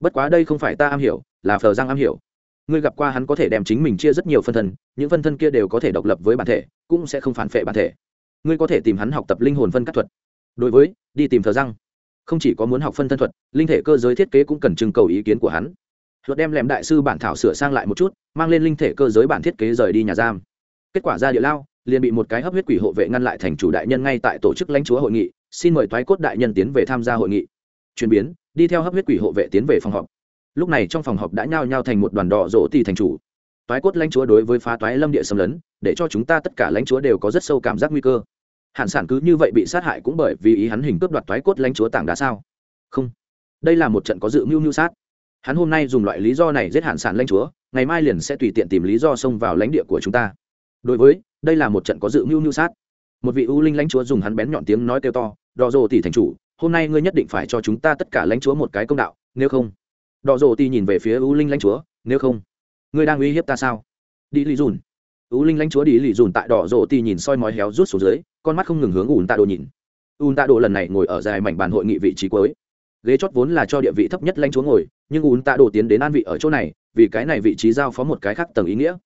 Bất quá đây không phải ta am hiểu, là phờ giang am hiểu ngươi gặp qua hắn có thể đem chính mình chia rất nhiều phân thân, những phân thân kia đều có thể độc lập với bản thể, cũng sẽ không phản phệ bản thể. Ngươi có thể tìm hắn học tập linh hồn phân cắt thuật. Đối với, đi tìm thờ răng. Không chỉ có muốn học phân thân thuật, linh thể cơ giới thiết kế cũng cần trưng cầu ý kiến của hắn. Luật đem lẻm đại sư bản thảo sửa sang lại một chút, mang lên linh thể cơ giới bản thiết kế rời đi nhà giam. Kết quả ra địa lao, liền bị một cái hấp huyết quỷ hộ vệ ngăn lại thành chủ đại nhân ngay tại tổ chức lãnh chúa hội nghị. Xin mời thoái cốt đại nhân tiến về tham gia hội nghị. Chuyển biến, đi theo hấp huyết quỷ hộ vệ tiến về phòng họp lúc này trong phòng họp đã nhao nhao thành một đoàn đỏ rỗ tỷ thành chủ. Toái cốt lãnh chúa đối với phá toái lâm địa xâm lấn, để cho chúng ta tất cả lãnh chúa đều có rất sâu cảm giác nguy cơ. Hạn sản cứ như vậy bị sát hại cũng bởi vì ý hắn hình cướp đoạt toái cốt lãnh chúa tảng đá sao? Không. Đây là một trận có dự mưu mưu sát. Hắn hôm nay dùng loại lý do này giết hạn sản lãnh chúa, ngày mai liền sẽ tùy tiện tìm lý do xông vào lãnh địa của chúng ta. Đối với, đây là một trận có dự mưu mưu sát. Một vị ưu linh lãnh chúa dùng hắn bén nhọn tiếng nói kêu to, đỏ rồ tỷ thành chủ, hôm nay ngươi nhất định phải cho chúng ta tất cả lãnh chúa một cái công đạo, nếu không đỏ rồ ti nhìn về phía ưu linh lãnh chúa nếu không ngươi đang uy hiếp ta sao? Đi lì dùn. Ưu linh lãnh chúa đi lì dùn tại đỏ rồ ti nhìn soi mói héo rút xuống dưới con mắt không ngừng hướng ùn tạ đồ nhìn. Ùn tạ đồ lần này ngồi ở dài mảnh bàn hội nghị vị trí cuối. Ghế chót vốn là cho địa vị thấp nhất lãnh chúa ngồi nhưng ùn tạ đồ tiến đến an vị ở chỗ này vì cái này vị trí giao phó một cái khác tầng ý nghĩa.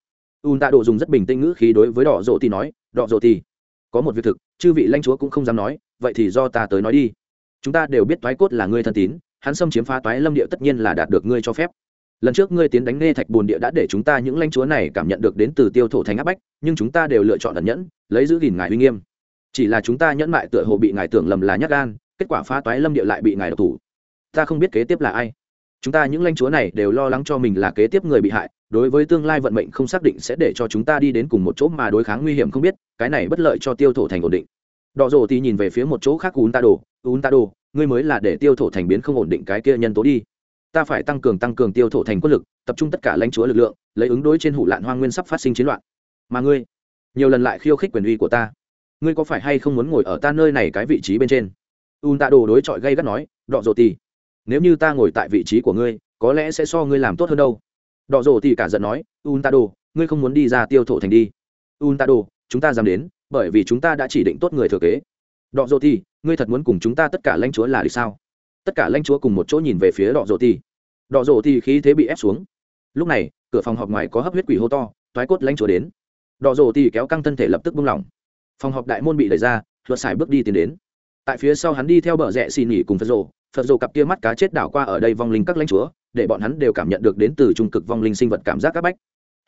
Ùn tạ đồ dùng rất bình tĩnh ngữ khí đối với đỏ rồ ti nói đỏ rồ ti, có một việc thực chư vị lãnh chúa cũng không dám nói vậy thì do ta tới nói đi. Chúng ta đều biết Thoái cốt là ngươi thân tín hắn xâm chiếm phá toái lâm địa tất nhiên là đạt được ngươi cho phép. Lần trước ngươi tiến đánh nghe thạch bồn địa đã để chúng ta những lãnh chúa này cảm nhận được đến từ tiêu thổ thành áp bách, nhưng chúng ta đều lựa chọn ẩn nhẫn, lấy giữ gìn ngài uy nghiêm. Chỉ là chúng ta nhẫn mại tựa hồ bị ngài tưởng lầm là nhát gan, kết quả phá toái lâm địa lại bị ngài độc thủ. Ta không biết kế tiếp là ai. Chúng ta những lãnh chúa này đều lo lắng cho mình là kế tiếp người bị hại, đối với tương lai vận mệnh không xác định sẽ để cho chúng ta đi đến cùng một chỗ mà đối kháng nguy hiểm không biết, cái này bất lợi cho tiêu thổ thành ổn định. Đỏ rổ thì nhìn về phía một chỗ khác un ta đồ un ta đồ ngươi mới là để tiêu thổ thành biến không ổn định cái kia nhân tố đi. Ta phải tăng cường tăng cường tiêu thổ thành quân lực, tập trung tất cả lãnh chúa lực lượng, lấy ứng đối trên hủ lạn hoang nguyên sắp phát sinh chiến loạn. Mà ngươi, nhiều lần lại khiêu khích quyền uy của ta. Ngươi có phải hay không muốn ngồi ở ta nơi này cái vị trí bên trên? Un ta đồ đối chọi gây gắt nói, đọ rồ tì nếu như ta ngồi tại vị trí của ngươi, có lẽ sẽ so ngươi làm tốt hơn đâu. Đọ rồ tì cả giận nói, un ta đồ, ngươi không muốn đi ra tiêu thổ thành đi. Un ta đồ, chúng ta dám đến, bởi vì chúng ta đã chỉ định tốt người thừa kế. Đọ rồ tì ngươi thật muốn cùng chúng ta tất cả lãnh chúa là đi sao? Tất cả lãnh chúa cùng một chỗ nhìn về phía đọ rồ tì. Đọ rồ tì khí thế bị ép xuống. Lúc này, cửa phòng họp ngoài có hấp huyết quỷ hô to thoái cốt lãnh chúa đến. Đọ rồ tì kéo căng thân thể lập tức buông lỏng. Phòng họp đại môn bị đẩy ra, luật xài bước đi tiến đến. Tại phía sau hắn đi theo bờ rẽ xì nghỉ cùng phật rồ phật rồ cặp kia mắt cá chết đảo qua ở đây vong linh các lãnh chúa, để bọn hắn đều cảm nhận được đến từ trung cực vong linh sinh vật cảm giác các bách.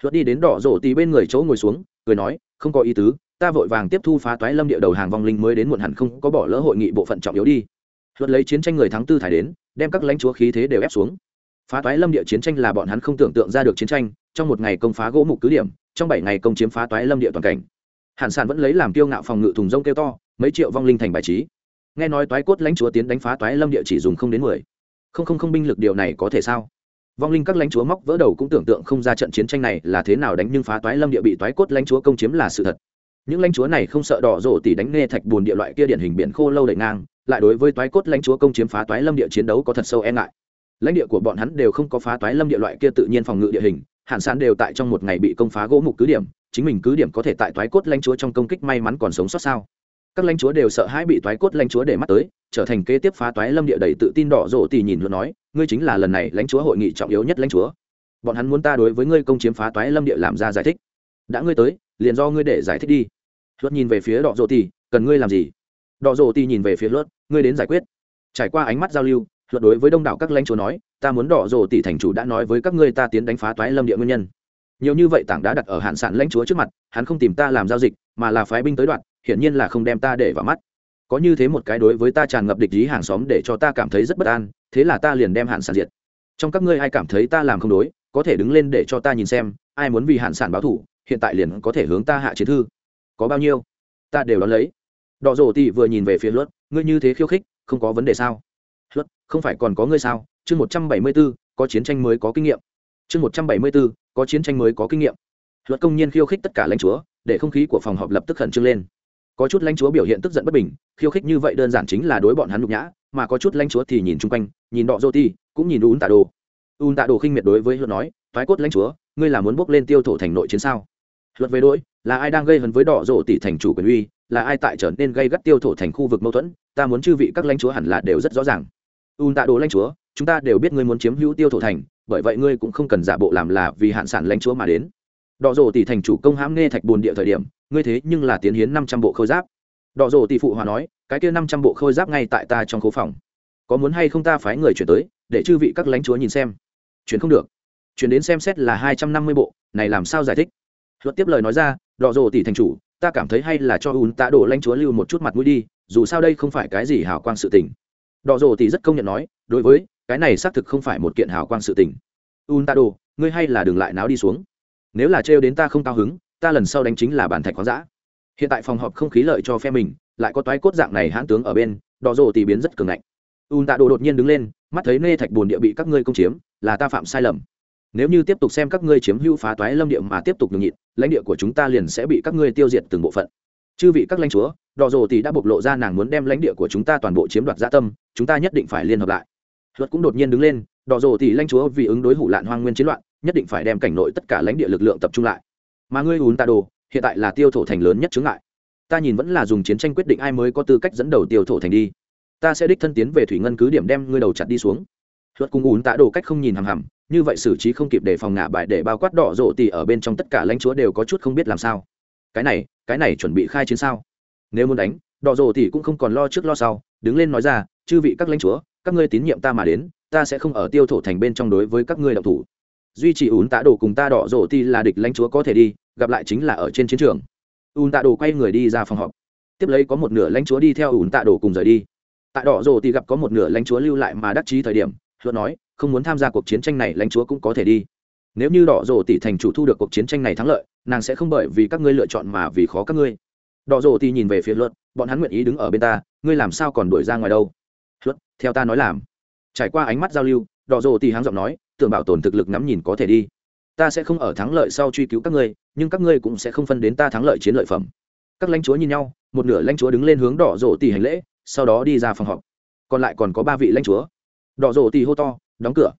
Luật đi đến đỏ rổ tì bên người chỗ ngồi xuống, cười nói, không có ý tứ ta vội vàng tiếp thu phá toái lâm địa đầu hàng vong linh mới đến muộn hẳn không có bỏ lỡ hội nghị bộ phận trọng yếu đi. Luật lấy chiến tranh người tháng tư thải đến, đem các lãnh chúa khí thế đều ép xuống. Phá toái lâm địa chiến tranh là bọn hắn không tưởng tượng ra được chiến tranh, trong một ngày công phá gỗ mục cứ điểm, trong bảy ngày công chiếm phá toái lâm địa toàn cảnh. Hạn sản vẫn lấy làm kiêu ngạo phòng ngự thùng rông kêu to, mấy triệu vong linh thành bài trí. Nghe nói toái cốt lãnh chúa tiến đánh phá toái lâm địa chỉ dùng không đến mười. Không không không binh lực điều này có thể sao? Vong linh các lãnh chúa móc vỡ đầu cũng tưởng tượng không ra trận chiến tranh này là thế nào đánh nhưng phá toái lâm địa bị toái cốt lãnh chúa công chiếm là sự thật những lãnh chúa này không sợ đỏ rổ tỉ đánh nghe thạch bùn địa loại kia điển hình biển khô lâu đầy ngang, lại đối với toái cốt lãnh chúa công chiếm phá toái lâm địa chiến đấu có thật sâu e ngại. Lãnh địa của bọn hắn đều không có phá toái lâm địa loại kia tự nhiên phòng ngự địa hình, hạn sản đều tại trong một ngày bị công phá gỗ mục cứ điểm, chính mình cứ điểm có thể tại toái cốt lãnh chúa trong công kích may mắn còn sống sót sao. Các lãnh chúa đều sợ hãi bị toái cốt lãnh chúa để mắt tới, trở thành kế tiếp phá toái lâm địa đầy tự tin đỏ rộ tỉ nhìn luôn nói, ngươi chính là lần này lãnh chúa hội nghị trọng yếu nhất lãnh chúa. Bọn hắn muốn ta đối với ngươi công chiếm phá toái lâm địa làm ra giải thích. Đã ngươi tới, liền do ngươi để giải thích đi luật nhìn về phía đỏ rổ tì, cần ngươi làm gì? Đỏ rổ tì nhìn về phía luật, ngươi đến giải quyết. Trải qua ánh mắt giao lưu, luật đối với đông đảo các lãnh chúa nói, ta muốn đỏ rổ tì thành chủ đã nói với các ngươi ta tiến đánh phá toái lâm địa nguyên nhân. Nhiều như vậy tảng đá đặt ở hạn sản lãnh chúa trước mặt, hắn không tìm ta làm giao dịch, mà là phái binh tới đoạn hiển nhiên là không đem ta để vào mắt. Có như thế một cái đối với ta tràn ngập địch ý hàng xóm để cho ta cảm thấy rất bất an, thế là ta liền đem hạn sản diệt. Trong các ngươi ai cảm thấy ta làm không đối, có thể đứng lên để cho ta nhìn xem, ai muốn vì hạn sản báo thủ, hiện tại liền có thể hướng ta hạ chiến thư có bao nhiêu? Ta đều đón lấy. Đỏ rổ tỉ vừa nhìn về phía luật ngươi như thế khiêu khích, không có vấn đề sao? Luật không phải còn có ngươi sao? Chương một trăm bảy mươi b ố có chiến tranh mới có kinh nghiệm. Chương một trăm bảy mươi b ố có chiến tranh mới có kinh nghiệm. Luật công nhiên khiêu khích tất cả lãnh chúa, để không khí của phòng họp lập tức khẩn trương lên. Có chút lãnh chúa biểu hiện tức giận bất bình, khiêu khích như vậy đơn giản chính là đối bọn hắn nhục nhã, mà có chút lãnh chúa thì nhìn chung quanh, nhìn đọ dô ti cũng nhìn un tạ đồ. Un tạ đồ khinh miệt đối với luật nói thoái cốt lãnh chúa, ngươi là muốn bốc lên tiêu thổ thành nội chiến sao? Luật về đôi là ai đang gây hấn với đỏ rộ tỷ thành chủ quyền uy, là ai tại trở nên gây gắt tiêu thổ thành khu vực mâu thuẫn, ta muốn chư vị các lãnh chúa hẳn là đều rất rõ ràng. Un tạ đồ lãnh chúa, chúng ta đều biết ngươi muốn chiếm hữu tiêu thổ thành, bởi vậy ngươi cũng không cần giả bộ làm là vì hạn sản lãnh chúa mà đến. Đỏ rổ tỷ thành chủ công hãm nghe thạch bồn địa thời điểm, ngươi thế nhưng là tiến hiến năm trăm bộ khôi giáp. Đỏ rổ tỷ phụ hòa nói, cái kia năm trăm bộ khôi giáp ngay tại ta trong khố phòng. Có muốn hay không ta phái người chuyển tới, để chư vị các lãnh chúa nhìn xem. Chuyển không được. Chuyển đến xem xét là hai trăm năm mươi bộ, này làm sao giải thích? Luật tiếp lời nói ra đọ rồ tỷ thành chủ, ta cảm thấy hay là cho ùn tạ đổ lãnh chúa lưu một chút mặt mũi đi, dù sao đây không phải cái gì hào quang sự tình. Đỏ rồ tỷ rất công nhận nói, đối với, cái này xác thực không phải một kiện hào quang sự tình. Ùn tạ đồ ngươi hay là đừng lại náo đi xuống. Nếu là trêu đến ta không cao hứng, ta lần sau đánh chính là bản thạch khoáng dã hiện tại phòng họp không khí lợi cho phe mình, lại có toái cốt dạng này hãn tướng ở bên đỏ rồ thì biến rất cường ngạnh. Ùn tạ đồ đột nhiên đứng lên, mắt thấy nê thạch bồn địa bị các ngươi công chiếm, là ta phạm sai lầm nếu như tiếp tục xem các ngươi chiếm hữu phá toái lâm địa mà tiếp tục nhường nhịn, lãnh địa của chúng ta liền sẽ bị các ngươi tiêu diệt từng bộ phận. Chư vị các lãnh chúa đỏ rồ thì đã bộc lộ ra nàng muốn đem lãnh địa của chúng ta toàn bộ chiếm đoạt gia tâm, chúng ta nhất định phải liên hợp lại. Luật cũng đột nhiên đứng lên đỏ rồ thì lãnh chúa vì ứng đối hủ lạn hoang nguyên chiến loạn, nhất định phải đem cảnh nội tất cả lãnh địa lực lượng tập trung lại. Mà ngươi ùn ta đồ, hiện tại là tiêu thổ thành lớn nhất chướng ngại. Ta nhìn vẫn là dùng chiến tranh quyết định ai mới có tư cách dẫn đầu tiêu thổ thành đi. Ta sẽ đích thân tiến về thủy ngân cứ điểm đem ngươi đầu chặt đi xuống. Luật cùng ùn tạ đồ cách không nhìn hằm hằm như vậy xử trí không kịp để phòng ngả bài để bao quát đỏ rộ tỉ ở bên trong tất cả lãnh chúa đều có chút không biết làm sao. Cái này cái này chuẩn bị khai chiến sao? Nếu muốn đánh, đỏ rộ tỉ cũng không còn lo trước lo sau, đứng lên nói ra, chư vị các lãnh chúa, các ngươi tín nhiệm ta mà đến, ta sẽ không ở tiêu thổ thành bên trong đối với các ngươi đạo thủ. Duy trì Ún tạ đồ cùng ta đỏ rộ ti là địch lãnh chúa có thể đi, gặp lại chính là ở trên chiến trường. Ùn tạ đồ quay người đi ra phòng họp. Tiếp lấy có một nửa lãnh chúa đi theo ùn tạ đồ cùng rời đi. Tại đỏ rổ thì gặp có một nửa lãnh chúa lưu lại mà đắc chí thời điểm, hứa nói không muốn tham gia cuộc chiến tranh này, lãnh chúa cũng có thể đi. Nếu như đỏ rổ tỷ thành chủ thu được cuộc chiến tranh này thắng lợi, nàng sẽ không bởi vì các ngươi lựa chọn mà vì khó các ngươi. Đỏ rổ tỷ nhìn về phía luật, bọn hắn nguyện ý đứng ở bên ta, ngươi làm sao còn đuổi ra ngoài đâu? Luật, theo ta nói làm. Trải qua ánh mắt giao lưu, đỏ rổ tỷ háng giọng nói, tưởng bảo tồn thực lực ngắm nhìn có thể đi. Ta sẽ không ở thắng lợi sau truy cứu các ngươi, nhưng các ngươi cũng sẽ không phân đến ta thắng lợi chiến lợi phẩm. Các lãnh chúa nhìn nhau, một nửa lãnh chúa đứng lên hướng đỏ rổ tỷ hành lễ, sau đó đi ra phòng họp. Còn lại còn có ba vị lãnh chúa. Đỏ rổ tỷ hô to đóng cửa.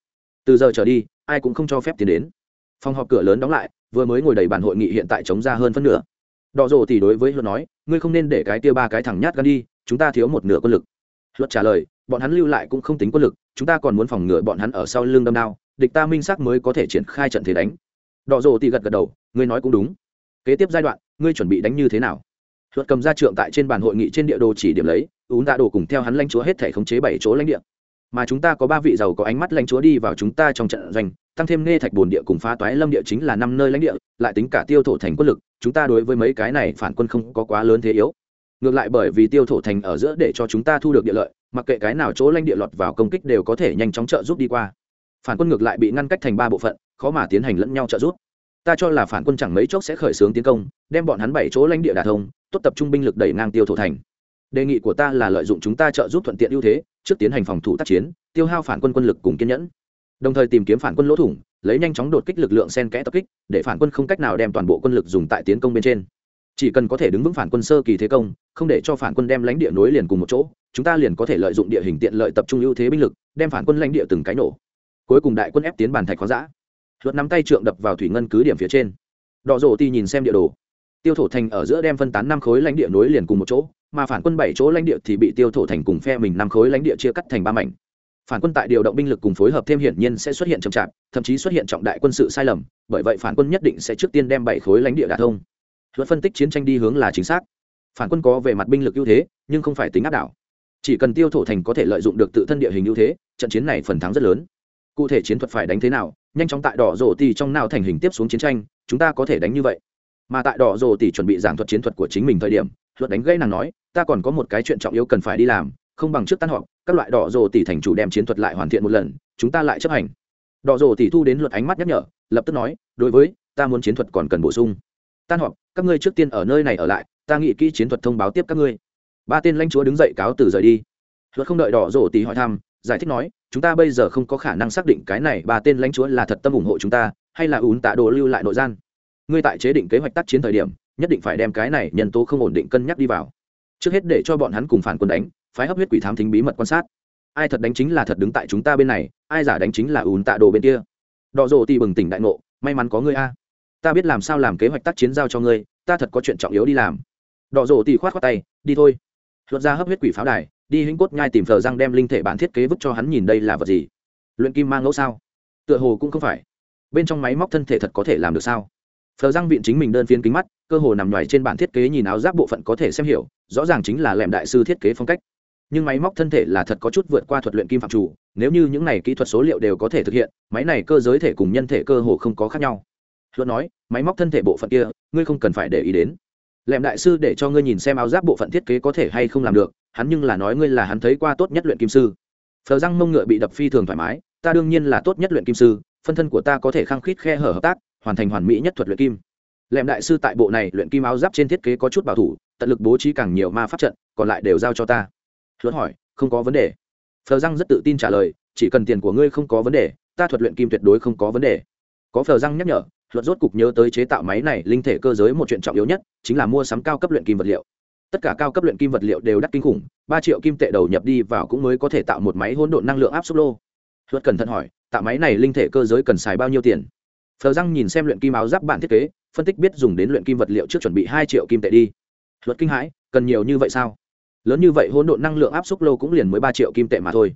Từ giờ trở đi, ai cũng không cho phép tiến đến. Phòng họp cửa lớn đóng lại, vừa mới ngồi đầy bàn hội nghị hiện tại chống ra hơn phân nửa. Đỏ rộ tỷ đối với luật nói, ngươi không nên để cái tia ba cái thẳng nhát gan đi, chúng ta thiếu một nửa quân lực. Luật trả lời, bọn hắn lưu lại cũng không tính quân lực, chúng ta còn muốn phòng ngừa bọn hắn ở sau lưng đâm đao, địch ta minh xác mới có thể triển khai trận thế đánh. Đỏ rồ thì gật gật đầu, ngươi nói cũng đúng. Kế tiếp giai đoạn, ngươi chuẩn bị đánh như thế nào? Luật cầm ra trượng tại trên bàn hội nghị trên địa đồ chỉ điểm lấy, ún tạ đồ cùng theo hắn lãnh chúa hết thể khống chế bảy chỗ lãnh địa mà chúng ta có ba vị giàu có ánh mắt lãnh chúa đi vào chúng ta trong trận doanh, tăng thêm nghe thạch bồn địa cùng phá toái lâm địa chính là năm nơi lãnh địa, lại tính cả tiêu thổ thành quân lực, chúng ta đối với mấy cái này phản quân không có quá lớn thế yếu. Ngược lại bởi vì tiêu thổ thành ở giữa để cho chúng ta thu được địa lợi, mặc kệ cái nào chỗ lãnh địa lọt vào công kích đều có thể nhanh chóng trợ giúp đi qua. Phản quân ngược lại bị ngăn cách thành ba bộ phận, khó mà tiến hành lẫn nhau trợ giúp. Ta cho là phản quân chẳng mấy chốc sẽ khởi xướng tiến công, đem bọn hắn bảy chỗ lãnh địa đà thông, tốt tập trung binh lực đẩy ngang tiêu thổ thành đề nghị của ta là lợi dụng chúng ta trợ giúp thuận tiện ưu thế, trước tiến hành phòng thủ tác chiến, tiêu hao phản quân quân lực cùng kiên nhẫn. Đồng thời tìm kiếm phản quân lỗ thủng, lấy nhanh chóng đột kích lực lượng sen kẽ tập kích, để phản quân không cách nào đem toàn bộ quân lực dùng tại tiến công bên trên. Chỉ cần có thể đứng vững phản quân sơ kỳ thế công, không để cho phản quân đem lãnh địa nối liền cùng một chỗ, chúng ta liền có thể lợi dụng địa hình tiện lợi tập trung ưu thế binh lực, đem phản quân lãnh địa từng cái nổ. Cuối cùng đại quân ép tiến bàn thạch khoáng giã luật nắm tay trượng đập vào thủy ngân cứ điểm phía trên. Đỏ rổ ti nhìn xem địa đồ. Tiêu thổ thành ở giữa đem phân tán năm khối lãnh địa nối liền cùng một chỗ mà phản quân bảy chỗ lãnh địa thì bị tiêu thổ thành cùng phe mình năm khối lãnh địa chia cắt thành ba mảnh. Phản quân tại điều động binh lực cùng phối hợp thêm hiển nhiên sẽ xuất hiện chậm chạp, thậm chí xuất hiện trọng đại quân sự sai lầm, bởi vậy phản quân nhất định sẽ trước tiên đem bảy khối lãnh địa đả thông. Luật phân tích chiến tranh đi hướng là chính xác. Phản quân có về mặt binh lực ưu thế, nhưng không phải tính áp đảo. Chỉ cần tiêu thổ thành có thể lợi dụng được tự thân địa hình ưu thế, trận chiến này phần thắng rất lớn. Cụ thể chiến thuật phải đánh thế nào, nhanh chóng tại đỏ rổ tì trong nào thành hình tiếp xuống chiến tranh, chúng ta có thể đánh như vậy. Mà tại đỏ rổ tì chuẩn bị giảng thuật chiến thuật của chính mình thời điểm luật đánh gây nàng nói, ta còn có một cái chuyện trọng yếu cần phải đi làm, không bằng trước tan họp, các loại đỏ rồ tỷ thành chủ đem chiến thuật lại hoàn thiện một lần, chúng ta lại chấp hành. Đỏ rồ tỷ thu đến luật ánh mắt nhắc nhở, lập tức nói, đối với, ta muốn chiến thuật còn cần bổ sung. Tan họp, các ngươi trước tiên ở nơi này ở lại, ta nghĩ kỹ chiến thuật thông báo tiếp các ngươi. Ba tên lãnh chúa đứng dậy cáo từ rời đi. Luật không đợi đỏ rổ tỷ hỏi thăm, giải thích nói, chúng ta bây giờ không có khả năng xác định cái này ba tên lãnh chúa là thật tâm ủng hộ chúng ta, hay là ún tạ đồ lưu lại nội gian. Ngươi tại chế định kế hoạch tác chiến thời điểm nhất định phải đem cái này nhân tố không ổn định cân nhắc đi vào. Trước hết để cho bọn hắn cùng phản quân đánh, phái hấp huyết quỷ thám thính bí mật quan sát. Ai thật đánh chính là thật đứng tại chúng ta bên này, ai giả đánh chính là ùn tạ đồ bên kia. Đỏ rộ thì bừng tỉnh đại ngộ, may mắn có ngươi a. Ta biết làm sao làm kế hoạch tác chiến giao cho ngươi, ta thật có chuyện trọng yếu đi làm. Đỏ rộ thì khoát khoát tay, đi thôi. Luật ra hấp huyết quỷ pháo đài, đi hĩnh cốt nhai tìm thờ răng đem linh thể bản thiết kế vứt cho hắn nhìn đây là vật gì? Luyện kim mang ngẫu sao? Tựa hồ cũng không phải. Bên trong máy móc thân thể thật có thể làm được sao? Phờ răng viện chính mình đơn phiến kính mắt cơ hồ nằm ngoài trên bản thiết kế nhìn áo giáp bộ phận có thể xem hiểu, rõ ràng chính là lẻm đại sư thiết kế phong cách. Nhưng máy móc thân thể là thật có chút vượt qua thuật luyện kim phạm chủ, nếu như những này kỹ thuật số liệu đều có thể thực hiện, máy này cơ giới thể cùng nhân thể cơ hồ không có khác nhau. Luận nói, máy móc thân thể bộ phận kia, ngươi không cần phải để ý đến. Lẻm đại sư để cho ngươi nhìn xem áo giáp bộ phận thiết kế có thể hay không làm được, hắn nhưng là nói ngươi là hắn thấy qua tốt nhất luyện kim sư. Phờ răng mông ngựa bị đập phi thường thoải mái, ta đương nhiên là tốt nhất luyện kim sư, phân thân của ta có thể khăng khít khe hở hợp tác, hoàn thành hoàn mỹ nhất thuật luyện kim lẻm đại sư tại bộ này luyện kim áo giáp trên thiết kế có chút bảo thủ, tận lực bố trí càng nhiều ma pháp trận, còn lại đều giao cho ta. Luật hỏi, không có vấn đề. Phờ răng rất tự tin trả lời, chỉ cần tiền của ngươi không có vấn đề, ta thuật luyện kim tuyệt đối không có vấn đề. Có phờ răng nhắc nhở, luật rốt cục nhớ tới chế tạo máy này linh thể cơ giới một chuyện trọng yếu nhất, chính là mua sắm cao cấp luyện kim vật liệu. Tất cả cao cấp luyện kim vật liệu đều đắt kinh khủng, ba triệu kim tệ đầu nhập đi vào cũng mới có thể tạo một máy hỗn độn năng lượng áp suất lô. Luật cẩn thận hỏi, tạo máy này linh thể cơ giới cần xài bao nhiêu tiền? Phờ răng nhìn xem luyện kim áo giáp bản thiết kế, phân tích biết dùng đến luyện kim vật liệu trước chuẩn bị hai triệu kim tệ đi. Luật kinh hãi, cần nhiều như vậy sao? Lớn như vậy hỗn độn năng lượng áp suất lô cũng liền mới ba triệu kim tệ mà thôi.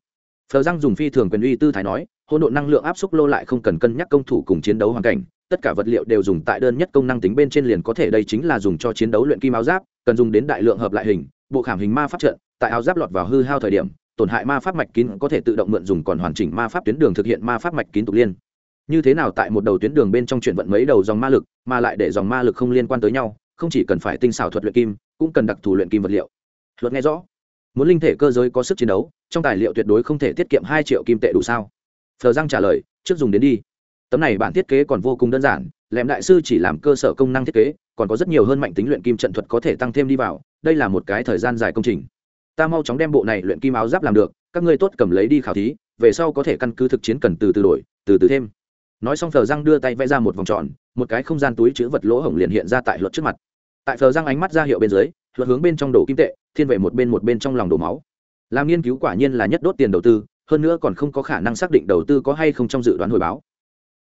Phờ răng dùng phi thường quyền uy tư thái nói, hỗn độn năng lượng áp suất lô lại không cần cân nhắc công thủ cùng chiến đấu hoàn cảnh, tất cả vật liệu đều dùng tại đơn nhất công năng tính bên trên liền có thể, đây chính là dùng cho chiến đấu luyện kim áo giáp, cần dùng đến đại lượng hợp lại hình, bộ khảm hình ma pháp trận, tại áo giáp lọt vào hư hao thời điểm, tổn hại ma pháp mạch kín có thể tự động mượn dùng còn hoàn chỉnh ma pháp tuyến đường thực hiện ma pháp mạch kín tục liên như thế nào tại một đầu tuyến đường bên trong chuyển vận mấy đầu dòng ma lực, mà lại để dòng ma lực không liên quan tới nhau, không chỉ cần phải tinh xảo thuật luyện kim, cũng cần đặc thù luyện kim vật liệu. Luật nghe rõ. Muốn linh thể cơ giới có sức chiến đấu, trong tài liệu tuyệt đối không thể tiết kiệm hai triệu kim tệ đủ sao? Thờ giang trả lời, trước dùng đến đi. Tấm này bản thiết kế còn vô cùng đơn giản, lẻm đại sư chỉ làm cơ sở công năng thiết kế, còn có rất nhiều hơn mạnh tính luyện kim trận thuật có thể tăng thêm đi vào, đây là một cái thời gian dài công trình. Ta mau chóng đem bộ này luyện kim áo giáp làm được, các ngươi tốt cầm lấy đi khảo thí, về sau có thể căn cứ thực chiến cần từ từ đổi, từ từ thêm nói xong, phờ răng đưa tay vẽ ra một vòng tròn, một cái không gian túi chữ vật lỗ hổng liền hiện ra tại luật trước mặt. Tại phờ răng ánh mắt ra hiệu bên dưới, luật hướng bên trong đổ kim tệ, thiên về một bên một bên trong lòng đổ máu. Làm nghiên cứu quả nhiên là nhất đốt tiền đầu tư, hơn nữa còn không có khả năng xác định đầu tư có hay không trong dự đoán hồi báo.